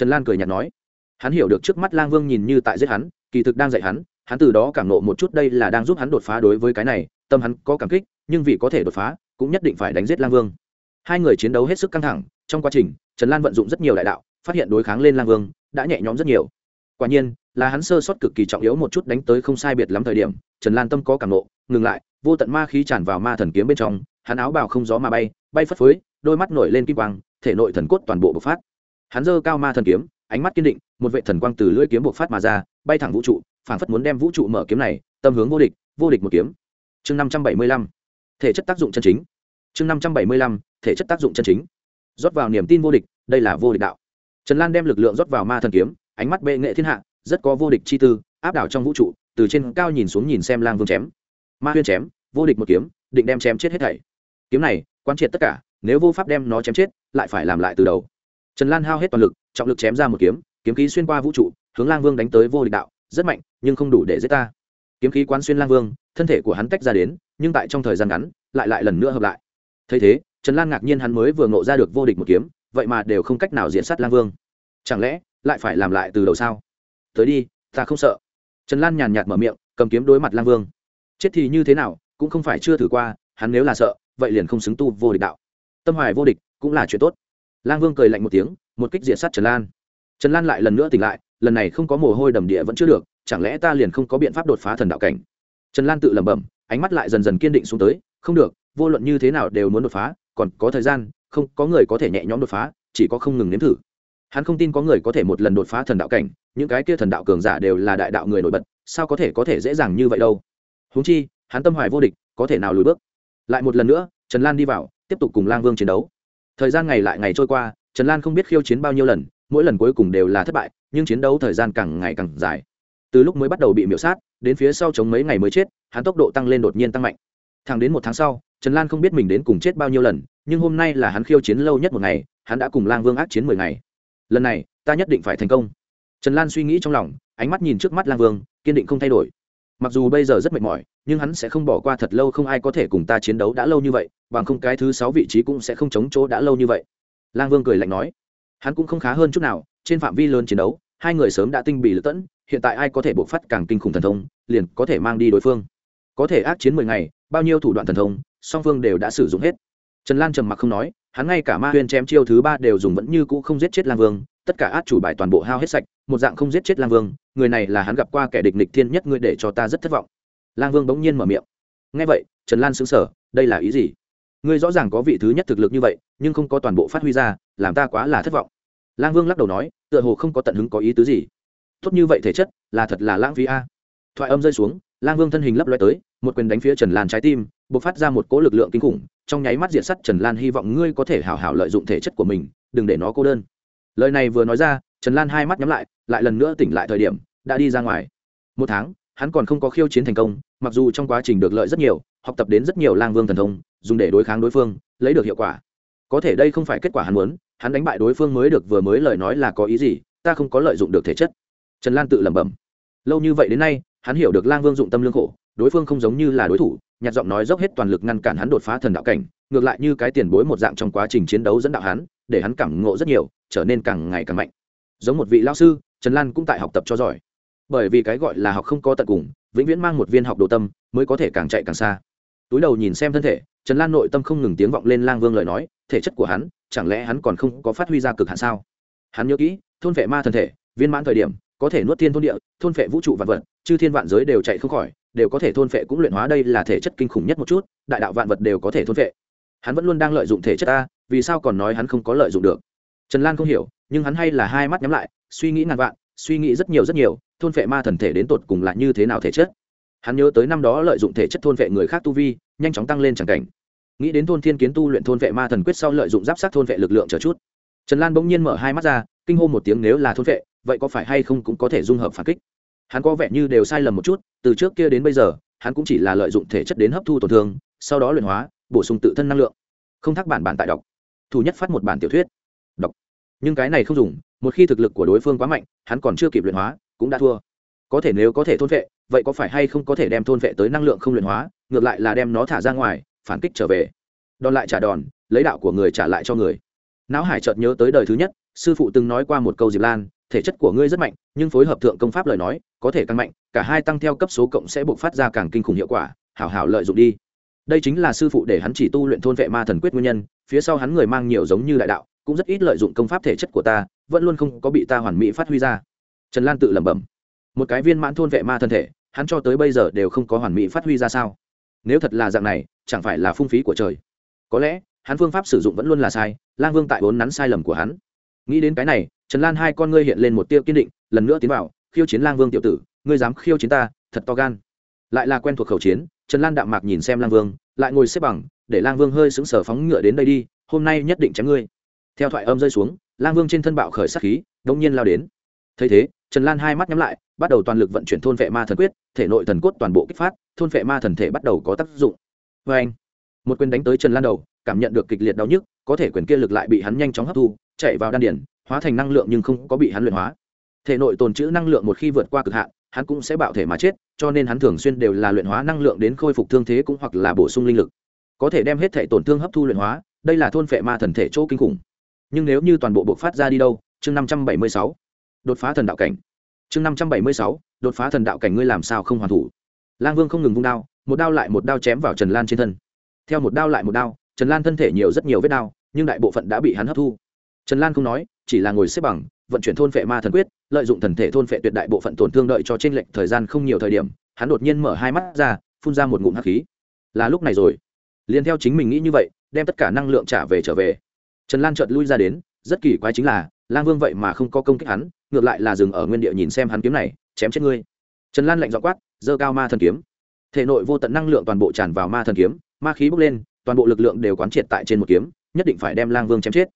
trần lan cười nhạt nói, hắn hiểu được trước mắt lang vương nhìn như tại giết hắn, kỳ thực đang dạy hắn hắn từ đó cảm nộ một chút đây là đang giúp hắn đột phá đối với cái này, tâm hắn có cảm kích, nhưng vì có thể đột phá, cũng nhất định phải đánh giết lang vương. Hai người chiến đấu hết sức căng thẳng, trong quá trình, trần lan vận dụng rất nhiều đại đạo, phát hiện đối kháng lên lang vương, đã nhẹ nhõm rất nhiều. Quả nhiên, là hắn sơ sót cực kỳ trọng yếu một chút đánh tới không sai biệt lắm thời điểm, trần lan tâm có cảm nộ, ngừng lại, vô tận ma khí tràn vào ma thần kiếm bên trong, hắn áo bào không gió mà bay bay phất phới, đôi mắt nổi lên kim quang, thể nội thần cốt toàn bộ bộc phát hắn giơ cao ma thần kiếm, ánh mắt kiên định, một vệ thần quang từ lưỡi kiếm bộc phát mà ra, bay thẳng vũ trụ, phảng phất muốn đem vũ trụ mở kiếm này, tâm hướng vô địch vô địch một kiếm. Chương năm trăm bảy mươi lăm. Thể chất tác dụng chân chính. Chương năm trăm bảy mươi lăm. Thể chất tác dụng chân chính. Rót vào niềm tin vô địch, đây là vô địch đạo. Trần lan đem lực lượng rót vào ma thần kiếm, ánh mắt bệ nghệ thiên hạ, rất có vô địch chi tư, áp đảo trong vũ trụ, từ trên cao nhìn xuống nhìn xem lang vương chém. Ma huyên chém, vô địch một kiếm, định đem chém chết hết thảy. Kiếm này quan triệt tất cả, nếu vô pháp đem nó chém chết, lại phải làm lại từ đầu trần lan hao hết toàn lực, trọng lực chém ra một kiếm kiếm khí xuyên qua vũ trụ, hướng lang vương đánh tới vô địch đạo, rất mạnh, nhưng không đủ để giết ta. Kiếm khí quán xuyên lang vương, thân thể của hắn tách ra đến, nhưng tại trong thời gian ngắn, lại lại lần nữa hợp lại. Thấy thế, trần lan ngạc nhiên hắn mới vừa ngộ ra được vô địch một kiếm, vậy mà đều không cách nào diện sát lang vương. Chẳng lẽ, lại phải làm lại từ đầu sao? Tới đi, ta không sợ. Trần lan nhàn nhạt mở miệng, cầm kiếm đối mặt lang vương. Chết thì như thế nào, cũng không phải chưa thử qua, hắn nếu là sợ, vậy liền không xứng tu vô địch đạo. Tâm hoài vô địch cũng là chuyện tốt lang vương cười lạnh một tiếng, một kích diện sát trần lan. Trần lan lại lần nữa tỉnh lại, lần này không có mồ hôi đầm địa vẫn chưa được, chẳng lẽ ta liền không có biện pháp đột phá thần đạo cảnh? Trần lan tự lẩm bẩm, ánh mắt lại dần dần kiên định xuống tới, không được, vô luận như thế nào đều muốn đột phá, còn có thời gian, không, có người có thể nhẹ nhõm đột phá, chỉ có không ngừng nếm thử. Hắn không tin có người có thể một lần đột phá thần đạo cảnh, những cái kia thần đạo cường giả đều là đại đạo người nổi bật, sao có thể có thể dễ dàng như vậy đâu? Húng chi, hắn tâm hoài vô địch, có thể nào lùi bước? Lại một lần nữa, trần lan đi vào, tiếp tục cùng lang vương chiến đấu thời gian ngày lại ngày trôi qua, trần lan không biết khiêu chiến bao nhiêu lần, mỗi lần cuối cùng đều là thất bại, nhưng chiến đấu thời gian càng ngày càng dài. Từ lúc mới bắt đầu bị miễu sát, đến phía sau chống mấy ngày mới chết, hắn tốc độ tăng lên đột nhiên tăng mạnh. Thẳng đến một tháng sau, trần lan không biết mình đến cùng chết bao nhiêu lần, nhưng hôm nay là hắn khiêu chiến lâu nhất một ngày, hắn đã cùng lang vương ác chiến mười ngày. Lần này, ta nhất định phải thành công. Trần lan suy nghĩ trong lòng, ánh mắt nhìn trước mắt lang vương, kiên định không thay đổi mặc dù bây giờ rất mệt mỏi, nhưng hắn sẽ không bỏ qua thật lâu, không ai có thể cùng ta chiến đấu đã lâu như vậy, bằng không cái thứ sáu vị trí cũng sẽ không chống chỗ đã lâu như vậy. Lang vương cười lạnh nói. Hắn cũng không khá hơn chút nào, trên phạm vi lớn chiến đấu, hai người sớm đã tinh bị lựa tẫn, hiện tại ai có thể bộc phát càng kinh khủng thần thông, liền có thể mang đi đối phương. Có thể ác chiến mười ngày, bao nhiêu thủ đoạn thần thông, song phương đều đã sử dụng hết. Trần lan trầm mặc không nói, hắn ngay cả ma huyên chém chiêu thứ ba đều dùng vẫn như cũ không giết chết lang vương, tất cả át chủ bài toàn bộ hao hết sạch, một dạng không giết chết lang vương người này là hắn gặp qua kẻ địch nịch thiên nhất, ngươi để cho ta rất thất vọng. Lang vương bỗng nhiên mở miệng. Ngay vậy, trần lan xứng sở đây là ý gì? Ngươi rõ ràng có vị thứ nhất thực lực như vậy, nhưng không có toàn bộ phát huy ra, làm ta quá là thất vọng. Lang vương lắc đầu nói, tựa hồ không có tận hứng có ý tứ gì. Tốt như vậy thể chất, là thật là lãng phí a. Thoại âm rơi xuống, lang vương thân hình lấp loe tới, một quyền đánh phía trần lan trái tim b ộ c phát ra một cỗ lực lượng kinh khủng, trong nháy mắt diện sắt trần lan, hy vọng ngươi có thể hảo hảo lợi dụng thể chất của mình, đừng để nó cô đơn. Lời này vừa nói ra trần lan hai mắt nhắm lại lại lần nữa tỉnh lại thời điểm, đã đi ra ngoài. Một tháng, hắn còn không có khiêu chiến thành công, mặc dù trong quá trình được lợi rất nhiều, học tập đến rất nhiều lang vương thần thông, dùng để đối kháng đối phương, lấy được hiệu quả. Có thể đây không phải kết quả hắn muốn, hắn đánh bại đối phương mới được vừa mới lời nói là có ý gì, ta không có lợi dụng được thể chất. Trần lan tự lẩm bẩm. Lâu như vậy đến nay, hắn hiểu được lang vương dụng tâm lương khổ, đối phương không giống như là đối thủ, nhạt giọng nói dốc hết toàn lực ngăn cản hắn đột phá thần đạo cảnh, ngược lại như cái tiền bối một dạng trong quá trình chiến đấu dẫn đạo hắn, để hắn cảm ngộ rất nhiều, trở nên càng ngày càng mạnh giống một vị lao sư, trần lan cũng tại học tập cho giỏi. Bởi vì cái gọi là học không có tận cùng, vĩnh viễn mang một viên học đồ tâm, mới có thể càng chạy càng xa. Túi đầu nhìn xem thân thể, trần lan nội tâm không ngừng tiếng vọng lên lang vương lời nói, thể chất của hắn, chẳng lẽ hắn còn không có phát huy ra cực hạn sao? Hắn nhớ kỹ, thôn vệ ma thân thể, viên mãn thời điểm, có thể nuốt thiên thôn địa, thôn vệ vũ trụ vạn vật, chư thiên vạn giới đều chạy không khỏi, đều có thể thôn vệ cũng luyện hóa đây là thể chất kinh khủng nhất một chút, đại đạo vạn vật đều có thể thôn vệ. Hắn vẫn luôn đang lợi dụng thể chất ta, vì sao còn nói hắn không có lợi dụng được? Trần lan không hiểu, nhưng hắn hay là hai mắt nhắm lại, suy nghĩ ngàn vạn, suy nghĩ rất nhiều rất nhiều, thôn vệ ma thần thể đến tột cùng là như thế nào thể chất. Hắn nhớ tới năm đó lợi dụng thể chất thôn vệ người khác tu vi, nhanh chóng tăng lên c cảnh. Nghĩ đến thôn thiên kiến tu luyện thôn vệ ma thần quyết sau lợi dụng giáp sát thôn vệ lực lượng chờ chút. Trần lan bỗng nhiên mở hai mắt ra, kinh hô một tiếng nếu là thôn vệ vậy có phải hay không cũng có thể dung hợp phản kích? Hắn có vẻ như đều sai lầm một chút, từ trước kia đến bây giờ, hắn cũng chỉ là lợi dụng thể chất đến hấp thu tổn thương, sau đó luyện hóa, bổ sung tự thân năng lượng. Không thắc bản bản tại đọc. Thủ nhất phát một bản tiểu thuyết nhưng cái này không dùng, một khi thực lực của đối phương quá mạnh, hắn còn chưa kịp luyện hóa, cũng đã thua. Có thể nếu có thể thôn vệ, vậy có phải hay không có thể đem thôn vệ tới năng lượng không luyện hóa, ngược lại là đem nó thả ra ngoài, phản kích trở về. Đòn lại trả đòn, lấy đạo của người trả lại cho người. Não hải chợt nhớ tới đời thứ nhất, sư phụ từng nói qua một câu diệp lan, thể chất của ngươi rất mạnh, nhưng phối hợp thượng công pháp lời nói, có thể càng mạnh, cả hai tăng theo cấp số cộng sẽ buộc phát ra càng kinh khủng hiệu quả, hảo hảo lợi dụng đi. Đây chính là sư phụ để hắn chỉ tu luyện thôn vệ ma thần quyết nguyên nhân, phía sau hắn người mang nhiều giống như đại đạo cũng rất ít lợi dụng công pháp thể chất của ta, vẫn luôn không có bị ta hoàn mỹ phát huy ra. Trần lan tự lẩm bẩm, một cái viên mãn thôn vệ ma thân thể, hắn cho tới bây giờ đều không có hoàn mỹ phát huy ra sao? Nếu thật là dạng này, chẳng phải là phung phí của trời. Có lẽ, hắn phương pháp sử dụng vẫn luôn là sai, lang vương tại vốn nắn sai lầm của hắn. Nghĩ đến cái này, trần lan hai con ngươi hiện lên một tiêu kiên định, lần nữa tiến vào, khiêu chiến lang vương tiểu tử, ngươi dám khiêu chiến ta, thật to gan. Lại là quen thuộc khẩu chiến, trần lan đạm mạc nhìn xem lang vương, lại ngồi xếp bằng, để lang vương hơi sững sờ phóng ngựa đến đây đi, hôm nay nhất định chém ngươi theo thoại âm rơi xuống, lang vương trên thân bạo khởi sắc khí đông nhiên lao đến. Thấy thế, trần lan hai mắt nhắm lại, bắt đầu toàn lực vận chuyển thôn vệ ma thần quyết, thể nội thần cốt toàn bộ kích phát, thôn vệ ma thần thể bắt đầu có tác dụng. Vê anh, một quyền đánh tới trần lan đầu, cảm nhận được kịch liệt đau nhức, có thể quyền kia lực lại bị hắn nhanh chóng hấp thu, chạy vào đan điển hóa thành năng lượng nhưng không có bị hắn luyện hóa. Thể nội tồn trữ năng lượng một khi vượt qua cực hạn, hắn cũng sẽ bạo thể mà chết, cho nên hắn thường xuyên đều là luyện hóa năng lượng đến khôi phục thương thế cũng hoặc là bổ sung linh lực. Có thể đem hết thể tổn thương hấp thu luyện hóa, đây là thôn phệ ma thần thể chỗ kinh khủng nhưng nếu như toàn bộ bộ phát ra đi đâu, chương năm trăm bảy mươi sáu, đột phá thần đạo cảnh. Chương năm trăm bảy mươi sáu, đột phá thần đạo cảnh ngươi làm sao không hoàn thủ? Lang vương không ngừng vung đao, một đao lại một đao chém vào trần lan trên thân. Theo một đao lại một đao, trần lan thân thể nhiều rất nhiều vết đao nhưng đại bộ phận đã bị hắn hấp thu. Trần lan không nói, chỉ là ngồi xếp bằng, vận chuyển thôn phệ ma thần quyết, lợi dụng thần thể thôn phệ tuyệt đại bộ phận tổn thương đợi cho trên lệch thời gian không nhiều thời điểm, hắn đột nhiên mở hai mắt ra, phun ra một ngụm hắc khí. Là lúc này rồi. Liền theo chính mình nghĩ như vậy, đem tất cả năng lượng trả về trở về trần lan chợt lui ra đến, rất kỳ quái chính là, lang vương vậy mà không có công kích hắn, ngược lại là dừng ở nguyên địa nhìn xem hắn kiếm này, chém chết ngươi. Trần lan lạnh dọ quát, giơ cao ma thần kiếm. Thể nội vô tận năng lượng toàn bộ tràn vào ma thần kiếm, ma khí bốc lên, toàn bộ lực lượng đều quán triệt tại trên một kiếm, nhất định phải đem lang vương chém chết.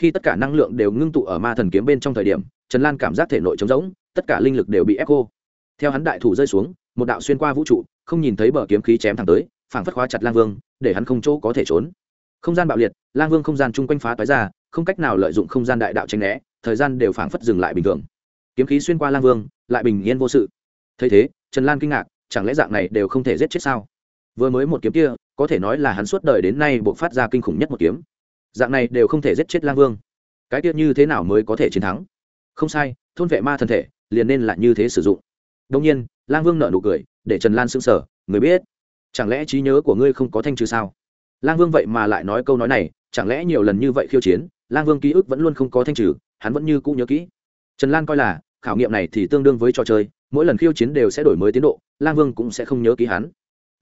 Khi tất cả năng lượng đều ngưng tụ ở ma thần kiếm bên trong thời điểm, trần lan cảm giác thể nội trống rỗng, tất cả linh lực đều bị ép cô theo hắn đại thủ rơi xuống, một đạo xuyên qua vũ trụ, không nhìn thấy bờ kiếm khí chém thẳng tới, phảng phất khóa chặt lang vương, để hắn không chỗ có thể trốn không gian bạo liệt, lang vương không gian chung quanh phá toái ra, không cách nào lợi dụng không gian đại đạo tranh né, thời gian đều phảng phất dừng lại bình thường. Kiếm khí xuyên qua lang vương, lại bình yên vô sự. Thấy thế, trần lan kinh ngạc, chẳng lẽ dạng này đều không thể giết chết sao? Vừa mới một kiếm kia, có thể nói là hắn suốt đời đến nay buộc phát ra kinh khủng nhất một kiếm. Dạng này đều không thể giết chết lang vương. Cái tiết như thế nào mới có thể chiến thắng? Không sai, thôn vệ ma thân thể, liền nên là như thế sử dụng. Đông nhiên, lang vương nợ nụ cười, để trần lan s ư n g sở người biết, chẳng lẽ trí nhớ của ngươi không có thanh trừ sao? Lang vương vậy mà lại nói câu nói này, chẳng lẽ nhiều lần như vậy khiêu chiến, lang vương ký ức vẫn luôn không có thanh trừ, hắn vẫn như cũ nhớ kỹ. Trần lan coi là, khảo nghiệm này thì tương đương với trò chơi, mỗi lần khiêu chiến đều sẽ đổi mới tiến độ, lang vương cũng sẽ không nhớ ký hắn.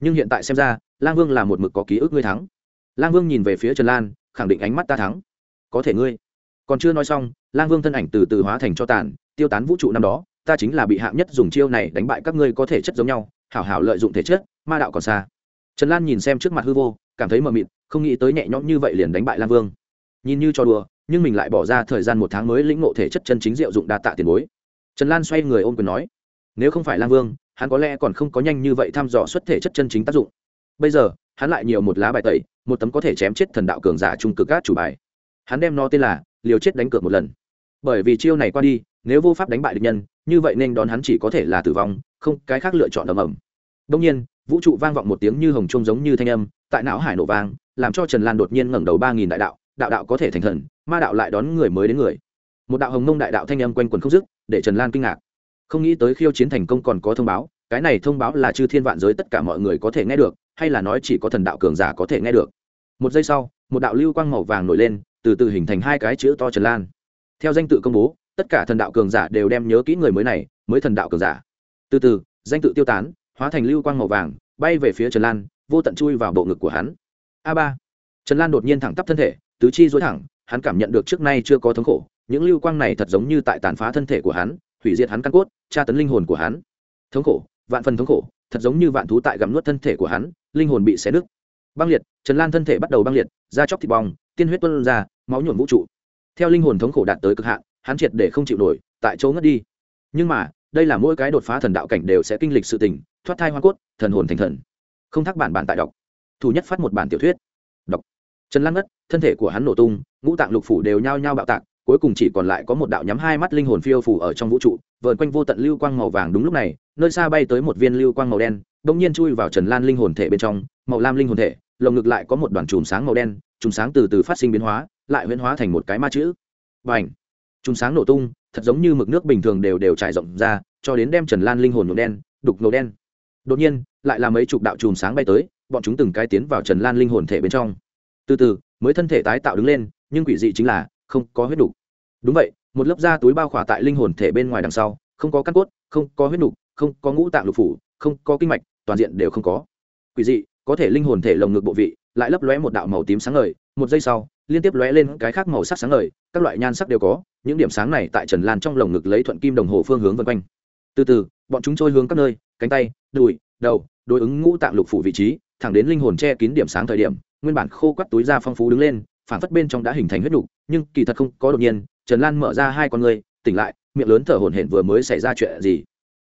Nhưng hiện tại xem ra, lang vương là một mực có ký ức ngươi thắng. Lang vương nhìn về phía trần lan, khẳng định ánh mắt ta thắng. Có thể ngươi. Còn chưa nói xong, lang vương thân ảnh từ từ hóa thành cho tàn, tiêu tán vũ trụ năm đó, ta chính là bị hạng nhất dùng chiêu này đánh bại các ngươi có thể chất giống nhau, hảo hảo lợi dụng thể chất, ma đạo còn xa. Trần lan nhìn xem trước mặt hư vô cảm thấy mờ mịt, không nghĩ tới nhẹ nhõm như vậy liền đánh bại Lan vương. Nhìn như cho đùa, nhưng mình lại bỏ ra thời gian một tháng mới lĩnh ngộ thể chất chân chính diệu dụng đa tạ tiền bối. Trần lan xoay người ôm quyền nói, nếu không phải Lan vương, hắn có lẽ còn không có nhanh như vậy thăm dò xuất thể chất chân chính tác dụng. Bây giờ, hắn lại nhiều một lá bài tẩy, một tấm có thể chém chết thần đạo cường giả trung cực các chủ bài. Hắn đem nó tên là liều chết đánh cược một lần. Bởi vì chiêu này qua đi, nếu vô pháp đánh bại địch nhân, như vậy nên đón hắn chỉ có thể là tử vong, không, cái khác lựa chọn ầm ầm. Đông nhiên, vũ trụ vang vọng một tiếng như hồng trung giống như thanh âm tại não hải nổ vang, làm cho trần lan đột nhiên ngẩng đầu ba nghìn đại đạo đạo đạo có thể thành thần, ma đạo lại đón người mới đến người. Một đạo hồng mông đại đạo thanh âm quanh quần không dứt, để trần lan kinh ngạc. Không nghĩ tới khiêu chiến thành công còn có thông báo, cái này thông báo là chư thiên vạn giới tất cả mọi người có thể nghe được, hay là nói chỉ có thần đạo cường giả có thể nghe được. Một giây sau, một đạo lưu quang màu vàng nổi lên, từ từ hình thành hai cái chữ to trần lan. Theo danh tự công bố, tất cả thần đạo cường giả đều đem nhớ kỹ người mới này, mới thần đạo cường giả. Từ từ, danh tự tiêu tán, hóa thành lưu quang màu vàng, bay về phía trần lan vô tận chui vào bộ ngực của hắn. A ba. Trần lan đột nhiên thẳng tắp thân thể, tứ chi dối thẳng, hắn cảm nhận được trước nay chưa có thống khổ, những lưu quang này thật giống như tại tàn phá thân thể của hắn, hủy diệt hắn căn cốt, tra tấn linh hồn của hắn. Thống khổ, vạn phần thống khổ, thật giống như vạn thú tại gặm nuốt thân thể của hắn, linh hồn bị xé nứt. Băng liệt, trần lan thân thể bắt đầu băng liệt, da chóc thịt bong, tiên huyết tuân ra, máu nhuộm vũ trụ. Theo linh hồn thống khổ đạt tới cực hạn, hắn triệt để không chịu nổi, tại chỗ ngất đi. Nhưng mà, đây là mỗi cái đột phá thần đạo cảnh đều sẽ kinh lịch sự tình, thoát thai hoa cốt, thần hồn thành thần không thắc bản bản tại đọc. Thủ nhất phát một bản tiểu thuyết. Đọc. Trần lan ngất, thân thể của hắn nổ tung, ngũ tạng lục phủ đều nhao nhao bạo tạc, cuối cùng chỉ còn lại có một đạo nhắm hai mắt linh hồn phiêu phủ ở trong vũ trụ vợn quanh vô tận lưu quang màu vàng đúng lúc này, nơi xa bay tới một viên lưu quang màu đen đông nhiên chui vào trần lan linh hồn thể bên trong, màu lam linh hồn thể, lồng ngực lại có một đoàn chùm sáng màu đen, chùm sáng từ từ phát sinh biến hóa, lại huyễn hóa thành một cái ma chữ. Và ảnh chùm sáng nổ tung, thật giống như mực nước bình thường đều đều trải rộng ra, cho đến đem trần lan linh hồn nổ đen, đục nổ đen. Đột nhiên lại là mấy chục đạo chùm sáng bay tới bọn chúng từng cái tiến vào trần lan linh hồn thể bên trong. Từ từ mới thân thể tái tạo đứng lên nhưng quỷ dị chính là không có huyết đủ. đúng vậy một lớp da túi bao khỏa tại linh hồn thể bên ngoài đằng sau không có căn cốt không có huyết đủ, không có ngũ tạng lục phủ không có kinh mạch toàn diện đều không có. Quỷ dị có thể linh hồn thể lồng ngực bộ vị lại lấp lóe một đạo màu tím sáng ngời một giây sau liên tiếp lóe lên cái khác màu sắc sáng ngời các loại nhan sắc đều có những điểm sáng này tại trần lan trong lồng ngực lấy thuận kim đồng hồ phương hướng vân quanh. Từ từ bọn chúng trôi hướng các nơi cánh tay đùi đầu, đối ứng ngũ tạng lục phủ vị trí, thẳng đến linh hồn che kín điểm sáng thời điểm, nguyên bản khô quắt túi da phong phú đứng lên phản phất bên trong đã hình thành huyết đục nhưng kỳ thật không có đột nhiên, trần lan mở ra hai con người tỉnh lại, miệng lớn thở hổn hển vừa mới xảy ra chuyện gì.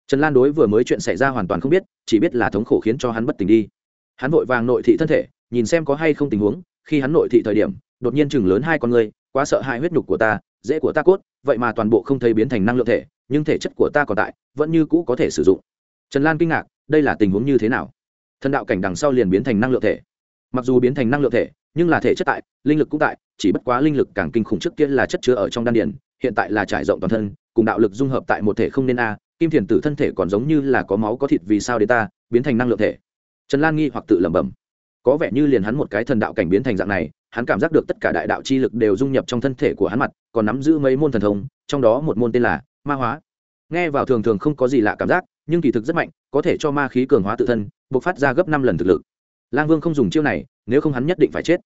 Trần lan đối vừa mới chuyện xảy ra hoàn toàn không biết, chỉ biết là thống khổ khiến cho hắn bất tỉnh đi. Hắn vội vàng nội thị thân thể, nhìn xem có hay không tình huống, khi hắn nội thị thời điểm, đột nhiên chừng lớn hai con người quá sợ hai huyết nhục của ta, dễ của ta cốt, vậy mà toàn bộ không thấy biến thành năng lượng thể, nhưng thể chất của ta còn tại, vẫn như cũ có thể sử dụng. Trần lan kinh ngạc đây là tình huống như thế nào? Thần đạo cảnh đằng sau liền biến thành năng lượng thể. Mặc dù biến thành năng lượng thể, nhưng là thể chất tại, linh lực cũng tại, chỉ bất quá linh lực càng kinh khủng trước kia là chất chứa ở trong đan điền, hiện tại là trải rộng toàn thân, cùng đạo lực dung hợp tại một thể không nên a, kim thiền tử thân thể còn giống như là có máu có thịt vì sao đến ta, biến thành năng lượng thể. Trần lan nghi hoặc tự lẩm bẩm. Có vẻ như liền hắn một cái thần đạo cảnh biến thành dạng này, hắn cảm giác được tất cả đại đạo chi lực đều dung nhập trong thân thể của hắn mặt, còn nắm giữ mấy môn thần thông, trong đó một môn tên là ma hóa. Nghe vào thường thường không có gì lạ cảm giác nhưng kỳ thực rất mạnh, có thể cho ma khí cường hóa tự thân buộc phát ra gấp năm lần thực lực. Lang vương không dùng chiêu này, nếu không hắn nhất định phải chết.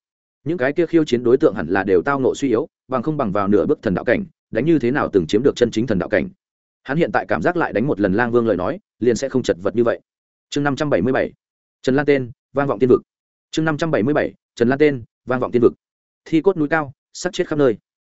Những cái kia khiêu chiến đối tượng hẳn là đều tao nộ suy yếu, bằng không bằng vào nửa bước thần đạo cảnh, đánh như thế nào từng chiếm được chân chính thần đạo cảnh. Hắn hiện tại cảm giác lại đánh một lần lang vương lời nói, liền sẽ không chật vật như vậy. Chương năm trăm bảy mươi bảy. Trần lan tên, vang vọng tiên vực. Chương năm trăm bảy mươi bảy. Trần lan tên, vang vọng tiên vực. Thi cốt núi cao sắc chết khắp nơi.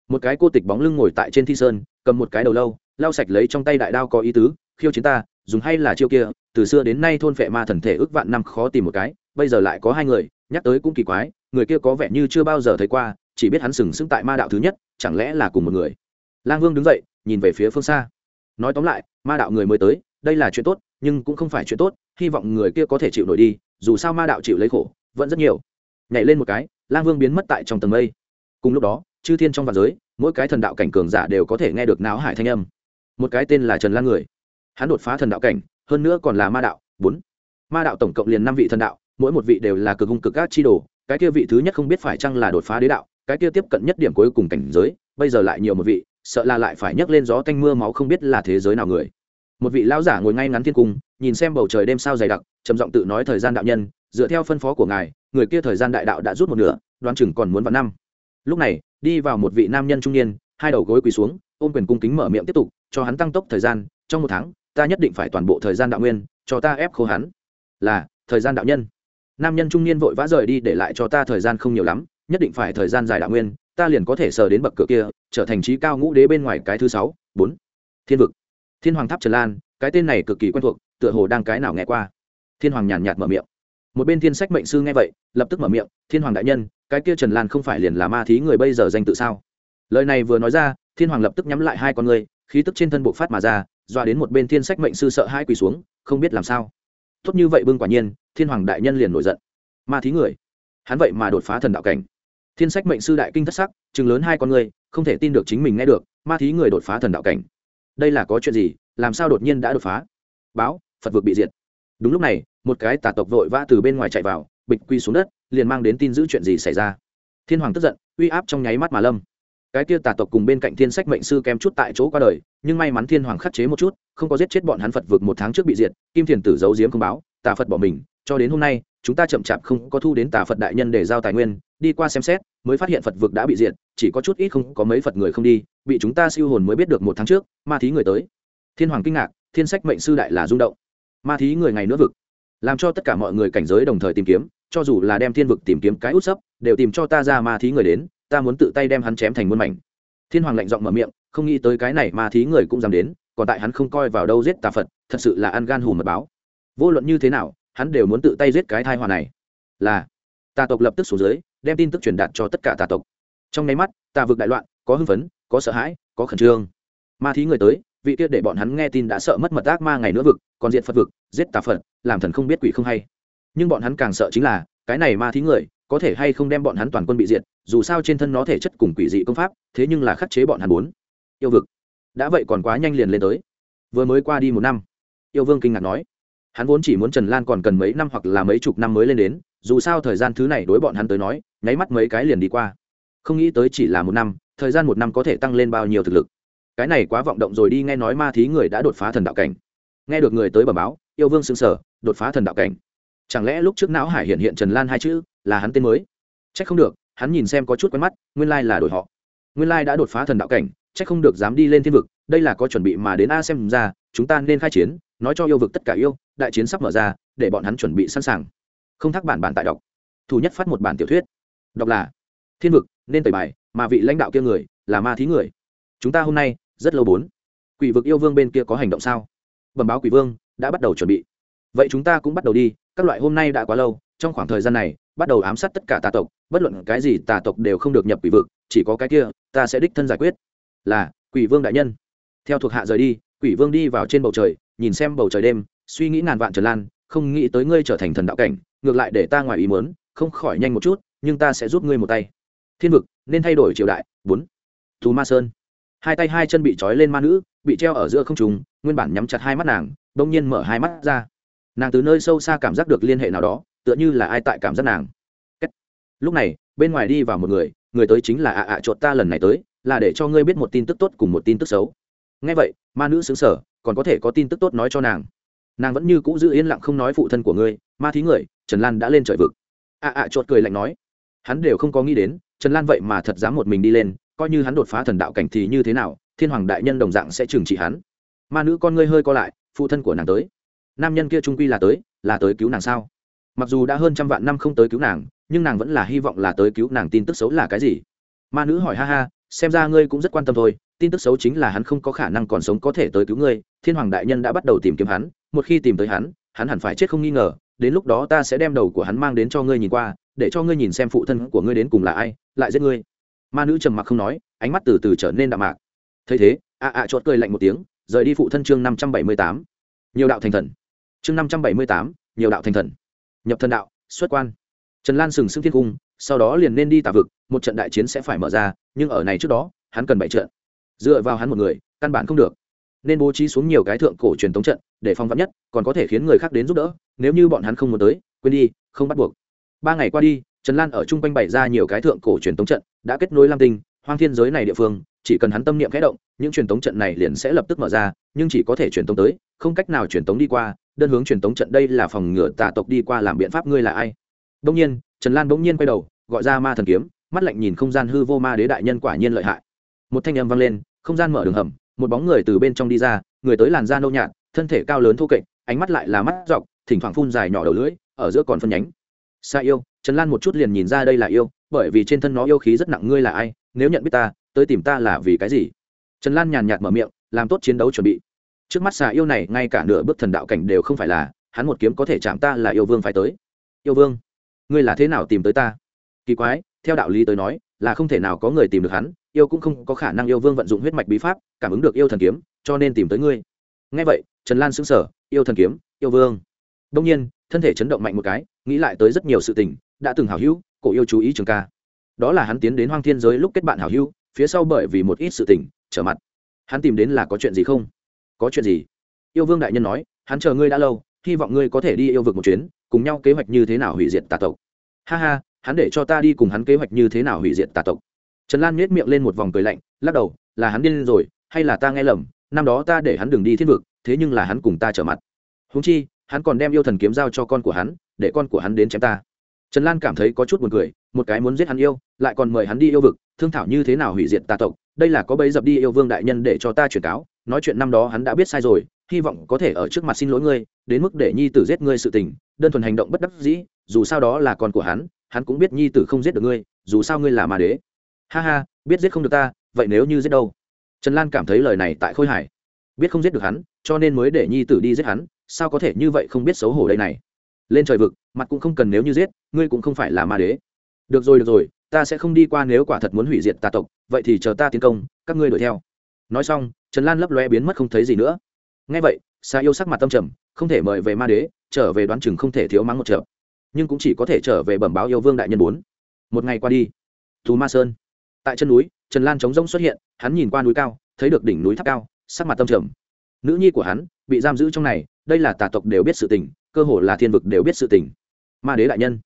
Một cái cô tịch bóng lưng ngồi tại trên thi sơn, cầm một cái đầu lâu, lau sạch lấy trong tay đại đao có ý tứ, khiêu chiến ta dùng hay là chiêu kia, từ xưa đến nay thôn phệ ma thần thể ước vạn năm khó tìm một cái, bây giờ lại có hai người, nhắc tới cũng kỳ quái, người kia có vẻ như chưa bao giờ thấy qua, chỉ biết hắn sừng sững tại ma đạo thứ nhất, chẳng lẽ là cùng một người. Lang vương đứng dậy, nhìn về phía phương xa. Nói tóm lại, ma đạo người mới tới, đây là chuyện tốt, nhưng cũng không phải chuyện tốt, hy vọng người kia có thể chịu nổi đi, dù sao ma đạo chịu lấy khổ, vẫn rất nhiều. Nhảy lên một cái, lang vương biến mất tại trong tầng mây. Cùng lúc đó, chư thiên trong vạn giới, mỗi cái thần đạo cảnh cường giả đều có thể nghe được náo hải thanh âm. Một cái tên là trần lan người hắn đột phá thần đạo cảnh, hơn nữa còn là ma đạo, bốn. Ma đạo tổng cộng liền năm vị thần đạo, mỗi một vị đều là cực hung cực ác chi đồ, cái kia vị thứ nhất không biết phải chăng là đột phá đế đạo, cái kia tiếp cận nhất điểm cuối cùng cảnh giới, bây giờ lại nhiều một vị, sợ là lại phải nhấc lên gió tanh mưa máu không biết là thế giới nào người. Một vị lão giả ngồi ngay ngắn thiên cung, nhìn xem bầu trời đêm sao dày đặc, trầm giọng tự nói thời gian đạo nhân, dựa theo phân phó của ngài, người kia thời gian đại đạo đã rút một nửa, đoán chừng còn muốn vào năm. Lúc này, đi vào một vị nam nhân trung niên, hai đầu gối quỳ xuống, ôm quyền cung kính mở miệng tiếp tục, cho hắn tăng tốc thời gian, trong một tháng ta nhất định phải toàn bộ thời gian đạo nguyên, cho ta ép khô hắn. Là, thời gian đạo nhân. Nam nhân trung niên vội vã rời đi để lại cho ta thời gian không nhiều lắm, nhất định phải thời gian dài đạo nguyên, ta liền có thể sờ đến bậc cửa kia, trở thành trí cao ngũ đế bên ngoài cái thứ sáu, bốn. Thiên vực. Thiên hoàng tháp trần lan, cái tên này cực kỳ quen thuộc, tựa hồ đang cái nào nghe qua. Thiên hoàng nhàn nhạt mở miệng. Một bên thiên sách mệnh sư nghe vậy, lập tức mở miệng, thiên hoàng đại nhân, cái kia trần lan không phải liền là ma thí người bây giờ danh tự sao? Lời này vừa nói ra, thiên hoàng lập tức nhắm lại hai con người, khí tức trên thân bộ phát mà ra dọa đến một bên thiên sách mệnh sư sợ hai quỳ xuống, không biết làm sao. Tốt như vậy bưng quả nhiên, thiên hoàng đại nhân liền nổi giận. Ma thí người. Hắn vậy mà đột phá thần đạo cảnh. Thiên sách mệnh sư đại kinh thất sắc, chừng lớn hai con người, không thể tin được chính mình nghe được, ma thí người đột phá thần đạo cảnh. Đây là có chuyện gì, làm sao đột nhiên đã đột phá? Báo, phật vực bị diệt. Đúng lúc này, một cái tà tộc vội vã từ bên ngoài chạy vào, bịch quy xuống đất, liền mang đến tin giữ chuyện gì xảy ra. Thiên hoàng tức giận, uy áp trong nháy mắt mà lâm cái kia tà tộc cùng bên cạnh thiên sách mệnh sư kém chút tại chỗ qua đời, nhưng may mắn thiên hoàng khắc chế một chút, không có giết chết bọn hắn phật vực một tháng trước bị diệt, kim thiền tử giấu diếm không báo, tà phật bỏ mình, cho đến hôm nay, chúng ta chậm chạp không có thu đến tà phật đại nhân để giao tài nguyên, đi qua xem xét, mới phát hiện phật vực đã bị diệt, chỉ có chút ít không có mấy phật người không đi, bị chúng ta siêu hồn mới biết được một tháng trước, ma thí người tới. Thiên hoàng kinh ngạc, thiên sách mệnh sư đại là rung động. Ma thí người ngày nữa vực. Làm cho tất cả mọi người cảnh giới đồng thời tìm kiếm, cho dù là đem thiên vực tìm kiếm cái út sấp, đều tìm cho ta ra ma thí người đến ta muốn tự tay đem hắn chém thành muôn mảnh. Thiên hoàng lạnh giọng mở miệng, không nghĩ tới cái này mà thí người cũng dám đến, còn tại hắn không coi vào đâu giết tà phật, thật sự là ăn gan hùm mật báo. Vô luận như thế nào, hắn đều muốn tự tay giết cái thai hòa này. Là, tà tộc lập tức xuống dưới, đem tin tức truyền đạt cho tất cả tà tộc. Trong nháy mắt, tà vực đại loạn, có hưng phấn, có sợ hãi, có khẩn trương. Ma thí người tới, vị kia để bọn hắn nghe tin đã sợ mất mật ác ma ngày nữa vực, còn diện phật vực, giết tà phật, làm thần không biết quỷ không hay. Nhưng bọn hắn càng sợ chính là, cái này ma thí người có thể hay không đem bọn hắn toàn quân bị diệt, dù sao trên thân nó thể chất cùng quỷ dị công pháp, thế nhưng là khắc chế bọn hắn bốn. Yêu vực. Đã vậy còn quá nhanh liền lên tới. Vừa mới qua đi một năm. Yêu vương kinh ngạc nói. Hắn vốn chỉ muốn trần lan còn cần mấy năm hoặc là mấy chục năm mới lên đến, dù sao thời gian thứ này đối bọn hắn tới nói, nháy mắt mấy cái liền đi qua. Không nghĩ tới chỉ là một năm, thời gian một năm có thể tăng lên bao nhiêu thực lực. Cái này quá vọng động rồi đi nghe nói ma thí người đã đột phá thần đạo cảnh. Nghe được người tới bẩm báo, yêu vương xưng sở đột phá thần đạo cảnh. Chẳng lẽ lúc trước não hải hiện hiện trần lan hai chữ là hắn tên mới. Trách không được, hắn nhìn xem có chút quen mắt, nguyên lai là đổi họ. Nguyên lai đã đột phá thần đạo cảnh trách không được dám đi lên thiên vực, đây là có chuẩn bị mà đến a xem ra, chúng ta nên khai chiến, nói cho yêu vực tất cả yêu, đại chiến sắp mở ra, để bọn hắn chuẩn bị sẵn sàng. Không thắc bản bản tại đọc. Thủ nhất phát một bản tiểu thuyết. Đọc là, thiên vực, nên tẩy bài, mà vị lãnh đạo kia người, là ma thí người. Chúng ta hôm nay, rất lâu bốn. Quỷ vực yêu vương bên kia có hành động sao? Bẩm báo quỷ vương, đã bắt đầu chuẩn bị. Vậy chúng ta cũng bắt đầu đi, các loại hôm nay đã quá lâu trong khoảng thời gian này, bắt đầu ám sát tất cả tà tộc, bất luận cái gì tà tộc đều không được nhập quỷ vực, chỉ có cái kia, ta sẽ đích thân giải quyết. Là, quỷ vương đại nhân. Theo thuộc hạ rời đi, quỷ vương đi vào trên bầu trời, nhìn xem bầu trời đêm, suy nghĩ ngàn vạn trần lan, không nghĩ tới ngươi trở thành thần đạo cảnh, ngược lại để ta ngoài ý mớn không khỏi nhanh một chút, nhưng ta sẽ giúp ngươi một tay. Thiên vực, nên thay đổi triều đại. Bốn. Thú ma sơn. Hai tay hai chân bị trói lên ma nữ, bị treo ở giữa không trùng nguyên bản nhắm chặt hai mắt nàng, bỗng nhiên mở hai mắt ra. Nàng từ nơi sâu xa cảm giác được liên hệ nào đó tựa như là ai tại cảm giác nàng. Lúc này, bên ngoài đi vào một người người tới chính là ạ ạ chuột ta lần này tới, là để cho ngươi biết một tin tức tốt cùng một tin tức xấu. Ngay vậy, ma nữ xứng sở còn có thể có tin tức tốt nói cho nàng. Nàng vẫn như cũ giữ yên lặng không nói phụ thân của ngươi, ma thí người, trần lan đã lên trời vực. ạ ạ chuột cười lạnh nói. Hắn đều không có nghĩ đến, trần lan vậy mà thật dám một mình đi lên, coi như hắn đột phá thần đạo cảnh thì như thế nào, thiên hoàng đại nhân đồng dạng sẽ trừng trị hắn. Ma nữ con ngươi hơi co lại, phụ thân của nàng tới. Nam nhân kia trung quy là tới là tới cứu nàng sao? Mặc dù đã hơn trăm vạn năm không tới cứu nàng, nhưng nàng vẫn là hy vọng là tới cứu nàng tin tức xấu là cái gì? Ma nữ hỏi, ha ha, xem ra ngươi cũng rất quan tâm thôi, tin tức xấu chính là hắn không có khả năng còn sống có thể tới cứu ngươi, thiên hoàng đại nhân đã bắt đầu tìm kiếm hắn, một khi tìm tới hắn hắn hẳn phải chết không nghi ngờ, đến lúc đó ta sẽ đem đầu của hắn mang đến cho ngươi nhìn qua, để cho ngươi nhìn xem phụ thân của ngươi đến cùng là ai, lại giết ngươi. Ma nữ trầm mặc không nói, ánh mắt từ từ trở nên đạm mạc. Thấy thế ạ ạ chót cười lạnh một tiếng, rời đi phụ thân chương năm trăm bảy mươi tám. Nhiều đạo thành thần. Chương năm trăm bảy mươi tám, nhiều đạo thành thần nhập thần đạo, xuất quan. Trần lan sừng sững thiên cung, sau đó liền nên đi tả vực, một trận đại chiến sẽ phải mở ra, nhưng ở này trước đó, hắn cần bảy trận. Dựa vào hắn một người, căn bản không được. Nên bố trí xuống nhiều cái thượng cổ truyền thống trận, để phong vắn nhất, còn có thể khiến người khác đến giúp đỡ, nếu như bọn hắn không muốn tới, quên đi, không bắt buộc. Ba ngày qua đi, trần lan ở chung quanh bày ra nhiều cái thượng cổ truyền thống trận, đã kết nối lam tinh, hoang thiên giới này địa phương, chỉ cần hắn tâm niệm khẽ động, những truyền thống trận này liền sẽ lập tức mở ra, nhưng chỉ có thể truyền thống tới, không cách nào truyền thống đi qua đơn hướng truyền thống trận đây là phòng ngừa tà tộc đi qua làm biện pháp ngươi là ai? Đông nhiên, trần lan bỗng nhiên quay đầu, gọi ra ma thần kiếm, mắt lạnh nhìn không gian hư vô ma đế đại nhân quả nhiên lợi hại. Một thanh âm vang lên, không gian mở đường hầm, một bóng người từ bên trong đi ra, người tới làn da nâu nhạt, thân thể cao lớn thô kệch, ánh mắt lại là mắt dọc, thỉnh thoảng phun dài nhỏ đầu lưỡi, ở giữa còn phân nhánh. Xa yêu, trần lan một chút liền nhìn ra đây là yêu, bởi vì trên thân nó yêu khí rất nặng, ngươi là ai? Nếu nhận biết ta, tới tìm ta là vì cái gì? Trần lan nhàn nhạt mở miệng, làm tốt chiến đấu chuẩn bị trước mắt xà yêu này ngay cả nửa bước thần đạo cảnh đều không phải là, hắn một kiếm có thể chạm ta là yêu vương phải tới. Yêu vương, ngươi là thế nào tìm tới ta? Kỳ quái, theo đạo lý tới nói, là không thể nào có người tìm được hắn, yêu cũng không có khả năng yêu vương vận dụng huyết mạch bí pháp, cảm ứng được yêu thần kiếm, cho nên tìm tới ngươi. Ngay vậy, trần lan xứng sở yêu thần kiếm, yêu vương. Đông nhiên, thân thể chấn động mạnh một cái, nghĩ lại tới rất nhiều sự tình, đã từng hảo hữu, cổ yêu chú ý trường ca. Đó là hắn tiến đến hoang thiên giới lúc kết bạn hảo hữu, phía sau bởi vì một ít sự tình, trở mặt. Hắn tìm đến là có chuyện gì không? Có chuyện gì? Yêu vương đại nhân nói, hắn chờ ngươi đã lâu, hy vọng ngươi có thể đi yêu vực một chuyến, cùng nhau kế hoạch như thế nào hủy diệt tà tộc. Ha ha, hắn để cho ta đi cùng hắn kế hoạch như thế nào hủy diệt tà tộc. Trần lan nhét miệng lên một vòng cười lạnh, lắc đầu, là hắn điên rồi, hay là ta nghe lầm, năm đó ta để hắn đừng đi thiên vực, thế nhưng là hắn cùng ta trở mặt. Húng chi, hắn còn đem yêu thần kiếm giao cho con của hắn, để con của hắn đến chém ta. Trần lan cảm thấy có chút buồn cười, một cái muốn giết hắn yêu, lại còn mời hắn đi yêu vực, thương thảo như thế nào hủy diệt tà tộc, đây là có bấy dập đi yêu vương đại nhân để cho ta chuyển cáo nói chuyện năm đó hắn đã biết sai rồi, hy vọng có thể ở trước mặt xin lỗi ngươi, đến mức để nhi tử giết ngươi sự tình, đơn thuần hành động bất đắc dĩ, dù sao đó là con của hắn hắn cũng biết nhi tử không giết được ngươi, dù sao ngươi là ma đế. Ha ha, biết giết không được ta, vậy nếu như giết đâu? Trần lan cảm thấy lời này tại khôi hải biết không giết được hắn, cho nên mới để nhi tử đi giết hắn, sao có thể như vậy không biết xấu hổ đây này? Lên trời vực, mặt cũng không cần nếu như giết, ngươi cũng không phải là ma đế. Được rồi được rồi, ta sẽ không đi qua nếu quả thật muốn hủy diệt tà tộc, vậy thì chờ ta tiến công, các ngươi đuổi theo nói xong, trần lan lấp loe biến mất không thấy gì nữa. Ngay vậy xa yêu sắc mặt tâm trầm, không thể mời về ma đế, trở về đoán chừng không thể thiếu mắng một trợ nhưng cũng chỉ có thể trở về bẩm báo yêu vương đại nhân bốn. Một ngày qua đi thù ma sơn. Tại chân núi, trần lan chống rông xuất hiện, hắn nhìn qua núi cao, thấy được đỉnh núi tháp cao, sắc mặt tâm trầm. Nữ nhi của hắn, bị giam giữ trong này, đây là tà tộc đều biết sự tình, cơ hồ là thiên vực đều biết sự tình. Ma đế đại nhân.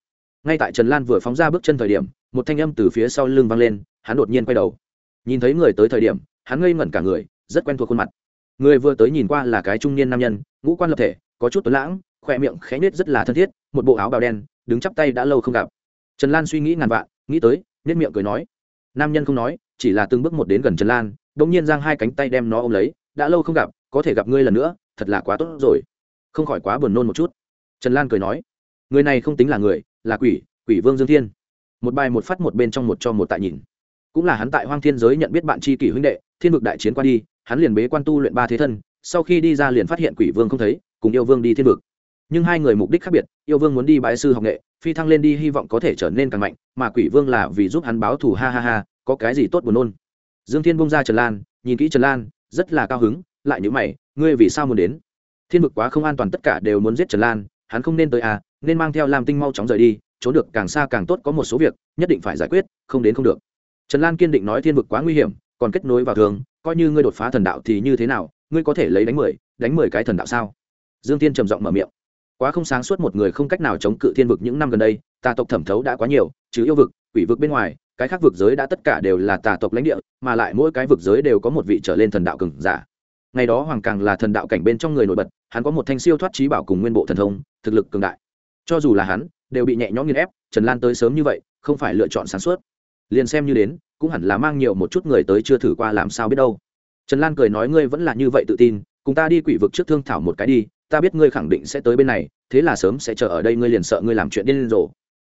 Ngay tại trần lan vừa phóng ra bước chân thời điểm, một thanh âm từ phía sau lưng vang lên, hắn đột nhiên quay đầu. Nhìn thấy người tới thời điểm hắn ngây ngẩn cả người, rất quen thuộc khuôn mặt. Người vừa tới nhìn qua là cái trung niên nam nhân, ngũ quan lập thể, có chút tuấn lãng khoe miệng khẽ nết rất là thân thiết, một bộ áo bào đen, đứng chắp tay đã lâu không gặp. Trần lan suy nghĩ ngàn vạn, nghĩ tới nết miệng cười nói. Nam nhân không nói, chỉ là từng bước một đến gần trần lan đ ỗ n g nhiên giang hai cánh tay đem nó ôm lấy, đã lâu không gặp, có thể gặp ngươi lần nữa, thật là quá tốt rồi. Không khỏi quá buồn nôn một chút. Trần lan cười nói, người này không tính là người, là quỷ quỷ vương dương thiên. Một bài một phát một bên trong một cho một tại nhìn cũng là hắn tại hoang thiên giới nhận biết bạn tri kỷ huynh đệ, thiên vực đại chiến qua đi, hắn liền bế quan tu luyện ba thế thân, sau khi đi ra liền phát hiện quỷ vương không thấy, cùng yêu vương đi thiên vực. Nhưng hai người mục đích khác biệt, yêu vương muốn đi bái sư học nghệ, phi thăng lên đi hy vọng có thể trở nên càng mạnh, mà quỷ vương là vì giúp hắn báo thù, ha ha ha, có cái gì tốt buồn nôn. Dương thiên bông ra trần lan, nhìn kỹ trần lan, rất là cao hứng, lại nhữ mày, ngươi vì sao muốn đến? Thiên vực quá không an toàn tất cả đều muốn giết trần lan, hắn không nên tới à nên mang theo làm tinh mau chóng rời đi, trốn được càng xa càng tốt, có một số việc, nhất định phải giải quyết, không đến không được trần lan kiên định nói thiên vực quá nguy hiểm, còn kết nối vào thường, coi như ngươi đột phá thần đạo thì như thế nào, ngươi có thể lấy đánh mười đánh mười cái thần đạo sao? Dương tiên trầm giọng mở miệng. Quá không sáng suốt một người không cách nào chống cự thiên vực những năm gần đây, tà tộc thẩm thấu đã quá nhiều chứ yêu vực, quỷ vực bên ngoài, cái khác vực giới đã tất cả đều là tà tộc lãnh địa, mà lại mỗi cái vực giới đều có một vị trở lên thần đạo cường giả. Ngày đó hoàng càng là thần đạo cảnh bên trong người nổi bật, hắn có một thanh siêu thoát trí bảo cùng nguyên bộ thần thông, thực lực cường đại. Cho dù là hắn, đều bị nhẹ nhõm nghiền ép, trần lan tới sớm như vậy, không phải lựa chọn sáng suốt liền xem như đến, cũng hẳn là mang nhiều một chút người tới chưa thử qua làm sao biết đâu. Trần lan cười nói, ngươi vẫn là như vậy tự tin, cùng ta đi quỷ vực trước thương thảo một cái đi, ta biết ngươi khẳng định sẽ tới bên này, thế là sớm sẽ chờ ở đây ngươi liền sợ ngươi làm chuyện điên rồ.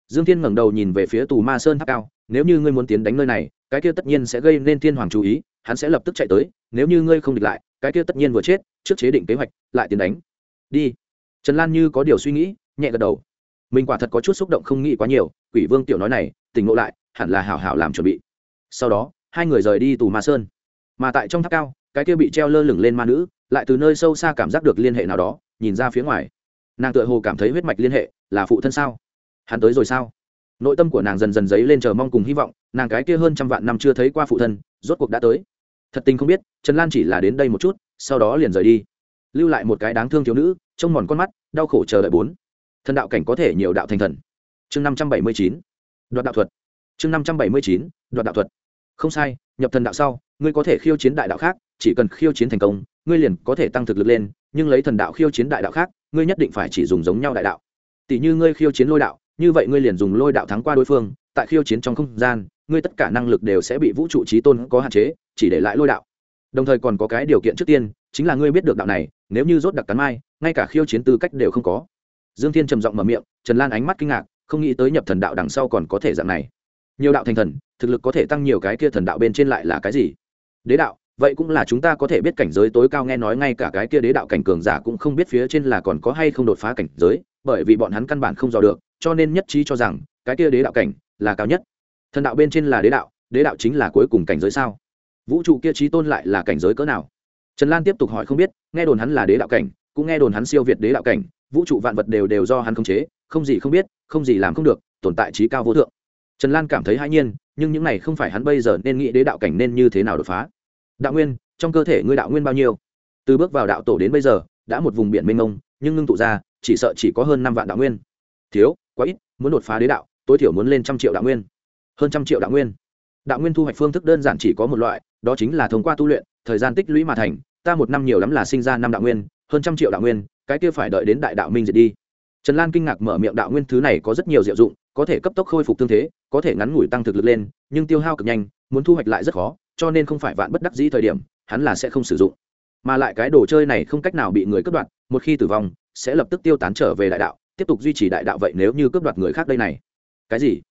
Dương thiên ngẩng đầu nhìn về phía tù ma sơn tháp cao, nếu như ngươi muốn tiến đánh nơi này, cái kia tất nhiên sẽ gây nên thiên hoàng chú ý, hắn sẽ lập tức chạy tới, nếu như ngươi không địch lại, cái kia tất nhiên vừa chết, trước chế định kế hoạch, lại tiến đánh. Đi. Trần lan như có điều suy nghĩ, nhẹ gật đầu. Mình quả thật có chút xúc động không nghĩ quá nhiều, quỷ vương tiểu nói này, tỉnh ngộ lại hẳn là hảo hảo làm chuẩn bị. Sau đó, hai người rời đi tù ma sơn. Mà tại trong tháp cao, cái kia bị treo lơ lửng lên ma nữ, lại từ nơi sâu xa cảm giác được liên hệ nào đó, nhìn ra phía ngoài. Nàng tựa hồ cảm thấy huyết mạch liên hệ là phụ thân sao? Hắn tới rồi sao? Nội tâm của nàng dần dần dấy lên chờ mong cùng hy vọng, nàng cái kia hơn trăm vạn năm chưa thấy qua phụ thân, rốt cuộc đã tới. Thật tình không biết, trần lan chỉ là đến đây một chút, sau đó liền rời đi. Lưu lại một cái đáng thương thiếu nữ, trông mòn con mắt, đau khổ chờ đợi bốn. Thần đạo cảnh có thể nhiều đạo thành thần. Chương năm trăm bảy mươi chín. Đoạt đạo thuật chương năm trăm bảy mươi chín, đoạt đạo thuật. Không sai, nhập thần đạo sau, ngươi có thể khiêu chiến đại đạo khác, chỉ cần khiêu chiến thành công, ngươi liền có thể tăng thực lực lên, nhưng lấy thần đạo khiêu chiến đại đạo khác, ngươi nhất định phải chỉ dùng giống nhau đại đạo. Tỷ như ngươi khiêu chiến lôi đạo, như vậy ngươi liền dùng lôi đạo thắng qua đối phương, tại khiêu chiến trong không gian, ngươi tất cả năng lực đều sẽ bị vũ trụ trí tôn có hạn chế, chỉ để lại lôi đạo. Đồng thời còn có cái điều kiện trước tiên, chính là ngươi biết được đạo này, nếu như rốt đặc cắn mai, ngay cả khiêu chiến tư cách đều không có. Dương thiên trầm giọng mở miệng, trần lan ánh mắt kinh ngạc, không nghĩ tới nhập thần đạo đằng sau còn có thể dạng này nhiều đạo thành thần, thực lực có thể tăng nhiều cái kia thần đạo bên trên lại là cái gì? Đế đạo, vậy cũng là chúng ta có thể biết cảnh giới tối cao nghe nói ngay cả cái kia đế đạo cảnh cường giả cũng không biết phía trên là còn có hay không đột phá cảnh giới, bởi vì bọn hắn căn bản không dò được, cho nên nhất trí cho rằng, cái kia đế đạo cảnh là cao nhất. Thần đạo bên trên là đế đạo đế đạo chính là cuối cùng cảnh giới sao? Vũ trụ kia trí tôn lại là cảnh giới cỡ nào? Trần lan tiếp tục hỏi không biết, nghe đồn hắn là đế đạo cảnh, cũng nghe đồn hắn siêu việt đế đạo cảnh, vũ trụ vạn vật đều đều do hắn khống chế, không gì không biết, không gì làm không được, tồn tại trí cao vô thượng trần lan cảm thấy hãi nhiên, nhưng những này không phải hắn bây giờ nên nghĩ đế đạo cảnh nên như thế nào đột phá. Đạo nguyên, trong cơ thể ngươi đạo nguyên bao nhiêu? Từ bước vào đạo tổ đến bây giờ, đã một vùng biển mênh mông, nhưng ngưng tụ ra, chỉ sợ chỉ có hơn năm vạn đạo nguyên. Thiếu, quá ít, muốn đột phá đế đạo, tối thiểu muốn lên trăm triệu đạo nguyên. Hơn trăm triệu đạo nguyên. Đạo nguyên thu hoạch phương thức đơn giản chỉ có một loại, đó chính là thông qua tu luyện, thời gian tích lũy mà thành, ta một năm nhiều lắm là sinh ra năm đạo nguyên, hơn trăm triệu đạo nguyên, cái kia phải đợi đến đại đạo minh diệt đi. Trần lan kinh ngạc mở miệng đạo nguyên thứ này có rất nhiều diệu dụng, có thể cấp tốc khôi phục tương thế có thể ngắn ngủi tăng thực lực lên, nhưng tiêu hao cực nhanh, muốn thu hoạch lại rất khó, cho nên không phải vạn bất đắc dĩ thời điểm, hắn là sẽ không sử dụng. Mà lại cái đồ chơi này không cách nào bị người cướp đoạt, một khi tử vong, sẽ lập tức tiêu tán trở về đại đạo, tiếp tục duy trì đại đạo vậy nếu như cướp đoạt người khác đây này. Cái gì?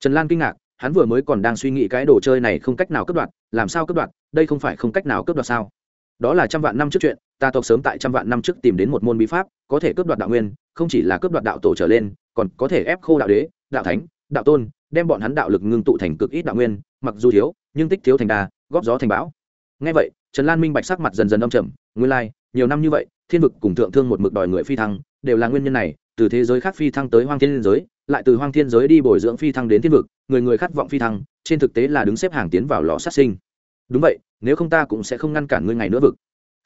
Trần lan kinh ngạc, hắn vừa mới còn đang suy nghĩ cái đồ chơi này không cách nào cướp đoạt, làm sao cướp đoạt, đây không phải không cách nào cướp đoạt sao? Đó là trăm vạn năm trước chuyện, ta tộc sớm tại trăm vạn năm trước tìm đến một môn bí pháp, có thể cướp đoạt đạo nguyên, không chỉ là cướp đoạt đạo tổ trở lên, còn có thể ép khô đạo đế, đạo thánh, đạo tôn đem bọn hắn đạo lực ngưng tụ thành cực ít đạo nguyên, mặc dù thiếu, nhưng tích thiếu thành đa góp gió thành bão. Ngay vậy, trần lan minh bạch sắc mặt dần dần âm trầm, nguyên lai, nhiều năm như vậy, thiên vực cùng thượng thương một mực đòi người phi thăng, đều là nguyên nhân này, từ thế giới khác phi thăng tới hoang thiên giới, lại từ hoang thiên giới đi bồi dưỡng phi thăng đến thiên vực, người người khát vọng phi thăng, trên thực tế là đứng xếp hàng tiến vào lò sát sinh. Đúng vậy, nếu không ta cũng sẽ không ngăn cản ngươi ngày nữa vực.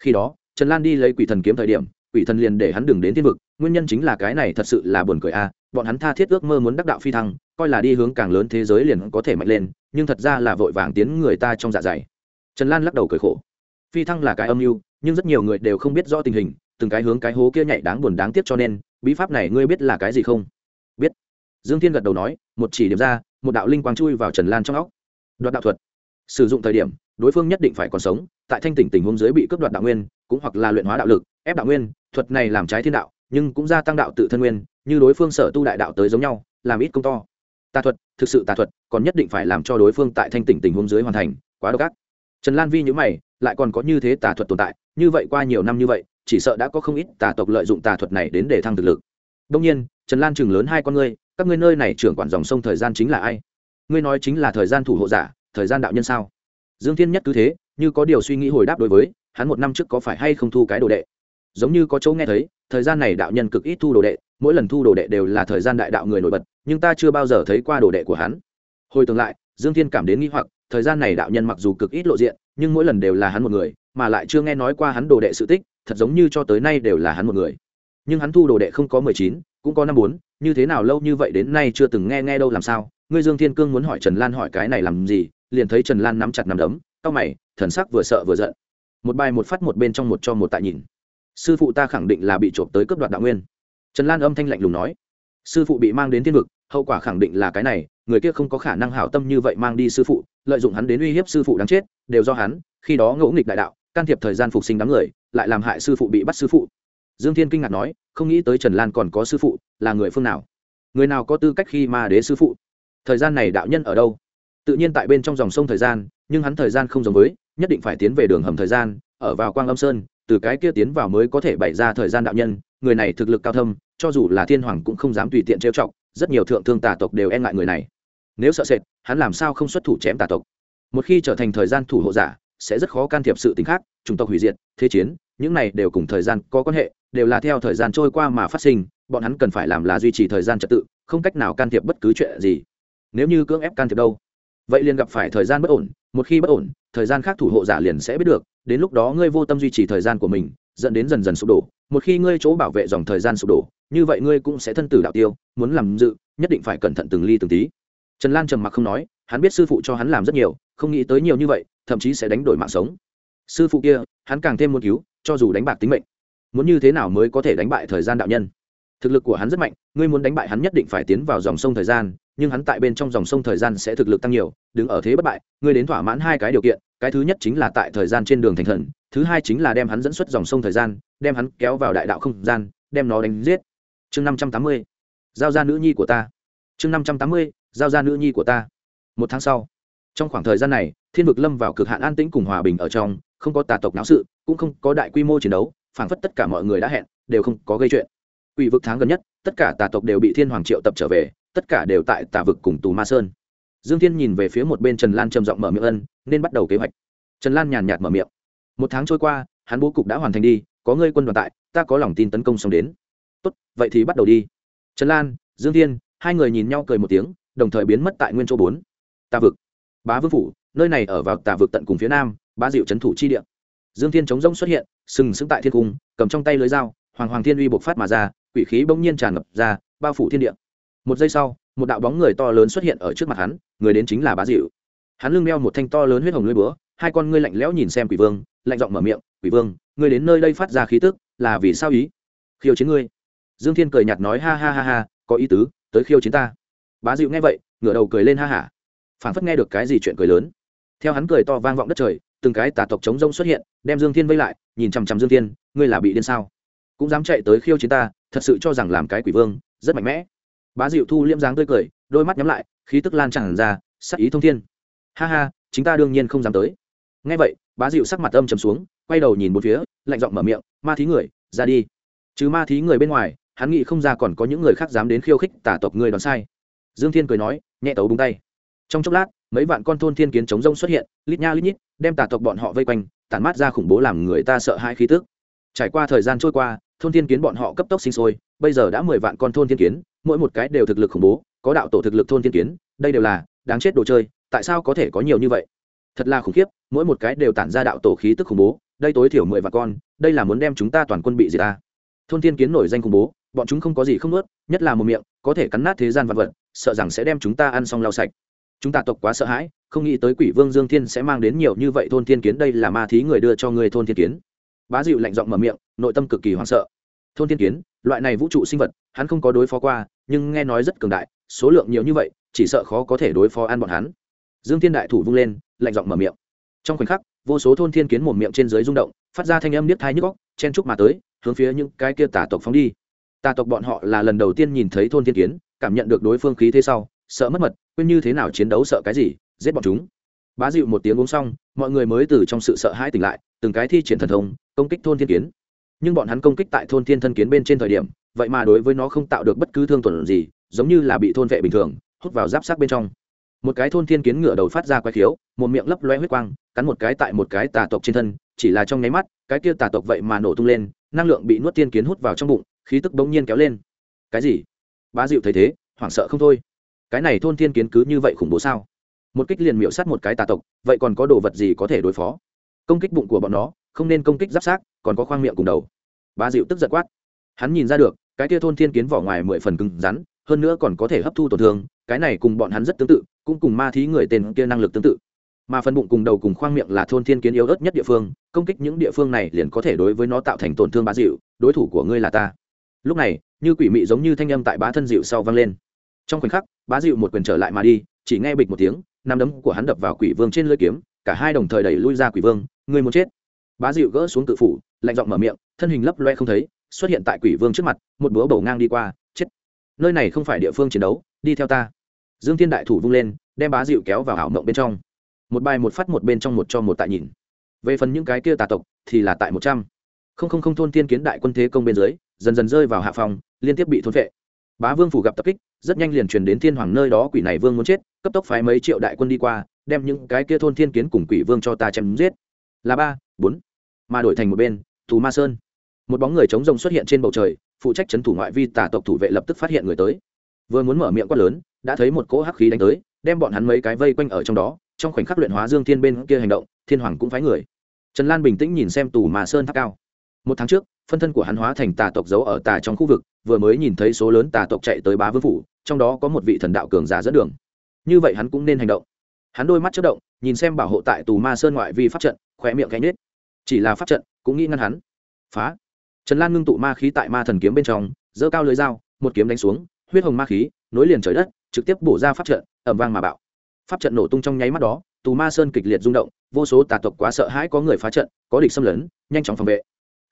Khi đó, trần lan đi lấy quỷ thần kiếm thời điểm, quỷ thần liền để hắn đừng đến thiên vực nguyên nhân chính là cái này thật sự là buồn cười a bọn hắn tha thiết ước mơ muốn đắc đạo phi thăng, coi là đi hướng càng lớn thế giới liền có thể mạnh lên, nhưng thật ra là vội vàng tiến người ta trong dạ dày. Trần lan lắc đầu cười khổ. Phi thăng là cái âm mưu, nhưng rất nhiều người đều không biết rõ tình hình, từng cái hướng cái hố kia nhảy đáng buồn đáng tiếc cho nên, bí pháp này ngươi biết là cái gì không? Biết. Dương thiên gật đầu nói, một chỉ điểm ra, một đạo linh quang chui vào trần lan trong óc. Đoạt đạo thuật. Sử dụng thời điểm, đối phương nhất định phải còn sống, tại thanh tỉnh tình huống dưới bị cướp đoạt đạo nguyên, cũng hoặc là luyện hóa đạo lực, ép đạo nguyên, thuật này làm trái thiên đạo nhưng cũng gia tăng đạo tự thân nguyên, như đối phương sở tu đại đạo tới giống nhau, làm ít công to. Tà thuật, thực sự tà thuật, còn nhất định phải làm cho đối phương tại thanh tỉnh tình huống dưới hoàn thành, quá độc ác. Trần lan vi nhữ mày, lại còn có như thế tà thuật tồn tại, như vậy qua nhiều năm như vậy, chỉ sợ đã có không ít tà tộc lợi dụng tà thuật này đến để thăng thực lực. Đông nhiên, trần lan chừng lớn hai con ngươi, các ngươi nơi này trưởng quản dòng sông thời gian chính là ai? Ngươi nói chính là thời gian thủ hộ giả, thời gian đạo nhân sao? Dương thiên nhất cứ thế, như có điều suy nghĩ hồi đáp đối với, hắn một năm trước có phải hay không thu cái đồ đệ? Giống như có chỗ nghe thấy thời gian này đạo nhân cực ít thu đồ đệ, mỗi lần thu đồ đệ đều là thời gian đại đạo người nổi bật, nhưng ta chưa bao giờ thấy qua đồ đệ của hắn. Hồi tương lại, dương thiên cảm đến nghĩ hoặc, thời gian này đạo nhân mặc dù cực ít lộ diện, nhưng mỗi lần đều là hắn một người, mà lại chưa nghe nói qua hắn đồ đệ sự tích, thật giống như cho tới nay đều là hắn một người. Nhưng hắn thu đồ đệ không có mười chín, cũng có năm bốn, như thế nào lâu như vậy đến nay chưa từng nghe nghe đâu làm sao? Ngươi dương thiên cương muốn hỏi trần lan hỏi cái này làm gì, liền thấy trần lan nắm chặt nắm đấm, cau mày, thần sắc vừa sợ vừa giận. Một bài một phát một bên trong một cho một tại nhìn sư phụ ta khẳng định là bị trộm tới cướp đoạt đạo nguyên. Trần lan âm thanh lạnh lùng nói, sư phụ bị mang đến thiên vực, hậu quả khẳng định là cái này, người kia không có khả năng hảo tâm như vậy mang đi sư phụ, lợi dụng hắn đến uy hiếp sư phụ đáng chết, đều do hắn, khi đó ngẫu nghịch đại đạo, can thiệp thời gian phục sinh đám người, lại làm hại sư phụ bị bắt sư phụ. Dương thiên kinh ngạc nói, không nghĩ tới trần lan còn có sư phụ, là người phương nào? Người nào có tư cách khi ma đế sư phụ? Thời gian này đạo nhân ở đâu? Tự nhiên tại bên trong dòng sông thời gian, nhưng hắn thời gian không giống với, nhất định phải tiến về đường hầm thời gian, ở vào quang âm sơn từ cái kia tiến vào mới có thể bày ra thời gian đạo nhân, người này thực lực cao thâm, cho dù là thiên hoàng cũng không dám tùy tiện trêu chọc, rất nhiều thượng thương tà tộc đều e ngại người này. Nếu sợ sệt, hắn làm sao không xuất thủ chém tà tộc? Một khi trở thành thời gian thủ hộ giả, sẽ rất khó can thiệp sự tính khác, chủng tộc hủy diệt, thế chiến, những này đều cùng thời gian có quan hệ, đều là theo thời gian trôi qua mà phát sinh, bọn hắn cần phải làm là duy trì thời gian trật tự, không cách nào can thiệp bất cứ chuyện gì. Nếu như cưỡng ép can thiệp đâu vậy liền gặp phải thời gian bất ổn, một khi bất ổn, thời gian khác thủ hộ giả liền sẽ biết được, đến lúc đó ngươi vô tâm duy trì thời gian của mình, dẫn đến dần dần sụp đổ. Một khi ngươi chỗ bảo vệ dòng thời gian sụp đổ, như vậy ngươi cũng sẽ thân tử đạo tiêu, muốn làm dự, nhất định phải cẩn thận từng ly từng tí. Trần lan trầm mặc không nói, hắn biết sư phụ cho hắn làm rất nhiều, không nghĩ tới nhiều như vậy, thậm chí sẽ đánh đổi mạng sống. Sư phụ kia, hắn càng thêm muốn cứu, cho dù đánh bạc tính mệnh. Muốn như thế nào mới có thể đánh bại thời gian đạo nhân? Thực lực của hắn rất mạnh, ngươi muốn đánh bại hắn nhất định phải tiến vào dòng sông thời gian nhưng hắn tại bên trong dòng sông thời gian sẽ thực lực tăng nhiều, đứng ở thế bất bại, ngươi đến thỏa mãn hai cái điều kiện, cái thứ nhất chính là tại thời gian trên đường thành thần, thứ hai chính là đem hắn dẫn xuất dòng sông thời gian, đem hắn kéo vào đại đạo không gian, đem nó đánh giết. Chương năm trăm tám mươi, giao ra nữ nhi của ta. Chương năm trăm tám mươi, giao ra nữ nhi của ta. Một tháng sau, trong khoảng thời gian này, thiên vực lâm vào cực hạn an tĩnh cùng hòa bình ở trong, không có tà tộc náo sự, cũng không có đại quy mô chiến đấu, phảng phất tất cả mọi người đã hẹn, đều không có gây chuyện. Quỷ vực tháng gần nhất, tất cả tà tộc đều bị thiên hoàng triệu tập trở về tất cả đều tại tà vực cùng tù ma sơn. Dương thiên nhìn về phía một bên trần lan trầm giọng mở miệng ân, nên bắt đầu kế hoạch. Trần lan nhàn nhạt mở miệng. Một tháng trôi qua, hắn bố cục đã hoàn thành đi, có ngươi quân đoàn tại, ta có lòng tin tấn công xong đến. Tốt, vậy thì bắt đầu đi. Trần lan, dương thiên, hai người nhìn nhau cười một tiếng, đồng thời biến mất tại nguyên châu bốn. Tà vực. Bá vương phủ, nơi này ở vào tà vực tận cùng phía nam, bá diệu trấn thủ chi địa. Dương thiên chống rông xuất hiện, sừng sững tại thiên cung, cầm trong tay lưới dao, hoàng hoàng thiên uy bộc phát mà ra, quỷ khí bỗng nhiên tràn ngập ra, bao phủ thiên địa một giây sau, một đạo bóng người to lớn xuất hiện ở trước mặt hắn, người đến chính là bá diệu. Hắn lưng đeo một thanh to lớn huyết hồng lưỡi búa, hai con ngươi lạnh lẽo nhìn xem quỷ vương, lạnh giọng mở miệng, quỷ vương, ngươi đến nơi đây phát ra khí tức, là vì sao ý? Khiêu chiến ngươi. Dương thiên cười nhạt nói, ha ha ha ha, có ý tứ, tới khiêu chiến ta. Bá dịu nghe vậy, ngửa đầu cười lên ha hả. Phảng phất nghe được cái gì chuyện cười lớn. Theo hắn cười to vang vọng đất trời, từng cái tà tộc chống rông xuất hiện, đem dương thiên vây lại, nhìn chằm chằm dương thiên, ngươi là bị điên sao? Cũng dám chạy tới khiêu chiến ta, thật sự cho rằng làm cái quỷ vương, rất mạnh mẽ bá dịu thu liễm dáng tươi cười, đôi mắt nhắm lại, khí tức lan tràn ra, sắc ý thông thiên. Ha ha, chính ta đương nhiên không dám tới. Ngay vậy, bá dịu sắc mặt âm trầm xuống, quay đầu nhìn một phía, lạnh giọng mở miệng, ma thí người, ra đi. Chứ ma thí người bên ngoài, hắn nghĩ không ra còn có những người khác dám đến khiêu khích tả tộc người đón sai. Dương thiên cười nói, nhẹ tấu búng tay. Trong chốc lát, mấy vạn con thôn thiên kiến chống rông xuất hiện, lít nha lít nhít, đem tả tộc bọn họ vây quanh, tản mát ra khủng bố làm người ta sợ hãi khí tức. Trải qua thời gian trôi qua, thôn thiên kiến bọn họ cấp tốc sinh sôi, bây giờ đã mười vạn con thôn thiên kiến mỗi một cái đều thực lực khủng bố, có đạo tổ thực lực thôn thiên kiến, đây đều là đáng chết đồ chơi, tại sao có thể có nhiều như vậy? Thật là khủng khiếp, mỗi một cái đều tản ra đạo tổ khí tức khủng bố, đây tối thiểu mười vạn con, đây là muốn đem chúng ta toàn quân bị diệt ta. Thôn thiên kiến nổi danh khủng bố, bọn chúng không có gì không ướt nhất là một miệng, có thể cắn nát thế gian vật vật, sợ rằng sẽ đem chúng ta ăn xong lau sạch. Chúng ta tộc quá sợ hãi, không nghĩ tới quỷ vương dương thiên sẽ mang đến nhiều như vậy thôn thiên kiến, đây là ma thí người đưa cho người thôn thiên kiến. Bá dịu lạnh giọng mở miệng, nội tâm cực kỳ hoảng sợ. Thôn thiên kiến, loại này vũ trụ sinh vật, hắn không có đối phó qua nhưng nghe nói rất cường đại, số lượng nhiều như vậy, chỉ sợ khó có thể đối phó ăn bọn hắn. Dương thiên đại thủ vung lên, lạnh giọng mở miệng. Trong khoảnh khắc, vô số thôn thiên kiến một miệng trên dưới rung động, phát ra thanh âm niết thai nhức góc chen trúc mà tới, hướng phía những cái kia tà tộc phóng đi. Tà tộc bọn họ là lần đầu tiên nhìn thấy thôn thiên kiến, cảm nhận được đối phương khí thế sau, sợ mất mật, quên như thế nào chiến đấu sợ cái gì, giết bọn chúng. Bá dịu một tiếng uống xong, mọi người mới từ trong sự sợ hãi tỉnh lại, từng cái thi triển thần thông, công kích thôn thiên kiến nhưng bọn hắn công kích tại thôn thiên thân kiến bên trên thời điểm, vậy mà đối với nó không tạo được bất cứ thương tổn gì, giống như là bị thôn vệ bình thường, hút vào giáp sát bên trong. Một cái thôn thiên kiến ngựa đầu phát ra quái khiếu, một miệng lấp loe huyết quang, cắn một cái tại một cái tà tộc trên thân, chỉ là trong nháy mắt, cái kia tà tộc vậy mà nổ tung lên, năng lượng bị nuốt thiên kiến hút vào trong bụng, khí tức bỗng nhiên kéo lên. Cái gì? Bá dịu thấy thế, hoảng sợ không thôi. Cái này thôn thiên kiến cứ như vậy khủng bố sao? Một kích liền miệu sát một cái tà tộc, vậy còn có đồ vật gì có thể đối phó? Công kích bụng của bọn nó không nên công kích giáp sát, còn có khoang miệng cùng đầu. Bá dịu tức giật quát. Hắn nhìn ra được, cái kia thôn thiên kiến vỏ ngoài mười phần cứng rắn, hơn nữa còn có thể hấp thu tổn thương, cái này cùng bọn hắn rất tương tự, cũng cùng ma thí người tên kia năng lực tương tự. Mà phần bụng cùng đầu cùng khoang miệng là thôn thiên kiến yếu ớt nhất địa phương, công kích những địa phương này liền có thể đối với nó tạo thành tổn thương bá dịu đối thủ của ngươi là ta. Lúc này, như quỷ mị giống như thanh âm tại bá thân dịu sau vang lên. Trong khoảnh khắc, bá dịu một quyền trở lại mà đi, chỉ nghe bịch một tiếng nắm đấm của hắn đập vào quỷ vương trên lưỡi kiếm, cả hai đồng thời đẩy lui ra quỷ vương người muốn chết bá dịu gỡ xuống tự phủ, lạnh giọng mở miệng, thân hình lấp loe không thấy, xuất hiện tại quỷ vương trước mặt, một búa bầu ngang đi qua, chết. Nơi này không phải địa phương chiến đấu, đi theo ta. Dương thiên đại thủ vung lên, đem bá dịu kéo vào ảo mộng bên trong. Một bài một phát một bên trong một cho một tại nhìn. Về phần những cái kia tà tộc, thì là tại một trăm. Không không không thôn tiên kiến đại quân thế công bên dưới, dần dần rơi vào hạ phòng, liên tiếp bị thôn vệ bá vương phủ gặp tập kích, rất nhanh liền truyền đến thiên hoàng nơi đó quỷ này vương muốn chết, cấp tốc phái mấy triệu đại quân đi qua, đem những cái kia thôn thiên kiến cùng quỷ vương cho ta chém giết. Là ba, bốn mà đổi thành một bên, thù ma sơn. Một bóng người chống rồng xuất hiện trên bầu trời, phụ trách chấn thủ ngoại vi tà tộc thủ vệ lập tức phát hiện người tới. Vừa muốn mở miệng quát lớn, đã thấy một cỗ hắc khí đánh tới, đem bọn hắn mấy cái vây quanh ở trong đó, trong khoảnh khắc luyện hóa dương thiên bên kia hành động, thiên hoàng cũng phái người. Trần lan bình tĩnh nhìn xem tù mà sơn tháp cao. Một tháng trước, phân thân của hắn hóa thành tà tộc giấu ở tà trong khu vực, vừa mới nhìn thấy số lớn tà tộc chạy tới bá vương phủ, trong đó có một vị thần đạo cường giả dẫn đường. Như vậy hắn cũng nên hành động. Hắn đôi mắt chất động, nhìn xem bảo hộ tại tù ma sơn ngoại vi pháp trận, khóe miệng cánh nết chỉ là pháp trận cũng nghĩ ngăn hắn. Phá. Trần lan ngưng tụ ma khí tại ma thần kiếm bên trong giơ cao lưới dao một kiếm đánh xuống huyết hồng ma khí nối liền trời đất trực tiếp bổ ra pháp trận ẩm vang mà bạo. Pháp trận nổ tung trong nháy mắt đó tù ma sơn kịch liệt rung động vô số tà tộc quá sợ hãi có người phá trận có địch xâm lấn nhanh chóng phòng vệ.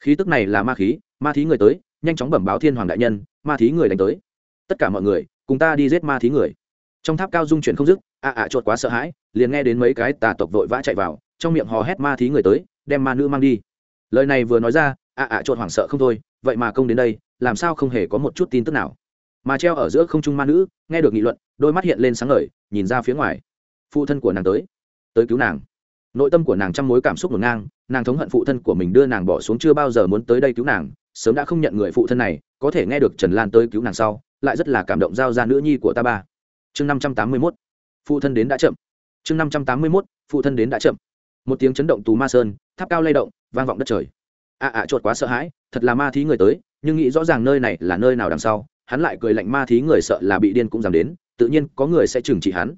Khí tức này là ma khí ma thí người tới nhanh chóng bẩm báo thiên hoàng đại nhân ma thí người đánh tới. Tất cả mọi người cùng ta đi giết ma thí người. Trong tháp cao dung chuyển không dứt ạ ạ à, chột quá sợ hãi liền nghe đến mấy cái tà tộc vội vã chạy vào trong miệng hò hét ma thí người tới đem ma nữ mang đi. Lời này vừa nói ra, ạ ạ trộn hoảng sợ không thôi, vậy mà công đến đây, làm sao không hề có một chút tin tức nào. Mà treo ở giữa không trung ma nữ, nghe được nghị luận, đôi mắt hiện lên sáng ngời, nhìn ra phía ngoài. Phụ thân của nàng tới. Tới cứu nàng. Nội tâm của nàng trăm mối cảm xúc ngổn ngang, nàng thống hận phụ thân của mình đưa nàng bỏ xuống chưa bao giờ muốn tới đây cứu nàng, sớm đã không nhận người phụ thân này, có thể nghe được trần lan tới cứu nàng sau, lại rất là cảm động giao ra nữ nhi của ta ba. Chương năm trăm tám mươi mốt. Phụ thân đến đã chậm. Chương năm trăm tám mươi mốt, phụ thân đến đã chậm một tiếng chấn động tù ma sơn, tháp cao lay động, vang vọng đất trời. Ạ ạ chuột quá sợ hãi, thật là ma thí người tới, nhưng nghĩ rõ ràng nơi này là nơi nào đằng sau, hắn lại cười lạnh ma thí người sợ là bị điên cũng dám đến, tự nhiên có người sẽ trừng trị hắn.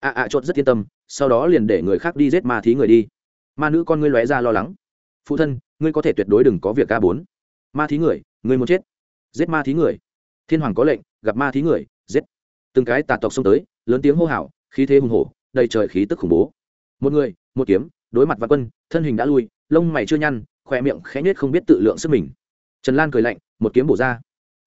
Ạ ạ chuột rất yên tâm, sau đó liền để người khác đi giết ma thí người đi. Ma nữ con ngươi lóe ra lo lắng. Phụ thân, ngươi có thể tuyệt đối đừng có việc ca bốn. Ma thí người, ngươi muốn chết. Giết ma thí người. Thiên hoàng có lệnh, gặp ma thí người, giết. Từng cái tà tộc xông tới, lớn tiếng hô hào, khí thế hùng hổ, đầy trời khí tức khủng bố. Một người, một kiếm đối mặt và quân, thân hình đã lui, lông mày chưa nhăn khoe miệng khẽ nhết không biết tự lượng sức mình. Trần lan cười lạnh, một kiếm bổ ra.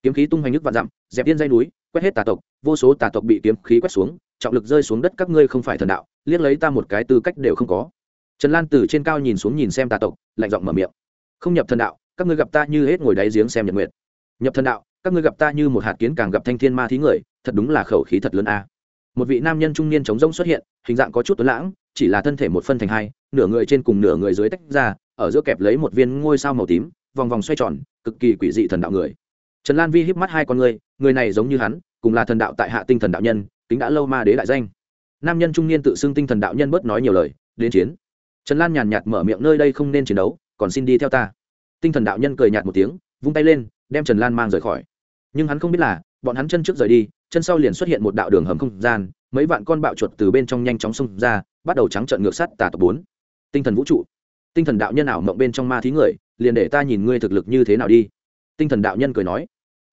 Kiếm khí tung hoành nước vạn dặm, dẹp yên dây núi, quét hết tà tộc, vô số tà tộc bị kiếm khí quét xuống, trọng lực rơi xuống đất các ngươi không phải thần đạo, liếc lấy ta một cái tư cách đều không có. Trần lan từ trên cao nhìn xuống nhìn xem tà tộc, lạnh giọng mở miệng. Không nhập thần đạo, các ngươi gặp ta như hết ngồi đáy giếng xem nhật nguyệt. Nhập thần đạo, các ngươi gặp ta như một hạt kiến càng gặp thanh thiên ma thí người, thật đúng là khẩu khí thật lớn a một vị nam nhân trung niên chống rông xuất hiện, hình dạng có chút tuấn lãng, chỉ là thân thể một phân thành hai, nửa người trên cùng nửa người dưới tách ra, ở giữa kẹp lấy một viên ngôi sao màu tím, vòng vòng xoay tròn, cực kỳ quỷ dị thần đạo người. Trần lan vi híp mắt hai con người người này giống như hắn, cùng là thần đạo tại hạ tinh thần đạo nhân tính đã lâu ma đế đại danh. Nam nhân trung niên tự xưng tinh thần đạo nhân bớt nói nhiều lời, đến chiến. Trần lan nhàn nhạt mở miệng nơi đây không nên chiến đấu, còn xin đi theo ta. Tinh thần đạo nhân cười nhạt một tiếng, vung tay lên, đem trần lan mang rời khỏi. Nhưng hắn không biết là, bọn hắn chân trước rời đi chân sau liền xuất hiện một đạo đường hầm không gian, mấy vạn con bạo chuột từ bên trong nhanh chóng xông ra, bắt đầu trắng trợn ngược sắt tà tộc bốn. Tinh thần vũ trụ. Tinh thần đạo nhân ảo mộng bên trong ma thí người, liền để ta nhìn ngươi thực lực như thế nào đi. Tinh thần đạo nhân cười nói.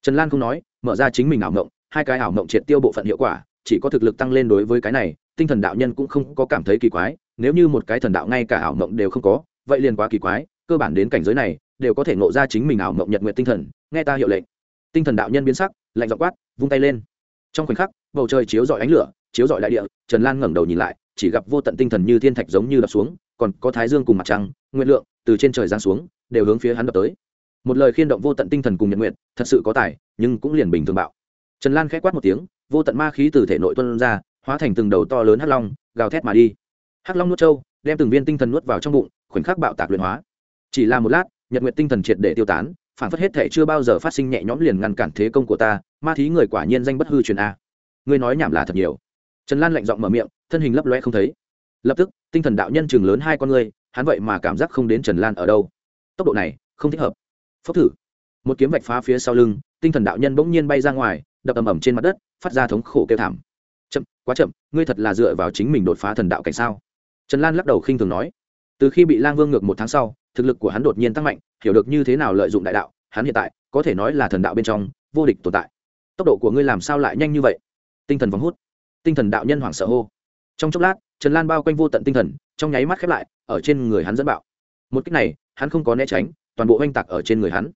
Trần lan không nói, mở ra chính mình ảo mộng, hai cái ảo mộng triệt tiêu bộ phận hiệu quả, chỉ có thực lực tăng lên đối với cái này, tinh thần đạo nhân cũng không có cảm thấy kỳ quái, nếu như một cái thần đạo ngay cả ảo mộng đều không có, vậy liền quá kỳ quái, cơ bản đến cảnh giới này, đều có thể ngộ ra chính mình ảo mộng nhật nguyện tinh thần, nghe ta hiệu lệnh. Tinh thần đạo nhân biến sắc, lạnh dọ quát, vung tay lên trong khoảnh khắc, bầu trời chiếu dọi ánh lửa, chiếu dọi đại địa, trần lan ngẩng đầu nhìn lại, chỉ gặp vô tận tinh thần như thiên thạch giống như đập xuống, còn có thái dương cùng mặt trăng, nguyện lượng, từ trên trời giáng xuống, đều hướng phía hắn đập tới. Một lời khiên động vô tận tinh thần cùng nhật nguyện, thật sự có tài, nhưng cũng liền bình thường bạo. Trần lan k h ẽ quát một tiếng, vô tận ma khí từ thể nội tuân ra, hóa thành từng đầu to lớn hắc long, gào thét mà đi. Hắc long nuốt trâu, đem từng viên tinh thần nuốt vào trong bụng, khoảnh khắc bạo tạc luyện hóa. Chỉ là một lát, nhật nguyện tinh thần triệt để tiêu tán phản phất hết thể chưa bao giờ phát sinh nhẹ nhõm liền ngăn cản thế công của ta, ma thí người quả nhiên danh bất hư truyền a. Ngươi nói nhảm là thật nhiều. Trần lan lạnh giọng mở miệng, thân hình lấp loe không thấy. Lập tức, tinh thần đạo nhân chừng lớn hai con ngươi, hắn vậy mà cảm giác không đến trần lan ở đâu. Tốc độ này, không thích hợp. Phốc thử. Một kiếm vạch phá phía sau lưng, tinh thần đạo nhân bỗng nhiên bay ra ngoài, đập ầm ầm trên mặt đất, phát ra thống khổ kêu thảm. Chậm, quá chậm, ngươi thật là dựa vào chính mình đột phá thần đạo cảnh sao? Trần lan lắc đầu khinh thường nói từ khi bị lang vương ngược một tháng sau, thực lực của hắn đột nhiên tăng mạnh, hiểu được như thế nào lợi dụng đại đạo, hắn hiện tại, có thể nói là thần đạo bên trong, vô địch tồn tại. Tốc độ của ngươi làm sao lại nhanh như vậy? Tinh thần vòng hút. Tinh thần đạo nhân hoảng sợ hô. Trong chốc lát, trần lan bao quanh vô tận tinh thần, trong nháy mắt khép lại, ở trên người hắn dẫn bạo. Một cách này, hắn không có né tránh, toàn bộ oanh tạc ở trên người hắn.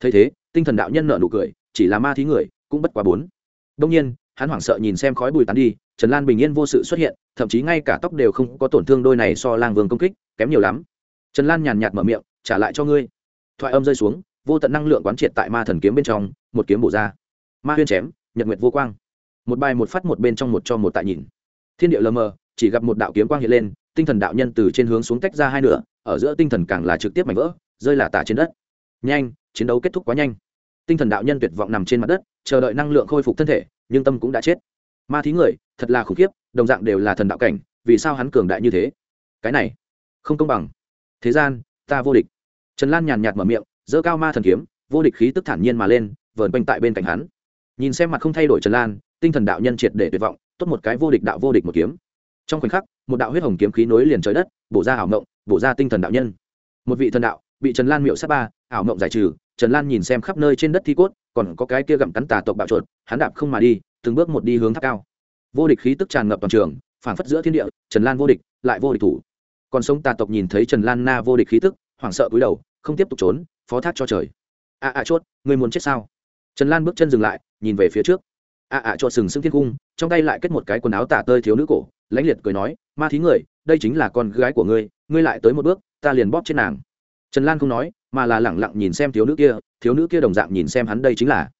Thấy thế, tinh thần đạo nhân nợ nụ cười, chỉ là ma thí người, cũng bất quá bốn. Đông nhiên, hắn hoảng sợ nhìn xem khói bùi tán đi trần lan bình yên vô sự xuất hiện, thậm chí ngay cả tóc đều không có tổn thương đôi này so lang vương công kích, kém nhiều lắm. Trần lan nhàn nhạt mở miệng, trả lại cho ngươi. Thoại âm rơi xuống, vô tận năng lượng quán triệt tại ma thần kiếm bên trong, một kiếm bổ ra. Ma huyên chém, nhật nguyệt vô quang. Một bài một phát một bên trong một cho một tại nhìn. Thiên địa lờ mờ, chỉ gặp một đạo kiếm quang hiện lên, tinh thần đạo nhân từ trên hướng xuống tách ra hai nửa, ở giữa tinh thần càng là trực tiếp mảnh vỡ, rơi là tả trên đất. Nhanh, chiến đấu kết thúc quá nhanh. Tinh thần đạo nhân tuyệt vọng nằm trên mặt đất, chờ đợi năng lượng khôi phục thân thể, nhưng tâm cũng đã chết ma thí người, thật là khủng khiếp, đồng dạng đều là thần đạo cảnh, vì sao hắn cường đại như thế? Cái này, không công bằng. Thế gian, ta vô địch. Trần lan nhàn nhạt mở miệng, giơ cao ma thần kiếm, vô địch khí tức thản nhiên mà lên, vờn quanh tại bên cạnh hắn. Nhìn xem mặt không thay đổi trần lan, tinh thần đạo nhân triệt để tuyệt vọng, tốt một cái vô địch đạo vô địch một kiếm. Trong khoảnh khắc, một đạo huyết hồng kiếm khí nối liền trời đất, bổ ra ảo mộng, bổ ra tinh thần đạo nhân. Một vị thần đạo, bị trần lan miệu sát ba, ảo mộng giải trừ, trần lan nhìn xem khắp nơi trên đất thi cốt, còn có cái kia gặm cắn tà tộc bạo chuột, hắn đạp không mà đi từng bước một đi hướng tháp cao. Vô địch khí tức tràn ngập toàn trường, phảng phất giữa thiên địa, trần lan vô địch, lại vô địch thủ. Còn sống tà tộc nhìn thấy trần lan na vô địch khí tức, hoảng sợ cúi đầu, không tiếp tục trốn, phó thác cho trời. À, à, a a chốt người muốn chết sao? Trần lan bước chân dừng lại, nhìn về phía trước. À, a a chốt sừng sững thiên cung, trong tay lại kết một cái quần áo tả tơi thiếu nữ cổ, lãnh liệt cười nói, ma thí người, đây chính là con gái của ngươi ngươi lại tới một bước, ta liền bóp chết nàng. Trần lan không nói, mà là lẳng lặng nhìn xem thiếu nữ kia, thiếu nữ kia đồng dạng nhìn xem hắn đây chính là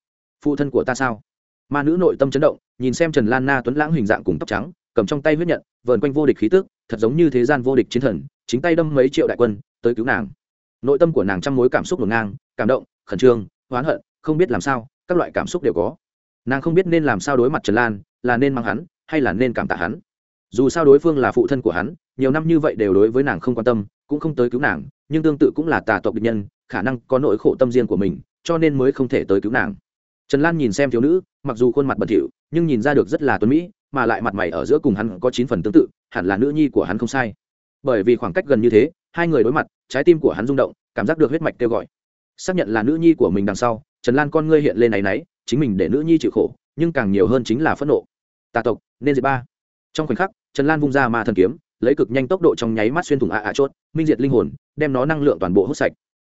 phụ thân của ta sao? Ma nữ nội tâm chấn động, nhìn xem trần lan na tuấn lãng hình dạng cùng tóc trắng, cầm trong tay huyết nhận, vờn quanh vô địch khí tức, thật giống như thế gian vô địch chiến thần, chính tay đâm mấy triệu đại quân tới cứu nàng. Nội tâm của nàng trăm mối cảm xúc ngổn ngang, cảm động, khẩn trương, oán hận, không biết làm sao, các loại cảm xúc đều có. Nàng không biết nên làm sao đối mặt trần lan, là nên mang hắn, hay là nên cảm tạ hắn. Dù sao đối phương là phụ thân của hắn, nhiều năm như vậy đều đối với nàng không quan tâm, cũng không tới cứu nàng, nhưng tương tự cũng là tà tộc địch nhân, khả năng có nỗi khổ tâm riêng của mình, cho nên mới không thể tới cứu nàng trần lan nhìn xem thiếu nữ, mặc dù khuôn mặt bẩn thỉu, nhưng nhìn ra được rất là tuấn mỹ, mà lại mặt mày ở giữa cùng hắn có chín phần tương tự, hẳn là nữ nhi của hắn không sai. Bởi vì khoảng cách gần như thế, hai người đối mặt, trái tim của hắn rung động, cảm giác được huyết mạch kêu gọi. Xác nhận là nữ nhi của mình đằng sau, trần lan con ngươi hiện lên này náy, chính mình để nữ nhi chịu khổ, nhưng càng nhiều hơn chính là phẫn nộ. Tà tộc, nên diệt ba. Trong khoảnh khắc, trần lan vung ra ma thần kiếm, lấy cực nhanh tốc độ trong nháy mắt xuyên thủng ạ ạ chốt, minh diệt linh hồn, đem nó năng lượng toàn bộ hút sạch.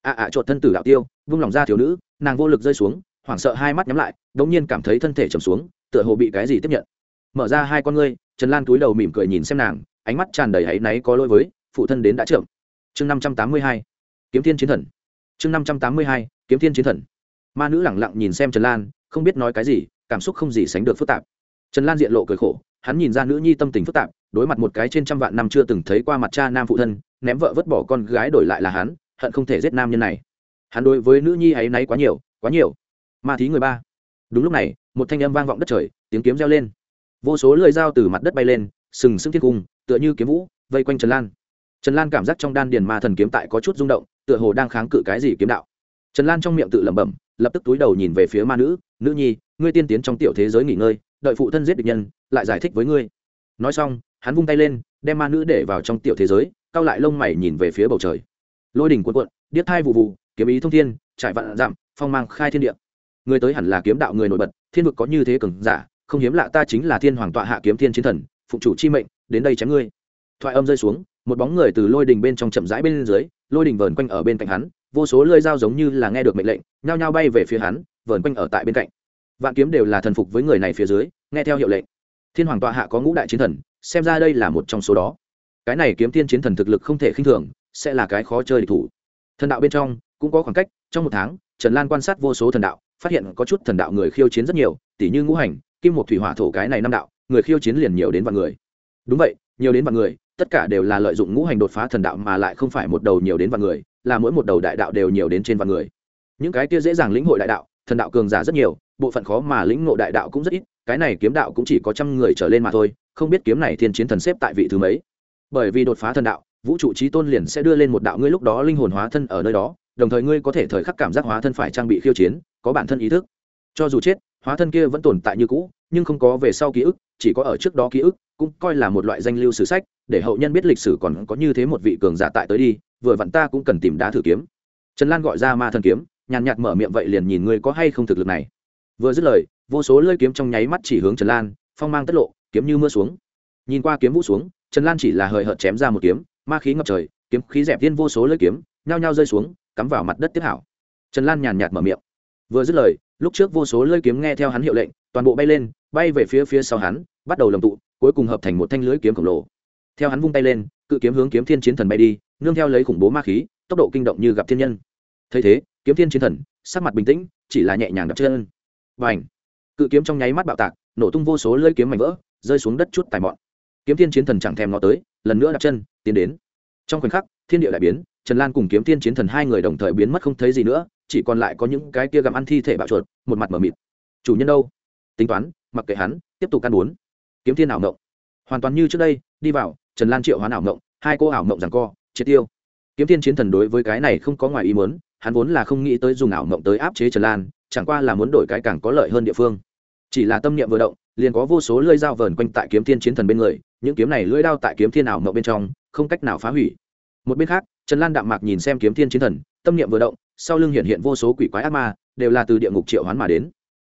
Ạ ạ chốt thân tử đạo tiêu, vung lòng ra thiếu nữ, nàng vô lực rơi xuống hoảng sợ hai mắt nhắm lại đ ỗ n g nhiên cảm thấy thân thể trầm xuống, tựa hồ bị cái gì tiếp nhận. Mở ra hai con ngươi, trần lan túi đầu mỉm cười nhìn xem nàng, ánh mắt tràn đầy áy náy có lỗi với, phụ thân đến đã trưởng. chương năm trăm tám mươi hai, kiếm thiên chiến thần. Chương năm trăm tám mươi hai, kiếm thiên chiến thần. Ma nữ lẳng lặng nhìn xem trần lan, không biết nói cái gì, cảm xúc không gì sánh được phức tạp. Trần lan diện lộ cười khổ, hắn nhìn ra nữ nhi tâm tình phức tạp, đối mặt một cái trên trăm vạn năm chưa từng thấy qua mặt cha nam phụ thân, ném vợ vứt bỏ con gái đổi lại là hắn, hận không thể giết nam nhân này. Hắn đối với nữ nhi ấy náy quá nhiều quá nhiều ma thí người ba. Đúng lúc này, một thanh âm vang vọng đất trời, tiếng kiếm reo lên. Vô số lưỡi dao từ mặt đất bay lên, sừng sững thiên cung, tựa như kiếm vũ, vây quanh trần lan. Trần lan cảm giác trong đan điền ma thần kiếm tại có chút rung động, tựa hồ đang kháng cự cái gì kiếm đạo. Trần lan trong miệng tự lẩm bẩm, lập tức túi đầu nhìn về phía ma nữ nữ nhi, ngươi tiên tiến trong tiểu thế giới nghỉ ngơi, đợi phụ thân giết địch nhân, lại giải thích với ngươi. Nói xong, hắn vung tay lên, đem ma nữ để vào trong tiểu thế giới cao lại lông mày nhìn về phía bầu trời. Lôi đỉnh cuộn cuộn, điếc thai vụ vụ, kiếm ý thông thiên, trải vạn dặm, phong mang khai thiên địa người tới hẳn là kiếm đạo người nổi bật, thiên vực có như thế cường giả, không hiếm lạ ta chính là thiên hoàng tọa hạ kiếm thiên chiến thần, phụ chủ chi mệnh, đến đây chém ngươi. Thoại âm rơi xuống, một bóng người từ lôi đình bên trong chậm rãi bên dưới, lôi đình vờn quanh ở bên cạnh hắn, vô số lơi dao giống như là nghe được mệnh lệnh, nhao nhao bay về phía hắn, vờn quanh ở tại bên cạnh. Vạn kiếm đều là thần phục với người này phía dưới, nghe theo hiệu lệnh. Thiên hoàng tọa hạ có ngũ đại chiến thần, xem ra đây là một trong số đó. Cái này kiếm thiên chiến thần thực lực không thể khinh thường, sẽ là cái khó chơi địch thủ. Thần đạo bên trong, cũng có khoảng cách, trong một tháng, trần lan quan sát vô số thần đạo phát hiện có chút thần đạo người khiêu chiến rất nhiều tỷ như ngũ hành, kim một thủy hỏa thổ cái này năm đạo, người khiêu chiến liền nhiều đến vạn người. Đúng vậy, nhiều đến vạn người, tất cả đều là lợi dụng ngũ hành đột phá thần đạo mà lại không phải một đầu nhiều đến vạn người, là mỗi một đầu đại đạo đều nhiều đến trên vạn người. Những cái kia dễ dàng lĩnh hội đại đạo, thần đạo cường giả rất nhiều, bộ phận khó mà lĩnh ngộ đại đạo cũng rất ít, cái này kiếm đạo cũng chỉ có trăm người trở lên mà thôi, không biết kiếm này thiên chiến thần xếp tại vị thứ mấy. Bởi vì đột phá thần đạo, vũ trụ trí tôn liền sẽ đưa lên một đạo ngươi lúc đó linh hồn hóa thân ở nơi đó đồng thời ngươi có thể thời khắc cảm giác hóa thân phải trang bị khiêu chiến, có bản thân ý thức. Cho dù chết, hóa thân kia vẫn tồn tại như cũ, nhưng không có về sau ký ức, chỉ có ở trước đó ký ức, cũng coi là một loại danh lưu sử sách, để hậu nhân biết lịch sử còn có như thế một vị cường giả tại tới đi, vừa vặn ta cũng cần tìm đá thử kiếm. Trần lan gọi ra ma thần kiếm, nhàn nhạt mở miệng vậy liền nhìn ngươi có hay không thực lực này. Vừa dứt lời, vô số lưỡi kiếm trong nháy mắt chỉ hướng trần lan, phong mang tất lộ, kiếm như mưa xuống. Nhìn qua kiếm vũ xuống, trần lan chỉ là hời hợt chém ra một kiếm, ma khí ngập trời, kiếm khí dẹp viên vô số lưỡi kiếm, nhao nhao rơi xuống cắm vào mặt đất tiếp hảo. Trần lan nhàn nhạt mở miệng. Vừa dứt lời, lúc trước vô số lưỡi kiếm nghe theo hắn hiệu lệnh, toàn bộ bay lên, bay về phía phía sau hắn, bắt đầu lồng tụ, cuối cùng hợp thành một thanh lưỡi kiếm khổng lồ. Theo hắn vung tay lên, cự kiếm hướng kiếm thiên chiến thần bay đi, nương theo lấy khủng bố ma khí, tốc độ kinh động như gặp thiên nhân. Thấy thế, kiếm thiên chiến thần, sắc mặt bình tĩnh, chỉ là nhẹ nhàng đập chân. Và ảnh cự kiếm trong nháy mắt bạo tạc, nổ tung vô số lưỡi kiếm mảnh vỡ, rơi xuống đất chút tài mọn. Kiếm thiên chiến thần chẳng thèm nó tới, lần nữa đặt chân, tiến đến. Trong khoảnh khắc, thiên địa đại biến trần lan cùng kiếm thiên chiến thần hai người đồng thời biến mất không thấy gì nữa, chỉ còn lại có những cái kia gặm ăn thi thể bạo chuột, một mặt m ở mịt. Chủ nhân đâu? Tính toán, mặc kệ hắn, tiếp tục căn bốn kiếm thiên ảo ngộng. Hoàn toàn như trước đây, đi vào, trần lan triệu hoán ảo ngộng, hai cô ảo ngộng rằng co, triệt tiêu. Kiếm thiên chiến thần đối với cái này không có ngoài ý muốn, hắn vốn là không nghĩ tới dùng ảo ngộng tới áp chế trần lan, chẳng qua là muốn đổi cái càng có lợi hơn địa phương. Chỉ là tâm niệm vừa động, liền có vô số lưỡi dao vờn quanh tại kiếm thiên chiến thần bên người, những kiếm này lưỡi đao tại kiếm thiên ảo mộng bên trong, không cách nào phá hủy. Một bên khác trần lan đạm mạc nhìn xem kiếm thiên chiến thần, tâm niệm vừa động, sau lưng hiện hiện vô số quỷ quái ác ma, đều là từ địa ngục triệu hoán mà đến.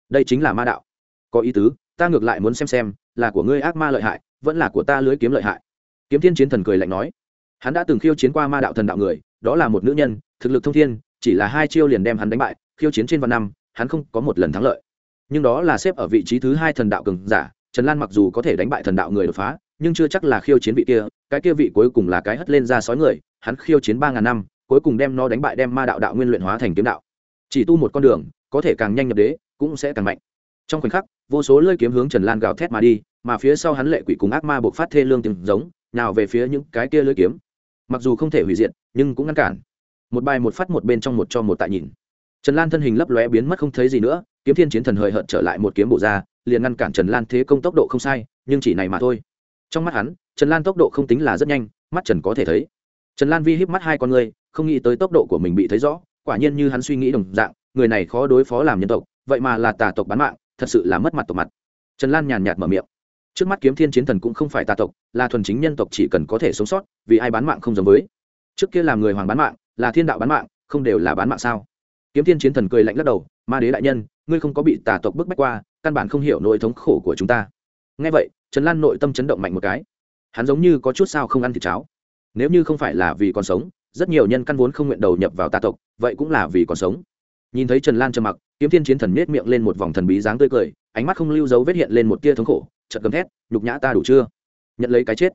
Đây chính là ma đạo. Có ý tứ, ta ngược lại muốn xem xem, là của ngươi ác ma lợi hại, vẫn là của ta lưới kiếm lợi hại. Kiếm thiên chiến thần cười lạnh nói. Hắn đã từng khiêu chiến qua ma đạo thần đạo người, đó là một nữ nhân, thực lực thông thiên, chỉ là hai chiêu liền đem hắn đánh bại, khiêu chiến trên vạn năm, hắn không có một lần thắng lợi. Nhưng đó là xếp ở vị trí thứ hai thần đạo cường giả, trần lan mặc dù có thể đánh bại thần đạo người đột phá, nhưng chưa chắc là khiêu chiến vị kia, cái kia vị cuối cùng là cái hất lên ra sói người hắn khiêu chiến ba ngàn năm, cuối cùng đem nó đánh bại, đem ma đạo đạo nguyên luyện hóa thành kiếm đạo. Chỉ tu một con đường, có thể càng nhanh nhập đế, cũng sẽ càng mạnh. Trong khoảnh khắc, vô số lơi kiếm hướng trần lan gào thét mà đi, mà phía sau hắn lệ quỷ cùng ác ma buộc phát thê lương tiếng giống nào về phía những cái kia lưỡi kiếm. Mặc dù không thể hủy diệt, nhưng cũng ngăn cản. Một bài một phát một bên trong một cho một tại nhìn. Trần lan thân hình lấp lóe biến mất không thấy gì nữa, kiếm thiên chiến thần hời hợt trở lại một kiếm bổ ra, liền ngăn cản trần lan thế công tốc độ không sai, nhưng chỉ này mà thôi. Trong mắt hắn, trần lan tốc độ không tính là rất nhanh, mắt trần có thể thấy trần lan vi híp mắt hai con người, không nghĩ tới tốc độ của mình bị thấy rõ, quả nhiên như hắn suy nghĩ đồng dạng, người này khó đối phó làm nhân tộc, vậy mà là tà tộc bán mạng, thật sự là mất mặt tộc mặt. Trần lan nhàn nhạt mở miệng. Trước mắt kiếm thiên chiến thần cũng không phải tà tộc, là thuần chính nhân tộc chỉ cần có thể sống sót, vì ai bán mạng không giống với. Trước kia làm người hoàng bán mạng, là thiên đạo bán mạng, không đều là bán mạng sao? Kiếm thiên chiến thần cười lạnh lắc đầu, ma đế đại nhân, ngươi không có bị tà tộc bức bách qua, căn bản không hiểu nỗi thống khổ của chúng ta. Ngay vậy, trần lan nội tâm chấn động mạnh một cái. Hắn giống như có chút sao không ăn thịt cháo nếu như không phải là vì còn sống, rất nhiều nhân căn vốn không nguyện đầu nhập vào tà tộc, vậy cũng là vì còn sống. Nhìn thấy trần lan trầm mặc, kiếm thiên chiến thần nết miệng lên một vòng thần bí dáng tươi cười, ánh mắt không lưu dấu vết hiện lên một tia thống khổ, chợt gầm thét, nhục nhã ta đủ chưa? Nhận lấy cái chết.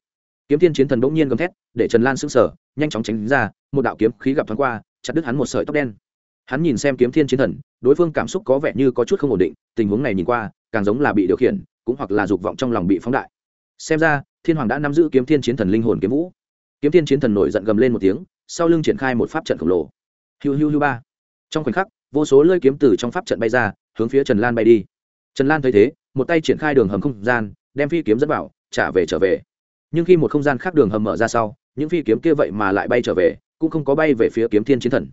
Kiếm thiên chiến thần bỗng nhiên gầm thét, để trần lan sững sờ, nhanh chóng tránh ra, một đạo kiếm khí gặp thoáng qua, chặt đứt hắn một sợi tóc đen. Hắn nhìn xem kiếm thiên chiến thần, đối phương cảm xúc có vẻ như có chút không ổn định, tình huống này nhìn qua, càng giống là bị điều khiển, cũng hoặc là dục vọng trong lòng bị phóng đại. Xem ra, thiên hoàng đã nắm giữ kiếm thiên chiến thần linh hồn kiếm vũ kiếm thiên chiến thần nổi giận gầm lên một tiếng, sau lưng triển khai một pháp trận khổng lồ. Hiu hiu hiu ba. Trong khoảnh khắc, vô số lơi kiếm từ trong pháp trận bay ra, hướng phía trần lan bay đi. Trần lan thấy thế, một tay triển khai đường hầm không gian, đem phi kiếm dẫn vào, trả về trở về. Nhưng khi một không gian khác đường hầm mở ra sau, những phi kiếm kia vậy mà lại bay trở về, cũng không có bay về phía kiếm thiên chiến thần.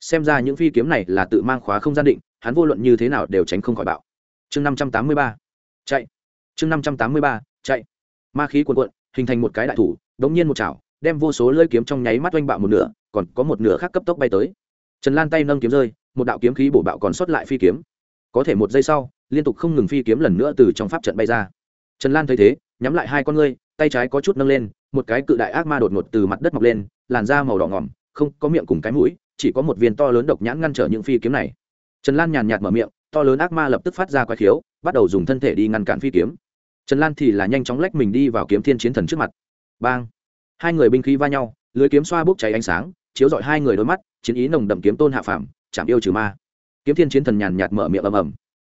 Xem ra những phi kiếm này là tự mang khóa không gian định, hắn vô luận như thế nào đều tránh không khỏi bạo. Chương năm trăm tám mươi ba. Chạy. Chương năm trăm tám mươi ba. Chạy. Ma khí cuồn cuộn, hình thành một cái đại thủ, đống nhiên một chảo đem vô số lưỡi kiếm trong nháy mắt oanh bạo một nửa, còn có một nửa khác cấp tốc bay tới. Trần lan tay nâng kiếm rơi, một đạo kiếm khí bổ bạo còn sót lại phi kiếm. Có thể một giây sau, liên tục không ngừng phi kiếm lần nữa từ trong pháp trận bay ra. Trần lan thấy thế, nhắm lại hai con ngươi, tay trái có chút nâng lên, một cái cự đại ác ma đột ngột từ mặt đất mọc lên, làn da màu đỏ ngỏm, không có miệng cùng cái mũi, chỉ có một viên to lớn độc nhãn ngăn trở những phi kiếm này. Trần lan nhàn nhạt mở miệng, to lớn ác ma lập tức phát ra quái khiếu, bắt đầu dùng thân thể đi ngăn cản phi kiếm. Trần lan thì là nhanh chóng lách mình đi vào kiếm thiên chiến thần trước mặt. Bang! Hai người binh khí va nhau, lưới kiếm xoa bốc cháy ánh sáng, chiếu dọi hai người đôi mắt, chiến ý nồng đậm kiếm tôn hạ phàm, chạm yêu trừ ma. Kiếm thiên chiến thần nhàn nhạt mở miệng ầm ầm.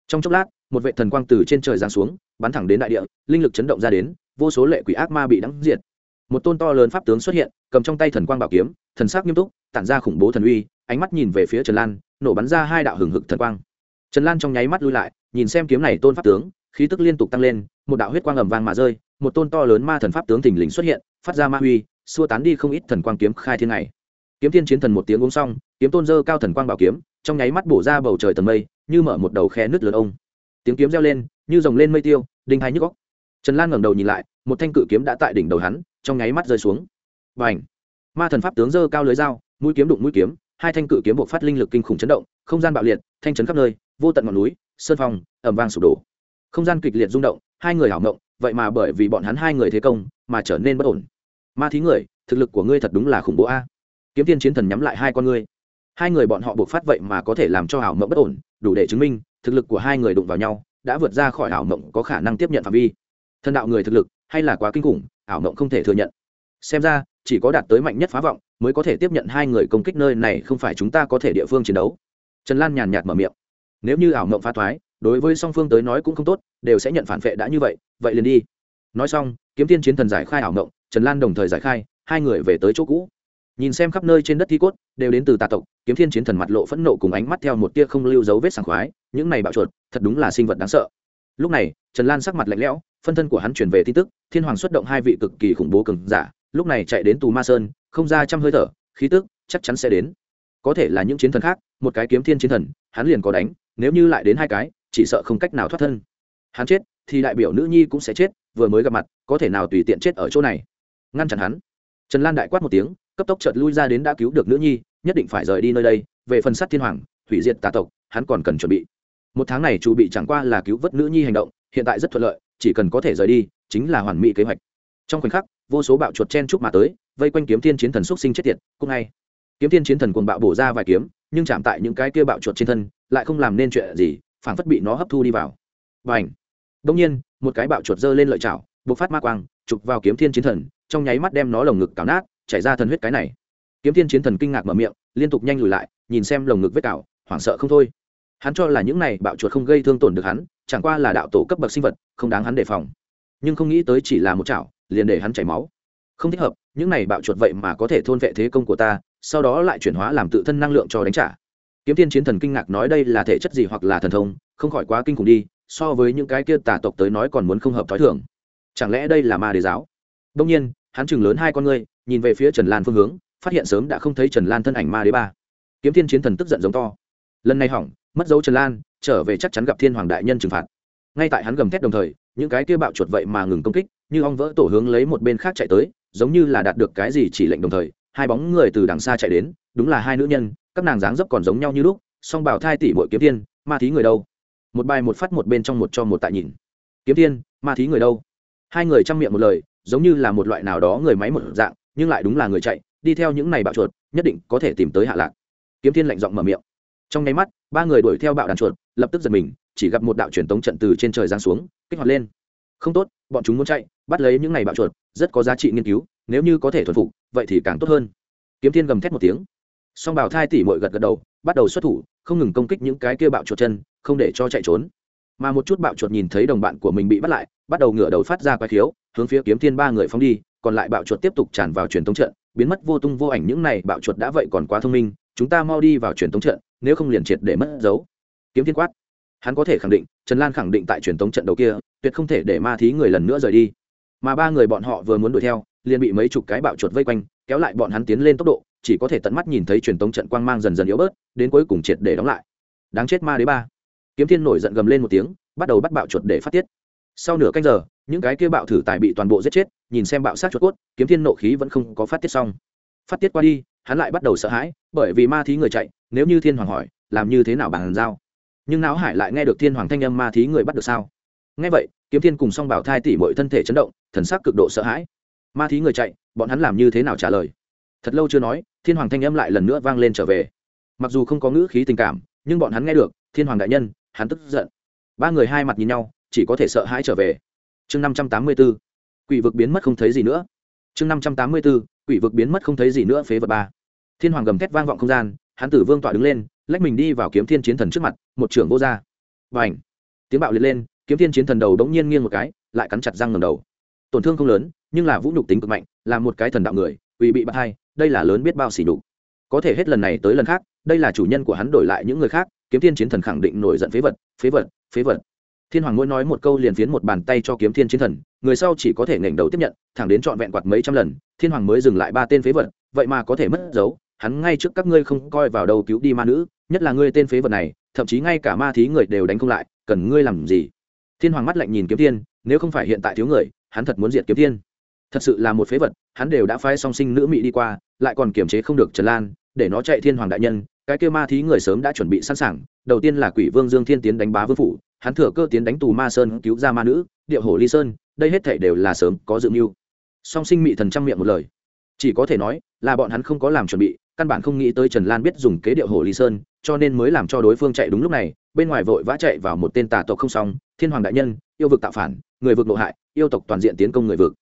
Trong chốc lát, một vệ thần quang từ trên trời giáng xuống, bắn thẳng đến đại địa, linh lực chấn động ra đến, vô số lệ quỷ ác ma bị đắng diệt. Một tôn to lớn pháp tướng xuất hiện, cầm trong tay thần quang bảo kiếm, thần sắc nghiêm túc, tản ra khủng bố thần uy, ánh mắt nhìn về phía trần lan, nổ bắn ra hai đạo hừng hực thần quang. Trần lan trong nháy mắt lui lại, nhìn xem kiếm này tôn pháp tướng, khí tức liên tục tăng lên, một đạo huyết quang ầm vang mà rơi, một tôn to lớn ma thần pháp tướng thình lình xuất hiện phát ra ma huy, xua tán đi không ít thần quang kiếm khai thiên này kiếm thiên chiến thần một tiếng uống xong, kiếm tôn dơ cao thần quang bảo kiếm, trong nháy mắt bổ ra bầu trời tầng mây, như mở một đầu khe nứt lớn ông. Tiếng kiếm reo lên, như rồng lên mây tiêu, đinh hai nhức góc trần lan ngẩng đầu nhìn lại, một thanh cự kiếm đã tại đỉnh đầu hắn, trong nháy mắt rơi xuống. Và h ma thần pháp tướng dơ cao lưới dao, mũi kiếm đụng mũi kiếm, hai thanh cự kiếm buộc phát linh lực kinh khủng chấn động, không gian bạo liệt, thanh chấn khắp nơi, vô tận ngọn núi, sơn phòng ẩm vang sụp đổ. Không gian kịch liệt rung động, hai người hảo ngộng, vậy mà bởi vì bọn hắn hai người thế công, mà trở nên bất ổn ma thí người, thực lực của ngươi thật đúng là khủng bố a. Kiếm tiên chiến thần nhắm lại hai con ngươi. Hai người bọn họ buộc phát vậy mà có thể làm cho hảo mộng bất ổn, đủ để chứng minh, thực lực của hai người đụng vào nhau, đã vượt ra khỏi ảo mộng có khả năng tiếp nhận phạm vi. Thần đạo người thực lực, hay là quá kinh khủng, ảo mộng không thể thừa nhận. Xem ra, chỉ có đạt tới mạnh nhất phá vọng, mới có thể tiếp nhận hai người công kích nơi này, không phải chúng ta có thể địa phương chiến đấu. Trần lan nhàn nhạt mở miệng. Nếu như ảo mộng phá thoái, đối với song phương tới nói cũng không tốt, đều sẽ nhận phản vệ đã như vậy vậy liền đi. Nói xong, kiếm tiên chiến thần giải khai ảo mộng trần lan đồng thời giải khai, hai người về tới chỗ cũ. Nhìn xem khắp nơi trên đất thi cốt, đều đến từ tà tộc, kiếm thiên chiến thần mặt lộ phẫn nộ cùng ánh mắt theo một tia không lưu dấu vết sảng khoái, những này bạo chuột, thật đúng là sinh vật đáng sợ. Lúc này, trần lan sắc mặt lạnh lẽo, phân thân của hắn chuyển về tin tức, thiên hoàng xuất động hai vị cực kỳ khủng bố cường giả, lúc này chạy đến tù ma sơn, không ra trăm hơi thở, khí tức chắc chắn sẽ đến. Có thể là những chiến thần khác, một cái kiếm thiên chiến thần, hắn liền có đánh, nếu như lại đến hai cái, chỉ sợ không cách nào thoát thân. Hắn chết, thì đại biểu nữ nhi cũng sẽ chết, vừa mới gặp mặt, có thể nào tùy tiện chết ở chỗ này? Ngăn chặn hắn. Trần lan đại quát một tiếng, cấp tốc chợt lui ra đến đã cứu được nữ nhi, nhất định phải rời đi nơi đây, về phần sắt thiên hoàng, hủy diệt tà tộc, hắn còn cần chuẩn bị. Một tháng này chủ bị chẳng qua là cứu vớt nữ nhi hành động, hiện tại rất thuận lợi, chỉ cần có thể rời đi, chính là hoàn mỹ kế hoạch. Trong khoảnh khắc, vô số bạo chuột chen chúc mà tới, vây quanh kiếm thiên chiến thần xúc sinh chết tiệt, cũng ngay. Kiếm thiên chiến thần cuồng bạo bổ ra vài kiếm, nhưng chạm tại những cái kia bạo chuột trên thân, lại không làm nên chuyện gì phản phất bị nó hấp thu đi vào. Và ảnh đông nhiên, một cái bạo chuột giơ lên lợi chảo bộc phát ma quang, chụp vào kiếm thiên chiến thần, trong nháy mắt đem nó lồng ngực cào nát, chảy ra thần huyết cái này. Kiếm thiên chiến thần kinh ngạc mở miệng, liên tục nhanh lùi lại, nhìn xem lồng ngực vết cào, hoảng sợ không thôi. Hắn cho là những này bạo chuột không gây thương tổn được hắn, chẳng qua là đạo tổ cấp bậc sinh vật, không đáng hắn đề phòng. Nhưng không nghĩ tới chỉ là một chảo, liền để hắn chảy máu. Không thích hợp, những này bạo chuột vậy mà có thể thôn vệ thế công của ta, sau đó lại chuyển hóa làm tự thân năng lượng cho đánh trả. Kiếm thiên chiến thần kinh ngạc nói đây là thể chất gì hoặc là thần thông, không khỏi quá kinh khủng đi, so với những cái kia tà tộc tới nói còn muốn không hợp thói thường chẳng lẽ đây là ma đế giáo? Đông nhiên, hắn chừng lớn hai con ngươi, nhìn về phía trần lan phương hướng, phát hiện sớm đã không thấy trần lan thân ảnh ma đế ba. Kiếm thiên chiến thần tức giận giống to. Lần này hỏng, mất dấu trần lan, trở về chắc chắn gặp thiên hoàng đại nhân trừng phạt. Ngay tại hắn gầm thét đồng thời, những cái kia bạo chuột vậy mà ngừng công kích, như ong vỡ tổ hướng lấy một bên khác chạy tới, giống như là đạt được cái gì chỉ lệnh đồng thời, hai bóng người từ đằng xa chạy đến, đúng là hai nữ nhân, các nàng dáng dấp còn giống nhau như lúc, song bảo thai tỷ bội kiếm tiên ma thí người đâu? Một bài một phát một bên trong một cho một tại nhìn. Kiếm tiên ma thí người đâu? Hai người chăm miệng một lời, giống như là một loại nào đó người máy một dạng, nhưng lại đúng là người chạy, đi theo những này bạo chuột, nhất định có thể tìm tới hạ lạc. Kiếm Thiên lạnh giọng mở miệng. Trong nháy mắt, ba người đuổi theo bạo đàn chuột, lập tức giật mình, chỉ gặp một đạo truyền tống trận từ trên trời giáng xuống, kích hoạt lên. Không tốt, bọn chúng muốn chạy, bắt lấy những này bạo chuột, rất có giá trị nghiên cứu, nếu như có thể thuần phục, vậy thì càng tốt hơn. Kiếm thiên gầm thét một tiếng. Song bảo thai tỉ mội gật gật đầu, bắt đầu xuất thủ, không ngừng công kích những cái kia bạo chuột chân, không để cho chạy trốn. Mà một chút bạo chuột nhìn thấy đồng bạn của mình bị bắt lại bắt đầu ngửa đầu phát ra quái khiếu, hướng phía kiếm thiên ba người phóng đi, còn lại bạo chuột tiếp tục tràn vào truyền thống trận, biến mất vô tung vô ảnh những này bạo chuột đã vậy còn quá thông minh, chúng ta mau đi vào truyền thống trận, nếu không liền triệt để mất dấu. Kiếm thiên quát. Hắn có thể khẳng định, trần lan khẳng định tại truyền thống trận đầu kia, tuyệt không thể để ma thí người lần nữa rời đi. Mà ba người bọn họ vừa muốn đuổi theo, liền bị mấy chục cái bạo chuột vây quanh, kéo lại bọn hắn tiến lên tốc độ, chỉ có thể tận mắt nhìn thấy truyền tống trận quang mang dần dần yếu bớt, đến cuối cùng triệt để đóng lại. Đáng chết ma đế ba. Kiếm thiên nổi giận gầm lên một tiếng, bắt đầu bắt bạo chuột để phát tiết sau nửa canh giờ, những cái kia bạo thử tài bị toàn bộ giết chết, nhìn xem bạo sát chuột cốt, kiếm thiên nộ khí vẫn không có phát tiết xong. Phát tiết qua đi, hắn lại bắt đầu sợ hãi, bởi vì ma thí người chạy, nếu như thiên hoàng hỏi, làm như thế nào bàn giao? Nhưng não hải lại nghe được thiên hoàng thanh âm ma thí người bắt được sao? Nghe vậy, kiếm thiên cùng song bảo thai tỉ mọi thân thể chấn động, thần sắc cực độ sợ hãi. Ma thí người chạy, bọn hắn làm như thế nào trả lời? Thật lâu chưa nói, thiên hoàng thanh âm lại lần nữa vang lên trở về. Mặc dù không có ngữ khí tình cảm, nhưng bọn hắn nghe được, thiên hoàng đại nhân, hắn tức giận. Ba người hai mặt nhìn nhau chỉ có thể sợ hãi trở về. Chương năm trăm tám mươi b ố quỷ vực biến mất không thấy gì nữa. Chương năm trăm tám mươi b ố quỷ vực biến mất không thấy gì nữa phế vật ba. Thiên hoàng gầm thét vang vọng không gian, hắn tử vương tọa đứng lên, lách mình đi vào kiếm thiên chiến thần trước mặt, một trưởng vô r và ảnh tiếng bạo liệt lên, kiếm thiên chiến thần đầu đống nhiên nghiêng một cái, lại cắn chặt răng ngầm đầu. Tổn thương không lớn, nhưng là vũ nhục tính cực mạnh, là một cái thần đạo người ủy bị bắt hai, đây là lớn biết bao xỉ nhục. Có thể hết lần này tới lần khác, đây là chủ nhân của hắn đổi lại những người khác, kiếm thiên chiến thần khẳng định nổi giận phế vật phế vật phế vật thiên hoàng mỗi nói một câu liền phiến một bàn tay cho kiếm thiên chiến thần, người sau chỉ có thể nghển đầu tiếp nhận, thẳng đến trọn vẹn quạt mấy trăm lần, thiên hoàng mới dừng lại ba tên phế vật, vậy mà có thể mất dấu, hắn ngay trước các ngươi không coi vào đầu cứu đi ma nữ, nhất là ngươi tên phế vật này, thậm chí ngay cả ma thí người đều đánh không lại, cần ngươi làm gì? Thiên hoàng mắt lạnh nhìn kiếm thiên, nếu không phải hiện tại thiếu người, hắn thật muốn diệt kiếm thiên. Thật sự là một phế vật, hắn đều đã phái song sinh nữ mỹ đi qua, lại còn kiềm chế không được trần lan, để nó chạy thiên hoàng đại nhân, cái kêu ma thí người sớm đã chuẩn bị sẵn sàng, đầu tiên là quỷ vương dương thiên tiến đánh bá vương phủ hắn thừa cơ tiến đánh tù ma sơn cứu ra ma nữ, điệu hổ ly sơn, đây hết thể đều là sớm có dự mưu. Song sinh mị thần trăm miệng một lời. Chỉ có thể nói, là bọn hắn không có làm chuẩn bị, căn bản không nghĩ tới trần lan biết dùng kế điệu hổ ly sơn, cho nên mới làm cho đối phương chạy đúng lúc này, bên ngoài vội vã chạy vào một tên tà tộc không xong, thiên hoàng đại nhân, yêu vực tạo phản, người vực nội hại, yêu tộc toàn diện tiến công người vực.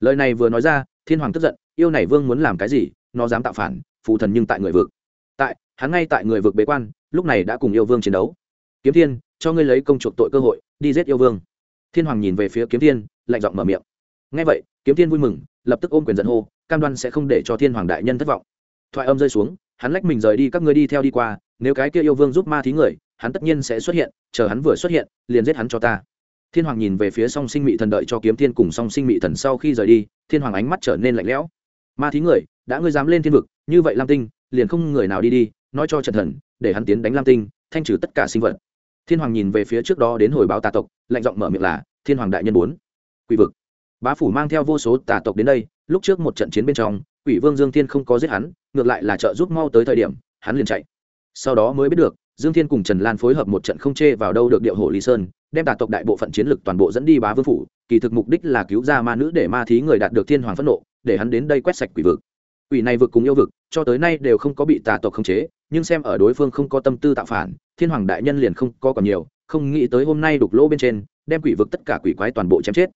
Lời này vừa nói ra, thiên hoàng tức giận, yêu này vương muốn làm cái gì, nó dám tạo phản phụ thần nhưng tại người vực. Tại, hắn ngay tại người vực bế quan, lúc này đã cùng yêu vương chiến đấu. Kiếm thiên cho ngươi lấy công chuộc tội cơ hội, đi giết yêu vương. Thiên hoàng nhìn về phía kiếm tiên lạnh giọng mở miệng. Ngay vậy, kiếm tiên vui mừng, lập tức ôm quyền giận hô, cam đoan sẽ không để cho thiên hoàng đại nhân thất vọng. Thoại âm rơi xuống, hắn lách mình rời đi, các ngươi đi theo đi qua, nếu cái kia yêu vương giúp ma thí người, hắn tất nhiên sẽ xuất hiện, chờ hắn vừa xuất hiện, liền giết hắn cho ta. Thiên hoàng nhìn về phía song sinh mị thần đợi cho kiếm tiên cùng song sinh mị thần sau khi rời đi, thiên hoàng ánh mắt trở nên lạnh lẽo. Ma thí người, đã ngươi dám lên thiên vực, như vậy lam tinh, liền không người nào đi đi, nói cho trần thần, để hắn tiến đánh lam tinh, thanh trừ tất cả sinh vật thiên hoàng nhìn về phía trước đó đến hồi báo tà tộc, lạnh giọng mở miệng là, thiên hoàng đại nhân bốn quỷ vực. Bá phủ mang theo vô số tà tộc đến đây, lúc trước một trận chiến bên trong, quỷ vương dương thiên không có giết hắn, ngược lại là trợ giúp mau tới thời điểm, hắn liền chạy. Sau đó mới biết được, dương thiên cùng trần lan phối hợp một trận không chê vào đâu được điệu hồ lý sơn, đem tà tộc đại bộ phận chiến lực toàn bộ dẫn đi bá vương phủ, kỳ thực mục đích là cứu ra ma nữ để ma thí người đạt được thiên hoàng phẫn nộ, để hắn đến đây quét sạch quỷ vực quỷ này vực cùng yêu vực, cho tới nay đều không có bị tà tộc khống chế, nhưng xem ở đối phương không có tâm tư tạo phản, thiên hoàng đại nhân liền không có còn nhiều, không nghĩ tới hôm nay đục lỗ bên trên, đem quỷ vực tất cả quỷ quái toàn bộ chém chết.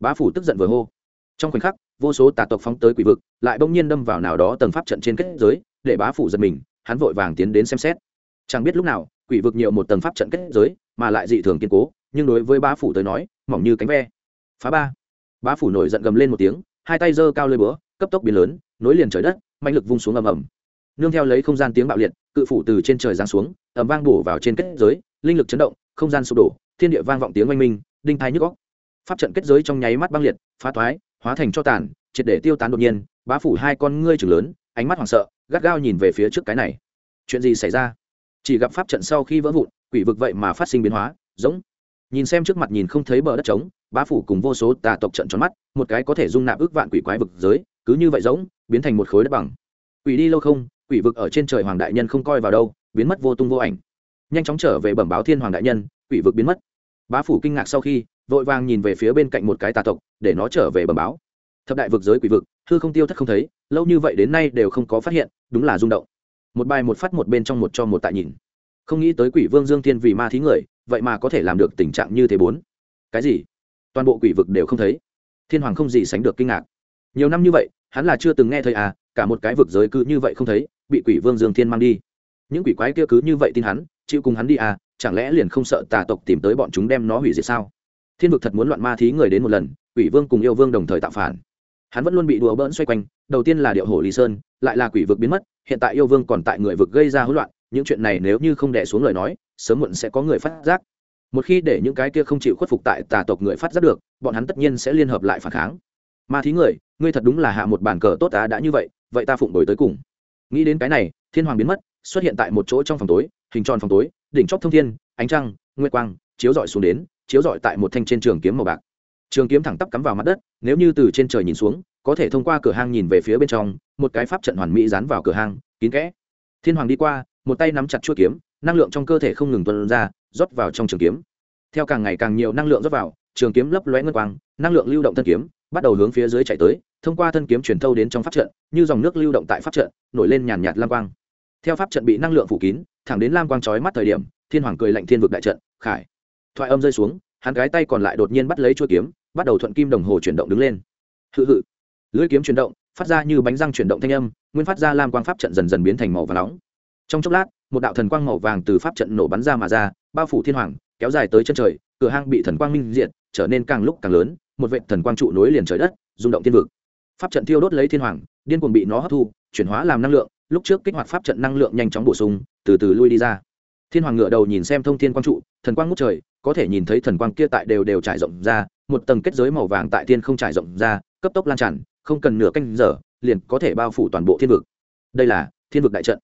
Bá phủ tức giận vừa hô. Trong khoảnh khắc, vô số tà tộc phóng tới quỷ vực, lại bỗng nhiên đâm vào nào đó tầng pháp trận trên kết giới, để bá phủ giật mình, hắn vội vàng tiến đến xem xét. Chẳng biết lúc nào, quỷ vực nhiều một tầng pháp trận kết giới, mà lại dị thường kiên cố, nhưng đối với bá phủ tới nói, mỏng như cánh ve. Phá ba. Bá phủ nổi giận gầm lên một tiếng, hai tay giơ cao lơi búa, cấp tốc biến lớn nối liền trời đất mạnh lực vung xuống ầm ầm. Nương theo lấy không gian tiếng bạo liệt, cự phủ từ trên trời giáng xuống, ầm vang bổ vào trên kết giới, linh lực chấn động, không gian sụp đổ, thiên địa vang vọng tiếng oanh minh, đinh thai nhức góc pháp trận kết giới trong nháy mắt băng liệt, phá thoái, hóa thành cho tàn, triệt để tiêu tán đột nhiên, bá phủ hai con ngươi trừng lớn, ánh mắt hoảng sợ, gắt gao nhìn về phía trước cái này. Chuyện gì xảy ra? Chỉ gặp pháp trận sau khi vỡ vụn, quỷ vực vậy mà phát sinh biến hóa, giống. Nhìn xem trước mặt nhìn không thấy bờ đất trống, bá phủ cùng vô số tà tộc trận tròn mắt, một cái có thể dung nạp ước vạn quỷ quái vực giới, cứ như vậy giống biến thành một khối đất bằng. Quỷ đi lâu không, quỷ vực ở trên trời hoàng đại nhân không coi vào đâu, biến mất vô tung vô ảnh. Nhanh chóng trở về bẩm báo thiên hoàng đại nhân, quỷ vực biến mất. Bá phủ kinh ngạc sau khi, vội vàng nhìn về phía bên cạnh một cái tà tộc, để nó trở về bẩm báo. Thập đại vực giới quỷ vực, hư không tiêu thất không thấy, lâu như vậy đến nay đều không có phát hiện, đúng là rung động. Một bài một phát một bên trong một cho một tại nhìn. Không nghĩ tới quỷ vương dương thiên vì ma thí người, vậy mà có thể làm được tình trạng như thế bốn. Cái gì? Toàn bộ quỷ vực đều không thấy. Thiên hoàng không gì sánh được kinh ngạc. Nhiều năm như vậy hắn là chưa từng nghe thấy à cả một cái vực giới cứ như vậy không thấy, bị quỷ vương dương thiên mang đi. Những quỷ quái kia cứ như vậy tin hắn, chịu cùng hắn đi à chẳng lẽ liền không sợ tà tộc tìm tới bọn chúng đem nó hủy diệt sao? Thiên vực thật muốn loạn ma thí người đến một lần, quỷ vương cùng yêu vương đồng thời tạo phản. Hắn vẫn luôn bị đùa bỡn xoay quanh, đầu tiên là điệu hổ lý sơn, lại là quỷ vực biến mất, hiện tại yêu vương còn tại người vực gây ra hỗn loạn, những chuyện này nếu như không đẻ xuống lời nói, sớm muộn sẽ có người phát giác. Một khi để những cái kia không chịu khuất phục tại tà tộc người phát giác được, bọn hắn tất nhiên sẽ liên hợp lại phản kháng. Ma thí người ngươi thật đúng là hạ một bản cờ tốt á, đã như vậy vậy ta phụng đổi tới cùng. Nghĩ đến cái này, thiên hoàng biến mất, xuất hiện tại một chỗ trong phòng tối, hình tròn phòng tối, đỉnh chóp thông thiên, ánh trăng, nguyệt quang, chiếu rọi xuống đến, chiếu rọi tại một thanh trên trường kiếm màu bạc. Trường kiếm thẳng tắp cắm vào mặt đất, nếu như từ trên trời nhìn xuống, có thể thông qua cửa hang nhìn về phía bên trong, một cái pháp trận hoàn mỹ dán vào cửa hang, kín kẽ. Thiên hoàng đi qua, một tay nắm chặt chuôi kiếm, năng lượng trong cơ thể không ngừng tuân ra, rót vào trong trường kiếm. Theo càng ngày càng nhiều năng lượng rót vào, trường kiếm lấp lóe ngân quang, năng lượng lưu động thân kiếm, bắt đầu hướng phía dưới chạy tới thông qua thân kiếm truyền thâu đến trong pháp trận, như dòng nước lưu động tại pháp trận, nổi lên nhàn nhạt lam quang. Theo pháp trận bị năng lượng phủ kín, thẳng đến lam quang chói mắt thời điểm, thiên hoàng cười lạnh thiên vực đại trận, khải. Thoại âm rơi xuống, hắn cái tay còn lại đột nhiên bắt lấy chuôi kiếm, bắt đầu thuận kim đồng hồ chuyển động đứng lên. Hự hự. Lưỡi kiếm chuyển động, phát ra như bánh răng chuyển động thanh âm, nguyên phát ra lam quang pháp trận dần dần biến thành màu và nóng. Trong chốc lát, một đạo thần quang màu vàng từ pháp trận nổ bắn ra mà ra, bao phủ thiên hoàng, kéo dài tới chân trời, cửa hang bị thần quang minh diện trở nên càng lúc càng lớn, một vệ thần quang trụ nối liền trời đất, rung động thiên vực pháp trận thiêu đốt lấy thiên hoàng, điên cuồng bị nó hấp thu, chuyển hóa làm năng lượng, lúc trước kích hoạt pháp trận năng lượng nhanh chóng bổ sung, từ từ lui đi ra. Thiên hoàng ngựa đầu nhìn xem thông thiên quang trụ, thần quang ngút trời, có thể nhìn thấy thần quang kia tại đều đều trải rộng ra, một tầng kết giới màu vàng tại thiên không trải rộng ra, cấp tốc lan tràn, không cần nửa canh giờ, liền có thể bao phủ toàn bộ thiên vực. Đây là thiên vực đại trận.